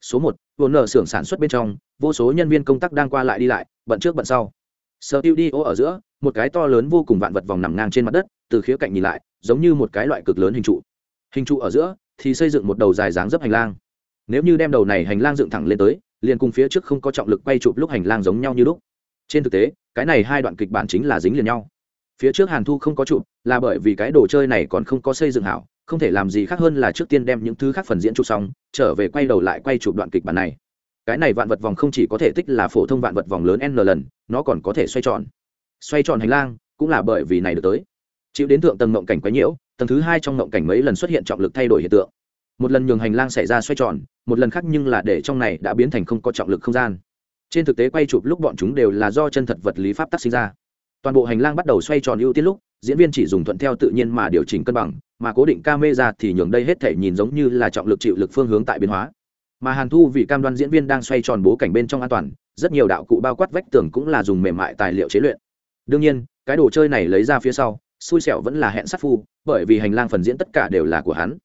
Số một, hồn nở xưởng sản xuất bên trong, vô số nhân viên công tác đang qua lại đi lại, bận trước bận sau. Studio tiêu đi ô ở giữa, một cái to lớn vô cùng vạn vật vòng nằm ngang trên mặt đất, từ khía cạnh nhìn lại, giống như một cái loại cực lớn hình trụ. Hình trụ ở giữa, thì xây dựng một đầu dài dáng dấp hành lang. Nếu như đem đầu này hành lang dựng thẳng lên tới, liền cùng phía trước không có trọng lực quay chụp lúc hành lang giống nhau như lúc trên thực tế, cái này hai đoạn kịch bản chính là dính liền nhau. Phía trước hàn thu không có chụp, là bởi vì cái đồ chơi này còn không có xây dựng hảo, không thể làm gì khác hơn là trước tiên đem những thứ khác phần diễn chụp xong, trở về quay đầu lại quay chụp đoạn kịch bản này. Cái này vạn vật vòng không chỉ có thể tích là phổ thông vạn vật vòng lớn n lần, nó còn có thể xoay tròn. Xoay tròn hành lang, cũng là bởi vì này được tới. Chịu đến thượng tầng ngộng cảnh quấy nhiễu, tầng thứ hai trong ngộng cảnh mấy lần xuất hiện trọng lực thay đổi hiện tượng. Một lần nhường hành lang xảy ra xoay tròn, một lần khác nhưng là để trong này đã biến thành không có trọng lực không gian trên thực tế quay chụp lúc bọn chúng đều là do chân thật vật lý pháp tắc sinh ra. Toàn bộ hành lang bắt đầu xoay tròn ưu tiên lúc, diễn viên chỉ dùng thuận theo tự nhiên mà điều chỉnh cân bằng, mà cố định camera thì nhường đây hết thể nhìn giống như là trọng lực chịu lực phương hướng tại biến hóa. Mà hàn thu vì cam đoan diễn viên đang xoay tròn bố cảnh bên trong an toàn, rất nhiều đạo cụ bao quát vách tường cũng là dùng mềm mại tài liệu chế luyện. Đương nhiên, cái đồ chơi này lấy ra phía sau, xui xẻo vẫn là hẹn sát phu, bởi vì hành lang phần diễn tất cả đều là của hắn.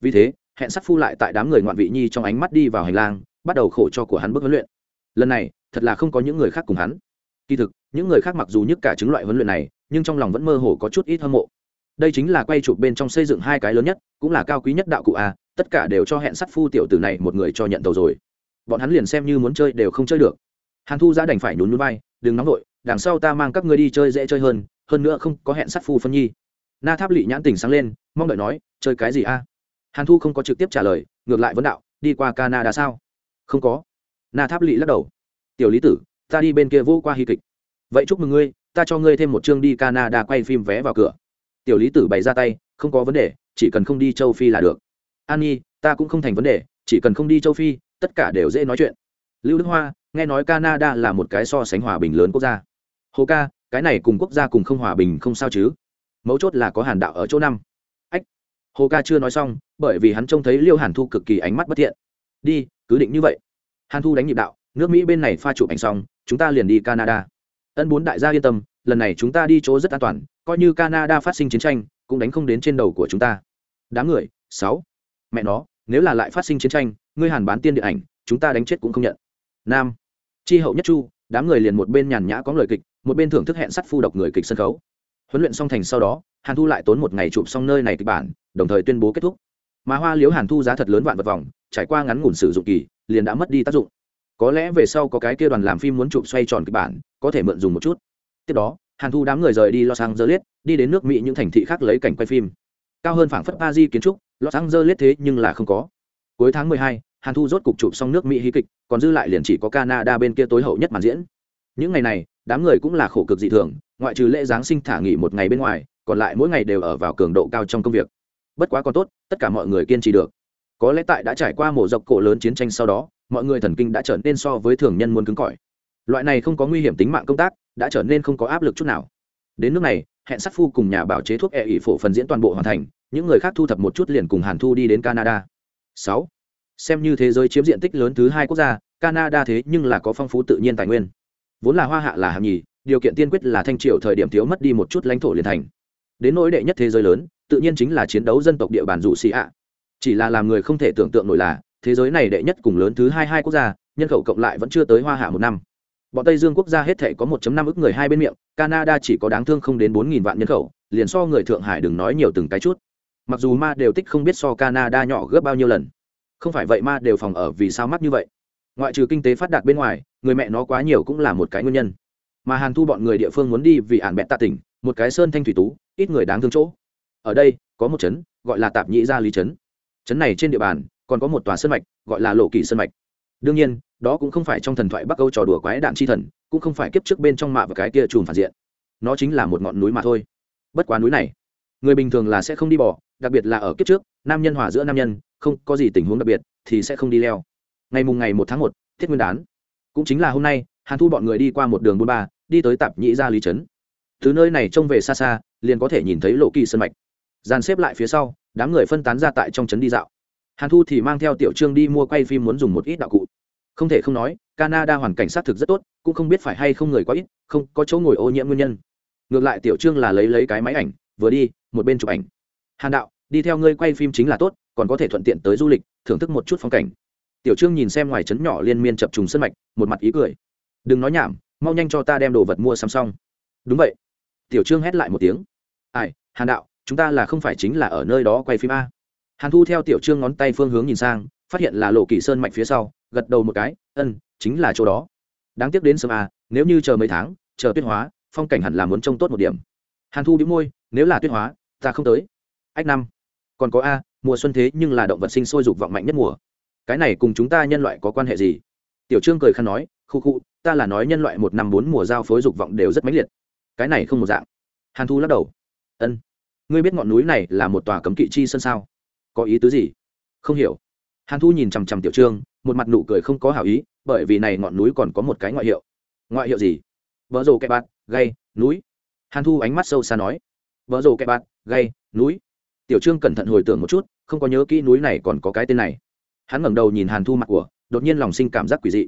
Vì thế, hẹn sát phu lại tại đám người ngoạn vị nhi trong ánh mắt đi vào hành lang, bắt đầu khổ cho của hắn bước huấn luyện lần này, thật là không có những người khác cùng hắn. Kỳ thực, những người khác mặc dù nhức cả chứng loại huấn luyện này, nhưng trong lòng vẫn mơ hồ có chút ít hâm mộ. Đây chính là quay chụp bên trong xây dựng hai cái lớn nhất, cũng là cao quý nhất đạo cụ a, tất cả đều cho hẹn sắt phu tiểu tử này một người cho nhận tàu rồi. Bọn hắn liền xem như muốn chơi đều không chơi được. Hàn thu ra đành phải nhún núi bay đừng nóng vội, đằng sau ta mang các ngươi đi chơi dễ chơi hơn hơn nữa không có hẹn sắt phu phân nhi. Na tháp lị nhãn tình sáng lên, mong đợi nói, chơi cái gì a? Hàn thu không có trực tiếp trả lời, ngược lại vấn đạo, đi qua canada sao? Không có na tháp lỵ lắc đầu. Tiểu lý tử, ta đi bên kia vô qua hy kịch. Vậy chúc mừng ngươi, ta cho ngươi thêm một chương đi canada quay phim vé vào cửa. Tiểu lý tử bày ra tay, không có vấn đề, chỉ cần không đi châu phi là được. An nhi ta cũng không thành vấn đề, chỉ cần không đi châu phi, tất cả đều dễ nói chuyện. Lưu đức hoa, nghe nói canada là một cái so sánh hòa bình lớn quốc gia. Hồ ca, cái này cùng quốc gia cùng không hòa bình không sao chứ? Mấu chốt là có hàn đạo ở chỗ năm. Ách. Hồ ca chưa nói xong, bởi vì hắn trông thấy liêu hàn thu cực kỳ ánh mắt bất thiện. Đi, cứ định như vậy hàn thu đánh nhịp đạo, nước mỹ bên này pha chụp ảnh xong, chúng ta liền đi canada. Ân bốn đại gia yên tâm, lần này chúng ta đi chỗ rất an toàn, coi như canada phát sinh chiến tranh, cũng đánh không đến trên đầu của chúng ta. Đám người, sáu. Mẹ nó, nếu là lại phát sinh chiến tranh, ngươi hàn bán tiên điện ảnh, chúng ta đánh chết cũng không nhận. Nam. Tri hậu nhất chu, đám người liền một bên nhàn nhã có lời kịch, một bên thưởng thức hẹn sắt phu độc người kịch sân khấu. Huấn luyện xong thành sau đó, hàn thu lại tốn một ngày chụp xong nơi này kịch bản, đồng thời tuyên bố kết thúc. Mà hoa liếu hàn thu giá thật lớn vạn vật vòng, trải qua ngắn ngủn sử dụng kỳ liền đã mất đi tác dụng. Có lẽ về sau có cái kia đoàn làm phim muốn chụp xoay tròn kịch bản, có thể mượn dùng một chút. Tiếp đó, hàn thu đám người rời đi los angeles, đi đến nước mỹ những thành thị khác lấy cảnh quay phim. Cao hơn phảng phất ba di kiến trúc, los angeles thế nhưng là không có. Cuối tháng mười hai, hàn thu rốt cục chụp xong nước mỹ hí kịch, còn dư lại liền chỉ có canada bên kia tối hậu nhất màn diễn. Những ngày này, đám người cũng là khổ cực dị thường, ngoại trừ lễ giáng sinh thả nghỉ một ngày bên ngoài, còn lại mỗi ngày đều ở vào cường độ cao trong công việc. Bất quá còn tốt, tất cả mọi người kiên trì được có lẽ tại đã trải qua mổ dọc cổ lớn chiến tranh sau đó, mọi người thần kinh đã trở nên so với thường nhân muốn cứng cỏi. Loại này không có nguy hiểm tính mạng công tác, đã trở nên không có áp lực chút nào. Đến nước này, hẹn sắc phu cùng nhà bảo chế thuốc e ỉ phổ phần diễn toàn bộ hoàn thành, những người khác thu thập một chút liền cùng hàn thu đi đến canada. Sáu. Xem như thế giới chiếm diện tích lớn thứ hai quốc gia, canada thế nhưng là có phong phú tự nhiên tài nguyên. Vốn là hoa hạ là hàm nhì, điều kiện tiên quyết là thanh triều thời điểm thiếu mất đi một chút lãnh thổ liền thành. Đến nỗi đệ nhất thế giới lớn, tự nhiên chính là chiến đấu dân tộc địa bàn dụ xì ạ chỉ là làm người không thể tưởng tượng nổi là, thế giới này đệ nhất cùng lớn thứ hai hai quốc gia, nhân khẩu cộng lại vẫn chưa tới hoa hạ một năm. Bọn tây dương quốc gia hết thể có 1.5 ức người hai bên miệng, canada chỉ có đáng thương không đến 4.000 vạn nhân khẩu, liền so người thượng hải đừng nói nhiều từng cái chút. Mặc dù ma đều tích không biết so canada nhỏ gấp bao nhiêu lần. Không phải vậy ma đều phòng ở vì sao mắc như vậy. Ngoại trừ kinh tế phát đạt bên ngoài, người mẹ nó quá nhiều cũng là một cái nguyên nhân. Mà hàn thu bọn người địa phương muốn đi vì ản bẹn tạ tỉnh, một cái sơn thanh thủy tú, ít người đáng thương chỗ. Ở đây, có một trấn gọi là tạp nhĩ gia lý trấn trấn này trên địa bàn, còn có một tòa sơn mạch, gọi là lộ kỳ sơn mạch. Đương nhiên, đó cũng không phải trong thần thoại bắc âu trò đùa quái đạn chi thần, cũng không phải kiếp trước bên trong mạ và cái kia trùm phản diện. Nó chính là một ngọn núi mà thôi. Bất quá núi này, người bình thường là sẽ không đi bỏ, đặc biệt là ở kiếp trước, nam nhân hòa giữa nam nhân, không có gì tình huống đặc biệt, thì sẽ không đi leo. Ngày mùng ngày một tháng một, thiết nguyên đán. Cũng chính là hôm nay, hàn thu bọn người đi qua một đường buôn ba, đi tới tạp nhĩ gia lý trấn. Từ nơi này trông về xa xa, liền có thể nhìn thấy lộ kỳ sân mạch dàn xếp lại phía sau, đám người phân tán ra tại trong trấn đi dạo. Hàn thu thì mang theo tiểu trương đi mua quay phim muốn dùng một ít đạo cụ. Không thể không nói, canada hoàn cảnh xác thực rất tốt, cũng không biết phải hay không người quá ít, không có chỗ ngồi ô nhiễm nguyên nhân. Ngược lại tiểu trương là lấy lấy cái máy ảnh, vừa đi, một bên chụp ảnh. Hàn đạo, đi theo ngươi quay phim chính là tốt, còn có thể thuận tiện tới du lịch, thưởng thức một chút phong cảnh. Tiểu trương nhìn xem ngoài trấn nhỏ liên miên chập trùng sân mạch, một mặt ý cười. Đừng nói nhảm, mau nhanh cho ta đem đồ vật mua sắm xong. Đúng vậy. Tiểu trương hét lại một tiếng. Ai, hàn đạo chúng ta là không phải chính là ở nơi đó quay phim a. Hàn thu theo tiểu trương ngón tay phương hướng nhìn sang, phát hiện là lộ kỳ sơn mạch phía sau, gật đầu một cái ân chính là chỗ đó. Đáng tiếc đến sớm a nếu như chờ mấy tháng, chờ tuyết hóa, phong cảnh hẳn là muốn trông tốt một điểm. Hàn thu đĩu môi, nếu là tuyết hóa, ta không tới. Ách năm, còn có a, mùa xuân thế nhưng là động vật sinh sôi dục vọng mạnh nhất mùa. Cái này cùng chúng ta nhân loại có quan hệ gì? Tiểu trương cười khăn nói, khu khu, ta là nói nhân loại một năm bốn mùa giao phối dục vọng đều rất mãnh liệt. Cái này không một dạng. Hàn thu lắc đầu ân ngươi biết ngọn núi này là một tòa cấm kỵ chi sân sao? Có ý tứ gì? Không hiểu. Hàn thu nhìn chằm chằm tiểu trương, một mặt nụ cười không có hảo ý, bởi vì này ngọn núi còn có một cái ngoại hiệu. Ngoại hiệu gì? Vợ rồ kẹp bạt gây núi. Hàn thu ánh mắt sâu xa nói. Vợ rồ kẹp bạt gây núi. Tiểu trương cẩn thận hồi tưởng một chút, không có nhớ kỹ núi này còn có cái tên này. Hắn ngẩng đầu nhìn hàn thu mặt của, đột nhiên lòng sinh cảm giác quỷ dị.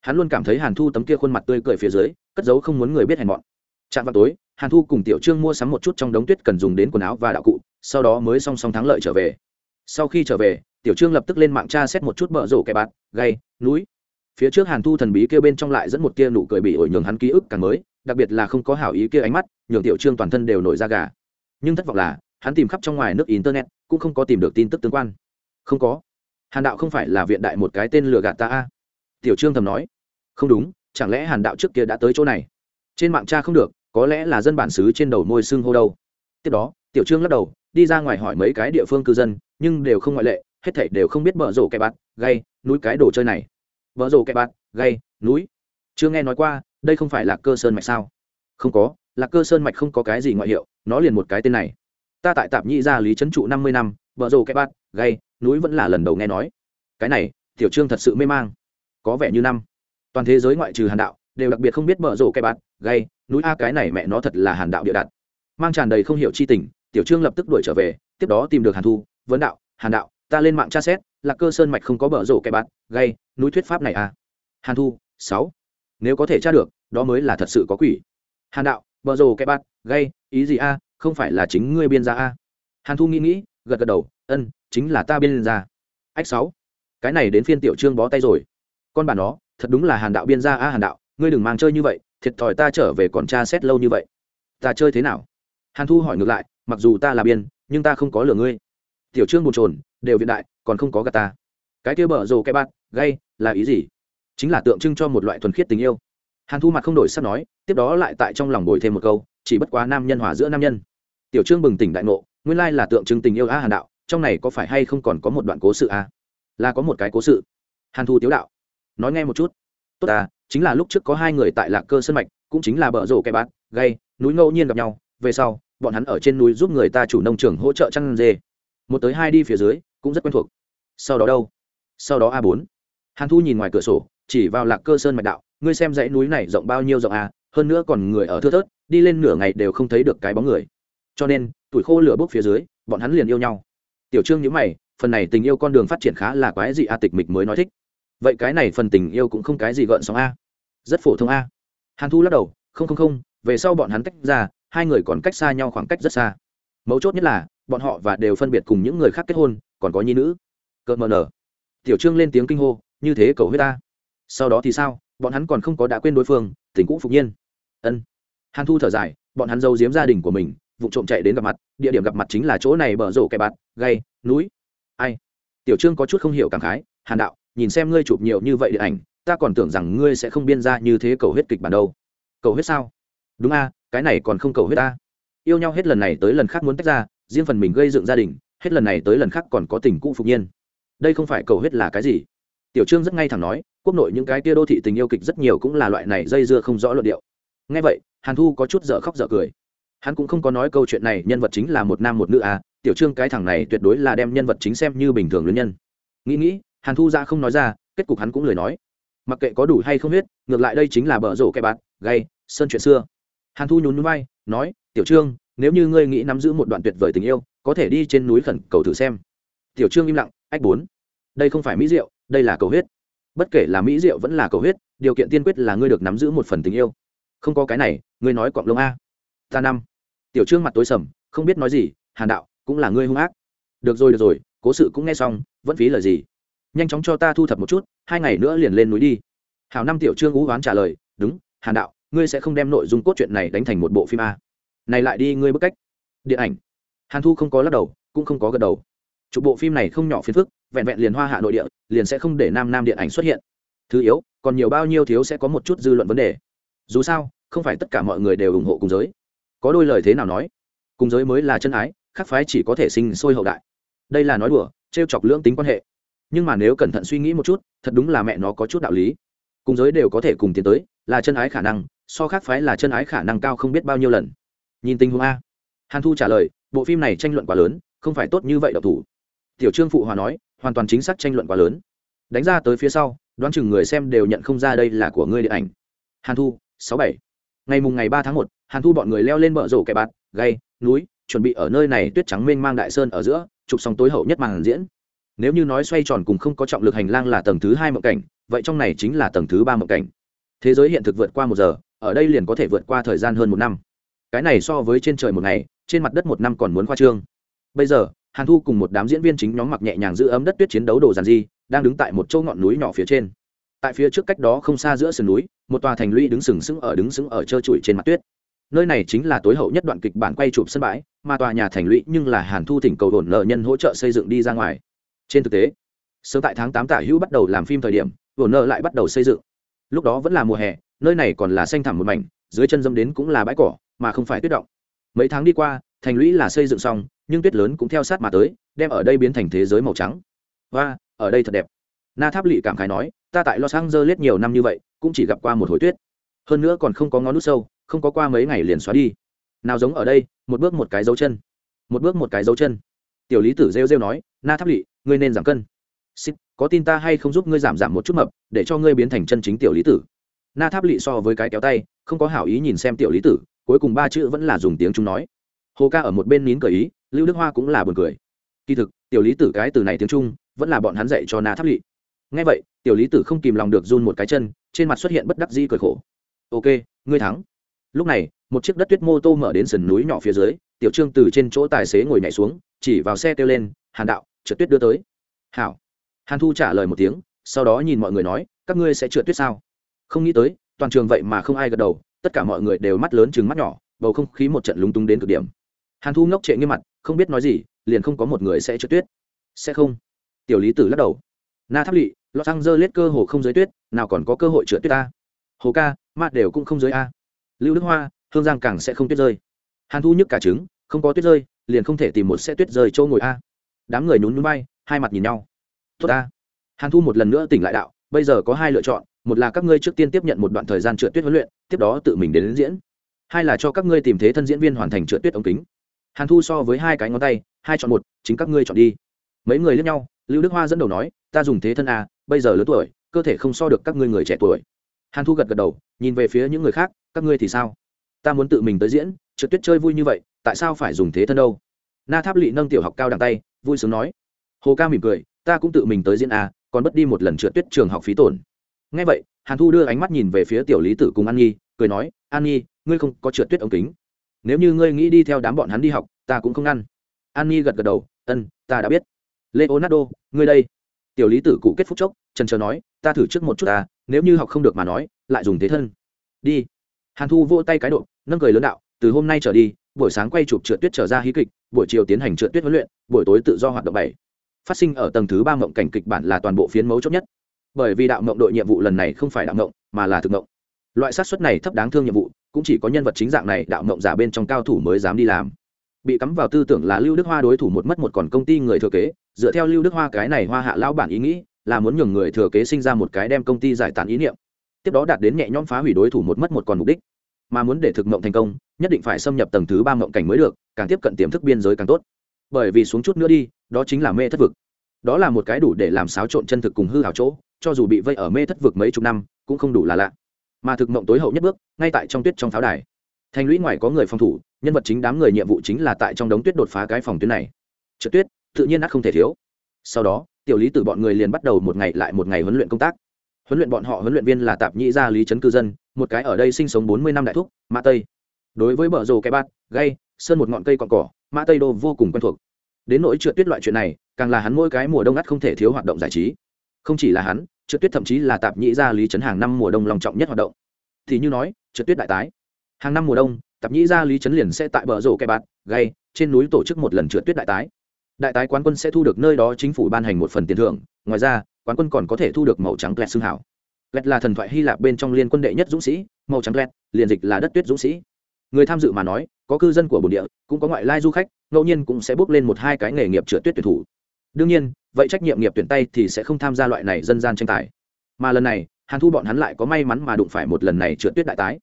Hắn luôn cảm thấy hàn thu tấm kia khuôn mặt tươi cười phía dưới, cất giấu không muốn người biết hèn mọn. Chạm vào tối hàn thu cùng tiểu trương mua sắm một chút trong đống tuyết cần dùng đến quần áo và đạo cụ, sau đó mới song song thắng lợi trở về. Sau khi trở về, tiểu trương lập tức lên mạng tra xét một chút bợ rổ kẻ bạt, gay, núi. Phía trước hàn thu thần bí kia bên trong lại dẫn một tia nụ cười bị ổi nhường hắn ký ức càng mới, đặc biệt là không có hảo ý kia ánh mắt, nhường tiểu trương toàn thân đều nổi da gà. Nhưng thất vọng là, hắn tìm khắp trong ngoài nước internet, cũng không có tìm được tin tức tương quan. Không có. Hàn đạo không phải là viện đại một cái tên lừa gạt ta a? Tiểu trương thầm nói. Không đúng, chẳng lẽ hàn đạo trước kia đã tới chỗ này? Trên mạng cha không được có lẽ là dân bản xứ trên đầu môi xương hô đâu. Tiếp đó, tiểu trương lắc đầu, đi ra ngoài hỏi mấy cái địa phương cư dân, nhưng đều không ngoại lệ, hết thảy đều không biết bờ rổ cái bạt gây núi cái đồ chơi này. Bờ rổ cái bạt gây núi. Chưa nghe nói qua, đây không phải là cơ sơn mạch sao? Không có, là cơ sơn mạch không có cái gì ngoại hiệu, nó liền một cái tên này. Ta tại tạp nhĩ gia lý trấn trụ năm mươi năm, bờ rổ cái bạt gây núi vẫn là lần đầu nghe nói. Cái này, tiểu trương thật sự mê mang. Có vẻ như năm. Toàn thế giới ngoại trừ hàn đạo, đều đặc biệt không biết bờ rổ cái bạt gây núi a cái này mẹ nó thật là hàn đạo địa đặt. Mang tràn đầy không hiểu chi tình tiểu trương lập tức đuổi trở về tiếp đó tìm được hàn thu vấn đạo hàn đạo ta lên mạng tra xét là cơ sơn mạch không có bờ rổ kẻ bạn, gây núi thuyết pháp này à? Hàn thu sáu. Nếu có thể tra được đó mới là thật sự có quỷ. Hàn đạo bờ rổ kẻ bạn, gây ý gì a? Không phải là chính ngươi biên ra a? Hàn thu nghĩ nghĩ gật gật đầu ân chính là ta biên ra. Ách sáu. Cái này đến phiên tiểu trương bó tay rồi. Con bà nó thật đúng là hàn đạo biên gia a hàn đạo ngươi đừng mang chơi như vậy thiệt thòi ta trở về còn tra xét lâu như vậy. Ta chơi thế nào? Hàn thu hỏi ngược lại, mặc dù ta là biên, nhưng ta không có lừa ngươi. Tiểu trương bồn trồn đều viện đại, còn không có gà ta. Cái kia bở rồ cái bát gay, là ý gì? Chính là tượng trưng cho một loại thuần khiết tình yêu. Hàn thu mặt không đổi sắp nói, tiếp đó lại tại trong lòng bồi thêm một câu, chỉ bất quá nam nhân hòa giữa nam nhân. Tiểu trương bừng tỉnh đại ngộ, nguyên lai là tượng trưng tình yêu a hàn đạo, trong này có phải hay không còn có một đoạn cố sự a? Là có một cái cố sự. Hàn thu tiếu đạo, nói nghe một chút tốt à chính là lúc trước có hai người tại lạc cơ sân mạch, cũng chính là bờ rổ cái bát gây núi ngẫu nhiên gặp nhau. Về sau, bọn hắn ở trên núi giúp người ta chủ nông trường hỗ trợ chăn dê. Một tới hai đi phía dưới, cũng rất quen thuộc. Sau đó đâu? Sau đó a bốn. Hàn thu nhìn ngoài cửa sổ, chỉ vào lạc cơ sơn mạch đạo, ngươi xem dãy núi này rộng bao nhiêu rộng a hơn nữa còn người ở thưa thớt, đi lên nửa ngày đều không thấy được cái bóng người. Cho nên, tuổi khô lửa bốc phía dưới, bọn hắn liền yêu nhau. Tiểu trương nhữ mày, phần này tình yêu con đường phát triển khá là quái gì a, tịch mịch mới nói thích vậy cái này phần tình yêu cũng không cái gì gợn sóng a. Rất phổ thông a. Hàn thu lắc đầu, không không không, về sau bọn hắn tách ra, hai người còn cách xa nhau khoảng cách rất xa. Mấu chốt nhất là, bọn họ và đều phân biệt cùng những người khác kết hôn, còn có nhi nữ. Cợt mờ nở. Tiểu trương lên tiếng kinh hô, như thế cầu huyết ta sau đó thì sao, bọn hắn còn không có đã quên đối phương, tình cũ phục nhiên. Ân. Hàn thu thở dài, bọn hắn giấu giếm gia đình của mình, vụ trộm chạy đến gặp mặt, địa điểm gặp mặt chính là chỗ này bờ rổ kẻ bạt, gay, núi. Ai? Tiểu trương có chút không hiểu cảm khái, hàn đạo nhìn xem ngươi chụp nhiều như vậy điện ảnh, ta còn tưởng rằng ngươi sẽ không biên ra như thế cầu huyết kịch bản đâu. Cầu huyết sao? Đúng a, cái này còn không cầu huyết ta. Yêu nhau hết lần này tới lần khác muốn tách ra, riêng phần mình gây dựng gia đình, hết lần này tới lần khác còn có tình cũ phục nhiên. Đây không phải cầu huyết là cái gì? Tiểu trương rất ngay thẳng nói, quốc nội những cái tia đô thị tình yêu kịch rất nhiều cũng là loại này dây dưa không rõ luận điệu. Ngay vậy, hàn thu có chút dở khóc dở cười. Hắn cũng không có nói câu chuyện này nhân vật chính là một nam một nữ à tiểu trương cái thằng này tuyệt đối là đem nhân vật chính xem như bình thường luyến nhân. Nghĩ nghĩ hàn thu ra không nói ra, kết cục hắn cũng lời nói. Mặc kệ có đủ hay không biết ngược lại đây chính là bờ rổ kẻ bạn gay, sơn chuyện xưa. Hàn thu nhún núi bay nói, tiểu trương, nếu như ngươi nghĩ nắm giữ một đoạn tuyệt vời tình yêu, có thể đi trên núi khẩn cầu thử xem. Tiểu trương im lặng, ách bốn, đây không phải mỹ diệu, đây là cầu huyết. Bất kể là mỹ diệu vẫn là cầu huyết, điều kiện tiên quyết là ngươi được nắm giữ một phần tình yêu. Không có cái này, ngươi nói cọng lông a. Ta năm. Tiểu trương mặt tối sầm, không biết nói gì, hàn đạo, cũng là ngươi hung ác. Được rồi được rồi, cố sự cũng nghe xong, vẫn phí lời gì? Nhanh chóng cho ta thu thập một chút, hai ngày nữa liền lên núi đi. Hảo năm tiểu trương ú oán trả lời, đúng, hàn đạo, ngươi sẽ không đem nội dung cốt truyện này đánh thành một bộ phim a. Này lại đi ngươi bức cách. Điện ảnh. Hàn thu không có lắc đầu, cũng không có gật đầu. Chụp bộ phim này không nhỏ phiền phức, vẹn vẹn liền hoa hạ nội địa, liền sẽ không để nam nam điện ảnh xuất hiện. Thứ yếu, còn nhiều bao nhiêu thiếu sẽ có một chút dư luận vấn đề. Dù sao, không phải tất cả mọi người đều ủng hộ cùng giới. Có đôi lời thế nào nói? Cùng giới mới là chân ái, khác phái chỉ có thể sinh sôi hậu đại. Đây là nói đùa, trêu chọc lưỡng tính quan hệ nhưng mà nếu cẩn thận suy nghĩ một chút, thật đúng là mẹ nó có chút đạo lý. Cùng giới đều có thể cùng tiến tới, là chân ái khả năng, so khác phái là chân ái khả năng cao không biết bao nhiêu lần. Nhìn tình huống a. Hàn thu trả lời, bộ phim này tranh luận quá lớn, không phải tốt như vậy độc thủ. Tiểu trương phụ hòa nói, hoàn toàn chính xác tranh luận quá lớn. Đánh ra tới phía sau, đoán chừng người xem đều nhận không ra đây là của ngươi điện ảnh. Hàn thu, sáu bảy. Ngày mùng ngày ba tháng một, hàn thu bọn người leo lên bờ rổ kẻ bạt, gay, núi, chuẩn bị ở nơi này tuyết trắng mênh mang đại sơn ở giữa, chụp xong tối hậu nhất màn diễn nếu như nói xoay tròn cùng không có trọng lực hành lang là tầng thứ hai mộng cảnh, vậy trong này chính là tầng thứ ba mộng cảnh. Thế giới hiện thực vượt qua một giờ, ở đây liền có thể vượt qua thời gian hơn một năm. Cái này so với trên trời một ngày, trên mặt đất một năm còn muốn khoa trương. Bây giờ, hàn thu cùng một đám diễn viên chính nhóm mặc nhẹ nhàng giữ ấm đất tuyết chiến đấu đồ giàn di đang đứng tại một châu ngọn núi nhỏ phía trên. Tại phía trước cách đó không xa giữa sườn núi, một tòa thành lũy đứng sừng sững ở đứng sững ở trơ trụi trên mặt tuyết. Nơi này chính là tối hậu nhất đoạn kịch bản quay chụp sân bãi, mà tòa nhà thành lũy nhưng là hàn thu thỉnh cầu hồn nợ nhân hỗ trợ xây dựng đi ra ngoài trên thực tế, sớm tại tháng tám tả hữu bắt đầu làm phim thời điểm hồn nợ lại bắt đầu xây dựng. Lúc đó vẫn là mùa hè, nơi này còn là xanh thẳm một mảnh, dưới chân dâm đến cũng là bãi cỏ, mà không phải tuyết động. Mấy tháng đi qua, thành lũy là xây dựng xong, nhưng tuyết lớn cũng theo sát mà tới, đem ở đây biến thành thế giới màu trắng. Và, ở đây thật đẹp. Na tháp lỵ cảm khái nói, ta tại los angeles nhiều năm như vậy, cũng chỉ gặp qua một hồi tuyết. Hơn nữa còn không có ngón nút sâu, không có qua mấy ngày liền xóa đi. Nào giống ở đây, một bước một cái dấu chân. Một bước một cái dấu chân tiểu lý tử rêu rêu nói na tháp lỵ ngươi nên giảm cân. Xích, có tin ta hay không giúp ngươi giảm giảm một chút mập để cho ngươi biến thành chân chính tiểu lý tử. Na tháp lỵ so với cái kéo tay không có hảo ý nhìn xem tiểu lý tử cuối cùng ba chữ vẫn là dùng tiếng chúng nói. Hồ ca ở một bên nín cởi ý lưu đức hoa cũng là buồn cười. Kỳ thực tiểu lý tử cái từ này tiếng trung vẫn là bọn hắn dạy cho na tháp lỵ. Ngay vậy tiểu lý tử không kìm lòng được run một cái chân trên mặt xuất hiện bất đắc dĩ cười khổ. Ok ngươi thắng. Lúc này một chiếc đất tuyết mô tô mở đến sườn núi nhỏ phía dưới tiểu trương từ trên chỗ tài xế ngồi nhảy xuống chỉ vào xe kêu lên, hàn đạo, trượt tuyết đưa tới. Hảo. Hàn thu trả lời một tiếng, sau đó nhìn mọi người nói, các ngươi sẽ trượt tuyết sao? Không nghĩ tới, toàn trường vậy mà không ai gật đầu, tất cả mọi người đều mắt lớn chừng mắt nhỏ, bầu không khí một trận lúng túng đến cực điểm. Hàn thu ngốc trệ nghiêm mặt, không biết nói gì, liền không có một người sẽ trượt tuyết. Sẽ không. Tiểu lý tử lắc đầu. Na tháp lỵ lọt xăng dơ lết cơ hồ không giới tuyết, nào còn có cơ hội trượt tuyết ta? Hồ ca mạt đều cũng không giới a. Lưu đức hoa, hương giang càng sẽ không tuyết rơi. Hàn thu nhức cả trứng, không có tuyết rơi liền không thể tìm một xe tuyết rơi chỗ ngồi a. Đám người nhún núi bay hai mặt nhìn nhau. Tốt a hàn thu một lần nữa tỉnh lại đạo bây giờ có hai lựa chọn một là các ngươi trước tiên tiếp nhận một đoạn thời gian trượt tuyết huấn luyện tiếp đó tự mình đến, đến diễn. Hai là cho các ngươi tìm thế thân diễn viên hoàn thành trượt tuyết ống kính. Hàn thu so với hai cái ngón tay hai chọn một chính các ngươi chọn đi. Mấy người lướt nhau lưu đức hoa dẫn đầu nói ta dùng thế thân a bây giờ lớn tuổi cơ thể không so được các ngươi người trẻ tuổi. Hàn thu gật gật đầu nhìn về phía những người khác các ngươi thì sao? Ta muốn tự mình tới diễn trượt tuyết chơi vui như vậy tại sao phải dùng thế thân đâu? Na tháp lỵ nâng tiểu học cao đằng tay, vui sướng nói. Hồ ca mỉm cười, ta cũng tự mình tới diễn a, còn mất đi một lần trượt tuyết trường học phí tổn. Ngay vậy, hàn thu đưa ánh mắt nhìn về phía tiểu lý tử cùng an nhi, cười nói, an nhi, ngươi không có trượt tuyết ống kính. Nếu như ngươi nghĩ đi theo đám bọn hắn đi học, ta cũng không ngăn. An nhi gật gật đầu, ân, ta đã biết. Leonardo, ngươi đây. Tiểu lý tử cụ kết phúc chốc, trần trờ nói, ta thử trước một chút ta nếu như học không được mà nói, lại dùng thế thân. Đi. Hàn thu vô tay cái độ, nâng cười lớn đạo, từ hôm nay trở đi buổi sáng quay chụp trượt tuyết trở ra hí kịch, buổi chiều tiến hành trượt tuyết huấn luyện, buổi tối tự do hoạt động bảy. Phát sinh ở tầng thứ ba mộng cảnh kịch bản là toàn bộ phiến mấu chốt nhất. Bởi vì đạo mộng đội nhiệm vụ lần này không phải đạo mộng, mà là thực mộng. Loại sát xuất này thấp đáng thương nhiệm vụ, cũng chỉ có nhân vật chính dạng này đạo mộng giả bên trong cao thủ mới dám đi làm. Bị cắm vào tư tưởng là lưu đức hoa đối thủ một mất một còn công ty người thừa kế, dựa theo lưu đức hoa cái này hoa hạ lão bản ý nghĩ, là muốn nhường người thừa kế sinh ra một cái đem công ty giải tán ý niệm. Tiếp đó đạt đến nhẹ nhõm phá hủy đối thủ một mất một còn mục đích mà muốn để thực mộng thành công, nhất định phải xâm nhập tầng thứ ba mộng cảnh mới được, càng tiếp cận tiềm thức biên giới càng tốt. Bởi vì xuống chút nữa đi, đó chính là mê thất vực. Đó là một cái đủ để làm xáo trộn chân thực cùng hư hảo chỗ, cho dù bị vây ở mê thất vực mấy chục năm, cũng không đủ là lạ. Mà thực mộng tối hậu nhất bước, ngay tại trong tuyết trong pháo đài. Thành lũy ngoài có người phòng thủ, nhân vật chính đám người nhiệm vụ chính là tại trong đống tuyết đột phá cái phòng tuyến này. Trượt tuyết, tự nhiên ắt không thể thiếu. Sau đó, tiểu lý từ bọn người liền bắt đầu một ngày lại một ngày huấn luyện công tác huấn luyện bọn họ huấn luyện viên là tạp nhĩ gia lý trấn cư dân, một cái ở đây sinh sống bốn mươi năm đại thúc, mã tây. Đối với bờ rồ cái bát gây sơn một ngọn cây còn cỏ, mã tây đô vô cùng quen thuộc. Đến nỗi trượt tuyết loại chuyện này, càng là hắn mỗi cái mùa đông ngắt không thể thiếu hoạt động giải trí. Không chỉ là hắn, trượt tuyết thậm chí là tạp nhĩ gia lý trấn hàng năm mùa đông lòng trọng nhất hoạt động. Thì như nói, trượt tuyết đại tái. Hàng năm mùa đông, tạp nhĩ gia lý trấn liền sẽ tại bờ rổ cái bạt gây trên núi tổ chức một lần trượt tuyết đại tái. Đại tái quán quân sẽ thu được nơi đó chính phủ ban hành một phần tiền thưởng. Ngoài ra quán quân còn có thể thu được màu trắng klet xương hảo klet là thần thoại hy lạp bên trong liên quân đệ nhất dũng sĩ, màu trắng klet liền dịch là đất tuyết dũng sĩ. Người tham dự mà nói, có cư dân của bồn địa, cũng có ngoại lai du khách, ngẫu nhiên cũng sẽ bước lên một hai cái nghề nghiệp trượt tuyết tuyển thủ. Đương nhiên, vậy trách nhiệm nghiệp tuyển tay thì sẽ không tham gia loại này dân gian tranh tài. Mà lần này, hàn thu bọn hắn lại có may mắn mà đụng phải một lần này trượt tuyết đại tái.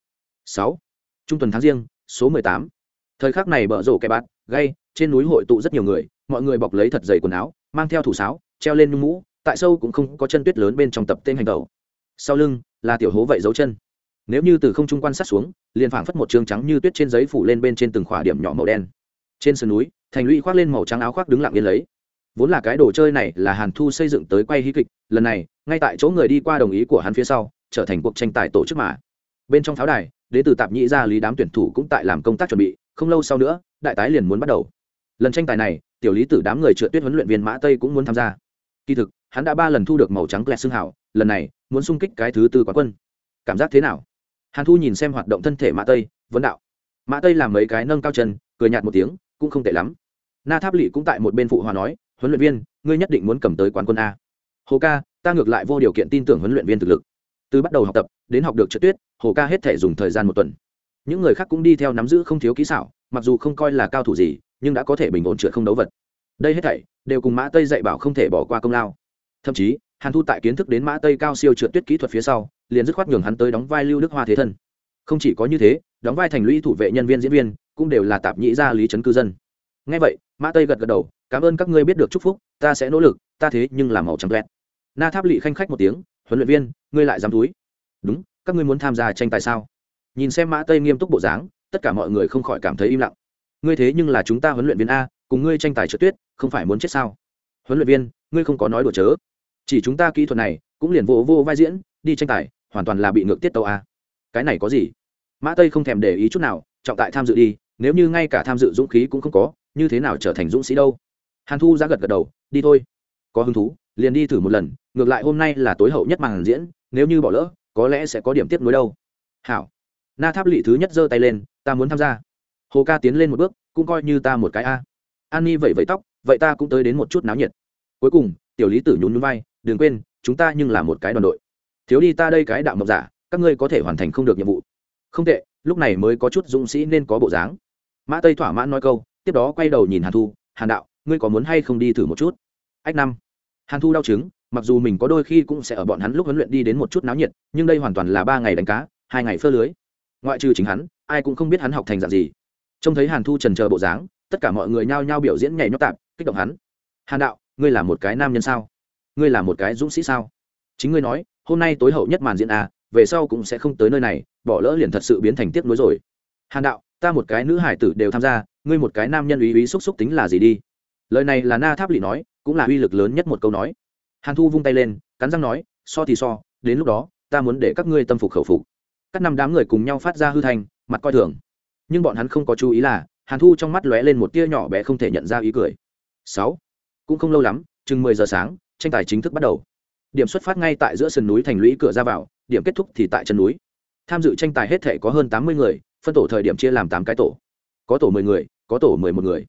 Sáu. Trung tuần tháng riêng, số mười tám. Thời khắc này bở rổ kẻ bạt gây trên núi hội tụ rất nhiều người, mọi người bọc lấy thật dày quần áo, mang theo thủ sáo, treo lên nhung mũ tại sâu cũng không có chân tuyết lớn bên trong tập tên hành tẩu. Sau lưng là tiểu hố vậy dấu chân. Nếu như từ không trung quan sát xuống, liền phảng phất một trường trắng như tuyết trên giấy phủ lên bên trên từng khỏa điểm nhỏ màu đen. Trên sườn núi, thành lũy khoác lên màu trắng áo khoác đứng lặng yên lấy. Vốn là cái đồ chơi này là hàn thu xây dựng tới quay hí kịch, lần này, ngay tại chỗ người đi qua đồng ý của hắn phía sau, trở thành cuộc tranh tài tổ chức mà. Bên trong pháo đài đến từ tạp nhĩ gia lý đám tuyển thủ cũng tại làm công tác chuẩn bị, không lâu sau nữa, đại tái liền muốn bắt đầu. Lần tranh tài này, tiểu lý tử đám người trượt tuyết huấn luyện viên mã tây cũng muốn tham gia. Kỳ thực hắn đã ba lần thu được màu trắng lẹt xương hảo lần này muốn xung kích cái thứ tư quán quân. Cảm giác thế nào? Hàn thu nhìn xem hoạt động thân thể mã tây, vấn đạo. Mã tây làm mấy cái nâng cao chân, cười nhạt một tiếng, cũng không tệ lắm. Na tháp lỵ cũng tại một bên phụ hòa nói, huấn luyện viên, ngươi nhất định muốn cầm tới quán quân a. Hồ ca, ta ngược lại vô điều kiện tin tưởng huấn luyện viên thực lực. Từ bắt đầu học tập, đến học được trượt tuyết, hồ ca hết thể dùng thời gian một tuần. Những người khác cũng đi theo nắm giữ không thiếu kỹ xảo, mặc dù không coi là cao thủ gì, nhưng đã có thể bình ổn trượt không đấu vật. Đây hết thảy đều cùng mã tây dạy bảo không thể bỏ qua công lao thậm chí, hàn thu tại kiến thức đến mã tây cao siêu trượt tuyết kỹ thuật phía sau, liền dứt khoát nhường hắn tới đóng vai lưu đức hoa thế thân. Không chỉ có như thế, đóng vai thành lũy thủ vệ nhân viên diễn viên, cũng đều là tạp nhĩ gia lý trấn cư dân. Ngay vậy, mã tây gật gật đầu, cảm ơn các ngươi biết được chúc phúc, ta sẽ nỗ lực, ta thế nhưng làm màu trắng lẹt na tháp lị khanh khách một tiếng, huấn luyện viên, ngươi lại dám túi? Đúng, các ngươi muốn tham gia tranh tài sao? Nhìn xem mã tây nghiêm túc bộ dáng, tất cả mọi người không khỏi cảm thấy im lặng. Ngươi thế nhưng là chúng ta huấn luyện viên a, cùng ngươi tranh tài trượt tuyết, không phải muốn chết sao? Huấn luyện viên, ngươi không có nói đùa chớ chỉ chúng ta kỹ thuật này, cũng liền vô vô vai diễn, đi tranh tài, hoàn toàn là bị ngược tiết tàu a. Cái này có gì? Mã tây không thèm để ý chút nào, trọng tại tham dự đi, nếu như ngay cả tham dự dũng khí cũng không có, như thế nào trở thành dũng sĩ đâu? Hàn thu ra gật gật đầu, đi thôi. Có hứng thú, liền đi thử một lần, ngược lại hôm nay là tối hậu nhất màn diễn, nếu như bỏ lỡ, có lẽ sẽ có điểm tiếp nối đâu. Hảo. Na tháp lỵ thứ nhất giơ tay lên, ta muốn tham gia. Hồ ca tiến lên một bước, cũng coi như ta một cái a. An ni vẫy vẫy tóc, vậy ta cũng tới đến một chút náo nhiệt. Cuối cùng, tiểu lý tử nhún nhún vai đừng quên, chúng ta nhưng là một cái đoàn đội. Thiếu đi ta đây cái đạo mộng giả, các ngươi có thể hoàn thành không được nhiệm vụ. Không tệ, lúc này mới có chút dũng sĩ nên có bộ dáng. Mã tây thỏa mãn nói câu, tiếp đó quay đầu nhìn hàn thu, hàn đạo, ngươi có muốn hay không đi thử một chút? Ách năm. Hàn thu đau chứng mặc dù mình có đôi khi cũng sẽ ở bọn hắn lúc huấn luyện đi đến một chút náo nhiệt, nhưng đây hoàn toàn là ba ngày đánh cá, hai ngày phơ lưới. Ngoại trừ chính hắn, ai cũng không biết hắn học thành dạng gì. Trông thấy hàn thu trần chờ bộ dáng, tất cả mọi người nhao nhao biểu diễn nhảy nhót tạp, kích động hắn. Hàn đạo, ngươi là một cái nam nhân sao? Ngươi là một cái dũng sĩ sao? Chính ngươi nói, hôm nay tối hậu nhất màn diễn à về sau cũng sẽ không tới nơi này, bỏ lỡ liền thật sự biến thành tiếc nuối rồi. Hàn đạo, ta một cái nữ hải tử đều tham gia, ngươi một cái nam nhân uy uy xúc xúc tính là gì đi? Lời này là na tháp lỵ nói, cũng là uy lực lớn nhất một câu nói. Hàn thu vung tay lên, cắn răng nói, so thì so, đến lúc đó, ta muốn để các ngươi tâm phục khẩu phục. Các năm đám người cùng nhau phát ra hư thành, mặt coi thường. Nhưng bọn hắn không có chú ý là, hàn thu trong mắt lóe lên một tia nhỏ bé không thể nhận ra ý cười. Sáu, cũng không lâu lắm, chừng mười giờ sáng tranh tài chính thức bắt đầu. Điểm xuất phát ngay tại giữa sườn núi thành lũy cửa ra vào, điểm kết thúc thì tại chân núi. Tham dự tranh tài hết thể có hơn tám mươi người, phân tổ thời điểm chia làm tám cái tổ. Có tổ mười người, có tổ mười một người.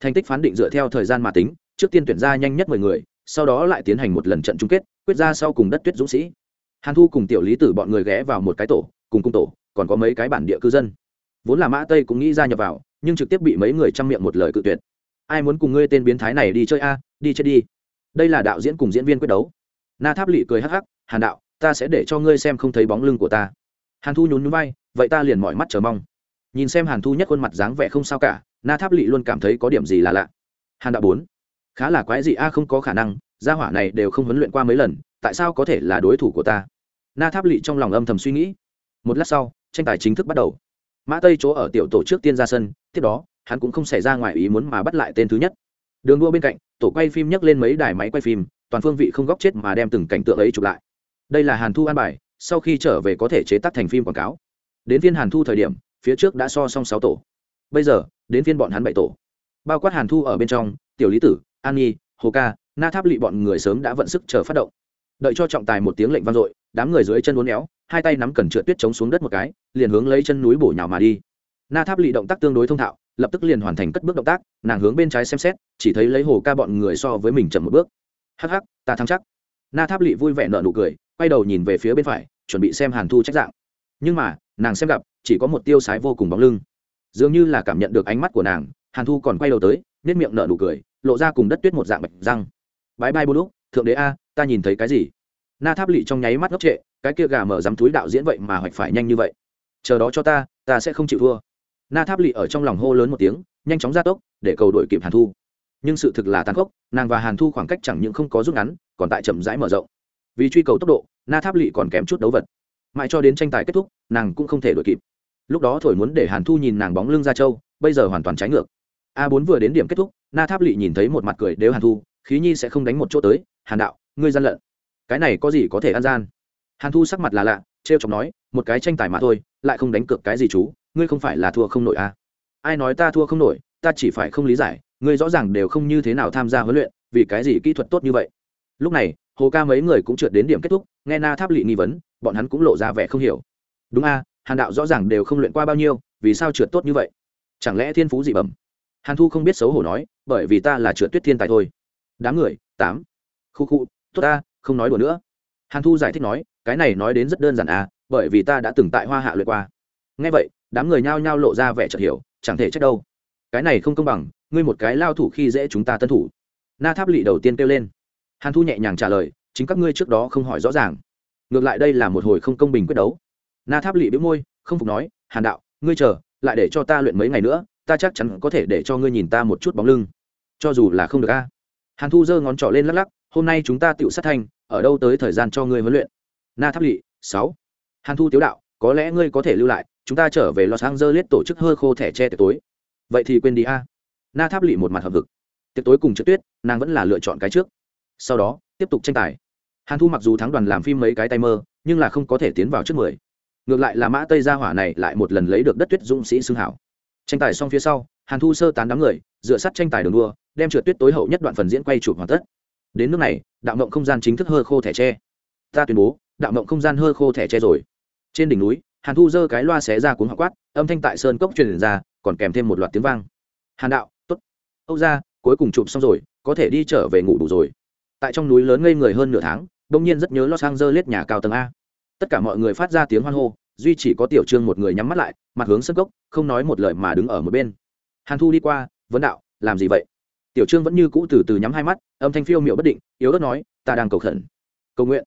Thành tích phán định dựa theo thời gian mà tính, trước tiên tuyển ra nhanh nhất mười người, sau đó lại tiến hành một lần trận chung kết, quyết ra sau cùng đất tuyết dũng sĩ. Hàn thu cùng tiểu lý tử bọn người ghé vào một cái tổ, cùng cung tổ, còn có mấy cái bản địa cư dân. Vốn là mã tây cũng nghĩ ra nhập vào, nhưng trực tiếp bị mấy người chăm miệng một lời cự tuyệt. Ai muốn cùng ngươi tên biến thái này đi chơi a? Đi chơi đi đây là đạo diễn cùng diễn viên quyết đấu. Na tháp lỵ cười hắc hắc, hàn đạo, ta sẽ để cho ngươi xem không thấy bóng lưng của ta. Hàn thu nhún nhún vai, vậy ta liền mỏi mắt chờ mong. Nhìn xem hàn thu nhất khuôn mặt dáng vẻ không sao cả, na tháp lỵ luôn cảm thấy có điểm gì là lạ. Hàn đạo bốn, khá là quái gì a, không có khả năng, gia hỏa này đều không huấn luyện qua mấy lần, tại sao có thể là đối thủ của ta? Na tháp lỵ trong lòng âm thầm suy nghĩ. Một lát sau, tranh tài chính thức bắt đầu. Mã tây chỗ ở tiểu tổ trước tiên ra sân, tiếp đó, hắn cũng không xảy ra ngoài ý muốn mà bắt lại tên thứ nhất đường đua bên cạnh, tổ quay phim nhấc lên mấy đài máy quay phim, toàn phương vị không góc chết mà đem từng cảnh tượng ấy chụp lại. Đây là hàn thu an bài, sau khi trở về có thể chế tác thành phim quảng cáo. Đến phiên hàn thu thời điểm, phía trước đã so xong sáu tổ. Bây giờ, đến phiên bọn hắn bảy tổ. Bao quát hàn thu ở bên trong, tiểu lý tử, an nhi, hồ ca, na tháp lị bọn người sớm đã vận sức chờ phát động. Đợi cho trọng tài một tiếng lệnh vang dội, đám người dưới chân uốn éo, hai tay nắm cần trượt tuyết chống xuống đất một cái, liền hướng lấy chân núi bổ nhào mà đi. Na tháp lị động tác tương đối thông thạo lập tức liền hoàn thành cất bước động tác, nàng hướng bên trái xem xét, chỉ thấy lấy hồ ca bọn người so với mình chậm một bước. Hắc hắc, ta thắng chắc. Na tháp lỵ vui vẻ nợ nụ cười, quay đầu nhìn về phía bên phải, chuẩn bị xem hàn thu trách dạng. Nhưng mà, nàng xem gặp, chỉ có một tiêu sái vô cùng bóng lưng. Dường như là cảm nhận được ánh mắt của nàng, hàn thu còn quay đầu tới nết miệng nở nụ cười, lộ ra cùng đất tuyết một dạng bạch răng. Bãi bay bô lúc thượng đế a, ta nhìn thấy cái gì? Na tháp lỵ trong nháy mắt ngốc trệ, cái kia gà mở dám túi đạo diễn vậy mà hoạch phải nhanh như vậy. Chờ đó cho ta ta sẽ không chịu thua na tháp lỵ ở trong lòng hô lớn một tiếng, nhanh chóng ra tốc, để cầu đội kịp hàn thu. Nhưng sự thực là tàn khốc, nàng và hàn thu khoảng cách chẳng những không có rút ngắn, còn tại chậm rãi mở rộng. Vì truy cầu tốc độ, na tháp lỵ còn kém chút đấu vật. Mãi cho đến tranh tài kết thúc, nàng cũng không thể đuổi kịp. Lúc đó thổi muốn để hàn thu nhìn nàng bóng lưng ra châu, bây giờ hoàn toàn trái ngược. A bốn vừa đến điểm kết thúc, na tháp lỵ nhìn thấy một mặt cười nếu hàn thu, khí nhi sẽ không đánh một chỗ tới, hàn đạo, ngươi gian lận. Cái này có gì có thể ăn gian? Hàn thu sắc mặt là lạ t r e o chọc nói, một cái tranh tài mà thôi, lại không đánh cược cái gì chú ngươi không phải là thua không nổi à. ai nói ta thua không nổi, ta chỉ phải không lý giải, ngươi rõ ràng đều không như thế nào tham gia huấn luyện, vì cái gì kỹ thuật tốt như vậy? Lúc này, hồ ca mấy người cũng trượt đến điểm kết thúc, nghe na tháp lỵ nghi vấn, bọn hắn cũng lộ ra vẻ không hiểu. Đúng a hàn đạo rõ ràng đều không luyện qua bao nhiêu, vì sao trượt tốt như vậy? Chẳng lẽ thiên phú dị bẩm? Hàn thu không biết xấu hổ nói, bởi vì ta là trượt tuyết thiên tài thôi. Đám người, tám. Khu khu, tốt ta, không nói đùa nữa. Hàn thu giải thích nói, cái này nói đến rất đơn giản à bởi vì ta đã từng tại hoa hạ luyện qua. Ngay vậy đám người nhao nhao lộ ra vẻ chợt hiểu chẳng thể trách đâu. Cái này không công bằng ngươi một cái lao thủ khi dễ chúng ta tân thủ. Na tháp lỵ đầu tiên kêu lên. Hàn thu nhẹ nhàng trả lời chính các ngươi trước đó không hỏi rõ ràng. Ngược lại đây là một hồi không công bình quyết đấu. Na tháp lỵ bĩu môi không phục nói hàn đạo ngươi chờ lại để cho ta luyện mấy ngày nữa ta chắc chắn có thể để cho ngươi nhìn ta một chút bóng lưng. Cho dù là không được a. Hàn thu giơ ngón trỏ lên lắc lắc hôm nay chúng ta tựu sát thành, ở đâu tới thời gian cho ngươi huấn luyện? Na tháp lỵ sáu. Hàn thu tiếu đạo có lẽ ngươi có thể lưu lại chúng ta trở về los angeles tổ chức hơ khô thẻ tre tiệc tối. Vậy thì quên đi a. Na tháp lỵ một mặt hợp vực. Tiệc tối cùng trượt tuyết, nàng vẫn là lựa chọn cái trước. Sau đó, tiếp tục tranh tài. Hàn thu mặc dù thắng đoàn làm phim mấy cái tay mơ, nhưng là không có thể tiến vào trước mười. Ngược lại là mã tây gia hỏa này lại một lần lấy được đất tuyết dũng sĩ xưng hảo. Tranh tài xong phía sau, hàn thu sơ tán đám người, dựa sắt tranh tài đường đua, đem trượt tuyết tối hậu nhất đoạn phần diễn quay chụp hoàn tất. Đến nước này, đạo mộng không gian chính thức hơ khô thẻ tre. Ta tuyên bố, đạo mộng không gian hơ khô thẻ che rồi. Trên đỉnh núi hàn thu giơ cái loa xé ra cuốn họ quát, âm thanh tại sơn cốc truyền ra, còn kèm thêm một loạt tiếng vang. Hàn đạo t ố t âu ra cuối cùng chụp xong rồi, có thể đi trở về ngủ đủ rồi. Tại trong núi lớn ngây người hơn nửa tháng đông nhiên rất nhớ los lết nhà cao tầng a. Tất cả mọi người phát ra tiếng hoan hô, duy chỉ có tiểu trương một người nhắm mắt lại, mặt hướng sân cốc, không nói một lời mà đứng ở một bên. Hàn thu đi qua, vấn đạo, làm gì vậy? Tiểu trương vẫn như cũ từ từ nhắm hai mắt, âm thanh phiêu m i ệ u bất định, yếu ớt nói, ta đang cầu khẩn. Cầu nguyện.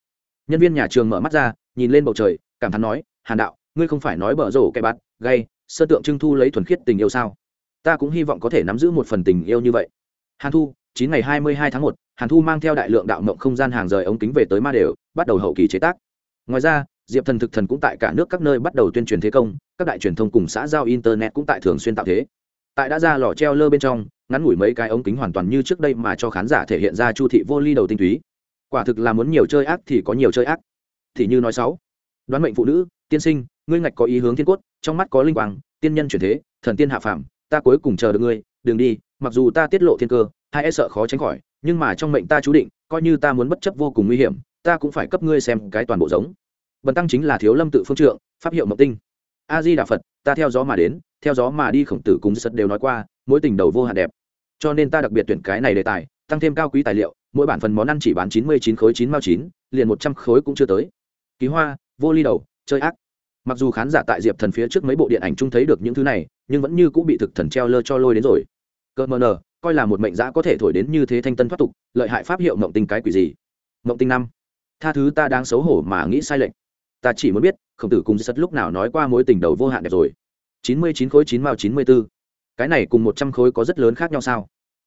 Nhân viên nhà trường mở mắt ra, nhìn lên bầu trời, cảm thán nói, hàn đạo ngươi không phải nói bở rổ cái bát gay, sơ tượng trưng thu lấy thuần khiết tình yêu sao? Ta cũng hy vọng có thể nắm giữ một phần tình yêu như vậy. Hàn thu, chín ngày hai mươi hai tháng một, hàn thu mang theo đại lượng đạo mộng không gian hàng rời ống kính về tới ma đều, bắt đầu hậu kỳ chế tác. Ngoài ra, diệp thần thực thần cũng tại cả nước các nơi bắt đầu tuyên truyền thế công, các đại truyền thông cùng xã giao internet cũng tại thường xuyên tạo thế. Tại đã ra lò treo lơ bên trong, ngắn ngủi mấy cái ống kính hoàn toàn như trước đây mà cho khán giả thể hiện ra chu thị vô ly đầu tinh túy. Quả thực là muốn nhiều chơi ác thì có nhiều chơi ác. Thì như nói sáu đoán mệnh phụ nữ, tiên sinh, ngươi ngạch có ý hướng thiên cốt, trong mắt có linh quang, tiên nhân chuyển thế, thần tiên hạ phàm, ta cuối cùng chờ được ngươi, đừng đi, mặc dù ta tiết lộ thiên cơ hai e sợ khó tránh khỏi, nhưng mà trong mệnh ta chú định, coi như ta muốn bất chấp vô cùng nguy hiểm, ta cũng phải cấp ngươi xem cái toàn bộ giống. Bần tăng chính là thiếu lâm tự phương trượng, pháp hiệu mộc tinh. A di đà phật, ta theo gió mà đến, theo gió mà đi khổng tử cùng sật đều nói qua mỗi tình đầu vô hạn đẹp. Cho nên ta đặc biệt tuyển cái này đề tài, tăng thêm cao quý tài liệu, mỗi bản phần món ăn chỉ bán chín mươi chín khối chín mao chín, liền một trăm khối cũng chưa tới. Ký hoa vô ly đầu, chơi ác. Mặc dù khán giả tại diệp thần phía trước mấy bộ điện ảnh chung thấy được những thứ này, nhưng vẫn như cũng bị thực thần treo lơ cho lôi đến rồi. Cơ mờ nờ, coi là một mệnh giã có thể thổi đến như thế thanh tân thoát tục, lợi hại pháp hiệu mộng tinh cái quỷ gì? Mộng tinh năm. Tha thứ ta đang xấu hổ mà nghĩ sai lệch. Ta chỉ muốn biết, khổng tử cùng sất lúc nào nói qua mối tình đầu vô hạn đẹp rồi. Chín mươi chín khối chín mao chín mươi b ố cái này cùng một trăm khối có rất lớn khác nhau sao?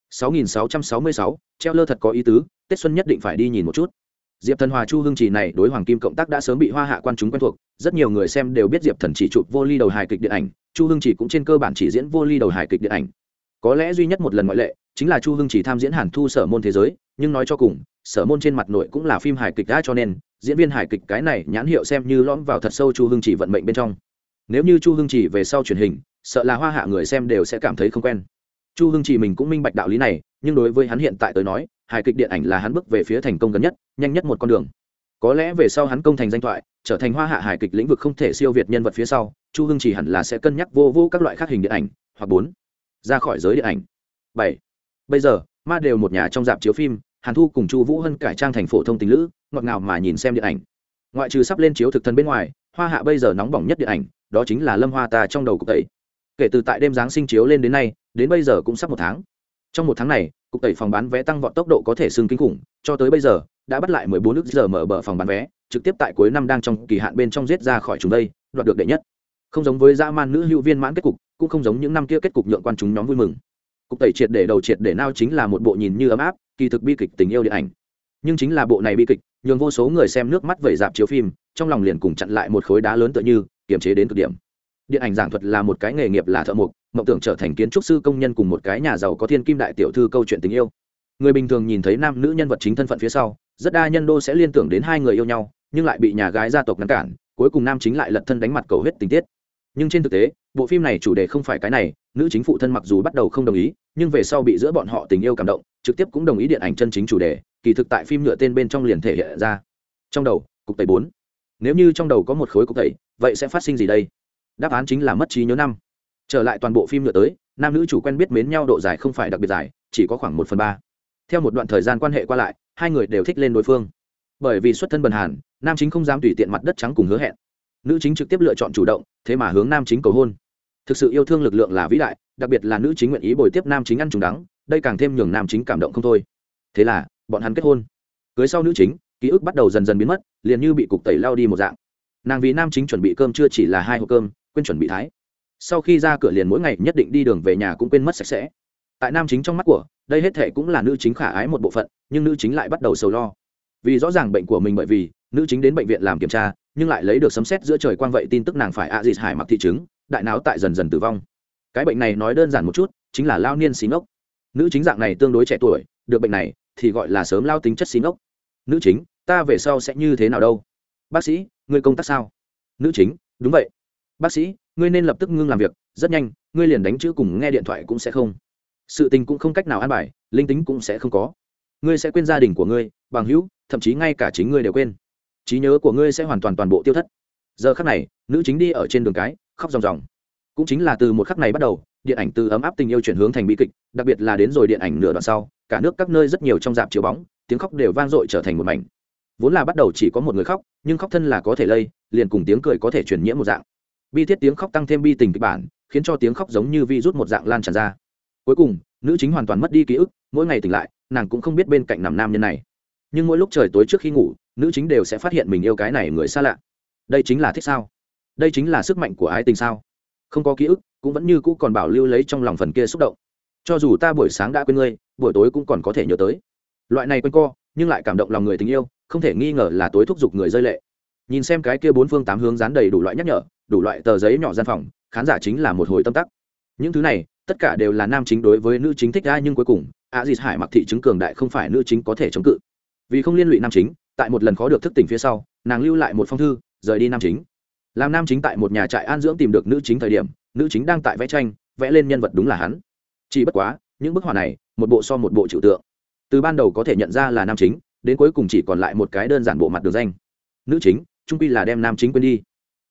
Sáu nghìn sáu trăm sáu mươi sáu, treo lơ thật có ý tứ, tết xuân nhất định phải đi nhìn một chút diệp thần hòa chu hương chỉ này đối hoàng kim cộng tác đã sớm bị hoa hạ quan chúng quen thuộc, rất nhiều người xem đều biết diệp thần chỉ chụp vô ly đầu hài kịch điện ảnh, chu hương chỉ cũng trên cơ bản chỉ diễn vô ly đầu hài kịch điện ảnh. Có lẽ duy nhất một lần ngoại lệ chính là chu hưng chỉ tham diễn hàn thu sở môn thế giới, nhưng nói cho cùng, sở môn trên mặt nội cũng là phim hài kịch đã cho nên, diễn viên hài kịch cái này nhãn hiệu xem như lõm vào thật sâu chu hưng chỉ vận mệnh bên trong. Nếu như chu hưng chỉ về sau truyền hình, sợ là hoa hạ người xem đều sẽ cảm thấy không quen. Chu hưng chỉ mình cũng minh bạch đạo lý này, nhưng đối với hắn hiện tại tới nói hài kịch điện ảnh là hắn bước về phía thành công gần nhất, nhanh nhất một con đường. Có lẽ về sau hắn công thành danh thoại, trở thành hoa hạ hài kịch lĩnh vực không thể siêu việt nhân vật phía sau, chu hưng chỉ hẳn là sẽ cân nhắc vô vô các loại khác hình điện ảnh, hoặc bốn. Ra khỏi giới điện ảnh. Bảy. Bây giờ, ma đều một nhà trong dạp chiếu phim, hàn thu cùng chu vũ hân cải trang thành phổ thông tình lữ, ngọt ngào mà nhìn xem điện ảnh. Ngoại trừ sắp lên chiếu thực thân bên ngoài, hoa hạ bây giờ nóng bỏng nhất điện ảnh, đó chính là lâm hoa ta trong đầu cục tẩy. Kể từ tại đêm giáng sinh chiếu lên đến nay, đến bây giờ cũng sắp một tháng. Trong một tháng này cục tẩy phòng bán vé tăng vọt tốc độ có thể xương kinh khủng, cho tới bây giờ, đã bắt lại 14 nước giờ mở bờ phòng bán vé, trực tiếp tại cuối năm đang trong kỳ hạn bên trong giết ra khỏi chúng đây, đoạt được đệ nhất. Không giống với dã man nữ hữu viên mãn kết cục, cũng không giống những năm kia kết cục nhượng quan chúng nhóm vui mừng. Cục tẩy triệt để đầu triệt để nao chính là một bộ nhìn như ấm áp, kỳ thực bi kịch tình yêu điện ảnh. Nhưng chính là bộ này bi kịch, nhường vô số người xem nước mắt vẩy dạp chiếu phim, trong lòng liền cùng chặn lại một khối đá lớn tựa như, kiềm chế đến cực điểm. Điện ảnh giảng thuật là một cái nghề nghiệp là thợ mộc mộng tưởng trở thành kiến trúc sư công nhân cùng một cái nhà giàu có thiên kim đại tiểu thư câu chuyện tình yêu. Người bình thường nhìn thấy nam nữ nhân vật chính thân phận phía sau, rất đa nhân đô sẽ liên tưởng đến hai người yêu nhau, nhưng lại bị nhà gái gia tộc ngăn cản, cuối cùng nam chính lại lật thân đánh mặt cầu hết tình tiết. Nhưng trên thực tế, bộ phim này chủ đề không phải cái này, nữ chính phụ thân mặc dù bắt đầu không đồng ý, nhưng về sau bị giữa bọn họ tình yêu cảm động, trực tiếp cũng đồng ý điện ảnh chân chính chủ đề, kỳ thực tại phim nhựa tên bên trong liền thể hiện ra. Trong đầu, cục tẩy bốn. Nếu như trong đầu có một khối cục tẩy, vậy sẽ phát sinh gì đây? Đáp án chính là mất trí nhớ năm trở lại toàn bộ phim nữa tới, nam nữ chủ quen biết mến nhau độ dài không phải đặc biệt dài, chỉ có khoảng một phần ba. Theo một đoạn thời gian quan hệ qua lại, hai người đều thích lên đối phương. Bởi vì xuất thân bần hàn, nam chính không dám tùy tiện mặt đất trắng cùng hứa hẹn. Nữ chính trực tiếp lựa chọn chủ động, thế mà hướng nam chính cầu hôn. Thực sự yêu thương lực lượng là vĩ đại, đặc biệt là nữ chính nguyện ý bồi tiếp nam chính ăn trùng đắng, đây càng thêm nhường nam chính cảm động không thôi. Thế là, bọn hắn kết hôn. Cưới sau nữ chính, ký ức bắt đầu dần dần biến mất, liền như bị cục tẩy lao đi một dạng. Nàng vì nam chính chuẩn bị cơm chưa chỉ là hai hộp cơm, quên chuẩn bị thái sau khi ra cửa liền mỗi ngày nhất định đi đường về nhà cũng quên mất sạch sẽ. Tại nam chính trong mắt của, đây hết thể cũng là nữ chính khả ái một bộ phận, nhưng nữ chính lại bắt đầu sầu lo. Vì rõ ràng bệnh của mình bởi vì, nữ chính đến bệnh viện làm kiểm tra, nhưng lại lấy được sấm xét giữa trời quang vậy tin tức nàng phải a dịt hải mặc thị chứng, đại não tại dần dần tử vong. Cái bệnh này nói đơn giản một chút, chính là lao niên xí ngốc. Nữ chính dạng này tương đối trẻ tuổi, được bệnh này thì gọi là sớm lao tính chất xí ngốc. Nữ chính, ta về sau sẽ như thế nào đâu? Bác sĩ, người công tác sao? Nữ chính, đúng vậy. Bác sĩ ngươi nên lập tức ngưng làm việc, rất nhanh, ngươi liền đánh chữ cùng nghe điện thoại cũng sẽ không. Sự tình cũng không cách nào an bài, linh tính cũng sẽ không có. Ngươi sẽ quên gia đình của ngươi, bằng hữu, thậm chí ngay cả chính ngươi đều quên. Trí nhớ của ngươi sẽ hoàn toàn toàn bộ tiêu thất. Giờ khắc này, nữ chính đi ở trên đường cái, khóc ròng ròng. Cũng chính là từ một khắc này bắt đầu, điện ảnh từ ấm áp tình yêu chuyển hướng thành bi kịch, đặc biệt là đến rồi điện ảnh nửa đoạn sau, cả nước các nơi rất nhiều trong dạp chiếu bóng, tiếng khóc đều vang dội trở thành một mảnh. Vốn là bắt đầu chỉ có một người khóc, nhưng khóc thân là có thể lây, liền cùng tiếng cười có thể truyền nhiễm một dạng bi thiết tiếng khóc tăng thêm bi tình kịch bản, khiến cho tiếng khóc giống như vi rút một dạng lan tràn ra. Cuối cùng, nữ chính hoàn toàn mất đi ký ức, mỗi ngày tỉnh lại, nàng cũng không biết bên cạnh nằm nam nhân này. Nhưng mỗi lúc trời tối trước khi ngủ, nữ chính đều sẽ phát hiện mình yêu cái này người xa lạ. Đây chính là thích sao? Đây chính là sức mạnh của ái tình sao? Không có ký ức, cũng vẫn như cũ còn bảo lưu lấy trong lòng phần kia xúc động. Cho dù ta buổi sáng đã quên ngươi, buổi tối cũng còn có thể nhớ tới. Loại này quên co, nhưng lại cảm động lòng người tình yêu, không thể nghi ngờ là tối thúc giục người rơi lệ. Nhìn xem cái kia bốn phương tám hướng dán đầy đủ loại nhắc nhở đủ loại tờ giấy nhỏ gian phòng, khán giả chính là một hồi tâm tắc. Những thứ này, tất cả đều là nam chính đối với nữ chính thích ai nhưng cuối cùng, a dịt hải mặc thị chứng cường đại không phải nữ chính có thể chống cự. Vì không liên lụy nam chính, tại một lần khó được thức tỉnh phía sau, nàng lưu lại một phong thư, rời đi nam chính. Làm nam chính tại một nhà trại an dưỡng tìm được nữ chính thời điểm, nữ chính đang tại vẽ tranh, vẽ lên nhân vật đúng là hắn. Chỉ bất quá, những bức họa này, một bộ so một bộ trừu tượng. Từ ban đầu có thể nhận ra là nam chính, đến cuối cùng chỉ còn lại một cái đơn giản bộ mặt đường danh. Nữ chính, trung quy là đem nam chính quên đi.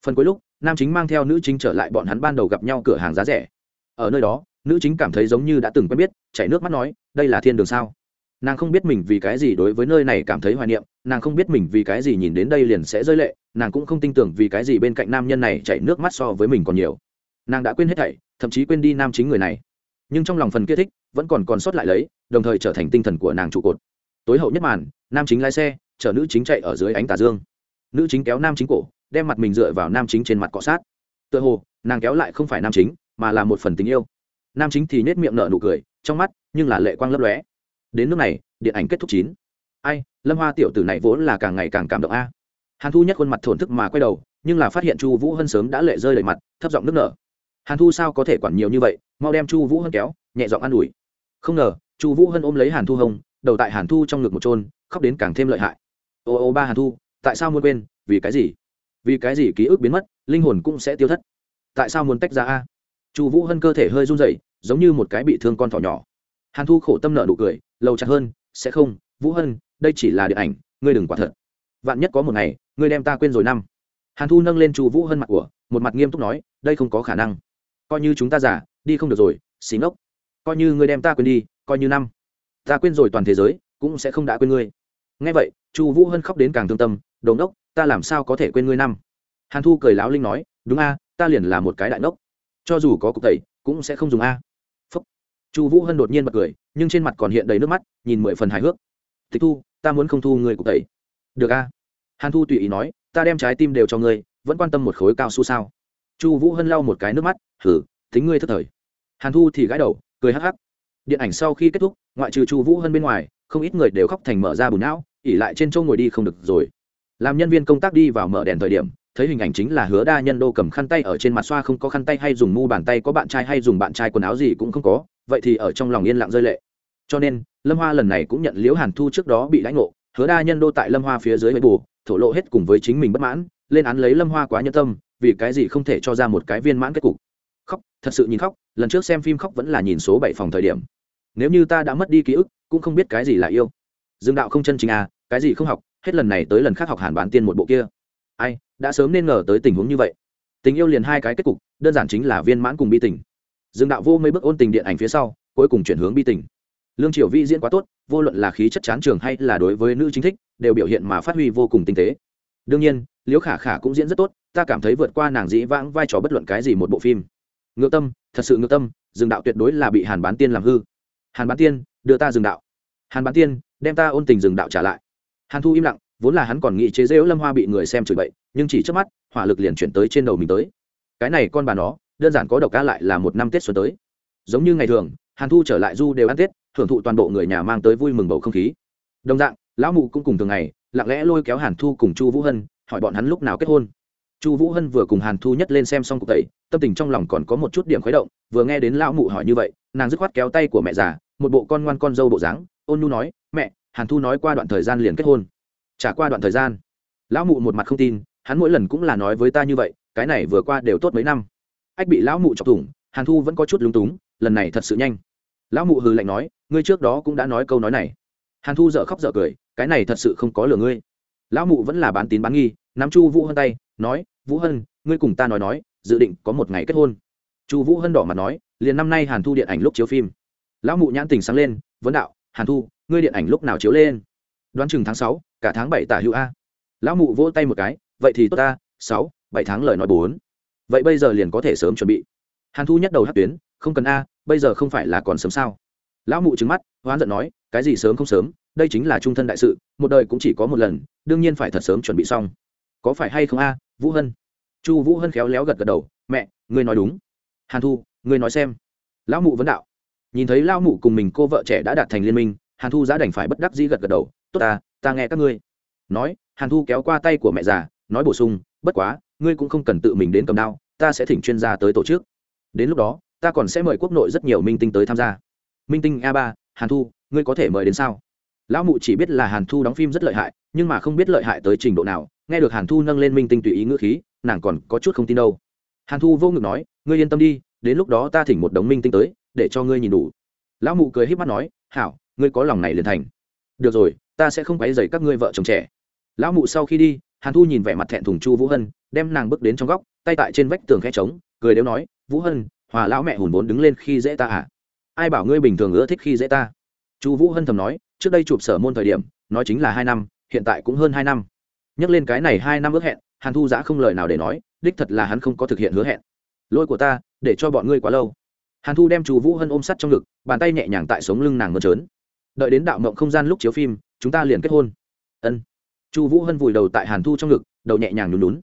Phần cuối lúc nam chính mang theo nữ chính trở lại bọn hắn ban đầu gặp nhau cửa hàng giá rẻ. Ở nơi đó, nữ chính cảm thấy giống như đã từng quen biết, chảy nước mắt nói, đây là thiên đường sao? Nàng không biết mình vì cái gì đối với nơi này cảm thấy hoài niệm, nàng không biết mình vì cái gì nhìn đến đây liền sẽ rơi lệ, nàng cũng không tin tưởng vì cái gì bên cạnh nam nhân này chảy nước mắt so với mình còn nhiều. Nàng đã quên hết thảy, thậm chí quên đi nam chính người này. Nhưng trong lòng phần kia thích, vẫn còn còn sót lại lấy, đồng thời trở thành tinh thần của nàng trụ cột. Tối hậu nhất màn, nam chính lái xe, chở nữ chính chạy ở dưới ánh tà dương. Nữ chính kéo nam chính cổ đem mặt mình dựa vào nam chính trên mặt cọ sát. Tựa hồ, nàng kéo lại không phải nam chính, mà là một phần tình yêu. Nam chính thì nết miệng nở nụ cười, trong mắt nhưng là lệ quang lấp lóe. Đến nước này, điện ảnh kết thúc chín. Ai, lâm hoa tiểu tử này vốn là càng ngày càng cảm động a. Hàn thu nhất khuôn mặt thổn thức mà quay đầu, nhưng là phát hiện chu vũ hân sớm đã lệ rơi đầy mặt, thấp giọng nước nở. Hàn thu sao có thể quản nhiều như vậy, mau đem chu vũ hân kéo, nhẹ giọng an ủi. Không ngờ, chu vũ hân ôm lấy hàn thu hồng, đầu tại hàn thu trong ngực một trôn khóc đến càng thêm lợi hại. Ô ô ba hàn thu, tại sao muốn quên, vì cái gì? Vì cái gì ký ức biến mất, linh hồn cũng sẽ tiêu thất. Tại sao muốn tách ra a? Chu vũ hân cơ thể hơi run rẩy, giống như một cái bị thương con thỏ nhỏ. Hàn thu khổ tâm nợ nụ cười lâu chặt hơn, sẽ không, vũ hân, đây chỉ là điện ảnh, ngươi đừng quả thật. Vạn nhất có một ngày, ngươi đem ta quên rồi năm. Hàn thu nâng lên chu vũ hân mặt của, một mặt nghiêm túc nói, đây không có khả năng. Coi như chúng ta giả đi không được rồi xí ngốc. Coi như ngươi đem ta quên đi, coi như năm. Ta quên rồi toàn thế giới, cũng sẽ không đã quên ngươi. Ngay vậy, chu vũ hân khóc đến càng thương tâm đồ ngốc ta làm sao có thể quên ngươi năm? Hàn thu cười láo linh nói, đúng a, ta liền là một cái đại ngốc cho dù có cục tẩy, cũng sẽ không dùng a. Phúc. Chu vũ hân đột nhiên bật cười, nhưng trên mặt còn hiện đầy nước mắt, nhìn mười phần hài hước. Tịch thu, ta muốn không thu người cục tẩy. Được a. Hàn thu tùy ý nói, ta đem trái tim đều cho ngươi, vẫn quan tâm một khối cao su sao? Chu vũ hân lau một cái nước mắt, hử, tính ngươi thất thời. Hàn thu thì gãi đầu, cười hắc hắc. Điện ảnh sau khi kết thúc, ngoại trừ chu vũ hân bên ngoài, không ít người đều khóc thành mở ra bùn não, ỉ lại trên châu ngồi đi không được rồi làm nhân viên công tác đi vào mở đèn thời điểm, thấy hình ảnh chính là hứa đa nhân đô cầm khăn tay ở trên mặt xoa không có khăn tay hay dùng mu bàn tay, có bạn trai hay dùng bạn trai quần áo gì cũng không có, vậy thì ở trong lòng yên lặng rơi lệ. Cho nên, lâm hoa lần này cũng nhận liễu hàn thu trước đó bị lãnh ngộ, hứa đa nhân đô tại lâm hoa phía dưới mấy bù, thổ lộ hết cùng với chính mình bất mãn, lên án lấy lâm hoa quá nhân tâm, vì cái gì không thể cho ra một cái viên mãn kết cục. Khóc, thật sự nhìn khóc, lần trước xem phim khóc vẫn là nhìn số bảy phòng thời điểm. Nếu như ta đã mất đi ký ức, cũng không biết cái gì là yêu. Dương đạo không chân chính à cái gì không học hết lần này tới lần khác học hàn bán tiên một bộ kia. Ai, đã sớm nên ngờ tới tình huống như vậy. Tình yêu liền hai cái kết cục, đơn giản chính là viên mãn cùng bi tình. Dương đạo vô mấy bước ôn tình điện ảnh phía sau, cuối cùng chuyển hướng bi tình. Lương triều vi diễn quá tốt, vô luận là khí chất chán trường hay là đối với nữ chính thích, đều biểu hiện mà phát huy vô cùng tinh tế. Đương nhiên, liễu khả khả cũng diễn rất tốt, ta cảm thấy vượt qua nàng dĩ vãng vai trò bất luận cái gì một bộ phim. Ngược tâm, thật sự ngược tâm, dương đạo tuyệt đối là bị hàn bán tiên làm hư. Hàn bán tiên, đưa ta dương đạo. Hàn bán tiên, đem ta ôn tình dương đạo trả lại hàn thu im lặng, vốn là hắn còn nghĩ chế dễu lâm hoa bị người xem chửi bậy, nhưng chỉ trước mắt, hỏa lực liền chuyển tới trên đầu mình tới. Cái này con bà nó, đơn giản có độc ca lại là một năm tết xuân tới. Giống như ngày thường, hàn thu trở lại du đều ăn tết, thưởng thụ toàn bộ người nhà mang tới vui mừng bầu không khí. Đồng dạng, lão mụ cũng cùng thường ngày, lặng lẽ lôi kéo hàn thu cùng chu vũ hân, hỏi bọn hắn lúc nào kết hôn. Chu vũ hân vừa cùng hàn thu nhất lên xem xong cuộc tẩy, tâm tình trong lòng còn có một chút điểm khuấy động, vừa nghe đến lão mụ hỏi như vậy, nàng dứt khoát kéo tay của mẹ già, một bộ con ngoan con dâu bộ dáng, ôn nu nói, mẹ hàn thu nói qua đoạn thời gian liền kết hôn. Trả qua đoạn thời gian. Lão mụ một mặt không tin, hắn mỗi lần cũng là nói với ta như vậy, cái này vừa qua đều tốt mấy năm. Ách bị lão mụ chọc thủng, hàn thu vẫn có chút lúng túng, lần này thật sự nhanh. Lão mụ hừ lạnh nói, ngươi trước đó cũng đã nói câu nói này. Hàn thu dợ khóc dợ cười, cái này thật sự không có lừa ngươi. Lão mụ vẫn là bán tín bán nghi, nắm chu vũ hân tay, nói, vũ hân, ngươi cùng ta nói nói, dự định có một ngày kết hôn. Chu vũ hân đỏ mặt nói, liền năm nay hàn thu điện ảnh lúc chiếu phim. Lão mụ nhãn tình sáng lên, vấn đạo hàn thu, ngươi điện ảnh lúc nào chiếu lên? Đoán chừng tháng sáu, cả tháng bảy tả hữu a. Lão mụ vỗ tay một cái, vậy thì tốt ta, sáu, bảy tháng lời nói bốn. Vậy bây giờ liền có thể sớm chuẩn bị. Hàn thu nhắc đầu hát tuyến, không cần a, bây giờ không phải là còn sớm sao? Lão mụ trứng mắt, hoán giận nói, cái gì sớm không sớm, đây chính là trung thân đại sự, một đời cũng chỉ có một lần, đương nhiên phải thật sớm chuẩn bị xong. Có phải hay không a, vũ hân? Chu vũ hân khéo léo gật gật đầu, mẹ, ngươi nói đúng. Hàn thu, ngươi nói xem. Lão mụ vấn đạo nhìn thấy lao mụ cùng mình cô vợ trẻ đã đạt thành liên minh, hàn thu giá đành phải bất đắc dĩ gật gật đầu, tốt ta ta nghe các ngươi. Nói, hàn thu kéo qua tay của mẹ già, nói bổ sung, bất quá, ngươi cũng không cần tự mình đến cầm đao, ta sẽ thỉnh chuyên gia tới tổ chức. Đến lúc đó, ta còn sẽ mời quốc nội rất nhiều minh tinh tới tham gia. Minh tinh a ba, hàn thu, ngươi có thể mời đến sao? Lão mụ chỉ biết là hàn thu đóng phim rất lợi hại, nhưng mà không biết lợi hại tới trình độ nào, nghe được hàn thu nâng lên minh tinh tùy ý ngữ khí, nàng còn có chút không tin đâu. Hàn thu vô ngực nói, ngươi yên tâm đi, đến lúc đó ta thỉnh một đống minh tinh tới để cho ngươi nhìn đủ. Lão mụ cười h í p mắt nói, hảo, ngươi có lòng này liền thành. Được rồi, ta sẽ không quấy dày các ngươi vợ chồng trẻ. Lão mụ sau khi đi, hàn thu nhìn vẻ mặt thẹn thùng chu vũ hân, đem nàng bước đến trong góc, tay tại trên vách tường khe trống, cười đếu nói, vũ hân, hòa lão mẹ hùn vốn đứng lên khi dễ ta à? Ai bảo ngươi bình thường ưa thích khi dễ ta? Chu vũ hân thầm nói, trước đây chụp sở môn thời điểm, nói chính là hai năm, hiện tại cũng hơn hai năm. Nhắc lên cái này hai năm ước hẹn, hàn thu giã không lời nào để nói, đích thật là hắn không có thực hiện hứa hẹn. Lỗi của ta, để cho bọn ngươi quá lâu hàn thu đem chu vũ hân ôm sắt trong ngực, bàn tay nhẹ nhàng tại sống lưng nàng mơn trớn. Đợi đến đạo mộng không gian lúc chiếu phim, chúng ta liền kết hôn. Ân. Chu vũ hân vùi đầu tại hàn thu trong ngực, đầu nhẹ nhàng nhún nhún.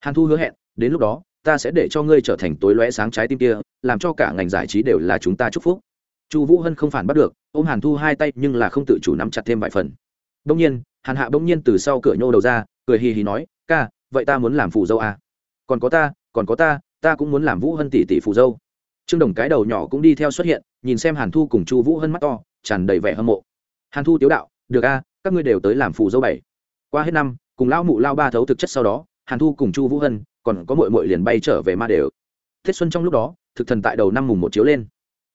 Hàn thu hứa hẹn, đến lúc đó, ta sẽ để cho ngươi trở thành tối lóe sáng trái tim kia, làm cho cả ngành giải trí đều là chúng ta chúc phúc. Chu vũ hân không phản bắt được, ôm hàn thu hai tay nhưng là không tự chủ nắm chặt thêm vài phần. Bỗng nhiên, hàn hạ bỗng nhiên từ sau cửa nhô đầu ra, cười hì hì nói, ca, vậy ta muốn làm phù dâu à? còn có ta, còn có ta ta cũng muốn làm vũ hân tỷ tỷ phù dâu trương đồng cái đầu nhỏ cũng đi theo xuất hiện, nhìn xem hàn thu cùng chu vũ hân mắt to, tràn đầy vẻ hâm mộ. Hàn thu tiếu đạo, được a, các ngươi đều tới làm phù dâu bảy. Qua hết năm, cùng lão mụ lao ba thấu thực chất sau đó, hàn thu cùng chu vũ hân còn có mội mội liền bay trở về ma đều. Tết xuân trong lúc đó, thực thần tại đầu năm mùng một chiếu lên.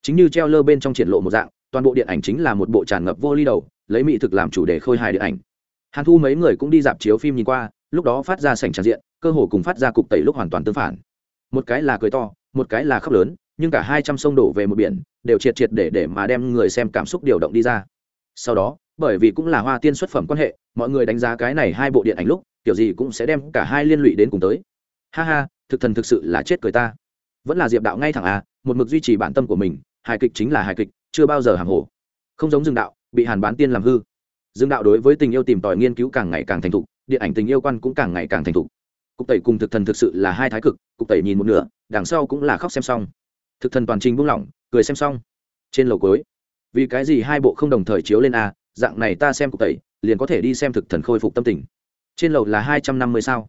Chính như treo lơ bên trong triển lộ một dạng, toàn bộ điện ảnh chính là một bộ tràn ngập vô ly đầu, lấy mỹ thực làm chủ đề khôi hài điện ảnh. Hàn thu mấy người cũng đi dạp chiếu phim nhìn qua, lúc đó phát ra sảnh tràn diện, cơ hồ cùng phát ra cục tẩy lúc hoàn toàn tương phản. Một cái là cười to, một cái là khóc lớn nhưng cả hai trăm sông đổ về một biển, đều triệt triệt để để mà đem người xem cảm xúc điều động đi ra. Sau đó, bởi vì cũng là hoa tiên xuất phẩm quan hệ, mọi người đánh giá cái này hai bộ điện ảnh lúc, kiểu gì cũng sẽ đem cả hai liên lụy đến cùng tới. Ha ha, thực thần thực sự là chết cười ta. Vẫn là diệp đạo ngay thẳng à một mực duy trì bản tâm của mình, hài kịch chính là hài kịch, chưa bao giờ hàng hồ. Không giống dương đạo, bị hàn bán tiên làm hư. Dương đạo đối với tình yêu tìm tòi nghiên cứu càng ngày càng thành thục, điện ảnh tình yêu quan cũng càng ngày càng thành thục. Cục tẩy cùng thực thần thực sự là hai thái cực, cục tẩy nhìn một nửa, đằng sau cũng là khóc xem xong thực thần toàn trình buông lỏng cười xem xong. Trên lầu cuối, vì cái gì hai bộ không đồng thời chiếu lên a dạng này ta xem cục tẩy liền có thể đi xem thực thần khôi phục tâm tình. Trên lầu là hai trăm năm mươi sao?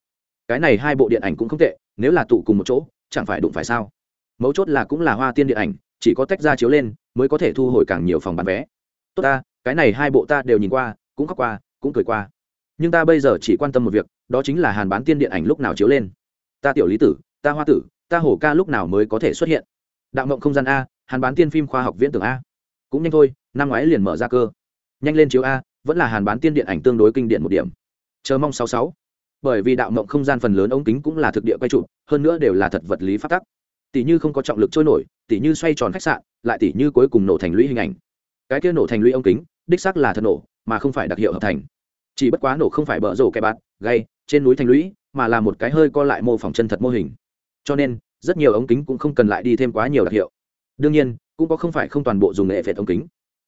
Cái này hai bộ điện ảnh cũng không tệ nếu là tụ cùng một chỗ chẳng phải đụng phải sao? Mấu chốt là cũng là hoa tiên điện ảnh chỉ có tách ra chiếu lên mới có thể thu hồi càng nhiều phòng bán vé. Tốt ta cái này hai bộ ta đều nhìn qua cũng khóc qua cũng cười qua. Nhưng ta bây giờ chỉ quan tâm một việc đó chính là hàn bán tiên điện ảnh lúc nào chiếu lên. Ta tiểu lý tử ta hoa tử ta hổ ca lúc nào mới có thể xuất hiện? Đạo mộng không gian a hàn bán tiên phim khoa học viễn tưởng a. Cũng nhanh thôi, năm ngoái liền mở ra cơ. Nhanh lên chiếu a, vẫn là hàn bán tiên điện ảnh tương đối kinh điển một điểm. Chờ mong sáu sáu. Bởi vì đạo mộng không gian phần lớn ống kính cũng là thực địa quay trụ hơn nữa đều là thật vật lý phát tắc. Tỷ như không có trọng lực trôi nổi, tỷ như xoay tròn khách sạn, lại tỷ như cuối cùng nổ thành lũy hình ảnh. Cái kia nổ thành lũy ống kính, đích xác là thật nổ, mà không phải đặc hiệu hợp thành. Chỉ bất quá nổ không phải bở rổ cái bạt gây trên núi thành lũy, mà là một cái hơi co lại mô phỏng chân thật mô hình. Cho nên rất nhiều ống kính cũng không cần lại đi thêm quá nhiều đặc hiệu. Đương nhiên, cũng có không phải không toàn bộ dùng nghệ phệt ống kính.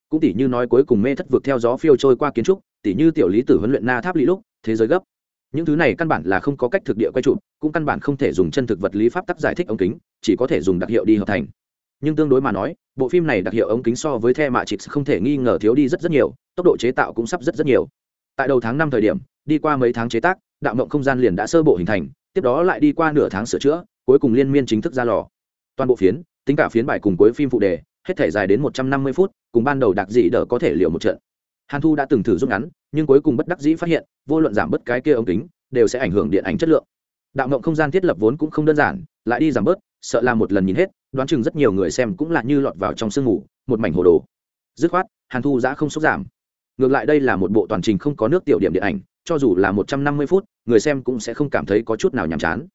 Cũng tỷ như nói cuối cùng mê thất vượt theo gió phiêu trôi qua kiến trúc tỷ như tiểu lý tử huấn luyện na tháp lý lúc, thế giới gấp. Những thứ này căn bản là không có cách thực địa quay trụ cũng căn bản không thể dùng chân thực vật lý pháp tắc giải thích ống kính, chỉ có thể dùng đặc hiệu đi hợp thành. Nhưng tương đối mà nói, bộ phim này đặc hiệu ống kính so với the mạ chịt không thể nghi ngờ thiếu đi rất rất nhiều, tốc độ chế tạo cũng sắp rất rất nhiều. Tại đầu tháng năm thời điểm, đi qua mấy tháng chế tác, đạo mộng không gian liền đã sơ bộ hình thành, tiếp đó lại đi qua nửa tháng sửa chữa cuối cùng liên miên chính thức ra lò. Toàn bộ phiến, tính cả phiến bài cùng cuối phim phụ đề, hết thể dài đến một trăm năm mươi phút, cùng ban đầu đặc dị đỡ có thể liều một trận. Hàn thu đã từng thử rút ngắn, nhưng cuối cùng bất đắc dĩ phát hiện, vô luận giảm bớt cái kia ống kính, đều sẽ ảnh hưởng điện ảnh chất lượng. Đạo mộng không gian thiết lập vốn cũng không đơn giản, lại đi giảm bớt, sợ là một lần nhìn hết, đoán chừng rất nhiều người xem cũng là như lọt vào trong sương ngủ một mảnh hồ đồ. Dứt khoát, hàn thu giã không xúc giảm. Ngược lại đây là một bộ toàn trình không có nước tiểu điểm điện ảnh, cho dù là một trăm năm mươi phút, người xem cũng sẽ không cảm thấy có chút nào nhàm chán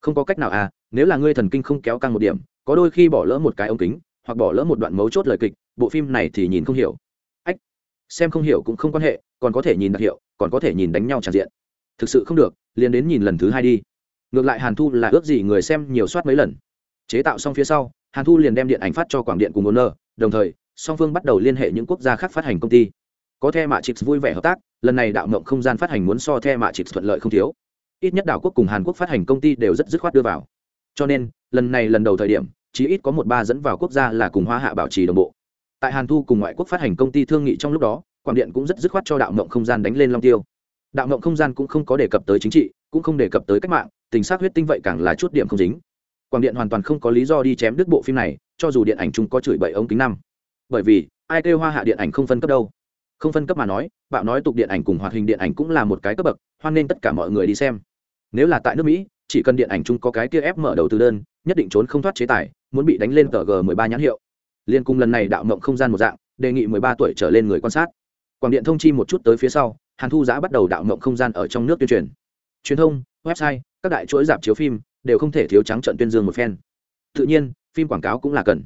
không có cách nào à nếu là ngươi thần kinh không kéo căng một điểm, có đôi khi bỏ lỡ một cái ống kính, hoặc bỏ lỡ một đoạn mấu chốt lời kịch, bộ phim này thì nhìn không hiểu. Ách, xem không hiểu cũng không quan hệ, còn có thể nhìn đặc hiệu, còn có thể nhìn đánh nhau tràn diện. Thực sự không được, liền đến nhìn lần thứ hai đi. Ngược lại hàn thu là ước gì người xem nhiều soát mấy lần. Chế tạo xong phía sau, hàn thu liền đem điện ảnh phát cho quảng điện cùng một nơ đồng thời, song phương bắt đầu liên hệ những quốc gia khác phát hành công ty. Có the mạ chịt vui vẻ hợp tác, lần này đạo mộng không gian phát hành muốn so the mạ chịt thuận lợi không thiếu ít nhất đảo quốc cùng hàn quốc phát hành công ty đều rất dứt khoát đưa vào. Cho nên, lần này lần đầu thời điểm chỉ ít có một ba dẫn vào quốc gia là cùng hoa hạ bảo trì đồng bộ. Tại hàn thu cùng ngoại quốc phát hành công ty thương nghị trong lúc đó, quảng điện cũng rất dứt khoát cho đạo mộng không gian đánh lên long tiêu. Đạo mộng không gian cũng không có đề cập tới chính trị, cũng không đề cập tới cách mạng, tình xác huyết tinh vậy càng là chút điểm không dính. Quảng điện hoàn toàn không có lý do đi chém đứt bộ phim này, cho dù điện ảnh chung có chửi bậy ống kính năm. Bởi vì, ai kêu hoa hạ điện ảnh không phân cấp đâu? Không phân cấp mà nói, bạo nói tục điện ảnh cùng hoạt hình điện ảnh cũng là một cái cấp bậc, hoan nên tất cả mọi người đi xem nếu là tại nước mỹ, chỉ cần điện ảnh chung có cái kia ép mở đầu từ đơn, nhất định trốn không thoát chế tài, muốn bị đánh lên tờ g 13 nhãn hiệu. Liên cung lần này đạo mộng không gian một dạng, đề nghị 13 tuổi trở lên người quan sát. Quảng điện thông chi một chút tới phía sau, hàn thu giã bắt đầu đạo mộng không gian ở trong nước tuyên truyền. Truyền thông, website, các đại chuỗi dạp chiếu phim, đều không thể thiếu trắng trận tuyên dương một phen. Tự nhiên, phim quảng cáo cũng là cần.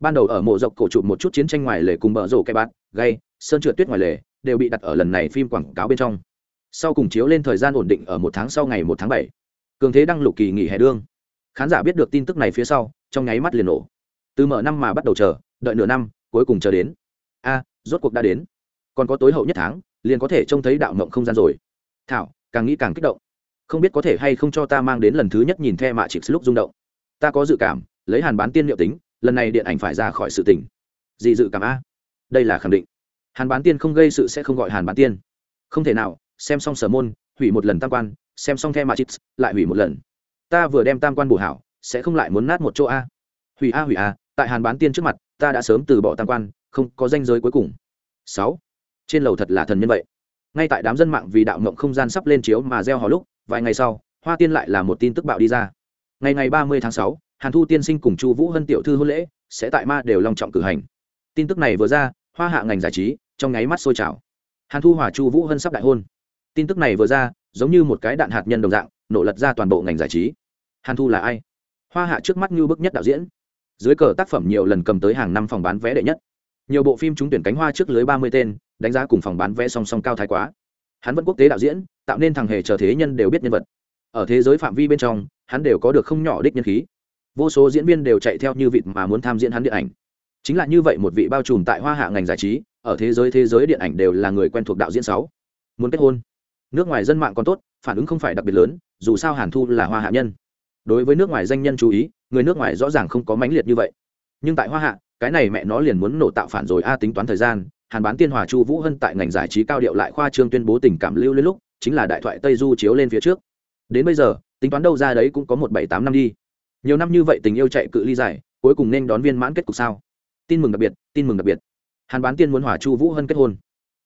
Ban đầu ở mộ dọc cổ chụp một chút chiến tranh ngoài lề cùng bờ rổ cây bát gây sơn trượt tuyết ngoài lề, đều bị đặt ở lần này phim quảng cáo bên trong sau cùng chiếu lên thời gian ổn định ở một tháng sau ngày một tháng bảy. Cường thế đăng lục kỳ nghỉ hè đương. Khán giả biết được tin tức này phía sau, trong nháy mắt liền nổ. Từ mở năm mà bắt đầu chờ, đợi nửa năm, cuối cùng chờ đến. A, rốt cuộc đã đến. Còn có tối hậu nhất tháng, liền có thể trông thấy đạo mộng không gian rồi. Thảo, càng nghĩ càng kích động. Không biết có thể hay không cho ta mang đến lần thứ nhất nhìn the mạ chịp lúc rung động. Ta có dự cảm, lấy hàn bán tiên liệu tính, lần này điện ảnh phải ra khỏi sự tỉnh gì dự cảm a? Đây là khẳng định. Hàn bán tiên không gây sự sẽ không gọi hàn bán tiên. Không thể nào xem xong sở môn, hủy một lần tam quan, xem xong the machix lại hủy một lần. Ta vừa đem tam quan bổ hảo, sẽ không lại muốn nát một chỗ a. Hủy a hủy a, tại hàn bán tiên trước mặt, ta đã sớm từ bỏ tam quan, không có danh giới cuối cùng. Sáu. Trên lầu thật là thần nhân vậy. Ngay tại đám dân mạng vì đạo mộng không gian sắp lên chiếu mà gieo hò lúc, vài ngày sau, hoa tiên lại là một tin tức bạo đi ra. Ngày ngày ba mươi tháng sáu, hàn thu tiên sinh cùng chu vũ hân tiểu thư hôn lễ, sẽ tại ma đều long trọng cử hành. Tin tức này vừa ra, hoa hạ ngành giải trí, trong nháy mắt sôi trào. Hàn thu hòa chu vũ hân sắp đại hôn tin tức này vừa ra, giống như một cái đạn hạt nhân đồng dạng, nổ lật ra toàn bộ ngành giải trí. Hàn thu là ai? Hoa hạ trước mắt như bức nhất đạo diễn. Dưới cờ tác phẩm nhiều lần cầm tới hàng năm phòng bán vé đệ nhất. Nhiều bộ phim trúng tuyển cánh hoa trước lưới ba mươi tên, đánh giá cùng phòng bán vé song song cao thái quá. Hắn vẫn quốc tế đạo diễn, tạo nên thằng hề chờ thế nhân đều biết nhân vật. Ở thế giới phạm vi bên trong, hắn đều có được không nhỏ đích nhân khí. Vô số diễn viên đều chạy theo như vịt mà muốn tham diễn hắn điện ảnh. Chính là như vậy một vị bao trùm tại hoa hạ ngành giải trí, ở thế giới thế giới điện ảnh đều là người quen thuộc đạo diễn sáu. Muốn kết hôn nước ngoài dân mạng còn tốt, phản ứng không phải đặc biệt lớn, dù sao hàn thu là hoa hạ nhân. Đối với nước ngoài danh nhân chú ý, người nước ngoài rõ ràng không có mãnh liệt như vậy. Nhưng tại hoa hạ, cái này mẹ nó liền muốn nổ tạo phản rồi, a, tính toán thời gian, hàn bán tiên hòa chu vũ hân tại ngành giải trí cao điệu lại khoa trương tuyên bố tình cảm lưu lên lúc, chính là đại thoại tây du chiếu lên phía trước. Đến bây giờ, tính toán đâu ra đấy cũng có một bảy tám năm đi. Nhiều năm như vậy tình yêu chạy cự ly dài, cuối cùng nên đón viên mãn kết cục sao? Tin mừng đặc biệt, tin mừng đặc biệt. Hàn bán tiên muốn hòa chu vũ hân kết hôn.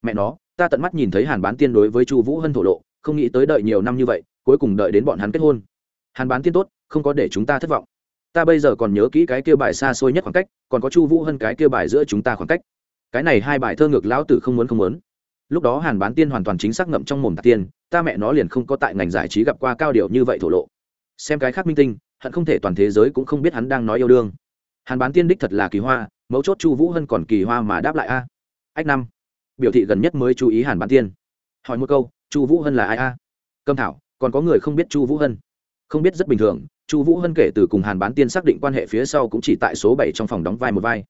Mẹ nó ta tận mắt nhìn thấy hàn bán tiên đối với chu vũ hân thổ lộ, không nghĩ tới đợi nhiều năm như vậy, cuối cùng đợi đến bọn hắn kết hôn. Hàn bán tiên tốt, không có để chúng ta thất vọng. Ta bây giờ còn nhớ kỹ cái kia bài xa xôi nhất khoảng cách, còn có chu vũ hân cái kia bài giữa chúng ta khoảng cách. Cái này hai bài thơ ngược lão tử không muốn không muốn. Lúc đó hàn bán tiên hoàn toàn chính xác ngậm trong mồm tạc tiên, ta mẹ nó liền không có tại ngành giải trí gặp qua cao điều như vậy thổ lộ. Xem cái khác minh tinh, hận không thể toàn thế giới cũng không biết hắn đang nói yêu đương. Hàn bán tiên đích thật là kỳ hoa, mấu chốt chu vũ hân còn kỳ hoa mà đáp lại a. Ách năm biểu thị gần nhất mới chú ý hàn bán tiên. Hỏi một câu, chu vũ hân là ai a? À? câm thảo, còn có người không biết chu vũ hân? Không biết rất bình thường, chu vũ hân kể từ cùng hàn bán tiên xác định quan hệ phía sau cũng chỉ tại số bảy trong phòng đóng vai một vai.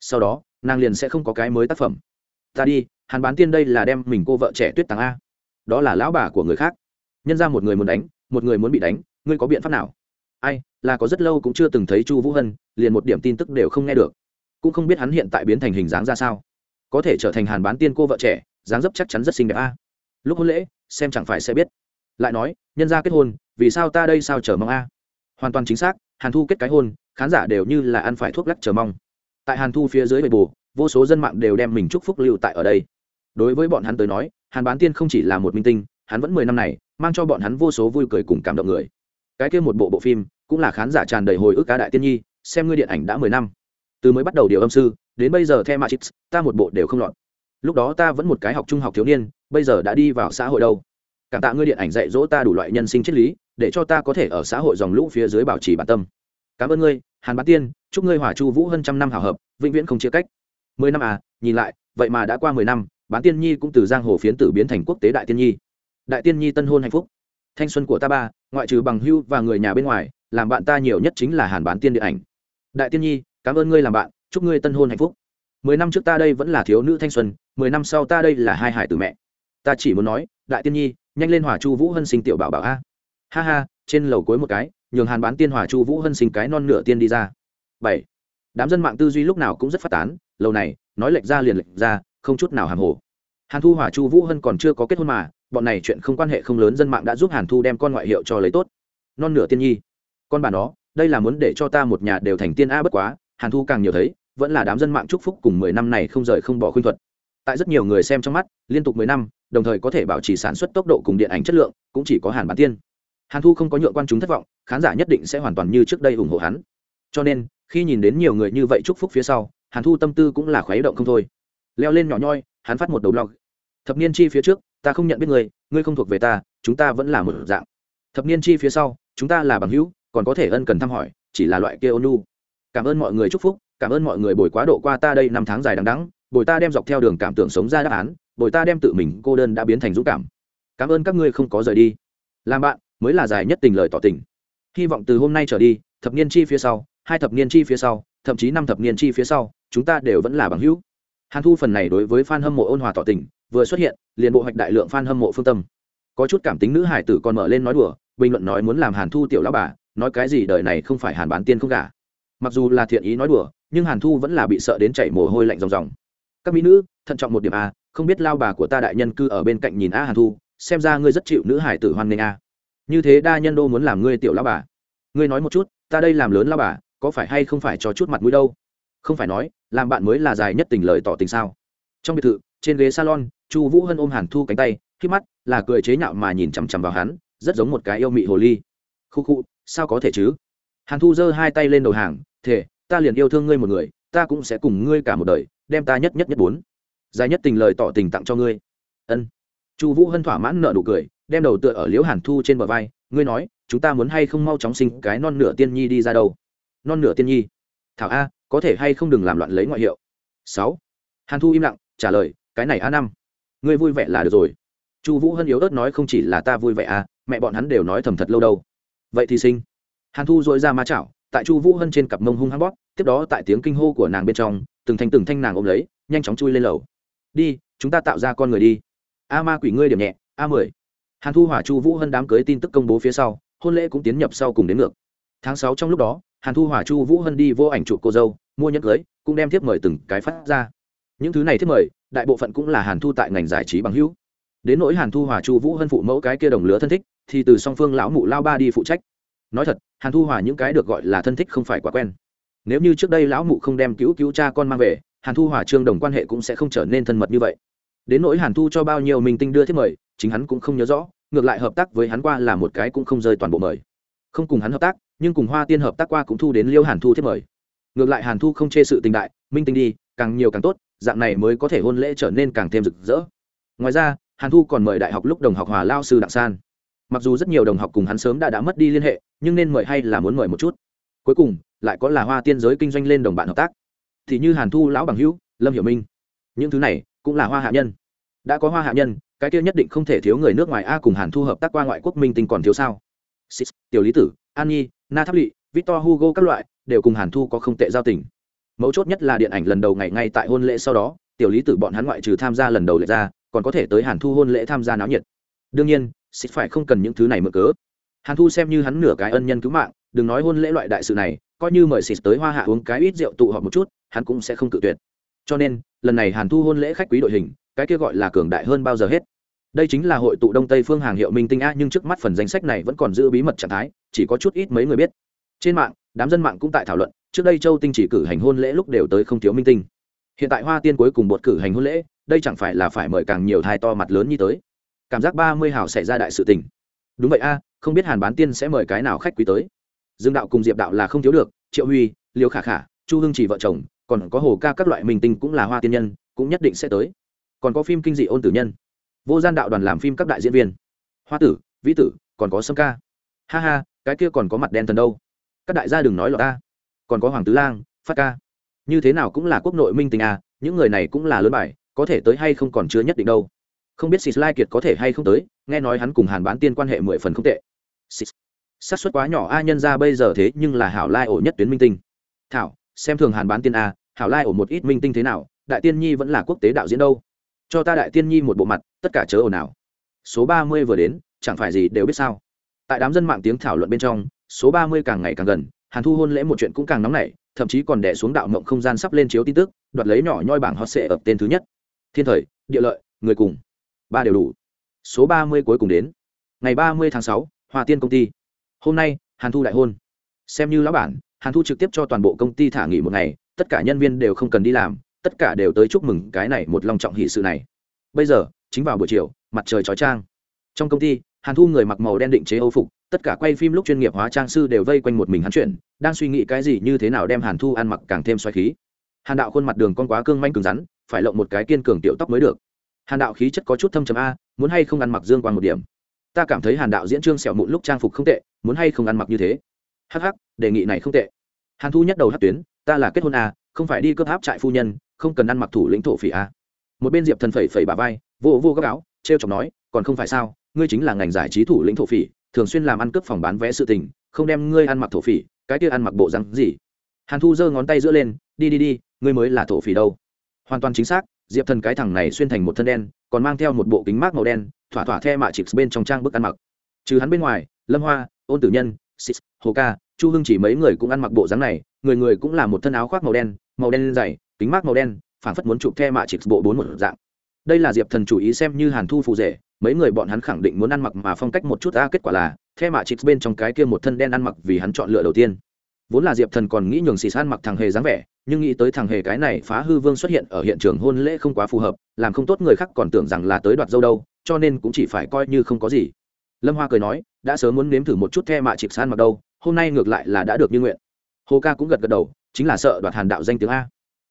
Sau đó, nàng liền sẽ không có cái mới tác phẩm. Ta đi, hàn bán tiên đây là đem mình cô vợ trẻ tuyết tàng a. Đó là lão bà của người khác. Nhân ra một người muốn đánh, một người muốn bị đánh, ngươi có biện pháp nào? Ai, là có rất lâu cũng chưa từng thấy chu vũ hân, liền một điểm tin tức đều không nghe được. Cũng không biết hắn hiện tại biến thành hình dáng ra sao có thể trở thành hàn bán tiên cô vợ trẻ, dáng dấp chắc chắn rất xinh đẹp a. Lúc hôn lễ, xem chẳng phải sẽ biết. Lại nói, nhân ra kết hôn, vì sao ta đây sao chờ mong a? Hoàn toàn chính xác, hàn thu kết cái hôn, khán giả đều như là ăn phải thuốc lắc chờ mong. Tại hàn thu phía dưới bề bù vô số dân mạng đều đem mình chúc phúc lưu tại ở đây. Đối với bọn hắn tới nói, hàn bán tiên không chỉ là một minh tinh, hắn vẫn mười năm này, mang cho bọn hắn vô số vui cười cùng cảm động người. Cái kia một bộ bộ phim, cũng là khán giả tràn đầy hồi ức cá đại tiên nhi, xem ngươi điện ảnh đã mười năm. Từ mới bắt đầu điều âm sư đến bây giờ theo ma chips ta một bộ đều không lọt. Lúc đó ta vẫn một cái học trung học thiếu niên, bây giờ đã đi vào xã hội đâu. Cảm tạ ngươi điện ảnh dạy dỗ ta đủ loại nhân sinh triết lý, để cho ta có thể ở xã hội dòng lũ phía dưới bảo trì bản tâm. Cảm ơn ngươi, hàn bát tiên, chúc ngươi hỏa chu vũ hơn trăm năm hảo hợp, vĩnh viễn không chia cách. Mười năm à nhìn lại, vậy mà đã qua mười năm bán tiên nhi cũng từ giang hồ phiến tử biến thành quốc tế đại tiên nhi. Đại tiên nhi tân hôn hạnh phúc. Thanh xuân của ta ba, ngoại trừ bằng hưu và người nhà bên ngoài, làm bạn ta nhiều nhất chính là hàn bán tiên điện ảnh. Đại tiên nhi, cảm ơn ngươi làm bạn chúc ngươi tân hôn hạnh phúc. Mười năm trước ta đây vẫn là thiếu nữ thanh xuân, mười năm sau ta đây là hai hải tử mẹ. Ta chỉ muốn nói, đại tiên nhi, nhanh lên hỏa chu vũ hân sinh tiểu bảo bảo a. Ha ha, trên lầu cuối một cái, nhường hàn bán tiên hỏa chu vũ hân sinh cái non nửa tiên đi ra. Bảy. Đám dân mạng tư duy lúc nào cũng rất phát tán, lâu này, nói lệch ra liền lệch ra, không chút nào hàm hồ. Hàn thu hỏa chu vũ hân còn chưa có kết hôn mà, bọn này chuyện không quan hệ không lớn dân mạng đã giúp hàn thu đem con ngoại hiệu cho lấy tốt. Non nửa tiên nhi. Con bà nó, đây là muốn để cho ta một nhà đều thành tiên a bất quá, hàn thu càng nhiều thấy vẫn là đám dân mạng chúc phúc cùng mười năm này không rời không bỏ khuyên thuật. Tại rất nhiều người xem trong mắt, liên tục mười năm, đồng thời có thể bảo trì sản xuất tốc độ cùng điện ảnh chất lượng, cũng chỉ có hàn bán tiên. Hàn thu không có nhượng quan chúng thất vọng, khán giả nhất định sẽ hoàn toàn như trước đây ủng hộ hắn. Cho nên, khi nhìn đến nhiều người như vậy chúc phúc phía sau, hàn thu tâm tư cũng là khuấy động không thôi. Leo lên nhỏ nhoi, hắn phát một đầu blog. Thập niên chi phía trước, ta không nhận biết người, ngươi không thuộc về ta, chúng ta vẫn là một dạng. Thập niên chi phía sau, chúng ta là bằng hữu, còn có thể ân cần thăm hỏi, chỉ là loại kia ônu cảm ơn mọi người chúc phúc cảm ơn mọi người bồi quá độ qua ta đây năm tháng dài đằng đắng bồi ta đem dọc theo đường cảm tưởng sống ra đáp án, bồi ta đem tự mình cô đơn đã biến thành dũng cảm. Cảm ơn các ngươi không có rời đi. Làm bạn, mới là dài nhất tình lời tỏ tình. Hy vọng từ hôm nay trở đi, thập niên chi phía sau, hai thập niên chi phía sau, thậm chí năm thập niên chi phía sau, chúng ta đều vẫn là bằng hữu. Hàn thu phần này đối với f a n hâm mộ ôn hòa tỏ tình, vừa xuất hiện, liền bộ hoạch đại lượng f a n hâm mộ phương tâm. Có chút cảm tính nữ hải tử còn mở lên nói đùa, bình luận nói muốn làm hàn thu tiểu lão bà, nói cái gì đời này không phải hàn bán tiên không cả mặc dù là thiện ý nói đùa nhưng hàn thu vẫn là bị sợ đến chảy mồ hôi lạnh ròng ròng. Các mỹ nữ, thận trọng một điểm a không biết lao bà của ta đại nhân cư ở bên cạnh nhìn a hàn thu, xem ra ngươi rất chịu nữ hải tử hoan nghênh a. Như thế đa nhân đô muốn làm ngươi tiểu lao bà. Ngươi nói một chút, ta đây làm lớn lao bà, có phải hay không phải cho chút mặt mũi đâu? Không phải nói, làm bạn mới là dài nhất tình lời tỏ tình sao? Trong biệt thự, trên ghế salon, chu vũ hân ôm hàn thu cánh tay, khi mắt là cười chế nhạo mà nhìn chằm chằm vào hắn, rất giống một cái yêu mị hồ ly. Khu khu, sao có thể chứ? Hàn thu giơ hai tay lên đầu hàng thể ta liền yêu thương ngươi một người, ta cũng sẽ cùng ngươi cả một đời, đem ta nhất nhất nhất bốn. Dài nhất tình lời tỏ tình tặng cho ngươi. Ân. Chu vũ hân thỏa mãn nợ nụ cười, đem đầu tựa ở liễu hàn thu trên bờ vai, ngươi nói, chúng ta muốn hay không mau chóng sinh cái non nửa tiên nhi đi ra đâu? Non nửa tiên nhi? Thảo a, có thể hay không đừng làm loạn lấy ngoại hiệu. Sáu. Hàn thu im lặng, trả lời, cái này a năm. Ngươi vui vẻ là được rồi. Chu vũ hân yếu ớt nói không chỉ là ta vui vẻ à mẹ bọn hắn đều nói thầm thật lâu đâu. Vậy thì sinh. Hàn thu dội ra ma chảo, tại chu vũ hân trên cặp mông hung hăng bóp tiếp đó tại tiếng kinh hô của nàng bên trong, từng thanh từng thanh nàng ôm lấy, nhanh chóng chui lên lầu. Đi, chúng ta tạo ra con người đi. A ma quỷ ngươi điểm nhẹ, a mười. Hàn thu hỏa chu vũ hân đám cưới tin tức công bố phía sau, hôn lễ cũng tiến nhập sau cùng đến ngược. Tháng sáu trong lúc đó, hàn thu hỏa chu vũ hân đi vô ảnh chụp cô dâu, mua nhẫn cưới, cũng đem thiếp mời từng cái phát ra. Những thứ này thiếp mời, đại bộ phận cũng là hàn thu tại ngành giải trí bằng hữu. Đến nỗi hàn thu hỏa chu vũ hân phụ mẫu cái kia đồng lứa thân thích, thì từ song phương lão mụ lao ba đi phụ trách. Nói thật, hàn thu hỏa những cái được gọi là thân thích không phải quá quen nếu như trước đây lão mụ không đem cứu cứu cha con mang về, hàn thu hòa trương đồng quan hệ cũng sẽ không trở nên thân mật như vậy. Đến nỗi hàn thu cho bao nhiêu minh tinh đưa thiết mời, chính hắn cũng không nhớ rõ, ngược lại hợp tác với hắn qua là một cái cũng không rơi toàn bộ mời. Không cùng hắn hợp tác, nhưng cùng hoa tiên hợp tác qua cũng thu đến liêu hàn thu thiết mời. Ngược lại hàn thu không chê sự tình đại, minh tinh đi, càng nhiều càng tốt, dạng này mới có thể hôn lễ trở nên càng thêm rực rỡ. Ngoài ra, hàn thu còn mời đại học lúc đồng học hòa lao sư đặng san. Mặc dù rất nhiều đồng học cùng hắn sớm đã đã mất đi liên hệ, nhưng nên mời hay là muốn mời một chút. Cuối cùng lại có là hoa tiên giới kinh doanh lên đồng bạn hợp tác. Thì như hàn thu lão bằng hữu lâm hiểu minh. Những thứ này cũng là hoa hạ nhân. Đã có hoa hạ nhân cái kia nhất định không thể thiếu người nước ngoài a cùng hàn thu hợp tác qua ngoại quốc minh tinh còn thiếu sao? Six, tiểu lý tử an nhi na tháp lỵ victor hugo các loại đều cùng hàn thu có không tệ giao tình. Mấu chốt nhất là điện ảnh lần đầu ngày ngay tại hôn lễ sau đó tiểu lý tử bọn hắn ngoại trừ tham gia lần đầu lệ ra còn có thể tới hàn thu hôn lễ tham gia náo nhiệt. Đương nhiên xịt phải không cần những thứ này mượn cớ. Hàn thu xem như hắn nửa cái ân nhân cứu mạng đừng nói hôn lễ loại đại sự này, coi như mời xịt tới hoa hạ uống cái ít rượu tụ họp một chút, hắn cũng sẽ không cự tuyệt. Cho nên, lần này hàn thu hôn lễ khách quý đội hình, cái kia gọi là cường đại hơn bao giờ hết. Đây chính là hội tụ đông tây phương hàng hiệu minh tinh a, nhưng trước mắt phần danh sách này vẫn còn giữ bí mật trạng thái, chỉ có chút ít mấy người biết. Trên mạng, đám dân mạng cũng tại thảo luận, trước đây châu tinh chỉ cử hành hôn lễ lúc đều tới không thiếu minh tinh. Hiện tại hoa tiên cuối cùng bột cử hành hôn lễ, đây chẳng phải là phải mời càng nhiều thai to mặt lớn như tới. Cảm giác ba mươi hào xảy ra đại sự tình. Đúng vậy a, không biết hàn bán tiên sẽ mời cái nào khách quý tới dương đạo cùng diệp đạo là không thiếu được triệu huy liêu khả khả chu hưng chỉ vợ chồng còn có hồ ca các loại minh tinh cũng là hoa tiên nhân cũng nhất định sẽ tới. Còn có phim kinh dị ôn tử nhân. Vô gian đạo đoàn làm phim các đại diễn viên. Hoa tử vĩ tử còn có sâm ca. Ha ha cái kia còn có mặt đen thần đâu? Các đại gia đừng nói lọt ta. Còn có hoàng tứ lang phát ca. Như thế nào cũng là quốc nội minh tình à những người này cũng là lớn bài có thể tới hay không còn chưa nhất định đâu. Không biết Sĩ Lai Kiệt có thể hay không tới, nghe nói hắn cùng Hàn Bán Tiên quan hệ mười phần không tệ. Xác suất quá nhỏ a nhân ra bây giờ thế nhưng là hảo lai ổ nhất tuyến minh tinh. Thảo, xem thường Hàn Bán Tiên a, hảo lai ổ một ít minh tinh thế nào, Đại Tiên Nhi vẫn là quốc tế đạo diễn đâu. Cho ta Đại Tiên Nhi một bộ mặt, tất cả chớ ồn nào. Số ba mươi vừa đến, chẳng phải gì đều biết sao. Tại đám dân mạng tiếng thảo luận bên trong, số ba mươi càng ngày càng gần, Hàn Thu hôn lễ một chuyện cũng càng nóng nảy, thậm chí còn đè xuống đạo mộng không gian sắp lên chiếu tin tức, đoạt lấy nhỏ nhoi bảng hot sẽ ở tên thứ nhất. Thiên thời, địa lợi, người cùng ba đều đủ số ba mươi cuối cùng đến ngày ba mươi tháng sáu hòa tiên công ty hôm nay, hàn thu đại hôn. Xem như lão bản, hàn thu trực tiếp cho toàn bộ công ty thả nghỉ một ngày, tất cả nhân viên đều không cần đi làm, tất cả đều tới chúc mừng cái này một lòng trọng hỷ sự này. Bây giờ, chính vào buổi chiều, mặt trời chói trang trong công ty, hàn thu người mặc màu đen định chế âu phục, tất cả quay phim lúc chuyên nghiệp hóa trang sư đều vây quanh một mình hắn chuyển, đang suy nghĩ cái gì như thế nào đem hàn thu ăn mặc càng thêm xoáy khí. Hàn đạo khuôn mặt đường con quá cương manh cứng rắn, phải lộng một cái kiên cường tiểu tóc mới được. Hàn đạo khí chất có chút thâm trầm a, muốn hay không ăn mặc dương quan một điểm. Ta cảm thấy hàn đạo diễn trương sẹo mụn lúc trang phục không tệ muốn hay không ăn mặc như thế. Hh đề nghị này không tệ. Hàn thu nhất đầu hát tuyến ta là kết hôn à, không phải đi cướp áp trại phu nhân không cần ăn mặc thủ lĩnh thổ phỉ à. một bên diệp thần phẩy phẩy bà vai vô vô gấp áo t r e o chọc nói còn không phải sao ngươi chính là ngành giải trí thủ lĩnh thổ phỉ thường xuyên làm ăn cướp phòng bán vé sự tình không đem ngươi ăn mặc thổ phỉ cái kia ăn mặc bộ rắn gì? Hàn thu giơ ngón tay giữa lên đi đi đi ngươi mới là thổ phỉ đâu. Hoàn toàn chính xác diệp thần cái thằng này xuyên thành một thân đen còn mang theo một bộ kính mát màu đen thỏa thỏa the mạ chịt bên trong trang bức ăn mặc. Trừ hắn bên ngoài lâm hoa ôn tử nhân Six, hồ ca chu hưng chỉ mấy người cũng ăn mặc bộ dáng này người người cũng là một thân áo khoác màu đen màu đen dày kính mát màu đen phản phất muốn chụp the mạ chỉ bộ bốn một dạng. Đây là diệp thần chủ ý xem như hàn thu phù rể mấy người bọn hắn khẳng định muốn ăn mặc mà phong cách một chút ra, kết quả là the mạ chịp bên trong cái kia một thân đen ăn mặc vì hắn chọn lựa đầu tiên. Vốn là diệp thần còn nghĩ nhường xì san mặc thằng hề dáng vẻ nhưng nghĩ tới thằng hề cái này phá hư vương xuất hiện ở hiện trường hôn lễ không quá phù hợp làm không tốt người khác còn tưởng rằng là tới đoạt dâu đâu cho nên cũng chỉ phải coi như không có gì lâm hoa cười nói, đã sớm muốn nếm thử một chút the mạ chịp san mặc đâu, hôm nay ngược lại là đã được như nguyện. Hồ ca cũng gật gật đầu, chính là sợ đoạt hàn đạo danh tiếng a.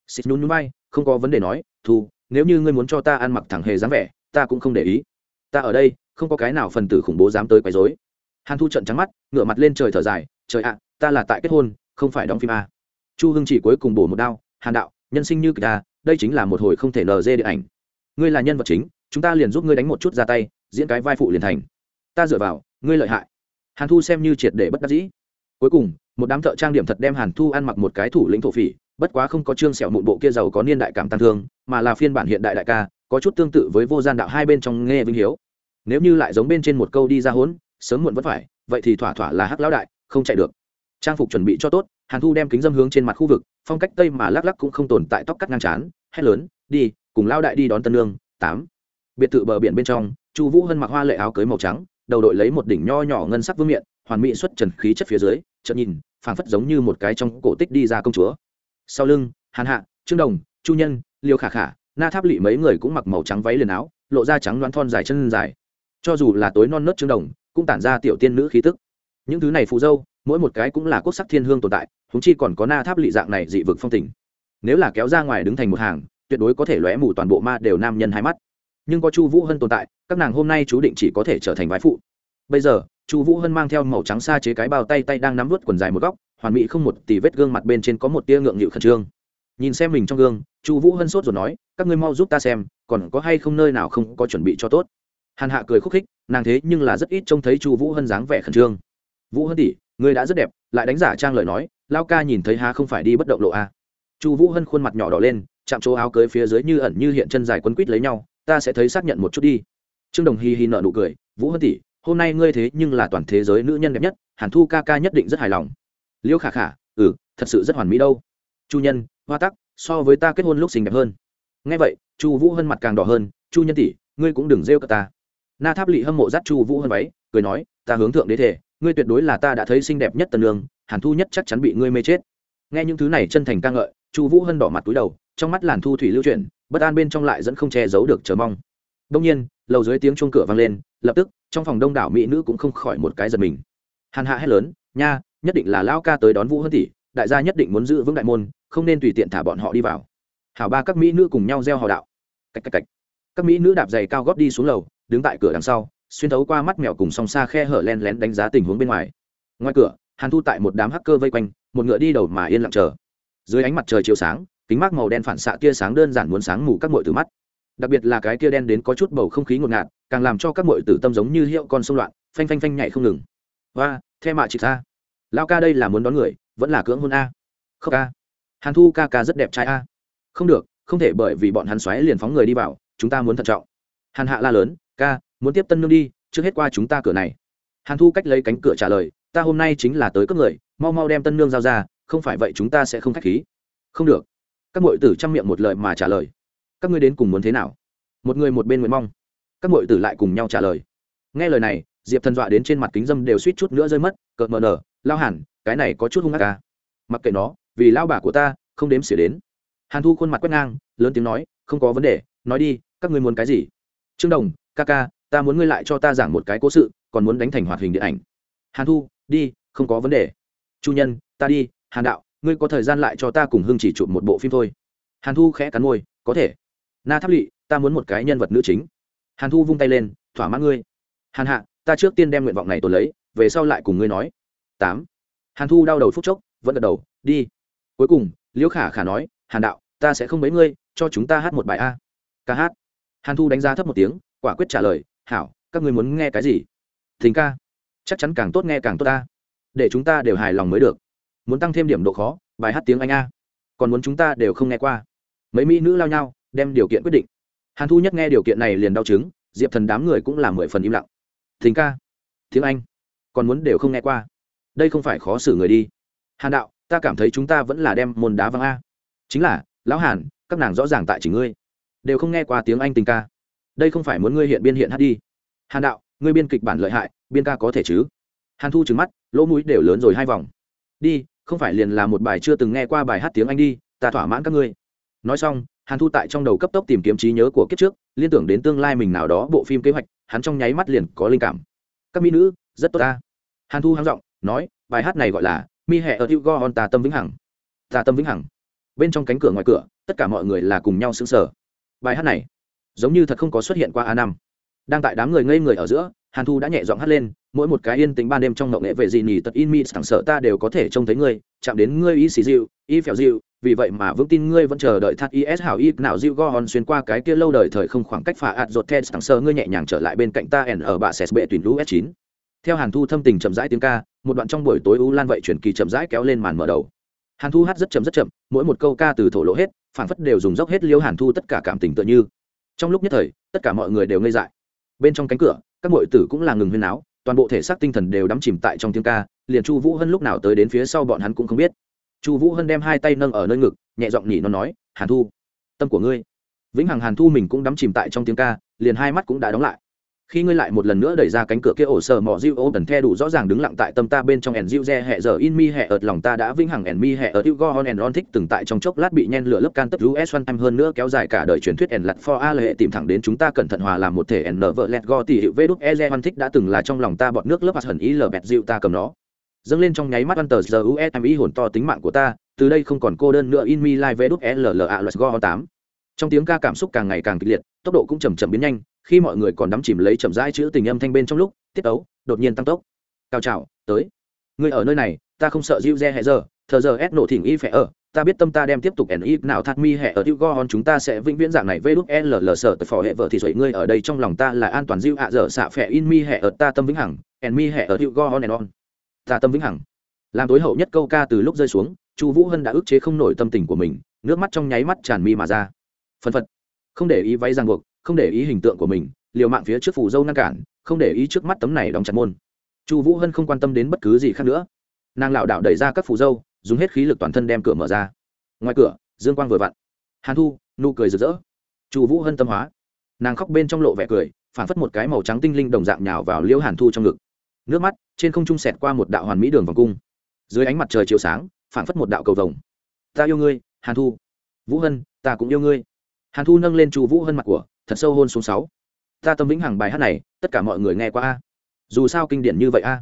Xịt nhún nhún bay không có vấn đề nói, thu, nếu như ngươi muốn cho ta ăn mặc thẳng hề dáng vẻ, ta cũng không để ý. Ta ở đây, không có cái nào phần tử khủng bố dám tới quấy rối. Hàn thu trận trắng mắt, ngửa mặt lên trời thở dài, trời ạ, ta là tại kết hôn, không phải đóng phim a. Chu hưng chỉ cuối cùng bổ một đao, hàn đạo, nhân sinh như kỳ ta, đây chính là một hồi không thể nờ dê điện ảnh. Ngươi là nhân vật chính, chúng ta liền giúp ngươi đánh một chút ra tay, diễn cái vai phụ liền thành ta dựa vào, ngươi lợi hại. Hàn thu xem như triệt để bất đắc dĩ. Cuối cùng, một đám thợ trang điểm thật đem hàn thu ăn mặc một cái thủ lĩnh thổ phỉ, bất quá không có trương sẹo mụn bộ kia giàu có niên đại cảm tăng thương, mà là phiên bản hiện đại đại ca, có chút tương tự với vô gian đạo hai bên trong nghe vinh hiếu. Nếu như lại giống bên trên một câu đi ra hốn, sớm muộn vẫn phải, vậy thì thỏa thỏa là hắc lão đại, không chạy được. Trang phục chuẩn bị cho tốt, hàn thu đem kính dâm hướng trên mặt khu vực, phong cách tây mà lắc lắc cũng không tồn tại tóc cắt ngang chán, hét lớn, đi, cùng lao đại đi đón tân lương tám. Biệt thự bờ biển bên trong, chu vũ hân mặc hoa lệ áo cưới màu trắng đầu đội lấy một đỉnh nho nhỏ ngân sắc vương miện, hoàn mỹ xuất trần khí chất phía dưới, chợt nhìn, phảng phất giống như một cái trong cổ tích đi ra công chúa. Sau lưng, hàn hạ, trương đồng, chu nhân, liêu khả khả, na tháp lỵ mấy người cũng mặc màu trắng váy liền áo, lộ ra trắng loan thon dài chân dài. Cho dù là tối non nớt trương đồng, cũng tản ra tiểu tiên nữ khí tức. Những thứ này phụ dâu, mỗi một cái cũng là quốc sắc thiên hương tồn tại húng chi còn có na tháp lị dạng này dị vực phong tình. Nếu là kéo ra ngoài đứng thành một hàng, tuyệt đối có thể lóe mù toàn bộ ma đều nam nhân hai mắt nhưng có chu vũ hân tồn tại, các nàng hôm nay chú định chỉ có thể trở thành vái phụ. Bây giờ, chu vũ hân mang theo màu trắng xa chế cái bao tay tay đang nắm vớt quần dài một góc, hoàn mỹ không một tỷ vết gương mặt bên trên có một tia ngượng nghịu khẩn trương. Nhìn xem mình trong gương, chu vũ hân sốt rồi nói, các ngươi mau giúp ta xem, còn có hay không nơi nào không có chuẩn bị cho tốt? Hàn hạ cười khúc khích, nàng thế nhưng là rất ít trông thấy chu vũ hân dáng vẻ khẩn trương. Vũ hân tỷ, ngươi đã rất đẹp, lại đánh giả trang lời nói lao ca nhìn thấy há không phải đi bất động lộ a à. chu vũ hân khuôn mặt nhỏ đỏ lên, chạm chỗ áo cưới phía dưới như ẩn như hiện chân dài quấn quít lấy nhau ta sẽ thấy xác nhận một chút đi. Trương đồng hi hi nợ nụ cười, vũ hân tỷ, hôm nay ngươi thế nhưng là toàn thế giới nữ nhân đẹp nhất, hàn thu ca ca nhất định rất hài lòng. Liễu khả khả ừ thật sự rất hoàn mỹ đâu. Chu nhân, hoa tắc, so với ta kết hôn lúc xinh đẹp hơn. Ngay vậy, chu vũ hân mặt càng đỏ hơn, chu nhân tỷ, ngươi cũng đừng rêu cả ta. Na tháp lỵ hâm mộ dắt chu vũ hân váy, cười nói, ta hướng thượng đế thể ngươi tuyệt đối là ta đã thấy xinh đẹp nhất tần lương, hàn thu nhất chắc chắn bị ngươi mê chết. Nghe những thứ này chân thành ca ngợi, chu vũ hân đỏ mặt túi đầu, trong mắt làn thu thủy lưu chuyển bất an bên trong lại dẫn không che giấu được chờ mong. Đông nhiên, lầu dưới tiếng chuông cửa vang lên, lập tức, trong phòng đông đảo mỹ nữ cũng không khỏi một cái giật mình. Hàn hạ hét lớn, nha, nhất định là lão ca tới đón vũ hơn tỷ, đại gia nhất định muốn giữ vững đại môn, không nên tùy tiện thả bọn họ đi vào. Hảo ba các mỹ nữ cùng nhau gieo hò đạo. Cách cách cách các mỹ nữ đạp giày cao góp đi xuống lầu, đứng tại cửa đằng sau, xuyên thấu qua mắt mèo cùng song xa khe hở len lén đánh giá tình huống bên ngoài. Ngoài cửa, hàn thu tại một đám hacker vây quanh, một ngựa đi đầu mà yên lặng chờ. Dưới ánh mặt trời chiều sáng kính mát màu đen phản xạ tia sáng đơn giản muốn sáng mù các mọi từ mắt. Đặc biệt là cái tia đen đến có chút bầu không khí ngột ngạt, càng làm cho các mọi tử tâm giống như hiệu con sông loạn, phanh phanh phanh nhảy không ngừng. Và theo mạ chị ta lao ca đây là muốn đón người, vẫn là cưỡng hôn a? Không ca hàn thu ca ca rất đẹp trai a. Không được, không thể bởi vì bọn hắn xoáy liền phóng người đi vào, chúng ta muốn thận trọng. Hàn hạ la lớn, ca, muốn tiếp tân nương đi, trước hết qua chúng ta cửa này. Hàn thu cách lấy cánh cửa trả lời, ta hôm nay chính là tới cấp người, mau mau đem tân nương giao ra, không phải vậy chúng ta sẽ không k h á c h khí. Không được các ngội tử chăm miệng một lời mà trả lời. Các ngươi đến cùng muốn thế nào? Một người một bên nguyện mong. Các ngội tử lại cùng nhau trả lời. Nghe lời này, diệp thần dọa đến trên mặt kính dâm đều suýt chút nữa rơi mất, cợt mờ nở, lao hẳn cái này có chút hung ác ca mặc kệ nó, vì lao bà của ta, không đếm xỉa đến. Hàn thu khuôn mặt quét ngang, lớn tiếng nói, không có vấn đề, nói đi, các ngươi muốn cái gì? Trương đồng, ca ca, ta muốn ngươi lại cho ta giảng một cái cố sự, còn muốn đánh thành hoạt hình điện ảnh. Hàn thu, đi, không có vấn đề. Chu nhân, ta đi, hàn đạo ngươi có thời gian lại cho ta cùng hưng chỉ chụp một bộ phim thôi. Hàn thu khẽ cắn môi, có thể. Na tháp lỵ ta muốn một cái nhân vật nữ chính. Hàn thu vung tay lên, thỏa mãn ngươi. Hàn hạ, ta trước tiên đem nguyện vọng này tồn lấy, về sau lại cùng ngươi nói. Tám. Hàn thu đau đầu phút chốc, vẫn gật đầu, đi. Cuối cùng, liễu khả khả nói, hàn đạo, ta sẽ không mấy ngươi, cho chúng ta hát một bài a. Ca hát. Hàn thu đánh giá thấp một tiếng, quả quyết trả lời, hảo, các ngươi muốn nghe cái gì? Thính ca. Chắc chắn càng tốt nghe càng tốt ta. Để chúng ta đều hài lòng mới được muốn tăng thêm điểm độ khó, bài hát tiếng anh a. Còn muốn chúng ta đều không nghe qua. Mấy mỹ nữ lao nhau, đem điều kiện quyết định. Hàn thu nhất nghe điều kiện này liền đau chứng diệp thần đám người cũng là mười phần im lặng. Thính ca, tiếng anh, còn muốn đều không nghe qua. Đây không phải khó xử người đi. Hàn đạo, ta cảm thấy chúng ta vẫn là đem môn đá văng a. Chính là, lão hàn, các nàng rõ ràng tại chỉ ngươi. Đều không nghe qua tiếng anh tình ca. Đây không phải muốn ngươi hiện biên hiện hát đi. Hàn đạo, ngươi biên kịch bản lợi hại, biên ca có thể chứ? Hàn thu trứng mắt, lỗ mũi đều lớn rồi hai vòng. Đi không phải liền là một bài chưa từng nghe qua bài hát tiếng anh đi, ta thỏa mãn các ngươi. Nói xong, hàn thu tại trong đầu cấp tốc tìm kiếm trí nhớ của kiếp trước, liên tưởng đến tương lai mình nào đó, bộ phim kế hoạch, hắn trong nháy mắt liền có linh cảm. Các mỹ nữ, rất tốt ta. Hàn thu hăng giọng, nói, bài hát này gọi là mi hẹ ở hữu go on tà tâm vĩnh hằng. Tà tâm vĩnh hằng. Bên trong cánh cửa ngoài cửa, tất cả mọi người là cùng nhau xứng sở bài hát này, giống như thật không có xuất hiện qua a năm. Đang tại đám người ngây người ở giữa hàn thu đã nhẹ giọng hát lên, mỗi một cái yên tĩnh ban đêm trong ngậu nghệ về gì nhỉ, tật in mi thẳng sợ ta đều có thể trông thấy ngươi, chạm đến ngươi y xì dịu, y phèo dịu, vì vậy mà vững tin ngươi vẫn chờ đợi thắt is hảo y, nào dịu go hòn xuyên qua cái kia lâu đời thời không khoảng cách phà ạt rột ten thẳng sợ ngươi nhẹ nhàng trở lại bên cạnh ta ẻn ở bạ sẹt bệ tuyển lũ s chín. theo hàn thu thâm tình chậm rãi tiếng ca, một đoạn trong buổi tối u lan vậy chuyển kỳ chậm rãi kéo lên màn mở đầu. Hàn thu hát rất chậm rất chậm, mỗi một câu ca từ thổ lộ hết phản phất đều dùng dốc hết liêu hàn thu tất cả cảm tình tựa như. Trong lúc nhất thời, tất cả mọi người đều ngây dại. Bên trong cánh cửa các ngội tử cũng là ngừng huyên áo toàn bộ thể xác tinh thần đều đắm chìm tại trong tiếng ca, liền chu vũ hân lúc nào tới đến phía sau bọn hắn cũng không biết. Chu vũ hân đem hai tay nâng ở nơi ngực, nhẹ giọng nhỉ nó nói, hàn thu, tâm của ngươi. Vĩnh hằng hàn thu mình cũng đắm chìm tại trong tiếng ca, liền hai mắt cũng đã đóng lại khi ngươi lại một lần nữa đẩy ra cánh cửa kia ổ sở mỏ diêu ô tần the đủ rõ ràng đứng lặng tại tâm ta bên trong ẻn diêu re hẹ giờ in mi, hẹ ợt, lòng ta đã vĩnh hằng ẻn mi, hẹ ợt yêu go on ẻn on thích từng tại trong chốc lát bị nhen lửa lớp can tất us one time hơn nữa kéo dài cả đời truyền thuyết ẻn lặt for a hệ tìm thẳng đến chúng ta cẩn thận hòa làm một thể ẻn nở vợ lẹt go tỉ hiệu vê đúc e re thích đã từng là trong lòng ta bọt nước lớp hạt hẩn ý lờ bẹt diệu ta cầm nó. Dâng lên trong nháy mắt ăn tờ giờ us ý hồn to tính mạng của ta, từ đây không còn cô đơn nữa in mi live vê đúc ll a go tám. Trong tiếng ca cảm xúc càng ngày càng kịch liệt, tốc độ cũng chầm chậm biến nhanh khi mọi người còn đắm chìm lấy chậm rãi chữ tình âm thanh bên trong lúc, tiết ấu đột nhiên tăng tốc. Cao trào, tới. Người ở nơi này, ta không sợ diêu re hẹ giờ, thờ giờ ép nổ thỉnh y phải ở, ta biết tâm ta đem tiếp tục ẩn y nào thắt mi hẹ ở tiêu gon chúng ta sẽ vĩnh viễn dạng này vê đúc e l l sợ tờ phò hệ vợ thì sợi ngươi ở đây trong lòng ta là an toàn diêu ạ dở xạ phẹ in mi hẹ ở, ta tâm vĩnh hằng, ẩn mi hẹ ở tiêu gon on. Ta tâm vĩnh hằng. Làm tối hậu nhất câu ca từ lúc rơi xuống, chu vũ hân đã ức chế không nổi tâm tình của mình, nước mắt trong nháy mắt tràn mi mà ra. Phân phật. Không để ý váy ràng buộc không để ý hình tượng của mình, liều mạng phía trước phủ dâu ngăn cản, không để ý trước mắt tấm này đóng chặt môn. Chu vũ hân không quan tâm đến bất cứ gì khác nữa. Nàng lảo đảo đẩy ra các phủ dâu, dùng hết khí lực toàn thân đem cửa mở ra. Ngoài cửa, dương quang vừa vặn. Hàn thu, nụ cười rực rỡ. Chu vũ hân tâm hóa. Nàng khóc bên trong lộ vẻ cười, phản phất một cái màu trắng tinh linh đồng dạng nhào vào liễu hàn thu trong ngực. Nước mắt trên không trung sẹt qua một đạo hoàn mỹ đường vòng cung. Dưới ánh mặt trời chiều sáng, phản phất một đạo cầu vồng. Ta yêu ngươi, hàn thu. Vũ hân, ta cũng yêu ngươi. Hàn thu nâng lên chu vũ hân mặt của thật sâu hôn xuống sáu. Ta tâm vĩnh hằng bài hát này, tất cả mọi người nghe qua a. Dù sao kinh điển như vậy a.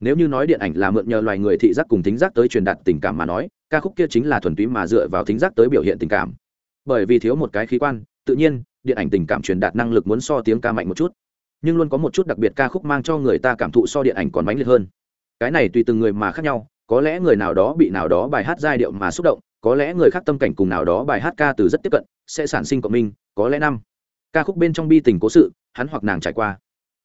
Nếu như nói điện ảnh là mượn nhờ loài người thị giác cùng thính giác tới truyền đạt tình cảm mà nói, ca khúc kia chính là thuần túy mà dựa vào thính giác tới biểu hiện tình cảm. Bởi vì thiếu một cái khí quan, tự nhiên, điện ảnh tình cảm truyền đạt năng lực muốn so tiếng ca mạnh một chút. Nhưng luôn có một chút đặc biệt ca khúc mang cho người ta cảm thụ so điện ảnh còn mãnh liệt hơn. Cái này tùy từng người mà khác nhau, có lẽ người nào đó bị nào đó bài hát giai điệu mà xúc động, có lẽ người khác tâm cảnh cùng nào đó bài hát ca từ rất tiếp cận, sẽ sản sinh cộng minh, có lẽ năm ca khúc bên trong bi tình cố sự, hắn hoặc nàng trải qua.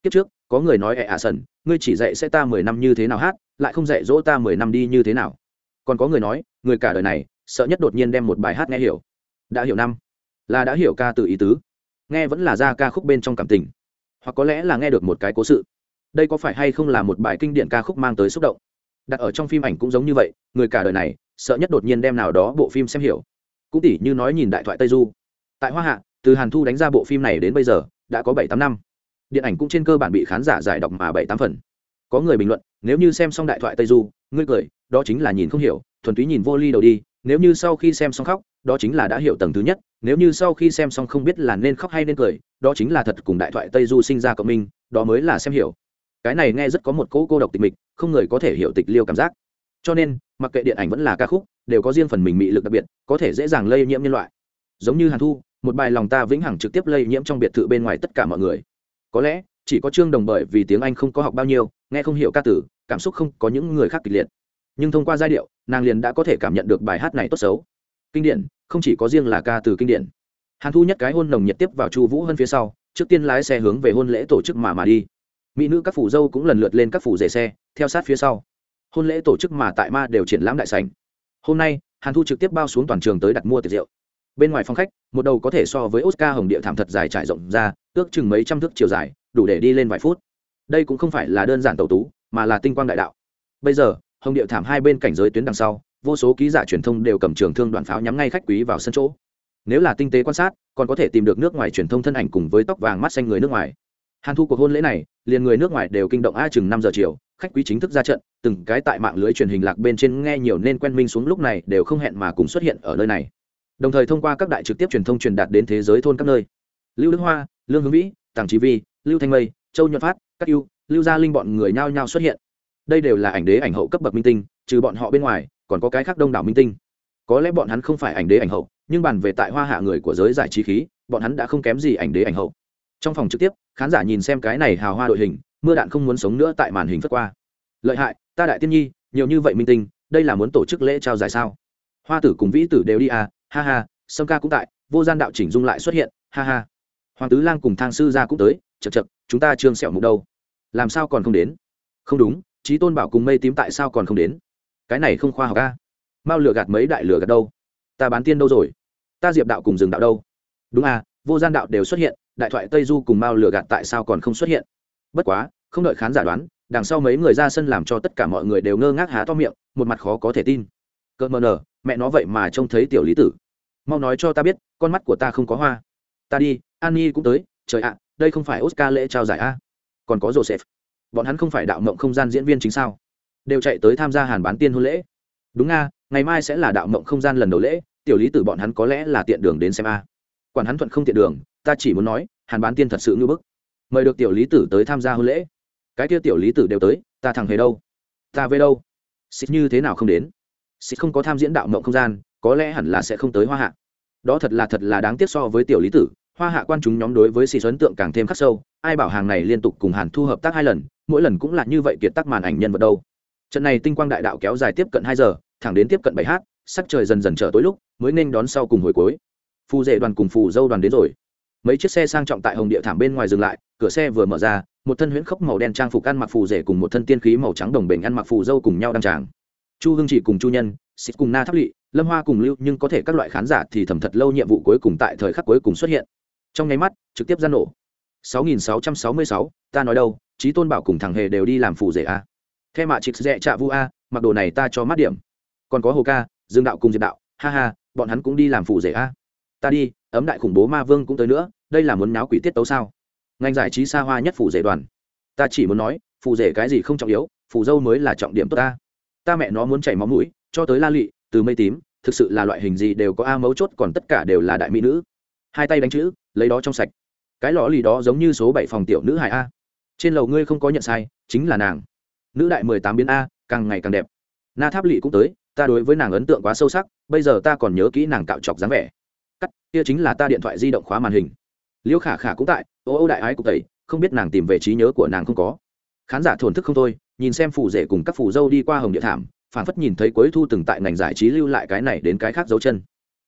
Kiếp trước, có người nói ẹ ạ sần, ngươi chỉ dạy sẽ ta mười năm như thế nào hát, lại không dạy dỗ ta mười năm đi như thế nào. Còn có người nói, người cả đời này, sợ nhất đột nhiên đem một bài hát nghe hiểu. Đã hiểu năm, là đã hiểu ca từ ý tứ. Nghe vẫn là ra ca khúc bên trong cảm tình. Hoặc có lẽ là nghe được một cái cố sự. Đây có phải hay không là một bài kinh điển ca khúc mang tới xúc động? Đặt ở trong phim ảnh cũng giống như vậy, người cả đời này, sợ nhất đột nhiên đem nào đó bộ phim xem hiểu. Cũng tỉ như nói nhìn đại thoại tây du. Tại hoa hạ từ hàn thu đánh ra bộ phim này đến bây giờ, đã có bảy tám năm. Điện ảnh cũng trên cơ bản bị khán giả giải đọc mà bảy tám phần. Có người bình luận, nếu như xem xong đại thoại tây du, ngươi cười, đó chính là nhìn không hiểu, thuần túy nhìn vô ly đầu đi, nếu như sau khi xem xong khóc, đó chính là đã hiểu tầng thứ nhất, nếu như sau khi xem xong không biết là nên khóc hay nên cười, đó chính là thật cùng đại thoại tây du sinh ra cộng minh, đó mới là xem hiểu. Cái này nghe rất có một cỗ cô độc tịch mịch, không người có thể hiểu tịch liêu cảm giác. Cho nên, mặc kệ điện ảnh vẫn là ca khúc, đều có riêng phần mình mị lực đặc biệt, có thể dễ dàng lây nhiễm nhân loại. Giống như hàn thu một bài lòng ta vĩnh hằng trực tiếp lây nhiễm trong biệt thự bên ngoài tất cả mọi người. Có lẽ, chỉ có trương đồng bởi vì tiếng anh không có học bao nhiêu, nghe không hiểu ca tử cảm xúc không có những người khác kịch liệt. Nhưng thông qua giai điệu, nàng liền đã có thể cảm nhận được bài hát này tốt xấu. Kinh điển, không chỉ có riêng là ca từ kinh điển. Hàn thu nhất cái hôn nồng nhiệt tiếp vào chu vũ hơn phía sau, trước tiên lái xe hướng về hôn lễ tổ chức mà mà đi. Mỹ nữ các phủ dâu cũng lần lượt lên các phủ rể xe, theo sát phía sau. Hôn lễ tổ chức mà tại ma đều triển lãm đại sành hôm nay, hàn thu trực tiếp bao xuống toàn trường tới đặt mua tiệc rượu bên ngoài phòng khách, một đầu có thể so với oscar hồng địa thảm thật dài trải rộng ra, ước chừng mấy trăm thước chiều dài, đủ để đi lên vài phút. Đây cũng không phải là đơn giản tàu tú, mà là tinh quang đại đạo. Bây giờ, hồng địa thảm hai bên cảnh giới tuyến đằng sau, vô số ký giả truyền thông đều cầm trường thương đoàn pháo nhắm ngay khách quý vào sân chỗ. Nếu là tinh tế quan sát, còn có thể tìm được nước ngoài truyền thông thân ảnh cùng với tóc vàng mắt xanh người nước ngoài. Hàn thu cuộc hôn lễ này, liền người nước ngoài đều kinh động a chừng năm giờ chiều, khách quý chính thức ra trận, từng cái tại mạng lưới truyền hình lạc bên trên nghe nhiều nên quen minh xuống lúc này đều không hẹn mà cùng xuất hiện ở nơi này đồng thời thông qua các đại trực tiếp truyền thông truyền đạt đến thế giới thôn các nơi. Lưu đức hoa, lương hướng vĩ, tàng trí vi, lưu thanh mây, châu nhuận phát các ưu, lưu gia linh bọn người nhao nhao xuất hiện. Đây đều là ảnh đế ảnh hậu cấp bậc minh tinh, trừ bọn họ bên ngoài, còn có cái khác đông đảo minh tinh. Có lẽ bọn hắn không phải ảnh đế ảnh hậu, nhưng bàn về tại hoa hạ người của giới giải trí khí, bọn hắn đã không kém gì ảnh đế ảnh hậu. Trong phòng trực tiếp, khán giả nhìn xem cái này hào hoa đội hình, mưa đạn không muốn sống nữa tại màn hình phất qua. Lợi hại, ta đại tiên nhi, nhiều như vậy minh tinh, đây là muốn tổ chức lễ trao giải sao? Hoa tử cùng vĩ tử đều đi à ha ha, sâm ca cũng tại, vô gian đạo chỉnh dung lại xuất hiện, ha ha. Hoàng tứ lang cùng thang sư gia cũng tới chật chật chúng ta trương sẹo mục đâu? Làm sao còn không đến? Không đúng trí tôn bảo cùng mây tím tại sao còn không đến? Cái này không khoa học à? ca mao lừa gạt mấy đại lừa gạt đâu? Ta bán tiên đâu rồi? Ta diệp đạo cùng rừng đạo đâu? Đúng à vô gian đạo đều xuất hiện, đại thoại tây du cùng mao lừa gạt tại sao còn không xuất hiện? Bất quá, không đợi khán giả đoán, đằng sau mấy người ra sân làm cho tất cả mọi người đều ngơ ngác há to miệng, một mặt khó có thể tin. Cợt mờ nở mẹ nó vậy mà trông thấy tiểu lý tử. Mau nói cho ta biết, con mắt của ta không có hoa. Ta đi an nhi cũng tới. Trời ạ, đây không phải oscar lễ trao giải a. Còn có joseph. Bọn hắn không phải đạo mộng không gian diễn viên chính sao? Đều chạy tới tham gia hàn bán tiên hôn lễ. Đúng a, ngày mai sẽ là đạo mộng không gian lần đầu lễ. Tiểu lý tử bọn hắn có lẽ là tiện đường đến xem a. Quản hắn thuận không tiện đường, ta chỉ muốn nói, hàn bán tiên thật sự ngưỡng bức. Mời được tiểu lý tử tới tham gia hôn lễ. Cái kia tiểu lý tử đều tới, ta thằng hề đâu? Ta về đâu? Xích như thế nào không đến? Xích không có tham diễn đạo mộng không gian, có lẽ hẳn là sẽ không tới hoa hạ. Đó thật là thật là đáng tiếc so với tiểu lý tử, hoa hạ quan chúng nhóm đối với xì ấn tượng càng thêm khắc sâu, ai bảo hàng này liên tục cùng hàn thu hợp tác hai lần, mỗi lần cũng là như vậy kiệt tác màn ảnh nhân vật đâu. Trận này tinh quang đại đạo kéo dài tiếp cận hai giờ, thẳng đến tiếp cận bảy h sắc trời dần dần trở tối lúc, mới nên đón sau cùng hồi cuối. Phù rể đoàn cùng phù dâu đoàn đến rồi. Mấy chiếc xe sang trọng tại hồng địa thảm bên ngoài dừng lại, cửa xe vừa mở ra, một thân huyễn khốc màu đen trang phục ăn mặc phù rể cùng một thân tiên khí màu trắng đồng bình ăn mặc phù dâu cùng nhau đăng tràng chu Hưng chỉ cùng chu nhân xịt cùng na tháp lỵ lâm hoa cùng lưu nhưng có thể các loại khán giả thì thầm thật lâu nhiệm vụ cuối cùng tại thời khắc cuối cùng xuất hiện. Trong nháy mắt trực tiếp gian nổ. 6666, ta nói đâu trí tôn bảo cùng thằng hề đều đi làm phù rể a. Theo mạ chịt rẽ trạ vu a mặc đồ này ta cho mát điểm. Còn có hồ ca dương đạo cùng diệp đạo ha ha bọn hắn cũng đi làm phù rể a. Ta đi ấm đại khủng bố ma vương cũng tới nữa đây là muốn náo quỷ tiết tấu sao? Ngành giải trí xa hoa nhất phù rể đoàn. Ta chỉ muốn nói phù rể cái gì không trọng yếu phù dâu mới là trọng điểm tốt ta ta mẹ nó muốn chảy máu mũi, cho tới la lị, từ mây tím, thực sự là loại hình gì đều có a mấu chốt, còn tất cả đều là đại mỹ nữ. Hai tay đánh chữ, lấy đó trong sạch. Cái lò lì đó giống như số bảy phòng tiểu nữ hải a. Trên lầu ngươi không có nhận sai, chính là nàng. Nữ đại mười tám biến a, càng ngày càng đẹp. Na tháp lỵ cũng tới, ta đối với nàng ấn tượng quá sâu sắc, bây giờ ta còn nhớ kỹ nàng cạo chọc dáng vẻ. Cắt, kia chính là ta điện thoại di động khóa màn hình. Liêu khả khả cũng tại, ô ô đại ái cục tẩy, không biết nàng tìm về trí nhớ của nàng không có. Khán giả thổn thức không thôi nhìn xem phù rể cùng các phù dâu đi qua hồng địa thảm phản phất nhìn thấy cuối thu từng tại ngành giải trí lưu lại cái này đến cái khác dấu chân.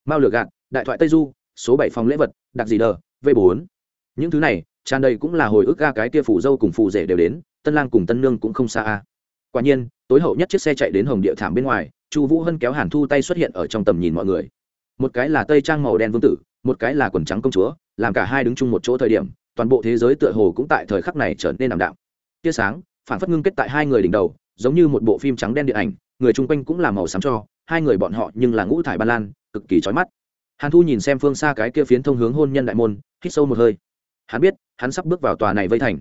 Mao lược gạt, đại thoại tây du, số bảy phòng lễ vật, đặc gì đờ, v bốn. Những thứ này, tràn đầy cũng là hồi ức ga cái kia phù dâu cùng phù rể đều đến, tân lang cùng tân nương cũng không xa a. Quả nhiên, tối hậu nhất chiếc xe chạy đến hồng địa thảm bên ngoài, chu vũ hân kéo hàn thu tay xuất hiện ở trong tầm nhìn mọi người. Một cái là tây trang màu đen vương tử, một cái là quần trắng công chúa, làm cả hai đứng chung một chỗ thời điểm, toàn bộ thế giới tựa hồ cũng tại thời khắc này trở nên ảm đạm. Tia sáng phản phất ngưng kết tại hai người đỉnh đầu, giống như một bộ phim trắng đen điện ảnh, người chung quanh cũng là màu xám cho, hai người bọn họ nhưng là ngũ thải ba lan, cực kỳ trói mắt. Hàn thu nhìn xem phương xa cái kia phiến thông hướng hôn nhân đại môn, hít sâu một hơi. Hắn biết, hắn sắp bước vào tòa này vây thành.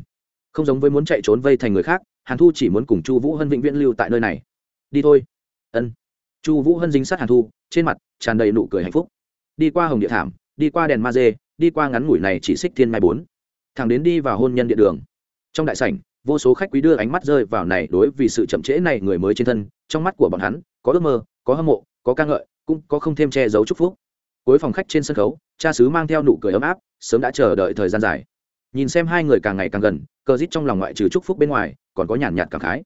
Không giống với muốn chạy trốn vây thành người khác, hàn thu chỉ muốn cùng chu vũ hân vĩnh viễn lưu tại nơi này. Đi thôi. Ân. Chu vũ hân dính sát hàn thu, trên mặt tràn đầy nụ cười hạnh phúc. Đi qua hồng địa thảm, đi qua đèn ma dê, đi qua ngắn ngủi này chỉ xích thiên mai bốn. Thằng đến đi vào hôn nhân địa đường. Trong đại sảnh vô số khách quý đưa ánh mắt rơi vào này đối vì sự chậm trễ này người mới trên thân, trong mắt của bọn hắn, có ước mơ, có hâm mộ, có ca ngợi, cũng có không thêm che giấu chúc phúc. Cuối phòng khách trên sân khấu, cha xứ mang theo nụ cười ấm áp, sớm đã chờ đợi thời gian dài. Nhìn xem hai người càng ngày càng gần, cờ rít trong lòng ngoại trừ chúc phúc bên ngoài, còn có nhàn nhạt cảm khái.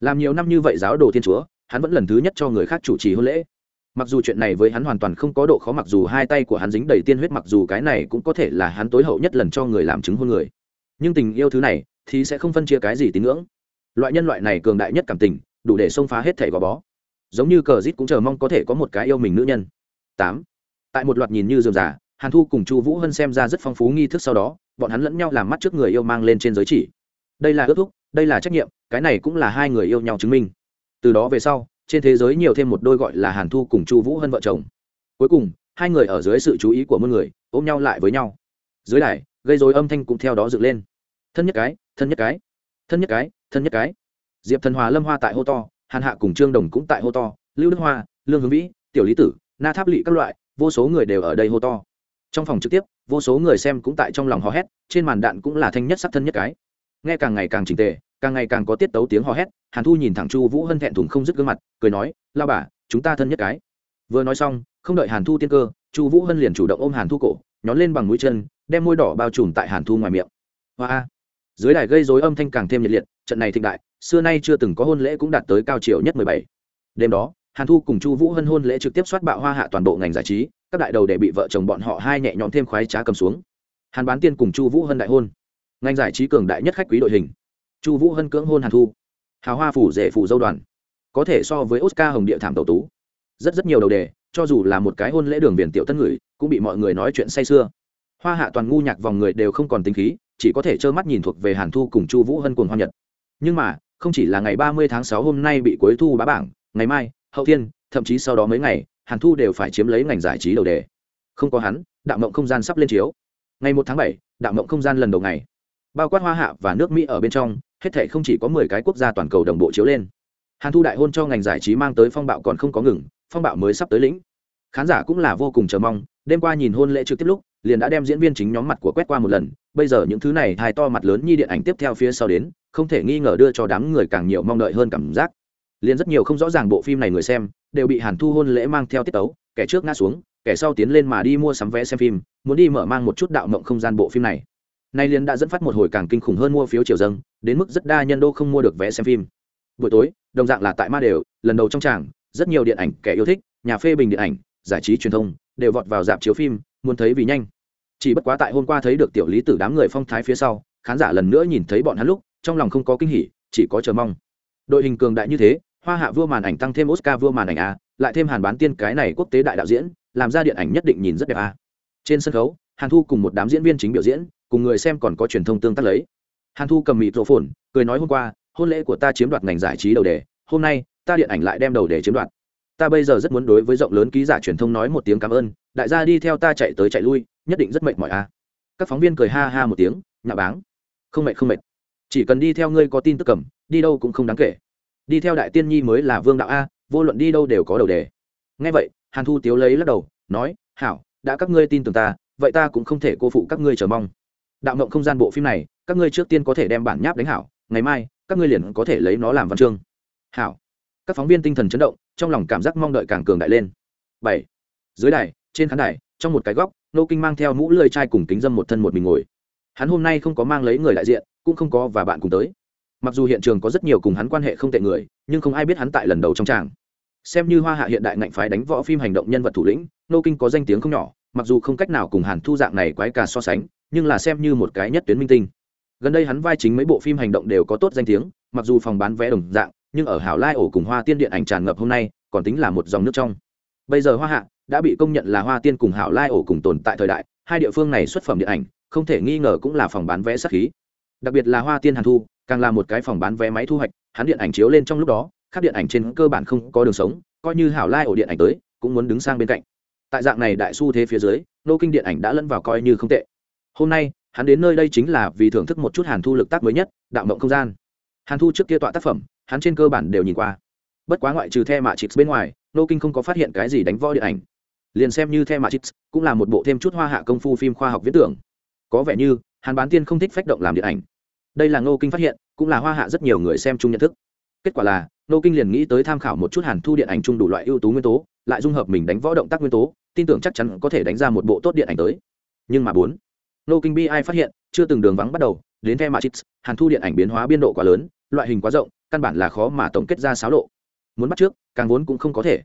Làm nhiều năm như vậy giáo đồ thiên chúa, hắn vẫn lần thứ nhất cho người khác chủ trì hôn lễ. Mặc dù chuyện này với hắn hoàn toàn không có độ khó, mặc dù hai tay của hắn dính đầy tiên huyết, mặc dù cái này cũng có thể là hắn tối hậu nhất lần cho người làm chứng hôn người. Nhưng tình yêu thứ này thì sẽ không phân chia cái gì tín ngưỡng. Loại nhân loại này cường đại nhất cảm tình, đủ để xông phá hết thẻ gò bó. Giống như cờ rít cũng chờ mong có thể có một cái yêu mình nữ nhân. Tám. Tại một loạt nhìn như dườm giả hàn thu cùng chu vũ hân xem ra rất phong phú nghi thức sau đó, bọn hắn lẫn nhau làm mắt trước người yêu mang lên trên giới chỉ. Đây là ước thúc, đây là trách nhiệm, cái này cũng là hai người yêu nhau chứng minh. Từ đó về sau, trên thế giới nhiều thêm một đôi gọi là hàn thu cùng chu vũ hân vợ chồng. Cuối cùng, hai người ở dưới sự chú ý của muôn người, ôm nhau lại với nhau. Dưới đài, gây dối âm thanh cũng theo đó dựng lên thân nhất cái, thân nhất cái, thân nhất cái, thân nhất cái. Diệp thần hòa lâm hoa tại hô to, hàn hạ cùng trương đồng cũng tại hô to, lưu đức hoa, lương hướng vĩ, tiểu lý tử, na tháp lỵ các loại, vô số người đều ở đây hô to. Trong phòng trực tiếp, vô số người xem cũng tại trong lòng hò hét, trên màn đạn cũng là thanh nhất sắc thân nhất cái. Nghe càng ngày càng trình tề, càng ngày càng có tiết tấu tiếng hò hét, hàn thu nhìn thẳng chu vũ hân thẹn thùng không dứt gương mặt, cười nói, lao bà, chúng ta thân nhất cái. Vừa nói xong, không đợi hàn thu tiên cơ, chu vũ hân liền chủ động ôm hàn thu cổ, nhón lên bằng mũi chân, đem môi đỏ bao trùm tại hàn thu ngoài miệng. Hoa、wow dưới đài gây dối âm thanh càng thêm nhiệt liệt, trận này thịnh đại, xưa nay chưa từng có hôn lễ cũng đạt tới cao chiều nhất mười bảy. Đêm đó, hàn thu cùng chu vũ hân hôn lễ trực tiếp soát bạo hoa hạ toàn bộ ngành giải trí, các đại đầu để bị vợ chồng bọn họ hai nhẹ nhõm thêm khoái trá cầm xuống. Hàn bán tiên cùng chu vũ hân đại hôn. Ngành giải trí cường đại nhất khách quý đội hình. Chu vũ hân cưỡng hôn hàn thu. Hào hoa phủ rể phủ dâu đoàn. Có thể so với oscar hồng địa thảm tẩu tú. Rất rất nhiều đầu đề, cho dù là một cái hôn lễ đường biển tiểu tân ngửi cũng bị mọi người nói chuyện say sưa. Hoa hạ toàn ngu nhạc vòng người đều không còn tính khí chỉ có thể trơ mắt nhìn thuộc về hàn thu cùng chu vũ hân cuồng hoa nhật. Nhưng mà, không chỉ là ngày ba mươi tháng sáu hôm nay bị cuối thu bá bảng, ngày mai, hậu thiên, thậm chí sau đó mấy ngày, hàn thu đều phải chiếm lấy ngành giải trí đầu đề. Không có hắn, đạo mộng không gian sắp lên chiếu. Ngày một tháng bảy, đạo mộng không gian lần đầu ngày. Bao quát hoa hạ và nước mỹ ở bên trong, hết thể không chỉ có mười cái quốc gia toàn cầu đồng bộ chiếu lên. Hàn thu đại hôn cho ngành giải trí mang tới phong bạo còn không có ngừng, phong bạo mới sắp tới lĩnh. Khán giả cũng là vô cùng chờ mong, đêm qua nhìn hôn lễ trực tiếp lúc liền đã đem diễn viên chính nhóm mặt của quét qua một lần, bây giờ những thứ này hài to mặt lớn như điện ảnh tiếp theo phía sau đến, không thể nghi ngờ đưa cho đám người càng nhiều mong đợi hơn cảm giác. Liền rất nhiều không rõ ràng bộ phim này người xem, đều bị hàn thu hôn lễ mang theo tiết tấu, kẻ trước ngã xuống, kẻ sau tiến lên mà đi mua sắm vé xem phim, muốn đi mở mang một chút đạo mộng không gian bộ phim này. Nay liền đã dẫn phát một hồi càng kinh khủng hơn mua phiếu triều dâng, đến mức rất đa nhân đô không mua được vé xem phim. Buổi tối, đồng dạng là tại ma đều, lần đầu trong tràng, rất nhiều điện ảnh kẻ yêu thích, nhà phê bình điện ảnh, giải trí truyền thông, đều vọt vào dạp chiếu phim, muốn thấy vì nhanh chỉ bất quá tại hôm qua thấy được tiểu lý tử đám người phong thái phía sau, khán giả lần nữa nhìn thấy bọn hắn lúc, trong lòng không có kinh hỉ, chỉ có chờ mong. Đội hình cường đại như thế, hoa hạ vua màn ảnh tăng thêm oscar vua màn ảnh a, lại thêm hàn bán tiên cái này quốc tế đại đạo diễn, làm ra điện ảnh nhất định nhìn rất đẹp a. Trên sân khấu, hàn thu cùng một đám diễn viên chính biểu diễn, cùng người xem còn có truyền thông tương tác lấy. Hàn thu cầm mịt rộ phồn cười nói hôm qua, hôn lễ của ta chiếm đoạt ngành giải trí đầu đề, hôm nay, ta điện ảnh lại đem đầu đề chiếm đoạt. Ta bây giờ rất muốn đối với rộng lớn ký giả truyền thông nói một tiếng cảm ơn, đại gia đi theo ta chạy tới chạy lui nhất định rất mệt mỏi a. Các phóng viên cười ha ha một tiếng nhạ báng. Không mệt không mệt. Chỉ cần đi theo ngươi có tin tức cầm, đi đâu cũng không đáng kể. Đi theo đại tiên nhi mới là vương đạo a, vô luận đi đâu đều có đầu đề. Ngay vậy, hàn thu tiếu lấy lắc đầu, nói, hảo, đã các ngươi tin tưởng ta, vậy ta cũng không thể cô phụ các ngươi chờ mong. Đạo mộng không gian bộ phim này, các ngươi trước tiên có thể đem bản nháp đánh hảo, ngày mai, các ngươi liền có thể lấy nó làm văn chương. Hảo. Các phóng viên tinh thần chấn động, trong lòng cảm giác mong đợi càng cường đại lên. Bảy. Dưới đài, trên khán đài, trong một cái góc nô kinh mang theo mũ lưỡi chai cùng kính dâm một thân một mình ngồi. Hắn hôm nay không có mang lấy người đại diện, cũng không có và bạn cùng tới. Mặc dù hiện trường có rất nhiều cùng hắn quan hệ không tệ người, nhưng không ai biết hắn tại lần đầu trong tràng. Xem như hoa hạ hiện đại ngạnh phái đánh võ phim hành động nhân vật thủ lĩnh, nô kinh có danh tiếng không nhỏ, mặc dù không cách nào cùng hàn thu dạng này quái cả so sánh, nhưng là xem như một cái nhất tuyến minh tinh. Gần đây hắn vai chính mấy bộ phim hành động đều có tốt danh tiếng, mặc dù phòng bán vé đồng dạng, nhưng ở hảo lai ổ cùng hoa tiên điện ảnh tràn ngập hôm nay, còn tính là một dòng nước trong. Bây giờ hoa hạ đã bị công nhận là hoa tiên cùng hảo lai ổ cùng tồn tại thời đại, hai địa phương này xuất phẩm điện ảnh, không thể nghi ngờ cũng là phòng bán vé sắc khí. Đặc biệt là hoa tiên hàn thu, càng là một cái phòng bán vé máy thu hoạch, hắn điện ảnh chiếu lên trong lúc đó các điện ảnh trên cơ bản không có đường sống, coi như hảo lai ổ điện ảnh tới, cũng muốn đứng sang bên cạnh. Tại dạng này đại xu thế phía dưới, nô kinh điện ảnh đã lẫn vào coi như không tệ. Hôm nay, hắn đến nơi đây chính là vì thưởng thức một chút hàn thu lực tác mới nhất, đạo mộng không gian. Hàn thu trước kia tọa tác phẩm, hắn trên cơ bản đều nhìn qua. Bất quá ngoại trừ the mạ trịt bên ngoài, nô kinh không có phát hiện cái gì đánh võ điện ảnh liền xem như the Matrix, cũng là một bộ thêm chút hoa hạ công phu phim khoa học viễn tưởng. Có vẻ như, hàn bán tiên không thích phách động làm điện ảnh. Đây là nô kinh phát hiện, cũng là hoa hạ rất nhiều người xem chung nhận thức. Kết quả là nô kinh liền nghĩ tới tham khảo một chút hàn thu điện ảnh chung đủ loại ưu tú nguyên tố, lại dung hợp mình đánh võ động tác nguyên tố, tin tưởng chắc chắn có thể đánh ra một bộ tốt điện ảnh tới. Nhưng mà bốn nô kinh bi ai phát hiện, chưa từng đường vắng bắt đầu, đến the matrix, hàn thu điện ảnh biến hóa biên độ quá lớn, loại hình quá rộng, căn bản là khó mà tổng kết ra xáo lộ. Muốn bắt trước, càng vốn cũng không có thể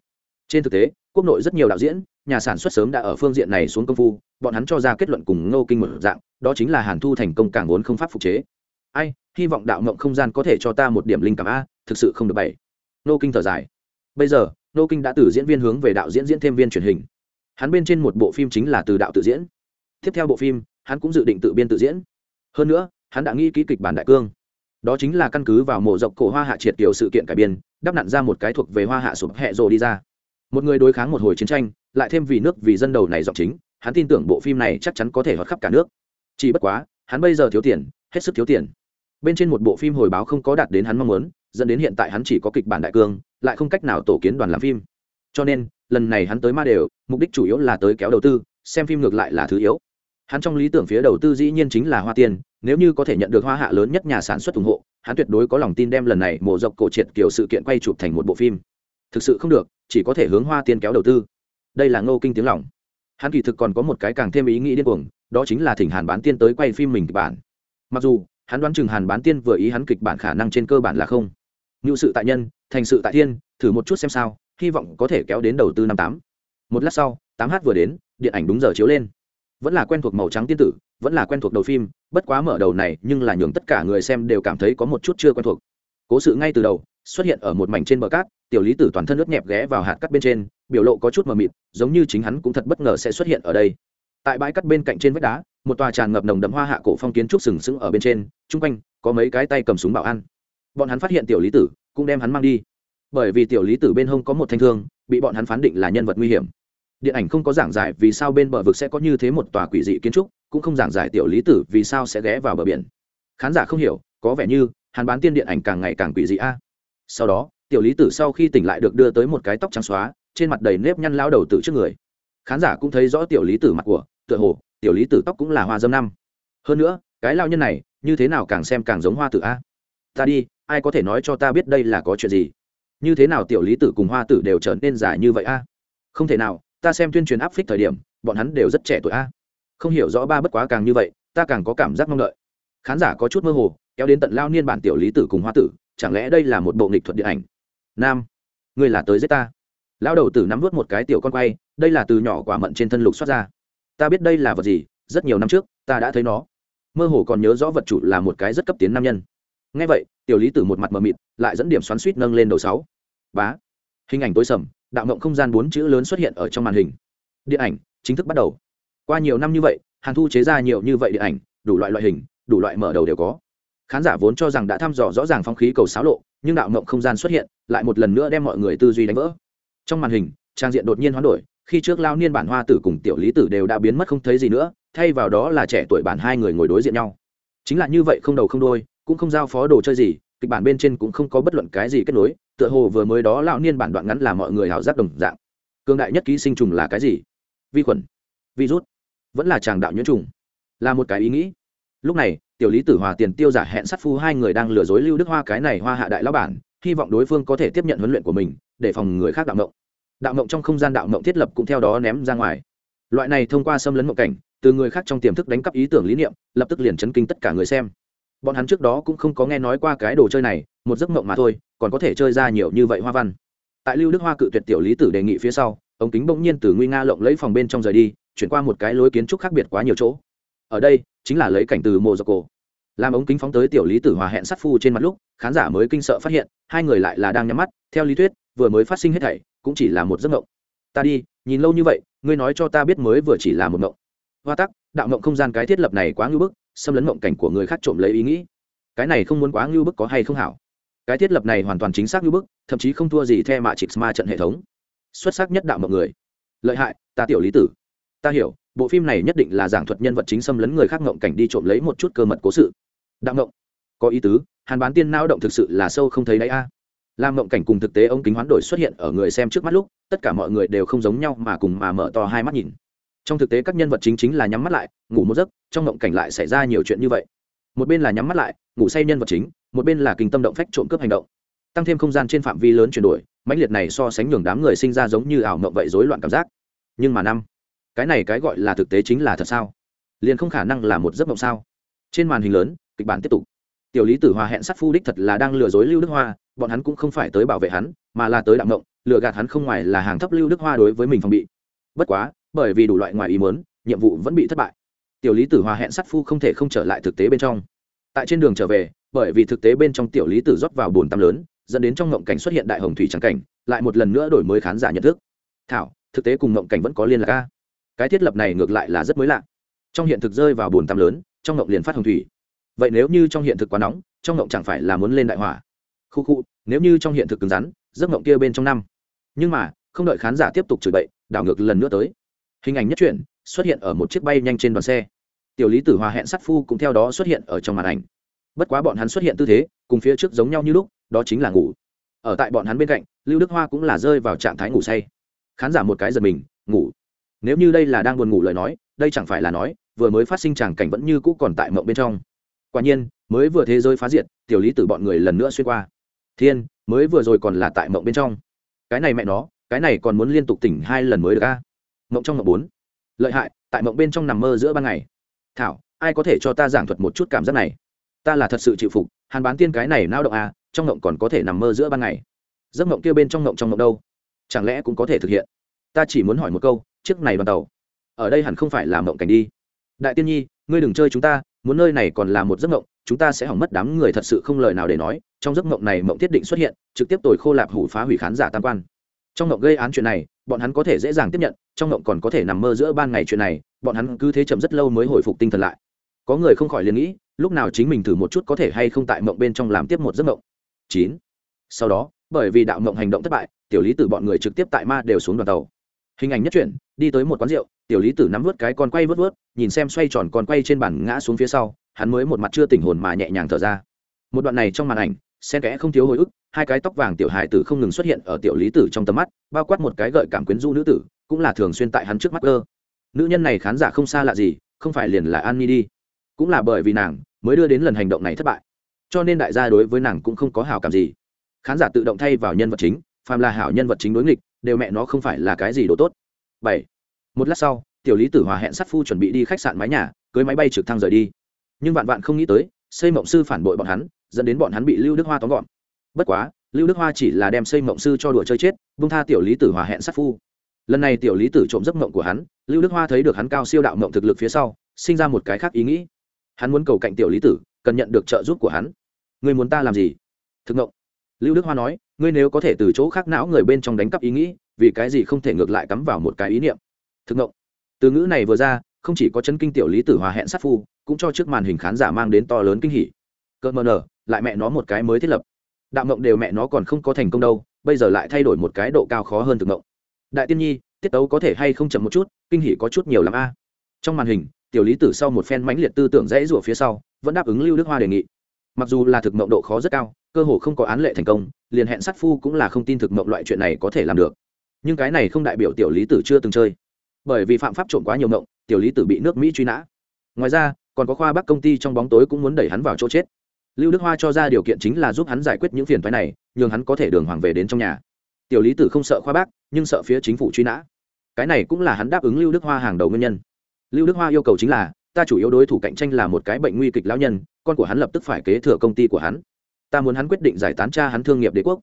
trên thực tế, quốc nội rất nhiều đạo diễn, nhà sản xuất sớm đã ở phương diện này xuống công phu, bọn hắn cho ra kết luận cùng ngô kinh một dạng, đó chính là hàn thu thành công càng vốn không pháp phục chế. Ai, hy vọng đạo mộng không gian có thể cho ta một điểm linh cảm a, thực sự không được bảy nô kinh thở dài. Bây giờ nô kinh đã từ diễn viên hướng về đạo diễn diễn thêm viên truyền hình. Hắn bên trên một bộ phim chính là từ đạo tự diễn. Tiếp theo bộ phim, hắn cũng dự định tự biên tự diễn. Hơn nữa, hắn đã nghĩ ký kịch bản đại cương. Đó chính là căn cứ vào mộ dọc cổ hoa hạ triệt tiểu sự kiện cải biên, đắp nặn ra một cái thuộc về hoa hạ sụp hẹ rồ đi ra một người đối kháng một hồi chiến tranh, lại thêm vì nước vì dân đầu này giọng chính, hắn tin tưởng bộ phim này chắc chắn có thể hoạt khắp cả nước. Chỉ bất quá, hắn bây giờ thiếu tiền, hết sức thiếu tiền. Bên trên một bộ phim hồi báo không có đạt đến hắn mong muốn, dẫn đến hiện tại hắn chỉ có kịch bản đại cương, lại không cách nào tổ kiến đoàn làm phim. Cho nên, lần này hắn tới ma đều, mục đích chủ yếu là tới kéo đầu tư, xem phim ngược lại là thứ yếu. Hắn trong lý tưởng phía đầu tư dĩ nhiên chính là hoa tiền, nếu như có thể nhận được hoa hạ lớn nhất nhà sản xuất ủng hộ, hắn tuyệt đối có lòng tin đem lần này mổ dọc cổ triệt kiểu sự kiện quay chụp thành một bộ phim thực sự không được, chỉ có thể hướng hoa tiên kéo đầu tư. Đây là ngô kinh tiếng lòng. Hắn kỳ thực còn có một cái càng thêm ý nghĩ điên cuồng, đó chính là thỉnh hàn bán tiên tới quay phim mình kịch bản. Mặc dù, hắn đoán chừng hàn bán tiên vừa ý hắn kịch bản khả năng trên cơ bản là không. Ngự sự tại nhân, thành sự tại thiên, thử một chút xem sao, hy vọng có thể kéo đến đầu tư năm tám. Một lát sau, tám h vừa đến, điện ảnh đúng giờ chiếu lên. Vẫn là quen thuộc màu trắng tiên tử, vẫn là quen thuộc đầu phim, bất quá mở đầu này nhưng là nhường tất cả người xem đều cảm thấy có một chút chưa quen thuộc. Cố sự ngay từ đầu xuất hiện ở một mảnh trên bờ cát, tiểu lý tử toàn thân nước nhẹp ghé vào hạt cắt bên trên, biểu lộ có chút mờ mịt, giống như chính hắn cũng thật bất ngờ sẽ xuất hiện ở đây. Tại bãi cắt bên cạnh trên vách đá, một tòa tràn ngập nồng đậm hoa hạ cổ phong kiến trúc sừng sững ở bên trên, chung quanh có mấy cái tay cầm súng bảo ăn bọn hắn phát hiện tiểu lý tử, cũng đem hắn mang đi. Bởi vì tiểu lý tử bên hông có một thanh thương, bị bọn hắn phán định là nhân vật nguy hiểm. Điện ảnh không có giảng giải vì sao bên bờ vực sẽ có như thế một tòa quỷ dị kiến trúc, cũng không giảng giải tiểu lý tử vì sao sẽ ghé vào bờ biển. Khán giả không hiểu, có vẻ như hàn bán tiên điện ảnh càng ngày càng quỷ dị a sau đó, tiểu lý tử sau khi tỉnh lại được đưa tới một cái tóc trắng xóa, trên mặt đầy nếp nhăn lao đầu tử trước người. Khán giả cũng thấy rõ tiểu lý tử mặt của, tựa hồ, tiểu lý tử tóc cũng là hoa dâm năm. Hơn nữa, cái lao nhân này, như thế nào càng xem càng giống hoa tử a? Ta đi, ai có thể nói cho ta biết đây là có chuyện gì? Như thế nào tiểu lý tử cùng hoa tử đều trở nên giả như vậy a? Không thể nào, ta xem tuyên truyền áp phích thời điểm, bọn hắn đều rất trẻ tuổi a. Không hiểu rõ ba bất quá càng như vậy, ta càng có cảm giác mong đợi. Khán giả có chút mơ hồ, kéo đến tận lao niên bản tiểu lý tử cùng hoa tử chẳng lẽ đây là một bộ nghịch thuật điện ảnh? Nam, ngươi là tới giết ta. Lão đầu tử nắm vớt một cái tiểu con quay, đây là từ nhỏ quả mận trên thân lục xoát ra. Ta biết đây là vật gì, rất nhiều năm trước, ta đã thấy nó. Mơ hồ còn nhớ rõ vật chủ là một cái rất cấp tiến nam nhân. Ngay vậy, tiểu lý tử một mặt mờ mịt, lại dẫn điểm xoắn suýt nâng lên đầu sáu. Bá, hình ảnh tối sầm, đạo ngộng không gian bốn chữ lớn xuất hiện ở trong màn hình. Điện ảnh, chính thức bắt đầu. Qua nhiều năm như vậy, hàn thu chế ra nhiều như vậy điện ảnh, đủ loại loại hình, đủ loại mở đầu đều có khán giả vốn cho rằng đã thăm dò rõ ràng phong khí cầu xáo lộ, nhưng đạo ngộng không gian xuất hiện, lại một lần nữa đem mọi người tư duy đánh vỡ. Trong màn hình, trang diện đột nhiên hoán đổi, khi trước lao niên bản hoa tử cùng tiểu lý tử đều đã biến mất không thấy gì nữa, thay vào đó là trẻ tuổi bản hai người ngồi đối diện nhau. Chính là như vậy không đầu không đôi cũng không giao phó đồ chơi gì, kịch bản bên trên cũng không có bất luận cái gì kết nối, tựa hồ vừa mới đó lão niên bản đoạn ngắn là mọi người hảo giác đồng dạng. Cương đại nhất ký sinh trùng là cái gì? Vi khuẩn. Virus. Vẫn là tràng đạo nhiễm trùng. Là một cái ý nghĩ. Lúc này tiểu lý tử hòa tiền tiêu giả hẹn sát phu hai người đang lừa dối lưu đức hoa cái này hoa hạ đại lão bản, hy vọng đối phương có thể tiếp nhận huấn luyện của mình, để phòng người khác đạo mộng đạo mộng trong không gian đạo mộng thiết lập cũng theo đó ném ra ngoài. Loại này thông qua xâm lấn mộng cảnh, từ người khác trong tiềm thức đánh cắp ý tưởng lý niệm, lập tức liền chấn kinh tất cả người xem. Bọn hắn trước đó cũng không có nghe nói qua cái đồ chơi này, một giấc mộng mà thôi, còn có thể chơi ra nhiều như vậy hoa văn. Tại lưu đức hoa cự tuyệt tiểu lý tử đề nghị phía sau ống kính bỗng nhiên từ nguy nga lộng lấy phòng bên trong rời đi, chuyển qua một cái lối kiến trúc khác biệt quá nhiều chỗ ở đây chính là lấy cảnh từ mộ dọc cổ làm ống kính phóng tới tiểu lý tử hòa hẹn sát phu trên mặt lúc, khán giả mới kinh sợ phát hiện, hai người lại là đang nhắm mắt, theo lý thuyết, vừa mới phát sinh hết thảy, cũng chỉ là một giấc mộng. Ta đi, nhìn lâu như vậy, ngươi nói cho ta biết mới vừa chỉ là một mộng. Hoa tắc, đạo mộng không gian cái thiết lập này quá ngưu bức, xâm lấn mộng cảnh của người khác trộm lấy ý nghĩ. Cái này không muốn quá ngưu bức có hay không hảo? Cái thiết lập này hoàn toàn chính xác ngưu bức, thậm chí không thua gì theo mạ trịch ma trận hệ thống. Xuất sắc nhất đạo mộng người. Lợi hại, ta tiểu lý tử. Ta hiểu bộ phim này nhất định là giảng thuật nhân vật chính xâm lấn người khác ngộng cảnh đi trộm lấy một chút cơ mật cố sự. Đạo ngộng. Có ý tứ, hàn bán tiên nao động thực sự là sâu không thấy đáy a. Làm ngộng cảnh cùng thực tế ống kính hoán đổi xuất hiện ở người xem trước mắt lúc, tất cả mọi người đều không giống nhau mà cùng mà mở to hai mắt nhìn. Trong thực tế các nhân vật chính chính là nhắm mắt lại, ngủ một giấc, trong ngộng cảnh lại xảy ra nhiều chuyện như vậy. Một bên là nhắm mắt lại, ngủ say nhân vật chính, một bên là kinh tâm động phách trộm cướp hành động. Tăng thêm không gian trên phạm vi lớn chuyển đổi, mãnh liệt này so sánh nhường đám người sinh ra giống như ảo mộng vậy rối loạn cảm giác. Nhưng mà năm cái này cái gọi là thực tế chính là thật sao? Liền không khả năng là một giấc mộng sao? Trên màn hình lớn, kịch bản tiếp tục. Tiểu lý tử hòa hẹn sát phu đích thật là đang lừa dối lưu đức hoa, bọn hắn cũng không phải tới bảo vệ hắn, mà là tới đạm mộng, lừa gạt hắn không ngoài là hàng thấp lưu đức hoa đối với mình phòng bị. Bất quá, bởi vì đủ loại ngoài ý muốn, nhiệm vụ vẫn bị thất bại. Tiểu lý tử hòa hẹn sát phu không thể không trở lại thực tế bên trong. Tại trên đường trở về, bởi vì thực tế bên trong tiểu lý tử rót vào bồn tắm lớn, dẫn đến trong ngộng cảnh xuất hiện đại hồng thủy trắng cảnh, lại một lần nữa đổi mới khán giả nhận thức. Thảo, thực tế cùng ngộng cảnh vẫn có liên lạc ca cái thiết lập này ngược lại là rất mới lạ. Trong hiện thực rơi vào bồn tắm lớn, trong ngộng liền phát hồng thủy. Vậy nếu như trong hiện thực quá nóng, trong ngộng chẳng phải là muốn lên đại hỏa? Khu khu, nếu như trong hiện thực cứng rắn, giấc ngộng kia bên trong năm. Nhưng mà, không đợi khán giả tiếp tục chửi bậy, đảo ngược lần nữa tới. Hình ảnh nhất truyện xuất hiện ở một chiếc bay nhanh trên đoàn xe. Tiểu lý tử hòa hẹn sát phu cũng theo đó xuất hiện ở trong màn ảnh. Bất quá bọn hắn xuất hiện tư thế, cùng phía trước giống nhau như lúc, đó chính là ngủ. Ở tại bọn hắn bên cạnh, lưu đức hoa cũng là rơi vào trạng thái ngủ say. Khán giả một cái giật mình, ngủ nếu như đây là đang buồn ngủ lời nói, đây chẳng phải là nói, vừa mới phát sinh tràng cảnh vẫn như cũ còn tại mộng bên trong. Quả nhiên, mới vừa thế giới phá diệt, tiểu lý tử bọn người lần nữa xuyên qua. Thiên, mới vừa rồi còn là tại mộng bên trong. Cái này mẹ nó, cái này còn muốn liên tục tỉnh hai lần mới được a. Mộng trong mộng bốn. Lợi hại, tại mộng bên trong nằm mơ giữa ban ngày. Thảo, ai có thể cho ta giảng thuật một chút cảm giác này? Ta là thật sự chịu phục, hàn bán tiên cái này nao động à trong mộng còn có thể nằm mơ giữa ban ngày. Giấc mộng kia bên trong mộng trong mộng đâu? Chẳng lẽ cũng có thể thực hiện? Ta chỉ muốn hỏi một câu chiếc này đoàn tàu. Ở đây hẳn không phải là mộng cảnh đi. Đại tiên nhi, ngươi đừng chơi chúng ta, muốn nơi này còn là một giấc mộng, chúng ta sẽ hỏng mất đám người thật sự không lời nào để nói. Trong giấc mộng này mộng thiết định xuất hiện, trực tiếp tồi khô lạp hủ phá hủy khán giả tam quan. Trong mộng gây án chuyện này, bọn hắn có thể dễ dàng tiếp nhận, trong mộng còn có thể nằm mơ giữa ban ngày chuyện này, bọn hắn cứ thế chậm rất lâu mới hồi phục tinh thần lại. Có người không khỏi liền nghĩ, lúc nào chính mình thử một chút có thể hay không tại mộng bên trong làm tiếp một giấc mộng. Chín. Sau đó, bởi vì đạo mộng hành động thất bại, tiểu lý tử bọn người trực tiếp tại ma đều xuống đoàn tàu hình ảnh nhất chuyển, đi tới một quán rượu, tiểu lý tử nắm vớt cái con quay vớt vớt nhìn xem xoay tròn con quay trên bàn ngã xuống phía sau, hắn mới một mặt chưa tỉnh hồn mà nhẹ nhàng thở ra. Một đoạn này trong màn ảnh xen kẽ không thiếu hồi ức, hai cái tóc vàng tiểu hài tử không ngừng xuất hiện ở tiểu lý tử trong tầm mắt, bao quát một cái gợi cảm quyến du nữ tử, cũng là thường xuyên tại hắn trước mắt cơ. Nữ nhân này khán giả không xa lạ gì, không phải liền là an ni đi. Cũng là bởi vì nàng, mới đưa đến lần hành động này thất bại. Cho nên đại gia đối với nàng cũng không có hảo cảm gì. Khán giả tự động thay vào nhân vật chính, phàm là hảo nhân vật chính đối nghịch đều mẹ nó không phải là cái gì đồ tốt. Bảy. Một lát sau, tiểu lý tử hòa hẹn sát phu chuẩn bị đi khách sạn mái nhà, cưới máy bay trực thăng rời đi. Nhưng vạn vạn không nghĩ tới, xây mộng sư phản bội bọn hắn, dẫn đến bọn hắn bị lưu đức hoa tóm gọn. Bất quá, lưu đức hoa chỉ là đem xây mộng sư cho đùa chơi chết bung tha tiểu lý tử hòa hẹn sát phu. Lần này tiểu lý tử trộm giấc mộng của hắn, lưu đức hoa thấy được hắn cao siêu đạo mộng thực lực phía sau, sinh ra một cái khác ý nghĩ. Hắn muốn cầu cạnh tiểu lý tử, cần nhận được trợ giúp của hắn. Người muốn ta làm gì? Thực mộng. Lưu đức hoa nói ngươi nếu có thể từ chỗ khác não người bên trong đánh cắp ý nghĩ, vì cái gì không thể ngược lại cắm vào một cái ý niệm? Thực ngộng. Từ ngữ này vừa ra, không chỉ có chân kinh tiểu lý tử hòa hẹn sát phu, cũng cho trước màn hình khán giả mang đến to lớn kinh hỉ. Cơn mờ nở, lại mẹ nó một cái mới thiết lập. Đạo mộng đều mẹ nó còn không có thành công đâu, bây giờ lại thay đổi một cái độ cao khó hơn thực mộng đại tiên nhi, tiết tấu có thể hay không chậm một chút, kinh hỉ có chút nhiều lắm a. Trong màn hình, tiểu lý tử sau một phen mãnh liệt tư tưởng dễ rủa phía sau, vẫn đáp ứng lưu đức hoa đề nghị. Mặc dù là thực mộng độ khó rất cao cơ hồ không có án lệ thành công, liền hẹn sát phu cũng là không tin thực mộng loại chuyện này có thể làm được. Nhưng cái này không đại biểu tiểu lý tử chưa từng chơi. Bởi vì phạm pháp trộm quá nhiều mộng, tiểu lý tử bị nước mỹ truy nã. Ngoài ra, còn có khoa bắc công ty trong bóng tối cũng muốn đẩy hắn vào chỗ chết. Lưu đức hoa cho ra điều kiện chính là giúp hắn giải quyết những phiền phái này, nhường hắn có thể đường hoàng về đến trong nhà. Tiểu lý tử không sợ khoa bác nhưng sợ phía chính phủ truy nã. Cái này cũng là hắn đáp ứng lưu đức hoa hàng đầu nguyên nhân. Lưu đức hoa yêu cầu chính là, ta chủ yếu đối thủ cạnh tranh là một cái bệnh nguy kịch lão nhân, con của hắn lập tức phải kế thừa công ty của hắn ta muốn hắn quyết định giải tán cha hắn thương nghiệp đế quốc.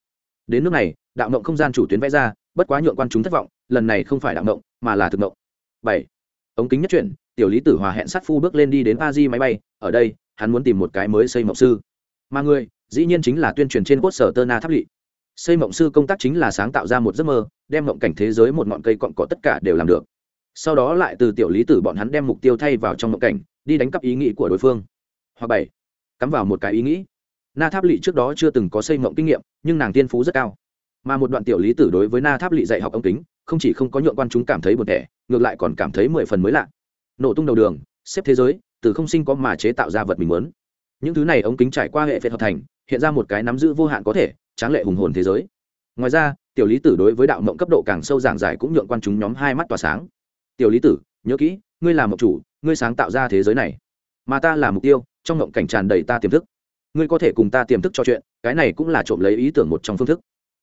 Đến nước này, đạo mộng không gian chủ tuyến vẽ ra, bất quá nhượng quan chúng thất vọng, lần này không phải đạo mộng mà là thực mộng bảy. Ống kính nhất chuyển, tiểu lý tử hòa hẹn sát phu bước lên đi đến a di máy bay, ở đây, hắn muốn tìm một cái mới xây mộng sư. Mà người, dĩ nhiên chính là tuyên truyền trên quốc sở tơ na tháp lỵ. Xây mộng sư công tác chính là sáng tạo ra một giấc mơ, đem mộng cảnh thế giới một ngọn cây cọn cỏ tất cả đều làm được. Sau đó lại từ tiểu lý tử bọn hắn đem mục tiêu thay vào trong mộng cảnh, đi đánh cắp ý nghĩ của đối phương. Hoặc bảy. Cắm vào một cái ý nghĩ na tháp lỵ trước đó chưa từng có xây mộng kinh nghiệm, nhưng nàng tiên phú rất cao. Mà một đoạn tiểu lý tử đối với na tháp lỵ dạy học ống kính, không chỉ không có nhượng quan chúng cảm thấy buồn thẻ, ngược lại còn cảm thấy mười phần mới lạ. Nổ tung đầu đường, xếp thế giới, từ không sinh có mà chế tạo ra vật mình muốn. Những thứ này ống kính trải qua hệ phệt hợp thành, hiện ra một cái nắm giữ vô hạn có thể, tráng lệ hùng hồn thế giới. Ngoài ra, tiểu lý tử đối với đạo mộng cấp độ càng sâu giảng giải cũng nhượng quan chúng nhóm hai mắt tỏa sáng. Tiểu lý tử, nhớ kỹ, ngươi là mộng chủ, ngươi sáng tạo ra thế giới này. Mà ta là mục tiêu, trong mộng cảnh tràn đầy ta tiềm thức ngươi có thể cùng ta tiềm thức cho chuyện, cái này cũng là trộm lấy ý tưởng một trong phương thức.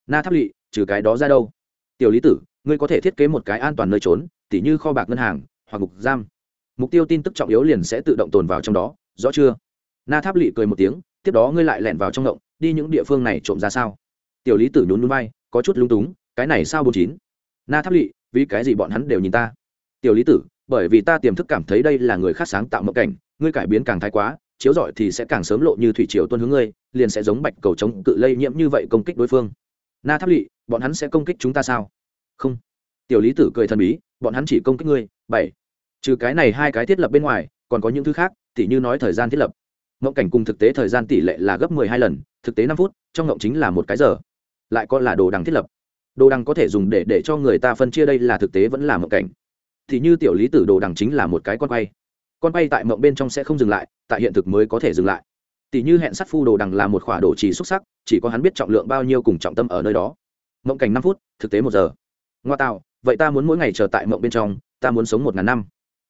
Na tháp lỵ trừ cái đó ra đâu? Tiểu lý tử, ngươi có thể thiết kế một cái an toàn nơi trốn, tỉ như kho bạc ngân hàng, hoặc ngục giam. Mục tiêu tin tức trọng yếu liền sẽ tự động tồn vào trong đó, rõ chưa? Na tháp lỵ cười một tiếng, tiếp đó ngươi lại lẻn vào trong động, đi những địa phương này trộm ra sao? Tiểu lý tử nhún núi bay có chút lung túng, cái này sao bốn chín? Na tháp lỵ vì cái gì bọn hắn đều nhìn ta? Tiểu lý tử, bởi vì ta tiềm thức cảm thấy đây là người khác sáng tạo mộng cảnh, ngươi cải biến càng thái quá chiếu rọi thì sẽ càng sớm lộ như thủy triều tuân hướng ngươi, liền sẽ giống bạch cầu chống cự lây nhiễm như vậy công kích đối phương. Na tháp lỵ, bọn hắn sẽ công kích chúng ta sao? Không. Tiểu lý tử cười thần bí, bọn hắn chỉ công kích ngươi. Bảy. Trừ cái này hai cái thiết lập bên ngoài, còn có những thứ khác, tỉ như nói thời gian thiết lập. Mộng cảnh cùng thực tế thời gian tỷ lệ là gấp mười hai lần, thực tế năm phút, trong mộng chính là một cái giờ. Lại còn là đồ đằng thiết lập. Đồ đằng có thể dùng để để cho người ta phân chia đây là thực tế vẫn là mộng cảnh. Thì như tiểu lý tử đồ đằng chính là một cái con quay con bay tại mộng bên trong sẽ không dừng lại, tại hiện thực mới có thể dừng lại. Tỷ như hẹn sắt phu đồ đằng là một khỏa đồ trì xúc sắc, chỉ có hắn biết trọng lượng bao nhiêu cùng trọng tâm ở nơi đó. Mộng cảnh năm phút, thực tế một giờ. Ngoa tạo, vậy ta muốn mỗi ngày chờ tại mộng bên trong, ta muốn sống một ngàn năm.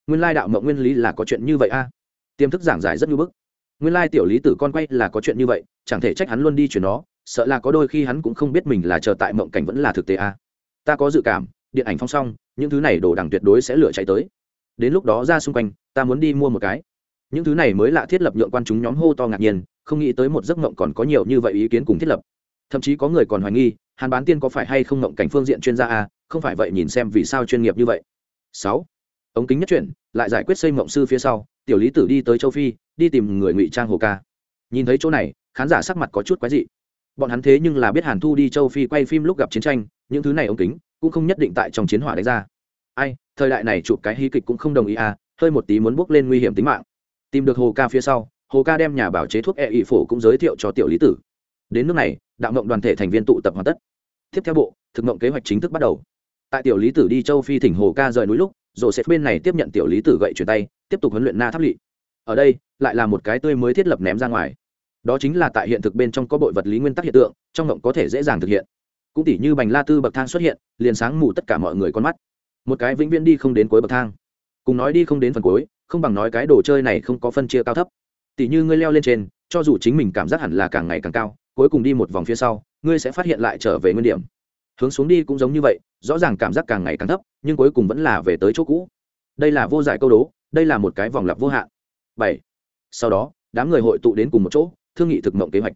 Nguyên lai đạo mộng nguyên lý là có chuyện như vậy a. À? tiềm thức giảng giải rất như bức. Nguyên lai tiểu lý tử con quay là có chuyện như vậy, chẳng thể trách hắn luôn đi chuyển nó, sợ là có đôi khi hắn cũng không biết mình là chờ tại mộng cảnh vẫn là thực tế a. À? ta có dự cảm, điện ảnh phong xong, những thứ này đồ đằng tuyệt đối sẽ lửa cháy tới. Đến lúc đó ra xung quanh ta muốn đi mua một cái. Những thứ này mới lạ thiết lập nhượng quan chúng nhóm hô to ngạc nhiên, không nghĩ tới một giấc mộng còn có nhiều như vậy ý kiến cùng thiết lập. Thậm chí có người còn hoài nghi, hàn bán tiên có phải hay không mộng cảnh phương diện chuyên gia a không phải vậy nhìn xem vì sao chuyên nghiệp như vậy. Sáu. Ống kính nhất chuyển, lại giải quyết xây mộng sư phía sau, tiểu lý tử đi tới châu phi, đi tìm người ngụy trang hồ ca. Nhìn thấy chỗ này, khán giả sắc mặt có chút quái dị. Bọn hắn thế nhưng là biết hàn thu đi châu phi quay phim lúc gặp chiến tranh, những thứ này ống kính cũng không nhất định tại trong chiến hỏa đánh ra. Ai, thời đại này chụp cái hy kịch cũng không đồng ý à hơi một tí muốn bước lên nguy hiểm tính mạng. Tìm được hồ ca phía sau, hồ ca đem nhà bảo chế thuốc e ị phổ cũng giới thiệu cho tiểu lý tử. Đến nước này, đạo mộng đoàn thể thành viên tụ tập hoàn tất. Tiếp theo bộ, thực mộng kế hoạch chính thức bắt đầu. Tại tiểu lý tử đi châu phi thỉnh hồ ca rời núi lúc rồi sẽ bên này tiếp nhận tiểu lý tử gậy chuyển tay, tiếp tục huấn luyện na tháp lỵ. Ở đây, lại là một cái tươi mới thiết lập ném ra ngoài. Đó chính là tại hiện thực bên trong có bội vật lý nguyên tắc hiện tượng, trong mộng có thể dễ dàng thực hiện. Cũng tỉ như bành la tư bậc thang xuất hiện, liền sáng mù tất cả mọi người con mắt. Một cái vĩnh viễn đi không đến cuối bậc thang cùng nói đi không đến phần cuối, không bằng nói cái đồ chơi này không có phân chia cao thấp. Tỉ như ngươi leo lên trên, cho dù chính mình cảm giác hẳn là càng ngày càng cao, cuối cùng đi một vòng phía sau, ngươi sẽ phát hiện lại trở về nguyên điểm. Hướng xuống đi cũng giống như vậy, rõ ràng cảm giác càng ngày càng thấp, nhưng cuối cùng vẫn là về tới chỗ cũ. Đây là vô giải câu đố, đây là một cái vòng lặp vô hạn. Bảy. Sau đó, đám người hội tụ đến cùng một chỗ, thương nghị thực mộng kế hoạch.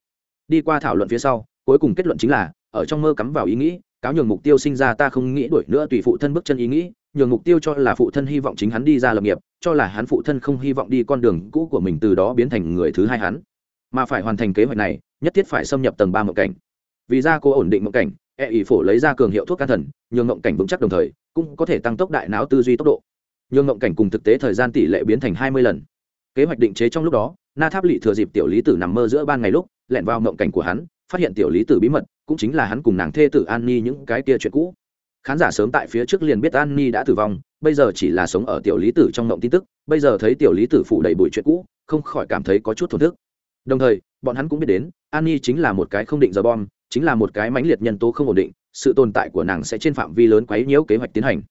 Đi qua thảo luận phía sau, cuối cùng kết luận chính là, ở trong mơ cắm vào ý nghĩ, cáo nhường mục tiêu sinh ra ta không nghĩ đuổi nữa tùy phụ thân bước chân ý nghĩ nhường mục tiêu cho là phụ thân hy vọng chính hắn đi ra lập nghiệp, cho là hắn phụ thân không hy vọng đi con đường cũ của mình từ đó biến thành người thứ hai hắn. Mà phải hoàn thành kế hoạch này, nhất thiết phải xâm nhập tầng ba mộng cảnh. Vì ra cô ổn định mộng cảnh e ỷ phổ lấy ra cường hiệu thuốc can thần, nhường mộng cảnh vững chắc đồng thời, cũng có thể tăng tốc đại não tư duy tốc độ. Nhường mộng cảnh cùng thực tế thời gian tỷ lệ biến thành hai mươi lần. Kế hoạch định chế trong lúc đó, na tháp lỵ thừa dịp tiểu lý tử nằm mơ giữa ban ngày lúc lẹn vào mộng cảnh của hắn, phát hiện tiểu lý tử bí mật, cũng chính là hắn cùng nàng thê tử an ni những cái kia chuyện cũ khán giả sớm tại phía trước liền biết an ni đã tử vong, bây giờ chỉ là sống ở tiểu lý tử trong mộng tin tức, bây giờ thấy tiểu lý tử phủ đầy bụi chuyện cũ, không khỏi cảm thấy có chút thổn thức. Đồng thời, bọn hắn cũng biết đến an ni chính là một cái không định giờ bom, chính là một cái mãnh liệt nhân tố không ổn định, sự tồn tại của nàng sẽ trên phạm vi lớn quấy nhiễu kế hoạch tiến hành.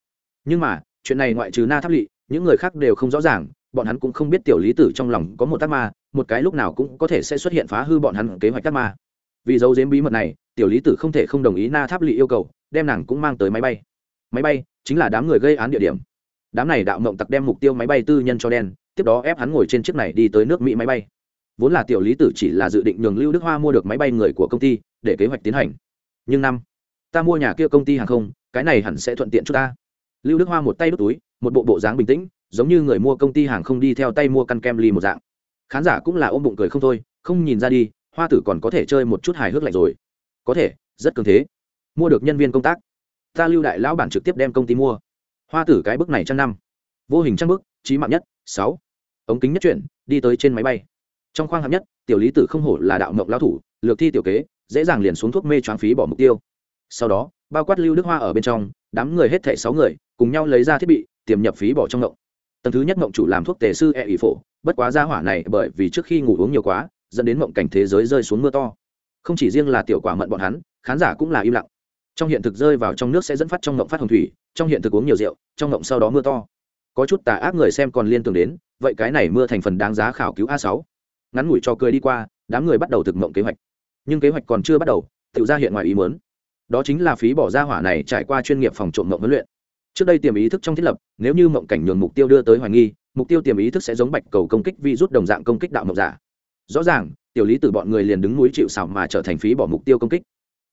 Nhưng mà, chuyện này ngoại trừ na tháp lỵ những người khác đều không rõ ràng, bọn hắn cũng không biết tiểu lý tử trong lòng có một tác ma, một cái lúc nào cũng có thể sẽ xuất hiện phá hư bọn hắn kế hoạch tác ma. Vì dấu giếm bí mật này, tiểu lý tử không thể không đồng ý na tháp lỵ yêu cầu đem nàng cũng mang tới máy bay. Máy bay chính là đám người gây án địa điểm. Đám này đạo mộng tặc đem mục tiêu máy bay tư nhân cho đen, tiếp đó ép hắn ngồi trên chiếc này đi tới nước mỹ máy bay. Vốn là tiểu lý tử chỉ là dự định nhường lưu đức hoa mua được máy bay người của công ty để kế hoạch tiến hành. Nhưng năm, ta mua nhà kia công ty hàng không, cái này hẳn sẽ thuận tiện cho ta. Lưu đức hoa một tay đút túi, một bộ bộ dáng bình tĩnh, giống như người mua công ty hàng không đi theo tay mua căn kem ly một dạng. Khán giả cũng là ôm bụng cười không thôi, không nhìn ra đi, hoa tử còn có thể chơi một chút hài hước lạnh rồi. Có thể, rất cường thế mua được nhân viên công tác. Ta lưu đại lão bản trực tiếp đem công ty mua. Hoa tử cái bức này trăm năm. Vô hình trang bức, trí mạng nhất, sáu. Ống kính nhất chuyển, đi tới trên máy bay. Trong khoang hạng nhất, tiểu lý tử không hổ là đạo mộng lao thủ, lược thi tiểu kế, dễ dàng liền xuống thuốc mê choáng phí bỏ mục tiêu. Sau đó, bao quát lưu đức hoa ở bên trong, đám người hết thảy sáu người, cùng nhau lấy ra thiết bị, tiềm nhập phí bỏ trong ngộng. Tầng thứ nhất ngộng chủ làm thuốc tề sư e ỷ phổ, bất quá ra hỏa này bởi vì trước khi ngủ uống nhiều quá, dẫn đến mộng cảnh thế giới rơi xuống mưa to. Không chỉ riêng là tiểu quả mận bọn hắn, khán giả cũng là im lặng trong hiện thực rơi vào trong nước sẽ dẫn phát trong ngộng phát hồng thủy, trong hiện thực uống nhiều rượu, trong ngộng sau đó mưa to. Có chút tà ác người xem còn liên tưởng đến, vậy cái này mưa thành phần đáng giá khảo cứu a sáu. Ngắn ngủi cho cười đi qua, đám người bắt đầu thực mộng kế hoạch. Nhưng kế hoạch còn chưa bắt đầu tự ra hiện ngoài ý muốn. Đó chính là phí bỏ ra hỏa này trải qua chuyên nghiệp phòng trộm mộng huấn luyện. Trước đây tiềm ý thức trong thiết lập, nếu như mộng cảnh nhường mục tiêu đưa tới hoài nghi, mục tiêu tiềm ý thức sẽ giống bạch cầu công kích vi rút đồng dạng công kích đạo mộng giả. Rõ ràng, tiểu lý từ bọn người liền đứng núi chịu xảo mà trở thành phí bỏ mục tiêu công kích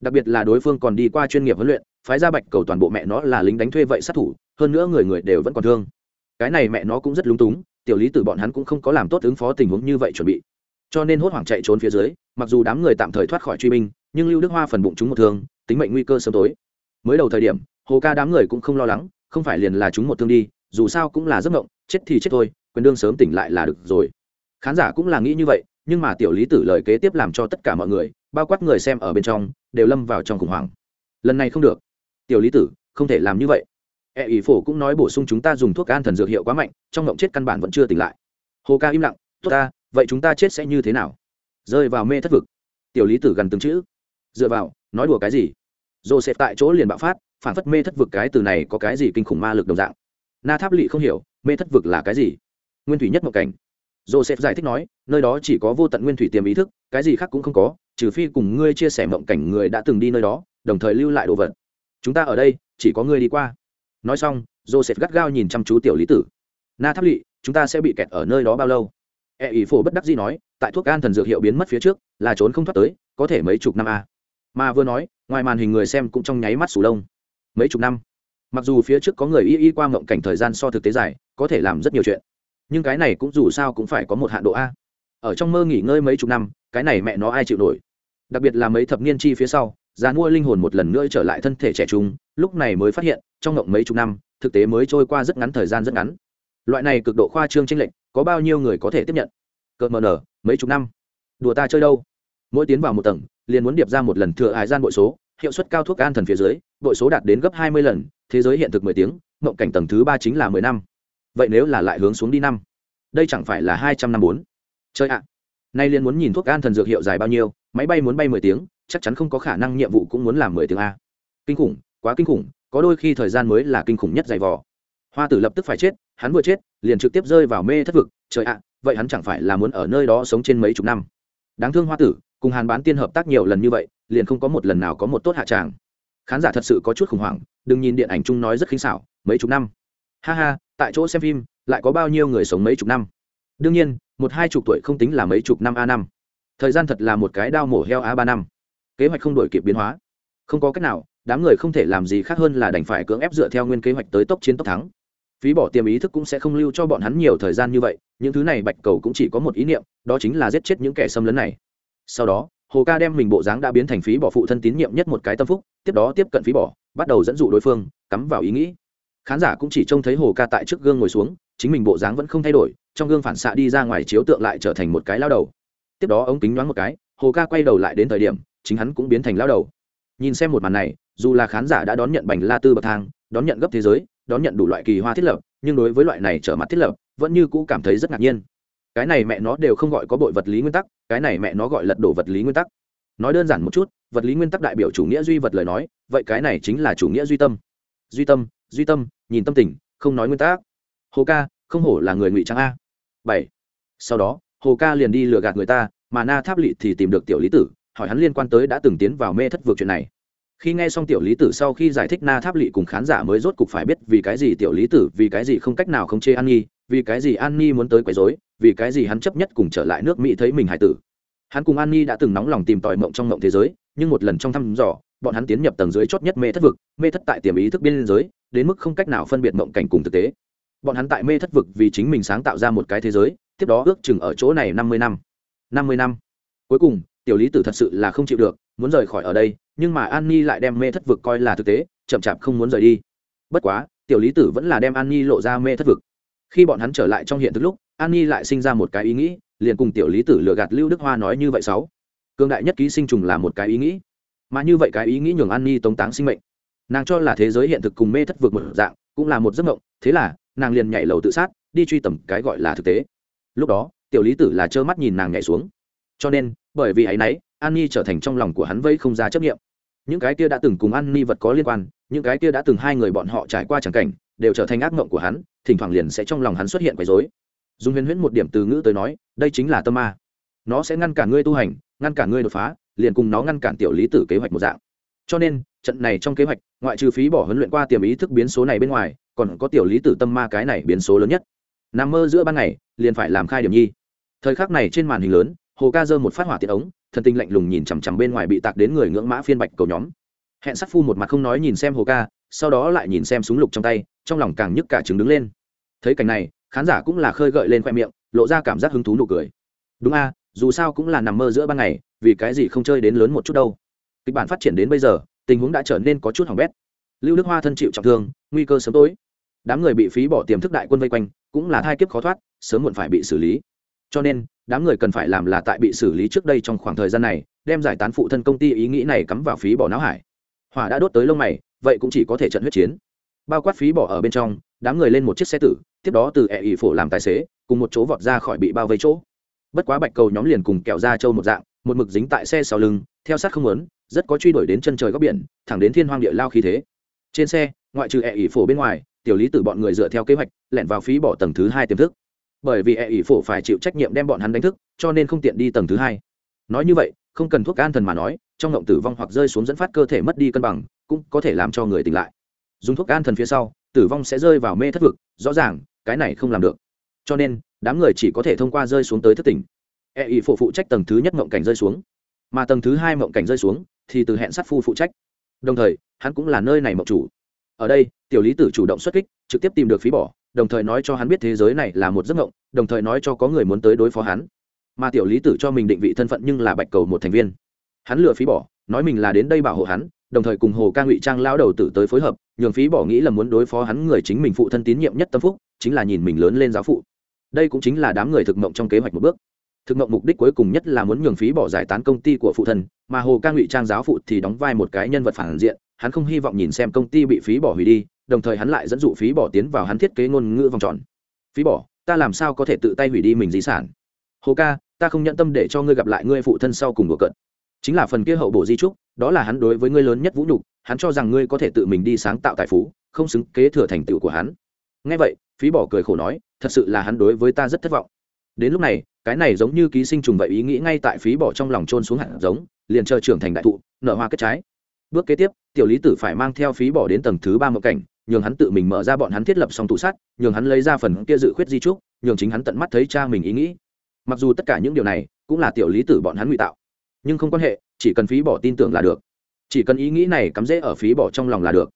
đặc biệt là đối phương còn đi qua chuyên nghiệp huấn luyện, phái ra bạch cầu toàn bộ mẹ nó là lính đánh thuê vậy sát thủ, hơn nữa người người đều vẫn còn thương. Cái này mẹ nó cũng rất lúng túng, tiểu lý từ bọn hắn cũng không có làm tốt ứng phó tình huống như vậy chuẩn bị. Cho nên hốt hoảng chạy trốn phía dưới, mặc dù đám người tạm thời thoát khỏi truy binh, nhưng lưu đức hoa phần bụng chúng một thương, tính mệnh nguy cơ sớm tối. Mới đầu thời điểm, hồ ca đám người cũng không lo lắng, không phải liền là chúng một thương đi, dù sao cũng là giấc mộng, chết thì chết thôi quyền đương sớm tỉnh lại là được rồi. Khán giả cũng là nghĩ như vậy nhưng mà tiểu lý tử lời kế tiếp làm cho tất cả mọi người, bao quát người xem ở bên trong, đều lâm vào trong khủng hoảng. Lần này không được. Tiểu lý tử, không thể làm như vậy. E ý phổ cũng nói bổ sung chúng ta dùng thuốc an thần dược hiệu quá mạnh, trong ngộng chết căn bản vẫn chưa tỉnh lại. Hồ ca im lặng, tốt ta, vậy chúng ta chết sẽ như thế nào? Rơi vào mê thất vực. Tiểu lý tử gần từng chữ. Dựa vào, nói đùa cái gì? Joseph tại chỗ liền bạo phát, phản phất mê thất vực cái từ này có cái gì kinh khủng ma lực đồng dạng. Na tháp lỵ không hiểu, mê thất vực là cái gì? Nguyên thủy nhất một cảnh joseph giải thích nói, nơi đó chỉ có vô tận nguyên thủy tiềm ý thức, cái gì khác cũng không có, trừ phi cùng ngươi chia sẻ mộng cảnh người đã từng đi nơi đó, đồng thời lưu lại đồ vật. Chúng ta ở đây, chỉ có ngươi đi qua. Nói xong, joseph gắt gao nhìn chăm chú tiểu lý tử. Na tháp lỵ, chúng ta sẽ bị kẹt ở nơi đó bao lâu? E ý phổ bất đắc dĩ nói, tại thuốc an thần dược hiệu biến mất phía trước, là trốn không thoát tới, có thể mấy chục năm a mà vừa nói, ngoài màn hình người xem cũng trong nháy mắt sù lông. Mấy chục năm? Mặc dù phía trước có người y y qua mộng cảnh thời gian so thực tế dài, có thể làm rất nhiều chuyện nhưng cái này cũng dù sao cũng phải có một hạn độ a. Ở trong mơ nghỉ ngơi mấy chục năm, cái này mẹ nó ai chịu nổi? Đặc biệt là mấy thập niên chi phía sau, già mua linh hồn một lần nữa trở lại thân thể trẻ trung, lúc này mới phát hiện, trong ngộng mấy chục năm, thực tế mới trôi qua rất ngắn thời gian rất ngắn. Loại này cực độ khoa trương tranh lệch, có bao nhiêu người có thể tiếp nhận? Cợt mờ nở, mấy chục năm. Đùa ta chơi đâu? Mỗi tiến vào một tầng, liền muốn điệp ra một lần thừa hải gian bội số, hiệu suất cao thuốc an thần phía dưới, bội số đạt đến gấp hai mươi lần, thế giới hiện thực mười tiếng mộng cảnh tầng thứ ba chính là mười năm vậy nếu là lại hướng xuống đi năm, đây chẳng phải là hai trăm năm bốn. Chơi ạ, nay liền muốn nhìn thuốc an thần dược hiệu dài bao nhiêu, máy bay muốn bay mười tiếng, chắc chắn không có khả năng nhiệm vụ cũng muốn làm mười tiếng a. Kinh khủng, quá kinh khủng, có đôi khi thời gian mới là kinh khủng nhất dày vò. Hoa tử lập tức phải chết, hắn vừa chết, liền trực tiếp rơi vào mê thất vực, trời ạ, vậy hắn chẳng phải là muốn ở nơi đó sống trên mấy chục năm. Đáng thương hoa tử, cùng hàn bán tiên hợp tác nhiều lần như vậy, liền không có một lần nào có một tốt hạ tràng. Khán giả thật sự có chút khủng hoảng, đừng nhìn điện ảnh chung nói rất khinh xảo, mấy chục năm. Ha ha tại chỗ xem phim, lại có bao nhiêu người sống mấy chục năm. Đương nhiên, một hai chục tuổi không tính là mấy chục năm a năm. Thời gian thật là một cái đao mổ heo a ba năm. Kế hoạch không đổi kịp biến hóa. Không có cách nào, đám người không thể làm gì khác hơn là đành phải cưỡng ép dựa theo nguyên kế hoạch tới tốc chiến tốc thắng. Phí bỏ tiềm ý thức cũng sẽ không lưu cho bọn hắn nhiều thời gian như vậy, những thứ này bạch cầu cũng chỉ có một ý niệm, đó chính là giết chết những kẻ xâm lấn này. Sau đó, hồ ca đem mình bộ dáng đã biến thành phí bỏ phụ thân tín nhiệm nhất một cái tâm phúc, tiếp đó tiếp cận phí bỏ, bắt đầu dẫn dụ đối phương, cắm vào ý nghĩ khán giả cũng chỉ trông thấy hồ ca tại trước gương ngồi xuống, chính mình bộ dáng vẫn không thay đổi, trong gương phản xạ đi ra ngoài chiếu tượng lại trở thành một cái lao đầu. Tiếp đó ống kính nhoáng một cái, hồ ca quay đầu lại đến thời điểm, chính hắn cũng biến thành lao đầu. Nhìn xem một màn này, dù là khán giả đã đón nhận bành la tư bậc thang, đón nhận gấp thế giới, đón nhận đủ loại kỳ hoa thiết lập, nhưng đối với loại này trở mặt thiết lập, vẫn như cũ cảm thấy rất ngạc nhiên. Cái này mẹ nó đều không gọi có bội vật lý nguyên tắc, cái này mẹ nó gọi lật đổ vật lý nguyên tắc. Nói đơn giản một chút, vật lý nguyên tắc đại biểu chủ nghĩa duy vật lời nói, vậy cái này chính là chủ nghĩa duy tâm. Duy tâm duy tâm, nhìn tâm tình, không nói nguyên tắc. Hồ ca, không hổ là người ngụy trang a. Bảy. Sau đó, hồ ca liền đi lừa gạt người ta, mà na tháp lỵ thì tìm được tiểu lý tử, hỏi hắn liên quan tới đã từng tiến vào mê thất vượt chuyện này. Khi nghe xong tiểu lý tử sau khi giải thích na tháp lỵ cùng khán giả mới rốt cục phải biết vì cái gì tiểu lý tử, vì cái gì không cách nào không chê an nhi, vì cái gì an nhi muốn tới quấy dối vì cái gì hắn chấp nhất cùng trở lại nước mỹ thấy mình hải tử. Hắn cùng an nhi đã từng nóng lòng tìm tòi mộng trong mộng thế giới, nhưng một lần trong thăm dò bọn hắn tiến nhập tầng dưới chót nhất mê thất vực, mê thất tại tiềm ý thức biên giới, đến mức không cách nào phân biệt mộng cảnh cùng thực tế. Bọn hắn tại mê thất vực vì chính mình sáng tạo ra một cái thế giới, tiếp đó ước chừng ở chỗ này năm mươi năm. Năm mươi năm. Cuối cùng, tiểu lý tử thật sự là không chịu được, muốn rời khỏi ở đây, nhưng mà an ni lại đem mê thất vực coi là thực tế, chậm chạp không muốn rời đi. Bất quá, tiểu lý tử vẫn là đem an ni lộ ra mê thất vực. Khi bọn hắn trở lại trong hiện thực lúc an ni lại sinh ra một cái ý nghĩ, liền cùng tiểu lý tử lừa gạt lưu đức hoa nói như vậy sáu. Cương đại nhất ký sinh trùng là một cái ý nghĩ mà như vậy cái ý nghĩ nhường an ni tống táng sinh mệnh. Nàng cho là thế giới hiện thực cùng mê thất vượt một dạng, cũng là một giấc mộng, thế là, nàng liền nhảy lầu tự sát, đi truy tầm cái gọi là thực tế. Lúc đó, tiểu lý tử là trơ mắt nhìn nàng nhảy xuống. Cho nên, bởi vì ấ y n ấ y an ni trở thành trong lòng của hắn vây không ra chấp nghiệm những cái kia đã từng cùng an ni vật có liên quan, những cái kia đã từng hai người bọn họ trải qua tràng cảnh, đều trở thành ác mộng của hắn, thỉnh thoảng liền sẽ trong lòng hắn xuất hiện quấy dối dùng huyền huyễn một điểm từ ngữ tới nói, đây chính là tâm ma. Nó sẽ ngăn cản ngươi tu hành, ngăn cản ngươi đột phá liền cùng nó ngăn cản tiểu lý tử kế hoạch một dạng. Cho nên, trận này trong kế hoạch, ngoại trừ phí bỏ huấn luyện qua tiềm ý thức biến số này bên ngoài, còn có tiểu lý tử tâm ma cái này biến số lớn nhất. Nằm mơ giữa ban ngày, liền phải làm khai điểm nhi. Thời khắc này trên màn hình lớn, hồ ca dơ một phát hỏa tiện ống, thần tinh lạnh lùng nhìn chằm chằm bên ngoài bị tạc đến người ngưỡng mã phiên bạch cầu nhóm. Hẹn sắc phu một mặt không nói nhìn xem hồ ca, sau đó lại nhìn xem súng lục trong tay, trong lòng càng nhức cả trứng đứng lên. Thấy cảnh này, khán giả cũng là khơi gợi lên khoe miệng, lộ ra cảm giác hứng thú nụ cười. Đúng a, dù sao cũng là nằm mơ giữa ban ngày vì cái gì không chơi đến lớn một chút đâu. Kịch bản phát triển đến bây giờ, tình huống đã trở nên có chút hỏng bét. Lưu đức hoa thân chịu trọng thương, nguy cơ sớm tối. Đám người bị phí bỏ tiềm thức đại quân vây quanh, cũng là thai kiếp khó thoát, sớm muộn phải bị xử lý. Cho nên, đám người cần phải làm là tại bị xử lý trước đây trong khoảng thời gian này, đem giải tán phụ thân công ty ý nghĩ này cắm vào phí bỏ não hải. Hỏa đã đốt tới lông mày, vậy cũng chỉ có thể trận huyết chiến. Bao quát phí bỏ ở bên trong, đám người lên một chiếc xe tử, tiếp đó từ ẹ ỉ phổ làm tài xế, cùng một chỗ vọt ra khỏi bị bao vây chỗ. Bất quá bạch cầu nhóm liền cùng kẹo ra châu một dạng một mực dính tại xe sau lưng, theo sát không lớn rất có truy đuổi đến chân trời góc biển, thẳng đến thiên hoang địa lao khí thế. Trên xe, ngoại trừ e ẹ ỉ phổ bên ngoài, tiểu lý tử bọn người dựa theo kế hoạch, lẻn vào phí bỏ tầng thứ hai tiềm thức. Bởi vì e ẹ ỉ phổ phải chịu trách nhiệm đem bọn hắn đánh thức, cho nên không tiện đi tầng thứ hai. Nói như vậy, không cần thuốc an thần mà nói, trong ngộng tử vong hoặc rơi xuống dẫn phát cơ thể mất đi cân bằng, cũng có thể làm cho người tỉnh lại. Dùng thuốc an thần phía sau, tử vong sẽ rơi vào mê thất vực, rõ ràng, cái này không làm được. Cho nên, đám người chỉ có thể thông qua rơi xuống tới thất tỉnh e ý phụ phụ trách tầng thứ nhất mộng cảnh rơi xuống. Mà tầng thứ hai mộng cảnh rơi xuống, thì từ hẹn sát phu phụ trách. Đồng thời, hắn cũng là nơi này mộng chủ. Ở đây, tiểu lý tử chủ động xuất kích, trực tiếp tìm được phí bỏ, đồng thời nói cho hắn biết thế giới này là một giấc mộng, đồng thời nói cho có người muốn tới đối phó hắn. Mà tiểu lý tử cho mình định vị thân phận nhưng là bạch cầu một thành viên. Hắn lừa phí bỏ, nói mình là đến đây bảo hộ hắn, đồng thời cùng hồ ca ngụy trang lao đầu tử tới phối hợp, nhường phí bỏ nghĩ là muốn đối phó hắn người chính mình phụ thân tín nhiệm nhất tâm phúc, chính là nhìn mình lớn lên giáo phụ. Đây cũng chính là đám người thực mộng trong kế hoạch một bước thực mộng mục đích cuối cùng nhất là muốn nhường phí bỏ giải tán công ty của phụ thân mà hồ ca ngụy trang giáo phụ thì đóng vai một cái nhân vật phản diện, hắn không hy vọng nhìn xem công ty bị phí bỏ hủy đi, đồng thời hắn lại dẫn dụ phí bỏ tiến vào hắn thiết kế ngôn ngữ vòng tròn. Phí bỏ, ta làm sao có thể tự tay hủy đi mình di sản? Hồ ca, ta không nhận tâm để cho ngươi gặp lại ngươi phụ thân sau cùng đùa cận. Chính là phần kia hậu bổ di trúc, đó là hắn đối với ngươi lớn nhất vũ nhục, hắn cho rằng ngươi có thể tự mình đi sáng tạo tài phú, không xứng kế thừa thành tựu của hắn. Ngay vậy, phí bỏ cười khổ nói, thật sự là hắn đối với ta rất thất vọng đến lúc này, cái này giống như ký sinh trùng vậy ý nghĩ ngay tại phí bỏ trong lòng trôn xuống hạt giống, liền chờ trưởng thành đại thụ, nở hoa kết trái. Bước kế tiếp, tiểu lý tử phải mang theo phí bỏ đến tầng thứ ba mộng cảnh, nhường hắn tự mình mở ra bọn hắn thiết lập xong tủ sắt, nhường hắn lấy ra phần kia dự khuyết di trúc, nhường chính hắn tận mắt thấy cha mình ý nghĩ. Mặc dù tất cả những điều này cũng là tiểu lý tử bọn hắn ngụy tạo, nhưng không quan hệ, chỉ cần phí bỏ tin tưởng là được. Chỉ cần ý nghĩ này cắm rễ ở phí bỏ trong lòng là được.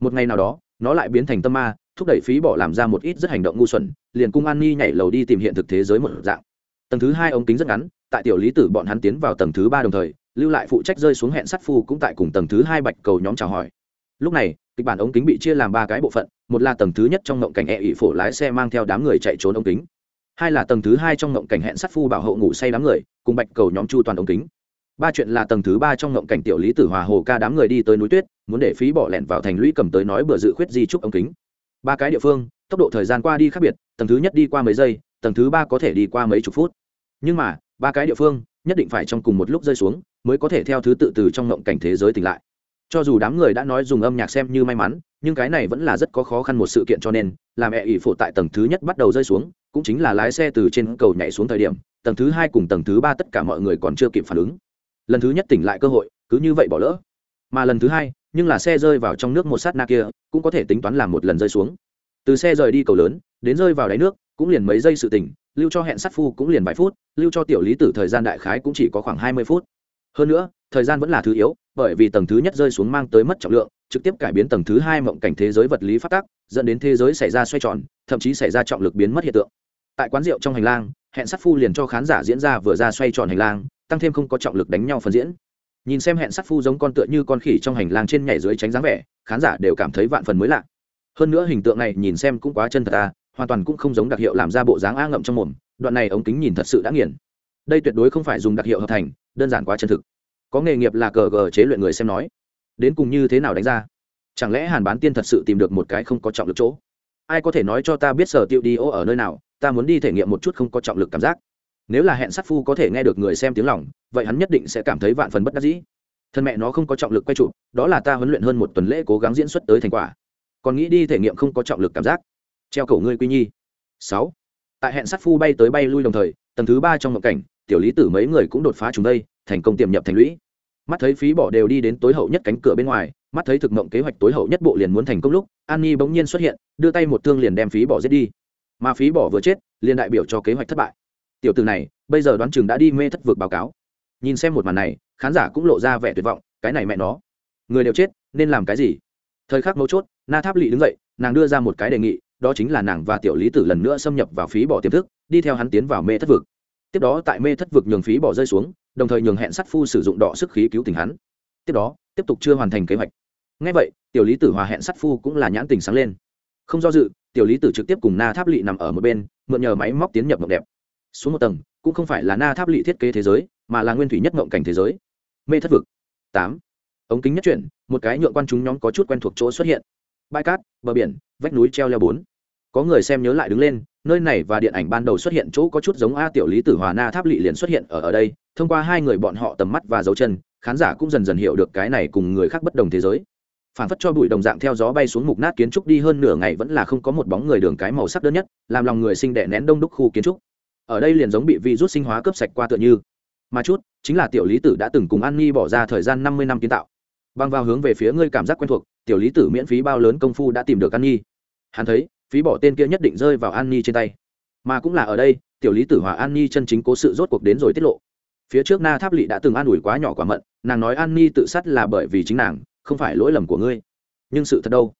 Một ngày nào đó, nó lại biến thành tâm ma thúc đẩy phí bỏ làm ra một ít rất hành động ngu xuẩn, liền cung an ni nhảy lầu đi tìm hiện thực thế giới một dạng. Tầng thứ hai ống kính rất ngắn, tại tiểu lý tử bọn hắn tiến vào tầng thứ ba đồng thời, lưu lại phụ trách rơi xuống hẹn sắt phu cũng tại cùng tầng thứ hai bạch cầu nhóm chào hỏi. Lúc này, kịch bản ống kính bị chia làm ba cái bộ phận, một là tầng thứ nhất trong ngộng cảnh e ị phổ lái xe mang theo đám người chạy trốn ống kính, hai là tầng thứ hai trong ngộng cảnh hẹn sắt phu bảo hộ ngủ say đám người, cùng bạch cầu nhóm chu toàn ống kính. Ba chuyện là tầng thứ ba trong ngộng cảnh tiểu lý tử hòa hồ ca đám người đi tới núi tuyết, muốn để phí bỏ lẹn vào thành lũy cầm tới nói bừa dự khuyết di trúc ống kính ba cái địa phương, tốc độ thời gian qua đi khác biệt, tầng thứ nhất đi qua mấy giây, tầng thứ ba có thể đi qua mấy chục phút. Nhưng mà, ba cái địa phương, nhất định phải trong cùng một lúc rơi xuống, mới có thể theo thứ tự từ trong ngộng cảnh thế giới tỉnh lại. Cho dù đám người đã nói dùng âm nhạc xem như may mắn, nhưng cái này vẫn là rất có khó khăn một sự kiện cho nên, làm mẹ ỷ phổ tại tầng thứ nhất bắt đầu rơi xuống, cũng chính là lái xe từ trên cầu nhảy xuống thời điểm, tầng thứ hai cùng tầng thứ ba tất cả mọi người còn chưa kịp phản ứng. Lần thứ nhất tỉnh lại cơ hội, cứ như vậy bỏ lỡ. Mà lần thứ hai nhưng là xe rơi vào trong nước một sát na kia cũng có thể tính toán làm một lần rơi xuống. Từ xe rời đi cầu lớn, đến rơi vào đáy nước, cũng liền mấy giây sự tỉnh lưu cho hẹn sát phu cũng liền vài phút, lưu cho tiểu lý tử thời gian đại khái cũng chỉ có khoảng hai mươi phút. Hơn nữa, thời gian vẫn là thứ yếu, bởi vì tầng thứ nhất rơi xuống mang tới mất trọng lượng, trực tiếp cải biến tầng thứ hai mộng cảnh thế giới vật lý phát tác, dẫn đến thế giới xảy ra xoay tròn, thậm chí xảy ra trọng lực biến mất hiện tượng. Tại quán rượu trong hành lang, hẹn sát phu liền cho khán giả diễn ra vừa ra xoay tròn hành lang, tăng thêm không có trọng lực đánh nhau phần diễn nhìn xem hẹn sát phu giống con tựa như con khỉ trong hành lang trên nhảy dưới tránh dáng vẻ, khán giả đều cảm thấy vạn phần mới lạ. Hơn nữa hình tượng này nhìn xem cũng quá chân thật à hoàn toàn cũng không giống đặc hiệu làm ra bộ dáng a ngậm trong mồm, đoạn này ống kính nhìn thật sự đã nghiền. Đây tuyệt đối không phải dùng đặc hiệu hợp thành, đơn giản quá chân thực. Có nghề nghiệp là cờ gờ chế luyện người xem nói, đến cùng như thế nào đánh ra? Chẳng lẽ hàn bán tiên thật sự tìm được một cái không có trọng lực chỗ? Ai có thể nói cho ta biết sở tiêu đi ô ở nơi nào, ta muốn đi thể nghiệm một chút không có trọng lực cảm giác. Nếu là hẹn sát phu có thể nghe được người xem tiếng lòng vậy hắn nhất định sẽ cảm thấy vạn phần bất đắc dĩ. Thân mẹ nó không có trọng lực quay trụ đó là ta huấn luyện hơn một tuần lễ cố gắng diễn xuất tới thành quả. Còn nghĩ đi thể nghiệm không có trọng lực cảm giác. Treo cổ ngươi quy nhi. Sáu. Tại hẹn sát phu bay tới bay lui đồng thời, tầng thứ ba trong ngộng cảnh, tiểu lý tử mấy người cũng đột phá chúng đây, thành công tiềm nhập thành lũy. Mắt thấy phí bỏ đều đi đến tối hậu nhất cánh cửa bên ngoài, mắt thấy thực mộng kế hoạch tối hậu nhất bộ liền muốn thành công lúc an nhi bỗng nhiên xuất hiện, đưa tay một thương liền đem phí bỏ giết đi. Mà phí bỏ vừa chết, liền đại biểu cho kế hoạch thất bại. Tiểu từ này, bây giờ đoán chừng đã đi mê thất vực báo cáo nhìn xem một màn này, khán giả cũng lộ ra vẻ tuyệt vọng, cái này mẹ nó. Người đều chết, nên làm cái gì? Thời khắc mấu chốt, na tháp lỵ đứng dậy, nàng đưa ra một cái đề nghị, đó chính là nàng và tiểu lý tử lần nữa xâm nhập vào phí bỏ tiềm thức, đi theo hắn tiến vào mê thất vực. Tiếp đó tại mê thất vực nhường phí bỏ rơi xuống, đồng thời nhường hẹn sắt phu sử dụng đỏ sức khí cứu tình hắn. Tiếp đó, tiếp tục chưa hoàn thành kế hoạch. Ngay vậy, tiểu lý tử hòa hẹn sắt phu cũng là nhãn tình sáng lên. Không do dự, tiểu lý tử trực tiếp cùng na tháp lỵ nằm ở một bên, mượn nhờ máy móc tiến nhập mộng đẹp. Xuống một tầng, cũng không phải là na tháp lỵ thiết kế thế giới mà là nguyên thủy nhất mộng cảnh thế giới. Mê thất vực. Tám. Ống kính nhất chuyển, một cái nhượng quan chúng nhóm có chút quen thuộc chỗ xuất hiện. Bãi cát, bờ biển, vách núi treo leo bốn. Có người xem nhớ lại đứng lên, nơi này và điện ảnh ban đầu xuất hiện chỗ có chút giống a tiểu lý tử hòa na tháp lỵ liền xuất hiện ở ở đây. Thông qua hai người bọn họ tầm mắt và dấu chân, khán giả cũng dần dần hiểu được cái này cùng người khác bất đồng thế giới. Phản phất cho bụi đồng dạng theo gió bay xuống mục nát kiến trúc đi hơn nửa ngày vẫn là không có một bóng người đường cái màu sắc đơn nhất, làm lòng người sinh đẻ nén đông đúc khu kiến trúc. Ở đây liền giống bị virus sinh hóa cướp sạch qua tựa như mà chút, chính là tiểu lý tử đã từng cùng an nhi bỏ ra thời gian năm mươi năm kiến tạo. Băng vào hướng về phía ngươi cảm giác quen thuộc, tiểu lý tử miễn phí bao lớn công phu đã tìm được an nhi. Hắn thấy, phí bỏ tên kia nhất định rơi vào an nhi trên tay. Mà cũng là ở đây, tiểu lý tử hòa an nhi chân chính cố sự rốt cuộc đến rồi tiết lộ. Phía trước na tháp lỵ đã từng an ủi quá nhỏ quả mận, nàng nói an nhi tự sát là bởi vì chính nàng, không phải lỗi lầm của ngươi. Nhưng sự thật đâu?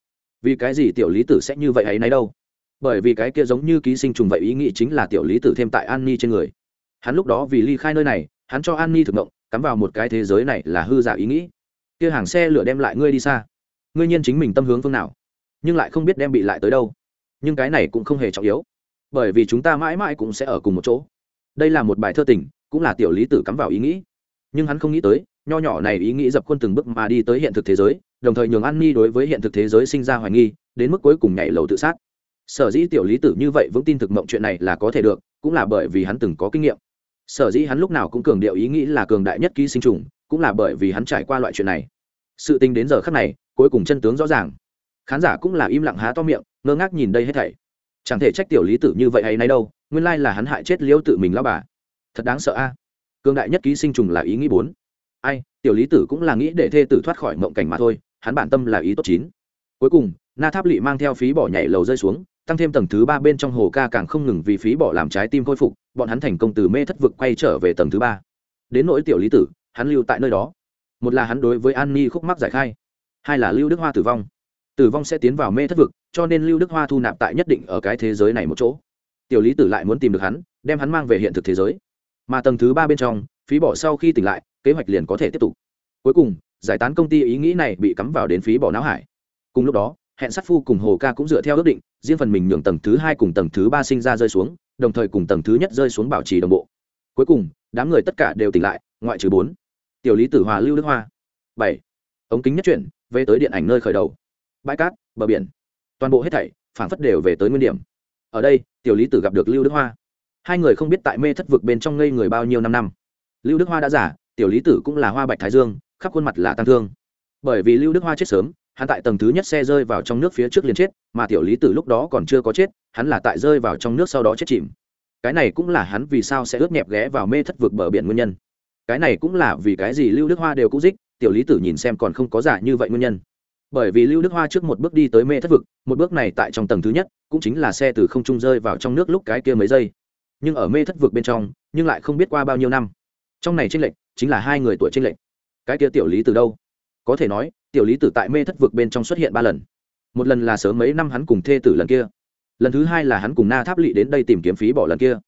Vì cái gì tiểu lý tử sẽ như vậy ấy nấy đâu? Bởi vì cái kia giống như ký sinh trùng vậy ý nghĩ chính là tiểu lý tử thêm tại an nhi trên người. Hắn lúc đó vì ly khai nơi này hắn cho an ni thực động cắm vào một cái thế giới này là hư giả ý nghĩ. Kia hàng xe lửa đem lại ngươi đi xa. Ngươi nhiên chính mình tâm hướng phương nào? Nhưng lại không biết đem bị lại tới đâu. Nhưng cái này cũng không hề trọng yếu. Bởi vì chúng ta mãi mãi cũng sẽ ở cùng một chỗ. Đây là một bài thơ tình, cũng là tiểu lý tử cắm vào ý nghĩ. Nhưng hắn không nghĩ tới, nho nhỏ này ý nghĩ dập khuôn từng bước mà đi tới hiện thực thế giới, đồng thời nhường an ni đối với hiện thực thế giới sinh ra hoài nghi, đến mức cuối cùng nhảy lầu tự sát. Sở dĩ tiểu lý tử như vậy vững tin thực mộng chuyện này là có thể được, cũng là bởi vì hắn từng có kinh nghiệm sở dĩ hắn lúc nào cũng cường điệu ý nghĩ là cường đại nhất ký sinh trùng, cũng là bởi vì hắn trải qua loại chuyện này. Sự tình đến giờ khắc này, cuối cùng chân tướng rõ ràng. Khán giả cũng là im lặng há to miệng, ngơ ngác nhìn đây hết thảy. Chẳng thể trách tiểu lý tử như vậy hay nay đâu, nguyên lai là hắn hại chết liêu tự mình lao bà. Thật đáng sợ a. Cường đại nhất ký sinh trùng là ý nghĩ bốn. Ai, tiểu lý tử cũng là nghĩ để thê tử thoát khỏi mộng cảnh mà thôi, hắn bản tâm là ý tốt chín. Cuối cùng, na tháp lỵ mang theo phí bỏ nhảy lầu rơi xuống, tăng thêm tầng thứ ba bên trong hồ ca càng không ngừng vì phí bỏ làm trái tim khôi phục bọn hắn thành công từ mê thất vực quay trở về tầng thứ ba. Đến nỗi tiểu lý tử, hắn lưu tại nơi đó. Một là hắn đối với an ni khúc mắc giải khai, hai là lưu đức hoa tử vong. Tử vong sẽ tiến vào mê thất vực, cho nên lưu đức hoa thu nạp tại nhất định ở cái thế giới này một chỗ. Tiểu lý tử lại muốn tìm được hắn, đem hắn mang về hiện thực thế giới. Mà tầng thứ ba bên trong, phí bỏ sau khi tỉnh lại, kế hoạch liền có thể tiếp tục. Cuối cùng, giải tán công ty ý nghĩ này bị cắm vào đến phí bỏ não hải. Cùng lúc đó, hẹn sát phu cùng hồ ca cũng dựa theo ước định, riêng phần mình nhường tầng thứ hai cùng tầng thứ ba sinh ra rơi xuống đồng thời cùng tầng thứ nhất rơi xuống bảo trì đồng bộ. Cuối cùng, đám người tất cả đều tỉnh lại, ngoại trừ bốn. Tiểu lý tử hòa, lưu đức hoa. Bảy. Ống kính nhất chuyển, về tới điện ảnh nơi khởi đầu. Bãi cát, bờ biển. Toàn bộ hết thảy phản phất đều về tới nguyên điểm. Ở đây, tiểu lý tử gặp được lưu đức hoa. Hai người không biết tại mê thất vực bên trong ngây người bao nhiêu năm năm. Lưu đức hoa đã giả tiểu lý tử cũng là hoa bạch thái dương, khắp khuôn mặt là tăng thương. Bởi vì lưu đức hoa chết sớm hắn tại tầng thứ nhất xe rơi vào trong nước phía trước liền chết, mà tiểu lý tử lúc đó còn chưa có chết, hắn là tại rơi vào trong nước sau đó chết chìm. Cái này cũng là hắn vì sao sẽ ướt nhẹp ghé vào mê thất vực bờ biển nguyên nhân. Cái này cũng là vì cái gì lưu đức hoa đều cũ dích, tiểu lý tử nhìn xem còn không có giả như vậy nguyên nhân. Bởi vì lưu đức hoa trước một bước đi tới mê thất vực, một bước này tại trong tầng thứ nhất, cũng chính là xe từ không trung rơi vào trong nước lúc cái kia mấy giây. Nhưng ở mê thất vực bên trong, nhưng lại không biết qua bao nhiêu năm. Trong này tranh lệch, chính là hai người tuổi tranh lệch. Cái kia tiểu lý từ đâu? Có thể nói tiểu lý tử tại mê thất vực bên trong xuất hiện ba lần. Một lần là sớm mấy năm hắn cùng thê tử lần kia. Lần thứ hai là hắn cùng na tháp lỵ đến đây tìm kiếm phí bỏ lần kia.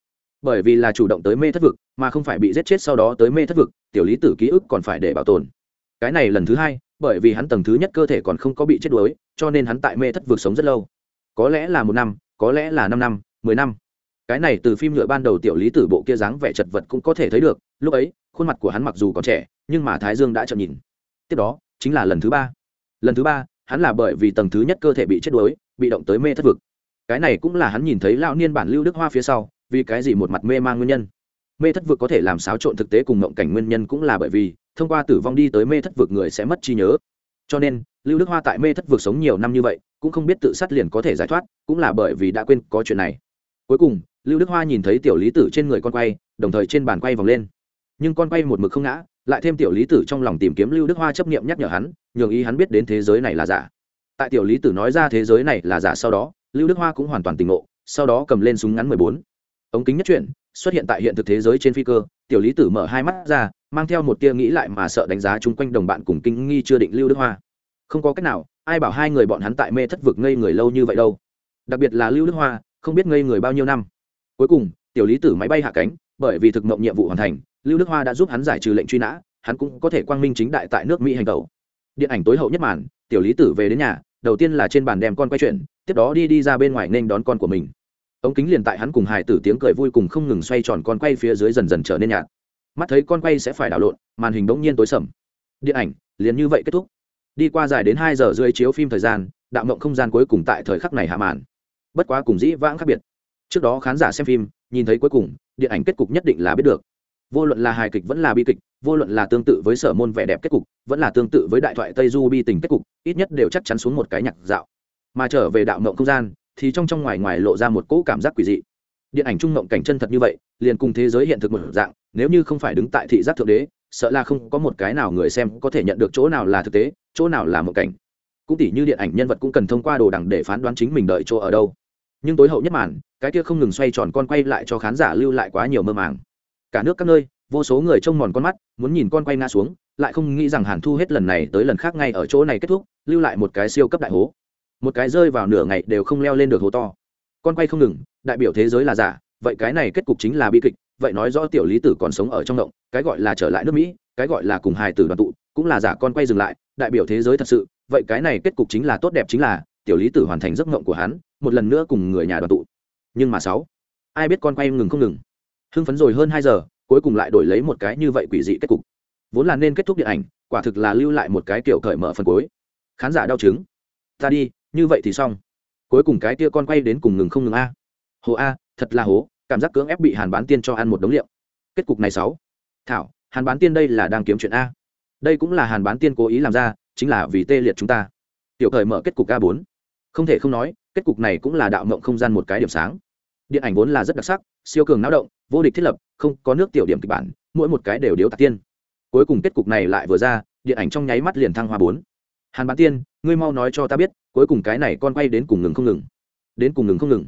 Bởi vì là chủ động tới mê thất vực, mà không phải bị giết chết sau đó tới mê thất vực, tiểu lý tử ký ức còn phải để bảo tồn. Cái này lần thứ hai, bởi vì hắn tầng thứ nhất cơ thể còn không có bị chết đuối, cho nên hắn tại mê thất vực sống rất lâu. Có lẽ là một năm, có lẽ là năm năm, mười năm. Cái này từ phim nhựa ban đầu tiểu lý tử bộ kia dáng vẻ chật vật cũng có thể thấy được, lúc ấy, khuôn mặt của hắn mặc dù còn trẻ, nhưng mà thái dương đã chậm nhìn. Tiếp đó chính là lần thứ ba. Lần thứ ba, hắn là bởi vì tầng thứ nhất cơ thể bị chết đuối, bị động tới mê thất vực. Cái này cũng là hắn nhìn thấy lão niên bản lưu đức hoa phía sau, vì cái gì một mặt mê mang nguyên nhân. Mê thất vực có thể làm xáo trộn thực tế cùng mộng cảnh nguyên nhân cũng là bởi vì, thông qua tử vong đi tới mê thất vực người sẽ mất trí nhớ. Cho nên, lưu đức hoa tại mê thất vực sống nhiều năm như vậy, cũng không biết tự sát liền có thể giải thoát, cũng là bởi vì đã quên có chuyện này. Cuối cùng, lưu đức hoa nhìn thấy tiểu lý tử trên người con quay, đồng thời trên bàn quay vòng lên. Nhưng con quay một mực không ngã lại thêm tiểu lý tử trong lòng tìm kiếm lưu đức hoa chấp nghiệm nhắc nhở hắn, nhường ý hắn biết đến thế giới này là giả. Tại tiểu lý tử nói ra thế giới này là giả sau đó, lưu đức hoa cũng hoàn toàn tỉnh ngộ, sau đó cầm lên súng ngắn mười bốn. Ống kính nhất chuyển xuất hiện tại hiện thực thế giới trên phi cơ, tiểu lý tử mở hai mắt ra, mang theo một tia nghĩ lại mà sợ đánh giá chung quanh đồng bạn cùng kinh nghi chưa định lưu đức hoa. Không có cách nào, ai bảo hai người bọn hắn tại mê thất vực ngây người lâu như vậy đâu. Đặc biệt là lưu đức hoa, không biết ngây người bao nhiêu năm. Cuối cùng, tiểu lý tử máy bay hạ cánh bởi vì thực mộng nhiệm vụ hoàn thành, lưu đức hoa đã giúp hắn giải trừ lệnh truy nã, hắn cũng có thể quang minh chính đại tại nước mỹ hành tẩu. Điện ảnh tối hậu nhất màn, tiểu lý tử về đến nhà, đầu tiên là trên bàn đem con quay chuyện, tiếp đó đi đi ra bên ngoài nên đón con của mình. Ống kính liền tại hắn cùng hải tử tiếng cười vui cùng không ngừng xoay tròn con quay phía dưới dần dần trở nên nhạt. Mắt thấy con quay sẽ phải đảo lộn, màn hình bỗng nhiên tối sầm. Điện ảnh, liền như vậy kết thúc. Đi qua dài đến hai giờ rưỡi chiếu phim thời gian, đạo mộng không gian cuối cùng tại thời khắc này hạ màn. Bất quá cùng dĩ vãng khác biệt trước đó khán giả xem phim, nhìn thấy cuối cùng, điện ảnh kết cục nhất định là biết được. Vô luận là hài kịch vẫn là bi kịch, vô luận là tương tự với sở môn vẻ đẹp kết cục, vẫn là tương tự với đại thoại tây du bi tình kết cục, ít nhất đều chắc chắn xuống một cái nhạc dạo. Mà trở về đạo mộng không gian, thì trong trong ngoài ngoài lộ ra một cỗ cảm giác quỷ dị. Điện ảnh trung mộng cảnh chân thật như vậy, liền cùng thế giới hiện thực một dạng, nếu như không phải đứng tại thị giác thượng đế, sợ là không có một cái nào người xem có thể nhận được chỗ nào là thực tế, chỗ nào là mộng cảnh. Cũng tỉ như điện ảnh nhân vật cũng cần thông qua đồ đằng để phán đoán chính mình đợi chỗ ở đâu nhưng tối hậu nhất màn, cái kia không ngừng xoay tròn con quay lại cho khán giả lưu lại quá nhiều mơ màng. Cả nước các nơi, vô số người trông mòn con mắt, muốn nhìn con quay ngã xuống, lại không nghĩ rằng hàn thu hết lần này tới lần khác ngay ở chỗ này kết thúc, lưu lại một cái siêu cấp đại hố. Một cái rơi vào nửa ngày đều không leo lên được hố to. Con quay không ngừng, đại biểu thế giới là giả, vậy cái này kết cục chính là bi kịch, vậy nói rõ tiểu lý tử còn sống ở trong động, cái gọi là trở lại nước mỹ, cái gọi là cùng hài tử đoàn tụ, cũng là giả con quay dừng lại, đại biểu thế giới thật sự, vậy cái này kết cục chính là tốt đẹp chính là tiểu lý tử hoàn thành giấc mộng của hắn, một lần nữa cùng người nhà đoàn tụ. Nhưng mà sáu, ai biết con quay ngừng không ngừng. Hưng phấn rồi hơn hai giờ, cuối cùng lại đổi lấy một cái như vậy quỷ dị kết cục. Vốn là nên kết thúc điện ảnh, quả thực là lưu lại một cái kiểu cởi mở phần cuối. Khán giả đau chứng ta đi, như vậy thì xong. Cuối cùng cái tia con quay đến cùng ngừng không ngừng a. Hồ a, thật là hố, cảm giác cưỡng ép bị hàn bán tiên cho ăn một đống liệu. Kết cục này sáu. Thảo, hàn bán tiên đây là đang kiếm chuyện a. Đây cũng là hàn bán tiên cố ý làm ra, chính là vì tê liệt chúng ta. Tiểu thời mở kết cục a bốn không thể không nói, kết cục này cũng là đạo mộng không gian một cái điểm sáng. Điện ảnh vốn là rất đặc sắc, siêu cường náo động, vô địch thiết lập, không có nước tiểu điểm kịch bản, mỗi một cái đều điếu tạc tiên. Cuối cùng kết cục này lại vừa ra, điện ảnh trong nháy mắt liền thăng hoa bốn. Hàn bán tiên, ngươi mau nói cho ta biết, cuối cùng cái này con quay đến cùng ngừng không ngừng? Đến cùng ngừng không ngừng?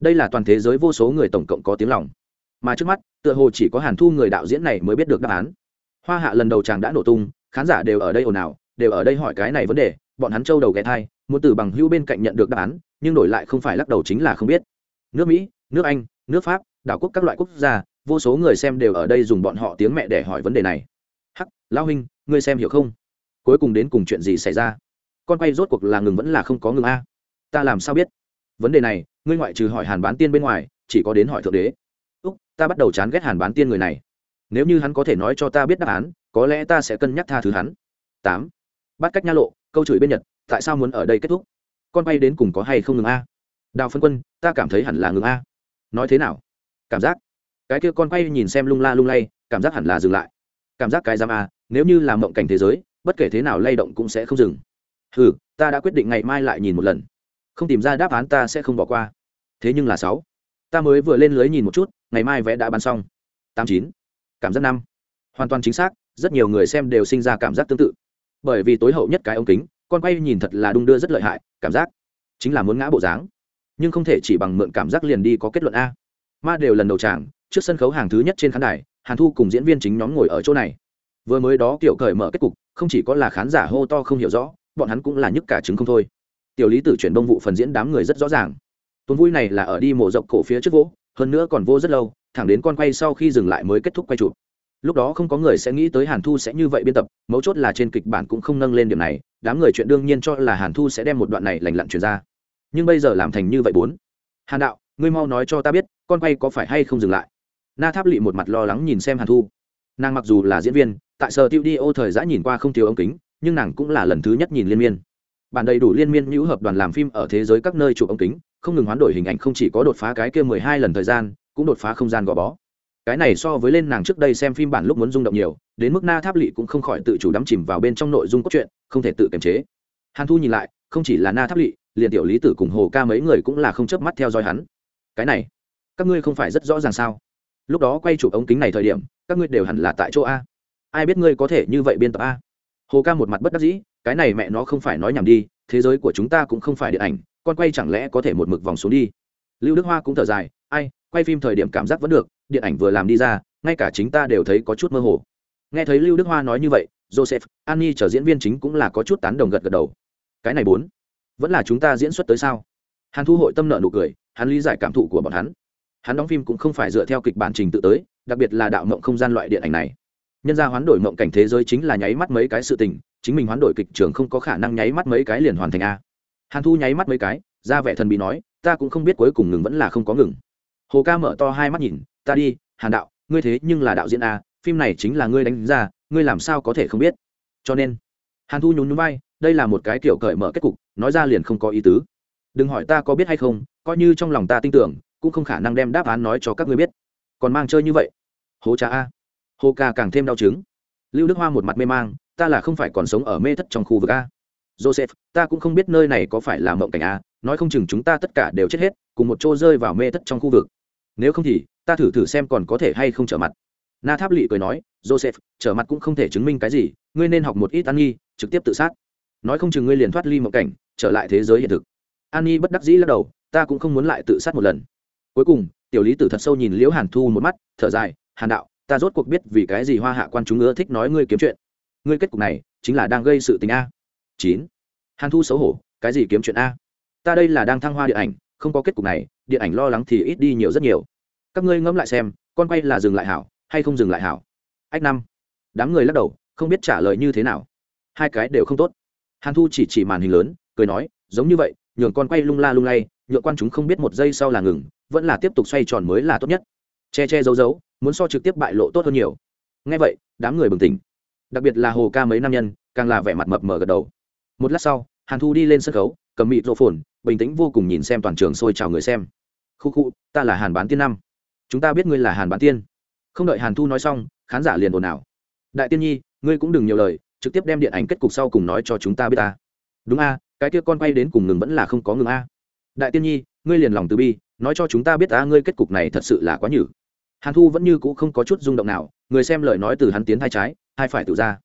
Đây là toàn thế giới vô số người tổng cộng có tiếng lòng. Mà trước mắt, tựa hồ chỉ có hàn thu người đạo diễn này mới biết được đáp án. Hoa hạ lần đầu chàng đã nổ tung, khán giả đều ở đây ồn ào, đều ở đây hỏi cái này vấn đề bọn hắn trâu đầu ghé thai, muốn từ bằng hữu bên cạnh nhận được đáp án, nhưng đổi lại không phải lắc đầu chính là không biết. Nước mỹ, nước anh, nước pháp, đảo quốc các loại quốc gia, vô số người xem đều ở đây dùng bọn họ tiếng mẹ để hỏi vấn đề này. Hắc lao huynh, ngươi xem hiểu không? Cuối cùng đến cùng chuyện gì xảy ra? Con quay rốt cuộc là ngừng vẫn là không có ngừng a? Ta làm sao biết? Vấn đề này, ngươi ngoại trừ hỏi hàn bán tiên bên ngoài, chỉ có đến hỏi thượng đế. Úc, ta bắt đầu chán ghét hàn bán tiên người này. Nếu như hắn có thể nói cho ta biết đáp án, có lẽ ta sẽ cân nhắc tha thứ hắn. Tám, bắt cách nha lộ câu chửi bên nhật, tại sao muốn ở đây kết thúc? Con bay đến cùng có hay không ngừng a? Đào phân quân, ta cảm thấy hẳn là ngừng a. Nói thế nào? Cảm giác. Cái kia con quay nhìn xem lung la lung lay, cảm giác hẳn là dừng lại. Cảm giác cái giam a, nếu như làm mộng cảnh thế giới, bất kể thế nào lay động cũng sẽ không dừng. Ừ ta đã quyết định ngày mai lại nhìn một lần. Không tìm ra đáp án ta sẽ không bỏ qua. Thế nhưng là sáu. Ta mới vừa lên lưới nhìn một chút, ngày mai vẽ đã bán xong. Tám chín. Cảm giác năm. Hoàn toàn chính xác, rất nhiều người xem đều sinh ra cảm giác tương tự bởi vì tối hậu nhất cái ống kính, con quay nhìn thật là đung đưa rất lợi hại, cảm giác chính là muốn ngã bộ dáng. Nhưng không thể chỉ bằng mượn cảm giác liền đi có kết luận a. Ma đều lần đầu tràng trước sân khấu hàng thứ nhất trên khán đài, hàn thu cùng diễn viên chính nhóm ngồi ở chỗ này. Vừa mới đó kiểu cởi mở kết cục, không chỉ có là khán giả hô to không hiểu rõ, bọn hắn cũng là nhức cả chứng không thôi. Tiểu lý tử chuyển đông vụ phần diễn đám người rất rõ ràng. Tuần vui này là ở đi mổ rộng cổ phía trước vỗ, hơn nữa còn vô rất lâu, thẳng đến con quay sau khi dừng lại mới kết thúc quay chụp lúc đó không có người sẽ nghĩ tới hàn thu sẽ như vậy biên tập, mấu chốt là trên kịch bản cũng không nâng lên điểm này, đám người chuyện đương nhiên cho là hàn thu sẽ đem một đoạn này lành lặn truyền ra. Nhưng bây giờ làm thành như vậy bốn. Hàn đạo, ngươi mau nói cho ta biết, con quay có phải hay không dừng lại? Na tháp lị một mặt lo lắng nhìn xem hàn thu. Nàng mặc dù là diễn viên, tại sở tiêu đi ô thời giã nhìn qua không thiếu ống kính, nhưng nàng cũng là lần thứ nhất nhìn liên miên. Bản đầy đủ liên miên hữu hợp đoàn làm phim ở thế giới các nơi chụp ống kính, không ngừng hoán đổi hình ảnh không chỉ có đột phá cái kia mười hai lần thời gian, cũng đột phá không gian gò bó cái này so với lên nàng trước đây xem phim bản lúc muốn rung động nhiều, đến mức na tháp lỵ cũng không khỏi tự chủ đắm chìm vào bên trong nội dung cốt truyện, không thể tự kiềm chế. Hàn thu nhìn lại, không chỉ là na tháp lỵ, liền tiểu lý tử cùng hồ ca mấy người cũng là không chớp mắt theo dõi hắn. Cái này, các ngươi không phải rất rõ ràng sao? Lúc đó quay chụp ống kính này thời điểm, các ngươi đều hẳn là tại chỗ a. Ai biết ngươi có thể như vậy biên tập a? Hồ ca một mặt bất đắc dĩ, cái này mẹ nó không phải nói nhảm đi, thế giới của chúng ta cũng không phải điện ảnh, con quay chẳng lẽ có thể một mực vòng xuống đi? Lưu đức hoa cũng thở dài, ai, quay phim thời điểm cảm giác vẫn được điện ảnh vừa làm đi ra, ngay cả chính ta đều thấy có chút mơ hồ. Nghe thấy lưu đức hoa nói như vậy, joseph, annie chở diễn viên chính cũng là có chút tán đồng gật gật đầu. Cái này bốn, vẫn là chúng ta diễn xuất tới sao? Hàn thu hội tâm nợ nụ cười, hắn lý giải cảm thụ của bọn hắn. Hắn đóng phim cũng không phải dựa theo kịch bản trình tự tới, đặc biệt là đạo mộng không gian loại điện ảnh này. Nhân ra hoán đổi mộng cảnh thế giới chính là nháy mắt mấy cái sự tình, chính mình hoán đổi kịch trường không có khả năng nháy mắt mấy cái liền hoàn thành a. Hàn thu nháy mắt mấy cái, ra vẻ thần bị nói, ta cũng không biết cuối cùng ngừng vẫn là không có ngừng. Hồ ca mở to hai mắt nhìn ta đi, hàn đạo, ngươi thế nhưng là đạo diễn a phim này chính là ngươi đánh ra, ngươi làm sao có thể không biết? Cho nên, hàn thu nhún nhún vai, đây là một cái kiểu cởi mở kết cục, nói ra liền không có ý tứ. Đừng hỏi ta có biết hay không, coi như trong lòng ta tin tưởng, cũng không khả năng đem đáp án nói cho các ngươi biết. Còn mang chơi như vậy? Hố cha a. Hồ ca càng thêm đau chứng lưu đức hoa một mặt mê mang, ta là không phải còn sống ở mê thất trong khu vực a. Joseph, ta cũng không biết nơi này có phải là mộng cảnh a, nói không chừng chúng ta tất cả đều chết hết, cùng một chỗ rơi vào mê thất trong khu vực. Nếu không thì ta thử thử xem còn có thể hay không trở mặt. Na tháp lỵ cười nói, joseph, trở mặt cũng không thể chứng minh cái gì, ngươi nên học một ít an nghi trực tiếp tự sát. Nói không chừng ngươi liền thoát ly mộng cảnh, trở lại thế giới hiện thực. An nghi bất đắc dĩ lắc đầu, ta cũng không muốn lại tự sát một lần. Cuối cùng, tiểu lý tử thật sâu nhìn liễu hàn thu một mắt, thở dài, hàn đạo, ta rốt cuộc biết vì cái gì hoa hạ quan chúng ưa thích nói ngươi kiếm chuyện. Ngươi kết cục này, chính là đang gây sự tình a. Chín. Hàn thu xấu hổ, cái gì kiếm chuyện a? Ta đây là đang thăng hoa điện ảnh, không có kết cục này, điện ảnh lo lắng thì ít đi nhiều rất nhiều các ngươi ngẫm lại xem, con quay là dừng lại hảo hay không dừng lại hảo? Ách năm. Đám người lắc đầu, không biết trả lời như thế nào. Hai cái đều không tốt. Hàn thu chỉ chỉ màn hình lớn, cười nói, giống như vậy, nhường con quay lung la lung lay nhượng quan chúng không biết một giây sau là ngừng, vẫn là tiếp tục xoay tròn mới là tốt nhất. Che che giấu giấu, muốn so trực tiếp bại lộ tốt hơn nhiều. Ngay vậy, đám người bừng tỉnh. Đặc biệt là hồ ca mấy nam nhân, càng là vẻ mặt mập mờ gật đầu. Một lát sau, hàn thu đi lên sân khấu, cầm mịt rộ phồn, bình tĩnh vô cùng nhìn xem toàn trường sôi chào người xem. Khu khu, ta là hàn bán tiên năm chúng ta biết ngươi là hàn bán tiên. Không đợi hàn thu nói xong, khán giả liền ồn ào. Đại tiên nhi, ngươi cũng đừng nhiều lời, trực tiếp đem điện ảnh kết cục sau cùng nói cho chúng ta biết ta. Đúng a, cái kia con quay đến cùng ngừng vẫn là không có ngừng a. Đại tiên nhi, ngươi liền lòng từ bi, nói cho chúng ta biết ta, ngươi kết cục này thật sự là quá nhử. Hàn thu vẫn như cũ không có chút rung động nào, người xem lời nói từ hắn tiến hai trái, hai phải tự ra.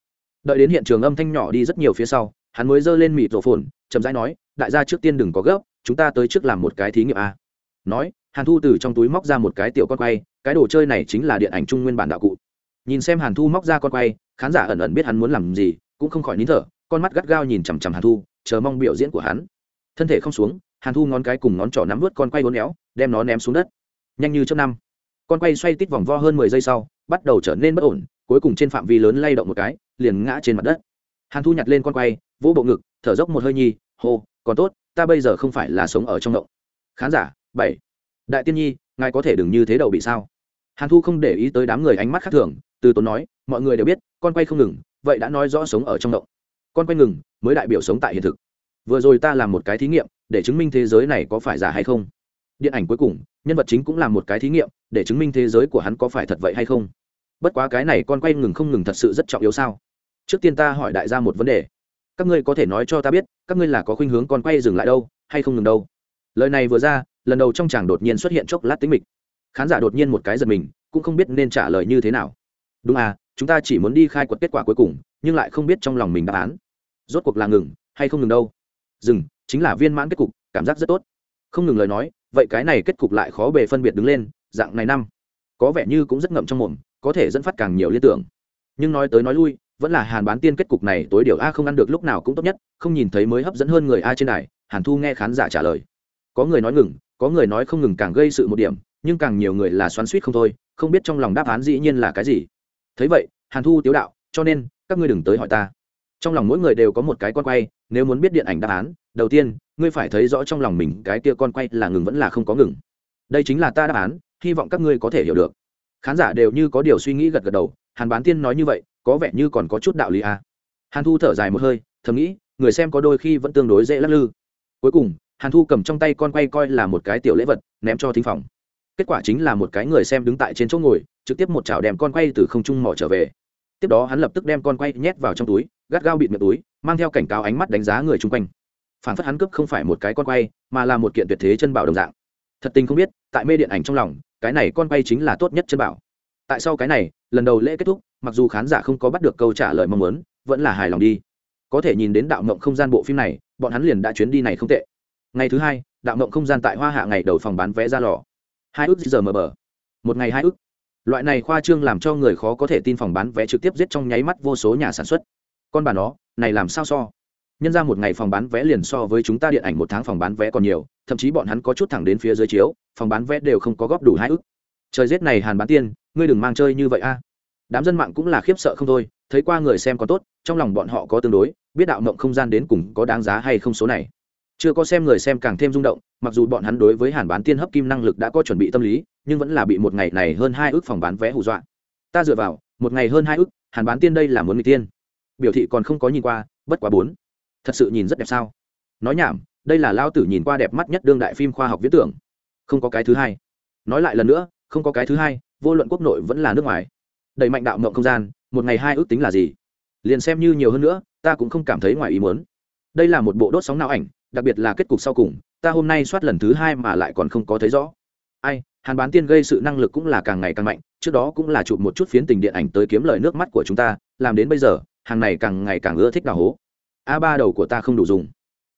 Đợi đến hiện trường âm thanh nhỏ đi rất nhiều phía sau, hắn mới giơ lên mịt rổ phồn, chậm rãi nói, đại gia trước tiên đừng có gấp, chúng ta tới trước làm một cái thí nghiệm a. Nói hàn thu từ trong túi móc ra một cái tiểu con quay, cái đồ chơi này chính là điện ảnh trung nguyên bản đạo cụ. Nhìn xem hàn thu móc ra con quay, khán giả ẩn ẩn biết hắn muốn làm gì, cũng không khỏi nín thở, con mắt gắt gao nhìn chằm chằm hàn thu, chờ mong biểu diễn của hắn. Thân thể không xuống, hàn thu ngón cái cùng ngón trỏ nắm vớt con quay uốn éo, đem nó ném xuống đất. Nhanh như trước năm. Con quay xoay tít vòng vo hơn mười giây sau, bắt đầu trở nên bất ổn, cuối cùng trên phạm vi lớn lay động một cái, liền ngã trên mặt đất. Hàn thu nhặt lên con quay, vỗ bộ ngực, thở dốc một hơi nhi hô, còn tốt, ta bây giờ không phải là sống ở trong động. Khán giả, bảy đại tiên nhi, ngài có thể đừng như thế đầu bị sao? Hàn thu không để ý tới đám người ánh mắt khác thường, từ tốn nói, mọi người đều biết, con quay không ngừng, vậy đã nói rõ sống ở trong động. Con quay ngừng, mới đại biểu sống tại hiện thực. Vừa rồi ta làm một cái thí nghiệm, để chứng minh thế giới này có phải giả hay không? Điện ảnh cuối cùng, nhân vật chính cũng làm một cái thí nghiệm, để chứng minh thế giới của hắn có phải thật vậy hay không? Bất quá cái này con quay ngừng không ngừng thật sự rất trọng yếu sao? Trước tiên ta hỏi đại gia một vấn đề. Các ngươi có thể nói cho ta biết, các ngươi là có khuynh hướng con quay dừng lại đâu, hay không ngừng đâu? Lời này vừa ra lần đầu trong chàng đột nhiên xuất hiện chốc lát tính mịch. Khán giả đột nhiên một cái giật mình, cũng không biết nên trả lời như thế nào. Đúng à chúng ta chỉ muốn đi khai quật kết quả cuối cùng, nhưng lại không biết trong lòng mình đáp án. Rốt cuộc là ngừng, hay không ngừng đâu? Dừng, chính là viên mãn kết cục, cảm giác rất tốt. Không ngừng lời nói, vậy cái này kết cục lại khó bề phân biệt đứng lên, dạng này năm. Có vẻ như cũng rất ngậm trong mồm, có thể dẫn phát càng nhiều liên tưởng. Nhưng nói tới nói lui, vẫn là hàn bán tiên kết cục này tối điều a không ăn được lúc nào cũng tốt nhất, không nhìn thấy mới hấp dẫn hơn người a trên đài, hàn thu nghe khán giả trả lời có người nói ngừng, có người nói không ngừng càng gây sự một điểm, nhưng càng nhiều người là xoắn suýt không thôi, không biết trong lòng đáp án dĩ nhiên là cái gì. Thấy vậy, hàn thu tiếu đạo, cho nên, các ngươi đừng tới hỏi ta. Trong lòng mỗi người đều có một cái con quay, nếu muốn biết điện ảnh đáp án, đầu tiên, ngươi phải thấy rõ trong lòng mình cái kia con quay là ngừng vẫn là không có ngừng. Đây chính là ta đáp án, hy vọng các ngươi có thể hiểu được. Khán giả đều như có điều suy nghĩ gật gật đầu, hàn bán tiên nói như vậy, có vẻ như còn có chút đạo lý à. hàn thu thở dài một hơi, thầm nghĩ, người xem có đôi khi vẫn tương đối dễ lắc lư. Cuối cùng hàn thu cầm trong tay con quay coi là một cái tiểu lễ vật, ném cho thính phòng. Kết quả chính là một cái người xem đứng tại trên chỗ ngồi, trực tiếp một chảo đem con quay từ không trung mỏ trở về. Tiếp đó hắn lập tức đem con quay nhét vào trong túi, gắt gao bịt miệng túi, mang theo cảnh cáo ánh mắt đánh giá người chung quanh. Phản phất hắn cướp không phải một cái con quay, mà là một kiện tuyệt thế chân bảo đồng dạng. Thật tình không biết, tại mê điện ảnh trong lòng, cái này con quay chính là tốt nhất chân bảo. Tại sao cái này, lần đầu lễ kết thúc, mặc dù khán giả không có bắt được câu trả lời mong muốn, vẫn là hài lòng đi. Có thể nhìn đến đạo mộng không gian bộ phim này, bọn hắn liền đã chuyến đi này không tệ ngày thứ hai, đạo mộng không gian tại hoa hạ ngày đầu phòng bán vé ra lò. Hai ước giờ mờ bờ. Một ngày hai ước. Loại này khoa trương làm cho người khó có thể tin phòng bán vé trực tiếp giết trong nháy mắt vô số nhà sản xuất. Con bà nó, này làm sao so? Nhân ra một ngày phòng bán vé liền so với chúng ta điện ảnh một tháng phòng bán vé còn nhiều, thậm chí bọn hắn có chút thẳng đến phía dưới chiếu, phòng bán vé đều không có góp đủ hai ước. Trời rét này hàn bán tiên, ngươi đừng mang chơi như vậy a. Đám dân mạng cũng là khiếp sợ không thôi, thấy qua người xem có tốt, trong lòng bọn họ có tương đối, biết đạo mộng không gian đến cùng có đáng giá hay không số này chưa có xem người xem càng thêm rung động, mặc dù bọn hắn đối với hàn bán tiên hấp kim năng lực đã có chuẩn bị tâm lý, nhưng vẫn là bị một ngày này hơn hai ước phòng bán vé hù dọa. Ta dựa vào, một ngày hơn hai ước, hàn bán tiên đây là muốn người tiên. Biểu thị còn không có nhìn qua, bất quá bốn. Thật sự nhìn rất đẹp sao? Nói nhảm, đây là lao tử nhìn qua đẹp mắt nhất đương đại phim khoa học viễn tưởng. Không có cái thứ hai. Nói lại lần nữa, không có cái thứ hai, vô luận quốc nội vẫn là nước ngoài. Đẩy mạnh đạo mộng không gian, một ngày hai ước tính là gì? Liền xem như nhiều hơn nữa, ta cũng không cảm thấy ngoài ý muốn. Đây là một bộ đốt sóng não ảnh đặc biệt là kết cục sau cùng, ta hôm nay soát lần thứ hai mà lại còn không có thấy rõ. Ai, hàn bán tiên gây sự năng lực cũng là càng ngày càng mạnh, trước đó cũng là chụp một chút phiến tình điện ảnh tới kiếm lời nước mắt của chúng ta, làm đến bây giờ, hàng này càng ngày càng ưa thích đào hố. A ba đầu của ta không đủ dùng.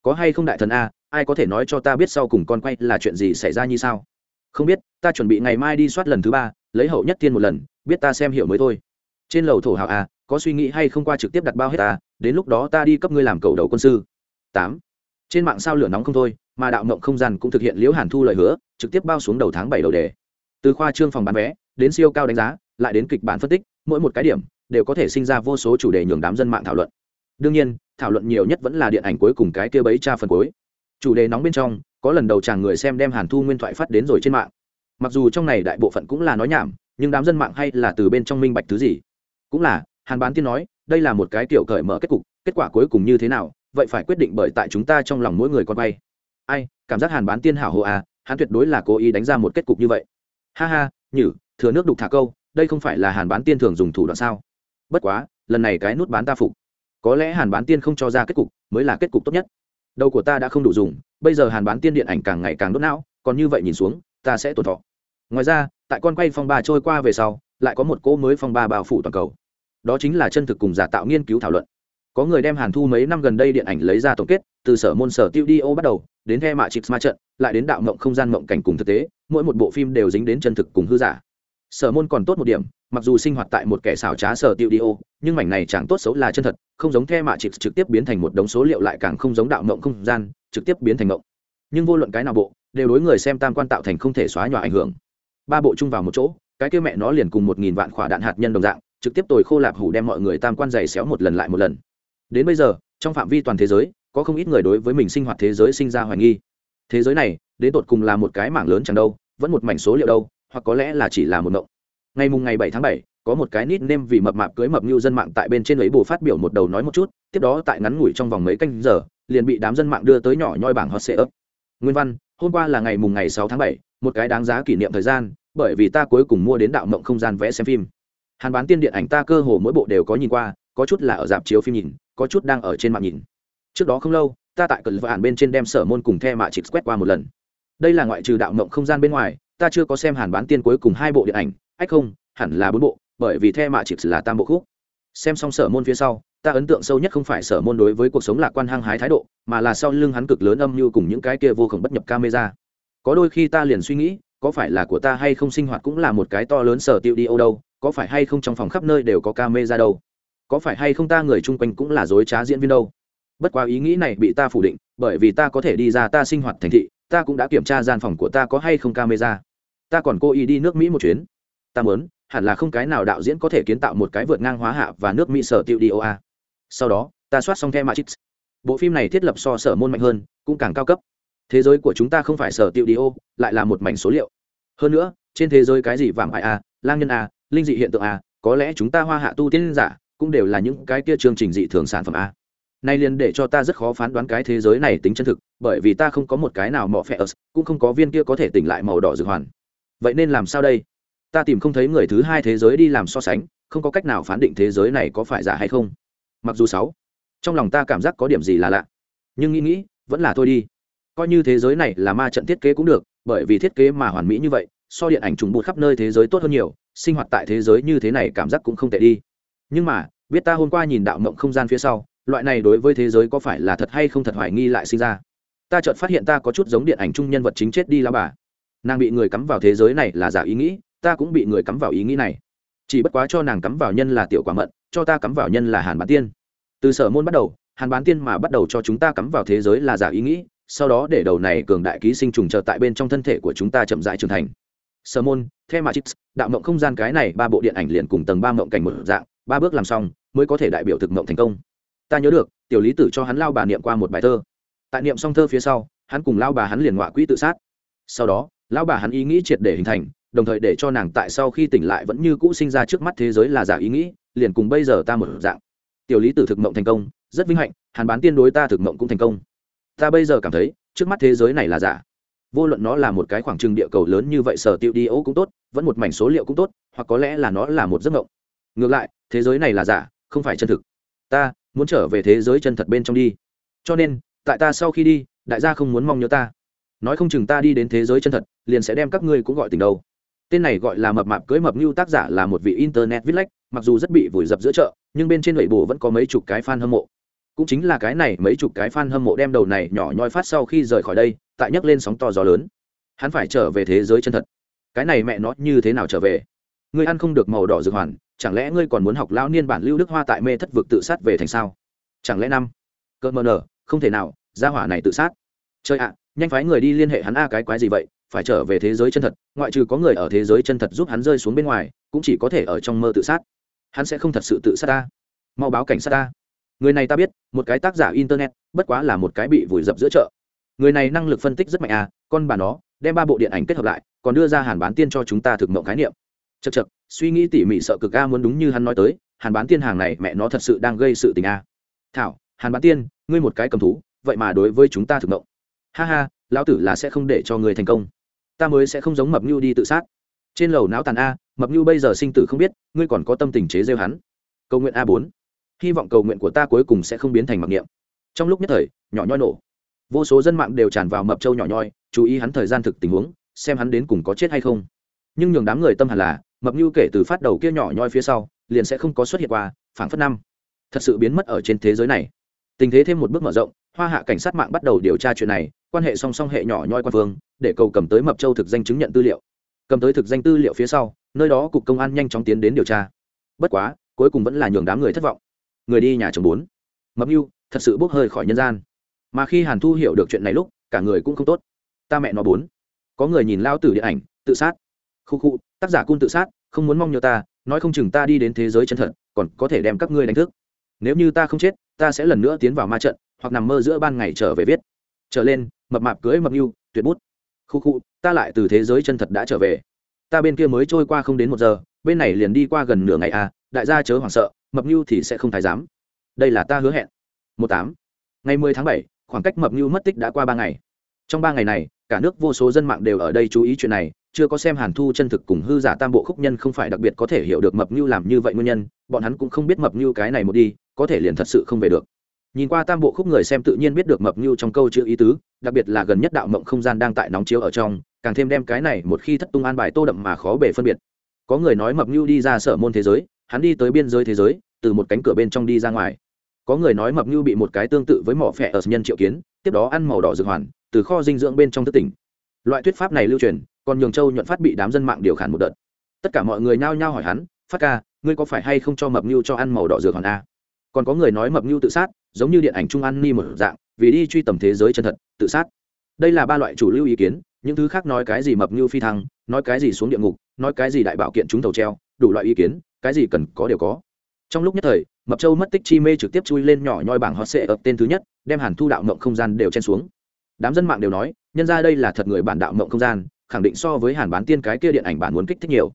Có hay không đại thần a, ai có thể nói cho ta biết sau cùng con quay là chuyện gì xảy ra như sao? Không biết, ta chuẩn bị ngày mai đi soát lần thứ ba, lấy hậu nhất tiên một lần, biết ta xem hiểu mới thôi. Trên lầu thổ hào a, có suy nghĩ hay không qua trực tiếp đặt bao hết ta đến lúc đó ta đi cấp ngươi làm cầu đầu quân sư. Tám trên mạng sao lửa nóng không thôi, mà đạo mộng không gian cũng thực hiện liễu hàn thu lời hứa, trực tiếp bao xuống đầu tháng bảy đầu đề. Từ khoa trương phòng bán vé, đến siêu cao đánh giá, lại đến kịch bản phân tích, mỗi một cái điểm đều có thể sinh ra vô số chủ đề nhường đám dân mạng thảo luận. Đương nhiên, thảo luận nhiều nhất vẫn là điện ảnh cuối cùng cái kia bấy tra phần cuối. Chủ đề nóng bên trong, có lần đầu chàng người xem đem hàn thu nguyên thoại phát đến rồi trên mạng. Mặc dù trong này đại bộ phận cũng là nói nhảm, nhưng đám dân mạng hay là từ bên trong minh bạch thứ gì. Cũng là, hàn bán tiên nói, đây là một cái tiểu cởi mở kết cục, kết quả cuối cùng như thế nào vậy phải quyết định bởi tại chúng ta trong lòng mỗi người con bay ai, cảm giác hàn bán tiên hảo hộ à hắn tuyệt đối là cố ý đánh ra một kết cục như vậy. Ha ha, nhử, thừa nước đục thả câu, đây không phải là hàn bán tiên thường dùng thủ đoạn sao? Bất quá, lần này cái nút bán ta phục. Có lẽ hàn bán tiên không cho ra kết cục, mới là kết cục tốt nhất. Đầu của ta đã không đủ dùng, bây giờ hàn bán tiên điện ảnh càng ngày càng đốt não, còn như vậy nhìn xuống, ta sẽ tổn thọ. Ngoài ra, tại con quay phong ba trôi qua về sau, lại có một cỗ mới phong ba bao phủ toàn cầu. Đó chính là chân thực cùng giả tạo nghiên cứu thảo luận có người đem hàn thu mấy năm gần đây điện ảnh lấy ra tổng kết, từ sở môn sở tiêu đi ô bắt đầu, đến the mạ chịp ma trận, lại đến đạo mộng không gian mộng cảnh cùng thực tế, mỗi một bộ phim đều dính đến chân thực cùng hư giả. Sở môn còn tốt một điểm, mặc dù sinh hoạt tại một kẻ xảo trá sở tiêu đi ô, nhưng mảnh này chẳng tốt xấu là chân thật, không giống the mạ chịp trực tiếp biến thành một đống số liệu lại càng không giống đạo mộng không gian, trực tiếp biến thành mộng. Nhưng vô luận cái nào bộ, đều đối người xem tam quan tạo thành không thể xóa nhòa ảnh hưởng. Ba bộ chung vào một chỗ, cái kia mẹ nó liền cùng một nghìn vạn khỏa đạn hạt nhân đồng dạng, trực tiếp tồi khô lạp hủ đem mọi người tam quan dày xéo một lần lại một lần đến bây giờ, trong phạm vi toàn thế giới, có không ít người đối với mình sinh hoạt thế giới sinh ra hoài nghi. Thế giới này, đến tột cùng là một cái mảng lớn chẳng đâu, vẫn một mảnh số liệu đâu, hoặc có lẽ là chỉ là một mộng. Ngày mùng ngày bảy tháng bảy, có một cái nít nêm vì mập mạp cưới mập như dân mạng tại bên trên ấy bù phát biểu một đầu nói một chút, tiếp đó tại ngắn ngủi trong vòng mấy canh giờ, liền bị đám dân mạng đưa tới nhỏ nhoi bảng hot sệ ấp nguyên văn, hôm qua là ngày mùng ngày sáu tháng bảy, một cái đáng giá kỷ niệm thời gian, bởi vì ta cuối cùng mua đến đạo mộng không gian vẽ xem phim. Hàn bán tiên điện ảnh ta cơ hồ mỗi bộ đều có nhìn qua, có chút là ở dạp chiếu phim nhìn có chút đang ở trên mạng nhìn. Trước đó không lâu, ta tại cận vạn bên trên đem sở môn cùng the mạ chịp quét qua một lần. Đây là ngoại trừ đạo mộng không gian bên ngoài, ta chưa có xem hàn bán tiên cuối cùng hai bộ điện ảnh, ách không, hẳn là bốn bộ, bởi vì the mạ chịp là tam bộ khúc. Xem xong sở môn phía sau, ta ấn tượng sâu nhất không phải sở môn đối với cuộc sống lạc quan hăng hái thái độ, mà là sau lưng hắn cực lớn âm mưu cùng những cái kia vô khổng bất nhập camera. Có đôi khi ta liền suy nghĩ, có phải là của ta hay không sinh hoạt cũng là một cái to lớn sở tiêu đi âu đâu, có phải hay không trong phòng khắp nơi đều có camera đâu có phải hay không ta người chung quanh cũng là dối trá diễn viên đâu? Bất quá ý nghĩ này bị ta phủ định, bởi vì ta có thể đi ra ta sinh hoạt thành thị, ta cũng đã kiểm tra gian phòng của ta có hay không camera. Ta còn cố ý đi nước mỹ một chuyến. Ta muốn, hẳn là không cái nào đạo diễn có thể kiến tạo một cái vượt ngang hóa hạ và nước mỹ sở tiêu đi oa sau đó, ta soát xong the matrix bộ phim này thiết lập so sở môn mạnh hơn, cũng càng cao cấp. Thế giới của chúng ta không phải sở tiêu đi ô, lại là một mảnh số liệu. Hơn nữa, trên thế giới cái gì vàng ải a, lang nhân a, linh dị hiện tượng a, có lẽ chúng ta hoa hạ tu tiên giả cũng đều là những cái kia chương trình dị thường sản phẩm a. Nay liền để cho ta rất khó phán đoán cái thế giới này tính chân thực, bởi vì ta không có một cái nào mọ phẹ ớt, cũng không có viên kia có thể tỉnh lại màu đỏ dược hoàn. Vậy nên làm sao đây? Ta tìm không thấy người thứ hai thế giới đi làm so sánh, không có cách nào phán định thế giới này có phải giả hay không. Mặc dù sáu, trong lòng ta cảm giác có điểm gì là lạ. Nhưng nghĩ nghĩ, vẫn là thôi đi. Coi như thế giới này là ma trận thiết kế cũng được, bởi vì thiết kế mà hoàn mỹ như vậy, so điện ảnh trùng bụt khắp nơi thế giới tốt hơn nhiều, sinh hoạt tại thế giới như thế này cảm giác cũng không tệ đi nhưng mà, biết ta hôm qua nhìn đạo mộng không gian phía sau, loại này đối với thế giới có phải là thật hay không thật hoài nghi lại sinh ra. Ta chợt phát hiện ta có chút giống điện ảnh chung nhân vật chính chết đi lao bà. Nàng bị người cắm vào thế giới này là giả ý nghĩ, ta cũng bị người cắm vào ý nghĩ này. Chỉ bất quá cho nàng cắm vào nhân là tiểu quả mận, cho ta cắm vào nhân là hàn bán tiên. Từ sở môn bắt đầu, hàn bán tiên mà bắt đầu cho chúng ta cắm vào thế giới là giả ý nghĩ, sau đó để đầu này cường đại ký sinh trùng chờ tại bên trong thân thể của chúng ta chậm dại trưởng thành. Sở môn thema chips đạo mộng không gian cái này ba bộ điện ảnh liền cùng tầng ba mộng cảnh một dạng ba bước làm xong mới có thể đại biểu thực mộng thành công. Ta nhớ được, tiểu lý tử cho hắn lao bà niệm qua một bài thơ. Tại niệm xong thơ phía sau, hắn cùng lao bà hắn liền ngọa quỹ tự sát. Sau đó, lao bà hắn ý nghĩ triệt để hình thành, đồng thời để cho nàng tại sau khi tỉnh lại vẫn như cũ sinh ra trước mắt thế giới là giả ý nghĩ, liền cùng bây giờ ta một dạng. Tiểu lý tử thực mộng thành công, rất vinh hạnh hàn bán tiên đối ta thực mộng cũng thành công. Ta bây giờ cảm thấy, trước mắt thế giới này là giả. Vô luận nó là một cái khoảng trừng địa cầu lớn như vậy, sở tiêu đi ấu cũng tốt, vẫn một mảnh số liệu cũng tốt, hoặc có lẽ là nó là một giấc mộng. Ngược lại thế giới này là giả, không phải chân thực. Ta muốn trở về thế giới chân thật bên trong đi. Cho nên, tại ta sau khi đi, đại gia không muốn mong nhớ ta. Nói không chừng ta đi đến thế giới chân thật, liền sẽ đem các ngươi cũng gọi tình đâu. Tên này gọi là mập mạp cưới mập như tác giả là một vị internet viết lách, mặc dù rất bị vùi dập giữa chợ, nhưng bên trên lệ bồ vẫn có mấy chục cái fan hâm mộ. Cũng chính là cái này mấy chục cái fan hâm mộ đem đầu này nhỏ nhoi phát sau khi rời khỏi đây, tại nhấc lên sóng to gió lớn. Hắn phải trở về thế giới chân thật. Cái này mẹ nó như thế nào trở về? Ngươi ăn không được màu đỏ dược hoàn chẳng lẽ ngươi còn muốn học lão niên bản lưu đức hoa tại mê thất vực tự sát về thành sao? Chẳng lẽ năm? Cơ mờ nở, không thể nào, gia hỏa này tự sát. Chơi ạ, nhanh phái người đi liên hệ hắn a cái quái gì vậy, phải trở về thế giới chân thật, ngoại trừ có người ở thế giới chân thật giúp hắn rơi xuống bên ngoài, cũng chỉ có thể ở trong mơ tự sát. Hắn sẽ không thật sự tự sát ta mau báo cảnh sát ta người này ta biết, một cái tác giả internet, bất quá là một cái bị vùi dập giữa chợ. Người này năng lực phân tích rất mạnh à con bà nó, đem ba bộ điện ảnh kết hợp lại, còn đưa ra hàn bán tiên cho chúng ta thực mộng khái niệm. Chật chật suy nghĩ tỉ mỉ sợ cực a muốn đúng như hắn nói tới, hàn bán tiên hàng này mẹ nó thật sự đang gây sự tình a. Thảo, hàn bán tiên, ngươi một cái cầm thú, vậy mà đối với chúng ta thực động. Ha ha, lão tử là sẽ không để cho ngươi thành công. Ta mới sẽ không giống mập nhu đi tự sát. Trên lầu não tàn a, mập nhu bây giờ sinh tử không biết, ngươi còn có tâm tình chế rêu hắn. Cầu nguyện a bốn. Hy vọng cầu nguyện của ta cuối cùng sẽ không biến thành mặc niệm. Trong lúc nhất thời, nhỏ nhoi nổ. Vô số dân mạng đều tràn vào mập châu nhỏ nhoi, chú ý hắn thời gian thực tình huống, xem hắn đến cùng có chết hay không. Nhưng nhường đám người tâm hẳn là mập như kể từ phát đầu kia nhỏ nhoi phía sau, liền sẽ không có xuất hiện qua, phảng phất năm. Thật sự biến mất ở trên thế giới này. Tình thế thêm một bước mở rộng, hoa hạ cảnh sát mạng bắt đầu điều tra chuyện này, quan hệ song song hệ nhỏ nhoi quan phương để cầu cầm tới mập châu thực danh chứng nhận tư liệu. Cầm tới thực danh tư liệu phía sau, nơi đó cục công an nhanh chóng tiến đến điều tra. Bất quá, cuối cùng vẫn là nhường đám người thất vọng. Người đi nhà chồng bốn. Mập mưu thật sự bốc hơi khỏi nhân gian. Mà khi hàn thu hiểu được chuyện này lúc, cả người cũng không tốt. Ta mẹ nó bốn. Có người nhìn lao tử điện ảnh, tự sát khu khu tác giả cung tự sát, không muốn mong nhớ ta, nói không chừng ta đi đến thế giới chân thật, còn có thể đem các ngươi đánh thức. Nếu như ta không chết, ta sẽ lần nữa tiến vào ma trận, hoặc nằm mơ giữa ban ngày trở về viết. Trở lên, mập mạp cưới mập mưu tuyệt bút. Khu khu ta lại từ thế giới chân thật đã trở về. Ta bên kia mới trôi qua không đến một giờ, bên này liền đi qua gần nửa ngày à đại gia chớ hoảng sợ, mập mưu thì sẽ không thái giám. Đây là ta hứa hẹn. Một tám, ngày mười tháng bảy, khoảng cách mập mưu mất tích đã qua ba ngày. Trong ba ngày này, cả nước vô số dân mạng đều ở đây chú ý chuyện này chưa có xem hàn thu chân thực cùng hư giả tam bộ khúc nhân không phải đặc biệt có thể hiểu được mập như làm như vậy nguyên nhân, bọn hắn cũng không biết mập như cái này một đi, có thể liền thật sự không về được. Nhìn qua tam bộ khúc người xem tự nhiên biết được mập như trong câu chữ ý tứ, đặc biệt là gần nhất đạo mộng không gian đang tại nóng chiếu ở trong, càng thêm đem cái này một khi thất tung an bài tô đậm mà khó bể phân biệt. Có người nói mập như đi ra sở môn thế giới, hắn đi tới biên giới thế giới, từ một cánh cửa bên trong đi ra ngoài. Có người nói mập như bị một cái tương tự với mỏ phẹ ở nhân triệu kiến, tiếp đó ăn màu đỏ dược hoàn, từ kho dinh dưỡng bên trong thức tỉnh loại thuyết pháp này lưu truyền, còn nhường châu nhuận phát bị đám dân mạng điều khản một đợt. Tất cả mọi người nhao nhao hỏi hắn, phát ca, ngươi có phải hay không cho mập mưu cho ăn màu đỏ dược hòn a? Còn có người nói mập mưu tự sát, giống như điện ảnh trung ăn ni một dạng, vì đi truy tầm thế giới chân thật, tự sát. Đây là ba loại chủ lưu ý kiến, những thứ khác nói cái gì mập mưu phi thăng, nói cái gì xuống địa ngục, nói cái gì đại bảo kiện chúng tàu treo, đủ loại ý kiến, cái gì cần có đều có. Trong lúc nhất thời, mập châu mất tích chi mê trực tiếp chui lên nhỏ nhoi bảng hot sệ ập tên thứ nhất, đem hàn thu đạo mộng không gian đều chen xuống. Đám dân mạng đều nói nhân ra đây là thật người bản đạo mộng không gian, khẳng định so với hàn bán tiên cái kia điện ảnh bản muốn kích thích nhiều.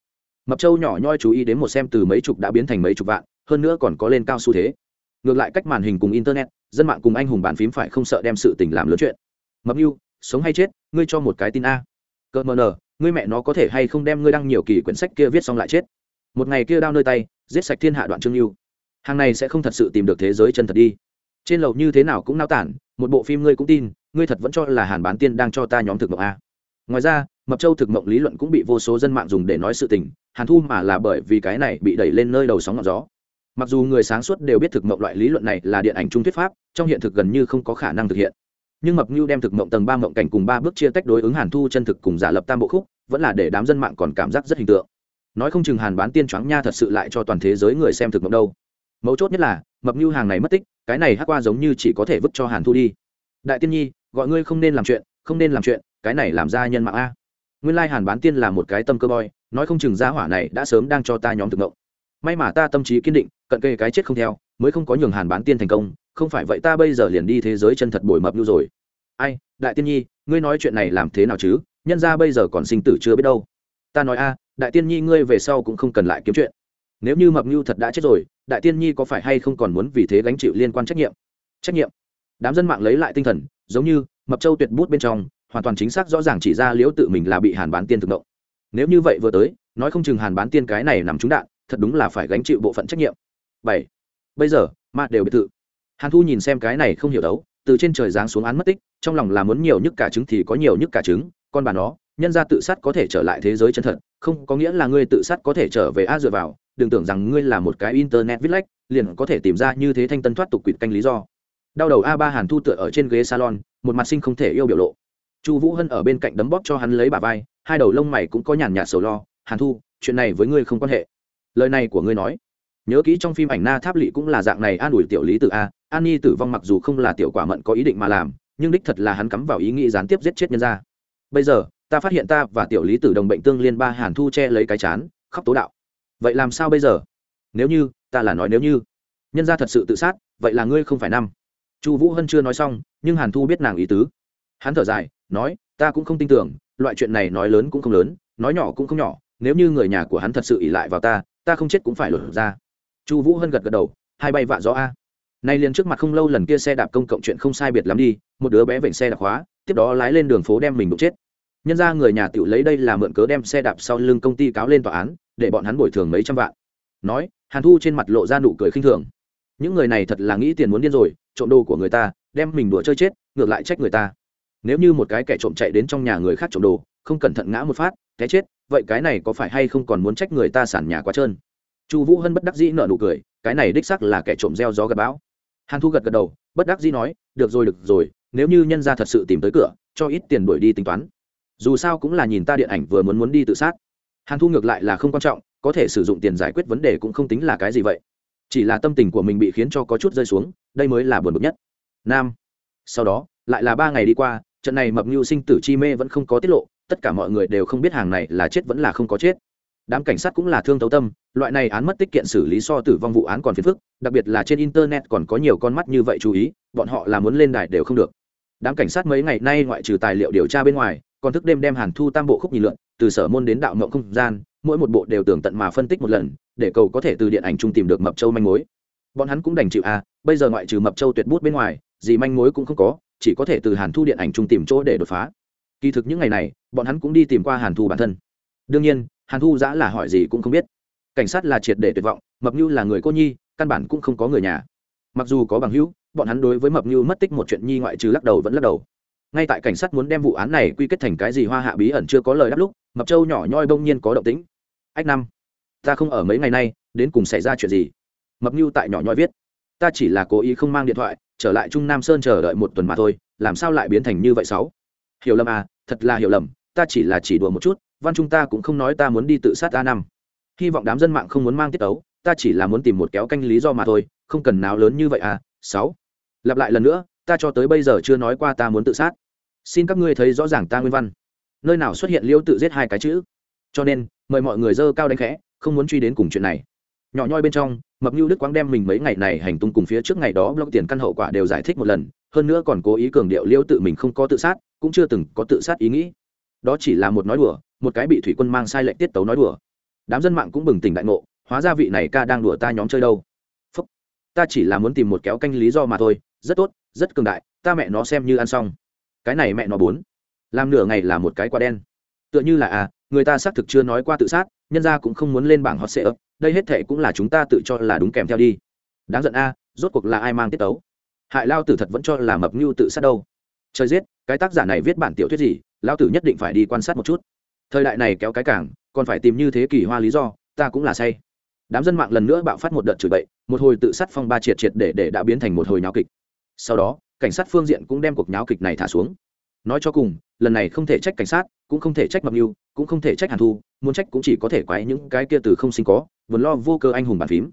Mập châu nhỏ nhoi chú ý đến một xem từ mấy chục đã biến thành mấy chục vạn, hơn nữa còn có lên cao xu thế. Ngược lại cách màn hình cùng internet, dân mạng cùng anh hùng bàn phím phải không sợ đem sự tình làm lớn chuyện. Mập mưu sống hay chết, ngươi cho một cái tin a. Cợt mờ nờ, ngươi mẹ nó có thể hay không đem ngươi đăng nhiều kỳ quyển sách kia viết xong lại chết. Một ngày kia đao nơi tay, giết sạch thiên hạ đoạn trương lưu hàng này sẽ không thật sự tìm được thế giới chân thật đi trên lầu như thế nào cũng nao tản, một bộ phim ngươi cũng tin, ngươi thật vẫn cho là hàn bán tiên đang cho ta nhóm thực mộng a ngoài ra, mập châu thực mộng lý luận cũng bị vô số dân mạng dùng để nói sự tình, hàn thu mà là bởi vì cái này bị đẩy lên nơi đầu sóng ngọn gió. Mặc dù người sáng suốt đều biết thực mộng loại lý luận này là điện ảnh trung thuyết pháp, trong hiện thực gần như không có khả năng thực hiện. Nhưng mập như đem thực mộng tầng ba mộng cảnh cùng ba bước chia tách đối ứng hàn thu chân thực cùng giả lập tam bộ khúc, vẫn là để đám dân mạng còn cảm giác rất hình tượng. Nói không chừng hàn bán tiên choáng nha thật sự lại cho toàn thế giới người xem thực mộng đâu mấu chốt nhất là, mập như hàng này mất tích, cái này hát qua giống như chỉ có thể vứt cho hàn thu đi. Đại tiên nhi, gọi ngươi không nên làm chuyện, không nên làm chuyện, cái này làm ra nhân mạng a. Nguyên lai hàn bán tiên là một cái tâm cơ boy, nói không chừng gia hỏa này đã sớm đang cho ta nhóm thực ngộng. May mà ta tâm trí kiên định, cận kề cái chết không theo, mới không có nhường hàn bán tiên thành công, không phải vậy ta bây giờ liền đi thế giới chân thật bồi mập như rồi. Ai, đại tiên nhi, ngươi nói chuyện này làm thế nào chứ? Nhân ra bây giờ còn sinh tử chưa biết đâu. Ta nói a, đại tiên nhi ngươi về sau cũng không cần lại kiếm chuyện nếu như mập mưu thật đã chết rồi, đại tiên nhi có phải hay không còn muốn vì thế gánh chịu liên quan trách nhiệm? Trách nhiệm? Đám dân mạng lấy lại tinh thần, giống như mập châu tuyệt bút bên trong, hoàn toàn chính xác rõ ràng chỉ ra liễu tự mình là bị hàn bán tiên thực động. Nếu như vậy vừa tới, nói không chừng hàn bán tiên cái này nằm trúng đạn, thật đúng là phải gánh chịu bộ phận trách nhiệm. Bảy. Bây giờ, ma đều biệt thự. Hàn thu nhìn xem cái này không hiểu đấu, từ trên trời giáng xuống án mất tích, trong lòng là muốn nhiều nhất cả trứng thì có nhiều nhất cả trứng, con bà nó, nhân ra tự sát có thể trở lại thế giới chân thật, không có nghĩa là ngươi tự sát có thể trở về a dựa vào đừng tưởng rằng ngươi là một cái internet viết lách, liền có thể tìm ra như thế thanh tân thoát tục quỵt canh lý do. Đau đầu a ba hàn thu tựa ở trên ghế salon, một mặt sinh không thể yêu biểu lộ. Chu vũ hân ở bên cạnh đấm bóp cho hắn lấy bà vai, hai đầu lông mày cũng có nhàn nhạt sầu lo. Hàn thu, chuyện này với ngươi không quan hệ. Lời này của ngươi nói. Nhớ kỹ trong phim ảnh na tháp lỵ cũng là dạng này an ủi tiểu lý tử a. An nhi tử vong mặc dù không là tiểu quả mận có ý định mà làm, nhưng đích thật là hắn cắm vào ý nghĩ gián tiếp giết chết nhân ra bây giờ, ta phát hiện ta và tiểu lý tử đồng bệnh tương liên ba hàn thu che lấy cái chán, khóc tố đạo vậy làm sao bây giờ? Nếu như, ta là nói nếu như. Nhân ra thật sự tự sát, vậy là ngươi không phải năm. Chu vũ hân chưa nói xong, nhưng hàn thu biết nàng ý tứ. Hắn thở dài, nói, ta cũng không tin tưởng, loại chuyện này nói lớn cũng không lớn, nói nhỏ cũng không nhỏ, nếu như người nhà của hắn thật sự ỉ lại vào ta ta không chết cũng phải lột ra. Chu vũ hân gật gật đầu, hai bay vạ gió a. Nay liền trước mặt không lâu lần kia xe đạp công cộng chuyện không sai biệt lắm đi, một đứa bé vệnh xe đạp khóa, tiếp đó lái lên đường phố đem mình đụng chết nhân ra người nhà tự lấy đây là mượn cớ đem xe đạp sau lưng công ty cáo lên tòa án, để bọn hắn bồi thường mấy trăm vạn. Nói, hàn thu trên mặt lộ ra nụ cười khinh thường. Những người này thật là nghĩ tiền muốn điên rồi, trộm đồ của người ta, đem mình đùa chơi chết, ngược lại trách người ta. Nếu như một cái kẻ trộm chạy đến trong nhà người khác trộm đồ, không cẩn thận ngã một phát, té chết, vậy cái này có phải hay không còn muốn trách người ta sản nhà quá trơn? Chu vũ hân bất đắc dĩ nợ nụ cười, cái này đích sắc là kẻ trộm gieo gió gặp bão. Hàn thu gật gật đầu, bất đắc dĩ nói, được rồi được rồi, nếu như nhân gia thật sự tìm tới cửa, cho ít tiền đuổi đi tính toán dù sao cũng là nhìn ta điện ảnh vừa muốn muốn đi tự sát. Hàn thu ngược lại là không quan trọng, có thể sử dụng tiền giải quyết vấn đề cũng không tính là cái gì vậy. Chỉ là tâm tình của mình bị khiến cho có chút rơi xuống, đây mới là buồn bực nhất. Nam, sau đó, lại là ba ngày đi qua, trận này mập mưu sinh tử chi mê vẫn không có tiết lộ, tất cả mọi người đều không biết hàng này là chết vẫn là không có chết. Đám cảnh sát cũng là thương thấu tâm, loại này án mất tích kiện xử lý so tử vong vụ án còn phiền phức, đặc biệt là trên internet còn có nhiều con mắt như vậy chú ý, bọn họ là muốn lên đài đều không được. Đám cảnh sát mấy ngày nay ngoại trừ tài liệu điều tra bên ngoài còn thức đêm đem hàn thu tam bộ khúc nhìn lượn, từ sở môn đến đạo mộng không gian, mỗi một bộ đều tường tận mà phân tích một lần, để cầu có thể từ điện ảnh chung tìm được mập châu manh mối. Bọn hắn cũng đành chịu à bây giờ ngoại trừ mập châu tuyệt bút bên ngoài, gì manh mối cũng không có, chỉ có thể từ hàn thu điện ảnh chung tìm chỗ để đột phá. Kỳ thực những ngày này, bọn hắn cũng đi tìm qua hàn thu bản thân. Đương nhiên, hàn thu giã là hỏi gì cũng không biết. Cảnh sát là triệt để tuyệt vọng, mập như là người cô nhi, căn bản cũng không có người nhà. Mặc dù có bằng hữu, bọn hắn đối với mập như mất tích một chuyện nhi ngoại trừ lắc đầu vẫn lắc đầu ngay tại cảnh sát muốn đem vụ án này quy kết thành cái gì hoa hạ bí ẩn chưa có lời đáp lúc, mập trâu nhỏ nhoi bỗng nhiên có động tĩnh. Ách năm, ta không ở mấy ngày nay, đến cùng xảy ra chuyện gì? Mập như tại nhỏ nhoi viết, ta chỉ là cố ý không mang điện thoại, trở lại trung nam sơn chờ đợi một tuần mà thôi, làm sao lại biến thành như vậy sáu? Hiểu lầm à thật là hiểu lầm, ta chỉ là chỉ đùa một chút, văn chúng ta cũng không nói ta muốn đi tự sát a năm. Hy vọng đám dân mạng không muốn mang tiết ấu ta chỉ là muốn tìm một kéo canh lý do mà thôi, không cần nào lớn như vậy à sáu. Lặp lại lần nữa ta cho tới bây giờ chưa nói qua ta muốn tự sát. Xin các ngươi thấy rõ ràng ta nguyên văn. Nơi nào xuất hiện liêu tự giết hai cái chữ. Cho nên, mời mọi người dơ cao đánh khẽ, không muốn truy đến cùng chuyện này. Nhỏ nhoi bên trong, mập như đức quang đem mình mấy ngày này hành tung cùng phía trước ngày đó blog tiền căn hậu quả đều giải thích một lần, hơn nữa còn cố ý cường điệu liêu tự mình không có tự sát, cũng chưa từng có tự sát ý nghĩ. Đó chỉ là một nói đùa, một cái bị thủy quân mang sai lệnh tiết tấu nói đùa. Đám dân mạng cũng bừng tỉnh đại ngộ, hóa ra vị này ca đang đùa ta nhóm chơi đâu. Phúc. ta chỉ là muốn tìm một kéo canh lý do mà thôi rất tốt, rất cường đại, ta mẹ nó xem như ăn xong. Cái này mẹ nó bốn. Làm nửa ngày là một cái quả đen. Tựa như là à người ta xác thực chưa nói qua tự sát, nhân ra cũng không muốn lên bảng hot sale đây hết thệ cũng là chúng ta tự cho là đúng kèm theo đi. Đáng giận a, rốt cuộc là ai mang tiết tấu? Hại lao tử thật vẫn cho là mập mưu tự sát đâu. Trời giết, cái tác giả này viết bản tiểu thuyết gì, lao tử nhất định phải đi quan sát một chút. Thời đại này kéo cái cảng, còn phải tìm như thế kỷ hoa lý do, ta cũng là say. Đám dân mạng lần nữa bạo phát một đợt chửi bậy, một hồi tự sát phong ba triệt triệt để để đã biến thành một hồi nháo kịch sau đó, cảnh sát phương diện cũng đem cuộc nháo kịch này thả xuống. Nói cho cùng, lần này không thể trách cảnh sát, cũng không thể trách mập mưu cũng không thể trách hàn thu, muốn trách cũng chỉ có thể quái những cái kia từ không sinh có, vốn lo vô cơ anh hùng bàn phím.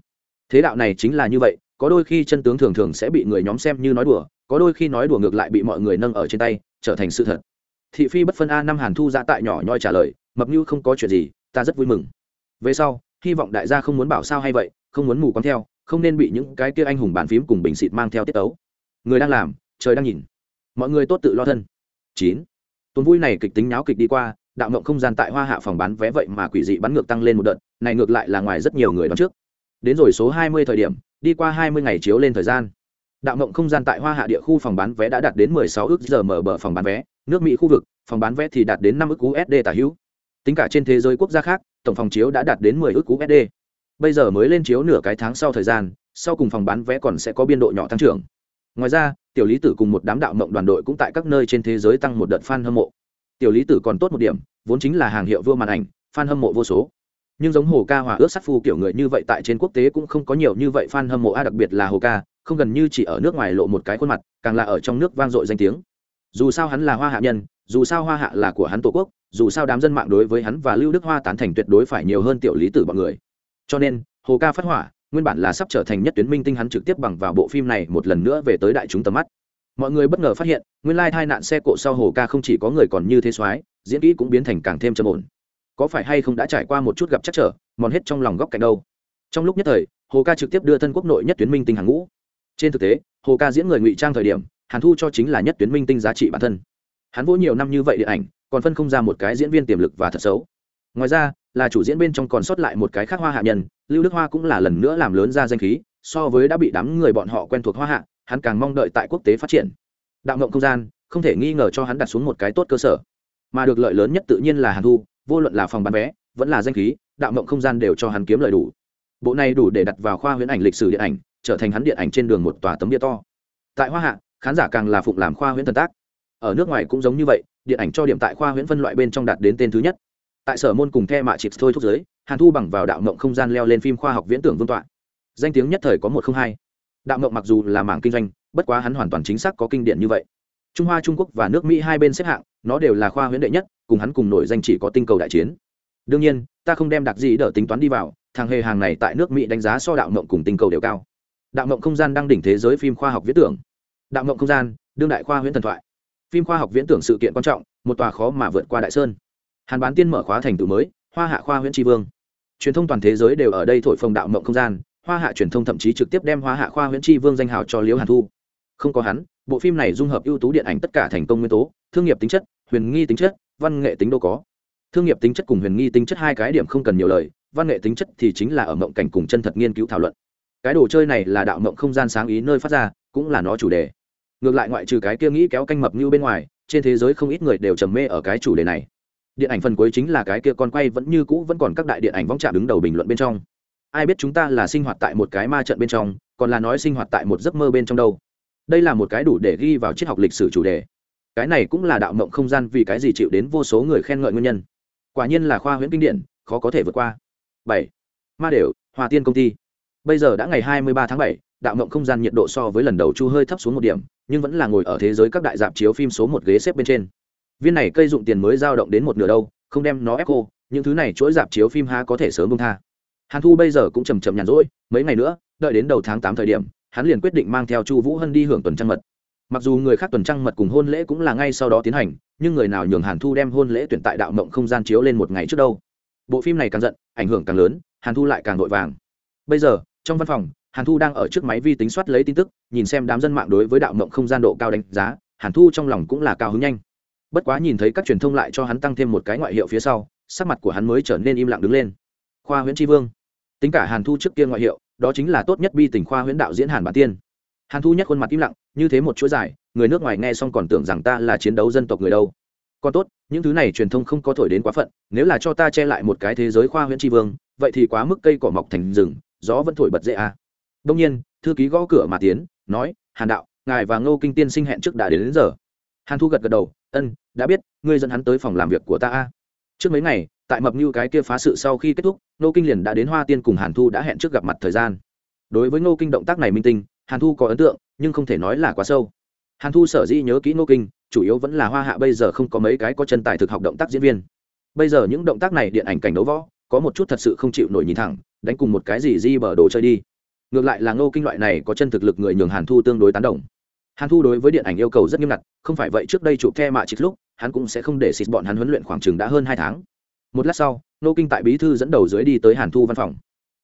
Thế đạo này chính là như vậy, có đôi khi chân tướng thường thường sẽ bị người nhóm xem như nói đùa, có đôi khi nói đùa ngược lại bị mọi người nâng ở trên tay, trở thành sự thật. Thị phi bất phân a năm hàn thu ra tại nhỏ nhoi trả lời mập như không có chuyện gì, ta rất vui mừng. Về sau, hy vọng đại gia không muốn bảo sao hay vậy, không muốn mù quáng theo, không nên bị những cái kia anh hùng bàn phím cùng bình xịt mang theo tiết tấu người đang làm, trời đang nhìn. Mọi người tốt tự lo thân. Chín. Tuần vui này kịch tính nháo kịch đi qua, đạo mộng không gian tại hoa hạ phòng bán vé vậy mà quỷ dị bắn ngược tăng lên một đợt, này ngược lại là ngoài rất nhiều người đón trước. Đến rồi số hai mươi thời điểm, đi qua hai mươi ngày chiếu lên thời gian. Đạo mộng không gian tại hoa hạ địa khu phòng bán vé đã đạt đến mười sáu ước giờ mở bờ phòng bán vé, nước mỹ khu vực, phòng bán vé thì đạt đến năm ước usd tả hữu. Tính cả trên thế giới quốc gia khác, tổng phòng chiếu đã đạt đến mười ước usd bây giờ mới lên chiếu nửa cái tháng sau thời gian, sau cùng phòng bán vé còn sẽ có biên độ nhỏ tăng trưởng ngoài ra, tiểu lý tử cùng một đám đạo mộng đoàn đội cũng tại các nơi trên thế giới tăng một đợt fan hâm mộ. Tiểu lý tử còn tốt một điểm, vốn chính là hàng hiệu vua màn ảnh, fan hâm mộ vô số. Nhưng giống hồ ca hòa ước sát phu kiểu người như vậy tại trên quốc tế cũng không có nhiều như vậy fan hâm mộ, a, đặc biệt là hồ ca, không gần như chỉ ở nước ngoài lộ một cái khuôn mặt, càng là ở trong nước vang dội danh tiếng. Dù sao hắn là hoa hạ nhân, dù sao hoa hạ là của hắn tổ quốc, dù sao đám dân mạng đối với hắn và lưu đức hoa tán thành tuyệt đối phải nhiều hơn tiểu lý tử bọn người. Cho nên, hồ ca phát hỏa nguyên bản là sắp trở thành nhất tuyến minh tinh hắn trực tiếp bằng vào bộ phim này một lần nữa về tới đại chúng tầm mắt. Mọi người bất ngờ phát hiện, nguyên lai tai nạn xe cộ sau hồ ca không chỉ có người còn như thế soái, diễn kỹ cũng biến thành càng thêm trầm ổn. Có phải hay không đã trải qua một chút gặp chắc trở, mòn hết trong lòng góc cạnh đâu? Trong lúc nhất thời, hồ ca trực tiếp đưa thân quốc nội nhất tuyến minh tinh hàng ngũ. Trên thực tế, hồ ca diễn người ngụy trang thời điểm, hàn thu cho chính là nhất tuyến minh tinh giá trị bản thân. Hắn vỗ nhiều năm như vậy điện ảnh, còn phân không ra một cái diễn viên tiềm lực và thật xấu ngoài ra, là chủ diễn bên trong còn sót lại một cái khác hoa hạ nhân, lưu đức hoa cũng là lần nữa làm lớn ra danh khí, so với đã bị đám người bọn họ quen thuộc hoa hạ, hắn càng mong đợi tại quốc tế phát triển. Đạo ngộng không gian, không thể nghi ngờ cho hắn đặt xuống một cái tốt cơ sở. Mà được lợi lớn nhất tự nhiên là hàn thu, vô luận là phòng bán vé, vẫn là danh khí, đạo ngộng không gian đều cho hắn kiếm lợi đủ. Bộ này đủ để đặt vào khoa huyễn ảnh lịch sử điện ảnh, trở thành hắn điện ảnh trên đường một tòa tấm bia to. Tại hoa hạ, khán giả càng là phụng làm khoa huyễn thần tác. Ở nước ngoài cũng giống như vậy, điện ảnh cho điểm tại khoa huyễn phân loại bên trong đạt đến tên thứ nhất tại sở môn cùng the mạ chịt thôi thúc giới, hàn thu bằng vào đạo mộng không gian leo lên phim khoa học viễn tưởng vương tọa. Danh tiếng nhất thời có một không hai. Đạo mộng mặc dù là mảng kinh doanh, bất quá hắn hoàn toàn chính xác có kinh điển như vậy. Trung hoa, trung quốc và nước mỹ hai bên xếp hạng, nó đều là khoa huyễn đệ nhất, cùng hắn cùng nổi danh chỉ có tinh cầu đại chiến. Đương nhiên, ta không đem đặc gì đỡ tính toán đi vào, thằng hề hàng này tại nước mỹ đánh giá so đạo mộng cùng tinh cầu đều cao. Đạo mộng không gian đang đỉnh thế giới phim khoa học viễn tưởng. Đạo mộng không gian, đương đại khoa huyễn thần thoại. Phim khoa học viễn tưởng sự kiện quan trọng, một tòa khó mà vượt qua đại sơn hàn bán tiên mở khóa thành tựu mới, hoa hạ khoa huyễn tri vương. Truyền thông toàn thế giới đều ở đây thổi phồng đạo mộng không gian, hoa hạ truyền thông thậm chí trực tiếp đem hoa hạ khoa huyễn tri vương danh hào cho liễu hàn thu. Không có hắn, bộ phim này dung hợp ưu tú điện ảnh tất cả thành công nguyên tố, thương nghiệp tính chất, huyền nghi tính chất, văn nghệ tính đâu có. Thương nghiệp tính chất cùng huyền nghi tính chất hai cái điểm không cần nhiều lời, văn nghệ tính chất thì chính là ở mộng cảnh cùng chân thật nghiên cứu thảo luận. Cái đồ chơi này là đạo mộng không gian sáng ý nơi phát ra, cũng là nó chủ đề. Ngược lại ngoại trừ cái kia nghĩ kéo canh mập như bên ngoài, trên thế giới không ít người đều trầm mê ở cái chủ đề này điện ảnh phần cuối chính là cái kia con quay vẫn như cũ vẫn còn các đại điện ảnh vong trạm đứng đầu bình luận bên trong. Ai biết chúng ta là sinh hoạt tại một cái ma trận bên trong, còn là nói sinh hoạt tại một giấc mơ bên trong đâu. Đây là một cái đủ để ghi vào triết học lịch sử chủ đề. Cái này cũng là đạo mộng không gian vì cái gì chịu đến vô số người khen ngợi nguyên nhân. Quả nhiên là khoa huyễn kinh điển, khó có thể vượt qua. Bảy. Ma đều, hòa tiên công ty. Bây giờ đã ngày hai mươi ba tháng bảy, đạo mộng không gian nhiệt độ so với lần đầu chu hơi thấp xuống một điểm, nhưng vẫn là ngồi ở thế giới các đại dạp chiếu phim số một ghế xếp bên trên viên này cây dụng tiền mới giao động đến một nửa đâu, không đem nó ép cô những thứ này chuỗi dạp chiếu phim ha có thể sớm bông tha. Hàn thu bây giờ cũng chầm chầm nhàn rỗi, mấy ngày nữa, đợi đến đầu tháng tám thời điểm, hắn liền quyết định mang theo chu vũ hân đi hưởng tuần trăng mật. Mặc dù người khác tuần trăng mật cùng hôn lễ cũng là ngay sau đó tiến hành, nhưng người nào nhường hàn thu đem hôn lễ tuyển tại đạo mộng không gian chiếu lên một ngày trước đâu. Bộ phim này càng giận, ảnh hưởng càng lớn, hàn thu lại càng vội vàng. Bây giờ, trong văn phòng, hàn thu đang ở trước máy vi tính soát lấy tin tức, nhìn xem đám dân mạng đối với đạo mộng không gian độ cao đánh giá, hàn thu trong lòng cũng là cao hứng nhanh bất quá nhìn thấy các truyền thông lại cho hắn tăng thêm một cái ngoại hiệu phía sau sắc mặt của hắn mới trở nên im lặng đứng lên. Khoa huyễn tri vương. Tính cả hàn thu trước kia ngoại hiệu đó chính là tốt nhất bi tình khoa huyễn đạo diễn hàn bản tiên. Hàn thu nhất khuôn mặt im lặng như thế một chuỗi dài người nước ngoài nghe xong còn tưởng rằng ta là chiến đấu dân tộc người đâu. Còn tốt những thứ này truyền thông không có thổi đến quá phận nếu là cho ta che lại một cái thế giới khoa huyễn tri vương vậy thì quá mức cây cỏ mọc thành rừng gió vẫn thổi bật dễ à. đông nhiên thư ký gõ cửa mà tiến nói hàn đạo ngài và ngô kinh tiên sinh hẹn trước đã đến, đến giờ. Hàn thu gật gật đầu ân, đã biết, ngươi dẫn hắn tới phòng làm việc của ta a. Trước mấy ngày, tại mập như cái kia phá sự sau khi kết thúc, ngô kinh liền đã đến hoa tiên cùng hàn thu đã hẹn trước gặp mặt thời gian. Đối với ngô kinh động tác này minh tinh, hàn thu có ấn tượng, nhưng không thể nói là quá sâu. Hàn thu sở dĩ nhớ kỹ ngô kinh, chủ yếu vẫn là hoa hạ bây giờ không có mấy cái có chân tài thực học động tác diễn viên. Bây giờ những động tác này điện ảnh cảnh đấu võ, có một chút thật sự không chịu nổi nhìn thẳng, đánh cùng một cái gì di bờ đồ chơi đi. Ngược lại là ngô kinh loại này có chân thực lực người nhường hàn thu tương đối tán đồng hàn thu đối với điện ảnh yêu cầu rất nghiêm ngặt, không phải vậy trước đây chụp the mạ chít lúc, hắn cũng sẽ không để xịt bọn hắn huấn luyện khoảng chừng đã hơn hai tháng. Một lát sau, nô kinh tại bí thư dẫn đầu dưới đi tới hàn thu văn phòng.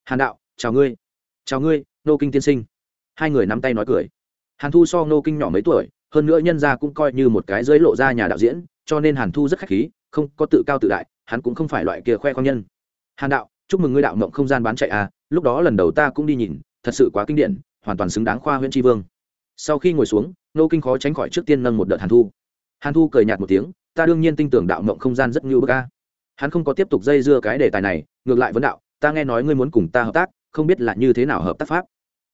Hàn đạo, chào ngươi. Chào ngươi, nô kinh tiên sinh. Hai người nắm tay nói cười. Hàn thu so nô kinh nhỏ mấy tuổi, hơn nữa nhân gia cũng coi như một cái dưới lộ ra nhà đạo diễn, cho nên hàn thu rất khách khí, không có tự cao tự đại, hắn cũng không phải loại kia khoe khoang nhân. Hàn đạo, chúc mừng ngươi đạo mộng không gian bán chạy à lúc đó lần đầu ta cũng đi nhìn, thật sự quá kinh điển, hoàn toàn xứng đáng khoa huyện tri vương sau khi ngồi xuống nô kinh khó tránh khỏi trước tiên nâng một đợt hàn thu. Hàn thu cười nhạt một tiếng, ta đương nhiên tin tưởng đạo mộng không gian rất như bức ca hắn không có tiếp tục dây dưa cái đề tài này, ngược lại vấn đạo, ta nghe nói ngươi muốn cùng ta hợp tác, không biết là như thế nào hợp tác pháp?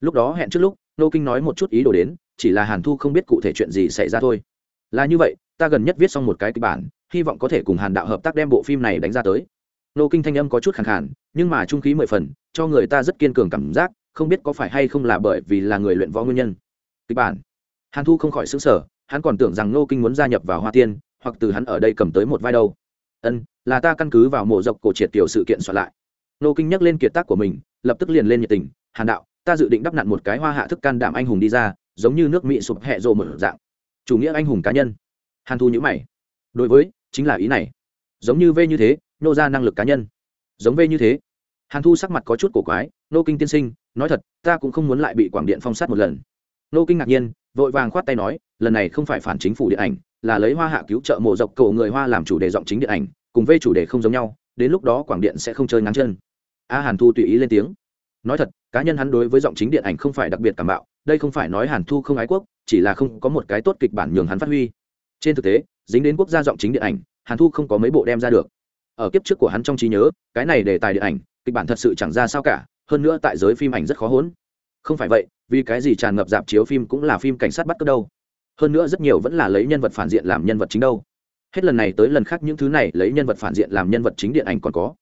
Lúc đó hẹn trước lúc nô kinh nói một chút ý đồ đến, chỉ là hàn thu không biết cụ thể chuyện gì xảy ra thôi. Là như vậy, ta gần nhất viết xong một cái kịch bản, hy vọng có thể cùng hàn đạo hợp tác đem bộ phim này đánh ra tới. Nô kinh thanh âm có chút khẳng khản nhưng mà trung khí mười phần, cho người ta rất kiên cường cảm giác, không biết có phải hay không là bởi vì là người luyện võ nguyên nhân kịch bản. Hàn thu không khỏi xứng sở hắn còn tưởng rằng nô kinh muốn gia nhập vào hoa tiên, hoặc từ hắn ở đây cầm tới một vai đâu. Ân, là ta căn cứ vào mộ dọc cổ triệt tiểu sự kiện soạn lại. Nô kinh nhắc lên kiệt tác của mình, lập tức liền lên nhiệt tình, hàn đạo, ta dự định đắp nặn một cái hoa hạ thức can đảm anh hùng đi ra, giống như nước mỹ sụp hẹ rộ một dạng. Chủ nghĩa anh hùng cá nhân. Hàn thu nhữ mày. Đối với, chính là ý này. Giống như v như thế, nô ra năng lực cá nhân. Giống v như thế. Hàn thu sắc mặt có chút cổ quái nô kinh tiên sinh, nói thật, ta cũng không muốn lại bị quảng điện phong sát một lần nô kinh ngạc nhiên, vội vàng khoát tay nói, lần này không phải phản chính phủ điện ảnh, là lấy hoa hạ cứu trợ mộ dọc cầu người hoa làm chủ đề giọng chính điện ảnh, cùng v chủ đề không giống nhau, đến lúc đó quảng điện sẽ không chơi ngắn chân. A hàn thu tùy ý lên tiếng. Nói thật, cá nhân hắn đối với giọng chính điện ảnh không phải đặc biệt cảm bạo, đây không phải nói hàn thu không ái quốc, chỉ là không có một cái tốt kịch bản nhường hắn phát huy. Trên thực tế, dính đến quốc gia giọng chính điện ảnh, hàn thu không có mấy bộ đem ra được. Ở kiếp trước của hắn trong trí nhớ, cái này đề tài điện ảnh, kịch bản thật sự chẳng ra sao cả, hơn nữa tại giới phim ảnh rất khó hỗn không phải vậy, vì cái gì tràn ngập dạp chiếu phim cũng là phim cảnh sát bắt cướp đâu? Hơn nữa rất nhiều vẫn là lấy nhân vật phản diện làm nhân vật chính đâu. Hết lần này tới lần khác những thứ này lấy nhân vật phản diện làm nhân vật chính điện ảnh còn có.